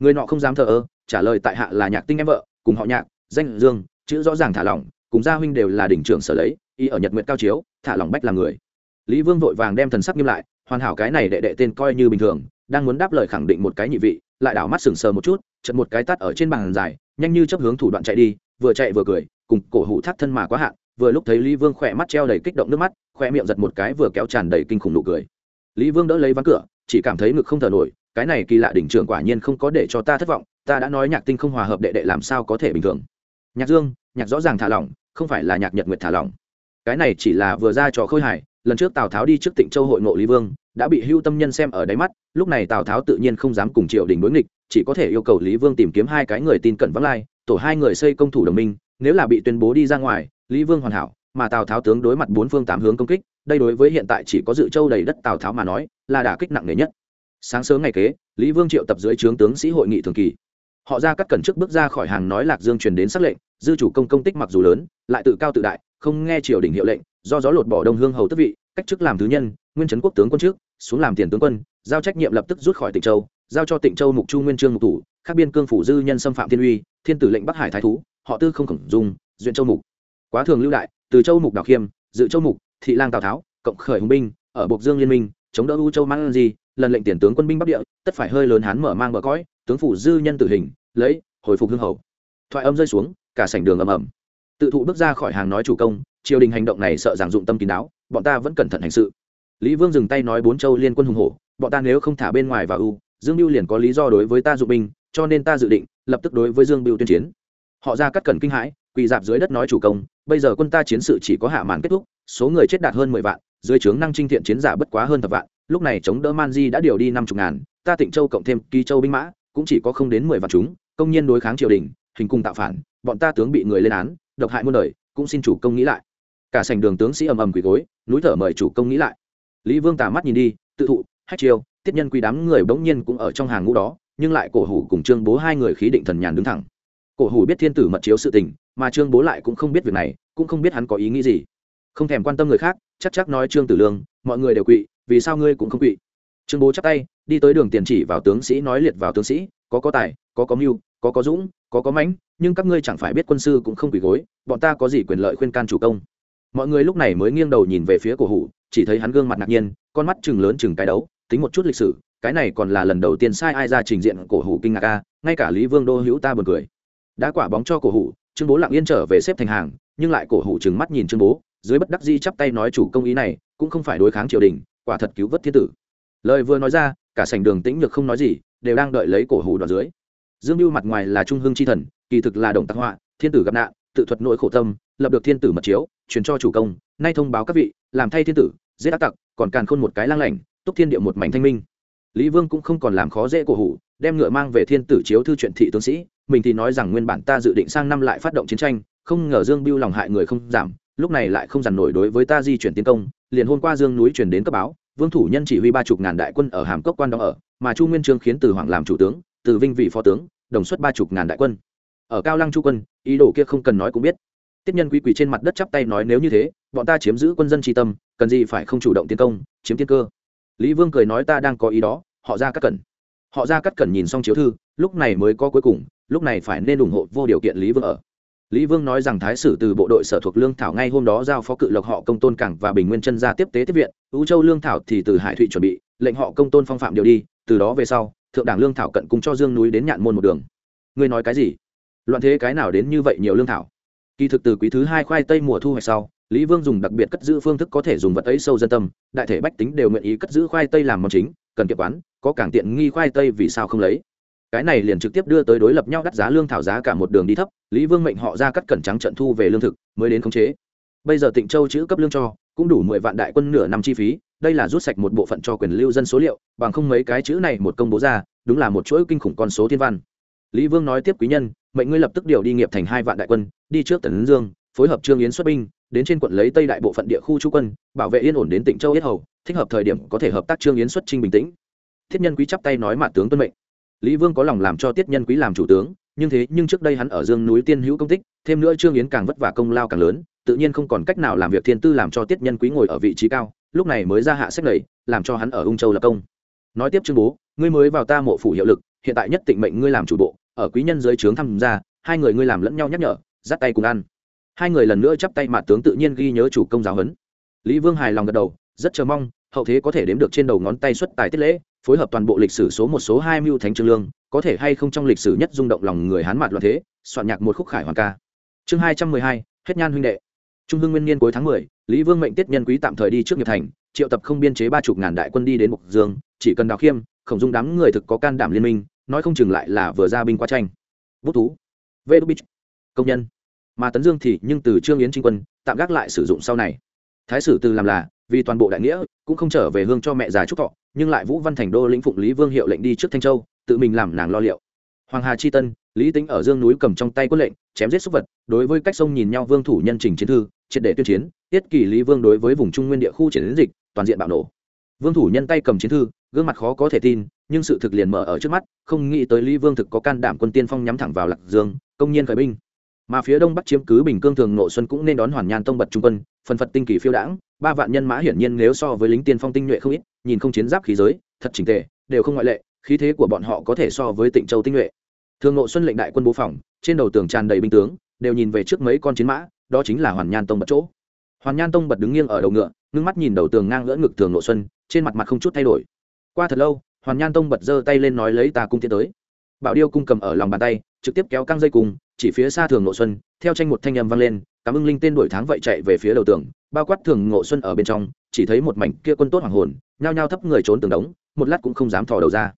người nọ không dám thờ ơ, trả lời tại hạ là nhạc tinh em vợ, cùng họ nhạc, danh dương, chữ rõ ràng thả lỏng, cùng gia huynh đều là đỉnh trưởng sở lấy, y ở nhật nguyện cao chiếu, thả lỏng bách là người. Lý vương vội vàng đem thần sắc nghiêm lại, hoàn hảo cái này đệ đệ tên coi như bình thường, đang muốn đáp lời khẳng định một cái nhị vị, lại đảo mắt sừng sờ một chút chật một cái tắt ở trên bàn dài, nhanh như chấp hướng thủ đoạn chạy đi, vừa chạy vừa cười, cùng cổ hủ thắt thân mà quá hạn, vừa lúc thấy lý vương khỏe mắt treo đầy kích động nước mắt khoe miệng giật một cái vừa kéo tràn đầy kinh khủng nụ cười. Lý vương đỡ lấy ván cửa, chỉ cảm thấy ngực không thở nổi cái này kỳ lạ đỉnh trưởng quả nhiên không có để cho ta thất vọng, ta đã nói nhạc tinh không hòa hợp đệ đệ làm sao có thể bình thường. Nhạc dương, nhạc rõ ràng thả lỏng, không phải là nhạc nhật nguyệt thả lỏng. Cái này chỉ là vừa ra trò khôi hài, lần trước tào tháo đi trước tịnh châu hội ngộ lý vương, đã bị hưu tâm nhân xem ở đáy mắt, lúc này tào tháo tự nhiên không dám cùng triệu đình đối nghịch, chỉ có thể yêu cầu lý vương tìm kiếm hai cái người tin cẩn vắng lai, tổ hai người xây công thủ đồng minh, nếu là bị tuyên bố đi ra ngoài, lý vương hoàn hảo, mà tào tháo tướng đối mặt bốn phương tám hướng công kích, đây đối với hiện tại chỉ có dự châu đầy đất tào tháo mà nói, là đả kích nặng nề nhất sáng sớm ngày kế, lý vương triệu tập dưới trướng tướng sĩ hội nghị thường kỳ. Họ ra cắt cẩn trước bước ra khỏi hàng nói lạc dương truyền đến sắc lệnh, dư chủ công công tích mặc dù lớn, lại tự cao tự đại, không nghe triều đình hiệu lệnh, do gió lột bỏ đông hương hầu tức vị, cách chức làm thứ nhân, nguyên trấn quốc tướng quân trước, xuống làm tiền tướng quân, giao trách nhiệm lập tức rút khỏi tịnh châu, giao cho tịnh châu mục chu nguyên trương mục thủ các biên cương phủ dư nhân xâm phạm thiên uy, thiên tử lệnh bắc hải thái thú, họ tư không khổng dung, duyện châu mục. Quá thường lưu đại, từ châu mục đào khiêm, dự châu mục, thị lang tào tháo, cộng khởi hùng binh, ở bộc dương liên minh, chống đỡ u châu mang di lần lệnh tiền tướng quân binh bắc địa, tất phải hơi lớn hán mở mang bờ cõi, tướng phủ dư nhân tử hình, lấy, hồi phục hương hầu. Thoại âm rơi xuống, cả sảnh đường ầm ầm. Tự thụ bước ra khỏi hàng nói chủ công, triều đình hành động này sợ rằng dụng tâm kín đáo, bọn ta vẫn cẩn thận hành sự. Lý vương dừng tay nói bốn châu liên quân hùng hổ, bọn ta nếu không thả bên ngoài vào ưu, dương biêu liền có lý do đối với ta dụng binh, cho nên ta dự định, lập tức đối với dương biêu tuyên chiến. Họ ra cắt cẩn kinh hãi, quỳ dạp dưới đất nói chủ công, bây giờ quân ta chiến sự chỉ có hạ màn kết thúc, số người chết đạt hơn mười vạn, dưới trướng năng trinh thiện chiến giả bất quá hơn thập vạn lúc này chống đỡ man di đã điều đi năm chục ngàn, ta tịnh châu cộng thêm kỳ châu binh mã, cũng chỉ có không đến mười vạn chúng, công nhân đối kháng triều đình, hình cung tạo phản, bọn ta tướng bị người lên án, độc hại muôn đời, cũng xin chủ công nghĩ lại. Cả sành đường tướng sĩ ầm ầm quỳ gối, núi thở mời chủ công nghĩ lại. Lý vương tà mắt nhìn đi, tự thụ, hách chiêu tiết nhân quý đám người bỗng nhiên cũng ở trong hàng ngũ đó, nhưng lại cổ hủ cùng trương bố hai người khí định thần nhàn đứng thẳng. Cổ hủ biết thiên tử mật chiếu sự tình, mà trương bố lại cũng không biết việc này, cũng không biết hắn có ý nghĩ gì. Không thèm quan tâm người khác, chắc chắc nói trương tử lương, mọi người đều quỵ vì sao ngươi cũng không quỵ? Trương bố chắp tay, đi tới đường tiền chỉ vào tướng sĩ nói liệt vào tướng sĩ, có có tài, có có mưu, có có dũng, có có mãnh, nhưng các ngươi chẳng phải biết quân sư cũng không quỳ gối, bọn ta có gì quyền lợi khuyên can chủ công? Mọi người lúc này mới nghiêng đầu nhìn về phía cổ hủ, chỉ thấy hắn gương mặt ngạc nhiên, con mắt chừng lớn chừng cái đấu, tính một chút lịch sử, cái này còn là lần đầu tiên sai ai ra trình diện cổ hủ kinh ngạc ca ngay cả lý vương đô hữu ta buồn cười. Đã quả bóng cho cổ hủ, trương bố lặng yên trở về xếp thành hàng, nhưng lại cổ hủ chừng mắt nhìn trương bố, dưới bất đắc di chắp tay nói chủ công ý này, cũng không phải đối kháng triều đình quả thật cứu vớt thiên tử. Lời vừa nói ra, cả sảnh đường tĩnh nhược không nói gì, đều đang đợi lấy cổ hủ đoạn dưới. Dương mưu mặt ngoài là trung hương chi thần, kỳ thực là đồng tạc họa, thiên tử gặp nạn, tự thuật nỗi khổ tâm, lập được thiên tử mật chiếu, truyền cho chủ công, nay thông báo các vị, làm thay thiên tử, giết ác tặc, còn càn khôn một cái lang lảnh túc thiên địa một mảnh thanh minh. Lý vương cũng không còn làm khó dễ cổ hủ, đem ngựa mang về thiên tử chiếu thư chuyện thị tướng sĩ, mình thì nói rằng nguyên bản ta dự định sang năm lại phát động chiến tranh, không ngờ dương biêu lòng hại người không giảm lúc này lại không dằn nổi đối với ta di chuyển tiến công, liền hôm qua dương núi chuyển đến cấp báo, vương thủ nhân chỉ huy ba chục ngàn đại quân ở hàm cốc quan đó ở, mà chu nguyên trương khiến từ hoàng làm chủ tướng, từ vinh vị phó tướng, đồng xuất ba chục ngàn đại quân. Ở cao lăng chu quân, ý đồ kia không cần nói cũng biết. Tiếp nhân quý quỳ trên mặt đất chắp tay nói nếu như thế, bọn ta chiếm giữ quân dân tri tâm, cần gì phải không chủ động tiến công, chiếm tiên cơ. Lý vương cười nói ta đang có ý đó, họ ra cắt cẩn. Họ ra cắt cẩn nhìn xong chiếu thư, lúc này mới có cuối cùng, lúc này phải nên ủng hộ vô điều kiện lý vương ở lý vương nói rằng thái sử từ bộ đội sở thuộc lương thảo ngay hôm đó giao phó cự lộc họ công tôn cảng và bình nguyên chân ra tiếp tế tiếp viện. Vũ châu lương thảo thì từ hải thụy chuẩn bị, lệnh họ công tôn phong phạm điều đi, từ đó về sau, thượng đảng lương thảo cận cùng cho dương núi đến nhạn môn một đường. Ngươi nói cái gì? Loạn thế cái nào đến như vậy nhiều lương thảo? Kỳ thực từ quý thứ hai khoai tây mùa thu hoạch sau, lý vương dùng đặc biệt cất giữ phương thức có thể dùng vật ấy sâu dân tâm, đại thể bách tính đều nguyện ý cất giữ khoai tây làm món chính, cần kiệp quán, có càng tiện nghi khoai tây vì sao không lấy cái này liền trực tiếp đưa tới đối lập nhau đắt giá lương thảo giá cả một đường đi thấp, lý vương mệnh họ ra cắt cẩn trắng trận thu về lương thực, mới đến khống chế. Bây giờ tịnh châu chữ cấp lương cho, cũng đủ mười vạn đại quân nửa năm chi phí, đây là rút sạch một bộ phận cho quyền lưu dân số liệu, bằng không mấy cái chữ này một công bố ra, đúng là một chuỗi kinh khủng con số thiên văn. Lý vương nói tiếp quý nhân, mệnh ngươi lập tức điều đi nghiệp thành hai vạn đại quân, đi trước tần dương, phối hợp trương yến xuất binh, đến trên quận lấy tây đại bộ phận địa khu chú quân, bảo vệ yên ổn đến tỉnh châu yết hầu, thích hợp thời điểm có thể hợp tác trương yến xuất trinh bình tĩnh. Thiết nhân quý chắp tay nói mặt tướng tuân mệnh lý vương có lòng làm cho tiết nhân quý làm chủ tướng, nhưng thế nhưng trước đây hắn ở dương núi tiên hữu công tích, thêm nữa trương yến càng vất vả công lao càng lớn, tự nhiên không còn cách nào làm việc thiên tư làm cho tiết nhân quý ngồi ở vị trí cao, lúc này mới ra hạ sách lầy làm cho hắn ở ung châu lập công. Nói tiếp trương bố, ngươi mới vào ta mộ phủ hiệu lực, hiện tại nhất tịnh mệnh ngươi làm chủ bộ, ở quý nhân dưới trướng tham gia, hai người ngươi làm lẫn nhau nhắc nhở, dắt tay cùng ăn. Hai người lần nữa chắp tay mặt tướng tự nhiên ghi nhớ chủ công giáo huấn. Lý vương hài lòng gật đầu, rất chờ mong hậu thế có thể đếm được trên đầu ngón tay xuất tài tiết lễ, phối hợp toàn bộ lịch sử số một số hai mưu thánh trương lương, có thể hay không trong lịch sử nhất rung động lòng người hán mạt loạn thế, soạn nhạc một khúc khải hoàng ca. Chương hai trăm mười hai, hết nhan huynh đệ. Trung hưng nguyên niên cuối tháng mười, lý vương mệnh tiết nhân quý tạm thời đi trước nghiệp thành, triệu tập không biên chế ba chục ngàn đại quân đi đến mục dương, chỉ cần đào khiêm, khổng dung đám người thực có can đảm liên minh, nói không chừng lại là vừa ra binh qua tranh. Bút thú vê đu bích công nhân. Mà tấn dương thì nhưng từ trương yến trinh quân, tạm gác lại sử dụng sau này. Thái sử từ làm là vì toàn bộ đại nghĩa, cũng không trở về hương cho mẹ già trúc thọ, nhưng lại vũ văn thành đô lĩnh phụng lý vương hiệu lệnh đi trước thanh châu, tự mình làm nàng lo liệu. Hoàng hà chi tân, lý tính ở dương núi cầm trong tay quân lệnh, chém giết súc vật, đối với cách sông nhìn nhau vương thủ nhân trình chiến thư, triệt để tuyên chiến, tiết kỳ lý vương đối với vùng trung nguyên địa khu triển dịch, toàn diện bạo nổ. Vương thủ nhân tay cầm chiến thư, gương mặt khó có thể tin, nhưng sự thực liền mở ở trước mắt, không nghĩ tới lý vương thực có can đảm quân tiên phong nhắm thẳng vào lạc dương, công nhiên khởi binh. Mà phía đông bắc chiếm cứ bình cương thường nội xuân cũng nên đón hoàn nhan tông bật trung quân phần phật tinh kỳ phiêu đãng, ba vạn nhân mã hiển nhiên nếu so với lính tiên phong tinh nhuệ không ít, nhìn không chiến giáp khí giới, thật trình tề, đều không ngoại lệ, khí thế của bọn họ có thể so với tịnh châu tinh nhuệ. Thường ngộ xuân lệnh đại quân bố phòng, trên đầu tường tràn đầy binh tướng, đều nhìn về trước mấy con chiến mã, đó chính là hoàn nhan tông bật chỗ. Hoàn nhan tông bật đứng nghiêng ở đầu ngựa, ngưng mắt nhìn đầu tường ngang ngỡ ngực thường ngộ xuân, trên mặt mặt không chút thay đổi. Qua thật lâu, hoàn nhan tông bật giơ tay lên nói lấy ta cung tiến tới. Bảo điêu cung cầm ở lòng bàn tay, trực tiếp kéo căng dây cùng chỉ phía xa thường ngộ xuân, theo tranh một thanh âm vang lên cảm ưng linh tên đổi tháng vậy chạy về phía đầu tường, bao quát thường ngộ xuân ở bên trong, chỉ thấy một mảnh kia quân tốt hoàng hồn, nhao nhao thấp người trốn tường đống, một lát cũng không dám thò đầu ra.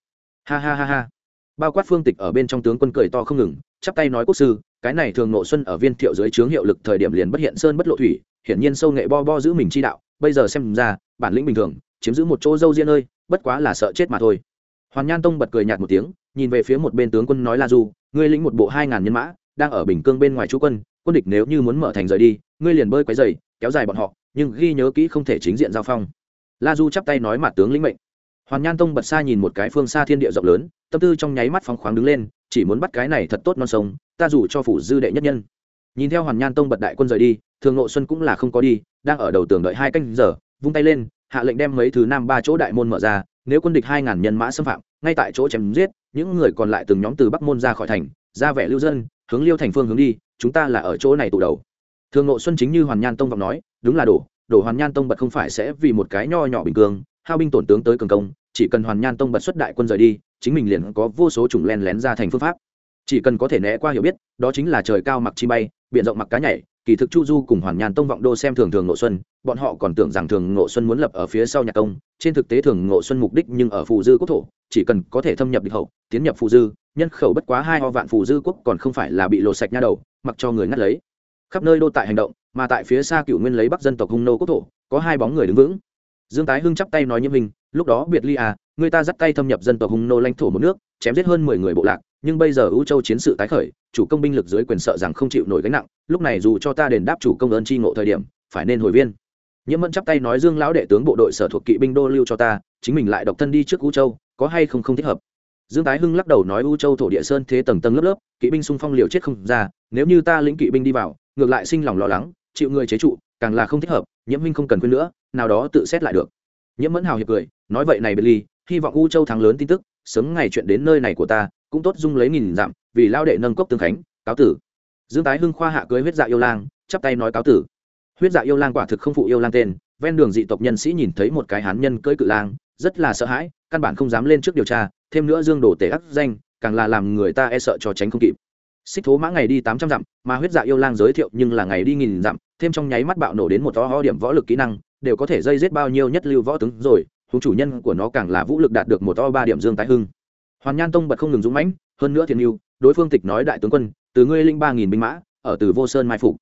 Ha ha ha ha. Bao quát phương tịch ở bên trong tướng quân cười to không ngừng, chắp tay nói quốc sư, cái này thường ngộ xuân ở viên thiệu dưới trướng hiệu lực thời điểm liền bất hiện sơn bất lộ thủy, hiển nhiên sâu nghệ bo bo giữ mình chi đạo, bây giờ xem ra, bản lĩnh bình thường, chiếm giữ một chỗ dâu riêng ơi bất quá là sợ chết mà thôi. Hoàn nhan tông bật cười nhạt một tiếng, nhìn về phía một bên tướng quân nói la du, ngươi lĩnh một bộ hai ngàn nhân mã, đang ở bình cương bên ngoài chú quân quân địch nếu như muốn mở thành rời đi, ngươi liền bơi quấy dày, kéo dài bọn họ, nhưng ghi nhớ kỹ không thể chính diện giao phong. La du chắp tay nói mặt tướng lĩnh mệnh. Hoàn nhan tông bật xa nhìn một cái phương xa thiên địa rộng lớn, tâm tư trong nháy mắt phóng khoáng đứng lên, chỉ muốn bắt cái này thật tốt non sông, ta dù cho phủ dư đệ nhất nhân. Nhìn theo hoàn nhan tông bật đại quân rời đi, thường nội xuân cũng là không có đi, đang ở đầu tường đợi hai canh giờ, vung tay lên, hạ lệnh đem mấy thứ nam ba chỗ đại môn mở ra, nếu quân địch hai ngàn nhân mã xâm phạm, ngay tại chỗ chém giết, những người còn lại từng nhóm từ bắc môn ra khỏi thành, ra vẻ lưu dân, hướng liêu thành phương hướng đi chúng ta là ở chỗ này tụ đầu. Thường nội xuân chính như hoàn nhan tông vọng nói, đúng là đổ đổ hoàn nhan tông bật không phải sẽ vì một cái nho nhỏ bình cương, hao binh tổn tướng tới cường công, chỉ cần hoàn nhan tông bật xuất đại quân rời đi, chính mình liền có vô số chủng len lén ra thành phương pháp. Chỉ cần có thể né qua hiểu biết, đó chính là trời cao mặc chi bay biện rộng mặc cá nhảy, kỳ thực chu du cùng hoàn nhàn tông vọng đô xem thường thường ngộ xuân, bọn họ còn tưởng rằng thường ngộ xuân muốn lập ở phía sau nhạc công trên thực tế thường ngộ xuân mục đích nhưng ở phù dư quốc thổ, chỉ cần có thể thâm nhập địch hậu, tiến nhập phù dư nhân khẩu bất quá hai ho vạn phù dư quốc còn không phải là bị lột sạch nha đầu, mặc cho người ngắt lấy. Khắp nơi đô tại hành động, mà tại phía xa cựu nguyên lấy bắc dân tộc hung nô quốc thổ, có hai bóng người đứng vững. Dương tái hưng chắp tay nói như mình lúc đó biệt ly à người ta dắt tay thâm nhập dân tộc hung nô lãnh thổ một nước, chém giết hơn mười người bộ lạc, nhưng bây giờ ưu châu chiến sự tái khởi, chủ công binh lực dưới quyền sợ rằng không chịu nổi gánh nặng, lúc này dù cho ta đền đáp chủ công ơn tri ngộ thời điểm, phải nên hồi viên. Nhiễm mẫn chắp tay nói, dương lão đệ tướng bộ đội sở thuộc kỵ binh đô lưu cho ta, chính mình lại độc thân đi trước ưu châu, có hay không không thích hợp? Dương tái hưng lắc đầu nói, U châu thổ địa sơn thế tầng tầng lớp lớp, kỵ binh xung phong liều chết không ra, nếu như ta lĩnh kỵ binh đi vào, ngược lại sinh lòng lo lắng, chịu người chế trụ, càng là không thích hợp, nhiễm minh không cần quên nữa, nào đó tự xét lại được. Nhiễm mẫn hào hiệp cười, nói vậy này biệt ly, hy vọng u châu thắng lớn tin tức, sớm ngày chuyện đến nơi này của ta, cũng tốt dung lấy nghìn dặm, vì lao đệ nâng cốc tương khánh, cáo tử. Dương tái hưng khoa hạ cưới huyết dạ yêu lang, chắp tay nói cáo tử. Huyết dạ yêu lang quả thực không phụ yêu lang tên, ven đường dị tộc nhân sĩ nhìn thấy một cái hán nhân cưỡi cự lang, rất là sợ hãi căn bản không dám lên trước điều tra, thêm nữa dương đồ tể ác danh, càng là làm người ta e sợ cho tránh không kịp. Xích thố mã ngày đi tám trăm dặm, mà huyết dạ yêu lang giới thiệu nhưng là ngày đi nghìn dặm, thêm trong nháy mắt bạo nổ đến một to ho điểm võ lực kỹ năng, đều có thể dây giết bao nhiêu nhất lưu võ tướng rồi thú chủ nhân của nó càng là vũ lực đạt được một to ba điểm dương tái hưng. Hoàn nhan tông bật không ngừng dũng mãnh, hơn nữa thiền mưu đối phương tịch nói đại tướng quân, từ ngươi linh ba nghìn binh mã, ở từ vô sơn mai phục.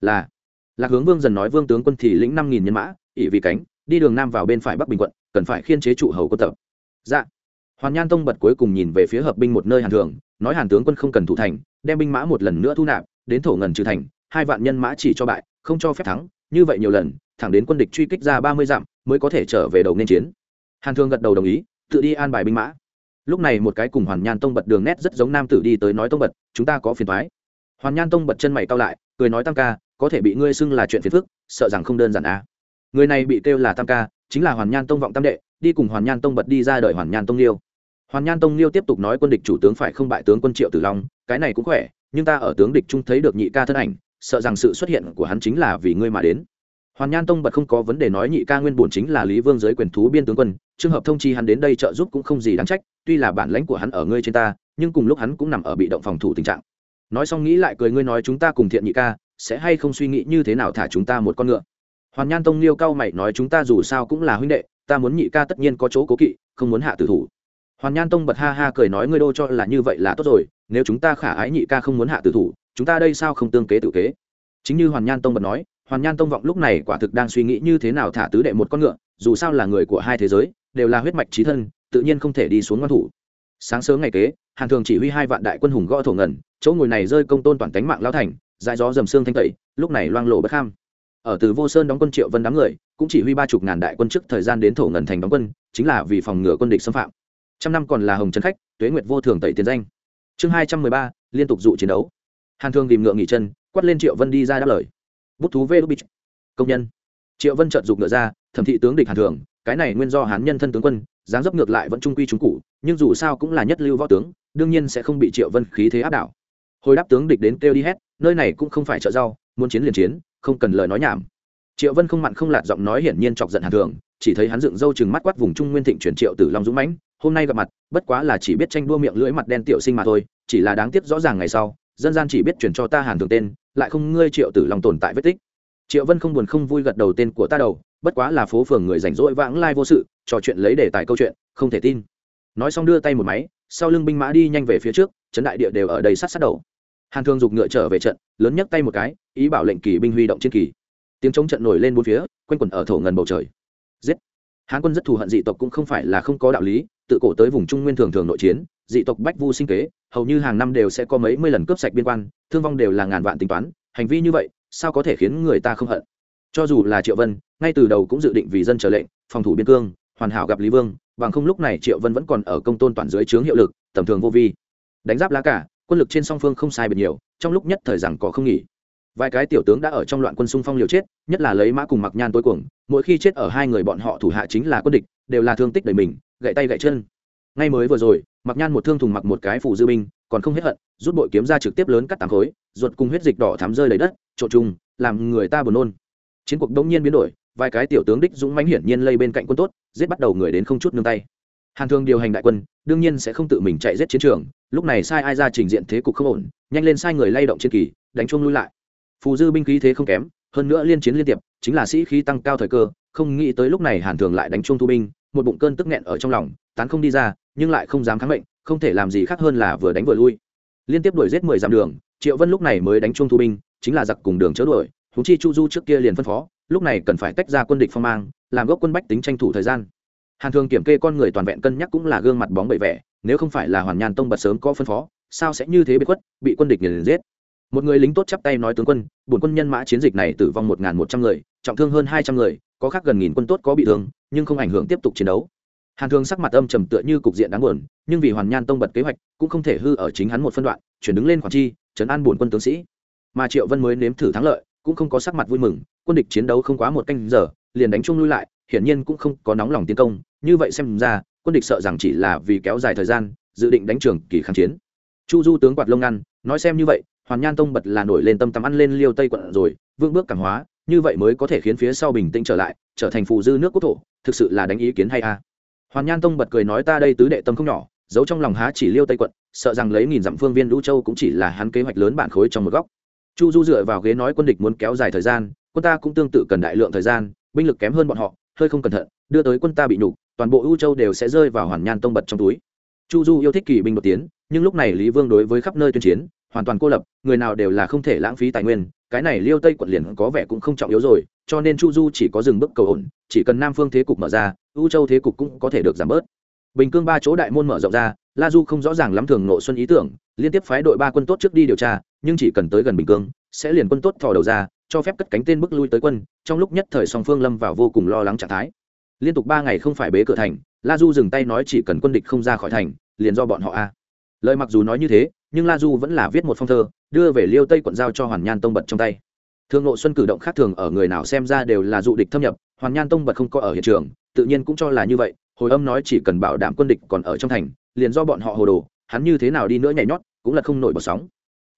Là, lạc hướng vương dần nói vương tướng quân thì lĩnh năm nghìn nhân mã ỉ vì cánh, đi đường nam vào bên phải bắc bình quận, cần phải khiên chế trụ hầu quân tập dạ. Hoàn nhan tông bật cuối cùng nhìn về phía hợp binh một nơi hàn thường, nói hàn tướng quân không cần thủ thành, đem binh mã một lần nữa thu nạp, đến thổ ngần trừ thành, hai vạn nhân mã chỉ cho bại, không cho phép thắng, như vậy nhiều lần, thẳng đến quân địch truy kích ra ba mươi dặm, mới có thể trở về đầu nên chiến. Hàn thương gật đầu đồng ý, tự đi an bài binh mã. Lúc này một cái cùng hoàn nhan tông bật đường nét rất giống nam tử đi tới nói tông bật, chúng ta có phiền thoái hoàn nhan tông bật chân mày cao lại, cười nói, tam ca, có thể bị ngươi xưng là chuyện phiền phức, sợ rằng không đơn giản à. người này bị kêu là tam ca, chính là hoàn nhan tông vọng tam đệ đi cùng hoàn nhan tông bật đi ra đời hoàn nhan tông liêu. Hoàn nhan tông liêu tiếp tục nói quân địch chủ tướng phải không bại tướng quân triệu tử long, cái này cũng khỏe, nhưng ta ở tướng địch trung thấy được nhị ca thân ảnh, sợ rằng sự xuất hiện của hắn chính là vì ngươi mà đến. Hoàn nhan tông bật không có vấn đề nói nhị ca nguyên bổn chính là lý vương giới quyền thú biên tướng quân, trường hợp thông chi hắn đến đây trợ giúp cũng không gì đáng trách, tuy là bản lãnh của hắn ở ngươi trên ta, nhưng cùng lúc hắn cũng nằm ở bị động phòng thủ tình trạng. Nói xong nghĩ lại cười ngươi nói chúng ta cùng thiện nhị ca, sẽ hay không suy nghĩ như thế nào thả chúng ta một con ngựa? Hoàn nhan tông liêu cao mày nói chúng ta dù sao cũng là huynh đệ ta muốn nhị ca tất nhiên có chỗ cố kỵ, không muốn hạ tử thủ. Hoàn nhan tông bật ha ha cười nói ngươi đô cho là như vậy là tốt rồi, nếu chúng ta khả ái nhị ca không muốn hạ tử thủ, chúng ta đây sao không tương kế tự kế? Chính như hoàn nhan tông bật nói, hoàn nhan tông vọng lúc này quả thực đang suy nghĩ như thế nào thả tứ đệ một con ngựa, dù sao là người của hai thế giới, đều là huyết mạch trí thân, tự nhiên không thể đi xuống ngoan thủ. Sáng sớm ngày kế, hàn thường chỉ huy hai vạn đại quân hùng gõ thổ ngẩn chỗ ngồi này rơi công tôn toàn cánh mạng lao thành dài gió dầm xương thanh tẩy, lúc này loang lộ bất kham. Ở từ vô sơn đóng quân triệu vân đám người cũng chỉ huy ba chục ngàn đại quân trước thời gian đến thổ ngần thành đóng quân, chính là vì phòng ngừa quân địch xâm phạm. Trăm năm còn là hồng trấn khách, tuế nguyệt vô thường tẩy tiền danh. Chương hai trăm mười ba, liên tục dụ chiến đấu. Hàn thương tìm ngựa nghỉ chân, quát lên triệu vân đi ra đáp lời. Bút thú vê đúc bích công nhân. Triệu vân trợt giục ngựa ra, thẩm thị tướng địch hàn thường, cái này nguyên do hán nhân thân tướng quân, dáng dấp ngược lại vẫn trung quy trung cụ, nhưng dù sao cũng là nhất lưu võ tướng, đương nhiên sẽ không bị triệu vân khí thế áp đảo. Hồi đáp tướng địch đến kêu đi hết, nơi này cũng không phải chợ rau, muốn chiến liền chiến, không cần lời nói nhảm triệu vân không mặn không lạt giọng nói hiển nhiên chọc giận hàn thường, chỉ thấy hắn dựng râu chừng mắt quát vùng trung nguyên thịnh chuyển triệu tử long dũng mãnh, hôm nay gặp mặt, bất quá là chỉ biết tranh đua miệng lưỡi mặt đen tiểu sinh mà thôi, chỉ là đáng tiếc rõ ràng ngày sau, dân gian chỉ biết chuyển cho ta hàn thường tên, lại không ngươi triệu tử long tồn tại vết tích. Triệu vân không buồn không vui gật đầu tên của ta đầu, bất quá là phố phường người rảnh rỗi vãng lai vô sự, trò chuyện lấy đề tài câu chuyện, không thể tin. Nói xong đưa tay một máy, sau lưng binh mã đi nhanh về phía trước trấn đại địa đều ở đây sát sát đầu. Hàn thương giục ngựa trở về trận, lớn nhấc tay một cái, ý bảo lệnh kỳ binh huy động trên kỳ tiếng chống trận nổi lên bốn phía, quanh quẩn ở thổ ngần bầu trời. Giết! Hán quân rất thù hận dị tộc cũng không phải là không có đạo lý, tự cổ tới vùng trung nguyên thường thường nội chiến, dị tộc bách vu sinh kế, hầu như hàng năm đều sẽ có mấy mươi lần cướp sạch biên quan, thương vong đều là ngàn vạn tính toán, hành vi như vậy, sao có thể khiến người ta không hận? Cho dù là triệu vân, ngay từ đầu cũng dự định vì dân trở lệnh, phòng thủ biên cương, hoàn hảo gặp lý vương, bằng không lúc này triệu vân vẫn còn ở công tôn toàn dưới trướng hiệu lực, tầm thường vô vi. Đánh giáp lá cả, quân lực trên song phương không sai biệt nhiều, trong lúc nhất thời rằng có không nghỉ vài cái tiểu tướng đã ở trong loạn quân xung phong liều chết, nhất là lấy mã cùng mặc nhan tối cuồng, mỗi khi chết ở hai người bọn họ thủ hạ chính là quân địch, đều là thương tích đầy mình gậy tay gậy chân. Ngay mới vừa rồi, mặc nhan một thương thùng mặc một cái phủ dư binh, còn không hết hận, rút bội kiếm ra trực tiếp lớn cắt tám khối, ruột cùng huyết dịch đỏ thắm rơi lấy đất, trộn trùng làm người ta buồn nôn. Chiến cuộc đông nhiên biến đổi, vài cái tiểu tướng đích dũng mãnh hiển nhiên lây bên cạnh quân tốt, giết bắt đầu người đến không chút nương tay. Hàn thương điều hành đại quân, đương nhiên sẽ không tự mình chạy giết chiến trường, lúc này sai ai ra trình diện thế cục không ổn, nhanh lên sai người lay động chiến kỳ, đánh chuông lui lại phù dư binh khí thế không kém, hơn nữa liên chiến liên tiệp, chính là sĩ khí tăng cao thời cơ, không nghĩ tới lúc này hàn thường lại đánh chung thu binh, một bụng cơn tức nghẹn ở trong lòng, tán không đi ra, nhưng lại không dám kháng mệnh, không thể làm gì khác hơn là vừa đánh vừa lui. Liên tiếp đuổi giết mười dặm đường, triệu vân lúc này mới đánh chung thu binh, chính là giặc cùng đường chớ đuổi thú chi chu du trước kia liền phân phó, lúc này cần phải tách ra quân địch phong mang, làm gốc quân bách tính tranh thủ thời gian. Hàn thường kiểm kê con người toàn vẹn cân nhắc cũng là gương mặt bóng bậy vẻ, nếu không phải là hoàn nhàn tông bật sớm có phân phó, sao sẽ như thế bị khuất, bị quân địch liền giết? Một người lính tốt chắp tay nói, tướng quân, bổn quân nhân mã chiến dịch này tử vong một một trăm người, trọng thương hơn hai trăm người, có khác gần nghìn quân tốt có bị thương, nhưng không ảnh hưởng tiếp tục chiến đấu. Hàn Thương sắc mặt âm trầm tựa như cục diện đáng buồn, nhưng vì hoàn nhan tông bật kế hoạch, cũng không thể hư ở chính hắn một phân đoạn, chuyển đứng lên khoản chi chấn an bổn quân tướng sĩ. Mà triệu vân mới nếm thử thắng lợi, cũng không có sắc mặt vui mừng, quân địch chiến đấu không quá một canh giờ, liền đánh chung lui lại, hiển nhiên cũng không có nóng lòng tiến công, như vậy xem ra, quân địch sợ rằng chỉ là vì kéo dài thời gian, dự định đánh trường kỳ kháng chiến. Chu du tướng quạt lông ngăn, nói xem như vậy hoàn nhan tông bật là nổi lên tâm tắm ăn lên liêu tây quận rồi vương bước cảm hóa, như vậy mới có thể khiến phía sau bình tĩnh trở lại, trở thành phù dư nước quốc thổ, thực sự là đánh ý kiến hay a à. hoàn nhan tông bật cười nói ta đây tứ đệ tâm không nhỏ, giấu trong lòng há chỉ liêu tây quận, sợ rằng lấy nghìn dặm phương viên lũ châu cũng chỉ là hắn kế hoạch lớn bản khối trong một góc chu du dựa vào ghế nói quân địch muốn kéo dài thời gian, quân ta cũng tương tự cần đại lượng thời gian, binh lực kém hơn bọn họ, hơi không cẩn thận, đưa tới quân ta bị nhục, toàn bộ ưu châu đều sẽ rơi vào hoàn nhan tông bật trong túi chu du yêu thích kỳ binh đột tiến, nhưng lúc này lý vương đối với khắp nơi tuyên chiến, hoàn toàn cô lập, người nào đều là không thể lãng phí tài nguyên, cái này liêu tây quận liền có vẻ cũng không trọng yếu rồi, cho nên chu du chỉ có dừng bước cầu ổn, chỉ cần nam phương thế cục mở ra, U châu thế cục cũng có thể được giảm bớt. Bình cương ba chỗ đại môn mở rộng ra, la du không rõ ràng lắm thường nội xuân ý tưởng, liên tiếp phái đội ba quân tốt trước đi điều tra, nhưng chỉ cần tới gần bình cương, sẽ liền quân tốt thò đầu ra, cho phép cất cánh tên bước lui tới quân, trong lúc nhất thời song phương lâm vào vô cùng lo lắng trạng thái. Liên tục ba ngày không phải bế cửa thành la du dừng tay nói chỉ cần quân địch không ra khỏi thành, liền do bọn họ a. Lời mặc dù nói như thế, nhưng la du vẫn là viết một phong thơ, đưa về liêu tây quận giao cho hoàn nhan tông bật trong tay. Thương nội xuân cử động khác thường ở người nào xem ra đều là dụ địch thâm nhập, hoàn nhan tông bật không có ở hiện trường, tự nhiên cũng cho là như vậy, hồi âm nói chỉ cần bảo đảm quân địch còn ở trong thành, liền do bọn họ hồ đồ, hắn như thế nào đi nữa nhảy nhót, cũng là không nổi bọt sóng.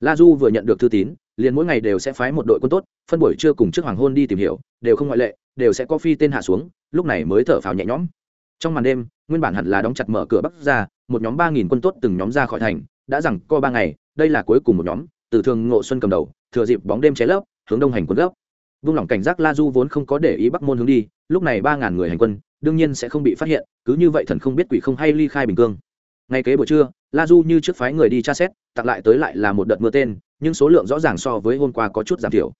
La du vừa nhận được thư tín, liền mỗi ngày đều sẽ phái một đội quân tốt, phân buổi trưa cùng trước hoàng hôn đi tìm hiểu, đều không ngoại lệ, đều sẽ có phi tên hạ xuống, lúc này mới thở phào nhẹ nhõm trong màn đêm, nguyên bản hẳn là đóng chặt mở cửa bắc ra, một nhóm ba nghìn quân tốt từng nhóm ra khỏi thành, đã rằng co ba ngày, đây là cuối cùng một nhóm, từ thường ngộ xuân cầm đầu, thừa dịp bóng đêm cháy lấp, hướng đông hành quân gấp. Vung lòng cảnh giác la du vốn không có để ý bắc môn hướng đi, lúc này ba ngàn người hành quân, đương nhiên sẽ không bị phát hiện, cứ như vậy thần không biết quỷ không hay ly khai bình cương. Ngay kế buổi trưa, la du như trước phái người đi tra xét, tặng lại tới lại là một đợt mưa tên, nhưng số lượng rõ ràng so với hôm qua có chút giảm thiểu.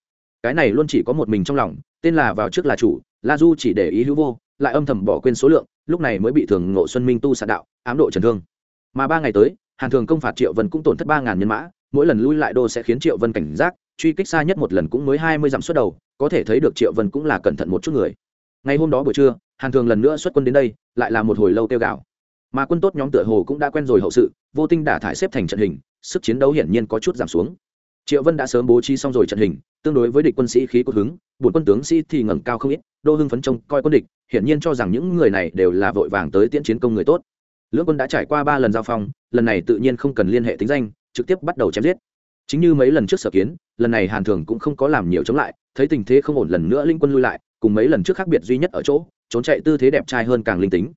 Cái này luôn chỉ có một mình trong lòng, tên là vào trước là chủ, la du chỉ để ý hữu vô, lại âm thầm bỏ quên số lượng lúc này mới bị thường ngộ xuân minh tu sạn đạo, ám độ trần thương. Mà ba ngày tới, hàn thường công phạt triệu vân cũng tổn thất ba ngàn nhân mã, mỗi lần lui lại đô sẽ khiến triệu vân cảnh giác, truy kích xa nhất một lần cũng mới hai mươi dặm suốt đầu, có thể thấy được triệu vân cũng là cẩn thận một chút người. Ngày hôm đó buổi trưa, hàn thường lần nữa xuất quân đến đây, lại là một hồi lâu tiêu gạo mà quân tốt nhóm tựa hồ cũng đã quen rồi hậu sự, vô tinh đả thải xếp thành trận hình, sức chiến đấu hiển nhiên có chút giảm xuống triệu vân đã sớm bố trí xong rồi trận hình, tương đối với địch quân sĩ khí cốt hứng bổn quân tướng sĩ thì ngẩng cao không ít, đô hưng phấn trông coi quân địch, hiển nhiên cho rằng những người này đều là vội vàng tới tiễn chiến công người tốt. Lưỡng quân đã trải qua ba lần giao phong, lần này tự nhiên không cần liên hệ tính danh, trực tiếp bắt đầu chém giết. Chính như mấy lần trước sở kiến, lần này hàn thường cũng không có làm nhiều chống lại, thấy tình thế không ổn lần nữa linh quân lui lại, cùng mấy lần trước khác biệt duy nhất ở chỗ, trốn chạy tư thế đẹp trai hơn càng linh tính.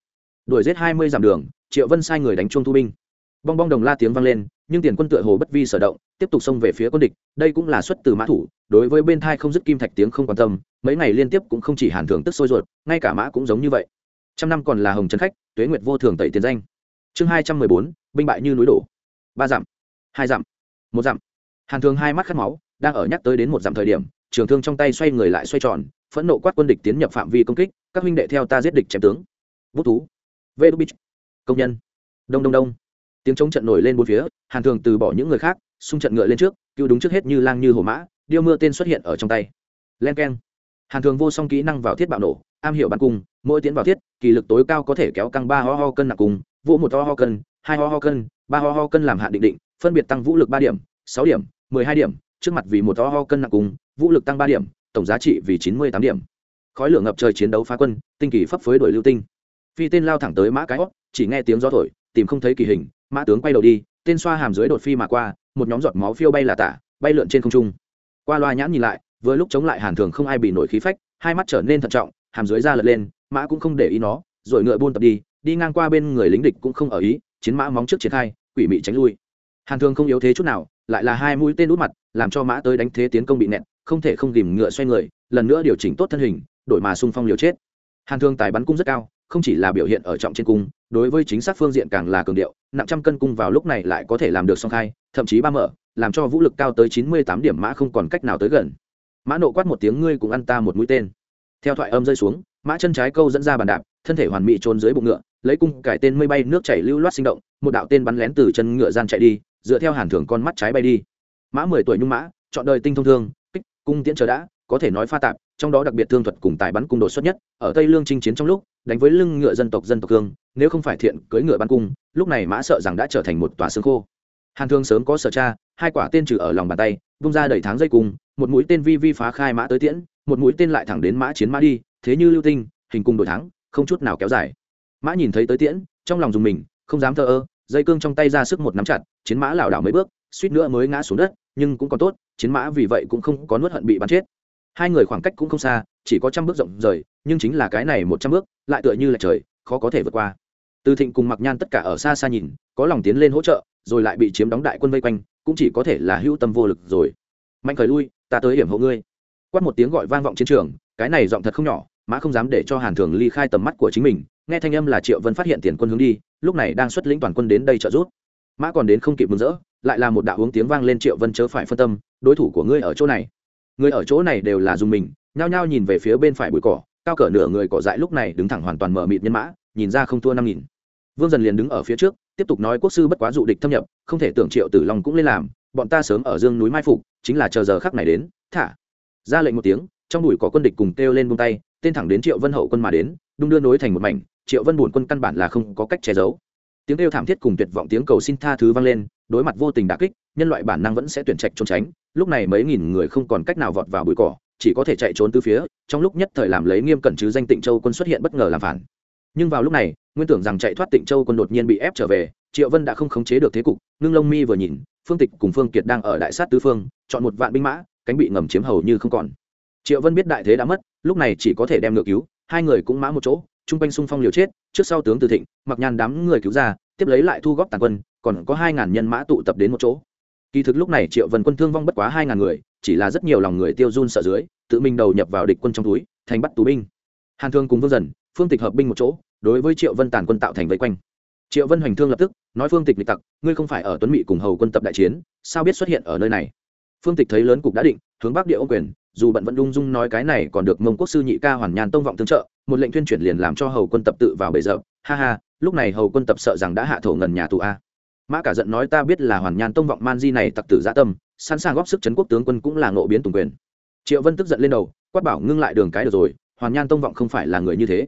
Đuổi giết hai mươi dặm đường, triệu vân sai người đánh chuông thu binh. Bong bong đồng la tiếng vang lên nhưng tiền quân tựa hồ bất vi sở động, tiếp tục xông về phía quân địch, đây cũng là xuất từ mã thủ, đối với bên thai không dứt kim thạch tiếng không quan tâm, mấy ngày liên tiếp cũng không chỉ hàn thường tức sôi ruột, ngay cả mã cũng giống như vậy. Trăm năm còn là hồng trấn khách, tuế nguyệt vô thường tẩy tiền danh. Chương hai trăm mười bốn, binh bại như núi đổ. Ba dặm, hai dặm, một dặm. Hàn thường hai mắt khát máu, đang ở nhắc tới đến một dặm thời điểm, trường thương trong tay xoay người lại xoay tròn, phẫn nộ quát quân địch tiến nhập phạm vi công kích, các huynh đệ theo ta giết địch chém tướng. Bút thú. Vê đu bích. Công nhân. Đông đông đông tiếng chống trận nổi lên bốn phía, hàn thường từ bỏ những người khác, xung trận ngựa lên trước, cứu đúng trước hết như lang như hổ mã, điêu mưa tên xuất hiện ở trong tay. Len k e n hàn thường vô song kỹ năng vào thiết bạo nổ, am hiểu bắn cung, mỗi tiến vào thiết, kỳ lực tối cao có thể kéo căng ba ho ho cân nặng cung vũ một ho ho cân, hai ho ho cân, ba ho ho cân làm hạn định định, phân biệt tăng vũ lực ba điểm, sáu điểm, mười hai điểm, trước mặt vì một ho ho cân nặng cung, vũ lực tăng ba điểm, tổng giá trị vì chín mươi tám điểm. Khói lửa ngập trời chiến đấu phá quân, tinh kỳ phấp phới đổi lưu tinh. Phi tên lao thẳng tới mã cái hót chỉ nghe tiếng gió thổi, tìm không thấy kỳ hình mã tướng quay đầu đi, tên xoa hàm dưới đột phi mà qua, một nhóm giọt máu phiêu bay là tả, bay lượn trên không trung. Qua loa nhãn nhìn lại, vừa lúc chống lại hàn thường không ai bị nổi khí phách, hai mắt trở nên thận trọng, hàm dưới ra lật lên, mã cũng không để ý nó, rồi ngựa buôn tập đi đi ngang qua bên người lính địch cũng không ở ý, chiến mã móng trước triển khai, quỷ mị tránh lui. Hàn thường không yếu thế chút nào, lại là hai mũi tên út mặt, làm cho mã tới đánh thế tiến công bị nẹt, không thể không tìm ngựa xoay người, lần nữa điều chỉnh tốt thân hình, đổi mà xung phong liều chết. Hàn thương tài bắn cung rất cao không chỉ là biểu hiện ở trọng trên cung, đối với chính xác phương diện càng là cường điệu, nặng trăm cân cung vào lúc này lại có thể làm được song khai, thậm chí ba mở, làm cho vũ lực cao tới chín mươi tám điểm mã không còn cách nào tới gần. Mã nộ quát một tiếng, ngươi cũng ăn ta một mũi tên. Theo thoại âm rơi xuống, mã chân trái câu dẫn ra bàn đạp, thân thể hoàn mỹ trôn dưới bụng ngựa, lấy cung cải tên mây bay, nước chảy lưu loát sinh động, một đạo tên bắn lén từ chân ngựa gian chạy đi, dựa theo hàn thường con mắt trái bay đi. Mã mười tuổi nhung mã, chọn đời tinh thông thương, kích, cung tiễn chờ đã, có thể nói pha tạp trong đó đặc biệt thương thuật cùng tài bắn cung đột xuất nhất, ở tây lương chinh chiến trong lúc, đánh với lưng ngựa dân tộc dân tộc cương nếu không phải thiện cưỡi ngựa bắn cung, lúc này mã sợ rằng đã trở thành một tòa xương khô. Hàn thương sớm có sở cha hai quả tên trừ ở lòng bàn tay, vung ra đầy tháng dây cung, một mũi tên vi vi phá khai mã tới tiễn, một mũi tên lại thẳng đến mã chiến mã đi, thế như lưu tinh, hình cung đổi thắng, không chút nào kéo dài. Mã nhìn thấy tới tiễn, trong lòng dùng mình, không dám thờ ơ, dây cương trong tay ra sức một nắm chặt, chiến mã lảo đảo mấy bước, suýt nữa mới ngã xuống đất, nhưng cũng còn tốt, chiến mã vì vậy cũng không có nuốt hận bị bắn chết hai người khoảng cách cũng không xa, chỉ có trăm bước rộng rời, nhưng chính là cái này một trăm bước, lại tựa như là trời, khó có thể vượt qua. Từ thịnh cùng mặc nhan tất cả ở xa xa nhìn, có lòng tiến lên hỗ trợ, rồi lại bị chiếm đóng đại quân vây quanh, cũng chỉ có thể là hữu tâm vô lực rồi. Mạnh khởi lui, ta tới hiểm hộ ngươi. Quát một tiếng gọi vang vọng chiến trường, cái này giọng thật không nhỏ mã không dám để cho hàn thường ly khai tầm mắt của chính mình, nghe thanh âm là triệu vân phát hiện tiền quân hướng đi, lúc này đang xuất lĩnh toàn quân đến đây trợ giúp. Mã còn đến không kịp mừng rỡ, lại là một đạo uống tiếng vang lên triệu vân chớ phải phân tâm, đối thủ của ngươi ở chỗ này người ở chỗ này đều là dùng mình, nhao nhao nhìn về phía bên phải bụi cỏ, cao cỡ nửa người cỏ dại lúc này đứng thẳng hoàn toàn mở mịt nhân mã, nhìn ra không thua năm nghìn. Vương dần liền đứng ở phía trước, tiếp tục nói quốc sư bất quá dụ địch thâm nhập, không thể tưởng triệu tử long cũng lên làm, bọn ta sớm ở dương núi mai phục, chính là chờ giờ khắc này đến, thả. Ra lệnh một tiếng, trong bụi có quân địch cùng kêu lên buông tay, tên thẳng đến triệu vân hậu quân mà đến, đung đưa nối thành một mảnh, triệu vân buồn quân căn bản là không có cách che giấu. Tiếng kêu thảm thiết cùng tuyệt vọng tiếng cầu xin tha thứ vang lên, đối mặt vô tình đà kích, nhân loại bản năng vẫn sẽ tuyển trạch trốn tránh lúc này mấy nghìn người không còn cách nào vọt vào bụi cỏ, chỉ có thể chạy trốn từ phía, trong lúc nhất thời làm lấy nghiêm cẩn chứ danh tịnh châu quân xuất hiện bất ngờ làm phản. Nhưng vào lúc này, nguyên tưởng rằng chạy thoát tịnh châu quân đột nhiên bị ép trở về, triệu vân đã không khống chế được thế cục, ngưng lông mi vừa nhìn, phương tịch cùng phương kiệt đang ở đại sát tứ phương, chọn một vạn binh mã, cánh bị ngầm chiếm hầu như không còn. Triệu vân biết đại thế đã mất, lúc này chỉ có thể đem ngược cứu, hai người cũng mã một chỗ, chung quanh xung phong liều chết, trước sau tướng từ thịnh, mặc nhàn đám người cứu ra, tiếp lấy lại thu góp tàn quân, còn có hai ngàn nhân mã tụ tập đến một chỗ kỳ thực lúc này triệu vân quân thương vong bất quá hai ngàn người, chỉ là rất nhiều lòng người tiêu run sợ dưới, tự mình đầu nhập vào địch quân trong túi, thành bắt tù binh. Hàn thương cùng vương dần, phương tịch hợp binh một chỗ, đối với triệu vân tàn quân tạo thành vây quanh. Triệu vân hoành thương lập tức, nói phương tịch lịch tặc, ngươi không phải ở tuấn mỹ cùng hầu quân tập đại chiến, sao biết xuất hiện ở nơi này? Phương tịch thấy lớn cục đã định, hướng bắc địa ô quyền, dù bận vẫn đung dung nói cái này còn được mông quốc sư nhị ca hoàn nhàn tông vọng tương trợ, một lệnh tuyên chuyển liền làm cho hầu quân tập tự vào bể dập ha ha, lúc này hầu quân tập sợ rằng đã hạ thổ ngần nhà tù a mã cả giận nói ta biết là hoàn nhan tông vọng man di này tặc tử gia tâm, sẵn sàng góp sức chấn quốc tướng quân cũng là ngộ biến tùng quyền. Triệu vân tức giận lên đầu, quát bảo ngưng lại đường cái được rồi, hoàn nhan tông vọng không phải là người như thế.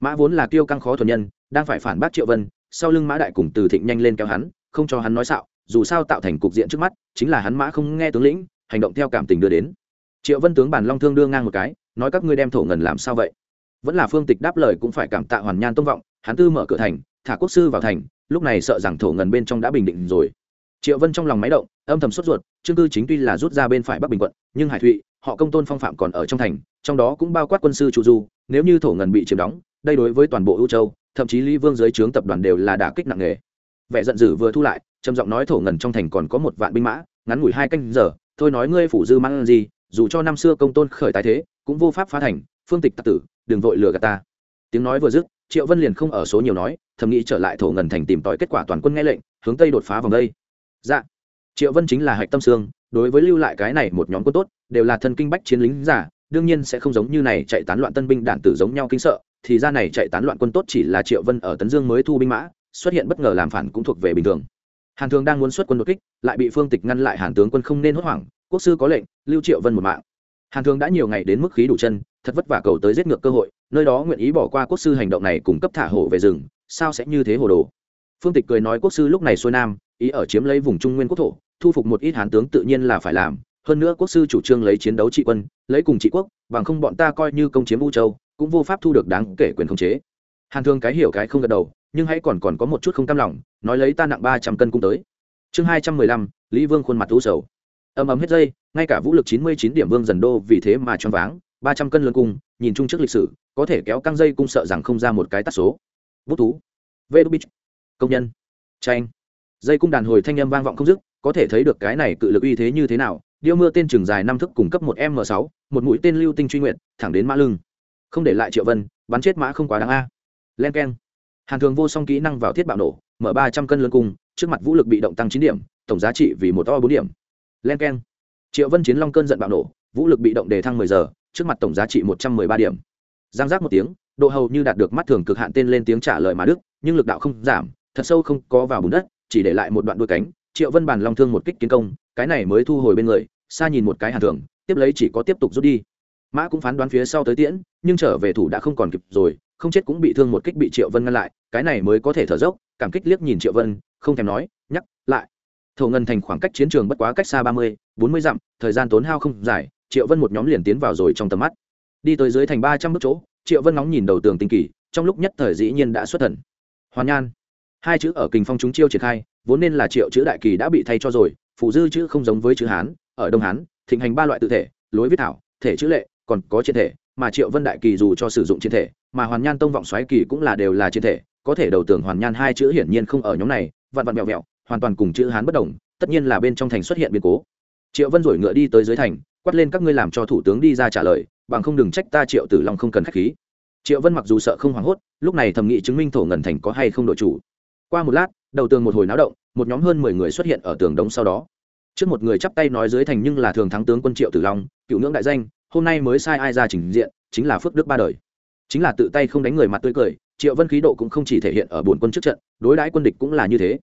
Mã vốn là kiêu căng khó thuần nhân, đang phải phản bác triệu vân, sau lưng mã đại cùng từ thịnh nhanh lên kéo hắn, không cho hắn nói xạo, dù sao tạo thành cục diện trước mắt, chính là hắn mã không nghe tướng lĩnh, hành động theo cảm tình đưa đến. Triệu vân tướng bản long thương đưa ngang một cái, nói các ngươi đem thổ ngần làm sao vậy? Vẫn là phương tịch đáp lời cũng phải cảm tạ hoàn nhan tông vọng, hắn tư mở cửa thành, thả quốc sư vào thành lúc này sợ rằng thổ ngần bên trong đã bình định rồi. Triệu vân trong lòng máy động, âm thầm sốt ruột trương cư chính tuy là rút ra bên phải bắc bình quận, nhưng hải thụy, họ công tôn phong phạm còn ở trong thành, trong đó cũng bao quát quân sư trụ du, nếu như thổ ngần bị chiếm đóng, đây đối với toàn bộ ưu châu, thậm chí lý vương dưới trướng tập đoàn đều là đả kích nặng nề. Vẻ giận dữ vừa thu lại, trầm giọng nói thổ ngần trong thành còn có một vạn binh mã, ngắn ngủi hai canh giờ, thôi nói ngươi phủ dư mang gì, dù cho năm xưa công tôn khởi tái thế, cũng vô pháp phá thành, phương tịch tạ tử, đừng vội lừa gạt ta. Tiếng nói vừa dứt triệu vân liền không ở số nhiều nói, thầm nghĩ trở lại thổ ngần thành tìm tòi kết quả toàn quân nghe lệnh, hướng tây đột phá vòng đây. Dạ. Triệu vân chính là hạch tâm xương, đối với lưu lại cái này một nhóm quân tốt, đều là thân kinh bách chiến lính giả, đương nhiên sẽ không giống như này chạy tán loạn tân binh đạn tử giống nhau kinh sợ, thì ra này chạy tán loạn quân tốt chỉ là triệu vân ở tấn dương mới thu binh mã, xuất hiện bất ngờ làm phản cũng thuộc về bình thường. Hàn thường đang muốn xuất quân đột kích, lại bị phương tịch ngăn lại hàn tướng quân không nên hốt hoảng, quốc sư có lệnh, lưu triệu vân một mạng hàn thường đã nhiều ngày đến mức khí đủ chân, thật vất vả cầu tới giết ngược cơ hội, nơi đó nguyện ý bỏ qua quốc sư hành động này cùng cấp thả hổ về rừng, sao sẽ như thế hồ đồ? Phương tịch cười nói quốc sư lúc này xuôi nam, ý ở chiếm lấy vùng trung nguyên quốc thổ, thu phục một ít hán tướng tự nhiên là phải làm, hơn nữa quốc sư chủ trương lấy chiến đấu trị quân, lấy cùng trị quốc, bằng không bọn ta coi như công chiếm u châu, cũng vô pháp thu được đáng kể quyền khống chế. Hàn thương cái hiểu cái không gật đầu, nhưng hãy còn còn có một chút không cam lòng, nói lấy ta nặng ba trăm cân cũng tới. Chương hai trăm mười lăm, lý vương khuôn mặt u sầu ầm ầm hết dây ngay cả vũ lực chín mươi chín điểm vương dần đô vì thế mà choáng váng, ba trăm cân lớn cung, nhìn chung trước lịch sử, có thể kéo căng dây cung sợ rằng không ra một cái tắt số. Bút thú. Vê đu bích công nhân. Tranh dây cung đàn hồi thanh âm vang vọng không dứt, có thể thấy được cái này cự lực uy thế như thế nào. Điêu mưa tên trường dài năm thức cung cấp một m sáu, một mũi tên lưu tinh truy nguyện thẳng đến mã lưng. Không để lại triệu vân, bắn chết mã không quá đáng a. Len k e n hàn thường vô song kỹ năng vào thiết bạo nổ, mở ba trăm cân lớn cung, trước mặt vũ lực bị động tăng chín điểm, tổng giá trị vì một to bốn điểm len k e n triệu vân chiến long cơn giận bạo nổ, vũ lực bị động đề thăng mười giờ, trước mặt tổng giá trị một trăm mười ba điểm. Giang giác một tiếng, độ hầu như đạt được mắt thường cực hạn tên lên tiếng trả lời mà đức, nhưng lực đạo không giảm, thật sâu không có vào bùn đất, chỉ để lại một đoạn đuôi cánh, triệu vân bàn long thương một kích kiến công, cái này mới thu hồi bên người, xa nhìn một cái hàn thường, tiếp lấy chỉ có tiếp tục rút đi. Mã cũng phán đoán phía sau tới tiễn, nhưng trở về thủ đã không còn kịp rồi, không chết cũng bị thương một kích bị triệu vân ngăn lại, cái này mới có thể thở dốc, cảm kích liếc nhìn triệu vân, không thèm nói, nhắc lại thổ ngân thành khoảng cách chiến trường bất quá cách xa ba mươi, bốn mươi dặm, thời gian tốn hao không dài, triệu vân một nhóm liền tiến vào rồi trong tầm mắt. Đi tới dưới thành ba trăm bước chỗ, triệu vân nóng nhìn đầu tường tinh kỳ, trong lúc nhất thời dĩ nhiên đã xuất thần. Hoàn nhan, hai chữ ở kình phong chúng chiêu triển khai, vốn nên là triệu chữ đại kỳ đã bị thay cho rồi, phụ dư chữ không giống với chữ hán, ở đông hán, thịnh hành ba loại tự thể, lối viết thảo, thể chữ lệ, còn có trên thể, mà triệu vân đại kỳ dù cho sử dụng trên thể, mà hoàn nhan tông vọng xoáy kỳ cũng là đều là trên thể, có thể đầu tưởng hoàn nhan hai chữ hiển nhiên không ở nhóm này vặn vặn mẹo mẹo hoàn toàn cùng chữ hán bất đồng, tất nhiên là bên trong thành xuất hiện biến cố. Triệu vân rồi ngựa đi tới dưới thành, quát lên các ngươi làm cho thủ tướng đi ra trả lời, bằng không đừng trách ta triệu tử long không cần khách khí. Triệu vân mặc dù sợ không hoảng hốt, lúc này thầm nghị chứng minh thổ ngần thành có hay không đội chủ. Qua một lát, đầu tường một hồi náo động, một nhóm hơn mười người xuất hiện ở tường đống sau đó. Trước một người chắp tay nói dưới thành nhưng là thường thắng tướng quân triệu tử long, cựu ngưỡng đại danh, hôm nay mới sai ai ra trình diện, chính là phước đức ba đời. Chính là tự tay không đánh người mặt tươi cười, triệu vân khí độ cũng không chỉ thể hiện ở bồn quân trước trận, đối đãi quân địch cũng là như thế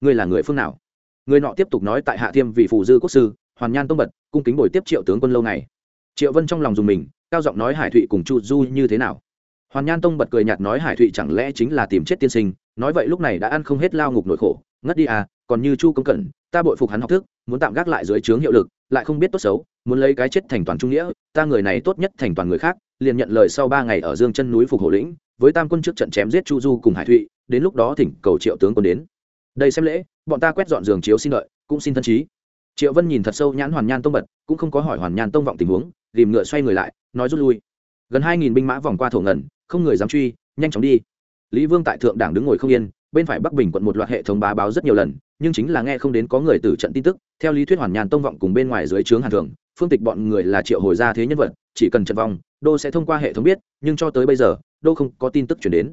ngươi là người phương nào? Người nọ tiếp tục nói tại hạ thiêm vị phù dư quốc sư, hoàn nhan tông bật, cung kính bồi tiếp triệu tướng quân lâu này triệu vân trong lòng dùng mình, cao giọng nói hải thụy cùng chu du như thế nào? Hoàn nhan tông bật cười nhạt nói hải thụy chẳng lẽ chính là tìm chết tiên sinh, nói vậy lúc này đã ăn không hết lao ngục nỗi khổ, ngất đi à còn như chu công cẩn, ta bội phục hắn học thức, muốn tạm gác lại dưới trướng hiệu lực, lại không biết tốt xấu, muốn lấy cái chết thành toàn trung nghĩa, ta người này tốt nhất thành toàn người khác, liền nhận lời sau ba ngày ở dương chân núi phục hổ lĩnh, với tam quân trước trận chém giết chu du cùng hải thụy, đến lúc đó thỉnh cầu triệu tướng quân đến đây xem lễ bọn ta quét dọn giường chiếu xin lợi, cũng xin thân trí. Triệu vân nhìn thật sâu nhãn hoàn nhan tông bật cũng không có hỏi hoàn nhan tông vọng tình huống tìm ngựa xoay người lại nói rút lui. Gần hai nghìn binh mã vòng qua thổ ngần không người dám truy nhanh chóng đi. Lý vương tại thượng đảng đứng ngồi không yên bên phải bắc bình quận một loạt hệ thống bá báo rất nhiều lần nhưng chính là nghe không đến có người từ trận tin tức theo lý thuyết hoàn nhàn tông vọng cùng bên ngoài dưới trướng hàn thường phương tịch bọn người là triệu hồi ra thế nhân vật chỉ cần trận vong đô sẽ thông qua hệ thống biết nhưng cho tới bây giờ đô không có tin tức chuyển đến.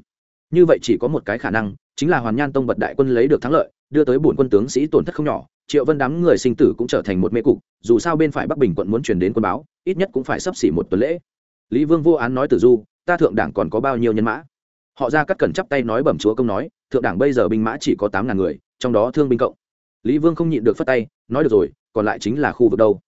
Như vậy chỉ có một cái khả năng chính là hoàn nhan tông bật đại quân lấy được thắng lợi, đưa tới bổn quân tướng sĩ tổn thất không nhỏ, triệu vân đám người sinh tử cũng trở thành một mê cục, dù sao bên phải bắc bình quận muốn chuyển đến quân báo, ít nhất cũng phải sắp xỉ một tuần lễ. Lý vương vô án nói tử du, ta thượng đảng còn có bao nhiêu nhân mã? Họ ra cắt cẩn chắp tay nói bẩm chúa công nói, thượng đảng bây giờ binh mã chỉ có tám ngàn người, trong đó thương binh cộng. Lý vương không nhịn được phất tay, nói được rồi, còn lại chính là khu vực đâu?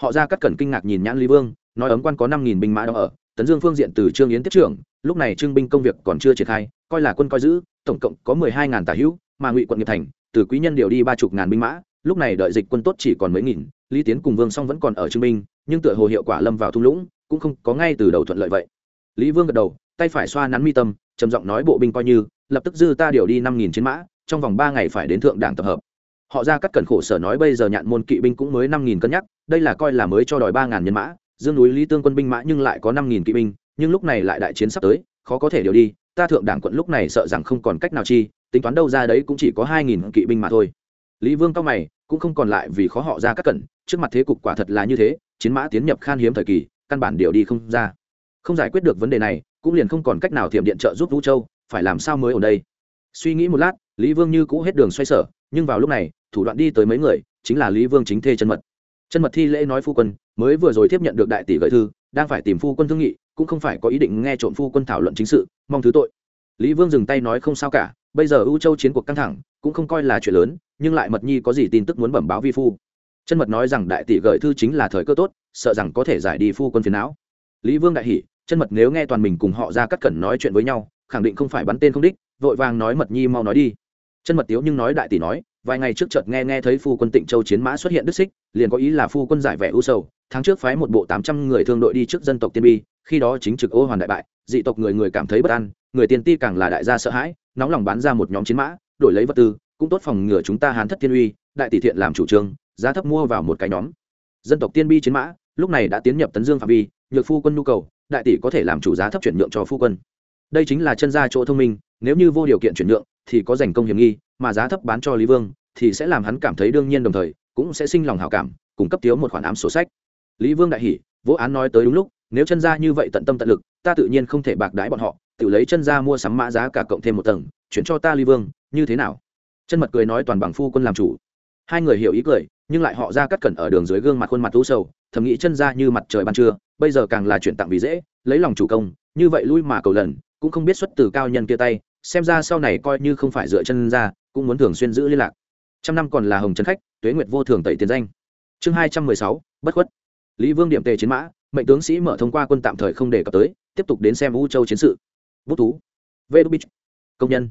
Họ ra cắt cẩn kinh ngạc nhìn nhãn lý vương, nói, ấm quan có năm nghìn binh mã đó ở, tấn dương phương diện từ trương yến tiếp trưởng lúc này trưng binh công việc còn chưa triển khai, coi là quân coi giữ, tổng cộng có mười hai ngàn tả hữu, mà ngụy quận nghiệp thành, từ quý nhân điều đi ba chục ngàn binh mã, lúc này đợi dịch quân tốt chỉ còn mấy nghìn, lý tiến cùng vương song vẫn còn ở trưng binh, nhưng tựa hồ hiệu quả lâm vào thung lũng, cũng không có ngay từ đầu thuận lợi vậy. Lý vương gật đầu, tay phải xoa nắn mi tâm, trầm giọng nói bộ binh coi như, lập tức dư ta điều đi năm nghìn chiến mã, trong vòng ba ngày phải đến thượng đảng tập hợp. Họ ra cắt cẩn khổ sở nói bây giờ nhạn môn kỵ binh cũng mới năm nghìn cân nhắc, đây là coi là mới cho đòi ba ngàn nhân mã, dương núi lý tương quân binh mã nhưng lại có năm nghìn kỵ binh nhưng lúc này lại đại chiến sắp tới, khó có thể điều đi, ta thượng đảng quận lúc này sợ rằng không còn cách nào chi, tính toán đâu ra đấy cũng chỉ có hai nghìn kỵ binh mà thôi. Lý vương cao mày, cũng không còn lại vì khó họ ra các cẩn trước mặt thế cục quả thật là như thế, chiến mã tiến nhập khan hiếm thời kỳ, căn bản điều đi không ra. Không giải quyết được vấn đề này, cũng liền không còn cách nào thiểm điện trợ giúp vũ châu, phải làm sao mới ở đây? Suy nghĩ một lát, lý vương như cũ hết đường xoay sở, nhưng vào lúc này, thủ đoạn đi tới mấy người, chính là lý vương chính thê chân mật. Chân mật thi lễ nói phu quân, mới vừa rồi tiếp nhận được đại tỷ gợi thư, đang phải tìm phu quân thương nghị cũng không phải có ý định nghe trộm phu quân thảo luận chính sự, mong thứ tội. Lý vương dừng tay nói không sao cả, bây giờ ưu châu chiến cuộc căng thẳng, cũng không coi là chuyện lớn, nhưng lại mật nhi có gì tin tức muốn bẩm báo vi phu. Chân mật nói rằng đại tỷ gợi thư chính là thời cơ tốt, sợ rằng có thể giải đi phu quân phiền não. Lý vương đại hỉ, chân mật nếu nghe toàn mình cùng họ ra cắt cẩn nói chuyện với nhau, khẳng định không phải bắn tên không đích, vội vàng nói mật nhi mau nói đi. Chân mật tiếu nhưng nói đại tỷ nói, vài ngày trước chợt nghe nghe thấy phu quân tịnh châu chiến mã xuất hiện đứt xích, liền có ý là phu quân giải vẻ ưu sầu, tháng trước phái một bộ tám trăm người thương đội đi trước dân tộc tiên bi khi đó chính trực ô hoàn đại bại, dị tộc người người cảm thấy bất an, người tiền ti càng là đại gia sợ hãi, nóng lòng bán ra một nhóm chiến mã, đổi lấy vật tư, cũng tốt phòng ngừa chúng ta hán thất thiên uy, đại tỷ thiện làm chủ trương, giá thấp mua vào một cái nhóm. Dân tộc tiên bi chiến mã, lúc này đã tiến nhập tấn dương phạm vi, nhược phu quân nhu cầu, đại tỷ có thể làm chủ giá thấp chuyển nhượng cho phu quân. Đây chính là chân gia chỗ thông minh, nếu như vô điều kiện chuyển nhượng, thì có giành công hiểm nghi, mà giá thấp bán cho lý vương, thì sẽ làm hắn cảm thấy đương nhiên đồng thời, cũng sẽ sinh lòng hảo cảm, cung cấp thiếu một khoản ám sổ sách. Lý vương đại hỉ, vỗ án nói tới đúng lúc nếu chân gia như vậy tận tâm tận lực, ta tự nhiên không thể bạc đái bọn họ, tự lấy chân gia mua sắm mã giá cả cộng thêm một tầng, chuyển cho ta lý vương, như thế nào? Chân mật cười nói toàn bằng phu quân làm chủ. Hai người hiểu ý cười, nhưng lại họ ra cắt cẩn ở đường dưới gương mặt khuôn mặt thú sầu, thầm nghĩ chân ra như mặt trời ban trưa, bây giờ càng là chuyện tặng vì dễ, lấy lòng chủ công, như vậy lui mà cầu lần, cũng không biết xuất từ cao nhân kia tay, xem ra sau này coi như không phải dựa chân ra cũng muốn thường xuyên giữ liên lạc. Trăm năm còn là hồng chân khách, tuế nguyệt vô thường tẩy tiền danh. Chương hai trăm mười sáu, bất khuất. Lý vương điểm tề chiến mã mệnh tướng sĩ mở thông qua quân tạm thời không đề cập tới, tiếp tục đến xem u châu chiến sự. Bút thú. Vê đô bích công nhân.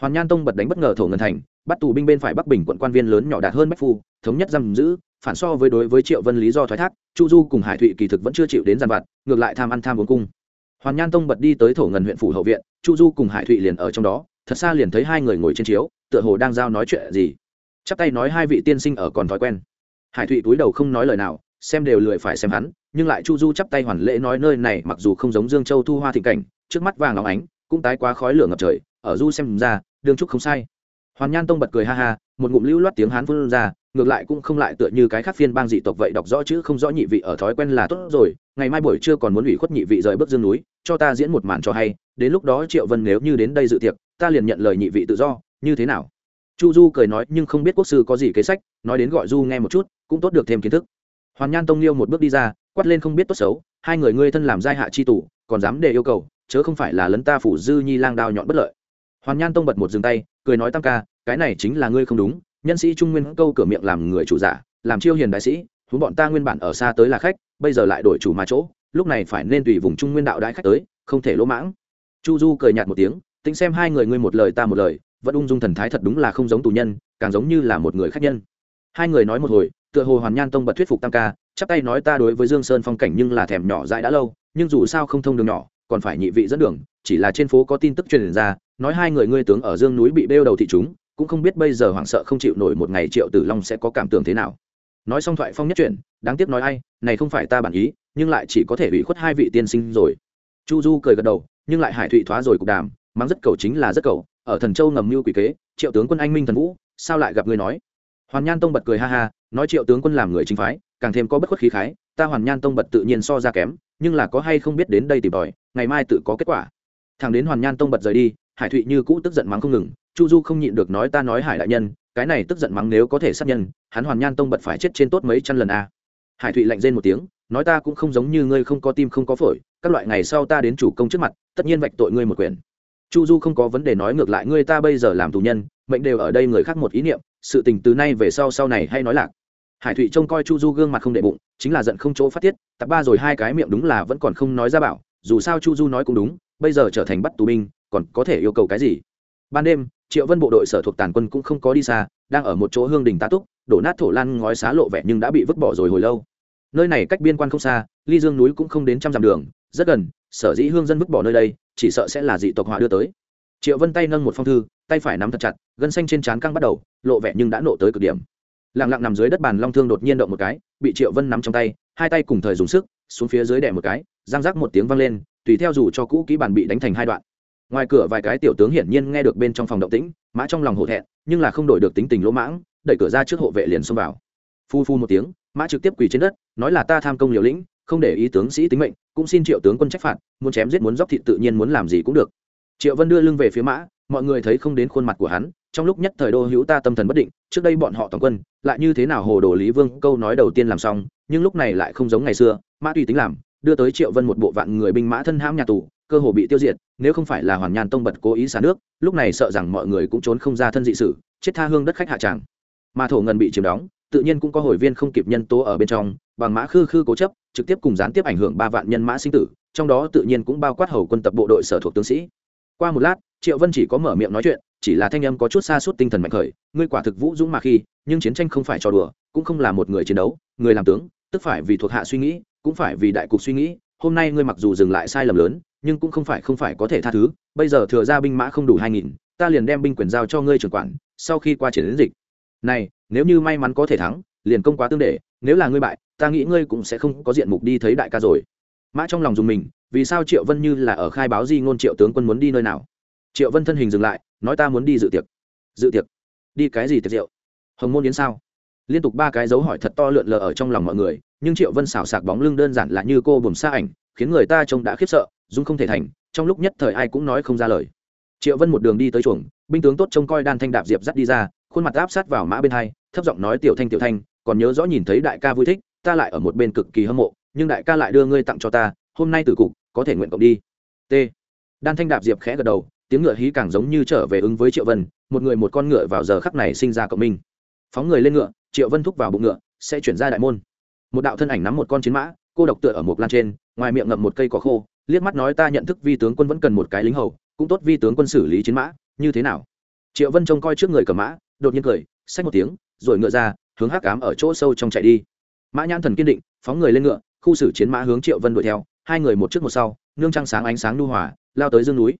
Hoàn nhan tông bật đánh bất ngờ thổ ngân thành, bắt tù binh bên phải bắc bình quận quan viên lớn nhỏ đạt hơn bách phu, thống nhất giam giữ, phản so với đối với triệu vân lý do thoái thác, chu du cùng hải thụy kỳ thực vẫn chưa chịu đến giàn vặt, ngược lại tham ăn tham uống cung. Hoàn nhan tông bật đi tới thổ ngân huyện phủ hậu viện, chu du cùng hải thụy liền ở trong đó, thật xa liền thấy hai người ngồi trên chiếu, tựa hồ đang giao nói chuyện gì. Chắp tay nói hai vị tiên sinh ở còn thói quen. Hải thụy túi đầu không nói lời nào xem đều lười phải xem hắn, nhưng lại chu du chắp tay hoàn lễ nói nơi này mặc dù không giống dương châu thu hoa thịnh cảnh, trước mắt vàng óng ánh, cũng tái quá khói lửa ngập trời, ở du xem ra đương trúc không sai. Hoàn nhan tông bật cười ha ha, một ngụm lưu loát tiếng hán phun ra, ngược lại cũng không lại tựa như cái khác phiên bang dị tộc vậy đọc rõ chữ không rõ nhị vị ở thói quen là tốt rồi, ngày mai buổi trưa còn muốn ủy khuất nhị vị rời bước dương núi, cho ta diễn một màn cho hay, đến lúc đó triệu vân nếu như đến đây dự tiệc, ta liền nhận lời nhị vị tự do, như thế nào? Chu du cười nói, nhưng không biết quốc sư có gì kế sách, nói đến gọi du nghe một chút, cũng tốt được thêm kiến thức hoàn nhan tông liêu một bước đi ra, quát lên không biết tốt xấu, hai người ngươi thân làm giai hạ chi tủ còn dám để yêu cầu, chớ không phải là lấn ta phủ dư nhi lang đao nhọn bất lợi. Hoàn nhan tông bật một dừng tay, cười nói tam ca, cái này chính là ngươi không đúng, nhân sĩ trung nguyên câu cửa miệng làm người chủ giả, làm chiêu hiền đại sĩ, huống bọn ta nguyên bản ở xa tới là khách, bây giờ lại đổi chủ mà chỗ, lúc này phải nên tùy vùng trung nguyên đạo đại khách tới, không thể lỗ mãng. Chu du cười nhạt một tiếng, tính xem hai người ngươi một lời ta một lời, vẫn ung dung thần thái thật đúng là không giống tù nhân, càng giống như là một người khách nhân. Hai người nói một hồi tựa hồ hoàn nhan tông bật thuyết phục tam ca, chắp tay nói ta đối với dương sơn phong cảnh nhưng là thèm nhỏ dại đã lâu, nhưng dù sao không thông đường nhỏ, còn phải nhị vị dẫn đường, chỉ là trên phố có tin tức truyền ra, nói hai người ngươi tướng ở dương núi bị bêu đầu thị chúng, cũng không biết bây giờ hoảng sợ không chịu nổi một ngày triệu tử long sẽ có cảm tưởng thế nào. Nói xong thoại phong nhất chuyển đáng tiếc nói ai, này không phải ta bản ý, nhưng lại chỉ có thể bị khuất hai vị tiên sinh rồi. Chu du cười gật đầu, nhưng lại hải thụy thoá rồi cục đàm, mắng rất cầu chính là rất cầu, ở thần châu ngầm mưu quỷ kế, triệu tướng quân anh minh thần vũ, sao lại gặp người nói? Hoàn nhan tông bật cười ha ha nói triệu tướng quân làm người chính phái, càng thêm có bất khuất khí khái, ta hoàn nhan tông bật tự nhiên so ra kém, nhưng là có hay không biết đến đây tìm tòi, ngày mai tự có kết quả thằng đến hoàn nhan tông bật rời đi, hải thụy như cũ tức giận mắng không ngừng, chu du không nhịn được nói ta nói hải đại nhân, cái này tức giận mắng nếu có thể sát nhân, hắn hoàn nhan tông bật phải chết trên tốt mấy trăm lần a à. hải thụy lạnh rên một tiếng, nói ta cũng không giống như ngươi không có tim không có phổi, các loại ngày sau ta đến chủ công trước mặt, tất nhiên vạch tội ngươi một quyền chu du không có vấn đề nói ngược lại ngươi ta bây giờ làm tù nhân mệnh đều ở đây người khác một ý niệm, sự tình từ nay về sau sau này hay nói lạc. Hải thụy trông coi chu du gương mặt không đệ bụng, chính là giận không chỗ phát tiết, tập ba rồi hai cái miệng đúng là vẫn còn không nói ra bảo, dù sao chu du nói cũng đúng, bây giờ trở thành bắt tù binh, còn có thể yêu cầu cái gì? Ban đêm, triệu vân bộ đội sở thuộc tàn quân cũng không có đi xa, đang ở một chỗ hương đình tá túc, đổ nát thổ lan ngói xá lộ vẻ nhưng đã bị vứt bỏ rồi hồi lâu. Nơi này cách biên quan không xa, ly dương núi cũng không đến trăm dặm đường, rất gần, sở dĩ hương dân vứt bỏ nơi đây, chỉ sợ sẽ là dị tộc họa đưa tới triệu vân tay nâng một phong thư, tay phải nắm thật chặt, gân xanh trên trán căng bắt đầu, lộ vẻ nhưng đã nộ tới cực điểm. Lặng lặng nằm dưới đất bàn long thương đột nhiên động một cái, bị triệu vân nắm trong tay, hai tay cùng thời dùng sức, xuống phía dưới đẻ một cái, răng rác một tiếng vang lên, tùy theo dù cho cũ kỹ bàn bị đánh thành hai đoạn. Ngoài cửa vài cái tiểu tướng hiển nhiên nghe được bên trong phòng động tĩnh, mã trong lòng hổ thẹn, nhưng là không đổi được tính tình lỗ mãng, đẩy cửa ra trước hộ vệ liền xông vào. Phu phu một tiếng, mã trực tiếp quỳ trên đất, nói là ta tham công liều lĩnh, không để ý tướng sĩ tính mệnh, cũng xin triệu tướng quân trách phạt, muốn chém giết muốn dóc thị tự nhiên muốn làm gì cũng được triệu vân đưa lưng về phía mã, mọi người thấy không đến khuôn mặt của hắn, trong lúc nhất thời đô hữu ta tâm thần bất định, trước đây bọn họ toàn quân, lại như thế nào hồ đồ lý vương, câu nói đầu tiên làm xong, nhưng lúc này lại không giống ngày xưa, mã tùy tính làm, đưa tới triệu vân một bộ vạn người binh mã thân hãm nhà tù, cơ hồ bị tiêu diệt, nếu không phải là hoàn nhàn tông bật cố ý xả nước, lúc này sợ rằng mọi người cũng trốn không ra thân dị sử chết tha hương đất khách hạ tràng. Mà thổ ngân bị chiếm đóng, tự nhiên cũng có hồi viên không kịp nhân tố ở bên trong, bằng mã khư khư cố chấp, trực tiếp cùng gián tiếp ảnh hưởng ba vạn nhân mã sinh tử, trong đó tự nhiên cũng bao quát hầu quân tập bộ đội sở thuộc tướng sĩ qua một lát, triệu vân chỉ có mở miệng nói chuyện, chỉ là thanh âm có chút xa suốt tinh thần mạnh khởi, ngươi quả thực vũ dũng mà khi, nhưng chiến tranh không phải trò đùa, cũng không là một người chiến đấu, người làm tướng, tức phải vì thuộc hạ suy nghĩ, cũng phải vì đại cục suy nghĩ, hôm nay ngươi mặc dù dừng lại sai lầm lớn, nhưng cũng không phải không phải có thể tha thứ, bây giờ thừa ra binh mã không đủ hai nghìn, ta liền đem binh quyền giao cho ngươi trưởng quản, sau khi qua triển đến dịch. Này, nếu như may mắn có thể thắng, liền công quá tương để, nếu là ngươi bại, ta nghĩ ngươi cũng sẽ không có diện mục đi thấy đại ca rồi mã trong lòng dùng mình, vì sao triệu vân như là ở khai báo di ngôn triệu tướng quân muốn đi nơi nào? Triệu vân thân hình dừng lại, nói ta muốn đi dự tiệc. Dự tiệc? Đi cái gì tiệc rượu? Hồng môn yến sao? Liên tục ba cái dấu hỏi thật to lượn lờ ở trong lòng mọi người, nhưng triệu vân xảo sạc bóng lưng đơn giản là như cô buồm xa ảnh, khiến người ta trông đã khiếp sợ, dung không thể thành, trong lúc nhất thời ai cũng nói không ra lời. Triệu vân một đường đi tới chuồng, binh tướng tốt trông coi đan thanh đạp diệp dắt đi ra, khuôn mặt áp sát vào mã bên hai, thấp giọng nói tiểu thanh tiểu thanh, còn nhớ rõ nhìn thấy đại ca vui thích, ta lại ở một bên cực kỳ hâm mộ nhưng đại ca lại đưa ngươi tặng cho ta, hôm nay từ cục, có thể nguyện cộng đi. T. Đan thanh đạp diệp khẽ gật đầu, tiếng ngựa hí càng giống như trở về ứng với triệu vân, một người một con ngựa vào giờ khắc này sinh ra cộng minh. Phóng người lên ngựa, triệu vân thúc vào bụng ngựa, sẽ chuyển ra đại môn. Một đạo thân ảnh nắm một con chiến mã, cô độc tựa ở một lan trên, ngoài miệng ngậm một cây cỏ khô, liếc mắt nói ta nhận thức vi tướng quân vẫn cần một cái lính hầu, cũng tốt vi tướng quân xử lý chiến mã, như thế nào? Triệu vân trông coi trước người cầm mã, đột nhiên cười, xách một tiếng, rồi ngựa ra, hướng hắc cám ở chỗ sâu trong chạy đi. Mã nhãn thần kiên định, phóng người lên ngựa khu xử chiến mã hướng triệu vân đuổi theo, hai người một trước một sau, nương trăng sáng ánh sáng nu hòa, lao tới dương núi.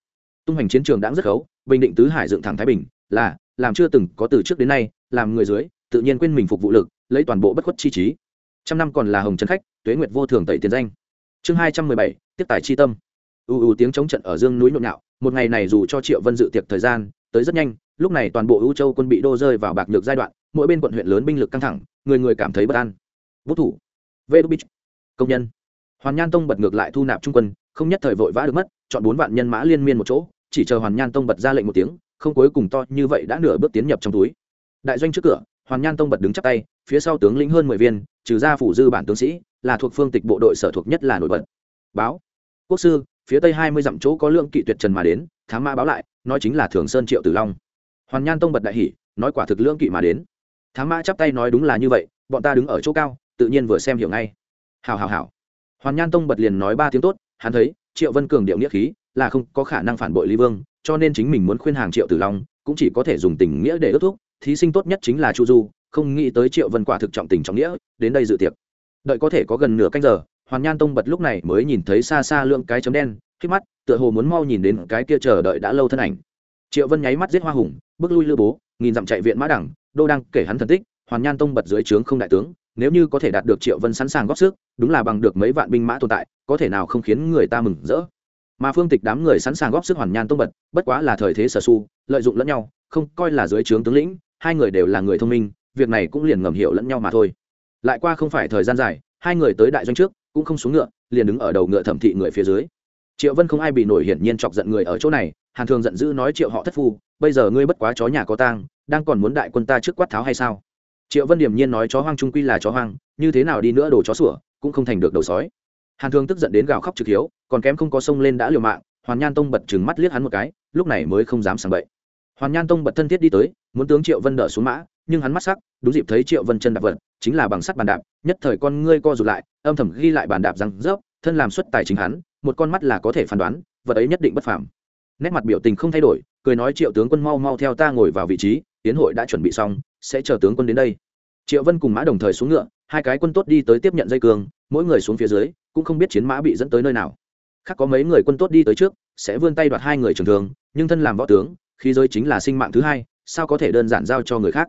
Tung hành chiến trường đã rất khấu, bình định tứ hải dựng thẳng thái bình, là, làm chưa từng có từ trước đến nay, làm người dưới, tự nhiên quên mình phục vụ lực, lấy toàn bộ bất khuất chi trí. Trăm năm còn là hồng trấn khách, tuế nguyệt vô thường tẩy tiền danh. Chương hai trăm mười bảy, tiếp tài chi tâm. U u tiếng chống trận ở dương núi nhộn nhạo, một ngày này dù cho triệu vân dự tiệc thời gian, tới rất nhanh, lúc này toàn bộ ưu châu quân bị đô rơi vào bạc nhược giai đoạn, mỗi bên quận huyện lớn binh lực căng thẳng, người người cảm thấy bất an. Vũ thủ. Vê đô bích công nhân. Hoàn nhan tông bật ngược lại thu nạp trung quân, không nhất thời vội vã được mất, chọn bốn vạn nhân mã liên miên một chỗ, chỉ chờ hoàn nhan tông bật ra lệnh một tiếng, không cuối cùng to như vậy đã nửa bước tiến nhập trong túi. Đại doanh trước cửa, hoàn nhan tông bật đứng chắp tay, phía sau tướng lĩnh hơn mười viên, trừ ra phủ dư bản tướng sĩ, là thuộc phương tịch bộ đội sở thuộc nhất là nổi bật. Báo. Quốc sư, phía tây hai mươi dặm chỗ có lượng kỵ tuyệt trần mà đến, thám mã báo lại, nói chính là thường sơn triệu tử long. Hoàn nhan tông bật đại hỷ nói quả thực lượng kỵ mà đến. Thám mã chắp tay nói đúng là như vậy, bọn ta đứng ở chỗ cao, tự nhiên vừa xem hiểu ngay hào hào hào hoàn nhan tông bật liền nói ba tiếng tốt, hắn thấy, triệu vân cường điệu nghĩa khí là không có khả năng phản bội lý vương, cho nên chính mình muốn khuyên hàng triệu tử long, cũng chỉ có thể dùng tình nghĩa để ước thúc, thí sinh tốt nhất chính là chu du, không nghĩ tới triệu vân quả thực trọng tình trọng nghĩa, đến đây dự tiệc. Đợi có thể có gần nửa canh giờ, hoàn nhan tông bật lúc này mới nhìn thấy xa xa lượng cái chấm đen khi mắt, tựa hồ muốn mau nhìn đến cái kia chờ đợi đã lâu thân ảnh. Triệu vân nháy mắt giết hoa hùng, bước lui lư bố, nghìn dặm chạy viện mã đẳng, đô đang kể hắn thần tích, hoàn nhan tông bật dưới trướng không đại tướng nếu như có thể đạt được triệu vân sẵn sàng góp sức, đúng là bằng được mấy vạn binh mã tồn tại, có thể nào không khiến người ta mừng rỡ. Mà phương tịch đám người sẵn sàng góp sức hoàn nhan tông bật, bất quá là thời thế sở su, lợi dụng lẫn nhau, không coi là dưới trướng tướng lĩnh, hai người đều là người thông minh, việc này cũng liền ngầm hiểu lẫn nhau mà thôi. Lại qua không phải thời gian dài, hai người tới đại doanh trước, cũng không xuống ngựa, liền đứng ở đầu ngựa thẩm thị người phía dưới. Triệu vân không ai bị nổi hiển nhiên chọc giận người ở chỗ này, hàn thường giận dữ nói triệu họ thất phu, bây giờ ngươi bất quá chó nhà có tang, đang còn muốn đại quân ta trước quát tháo hay sao? Triệu vân điểm nhiên nói chó hoang trung quy là chó hoang, như thế nào đi nữa đồ chó sủa, cũng không thành được đầu sói. Hàn Thương tức giận đến gào khóc trực hiếu, còn kém không có sông lên đã liều mạng, hoàn nhan tông bật chừng mắt liếc hắn một cái, lúc này mới không dám sàng bậy. Hoàn nhan tông bật thân thiết đi tới, muốn tướng triệu vân đỡ xuống mã, nhưng hắn mắt sắc, đúng dịp thấy triệu vân chân đạp vật, chính là bằng sắt bàn đạp, nhất thời con ngươi co rụt lại, âm thầm ghi lại bàn đạp rằng rớp, thân làm xuất tài chính hắn, một con mắt là có thể phán đoán, vật ấy nhất định bất phàm. Nét mặt biểu tình không thay đổi, cười nói triệu tướng quân mau mau theo ta ngồi vào vị trí, tiến hội đã chuẩn bị xong sẽ chờ tướng quân đến đây. Triệu vân cùng mã đồng thời xuống ngựa, hai cái quân tốt đi tới tiếp nhận dây cường. mỗi người xuống phía dưới, cũng không biết chiến mã bị dẫn tới nơi nào. Khác có mấy người quân tốt đi tới trước, sẽ vươn tay đoạt hai người trường thường, nhưng thân làm võ tướng khi giới chính là sinh mạng thứ hai, sao có thể đơn giản giao cho người khác?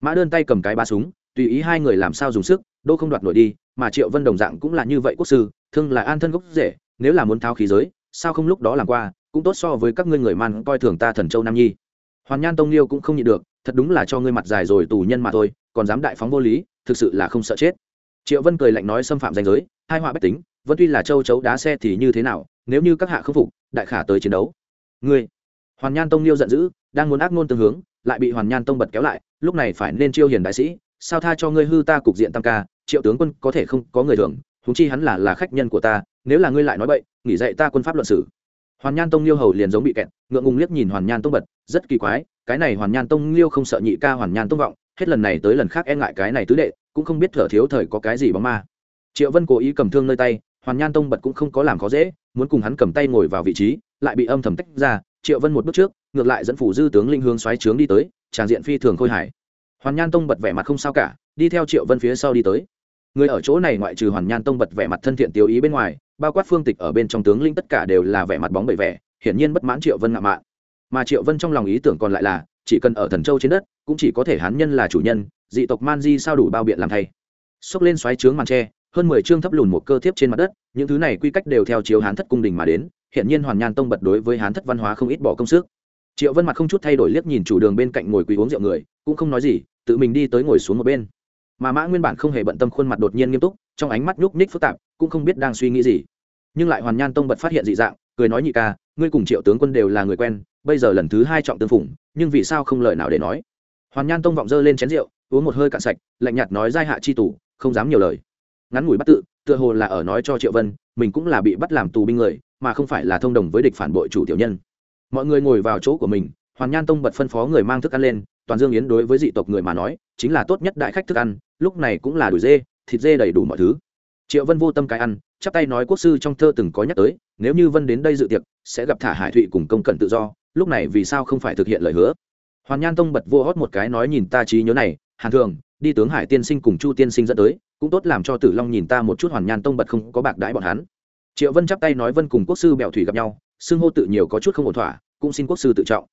Mã đơn tay cầm cái ba súng, tùy ý hai người làm sao dùng sức, đô không đoạt nổi đi, mà triệu vân đồng dạng cũng là như vậy quốc sư, thương là an thân gốc rễ, nếu là muốn tháo khí giới, sao không lúc đó làm qua, cũng tốt so với các ngươi người man coi thường ta thần châu nam nhi. Hoàn nhan tông liêu cũng không nhịn được thật đúng là cho ngươi mặt dài rồi tù nhân mà thôi, còn dám đại phóng vô lý, thực sự là không sợ chết. Triệu vân cười lạnh nói xâm phạm danh giới, hai họa bách tính, vẫn tuy là châu chấu đá xe thì như thế nào, nếu như các hạ không phục, đại khả tới chiến đấu. Ngươi, hoàn nhan tông liêu giận dữ, đang muốn ác ngôn tương hướng, lại bị hoàn nhan tông bật kéo lại, lúc này phải nên chiêu hiền đại sĩ, sao tha cho ngươi hư ta cục diện tam ca, triệu tướng quân có thể không có người thường húng chi hắn là là khách nhân của ta, nếu là ngươi lại nói bậy, nghỉ dạy ta quân pháp luận sử hoàn nhan tông liêu hầu liền giống bị kẹt, ngượng ngùng liếc nhìn hoàn nhan tông bật, rất kỳ quái, cái này hoàn nhan tông liêu không sợ nhị ca hoàn nhan tông vọng, hết lần này tới lần khác e ngại cái này tứ đệ, cũng không biết thở thiếu thời có cái gì bóng ma. Triệu vân cố ý cầm thương nơi tay, hoàn nhan tông bật cũng không có làm khó dễ, muốn cùng hắn cầm tay ngồi vào vị trí, lại bị âm thầm tách ra, triệu vân một bước trước, ngược lại dẫn phủ dư tướng linh hương xoáy trướng đi tới, tràng diện phi thường khôi hải hoàn nhan tông bật vẻ mặt không sao cả, đi theo triệu vân phía sau đi tới người ở chỗ này ngoại trừ hoàn nhan tông bật vẻ mặt thân thiện tiêu ý bên ngoài, bao quát phương tịch ở bên trong tướng linh tất cả đều là vẻ mặt bóng bẩy vẻ, hiển nhiên bất mãn triệu vân ngạo mạn. Mà triệu vân trong lòng ý tưởng còn lại là, chỉ cần ở thần châu trên đất, cũng chỉ có thể hán nhân là chủ nhân, dị tộc man di sao đủ bao biện làm thay. Xốc lên xoáy trướng màn tre, hơn mười chương thấp lùn một cơ thiếp trên mặt đất, những thứ này quy cách đều theo chiếu hán thất cung đình mà đến hiện nhiên hoàn nhan tông bật đối với hán thất văn hóa không ít bỏ công sức. Triệu vân mặt không chút thay đổi liếc nhìn chủ đường bên cạnh ngồi quỳ uống rượu người, cũng không nói gì, tự mình đi tới ngồi xuống một bên mà mã nguyên bản không hề bận tâm khuôn mặt đột nhiên nghiêm túc, trong ánh mắt nhúc ních phức tạp, cũng không biết đang suy nghĩ gì. Nhưng lại hoàn nhan tông bật phát hiện dị dạng, cười nói nhị ca, ngươi cùng triệu tướng quân đều là người quen, bây giờ lần thứ hai trọng tương phủng nhưng vì sao không lời nào để nói? Hoàn nhan tông vọng dơ lên chén rượu, uống một hơi cạn sạch, lạnh nhạt nói giai hạ chi tù, không dám nhiều lời. Ngắn ngủi bắt tự, tựa hồ là ở nói cho triệu vân, mình cũng là bị bắt làm tù binh người, mà không phải là thông đồng với địch phản bội chủ tiểu nhân. Mọi người ngồi vào chỗ của mình hoàn nhan tông bật phân phó người mang thức ăn lên, toàn dương yến đối với dị tộc người mà nói, chính là tốt nhất đại khách thức ăn, lúc này cũng là đùi dê, thịt dê đầy đủ mọi thứ. Triệu vân vô tâm cái ăn, chắp tay nói quốc sư trong thơ từng có nhắc tới, nếu như vân đến đây dự tiệc, sẽ gặp thả hải thụy cùng công cận tự do, lúc này vì sao không phải thực hiện lời hứa? Hoàn nhan tông bật vô hót một cái nói nhìn ta trí nhớ này, hàn thường, đi tướng hải tiên sinh cùng chu tiên sinh dẫn tới, cũng tốt làm cho tử long nhìn ta một chút hoàn nhan tông bật không có bạc đãi bọn hắn. Triệu vân chắp tay nói vân cùng quốc sư bèo thủy gặp nhau, xưng hô tự nhiều có chút không ổn thỏa, cũng xin quốc sư tự trọng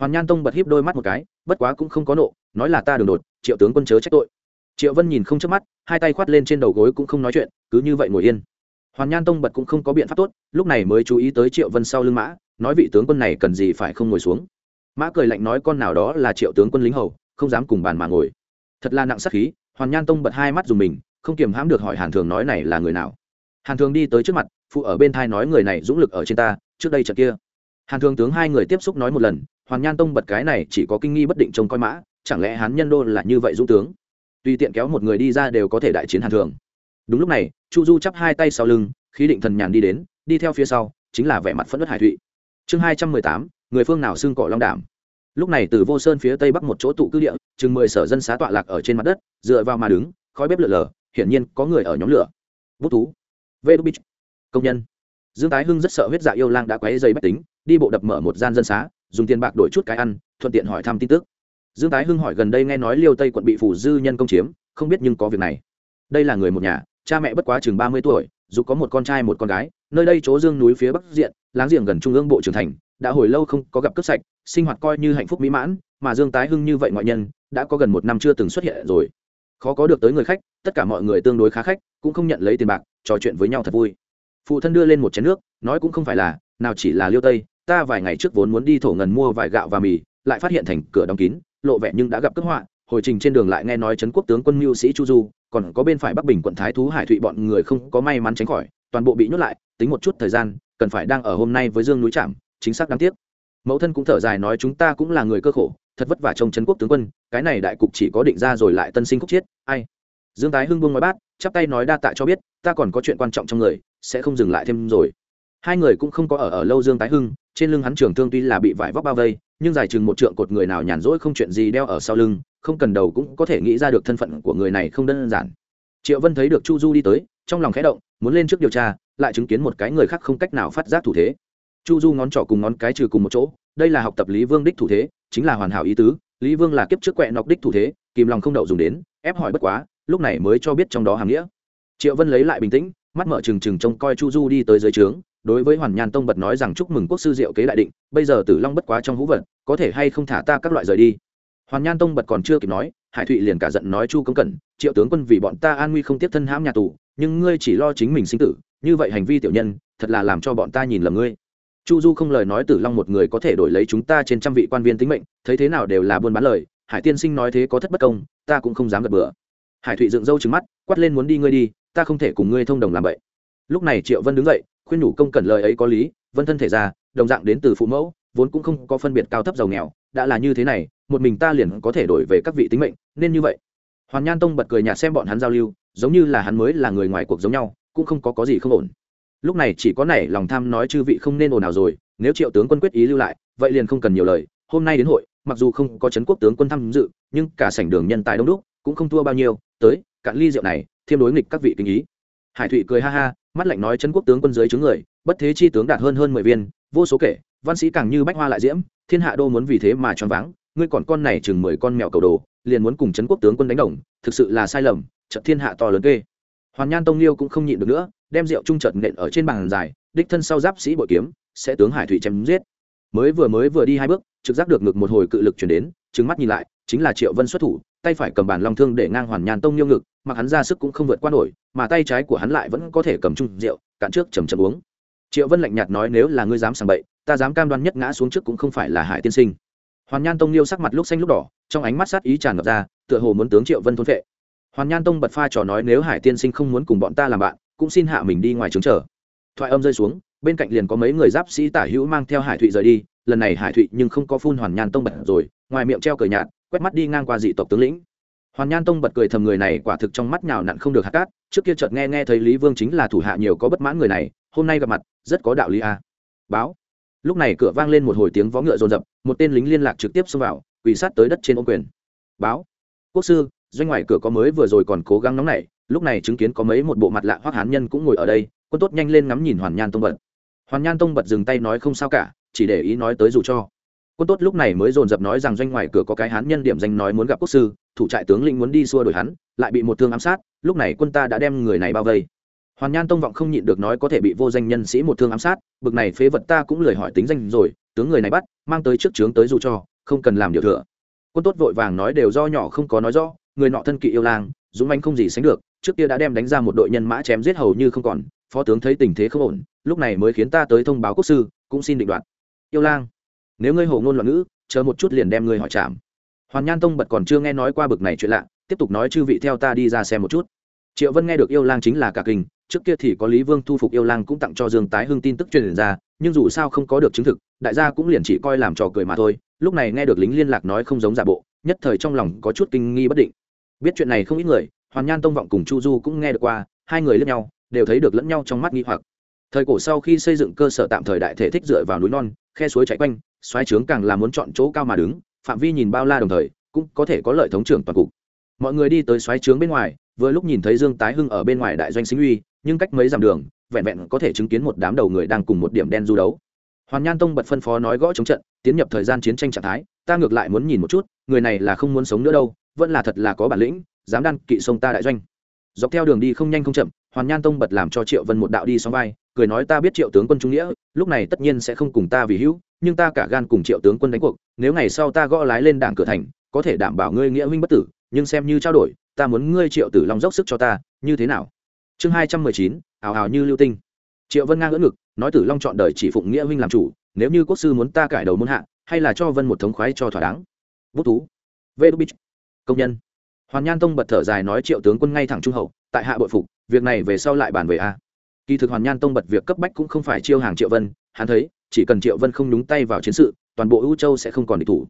hoàn nhan tông bật híp đôi mắt một cái, bất quá cũng không có nộ, nói là ta đường đột, triệu tướng quân chớ trách tội. Triệu vân nhìn không chớp mắt, hai tay khoát lên trên đầu gối cũng không nói chuyện, cứ như vậy ngồi yên. Hoàn nhan tông bật cũng không có biện pháp tốt, lúc này mới chú ý tới triệu vân sau lưng mã, nói vị tướng quân này cần gì phải không ngồi xuống. Mã cười lạnh nói con nào đó là triệu tướng quân lính hầu, không dám cùng bàn mà ngồi. Thật là nặng sắc khí, hoàn nhan tông bật hai mắt dùng mình, không kiềm hãm được hỏi hàn thường nói này là người nào. Hàn thường đi tới trước mặt, phụ ở bên thai nói người này dũng lực ở trên ta, trước đây trận kia. Hàn thường tướng hai người tiếp xúc nói một lần hoàn nhan tông bật cái này chỉ có kinh nghi bất định trông coi mã, chẳng lẽ hán nhân đô là như vậy dũng tướng? Tùy tiện kéo một người đi ra đều có thể đại chiến hàn thường. Đúng lúc này, chu du chắp hai tay sau lưng, khí định thần nhàn đi đến, đi theo phía sau, chính là vẻ mặt phẫn nứt hải thụy. Chương hai trăm mười tám, người phương nào xưng cỏ long đảm? Lúc này từ vô sơn phía tây bắc một chỗ tụ cư địa, chừng mười sở dân xá tọa lạc ở trên mặt đất, dựa vào mà đứng, khói bếp lửa lờ, hiển nhiên có người ở nhóm lửa. Bút thú. Vê đu bích công nhân. Dương tái hưng rất sợ huyết dạ yêu lang đã quấy dây bách tính, đi bộ đập mở một gian dân xá dùng tiền bạc đổi chút cái ăn, thuận tiện hỏi thăm tin tức. Dương tái hưng hỏi gần đây nghe nói liêu tây quận bị phủ dư nhân công chiếm, không biết nhưng có việc này. Đây là người một nhà, cha mẹ bất quá chừng ba mươi tuổi, dù có một con trai một con gái, nơi đây chỗ dương núi phía bắc diện, láng giềng gần trung ương bộ trưởng thành, đã hồi lâu không có gặp cướp sạch, sinh hoạt coi như hạnh phúc mỹ mãn, mà dương tái hưng như vậy ngoại nhân, đã có gần một năm chưa từng xuất hiện rồi. Khó có được tới người khách, tất cả mọi người tương đối khá khách, cũng không nhận lấy tiền bạc, trò chuyện với nhau thật vui. Phụ thân đưa lên một chén nước, nói cũng không phải là, nào chỉ là liêu tây ta vài ngày trước vốn muốn đi thổ ngần mua vài gạo và mì, lại phát hiện thành cửa đóng kín, lộ vẻ nhưng đã gặp cướp họa. Hồi trình trên đường lại nghe nói trấn quốc tướng quân mưu sĩ chu du, còn có bên phải bắc bình quận thái thú hải thụy bọn người không có may mắn tránh khỏi, toàn bộ bị nhốt lại, tính một chút thời gian, cần phải đang ở hôm nay với dương núi trạm, chính xác đáng tiếc. Mẫu thân cũng thở dài nói chúng ta cũng là người cơ khổ, thật vất vả trong trấn quốc tướng quân, cái này đại cục chỉ có định ra rồi lại tân sinh khúc chiết, ai? Dương tái hưng buông nói bát, chắp tay nói đa tạ cho biết, ta còn có chuyện quan trọng trong người, sẽ không dừng lại thêm rồi. Hai người cũng không có ở ở lâu dương tái hưng trên lưng hắn trường thương tuy là bị vải vóc bao vây, nhưng dài chừng một trượng cột người nào nhàn rỗi không chuyện gì đeo ở sau lưng, không cần đầu cũng có thể nghĩ ra được thân phận của người này không đơn giản. Triệu vân thấy được chu du đi tới, trong lòng khẽ động, muốn lên trước điều tra, lại chứng kiến một cái người khác không cách nào phát giác thủ thế. Chu du ngón trỏ cùng ngón cái trừ cùng một chỗ, đây là học tập lý vương đích thủ thế, chính là hoàn hảo ý tứ, lý vương là kiếp trước quẹ nọc đích thủ thế, kìm lòng không đậu dùng đến, ép hỏi bất quá, lúc này mới cho biết trong đó hàm nghĩa. Triệu vân lấy lại bình tĩnh, mắt mở trừng trừng trông coi chu du đi tới dưới trướng đối với hoàn nhan tông bật nói rằng chúc mừng quốc sư diệu kế đại định, bây giờ tử long bất quá trong hũ vật, có thể hay không thả ta các loại rời đi? Hoàn nhan tông bật còn chưa kịp nói, hải thụy liền cả giận nói chu công cẩn, triệu tướng quân vì bọn ta an nguy không tiếp thân hãm nhà tù, nhưng ngươi chỉ lo chính mình sinh tử, như vậy hành vi tiểu nhân, thật là làm cho bọn ta nhìn lầm ngươi. Chu du không lời nói tử long một người có thể đổi lấy chúng ta trên trăm vị quan viên tính mệnh, thấy thế nào đều là buôn bán lời, hải tiên sinh nói thế có thất bất công, ta cũng không dám gật bừa. Hải thụy dựng râu trứng mắt, quát lên muốn đi ngươi đi, ta không thể cùng ngươi thông đồng làm vậy. Lúc này triệu vân đứng dậy khuyên nhủ công cẩn lời ấy có lý, vân thân thể ra đồng dạng đến từ phụ mẫu, vốn cũng không có phân biệt cao thấp giàu nghèo, đã là như thế này, một mình ta liền có thể đổi về các vị tính mệnh, nên như vậy. Hoàn nhan tông bật cười nhạt xem bọn hắn giao lưu, giống như là hắn mới là người ngoài cuộc giống nhau, cũng không có có gì không ổn. Lúc này chỉ có nảy lòng tham nói chư vị không nên ồn nào rồi, nếu triệu tướng quân quyết ý lưu lại, vậy liền không cần nhiều lời, hôm nay đến hội, mặc dù không có trấn quốc tướng quân tham dự, nhưng cả sảnh đường nhân tài đông đúc, cũng không thua bao nhiêu, tới, cạn ly rượu này, thiêm đối nghịch các vị kinh ý. Hải thụy cười ha ha mắt lạnh nói trấn quốc tướng quân dưới chứng người, bất thế chi tướng đạt hơn hơn mười viên, vô số kể, văn sĩ càng như bách hoa lại diễm, thiên hạ đô muốn vì thế mà choáng váng, ngươi còn con này chừng mười con mèo cầu đồ, liền muốn cùng trấn quốc tướng quân đánh đồng, thực sự là sai lầm trận thiên hạ to lớn kê. Hoàn nhan tông liêu cũng không nhịn được nữa, đem rượu trung trợt nện ở trên bàn dài, đích thân sau giáp sĩ bội kiếm, sẽ tướng hải thủy chém giết. Mới vừa mới vừa đi hai bước, trực giác được ngực một hồi cự lực chuyển đến trứng mắt nhìn lại, chính là triệu vân xuất thủ, tay phải cầm bàn long thương để ngang hoàn nhan tông liêu ngực mặc hắn ra sức cũng không vượt qua nổi, mà tay trái của hắn lại vẫn có thể cầm chung rượu, cạn trước chầm chầm uống. Triệu vân lạnh nhạt nói, nếu là ngươi dám sàng bậy, ta dám cam đoan nhất ngã xuống trước cũng không phải là hải tiên sinh. Hoàn nhan tông liêu sắc mặt lúc xanh lúc đỏ, trong ánh mắt sát ý tràn ngập ra, tựa hồ muốn tướng triệu vân thôn vệ hoàn nhan tông bật pha trò nói, nếu hải tiên sinh không muốn cùng bọn ta làm bạn, cũng xin hạ mình đi ngoài trứng chờ. Thoại âm rơi xuống, bên cạnh liền có mấy người giáp sĩ tả hữu mang theo hải thụy rời đi, lần này hải thụy nhưng không có phun hoàn nhan tông bật rồi, ngoài miệng treo cờ nhạt, quét mắt đi ngang qua dị tộc tướng lĩnh hoàn nhan tông bật cười thầm người này quả thực trong mắt nhào nặn không được hạt cát, trước kia chợt nghe nghe thấy lý vương chính là thủ hạ nhiều có bất mãn người này, hôm nay gặp mặt, rất có đạo lý a. À. báo. Lúc này cửa vang lên một hồi tiếng vó ngựa rồn rập một tên lính liên lạc trực tiếp xông vào, quỳ sát tới đất trên ô quyền. Báo. Quốc sư, doanh ngoài cửa có mới vừa rồi còn cố gắng nóng nảy, lúc này chứng kiến có mấy một bộ mặt lạ hoắc hán nhân cũng ngồi ở đây, quân tốt nhanh lên ngắm nhìn hoàn nhan tông bật. Hoàn nhan tông bật dừng tay nói không sao cả, chỉ để ý nói tới dù cho quân tốt lúc này mới dồn dập nói rằng doanh ngoài cửa có cái hán nhân điểm danh nói muốn gặp quốc sư, thủ trại tướng lĩnh muốn đi xua đổi hắn, lại bị một thương ám sát, lúc này quân ta đã đem người này bao vây. Hoàn nhan tông vọng không nhịn được nói có thể bị vô danh nhân sĩ một thương ám sát, bực này phế vật ta cũng lời hỏi tính danh rồi, tướng người này bắt, mang tới trước trướng tới dù cho, không cần làm điều thừa. Quân tốt vội vàng nói đều do nhỏ không có nói rõ, người nọ thân kỵ yêu lang, dũng anh không gì sánh được, trước kia đã đem đánh ra một đội nhân mã chém giết hầu như không còn, phó tướng thấy tình thế không ổn, lúc này mới khiến ta tới thông báo quốc sư, cũng xin định đoạt. Yêu lang nếu ngươi hồ ngôn loạn ngữ, chờ một chút liền đem ngươi hỏi chạm hoàn nhan tông bật còn chưa nghe nói qua bực này chuyện lạ, tiếp tục nói chư vị theo ta đi ra xem một chút. Triệu vân nghe được yêu lang chính là cả kinh, trước kia thì có lý vương thu phục yêu lang cũng tặng cho dương tái hưng tin tức truyền ra, nhưng dù sao không có được chứng thực, đại gia cũng liền chỉ coi làm trò cười mà thôi. Lúc này nghe được lính liên lạc nói không giống giả bộ, nhất thời trong lòng có chút kinh nghi bất định. Biết chuyện này không ít người, hoàn nhan tông vọng cùng chu du cũng nghe được qua, hai người lẫn nhau, đều thấy được lẫn nhau trong mắt nghi hoặc thời cổ sau khi xây dựng cơ sở tạm thời đại thể thích dựa vào núi non, khe suối chạy quanh, xoáy trướng càng là muốn chọn chỗ cao mà đứng, phạm vi nhìn bao la đồng thời, cũng có thể có lợi thống trưởng toàn cục. Mọi người đi tới xoáy trướng bên ngoài, vừa lúc nhìn thấy dương tái hưng ở bên ngoài đại doanh sinh uy, nhưng cách mấy dặm đường, vẹn vẹn có thể chứng kiến một đám đầu người đang cùng một điểm đen du đấu. Hoàn nhan tông bật phân phó nói gõ chống trận, tiến nhập thời gian chiến tranh trạng thái, ta ngược lại muốn nhìn một chút, người này là không muốn sống nữa đâu, vẫn là thật là có bản lĩnh, dám đan kỵ sông ta đại doanh. Dọc theo đường đi không nhanh không chậm, hoàn nhan tông bật làm cho triệu vân một đạo đi xong vai cười nói ta biết triệu tướng quân trung nghĩa, lúc này tất nhiên sẽ không cùng ta vì hữu, nhưng ta cả gan cùng triệu tướng quân đánh cuộc, nếu ngày sau ta gõ lái lên đảng cửa thành, có thể đảm bảo ngươi nghĩa huynh bất tử, nhưng xem như trao đổi, ta muốn ngươi triệu tử long dốc sức cho ta, như thế nào? Chương hai trăm mười chín ảo ảo như lưu tinh. Triệu vân ngang ngỡ ngực, nói tử long chọn đời chỉ phụng nghĩa huynh làm chủ, nếu như quốc sư muốn ta cải đầu muốn hạ, hay là cho vân một thống khoái cho thỏa đáng? Bút thú. Vê đô bích công nhân. Hoàn nhan tông bật thở dài nói triệu tướng quân ngay thẳng trung hậu, tại hạ bội phục, việc này về sau lại bàn về a kỳ thực hoàn nhan tông bật việc cấp bách cũng không phải chiêu hàng triệu vân, hắn thấy, chỉ cần triệu vân không nhúng tay vào chiến sự, toàn bộ ưu châu sẽ không còn địch thủ.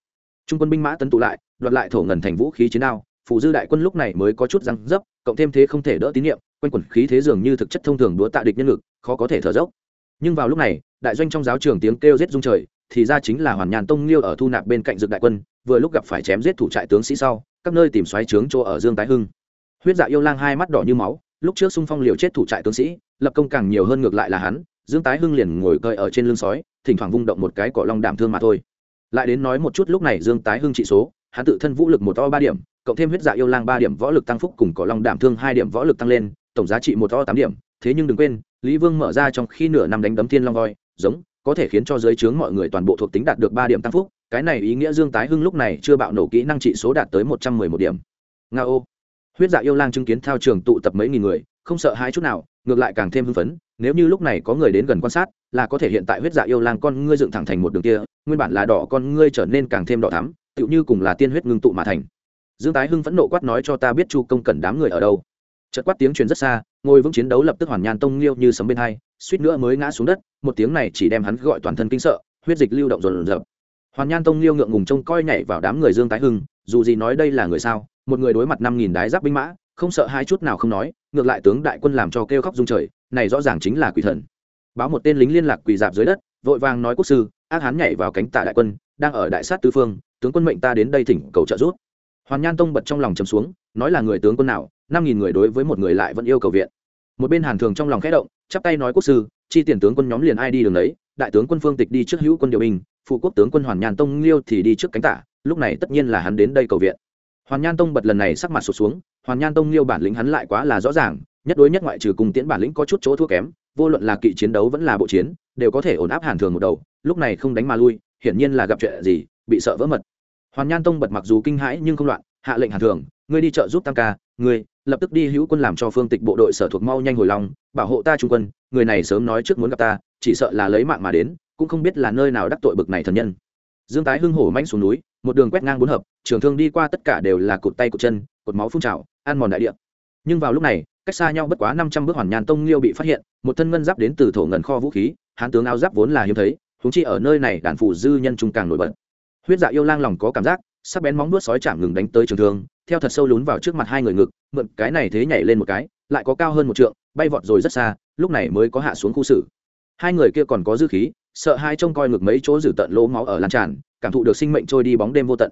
Trung quân binh mã tấn tụ lại, đoạt lại thổ ngần thành vũ khí chiến đao, phụ dư đại quân lúc này mới có chút răng dấp, cộng thêm thế không thể đỡ tín nhiệm, quanh quẩn khí thế dường như thực chất thông thường đúa tạ địch nhân lực, khó có thể thở dốc. Nhưng vào lúc này, đại doanh trong giáo trường tiếng kêu rết rung trời, thì ra chính là hoàn nhàn tông liêu ở thu nạp bên cạnh dược đại quân, vừa lúc gặp phải chém giết thủ trại tướng sĩ sau, các nơi tìm xoáy trướng chỗ ở dương tái hưng. Huyết dạ yêu lang hai mắt đỏ như máu lúc trước xung phong liều chết thủ trại tướng sĩ, lập công càng nhiều hơn ngược lại là hắn, dương tái hưng liền ngồi cơi ở trên lưng sói, thỉnh thoảng vung động một cái cỏ long đảm thương mà thôi. Lại đến nói một chút lúc này dương tái hưng trị số, hắn tự thân vũ lực một to ba điểm, cộng thêm huyết dạ yêu lang ba điểm võ lực tăng phúc cùng cỏ long đảm thương hai điểm võ lực tăng lên, tổng giá trị một to tám điểm. Thế nhưng đừng quên, lý vương mở ra trong khi nửa năm đánh đấm thiên long voi, giống, có thể khiến cho giới trướng mọi người toàn bộ thuộc tính đạt được ba điểm tăng phúc. Cái này ý nghĩa dương tái hưng lúc này chưa bạo nổ kỹ năng trị số đạt tới một trăm mười một điểm. Nga ô huyết dạ yêu lang chứng kiến thao trường tụ tập mấy nghìn người, không sợ hãi chút nào, ngược lại càng thêm hưng phấn, nếu như lúc này có người đến gần quan sát, là có thể hiện tại huyết dạ yêu lang con ngươi dựng thẳng thành một đường kia, nguyên bản là đỏ con ngươi trở nên càng thêm đỏ thắm, tựu như cùng là tiên huyết ngưng tụ mà thành. Dương tái hưng phẫn nộ quát nói cho ta biết chu công cần đám người ở đâu. Chợt quát tiếng truyền rất xa, ngồi vững chiến đấu lập tức hoàn nhan tông liêu như sấm bên hai, suýt nữa mới ngã xuống đất, một tiếng này chỉ đem hắn gọi toàn thân kinh sợ, huyết dịch lưu động rồn rập hoàn nhan tông liêu ngượng ngùng trông coi nhảy vào đám người dương tái hưng, dù gì nói đây là người sao? Một người đối mặt năm nghìn đái giáp binh mã, không sợ hai chút nào không nói, ngược lại tướng đại quân làm cho kêu khóc rung trời, này rõ ràng chính là quỷ thần. Báo một tên lính liên lạc quỳ dạp dưới đất, vội vàng nói quốc sư, ác hán nhảy vào cánh tả đại quân, đang ở đại sát tứ phương, tướng quân mệnh ta đến đây thỉnh cầu trợ giúp. Hoàn nhan tông bật trong lòng trầm xuống, nói là người tướng quân nào, năm nghìn người đối với một người lại vẫn yêu cầu viện. Một bên hàn thường trong lòng khẽ động, chắp tay nói quốc sư, chi tiền tướng quân nhóm liền ai đi đường đấy, đại tướng quân phương tịch đi trước hữu quân điều binh, phụ quốc tướng quân hoàn nhan tông liêu thì đi trước cánh tả, lúc này tất nhiên là hắn đến đây cầu viện hoàn nhan tông bật lần này sắc mặt sụt xuống, hoàn nhan tông liêu bản lĩnh hắn lại quá là rõ ràng, nhất đối nhất ngoại trừ cùng tiễn bản lĩnh có chút chỗ thua kém, vô luận là kỵ chiến đấu vẫn là bộ chiến, đều có thể ổn áp hàn thường một đầu, lúc này không đánh mà lui, hiển nhiên là gặp chuyện gì, bị sợ vỡ mật. Hoàn nhan tông bật mặc dù kinh hãi nhưng không loạn, hạ lệnh hàn thường, ngươi đi chợ giúp tam ca, ngươi, lập tức đi hữu quân làm cho phương tịch bộ đội sở thuộc mau nhanh hồi lòng, bảo hộ ta trung quân, người này sớm nói trước muốn gặp ta, chỉ sợ là lấy mạng mà đến, cũng không biết là nơi nào đắc tội bực này thần nhân dương tái hưng hổ manh xuống núi, một đường quét ngang bốn hợp, trường thương đi qua tất cả đều là cụt tay cụt chân, cột máu phun trào, ăn mòn đại địa. Nhưng vào lúc này, cách xa nhau bất quá năm trăm bước hoàn nhàn tông liêu bị phát hiện, một thân ngân giáp đến từ thổ ngần kho vũ khí, hán tướng áo giáp vốn là hiếm thấy húng chi ở nơi này đàn phủ dư nhân trung càng nổi bật. Huyết dạ yêu lang lòng có cảm giác, sắc bén móng vuốt sói chạm ngừng đánh tới trường thương, theo thật sâu lún vào trước mặt hai người ngực, mượn cái này thế nhảy lên một cái, lại có cao hơn một trượng, bay vọt rồi rất xa, lúc này mới có hạ xuống khu xử. Hai người kia còn có dư khí sợ hai trông coi ngực mấy chỗ dử tận lỗ máu ở lan tràn, cảm thụ được sinh mệnh trôi đi bóng đêm vô tận.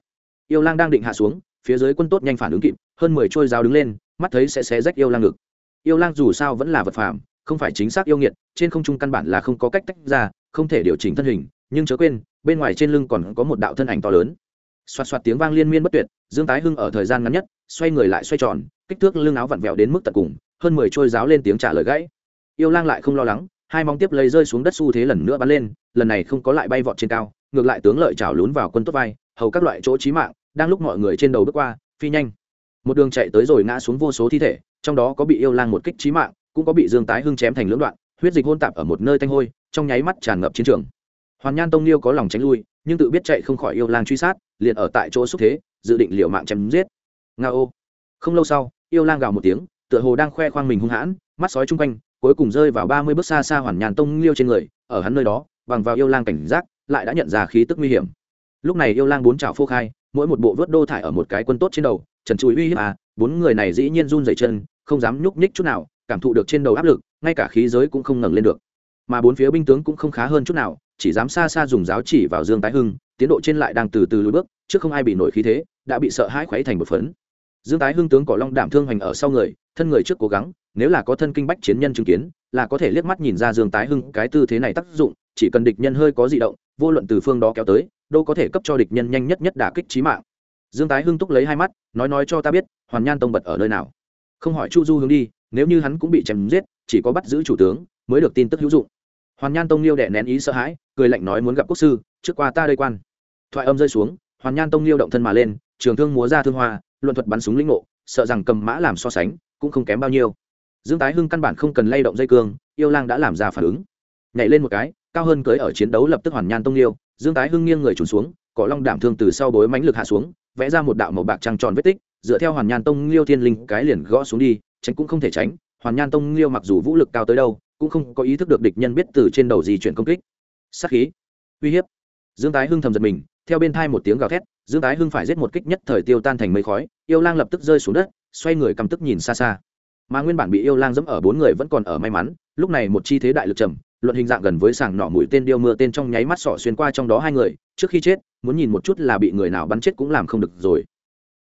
Yêu lang đang định hạ xuống, phía dưới quân tốt nhanh phản ứng kịp, hơn mười trôi dao đứng lên, mắt thấy sẽ xé rách yêu lang ngực. Yêu lang dù sao vẫn là vật phàm, không phải chính xác yêu nghiệt, trên không trung căn bản là không có cách tách ra, không thể điều chỉnh thân hình, nhưng chớ quên, bên ngoài trên lưng còn có một đạo thân ảnh to lớn. Xoạt xoạt tiếng vang liên miên bất tuyệt, dương tái hưng ở thời gian ngắn nhất, xoay người lại xoay tròn, kích thước lưng áo vặn vẹo đến mức tận cùng, hơn mười trôi giáo lên tiếng trả lời gãy. Yêu lang lại không lo lắng hai móng tiếp lấy rơi xuống đất xu thế lần nữa bắn lên, lần này không có lại bay vọt trên cao, ngược lại tướng lợi chảo lún vào quân tốt vai, hầu các loại chỗ trí mạng, đang lúc mọi người trên đầu bước qua, phi nhanh. Một đường chạy tới rồi ngã xuống vô số thi thể, trong đó có bị yêu lang một kích trí mạng, cũng có bị dương tái hưng chém thành lưỡng đoạn, huyết dịch hôn tạp ở một nơi tanh hôi, trong nháy mắt tràn ngập chiến trường. Hoàn nhan tông liêu có lòng tránh lui, nhưng tự biết chạy không khỏi yêu lang truy sát, liền ở tại chỗ xúc thế, dự định liều mạng chém giết. Nga ô không lâu sau, yêu lang gào một tiếng, tựa hồ đang khoe khoang mình hung hãn, mắt sói chung quanh cuối cùng rơi vào ba mươi bước xa xa hoàn nhàn tông liêu trên người, ở hắn nơi đó, bằng vào yêu lang cảnh giác, lại đã nhận ra khí tức nguy hiểm. Lúc này yêu lang bốn trào phô khai, mỗi một bộ vớt đô thải ở một cái quân tốt trên đầu, trần chùi uy hiếp à bốn người này dĩ nhiên run dày chân, không dám nhúc nhích chút nào, cảm thụ được trên đầu áp lực, ngay cả khí giới cũng không ngẩng lên được. Mà bốn phía binh tướng cũng không khá hơn chút nào, chỉ dám xa xa dùng giáo chỉ vào dương tái hưng, tiến độ trên lại đang từ từ lùi bước, trước không ai bị nổi khí thế, đã bị sợ hãi khuấy thành một phấn dương tái hưng tướng cỏ long đảm thương hoành ở sau người, thân người trước cố gắng, nếu là có thân kinh bách chiến nhân chứng kiến, là có thể liếc mắt nhìn ra dương tái hưng cái tư thế này tác dụng, chỉ cần địch nhân hơi có di động, vô luận từ phương đó kéo tới, đâu có thể cấp cho địch nhân nhanh nhất nhất đả kích trí mạng. Dương tái hưng túc lấy hai mắt, nói nói cho ta biết, hoàn nhan tông bật ở nơi nào. Không hỏi chu du hướng đi, nếu như hắn cũng bị chém giết, chỉ có bắt giữ chủ tướng, mới được tin tức hữu dụng. Hoàn nhan tông liêu đệ nén ý sợ hãi, cười lạnh nói muốn gặp quốc sư, trước qua ta đây quan. Thoại âm rơi xuống, hoàn nhan tông liêu động thân mà lên, trường thương múa ra thương hoa luận thuật bắn súng lĩnh ngộ, sợ rằng cầm mã làm so sánh, cũng không kém bao nhiêu. Dương tái hưng căn bản không cần lay động dây cương, yêu lang đã làm ra phản ứng. Nhảy lên một cái, cao hơn cưới ở chiến đấu lập tức hoàn nhan tông liêu, dương tái hưng nghiêng người trùn xuống, cỏ long đảm thương từ sau bối mánh lực hạ xuống, vẽ ra một đạo màu bạc trăng tròn vết tích, dựa theo hoàn nhan tông liêu thiên linh cái liền gõ xuống đi, tránh cũng không thể tránh, hoàn nhan tông liêu mặc dù vũ lực cao tới đâu, cũng không có ý thức được địch nhân biết từ trên đầu gì chuyển công kích. Sát khí, uy hiếp. Dương tái hưng thầm giật mình theo bên thai một tiếng gào thét, dương tái hưng phải giết một kích nhất thời tiêu tan thành mây khói, yêu lang lập tức rơi xuống đất, xoay người cầm tức nhìn xa xa. Mà nguyên bản bị yêu lang dẫm ở bốn người vẫn còn ở may mắn, lúc này một chi thế đại lực trầm, luận hình dạng gần với sàng nỏ mũi tên điêu mưa tên trong nháy mắt sỏ xuyên qua trong đó hai người, trước khi chết, muốn nhìn một chút là bị người nào bắn chết cũng làm không được rồi.